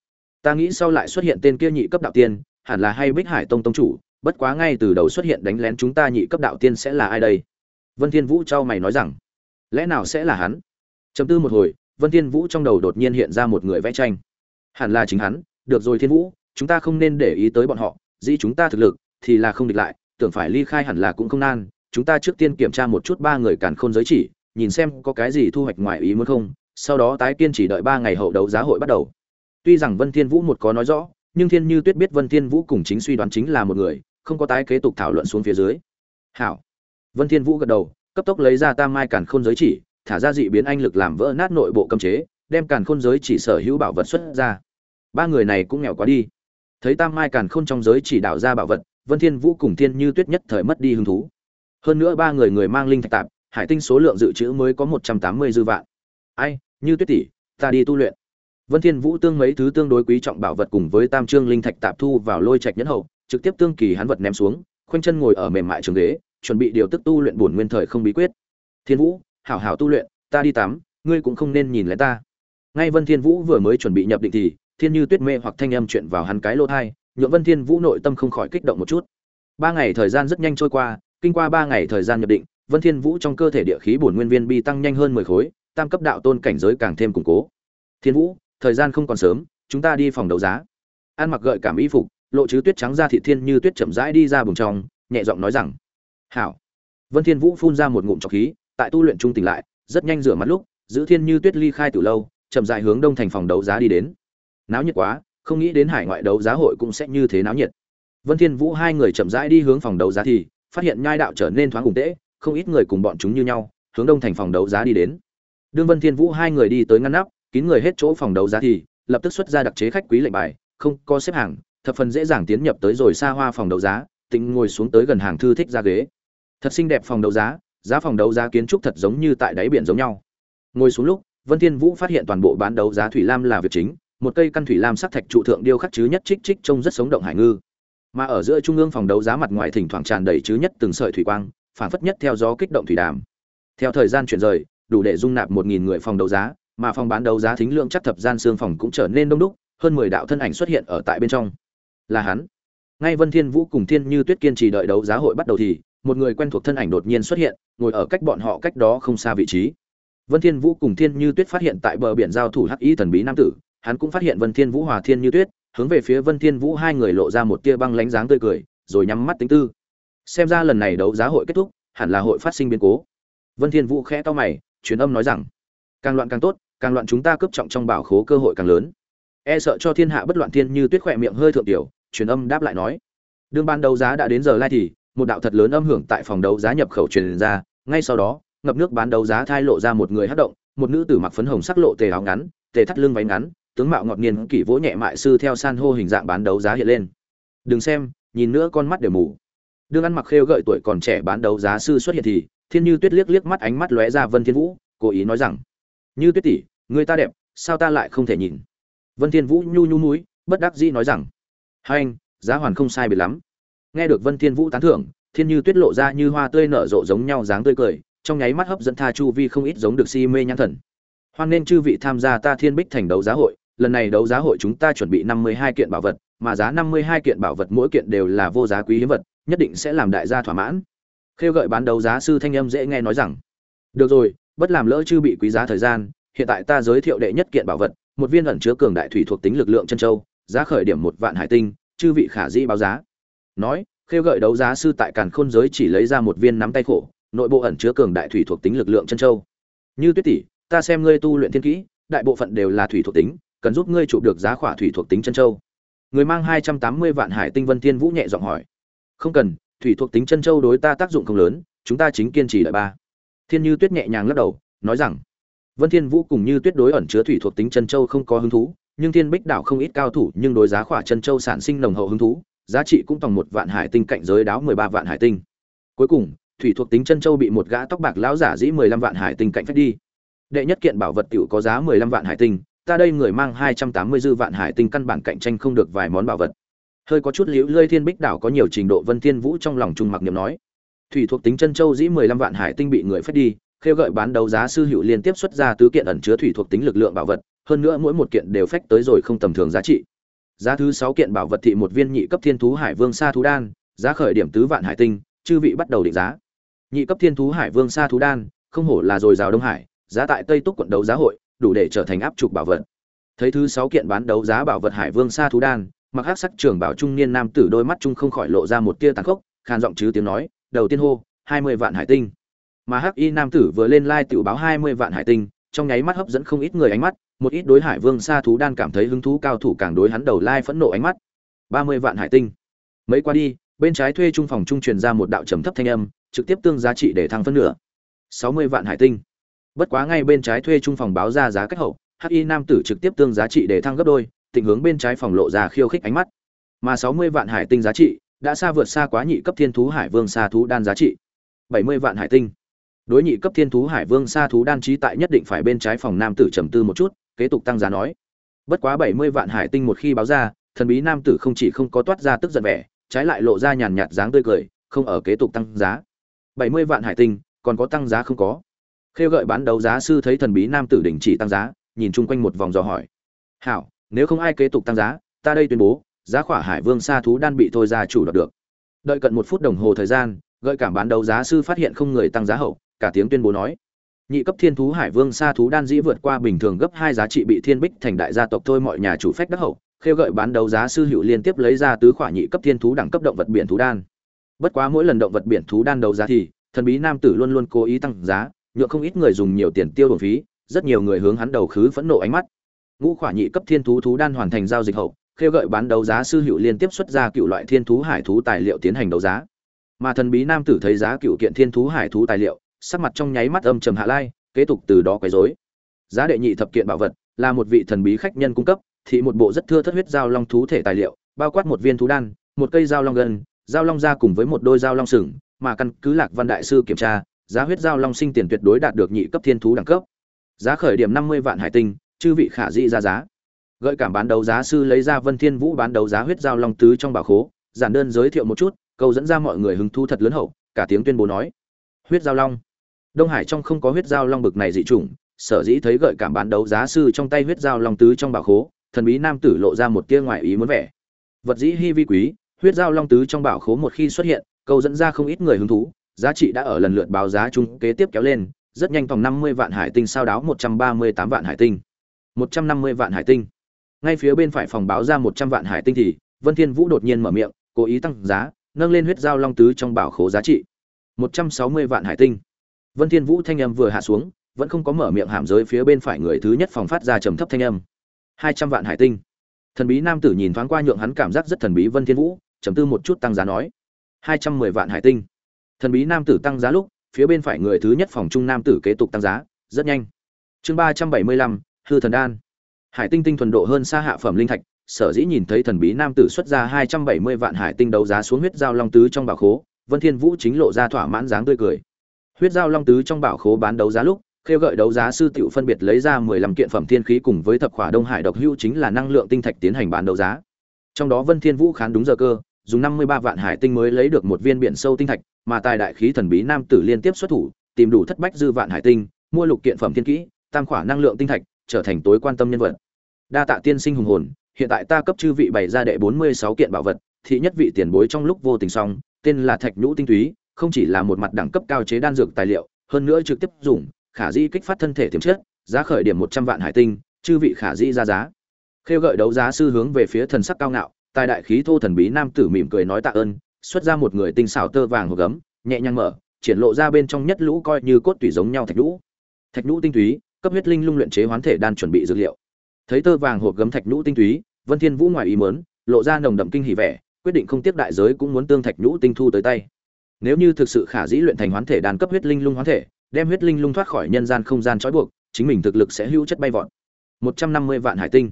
Ta nghĩ sau lại xuất hiện tên kia nhị cấp đạo tiên, hẳn là hay bích hải tông tông chủ, bất quá ngay từ đầu xuất hiện đánh lén chúng ta nhị cấp đạo tiên sẽ là ai đây? Vân thiên vũ trao mày nói rằng lẽ nào sẽ là hắn? Chấm tư một hồi, vân thiên vũ trong đầu đột nhiên hiện ra một người vẽ tranh. Hẳn là chính hắn. Được rồi thiên vũ, chúng ta không nên để ý tới bọn họ. Dĩ chúng ta thực lực thì là không địch lại. Tưởng phải ly khai hẳn là cũng không nan. Chúng ta trước tiên kiểm tra một chút ba người càn khôn giới chỉ, nhìn xem có cái gì thu hoạch ngoài ý muốn không. Sau đó tái kiên chỉ đợi ba ngày hậu đấu giá hội bắt đầu. Tuy rằng vân thiên vũ một có nói rõ, nhưng thiên như tuyết biết vân thiên vũ cùng chính suy đoán chính là một người, không có tái kế tục thảo luận xuống phía dưới. Hảo. Vân thiên vũ gật đầu cấp tốc lấy ra tam mai càn khôn giới chỉ, thả ra dị biến anh lực làm vỡ nát nội bộ cấm chế, đem càn khôn giới chỉ sở hữu bảo vật xuất ra. Ba người này cũng nghèo quá đi. Thấy tam mai càn khôn trong giới chỉ đạo ra bảo vật, vân thiên vũ cùng thiên như tuyết nhất thời mất đi hứng thú. Hơn nữa ba người người mang linh thạch tạp, hải tinh số lượng dự trữ mới có một trăm tám mươi dư vạn. Ai, như tuyết tỷ, ta đi tu luyện. Vân thiên vũ tương mấy thứ tương đối quý trọng bảo vật cùng với tam trương linh thạch tạp thu vào lôi trạch nhẫn hậu, trực tiếp tương kỳ hắn vật ném xuống, khoanh chân ngồi ở mềm mại trường ghế chuẩn bị điều tức tu luyện bổn nguyên thời không bí quyết. Thiên vũ, hảo hảo tu luyện, ta đi tắm, ngươi cũng không nên nhìn lén ta. Ngay vân thiên vũ vừa mới chuẩn bị nhập định thì, thiên như tuyết mê hoặc thanh âm chuyện vào hắn cái lỗ thai nhượng vân thiên vũ nội tâm không khỏi kích động một chút. Ba ngày thời gian rất nhanh trôi qua, kinh qua ba ngày thời gian nhập định, vân thiên vũ trong cơ thể địa khí bổn nguyên viên bi tăng nhanh hơn mười khối, tam cấp đạo tôn cảnh giới càng thêm củng cố. Thiên vũ, thời gian không còn sớm, chúng ta đi phòng đấu giá. An mặc gợi cảm y phục, lộ chứ tuyết trắng ra thị thiên như tuyết chậm rãi đi ra bùng trong, nhẹ giọng nói rằng hảo. Vân thiên vũ phun ra một ngụm trọc khí, tại tu luyện trung tỉnh lại, rất nhanh rửa mặt lúc, giữ thiên như tuyết ly khai từ lâu, chậm rãi hướng đông thành phòng đấu giá đi đến. Náo nhiệt quá, không nghĩ đến hải ngoại đấu giá hội cũng sẽ như thế náo nhiệt. Vân thiên vũ hai người chậm rãi đi hướng phòng đấu giá thì, phát hiện nhai đạo trở nên thoáng cùng tễ, không ít người cùng bọn chúng như nhau, hướng đông thành phòng đấu giá đi đến. Đương vân thiên vũ hai người đi tới ngăn nắp, kín người hết chỗ phòng đấu giá thì, lập tức xuất ra đặc chế khách quý lệnh bài, không có xếp hàng, thập phần dễ dàng tiến nhập tới rồi xa hoa phòng đấu giá, tịnh ngồi xuống tới gần hàng thư thích ra ghế thật xinh đẹp phòng đấu giá giá phòng đấu giá kiến trúc thật giống như tại đáy biển giống nhau. Ngồi xuống lúc, vân thiên vũ phát hiện toàn bộ bán đấu giá thủy lam là việc chính, một cây căn thủy lam sắc thạch trụ thượng điêu khắc chứ nhất trích trích trông rất sống động hải ngư. Mà ở giữa trung ương phòng đấu giá mặt ngoài thỉnh thoảng tràn đầy chứ nhất từng sợi thủy quang, phản phất nhất theo gió kích động thủy đàm. Theo thời gian chuyển rời, đủ để dung nạp một nghìn người phòng đấu giá, mà phòng bán đấu giá thính lượng chắc thập gian xương phòng cũng trở nên đông đúc, hơn mười đạo thân ảnh xuất hiện ở tại bên trong. Là hắn. Ngay vân thiên vũ cùng thiên như tuyết kiên trì đợi đấu giá hội bắt đầu thì một người quen thuộc thân ảnh đột nhiên xuất hiện, ngồi ở cách bọn họ cách đó không xa vị trí. Vân thiên vũ cùng thiên như tuyết phát hiện tại bờ biển giao thủ hắc y thần bí nam tử, hắn cũng phát hiện vân thiên vũ hòa thiên như tuyết, hướng về phía vân thiên vũ hai người lộ ra một tia băng lãnh dáng tươi cười, rồi nhắm mắt tính tư. Xem ra lần này đấu giá hội kết thúc, hẳn là hội phát sinh biến cố. Vân thiên vũ khẽ to mày, truyền âm nói rằng, càng loạn càng tốt, càng loạn chúng ta cướp trọng trong bảo khố cơ hội càng lớn. E sợ cho thiên hạ bất loạn thiên như tuyết khỏe miệng hơi thượng tiểu, truyền âm đáp lại nói, đương ban đấu giá đã đến giờ lai thì một đạo thật lớn âm hưởng tại phòng đấu giá nhập khẩu truyền ra, ngay sau đó, ngập nước bán đấu giá thai lộ ra một người hất động, một nữ tử mặc phấn hồng sắc lộ tề áo ngắn, tề thắt lưng váy ngắn, tướng mạo ngọt nghiền kỷ vỗ nhẹ mại sư theo san hô hình dạng bán đấu giá hiện lên. Đừng xem, nhìn nữa con mắt đều mù. Đương ăn mặc khêu gợi tuổi còn trẻ bán đấu giá sư xuất hiện thì, thiên như tuyết liếc liếc mắt ánh mắt lóe ra vân thiên vũ, cố ý nói rằng, như tuyết tỷ, người ta đẹp, sao ta lại không thể nhìn? Vân thiên vũ nhu nhu mũi, bất đắc dĩ nói rằng, hai anh, giá hoàn không sai biệt lắm nghe được vân thiên vũ tán thưởng, thiên như tuyết lộ ra như hoa tươi nở rộ giống nhau dáng tươi cười, trong nháy mắt hấp dẫn tha chu vi không ít giống được si mê nhãn thần. Hoan nên chư vị tham gia ta thiên bích thành đấu giá hội, lần này đấu giá hội chúng ta chuẩn bị năm mươi hai kiện bảo vật, mà giá năm mươi hai kiện bảo vật mỗi kiện đều là vô giá quý hiếm vật, nhất định sẽ làm đại gia thỏa mãn. Khêu gợi bán đấu giá sư thanh âm dễ nghe nói rằng, được rồi, bất làm lỡ chư bị quý giá thời gian, hiện tại ta giới thiệu đệ nhất kiện bảo vật, một viên ẩn chứa cường đại thủy thuộc tính lực lượng chân châu, giá khởi điểm một vạn hải tinh, chư vị khả dĩ báo giá nói, khêu gợi đấu giá sư tại càn khôn giới chỉ lấy ra một viên nắm tay khổ, nội bộ ẩn chứa cường đại thủy thuộc tính lực lượng chân châu. Như tuyết tỷ, ta xem ngươi tu luyện thiên kỹ, đại bộ phận đều là thủy thuộc tính, cần giúp ngươi chụp được giá khỏa thủy thuộc tính chân châu. Người mang hai trăm tám mươi vạn hải tinh vân thiên vũ nhẹ giọng hỏi. Không cần, thủy thuộc tính chân châu đối ta tác dụng không lớn, chúng ta chính kiên trì đợi ba. Thiên như tuyết nhẹ nhàng lắc đầu, nói rằng, vân thiên vũ cùng như tuyết đối ẩn chứa thủy thuộc tính chân châu không có hứng thú, nhưng thiên bích đảo không ít cao thủ nhưng đối giá khỏa chân châu sản sinh nồng hậu hứng thú giá trị cũng tòng một vạn hải tinh cạnh giới đáo mười ba vạn hải tinh. Cuối cùng, thủy thuộc tính chân châu bị một gã tóc bạc lão giả dĩ mười lăm vạn hải tinh cạnh phép đi. Đệ nhất kiện bảo vật tiểu có giá mười lăm vạn hải tinh, ta đây người mang hai trăm tám mươi dư vạn hải tinh căn bản cạnh tranh không được vài món bảo vật. Hơi có chút liễu lơi thiên bích đảo có nhiều trình độ vân thiên vũ trong lòng trung mặc niệm nói. Thủy thuộc tính chân châu dĩ mười lăm vạn hải tinh bị người phép đi, khêu gợi bán đấu giá sư hữu liên tiếp xuất ra tứ kiện ẩn chứa thủy thuộc tính lực lượng bảo vật, hơn nữa mỗi một kiện đều phách tới rồi không tầm thường giá trị giá thứ sáu kiện bảo vật thị một viên nhị cấp thiên thú hải vương sa thú đan, giá khởi điểm tứ vạn hải tinh, chư vị bắt đầu định giá. Nhị cấp thiên thú hải vương sa thú đan, không hổ là rồi rào đông hải, giá tại tây túc quận đấu giá hội, đủ để trở thành áp trục bảo vật. Thấy thứ sáu kiện bán đấu giá bảo vật hải vương sa thú đan, mặc hắc sắc trưởng bảo trung niên nam tử đôi mắt trung không khỏi lộ ra một tia tàn khốc, khàn giọng chứ tiếng nói, đầu tiên hô, hai mươi vạn hải tinh. Mà hắc y nam tử vừa lên lai tiểu báo hai mươi vạn hải tinh, trong nháy mắt hấp dẫn không ít người ánh mắt một ít đối hải vương sa thú đan cảm thấy hứng thú cao thủ càng đối hắn đầu lai phẫn nộ ánh mắt. Ba mươi vạn hải tinh. Mấy qua đi, bên trái thuê trung phòng trung truyền ra một đạo trầm thấp thanh âm, trực tiếp tương giá trị để thăng phân nửa. Sáu mươi vạn hải tinh. Bất quá ngay bên trái thuê trung phòng báo ra giá cách hậu hắc y nam tử trực tiếp tương giá trị để thăng gấp đôi, tình hướng bên trái phòng lộ ra khiêu khích ánh mắt. Mà sáu mươi vạn hải tinh giá trị đã xa vượt xa quá nhị cấp thiên thú hải vương sa thú đan giá trị. Bảy mươi vạn hải tinh. Đối nhị cấp thiên thú hải vương sa thú đan trí tại nhất định phải bên trái phòng nam tử trầm tư một chút kế tục tăng giá nói. Bất quá bảy mươi vạn hải tinh một khi báo ra, thần bí nam tử không chỉ không có toát ra tức giận vẻ, trái lại lộ ra nhàn nhạt dáng tươi cười, không ở kế tục tăng giá. bảy mươi vạn hải tinh, còn có tăng giá không có? Khêu gợi bán đấu giá sư thấy thần bí nam tử đình chỉ tăng giá, nhìn chung quanh một vòng dò hỏi. Hảo, nếu không ai kế tục tăng giá, ta đây tuyên bố, giá khỏa hải vương sa thú đan bị thôi ra chủ đoạt được. Đợi cận một phút đồng hồ thời gian, gợi cảm bán đấu giá sư phát hiện không người tăng giá hậu, cả tiếng tuyên bố nói nhị cấp thiên thú hải vương sa thú đan dĩ vượt qua bình thường gấp hai giá trị bị thiên bích thành đại gia tộc thôi mọi nhà chủ phách đắc hậu, khêu gợi bán đấu giá sư hữu liên tiếp lấy ra tứ khỏa nhị cấp thiên thú đẳng cấp động vật biển thú đan. Bất quá mỗi lần động vật biển thú đan đấu giá thì, thần bí nam tử luôn luôn cố ý tăng giá nhựa không ít người dùng nhiều tiền tiêu đồn phí, rất nhiều người hướng hắn đầu khứ phẫn nộ ánh mắt. Ngũ khỏa nhị cấp thiên thú thú đan hoàn thành giao dịch hậu, khêu gợi bán đấu giá sư hữu liên tiếp xuất ra cựu loại thiên thú hải thú tài liệu tiến hành đấu giá. Mà thần bí nam tử thấy giá cựu kiện thiên thú hải thú tài liệu sắc mặt trong nháy mắt âm trầm hạ lai, kế tục từ đó quấy rối. Giá đệ nhị thập kiện bảo vật, là một vị thần bí khách nhân cung cấp, thị một bộ rất thưa thất huyết giao long thú thể tài liệu, bao quát một viên thú đan, một cây giao long gân, giao long ra cùng với một đôi giao long sừng, mà căn cứ lạc văn đại sư kiểm tra, giá huyết giao long sinh tiền tuyệt đối đạt được nhị cấp thiên thú đẳng cấp. Giá khởi điểm năm mươi vạn hải tinh, chư vị khả dị ra giá. Gợi cảm bán đấu giá sư lấy ra vân thiên vũ bán đấu giá huyết giao long tứ trong bảo khố, giản đơn giới thiệu một chút câu dẫn ra mọi người hứng thu thật lớn hậu, cả tiếng tuyên bố nói. Huyết giao long đông hải trong không có huyết giao long bực này dị chủng, sở dĩ thấy gợi cảm bán đấu giá sư trong tay huyết giao long tứ trong bảo khố, thần bí nam tử lộ ra một tia ngoại ý muốn vẻ. Vật dĩ hi vi quý, huyết giao long tứ trong bảo khố một khi xuất hiện, câu dẫn ra không ít người hứng thú, giá trị đã ở lần lượt báo giá chung kế tiếp kéo lên, rất nhanh phòng năm mươi vạn hải tinh sao đáo một trăm ba mươi tám vạn hải tinh. Một trăm năm mươi vạn hải tinh. Ngay phía bên phải phòng báo ra một trăm vạn hải tinh thì, vân thiên vũ đột nhiên mở miệng, cố ý tăng giá, nâng lên huyết giao long tứ trong bảo khố giá trị. Một trăm sáu mươi vạn hải tinh vân thiên vũ thanh âm vừa hạ xuống, vẫn không có mở miệng hàm giới phía bên phải người thứ nhất phòng phát ra trầm thấp thanh âm. Hai trăm vạn hải tinh. Thần bí nam tử nhìn thoáng qua nhượng hắn cảm giác rất thần bí vân thiên vũ, trầm tư một chút tăng giá nói. Hai trăm mười vạn hải tinh. Thần bí nam tử tăng giá lúc, phía bên phải người thứ nhất phòng trung nam tử kế tục tăng giá, rất nhanh. Chương ba trăm bảy mươi lăm, hư thần đan. Hải tinh tinh thuần độ hơn xa hạ phẩm linh thạch, sở dĩ nhìn thấy thần bí nam tử xuất ra hai trăm bảy mươi vạn hải tinh đấu giá xuống huyết giao long tứ trong bảo khố, vân thiên vũ chính lộ ra thỏa mãn dáng tươi cười huyết giao long tứ trong bảo khố bán đấu giá lúc, khêu gợi đấu giá sư tiểu phân biệt lấy ra mười lăm kiện phẩm thiên khí cùng với thập khỏa đông hải độc hưu chính là năng lượng tinh thạch tiến hành bán đấu giá. Trong đó vân thiên vũ khán đúng giờ cơ, dùng năm mươi ba vạn hải tinh mới lấy được một viên biển sâu tinh thạch, mà tài đại khí thần bí nam tử liên tiếp xuất thủ, tìm đủ thất bách dư vạn hải tinh, mua lục kiện phẩm thiên kỹ, tam khỏa năng lượng tinh thạch, trở thành tối quan tâm nhân vật. Đa tạ tiên sinh hùng hồn, hiện tại ta cấp chư vị bày ra đệ bốn mươi sáu kiện bảo vật, thị nhất vị tiền bối trong lúc vô tình xong, tên là thạch nhũ tinh túy không chỉ là một mặt đẳng cấp cao chế đan dược tài liệu, hơn nữa trực tiếp dùng, khả di kích phát thân thể tiềm chất, giá khởi điểm một trăm vạn hải tinh, chư vị khả di ra giá. Khêu gợi đấu giá sư hướng về phía thần sắc cao ngạo, tài đại khí thô thần bí nam tử mỉm cười nói tạ ơn, xuất ra một người tinh xảo tơ vàng hồ gấm, nhẹ nhàng mở, triển lộ ra bên trong nhất lũ coi như cốt tủy giống nhau thạch lũ thạch lũ tinh túy, cấp huyết linh lung luyện chế hoán thể đan chuẩn bị dược liệu. Thấy tơ vàng hộp gấm thạch lũ tinh túy, vân thiên vũ ngoài ý muốn, lộ ra nồng đậm kinh hỉ vẻ, quyết định không tiếc đại giới cũng muốn tương thạch lũ tinh thu tới tay nếu như thực sự khả dĩ luyện thành hoán thể đan cấp huyết linh lung hoán thể, đem huyết linh lung thoát khỏi nhân gian không gian trói buộc, chính mình thực lực sẽ hữu chất bay vọt. Một trăm năm mươi vạn hải tinh.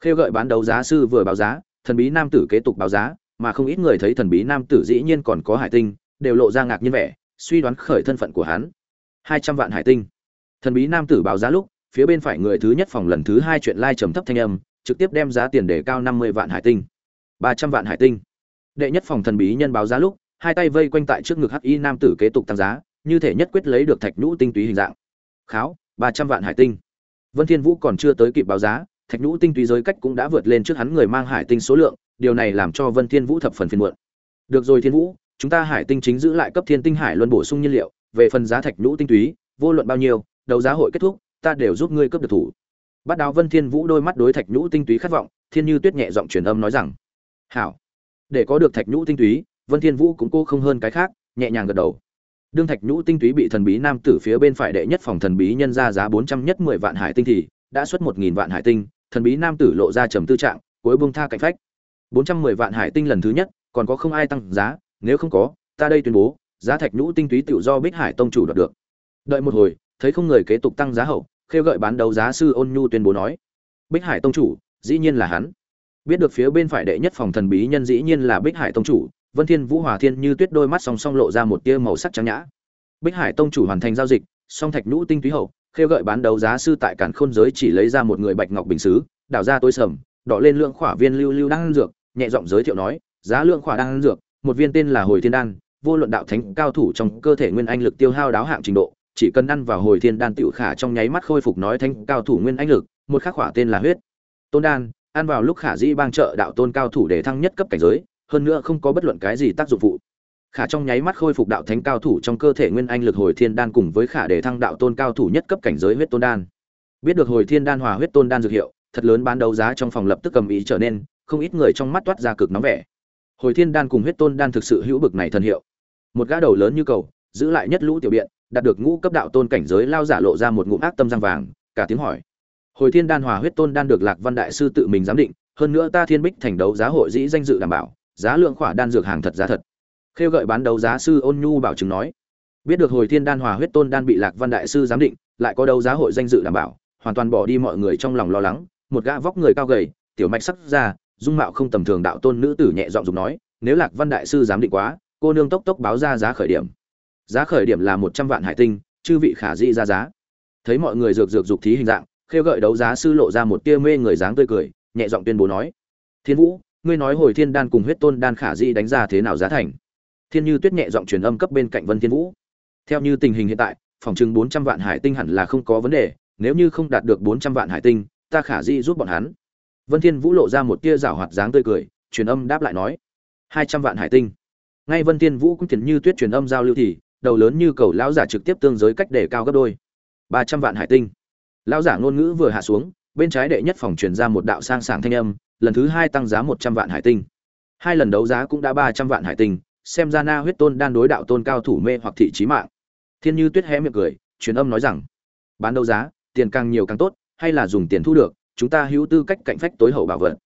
Khêu gợi bán đấu giá sư vừa báo giá, thần bí nam tử kế tục báo giá, mà không ít người thấy thần bí nam tử dĩ nhiên còn có hải tinh, đều lộ ra ngạc nhiên vẻ, suy đoán khởi thân phận của hắn. Hai trăm vạn hải tinh. Thần bí nam tử báo giá lúc, phía bên phải người thứ nhất phòng lần thứ hai chuyện lai trầm thấp thanh âm, trực tiếp đem giá tiền để cao năm mươi vạn hải tinh. Ba trăm vạn hải tinh. Đệ nhất phòng thần bí nhân báo giá lúc hai tay vây quanh tại trước ngực hắc y nam tử kế tục tăng giá, như thể nhất quyết lấy được thạch nhũ tinh túy hình dạng. Kháo, ba trăm vạn hải tinh. Vân thiên vũ còn chưa tới kịp báo giá, thạch nhũ tinh túy giới cách cũng đã vượt lên trước hắn người mang hải tinh số lượng, điều này làm cho vân thiên vũ thập phần phiền muộn. Được rồi thiên vũ, chúng ta hải tinh chính giữ lại cấp thiên tinh hải luân bổ sung nhiên liệu, về phần giá thạch nhũ tinh túy, vô luận bao nhiêu, đấu giá hội kết thúc, ta đều giúp ngươi cấp được thủ. Bắt đáo vân thiên vũ đôi mắt đối thạch nhũ tinh túy khát vọng, thiên như tuyết nhẹ giọng truyền âm nói rằng, hảo, để có được thạch nhũ tinh túy vân thiên vũ cũng cô không hơn cái khác, nhẹ nhàng gật đầu. Đương thạch nhũ tinh túy bị thần bí nam tử phía bên phải đệ nhất phòng thần bí nhân ra giá bốn trăm nhất mười vạn hải tinh thì đã xuất một nghìn vạn hải tinh, thần bí nam tử lộ ra trầm tư trạng, cuối bông tha cạnh phách. bốn trăm mười vạn hải tinh lần thứ nhất, còn có không ai tăng giá, nếu không có, ta đây tuyên bố, giá thạch nhũ tinh túy tự do bích hải tông chủ đoạt được. Đợi một hồi, thấy không người kế tục tăng giá hậu, khêu gợi bán đấu giá sư ôn nhu tuyên bố nói, bích hải tông chủ, dĩ nhiên là hắn. Biết được phía bên phải đệ nhất phòng thần bí nhân dĩ nhiên là bích hải tông chủ vân thiên vũ hòa thiên như tuyết đôi mắt song song lộ ra một tia màu sắc trắng nhã. Bích hải tông chủ hoàn thành giao dịch, song thạch nhũ tinh túy hậu, khêu gợi bán đấu giá sư tại cản khôn giới chỉ lấy ra một người bạch ngọc bình sứ, đảo ra tối sầm, đỏ lên lượng khỏa viên lưu lưu đang dược, nhẹ giọng giới thiệu nói, giá lượng khỏa đang dược, một viên tên là hồi thiên đan, vô luận đạo thánh, cao thủ trong cơ thể nguyên anh lực tiêu hao đáo hạng trình độ, chỉ cần ăn vào hồi thiên đan tiểu khả trong nháy mắt khôi phục nói thánh, cao thủ nguyên anh lực, một khắc khỏa tên là huyết. Tôn đan, ăn vào lúc khả dĩ bang trợ đạo tôn cao thủ để thăng nhất cấp cảnh giới hơn nữa không có bất luận cái gì tác dụng phụ. Khả trong nháy mắt khôi phục đạo thánh cao thủ trong cơ thể nguyên anh lực hồi thiên đan cùng với khả để thăng đạo tôn cao thủ nhất cấp cảnh giới huyết tôn đan. Biết được hồi thiên đan hòa huyết tôn đan dược hiệu, thật lớn bán đấu giá trong phòng lập tức cầm ý trở nên, không ít người trong mắt toát ra cực nóng vẻ. Hồi thiên đan cùng huyết tôn đan thực sự hữu bực này thần hiệu. Một gã đầu lớn như cầu, giữ lại nhất lũ tiểu biện, đạt được ngũ cấp đạo tôn cảnh giới lao giả lộ ra một ngụm ác tâm răng vàng, cả tiếng hỏi. Hồi thiên đan hòa huyết tôn đan được lạc văn đại sư tự mình giám định, hơn nữa ta thiên bích thành đấu giá hội dĩ danh dự đảm bảo giá lượng khỏa đan dược hàng thật giá thật. Khêu gợi bán đấu giá sư ôn nhu bảo chứng nói, biết được hồi thiên đan hòa huyết tôn đan bị lạc văn đại sư giám định, lại có đấu giá hội danh dự đảm bảo, hoàn toàn bỏ đi mọi người trong lòng lo lắng, một gã vóc người cao gầy, tiểu mạch sắc ra dung mạo không tầm thường đạo tôn nữ tử nhẹ giọng dùng nói, nếu lạc văn đại sư giám định quá, cô nương tốc tốc báo ra giá khởi điểm. Giá khởi điểm là một trăm vạn hải tinh, chư vị khả di ra giá. Thấy mọi người dược dược dục thí hình dạng, khêu gợi đấu giá sư lộ ra một tia mê người dáng tươi cười, nhẹ giọng tuyên bố nói, thiên vũ ngươi nói hồi thiên đan cùng huyết tôn đan khả di đánh ra thế nào giá thành? Thiên như tuyết nhẹ giọng truyền âm cấp bên cạnh vân thiên vũ. Theo như tình hình hiện tại, phòng chừng bốn trăm vạn hải tinh hẳn là không có vấn đề, nếu như không đạt được bốn trăm vạn hải tinh, ta khả di giúp bọn hắn. Vân thiên vũ lộ ra một tia rảo hoạt dáng tươi cười, truyền âm đáp lại nói, hai trăm vạn hải tinh. Ngay vân thiên vũ cũng tiền như tuyết truyền âm giao lưu thì, đầu lớn như cầu lão giả trực tiếp tương giới cách để cao gấp đôi. Ba trăm vạn hải tinh. Lão giả ngôn ngữ vừa hạ xuống, bên trái đệ nhất phòng truyền ra một đạo sang sảng thanh âm lần thứ hai tăng giá một trăm vạn hải tinh. Hai lần đấu giá cũng đã ba trăm vạn hải tinh, xem ra na huyết tôn đan đối đạo tôn cao thủ mê hoặc thị trí mạng. Thiên như tuyết hé miệng cười, truyền âm nói rằng, bán đấu giá, tiền càng nhiều càng tốt, hay là dùng tiền thu được, chúng ta hữu tư cách cạnh phách tối hậu bảo vật.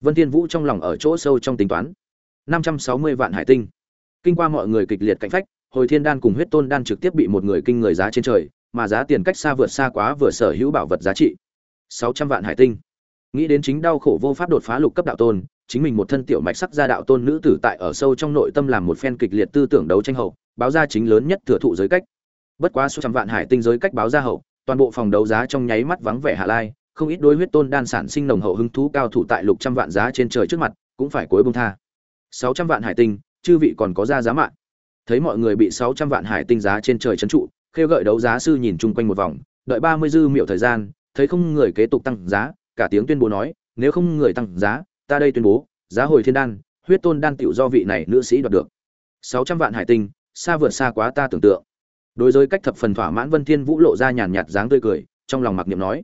Vân thiên vũ trong lòng ở chỗ sâu trong tính toán. Năm trăm sáu mươi vạn hải tinh. Kinh qua mọi người kịch liệt cạnh phách, hồi thiên đan cùng huyết tôn đan trực tiếp bị một người kinh người giá trên trời, mà giá tiền cách xa vượt xa quá vừa sở hữu bảo vật giá trị. Sáu trăm vạn hải tinh nghĩ đến chính đau khổ vô pháp đột phá lục cấp đạo tôn, chính mình một thân tiểu mạch sắc gia đạo tôn nữ tử tại ở sâu trong nội tâm làm một phen kịch liệt tư tưởng đấu tranh hậu, báo ra chính lớn nhất thừa thụ giới cách. Bất quá số trăm vạn hải tinh giới cách báo ra hậu, toàn bộ phòng đấu giá trong nháy mắt vắng vẻ hạ lai, không ít đối huyết tôn đan sản sinh nồng hậu hứng thú cao thủ tại lục trăm vạn giá trên trời trước mặt, cũng phải cuối bông tha. Sáu trăm vạn hải tinh, chư vị còn có ra giá mạng. Thấy mọi người bị sáu trăm vạn hải tinh giá trên trời trấn trụ, khêu gợi đấu giá sư nhìn chung quanh một vòng, đợi ba mươi dư miệu thời gian, thấy không người kế tục tăng giá cả tiếng tuyên bố nói, nếu không người tăng giá, ta đây tuyên bố, giá hồi thiên đan, huyết tôn đan tiểu do vị này nữ sĩ đoạt được. Sáu trăm vạn hải tinh, xa vượt xa quá ta tưởng tượng. Đối với cách thập phần thỏa mãn vân thiên vũ lộ ra nhàn nhạt dáng tươi cười, trong lòng mặc niệm nói,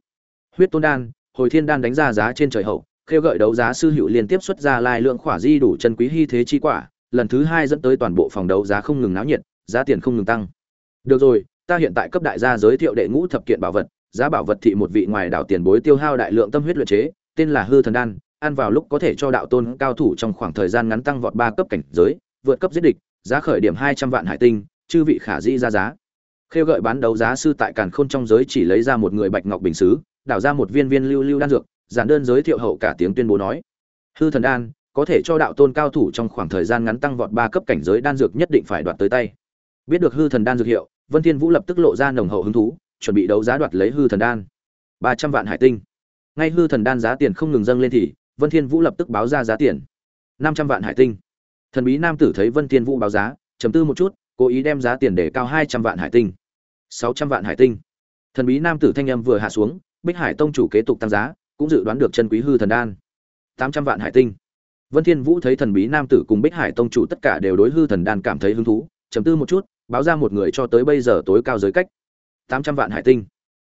huyết tôn đan, hồi thiên đan đánh ra giá trên trời hậu, khêu gợi đấu giá sư hữu liên tiếp xuất ra lai lượng khỏa di đủ chân quý hy thế chi quả, lần thứ hai dẫn tới toàn bộ phòng đấu giá không ngừng náo nhiệt, giá tiền không ngừng tăng. Được rồi, ta hiện tại cấp đại gia giới thiệu đệ ngũ thập kiện bảo vật giá bảo vật thị một vị ngoài đảo tiền bối tiêu hao đại lượng tâm huyết luyện chế, tên là hư thần đan, ăn vào lúc có thể cho đạo tôn cao thủ trong khoảng thời gian ngắn tăng vọt ba cấp cảnh giới, vượt cấp giết địch, giá khởi điểm hai trăm vạn hải tinh, chư vị khả di ra giá. Khêu gợi bán đấu giá sư tại càn khôn trong giới chỉ lấy ra một người bạch ngọc bình sứ, đảo ra một viên viên lưu lưu đan dược, giản đơn giới thiệu hậu cả tiếng tuyên bố nói. Hư thần đan, có thể cho đạo tôn cao thủ trong khoảng thời gian ngắn tăng vọt ba cấp cảnh giới đan dược nhất định phải đoạt tới tay. Biết được hư thần đan dược hiệu, vân thiên vũ lập tức lộ ra nồng hậu hứng thú chuẩn bị đấu giá đoạt lấy hư thần đan. Ba trăm vạn hải tinh. Ngay hư thần đan giá tiền không ngừng dâng lên thì, vân thiên vũ lập tức báo ra giá tiền. Năm trăm vạn hải tinh. Thần bí nam tử thấy vân thiên vũ báo giá, trầm tư một chút, cố ý đem giá tiền để cao hai trăm vạn hải tinh. Sáu trăm vạn hải tinh. Thần bí nam tử thanh âm vừa hạ xuống, bích hải tông chủ kế tục tăng giá, cũng dự đoán được chân quý hư thần đan. Tám trăm vạn hải tinh. Vân thiên vũ thấy thần bí nam tử cùng bích hải tông chủ tất cả đều đối hư thần đan cảm thấy hứng thú, trầm tư một chút, báo ra một người cho tới bây giờ tối cao giới cách tám trăm vạn hải tinh.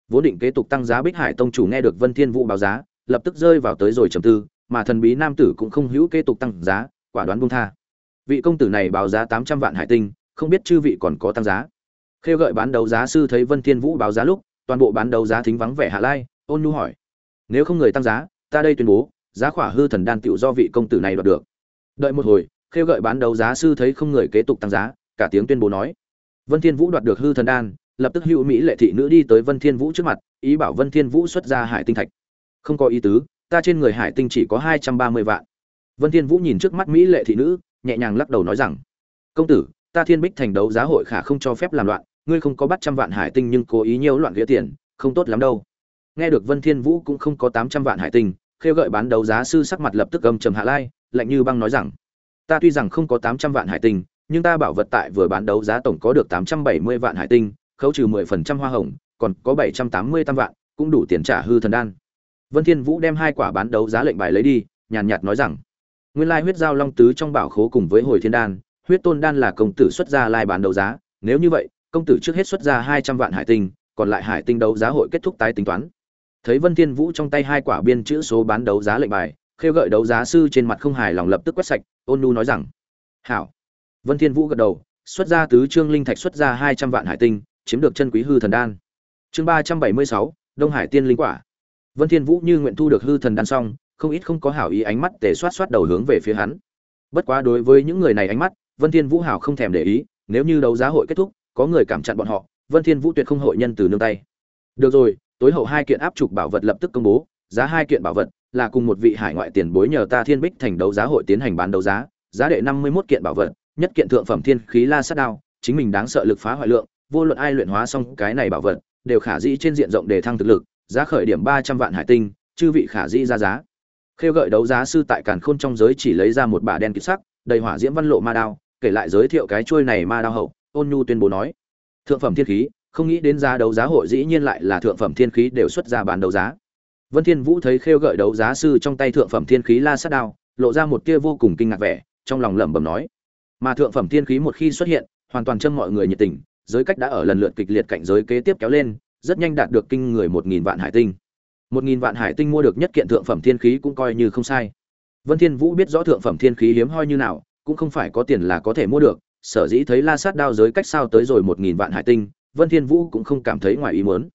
Vốn định kế tục tăng giá bích hải tông chủ nghe được vân thiên vũ báo giá, lập tức rơi vào tới rồi trầm tư, mà thần bí nam tử cũng không hữu kế tục tăng giá, quả đoán buông tha. Vị công tử này báo giá tám trăm vạn hải tinh, không biết chư vị còn có tăng giá. Khêu gợi bán đấu giá sư thấy vân thiên vũ báo giá lúc, toàn bộ bán đấu giá thính vắng vẻ hạ lai, ôn nhu hỏi. Nếu không người tăng giá, ta đây tuyên bố, giá khỏa hư thần đan tựu do vị công tử này đoạt được. Đợi một hồi, khêu gợi bán đấu giá sư thấy không người kế tục tăng giá, cả tiếng tuyên bố nói. Vân thiên vũ đoạt được hư thần đan lập tức hữu mỹ lệ thị nữ đi tới vân thiên vũ trước mặt, ý bảo vân thiên vũ xuất ra hải tinh thạch. Không có ý tứ, ta trên người hải tinh chỉ có hai trăm ba mươi vạn. Vân thiên vũ nhìn trước mắt mỹ lệ thị nữ, nhẹ nhàng lắc đầu nói rằng, công tử, ta thiên bích thành đấu giá hội khả không cho phép làm loạn, ngươi không có bắt trăm vạn hải tinh nhưng cố ý nhiều loạn ghế tiền, không tốt lắm đâu. Nghe được vân thiên vũ cũng không có tám trăm vạn hải tinh, khêu gợi bán đấu giá sư sắc mặt lập tức âm trầm hạ lai, lạnh như băng nói rằng, ta tuy rằng không có tám trăm vạn hải tinh, nhưng ta bảo vật tại vừa bán đấu giá tổng có được tám trăm bảy mươi vạn hải tinh khấu trừ mười phần trăm hoa hồng, còn có bảy trăm tám mươi tam vạn, cũng đủ tiền trả hư thần đan. Vân thiên vũ đem hai quả bán đấu giá lệnh bài lấy đi, nhàn nhạt nói rằng, nguyên lai huyết giao long tứ trong bảo khố cùng với hồi thiên đan, huyết tôn đan là công tử xuất ra lai bán đấu giá, nếu như vậy, công tử trước hết xuất ra hai trăm vạn hải tinh, còn lại hải tinh đấu giá hội kết thúc tái tính toán. Thấy vân thiên vũ trong tay hai quả biên chữ số bán đấu giá lệnh bài, khêu gợi đấu giá sư trên mặt không hài lòng lập tức quét sạch, ôn nu nói rằng, hảo. Vân thiên vũ gật đầu, xuất ra tứ trương linh thạch xuất ra hai trăm vạn hải tinh chiếm được chân quý hư thần đan. Chương ba trăm bảy mươi sáu, đông hải tiên linh quả. Vân thiên vũ như nguyện thu được hư thần đan xong, không ít không có hảo ý ánh mắt tề xoát xoát đầu hướng về phía hắn. Bất quá đối với những người này ánh mắt, vân thiên vũ hảo không thèm để ý, nếu như đấu giá hội kết thúc, có người cảm chặn bọn họ, vân thiên vũ tuyệt không hội nhân từ nương tay. Được rồi, tối hậu hai kiện áp trục bảo vật lập tức công bố, giá hai kiện bảo vật, là cùng một vị hải ngoại tiền bối nhờ ta thiên bích thành đấu giá hội tiến hành bán đấu giá giá đệ năm mươi 51 kiện bảo vật, nhất kiện thượng phẩm thiên khí la sát đao, chính mình đáng sợ lực phá hoại lượng vô luận ai luyện hóa xong cái này bảo vật, đều khả dĩ trên diện rộng để thăng thực lực, giá khởi điểm ba trăm vạn hải tinh, chư vị khả dĩ ra giá. Khêu gợi đấu giá sư tại càn khôn trong giới chỉ lấy ra một bả đen kịt sắc, đầy hỏa diễm văn lộ ma đao, kể lại giới thiệu cái chuôi này ma đao hậu, ôn nhu tuyên bố nói, thượng phẩm thiên khí, không nghĩ đến giá đấu giá hội dĩ nhiên lại là thượng phẩm thiên khí đều xuất ra bán đấu giá. Vân thiên vũ thấy khêu gợi đấu giá sư trong tay thượng phẩm thiên khí la sát đao, lộ ra một tia vô cùng kinh ngạc vẻ, trong lòng lẩm bẩm nói, mà thượng phẩm thiên khí một khi xuất hiện, hoàn toàn châm mọi người nhiệt tình giới cách đã ở lần lượt kịch liệt cạnh giới kế tiếp kéo lên, rất nhanh đạt được kinh người một nghìn vạn hải tinh. Một nghìn vạn hải tinh mua được nhất kiện thượng phẩm thiên khí cũng coi như không sai. Vân thiên vũ biết rõ thượng phẩm thiên khí hiếm hoi như nào, cũng không phải có tiền là có thể mua được, sở dĩ thấy la sát đao giới cách sao tới rồi một nghìn vạn hải tinh, vân thiên vũ cũng không cảm thấy ngoài ý muốn.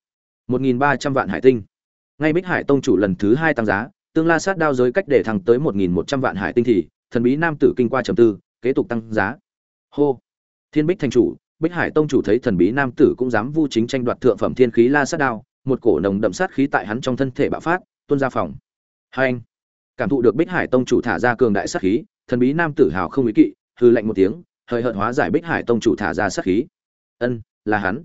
Một nghìn ba trăm vạn hải tinh. Ngay bích hải tông chủ lần thứ hai tăng giá, tương la sát đao giới cách để thẳng tới một nghìn một trăm vạn hải tinh thì, thần bí nam tử kinh qua trầm tư, kế tục tăng giá. Hô. Thiên bích thành chủ bích hải tông chủ thấy thần bí nam tử cũng dám vu chính tranh đoạt thượng phẩm thiên khí la sát đao một cổ nồng đậm sát khí tại hắn trong thân thể bạo phát tuôn ra phòng. Hành, cảm thụ được bích hải tông chủ thả ra cường đại sát khí thần bí nam tử hào không ý kỵ hư lạnh một tiếng hơi hợt hóa giải bích hải tông chủ thả ra sát khí. Ân là hắn.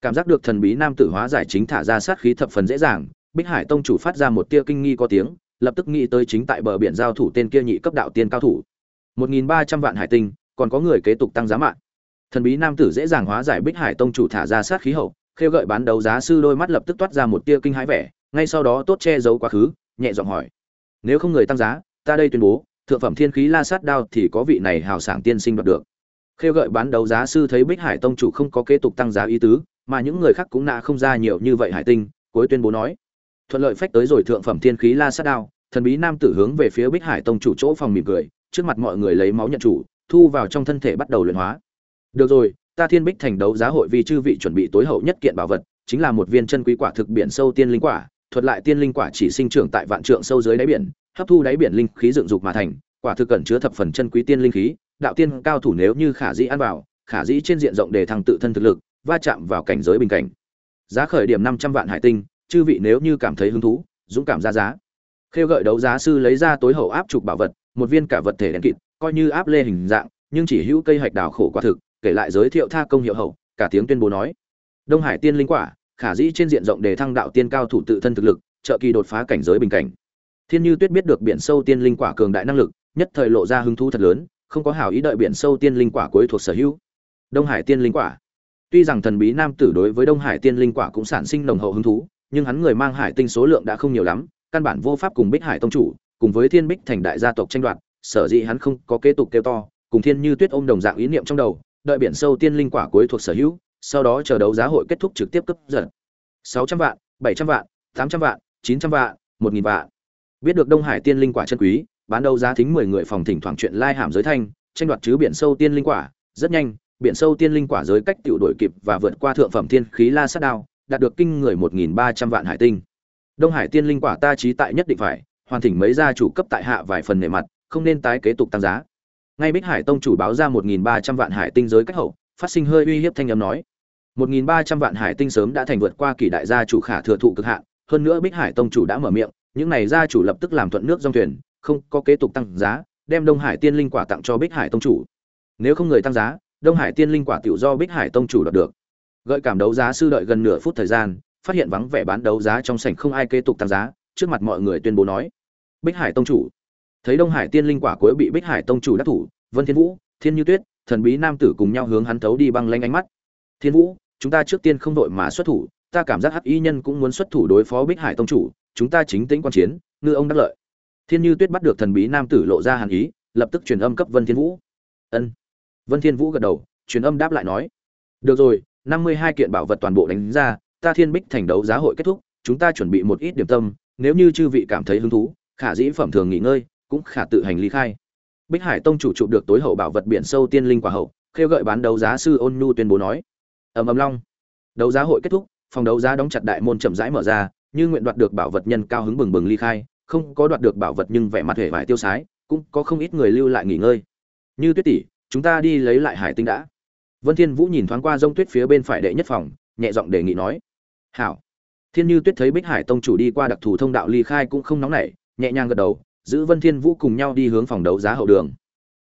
Cảm giác được thần bí nam tử hóa giải chính thả ra sát khí thập phần dễ dàng bích hải tông chủ phát ra một tia kinh nghi có tiếng lập tức nghĩ tới chính tại bờ biển giao thủ tên kia nhị cấp đạo tiên cao thủ. Một nghìn ba trăm vạn hải tinh còn có người kế tục tăng giá mạng thần bí nam tử dễ dàng hóa giải bích hải tông chủ thả ra sát khí hậu, khêu gợi bán đấu giá sư đôi mắt lập tức toát ra một tia kinh hãi vẻ, ngay sau đó tốt che giấu quá khứ, nhẹ giọng hỏi. Nếu không người tăng giá, ta đây tuyên bố, thượng phẩm thiên khí la sát đao thì có vị này hào sảng tiên sinh đoạt được. Khêu gợi bán đấu giá sư thấy bích hải tông chủ không có kế tục tăng giá ý tứ, mà những người khác cũng nạ không ra nhiều như vậy hải tinh, cuối tuyên bố nói. Thuận lợi phách tới rồi thượng phẩm thiên khí la sát đao, thần bí nam tử hướng về phía bích hải tông chủ chỗ phòng mỉm cười, trước mặt mọi người lấy máu nhận chủ, thu vào trong thân thể bắt đầu luyện hóa được rồi, ta thiên bích thành đấu giá hội vì chư vị chuẩn bị tối hậu nhất kiện bảo vật, chính là một viên chân quý quả thực biển sâu tiên linh quả, thuật lại tiên linh quả chỉ sinh trưởng tại vạn trượng sâu dưới đáy biển, hấp thu đáy biển linh khí dựng dục mà thành, quả thực cẩn chứa thập phần chân quý tiên linh khí, đạo tiên cao thủ nếu như khả dĩ ăn vào, khả dĩ trên diện rộng để thăng tự thân thực lực, va chạm vào cảnh giới bình cảnh. Giá khởi điểm năm trăm vạn hải tinh, chư vị nếu như cảm thấy hứng thú, dũng cảm ra giá. Khêu gợi đấu giá sư lấy ra tối hậu áp trục bảo vật, một viên cả vật thể đen kịt, coi như áp lê hình dạng, nhưng chỉ hữu cây hạch đào khổ quả thực kể lại giới thiệu tha công hiệu hậu, cả tiếng tuyên bố nói. Đông hải tiên linh quả, khả dĩ trên diện rộng để thăng đạo tiên cao thủ tự thân thực lực, trợ kỳ đột phá cảnh giới bình cảnh. Thiên như tuyết biết được biển sâu tiên linh quả cường đại năng lực, nhất thời lộ ra hứng thú thật lớn, không có hảo ý đợi biển sâu tiên linh quả cuối thuộc sở hữu. Đông hải tiên linh quả. Tuy rằng thần bí nam tử đối với đông hải tiên linh quả cũng sản sinh nồng hậu hứng thú, nhưng hắn người mang hải tinh số lượng đã không nhiều lắm, căn bản vô pháp cùng bích hải tông chủ, cùng với thiên bích thành đại gia tộc tranh đoạt, sở dĩ hắn không có kế tục kêu to, cùng thiên như tuyết ôm đồng dạng ý niệm trong đầu đợi biển sâu tiên linh quả cuối thuộc sở hữu, sau đó chờ đấu giá hội kết thúc trực tiếp cấp giật. Sáu trăm vạn, bảy trăm vạn, tám trăm vạn, chín trăm vạn, một nghìn vạn. Biết được đông hải tiên linh quả chân quý, bán đấu giá thính mười người phòng thỉnh thoảng chuyện lai hàm giới thanh, tranh đoạt chứ biển sâu tiên linh quả, rất nhanh, biển sâu tiên linh quả giới cách tiểu đổi kịp và vượt qua thượng phẩm thiên khí la sát đao, đạt được kinh người một nghìn ba trăm vạn hải tinh. Đông hải tiên linh quả ta trí tại nhất định phải, hoàn thỉnh mấy gia chủ cấp tại hạ vài phần nể mặt, không nên tái kế tục tăng giá ngay bích hải tông chủ báo ra một nghìn ba trăm vạn hải tinh giới cách hậu, phát sinh hơi uy hiếp thanh âm nói. Một nghìn ba trăm vạn hải tinh sớm đã thành vượt qua kỳ đại gia chủ khả thừa thụ cực hạn, hơn nữa bích hải tông chủ đã mở miệng, những này gia chủ lập tức làm thuận nước dòng thuyền, không có kế tục tăng giá, đem đông hải tiên linh quả tặng cho bích hải tông chủ. Nếu không người tăng giá, đông hải tiên linh quả tiểu do bích hải tông chủ đoạt được. Gợi cảm đấu giá sư đợi gần nửa phút thời gian, phát hiện vắng vẻ bán đấu giá trong sảnh không ai kế tục tăng giá, trước mặt mọi người tuyên bố nói. Bích hải tông chủ thấy đông hải tiên linh quả cuối bị bích hải tông chủ đắc thủ, vân thiên vũ, thiên như tuyết, thần bí nam tử cùng nhau hướng hắn thấu đi băng lanh ánh mắt. Thiên vũ, chúng ta trước tiên không đội mà xuất thủ, ta cảm giác hắc y nhân cũng muốn xuất thủ đối phó bích hải tông chủ, chúng ta chính tĩnh quan chiến, ngư ông đắc lợi. Thiên như tuyết bắt được thần bí nam tử lộ ra hàn ý, lập tức truyền âm cấp vân thiên vũ. Ân. Vân thiên vũ gật đầu, truyền âm đáp lại nói, được rồi, năm mươi hai kiện bảo vật toàn bộ đánh ra, ta thiên bích thành đấu giá hội kết thúc, chúng ta chuẩn bị một ít điểm tâm, nếu như chư vị cảm thấy hứng thú, khả dĩ phẩm thường nghỉ ngơi cũng khả tự hành ly khai. Bích hải tông chủ chụp được tối hậu bảo vật biển sâu tiên linh quả hậu, khêu gợi bán đấu giá sư ôn nhu tuyên bố nói. Ầm ầm long. Đấu giá hội kết thúc, phòng đấu giá đóng chặt đại môn chậm rãi mở ra, như nguyện đoạt được bảo vật nhân cao hứng bừng bừng ly khai, không có đoạt được bảo vật nhưng vẻ mặt hề vải tiêu sái, cũng có không ít người lưu lại nghỉ ngơi. Như tuyết tỷ, chúng ta đi lấy lại hải tinh đã. Vân thiên vũ nhìn thoáng qua rông tuyết phía bên phải đệ nhất phòng, nhẹ giọng đề nghị nói. Hảo. Thiên như tuyết thấy bích hải tông chủ đi qua đặc thù thông đạo ly khai cũng không nóng nảy, nhẹ nhàng gật đầu giữ vân thiên vũ cùng nhau đi hướng phòng đấu giá hậu đường.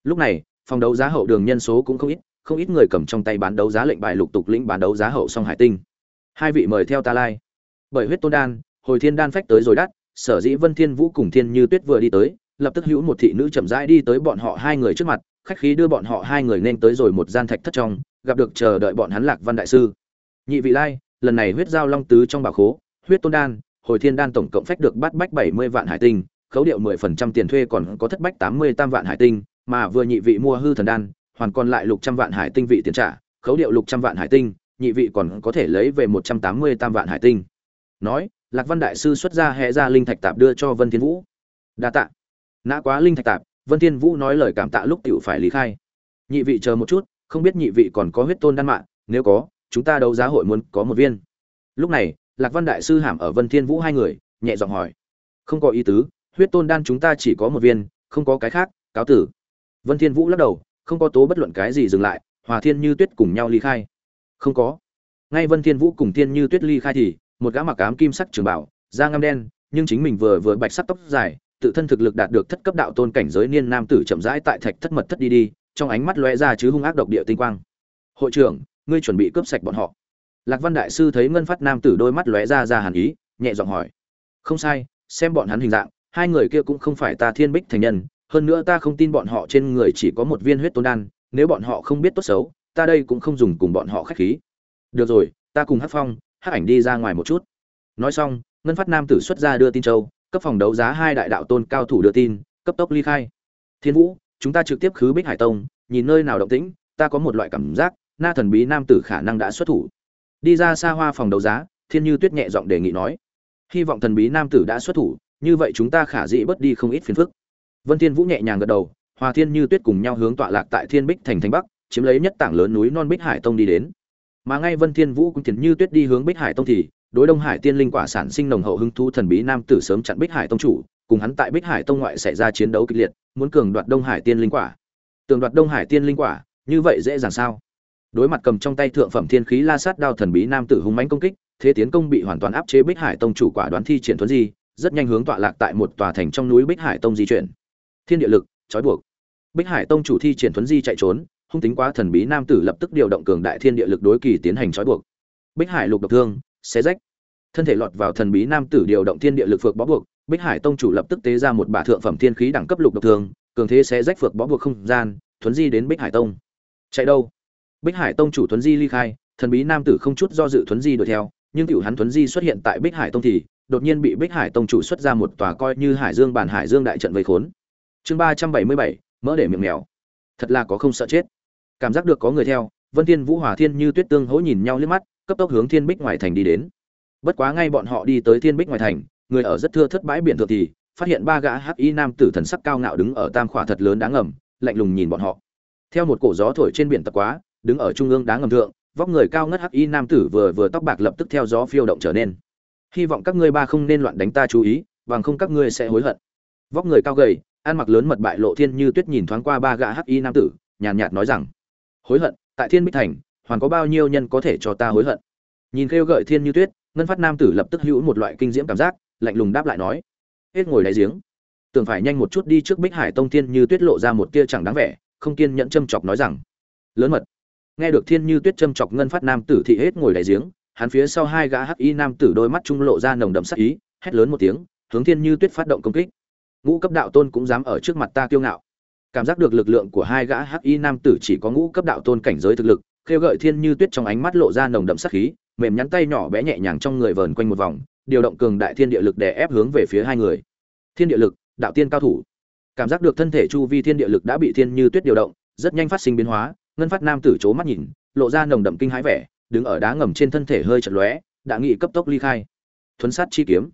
Lúc này, phòng đấu giá hậu đường nhân số cũng không ít không ít người cầm trong tay bán đấu giá lệnh bài lục tục lĩnh bán đấu giá hậu song hải tinh. Hai vị mời theo ta lai. Bởi huyết tôn đan, hồi thiên đan phách tới rồi đắt, sở dĩ vân thiên vũ cùng thiên như tuyết vừa đi tới, lập tức hữu một thị nữ chậm rãi đi tới bọn họ hai người trước mặt, khách khí đưa bọn họ hai người nên tới rồi một gian thạch thất trong, gặp được chờ đợi bọn hắn lạc văn đại sư. Nhị vị lai, lần này huyết giao long tứ trong bảo khố, huyết tôn đan, hồi thiên đan tổng cộng phách được bát bách bảy mươi vạn hải tinh khấu điệu mười phần trăm tiền thuê còn có thất bách tám mươi tam vạn hải tinh, mà vừa nhị vị mua hư thần đan, hoàn còn lại lục trăm vạn hải tinh vị tiền trả, khấu điệu lục trăm vạn hải tinh, nhị vị còn có thể lấy về một trăm tám mươi tam vạn hải tinh. Nói, lạc văn đại sư xuất ra hệ ra linh thạch tạp đưa cho vân thiên vũ. Đa tạ. Nã quá linh thạch tạp, vân thiên vũ nói lời cảm tạ lúc tiểu phải lý khai. Nhị vị chờ một chút, không biết nhị vị còn có huyết tôn đan mạng, nếu có, chúng ta đấu giá hội muốn có một viên. Lúc này, lạc văn đại sư hàm ở vân thiên vũ hai người, nhẹ giọng hỏi. Không có ý tứ huyết tôn đan chúng ta chỉ có một viên, không có cái khác, cáo tử. Vân thiên vũ lắc đầu, không có tố bất luận cái gì dừng lại, hòa thiên như tuyết cùng nhau ly khai. Không có. Ngay vân thiên vũ cùng thiên như tuyết ly khai thì, một gã mặc ám kim sắc trường bảo, da ngăm đen, nhưng chính mình vừa vừa bạch sắc tóc dài, tự thân thực lực đạt được thất cấp đạo tôn cảnh giới niên nam tử chậm rãi tại thạch thất mật thất đi đi, trong ánh mắt lóe ra chứ hung ác độc địa tinh quang. Hội trưởng, ngươi chuẩn bị cướp sạch bọn họ. Lạc văn đại sư thấy ngân phát nam tử đôi mắt lóe ra ra hàn ý, nhẹ giọng hỏi. Không sai, xem bọn hắn hình dạng hai người kia cũng không phải ta thiên bích thành nhân, hơn nữa ta không tin bọn họ trên người chỉ có một viên huyết tôn đan, nếu bọn họ không biết tốt xấu, ta đây cũng không dùng cùng bọn họ khách khí. Được rồi, ta cùng hát phong hát ảnh đi ra ngoài một chút. Nói xong, ngân phát nam tử xuất ra đưa tin châu, cấp phòng đấu giá hai đại đạo tôn cao thủ đưa tin, cấp tốc ly khai. Thiên vũ, chúng ta trực tiếp khứ bích hải tông, nhìn nơi nào động tĩnh, ta có một loại cảm giác, na thần bí nam tử khả năng đã xuất thủ. Đi ra xa hoa phòng đấu giá, thiên như tuyết nhẹ giọng đề nghị nói. Hy vọng thần bí nam tử đã xuất thủ như vậy chúng ta khả dĩ bớt đi không ít phiền phức. Vân thiên vũ nhẹ nhàng gật đầu, hòa thiên như tuyết cùng nhau hướng tọa lạc tại thiên bích thành thành bắc, chiếm lấy nhất tảng lớn núi non bích hải tông đi đến. Mà ngay vân thiên vũ cũng thiền như tuyết đi hướng bích hải tông thì, đối đông hải tiên linh quả sản sinh nồng hậu hứng thú thần bí nam tử sớm chặn bích hải tông chủ, cùng hắn tại bích hải tông ngoại xảy ra chiến đấu kịch liệt, muốn cường đoạt đông hải tiên linh quả. Tường đoạt đông hải tiên linh quả, như vậy dễ dàng sao? Đối mặt cầm trong tay thượng phẩm thiên khí la sát đao thần bí nam tử hung mãnh công kích, thế tiến công bị hoàn toàn áp chế bích hải tông chủ quả đoán thi triển thuấn di rất nhanh hướng tọa lạc tại một tòa thành trong núi bích hải tông di chuyển. Thiên địa lực, trói buộc. Bích hải tông chủ thi triển thuấn di chạy trốn, hung tính quá thần bí nam tử lập tức điều động cường đại thiên địa lực đối kỳ tiến hành trói buộc. Bích hải lục độc thương, xé rách. Thân thể lọt vào thần bí nam tử điều động thiên địa lực phược bó buộc, bích hải tông chủ lập tức tế ra một bả thượng phẩm thiên khí đẳng cấp lục độc thương, cường thế xé rách phược bó buộc không gian, thuấn di đến bích hải tông. Chạy đâu? Bích hải tông chủ thuấn di ly khai, thần bí nam tử không chút do dự thuấn di đuổi theo, nhưng tiểu hắn thuấn di xuất hiện tại bích hải tông thì đột nhiên bị bích hải tông chủ xuất ra một tòa coi như hải dương bản hải dương đại trận vây khốn. Chương ba trăm bảy mươi bảy, mỡ để miệng mèo. Thật là có không sợ chết. Cảm giác được có người theo, vân thiên vũ hòa thiên như tuyết tương hỗ nhìn nhau liếc mắt, cấp tốc hướng thiên bích ngoài thành đi đến. Bất quá ngay bọn họ đi tới thiên bích ngoài thành, người ở rất thưa thất bãi biển thượng thì, phát hiện ba gã hắc y nam tử thần sắc cao ngạo đứng ở tam khỏa thật lớn đáng ngầm, lạnh lùng nhìn bọn họ. Theo một cổ gió thổi trên biển tập quá, đứng ở trung ương đá ngầm thượng, vóc người cao ngất hắc y nam tử vừa vừa tóc bạc lập tức theo gió phiêu động trở nên hy vọng các ngươi ba không nên loạn đánh ta chú ý, bằng không các ngươi sẽ hối hận. Vóc người cao gầy, ăn mặc lớn mật bại lộ thiên như tuyết nhìn thoáng qua ba gã hắc y nam tử, nhàn nhạt nói rằng, hối hận, tại thiên bích thành, hoàn có bao nhiêu nhân có thể cho ta hối hận? Nhìn kêu gợi thiên như tuyết, ngân phát nam tử lập tức hữu một loại kinh diễm cảm giác, lạnh lùng đáp lại nói, hết ngồi đáy giếng. Tưởng phải nhanh một chút đi trước bích hải tông thiên như tuyết lộ ra một tia chẳng đáng vẻ, không kiên nhẫn châm chọc nói rằng, lớn mật. Nghe được thiên như tuyết châm chọc ngân phát nam tử thị hết ngồi đáy giếng hắn phía sau hai gã hắc y nam tử đôi mắt trung lộ ra nồng đậm sắc ý, hét lớn một tiếng, hướng thiên như tuyết phát động công kích. Ngũ cấp đạo tôn cũng dám ở trước mặt ta kiêu ngạo. Cảm giác được lực lượng của hai gã hắc y nam tử chỉ có ngũ cấp đạo tôn cảnh giới thực lực, khêu gợi thiên như tuyết trong ánh mắt lộ ra nồng đậm sắc khí, mềm nhắn tay nhỏ bé nhẹ nhàng trong người vờn quanh một vòng, điều động cường đại thiên địa lực để ép hướng về phía hai người. Thiên địa lực, đạo tiên cao thủ. Cảm giác được thân thể chu vi thiên địa lực đã bị thiên như tuyết điều động, rất nhanh phát sinh biến hóa, ngân phát nam tử c mắt nhìn, lộ ra nồng đậm kinh hãi vẻ đứng ở đá ngầm trên thân thể hơi chật lóe, đã nghị cấp tốc ly khai. Thuấn sát chi kiếm.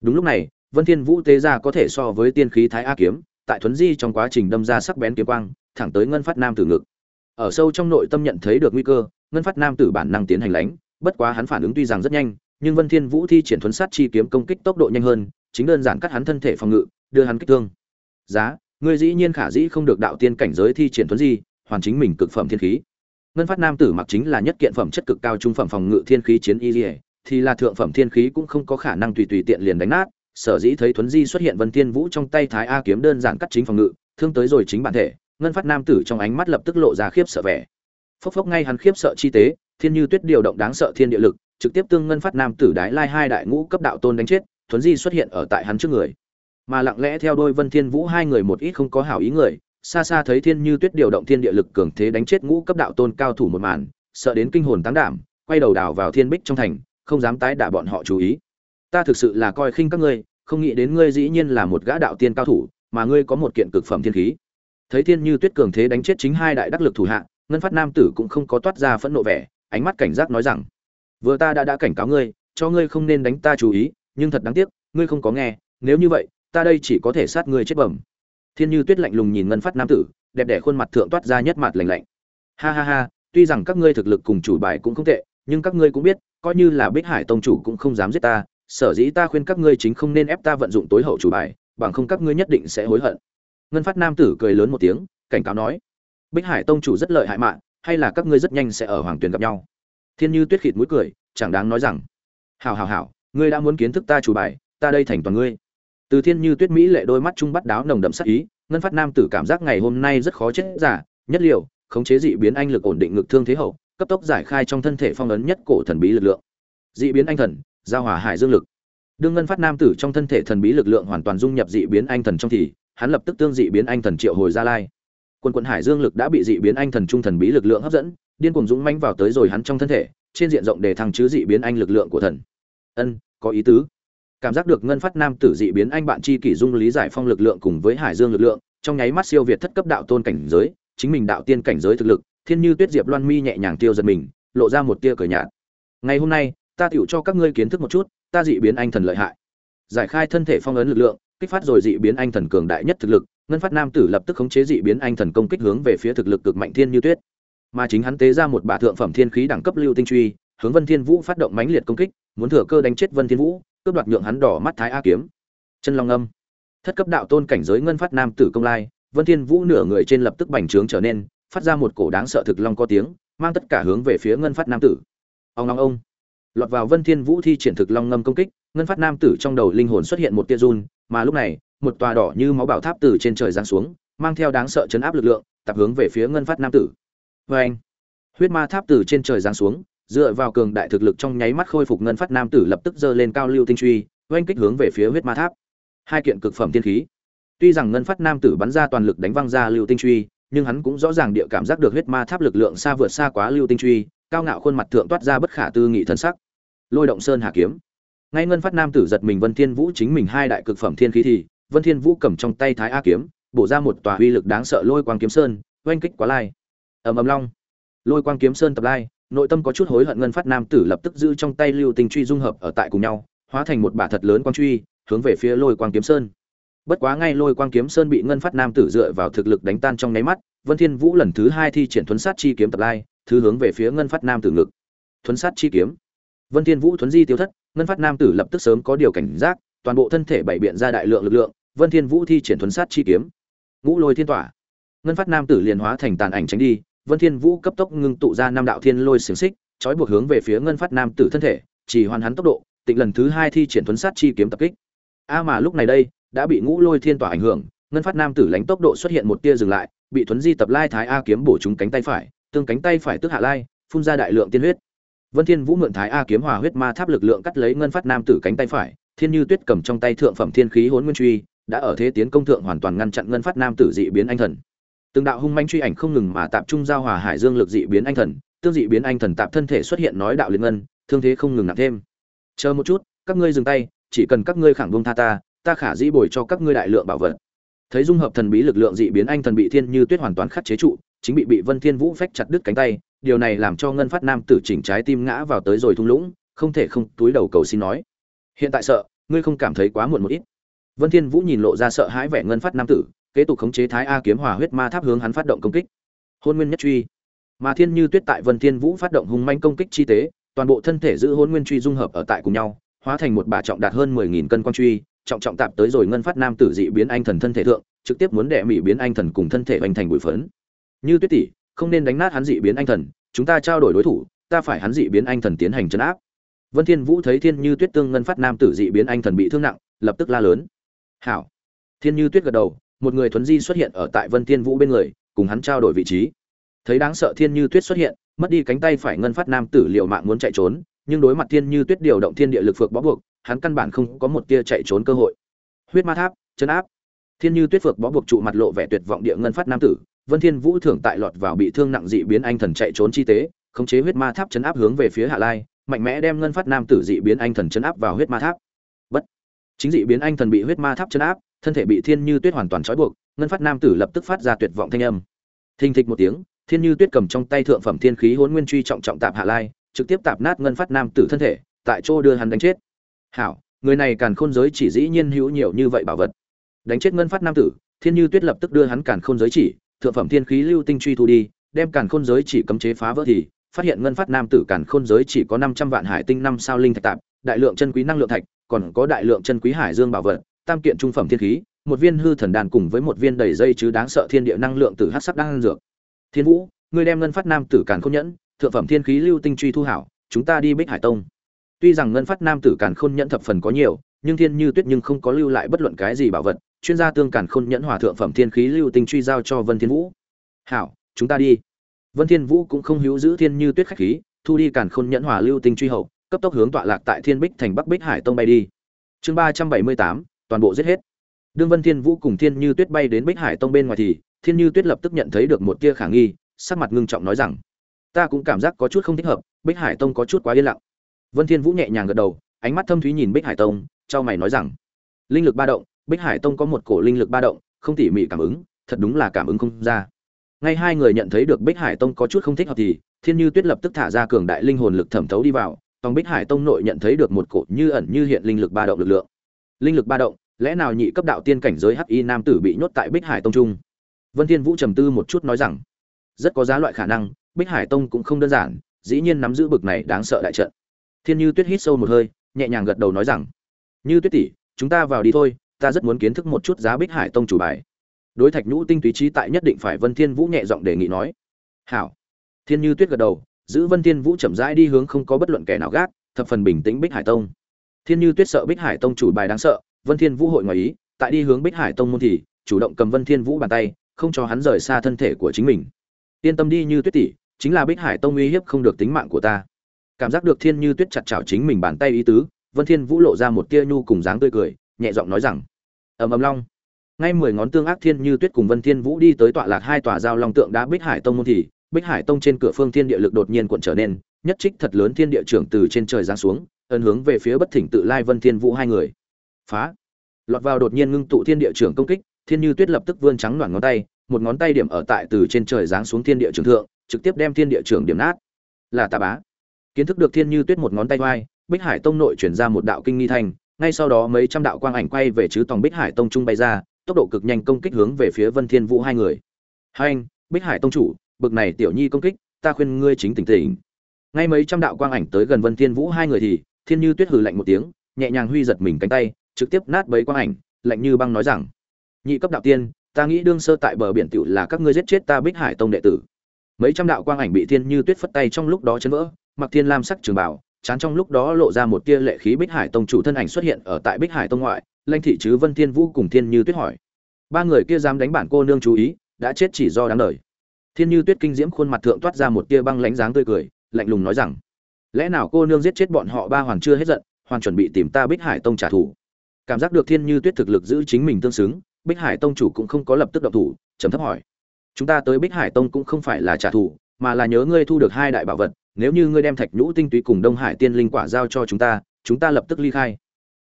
Đúng lúc này, vân thiên vũ tế ra có thể so với tiên khí thái a kiếm, tại thuấn di trong quá trình đâm ra sắc bén kiếm quang, thẳng tới ngân phát nam tử ngực. Ở sâu trong nội tâm nhận thấy được nguy cơ, ngân phát nam tử bản năng tiến hành lánh bất quá hắn phản ứng tuy rằng rất nhanh, nhưng vân thiên vũ thi triển thuấn sát chi kiếm công kích tốc độ nhanh hơn, chính đơn giản cắt hắn thân thể phòng ngự, đưa hắn kích thương. Giá, ngươi dĩ nhiên khả dĩ không được đạo tiên cảnh giới thi triển thuấn di, hoàn chính mình cực phẩm thiên khí ngân phát nam tử mặc chính là nhất kiện phẩm chất cực cao trung phẩm phòng ngự thiên khí chiến y dỉa thì là thượng phẩm thiên khí cũng không có khả năng tùy tùy tiện liền đánh nát. Sở dĩ thấy thuấn di xuất hiện vân thiên vũ trong tay thái a kiếm đơn giản cắt chính phòng ngự, thương tới rồi chính bản thể, ngân phát nam tử trong ánh mắt lập tức lộ ra khiếp sợ vẻ. Phốc phốc ngay hắn khiếp sợ chi tế, thiên như tuyết điều động đáng sợ thiên địa lực, trực tiếp tương ngân phát nam tử đái lai hai đại ngũ cấp đạo tôn đánh chết, thuấn di xuất hiện ở tại hắn trước người. Mà lặng lẽ theo đôi vân thiên vũ hai người một ít không có hảo ý người xa xa thấy thiên như tuyết điều động thiên địa lực cường thế đánh chết ngũ cấp đạo tôn cao thủ một màn, sợ đến kinh hồn tán đảm, quay đầu đào vào thiên bích trong thành, không dám tái đả bọn họ chú ý. Ta thực sự là coi khinh các ngươi, không nghĩ đến ngươi dĩ nhiên là một gã đạo tiên cao thủ, mà ngươi có một kiện cực phẩm thiên khí. Thấy thiên như tuyết cường thế đánh chết chính hai đại đắc lực thủ hạ, ngân phát nam tử cũng không có toát ra phẫn nộ vẻ, ánh mắt cảnh giác nói rằng, vừa ta đã đã cảnh cáo ngươi, cho ngươi không nên đánh ta chú ý, nhưng thật đáng tiếc, ngươi không có nghe, nếu như vậy, ta đây chỉ có thể sát ngươi chết bẩm thiên như tuyết lạnh lùng nhìn ngân phát nam tử, đẹp đẽ khuôn mặt thượng toát ra nhất mặt lạnh lạnh. Ha ha ha, tuy rằng các ngươi thực lực cùng chủ bài cũng không tệ, nhưng các ngươi cũng biết, coi như là bích hải tông chủ cũng không dám giết ta, sở dĩ ta khuyên các ngươi chính không nên ép ta vận dụng tối hậu chủ bài, bằng không các ngươi nhất định sẽ hối hận. Ngân phát nam tử cười lớn một tiếng, cảnh cáo nói, bích hải tông chủ rất lợi hại mạng hay là các ngươi rất nhanh sẽ ở hoàng tuyền gặp nhau. Thiên như tuyết khịt mũi cười, chẳng đáng nói rằng, hảo hảo hảo, ngươi đã muốn kiến thức ta chủ bài, ta đây thành toàn ngươi từ thiên như tuyết mỹ lệ đôi mắt trung bắt đáo nồng đậm sắc ý, ngân phát nam tử cảm giác ngày hôm nay rất khó chết giả, nhất liệu khống chế dị biến anh lực ổn định ngực thương thế hậu, cấp tốc giải khai trong thân thể phong ấn nhất cổ thần bí lực lượng. Dị biến anh thần, giao hòa hải dương lực. Đương ngân phát nam tử trong thân thể thần bí lực lượng hoàn toàn dung nhập dị biến anh thần trong thì, hắn lập tức tương dị biến anh thần triệu hồi ra lai. Quân quận hải dương lực đã bị dị biến anh thần trung thần bí lực lượng hấp dẫn, điên cuồng dũng mãnh vào tới rồi hắn trong thân thể, trên diện rộng để thăng chứ dị biến anh lực lượng của thần. Ân, có ý tứ cảm giác được ngân phát nam tử dị biến anh bạn chi kỷ dung lý giải phong lực lượng cùng với hải dương lực lượng, trong nháy mắt siêu việt thất cấp đạo tôn cảnh giới, chính mình đạo tiên cảnh giới thực lực, thiên như tuyết diệp loan mi nhẹ nhàng tiêu giật mình, lộ ra một tia cờ nhạt. Ngày hôm nay, ta tựu cho các ngươi kiến thức một chút, ta dị biến anh thần lợi hại. Giải khai thân thể phong ấn lực lượng, kích phát rồi dị biến anh thần cường đại nhất thực lực, ngân phát nam tử lập tức khống chế dị biến anh thần công kích hướng về phía thực lực cực mạnh thiên như tuyết. Mà chính hắn tế ra một bả thượng phẩm thiên khí đẳng cấp lưu tinh truy, hướng vân thiên vũ phát động mãnh liệt công kích, muốn thừa cơ đánh chết vân thiên vũ cướp đoạt nhượng hắn đỏ mắt thái a kiếm. Chân long âm. Thất cấp đạo tôn cảnh giới ngân phát nam tử công lai, vân thiên vũ nửa người trên lập tức bành trướng trở nên, phát ra một cổ đáng sợ thực long có tiếng, mang tất cả hướng về phía ngân phát nam tử. Ông long ông lọt vào vân thiên vũ thi triển thực long ngâm công kích, ngân phát nam tử trong đầu linh hồn xuất hiện một tia run, mà lúc này, một tòa đỏ như máu bảo tháp từ trên trời giáng xuống, mang theo đáng sợ chấn áp lực lượng, tập hướng về phía ngân phát nam tử. Vê anh huyết ma tháp từ trên trời giáng xuống dựa vào cường đại thực lực trong nháy mắt khôi phục ngân phát nam tử lập tức giơ lên cao lưu tinh truy, oanh kích hướng về phía huyết ma tháp. Hai kiện cực phẩm tiên khí. Tuy rằng ngân phát nam tử bắn ra toàn lực đánh văng ra lưu tinh truy, nhưng hắn cũng rõ ràng địa cảm giác được huyết ma tháp lực lượng xa vượt xa quá lưu tinh truy, cao ngạo khuôn mặt thượng toát ra bất khả tư nghị thân sắc. Lôi động sơn hà kiếm. Ngay ngân phát nam tử giật mình vân thiên vũ chính mình hai đại cực phẩm thiên khí thì, vân thiên vũ cầm trong tay thái a kiếm, bổ ra một tòa uy lực đáng sợ lôi quang kiếm sơn, oanh kích quá lai. Ầm ầm long. Lôi quang kiếm sơn tập lai nội tâm có chút hối hận ngân phát nam tử lập tức giữ trong tay lưu tinh truy dung hợp ở tại cùng nhau, hóa thành một bả thật lớn quang truy, hướng về phía lôi quang kiếm sơn. Bất quá ngay lôi quang kiếm sơn bị ngân phát nam tử dựa vào thực lực đánh tan trong nháy mắt, vân thiên vũ lần thứ hai thi triển thuấn sát chi kiếm tập lai, thứ hướng về phía ngân phát nam tử ngực. Thuấn sát chi kiếm. Vân thiên vũ thuấn di tiêu thất, ngân phát nam tử lập tức sớm có điều cảnh giác, toàn bộ thân thể bảy biện ra đại lượng lực lượng, vân thiên vũ thi triển thuấn sát chi kiếm. Ngũ lôi thiên tỏa. Ngân phát nam tử liền hóa thành tàn ảnh tránh đi vân thiên vũ cấp tốc ngưng tụ ra năm đạo thiên lôi xiển xích, trói buộc hướng về phía ngân phát nam tử thân thể, chỉ hoàn hắn tốc độ, tịnh lần thứ hai thi triển thuấn sát chi kiếm tập kích. A mà lúc này đây, đã bị ngũ lôi thiên tỏa ảnh hưởng, ngân phát nam tử lánh tốc độ xuất hiện một tia dừng lại, bị thuấn di tập lai thái a kiếm bổ trúng cánh tay phải, tương cánh tay phải tức hạ lai, phun ra đại lượng tiên huyết. Vân thiên vũ mượn thái a kiếm hòa huyết ma tháp lực lượng cắt lấy ngân phát nam tử cánh tay phải, thiên như tuyết cầm trong tay thượng phẩm thiên khí hỗn nguyên truy, đã ở thế tiến công thượng hoàn toàn ngăn chặn ngân phát nam tử dị biến anh thần từng đạo hung manh truy ảnh không ngừng mà tạm trung giao hòa hải dương lực dị biến anh thần, tương dị biến anh thần tạm thân thể xuất hiện nói đạo liên ngân, thương thế không ngừng nặng thêm. Chờ một chút, các ngươi dừng tay, chỉ cần các ngươi khẳng buông tha ta ta khả dĩ bồi cho các ngươi đại lượng bảo vật. Thấy dung hợp thần bí lực lượng dị biến anh thần bị thiên như tuyết hoàn toàn khắc chế trụ, chính bị bị vân thiên vũ phách chặt đứt cánh tay, điều này làm cho ngân phát nam tử chỉnh trái tim ngã vào tới rồi thung lũng, không thể không túi đầu cầu xin nói. Hiện tại sợ, ngươi không cảm thấy quá muộn một ít. Vân thiên vũ nhìn lộ ra sợ hãi vẻ ngân phát nam tử kế tục khống chế thái a kiếm hòa huyết ma tháp hướng hắn phát động công kích. Hôn nguyên nhất truy. Mà thiên như tuyết tại vân thiên vũ phát động hung manh công kích chi tế, toàn bộ thân thể giữ hôn nguyên truy dung hợp ở tại cùng nhau, hóa thành một bà trọng đạt hơn 10.000 cân quan truy, trọng trọng tạp tới rồi ngân phát nam tử dị biến anh thần thân thể thượng, trực tiếp muốn đệ mỹ biến anh thần cùng thân thể hoành thành bụi phấn. Như tuyết tỷ, không nên đánh nát hắn dị biến anh thần, chúng ta trao đổi đối thủ, ta phải hắn dị biến anh thần tiến hành chấn áp. Vân thiên vũ thấy thiên như tuyết tương ngân phát nam tử dị biến anh thần bị thương nặng, lập tức la lớn. Hảo. Thiên như tuyết gật đầu một người thuấn di xuất hiện ở tại vân thiên vũ bên người, cùng hắn trao đổi vị trí. Thấy đáng sợ thiên như tuyết xuất hiện, mất đi cánh tay phải ngân phát nam tử liệu mạng muốn chạy trốn, nhưng đối mặt thiên như tuyết điều động thiên địa lực phược bó buộc, hắn căn bản không có một tia chạy trốn cơ hội. Huyết ma tháp chấn áp. Thiên như tuyết phược bó buộc trụ mặt lộ vẻ tuyệt vọng địa ngân phát nam tử, vân thiên vũ thưởng tại lọt vào bị thương nặng dị biến anh thần chạy trốn chi tế, khống chế huyết ma tháp chấn áp hướng về phía hạ lai, mạnh mẽ đem ngân phát nam tử dị biến anh thần chấn áp vào huyết ma tháp. Bất. Chính dị biến anh thần bị huyết ma tháp chấn áp thân thể bị thiên như tuyết hoàn toàn trói buộc, ngân phát nam tử lập tức phát ra tuyệt vọng thanh âm. Thình thịch một tiếng, thiên như tuyết cầm trong tay thượng phẩm thiên khí hôn nguyên truy trọng trọng tạp hạ lai, trực tiếp tạp nát ngân phát nam tử thân thể, tại chỗ đưa hắn đánh chết. Hảo, người này càn khôn giới chỉ dĩ nhiên hữu nhiều như vậy bảo vật. Đánh chết ngân phát nam tử, thiên như tuyết lập tức đưa hắn càn khôn giới chỉ, thượng phẩm thiên khí lưu tinh truy thu đi, đem càn khôn giới chỉ cấm chế phá vỡ thì, phát hiện ngân phát nam tử càn khôn giới chỉ có năm trăm vạn hải tinh năm sao linh thạch tạp, đại lượng chân quý năng lượng thạch, còn có đại lượng chân quý hải dương bảo vật tam kiện trung phẩm thiên khí, một viên hư thần đàn cùng với một viên đầy dây chứ đáng sợ thiên địa năng lượng từ hắc sắc đang dược. Thiên vũ, ngươi đem ngân phát nam tử càn khôn nhẫn, thượng phẩm thiên khí lưu tinh truy thu hảo, chúng ta đi bích hải tông. Tuy rằng ngân phát nam tử càn khôn nhẫn thập phần có nhiều, nhưng thiên như tuyết nhưng không có lưu lại bất luận cái gì bảo vật, chuyên gia tương càn khôn nhẫn hòa thượng phẩm thiên khí lưu tinh truy giao cho vân thiên vũ. Hảo, chúng ta đi. Vân thiên vũ cũng không hữu giữ thiên như tuyết khách khí, thu đi càn khôn nhẫn hòa lưu tinh truy hậu, cấp tốc hướng tọa lạc tại thiên bích thành bắc bích hải tông bay đi. Chương ba trăm bảy mươi tám toàn bộ giết hết. Đương vân thiên vũ cùng thiên như tuyết bay đến bích hải tông bên ngoài thì, thiên như tuyết lập tức nhận thấy được một tia khả nghi, sắc mặt ngưng trọng nói rằng, ta cũng cảm giác có chút không thích hợp, bích hải tông có chút quá yên lặng. Vân thiên vũ nhẹ nhàng gật đầu, ánh mắt thâm thúy nhìn bích hải tông, trao mày nói rằng, linh lực ba động, bích hải tông có một cổ linh lực ba động, không tỉ mỉ cảm ứng, thật đúng là cảm ứng không ra. Ngay hai người nhận thấy được bích hải tông có chút không thích hợp thì, thiên như tuyết lập tức thả ra cường đại linh hồn lực thẩm thấu đi vào tòng bích hải tông nội nhận thấy được một cổ như ẩn như hiện linh lực ba động lực lượng linh lực ba động, lẽ nào nhị cấp đạo tiên cảnh giới hắc y nam tử bị nhốt tại bích hải tông trung? Vân thiên vũ trầm tư một chút nói rằng, rất có giá loại khả năng, bích hải tông cũng không đơn giản, dĩ nhiên nắm giữ bực này đáng sợ đại trận. Thiên như tuyết hít sâu một hơi, nhẹ nhàng gật đầu nói rằng, như tuyết tỷ, chúng ta vào đi thôi, ta rất muốn kiến thức một chút giá bích hải tông chủ bài. Đối thạch nhũ tinh túy trí tại nhất định phải vân thiên vũ nhẹ giọng đề nghị nói. Hảo. Thiên như tuyết gật đầu, giữ vân thiên vũ chậm rãi đi hướng không có bất luận kẻ nào gác, thập phần bình tĩnh bích hải tông thiên như tuyết sợ bích hải tông chủ bài đáng sợ, vân thiên vũ hội ngoài ý, tại đi hướng bích hải tông môn thì, chủ động cầm vân thiên vũ bàn tay, không cho hắn rời xa thân thể của chính mình. Yên tâm đi như tuyết tỷ, chính là bích hải tông uy hiếp không được tính mạng của ta. Cảm giác được thiên như tuyết chặt chảo chính mình bàn tay ý tứ, vân thiên vũ lộ ra một tia nhu cùng dáng tươi cười, nhẹ giọng nói rằng, ầm ầm long. Ngay mười ngón tương ác thiên như tuyết cùng vân thiên vũ đi tới tọa lạc hai tòa giao long tượng đá bích hải tông môn thì, bích hải tông trên cửa phương thiên địa lực đột nhiên cuộn trở nên, nhất trích thật lớn thiên địa trưởng từ trên trời giáng xuống ấn hướng về phía bất thỉnh tự lai vân thiên vũ hai người. Phá. Lọt vào đột nhiên ngưng tụ thiên địa trưởng công kích, thiên như tuyết lập tức vươn trắng loạn ngón tay, một ngón tay điểm ở tại từ trên trời giáng xuống thiên địa trưởng thượng, trực tiếp đem thiên địa trưởng điểm nát. Là tà bá. Kiến thức được thiên như tuyết một ngón tay vai, bích hải tông nội chuyển ra một đạo kinh nghi thành, ngay sau đó mấy trăm đạo quang ảnh quay về chứ tòng bích hải tông trung bay ra, tốc độ cực nhanh công kích hướng về phía vân thiên vũ hai người. Hai anh, bích hải tông chủ, bực này tiểu nhi công kích, ta khuyên ngươi chính tỉnh tỉnh. Ngay mấy trăm đạo quang ảnh tới gần vân thiên vũ hai người thì thiên như tuyết hừ lạnh một tiếng, nhẹ nhàng huy giật mình cánh tay, trực tiếp nát bấy quang ảnh, lạnh như băng nói rằng, nhị cấp đạo tiên, ta nghĩ đương sơ tại bờ biển tiểu là các ngươi giết chết ta bích hải tông đệ tử. Mấy trăm đạo quang ảnh bị thiên như tuyết phất tay trong lúc đó chấn vỡ, mặc thiên lam sắc trường bảo chán trong lúc đó lộ ra một tia lệ khí bích hải tông chủ thân ảnh xuất hiện ở tại bích hải tông ngoại lanh thị chứ vân thiên vũ cùng thiên như tuyết hỏi. Ba người kia dám đánh bản cô nương chú ý, đã chết chỉ do đáng đời. Thiên như tuyết kinh diễm khuôn mặt thượng toát ra một tia băng lãnh dáng tươi cười, lạnh lùng nói rằng lẽ nào cô nương giết chết bọn họ ba hoàn chưa hết giận hoàn chuẩn bị tìm ta bích hải tông trả thù? Cảm giác được thiên như tuyết thực lực giữ chính mình tương xứng, bích hải tông chủ cũng không có lập tức động thủ chấm thấp hỏi. Chúng ta tới bích hải tông cũng không phải là trả thù, mà là nhớ ngươi thu được hai đại bảo vật, nếu như ngươi đem thạch nhũ tinh túy cùng đông hải tiên linh quả giao cho chúng ta chúng ta lập tức ly khai.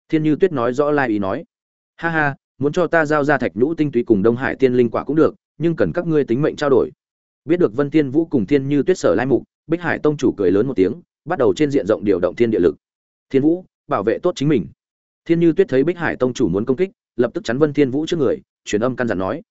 Thiên như tuyết nói rõ lai ý nói. Ha ha, muốn cho ta giao ra thạch nhũ tinh túy cùng đông hải tiên linh quả cũng được, nhưng cần các ngươi tính mệnh trao đổi. Biết được vân tiên vũ cùng thiên như tuyết sở lai mục, bích hải tông chủ cười lớn một tiếng bắt đầu trên diện rộng điều động thiên địa lực. Thiên vũ, bảo vệ tốt chính mình. Thiên như tuyết thấy bích hải tông chủ muốn công kích, lập tức chắn vân thiên vũ trước người, truyền âm căn dặn nói.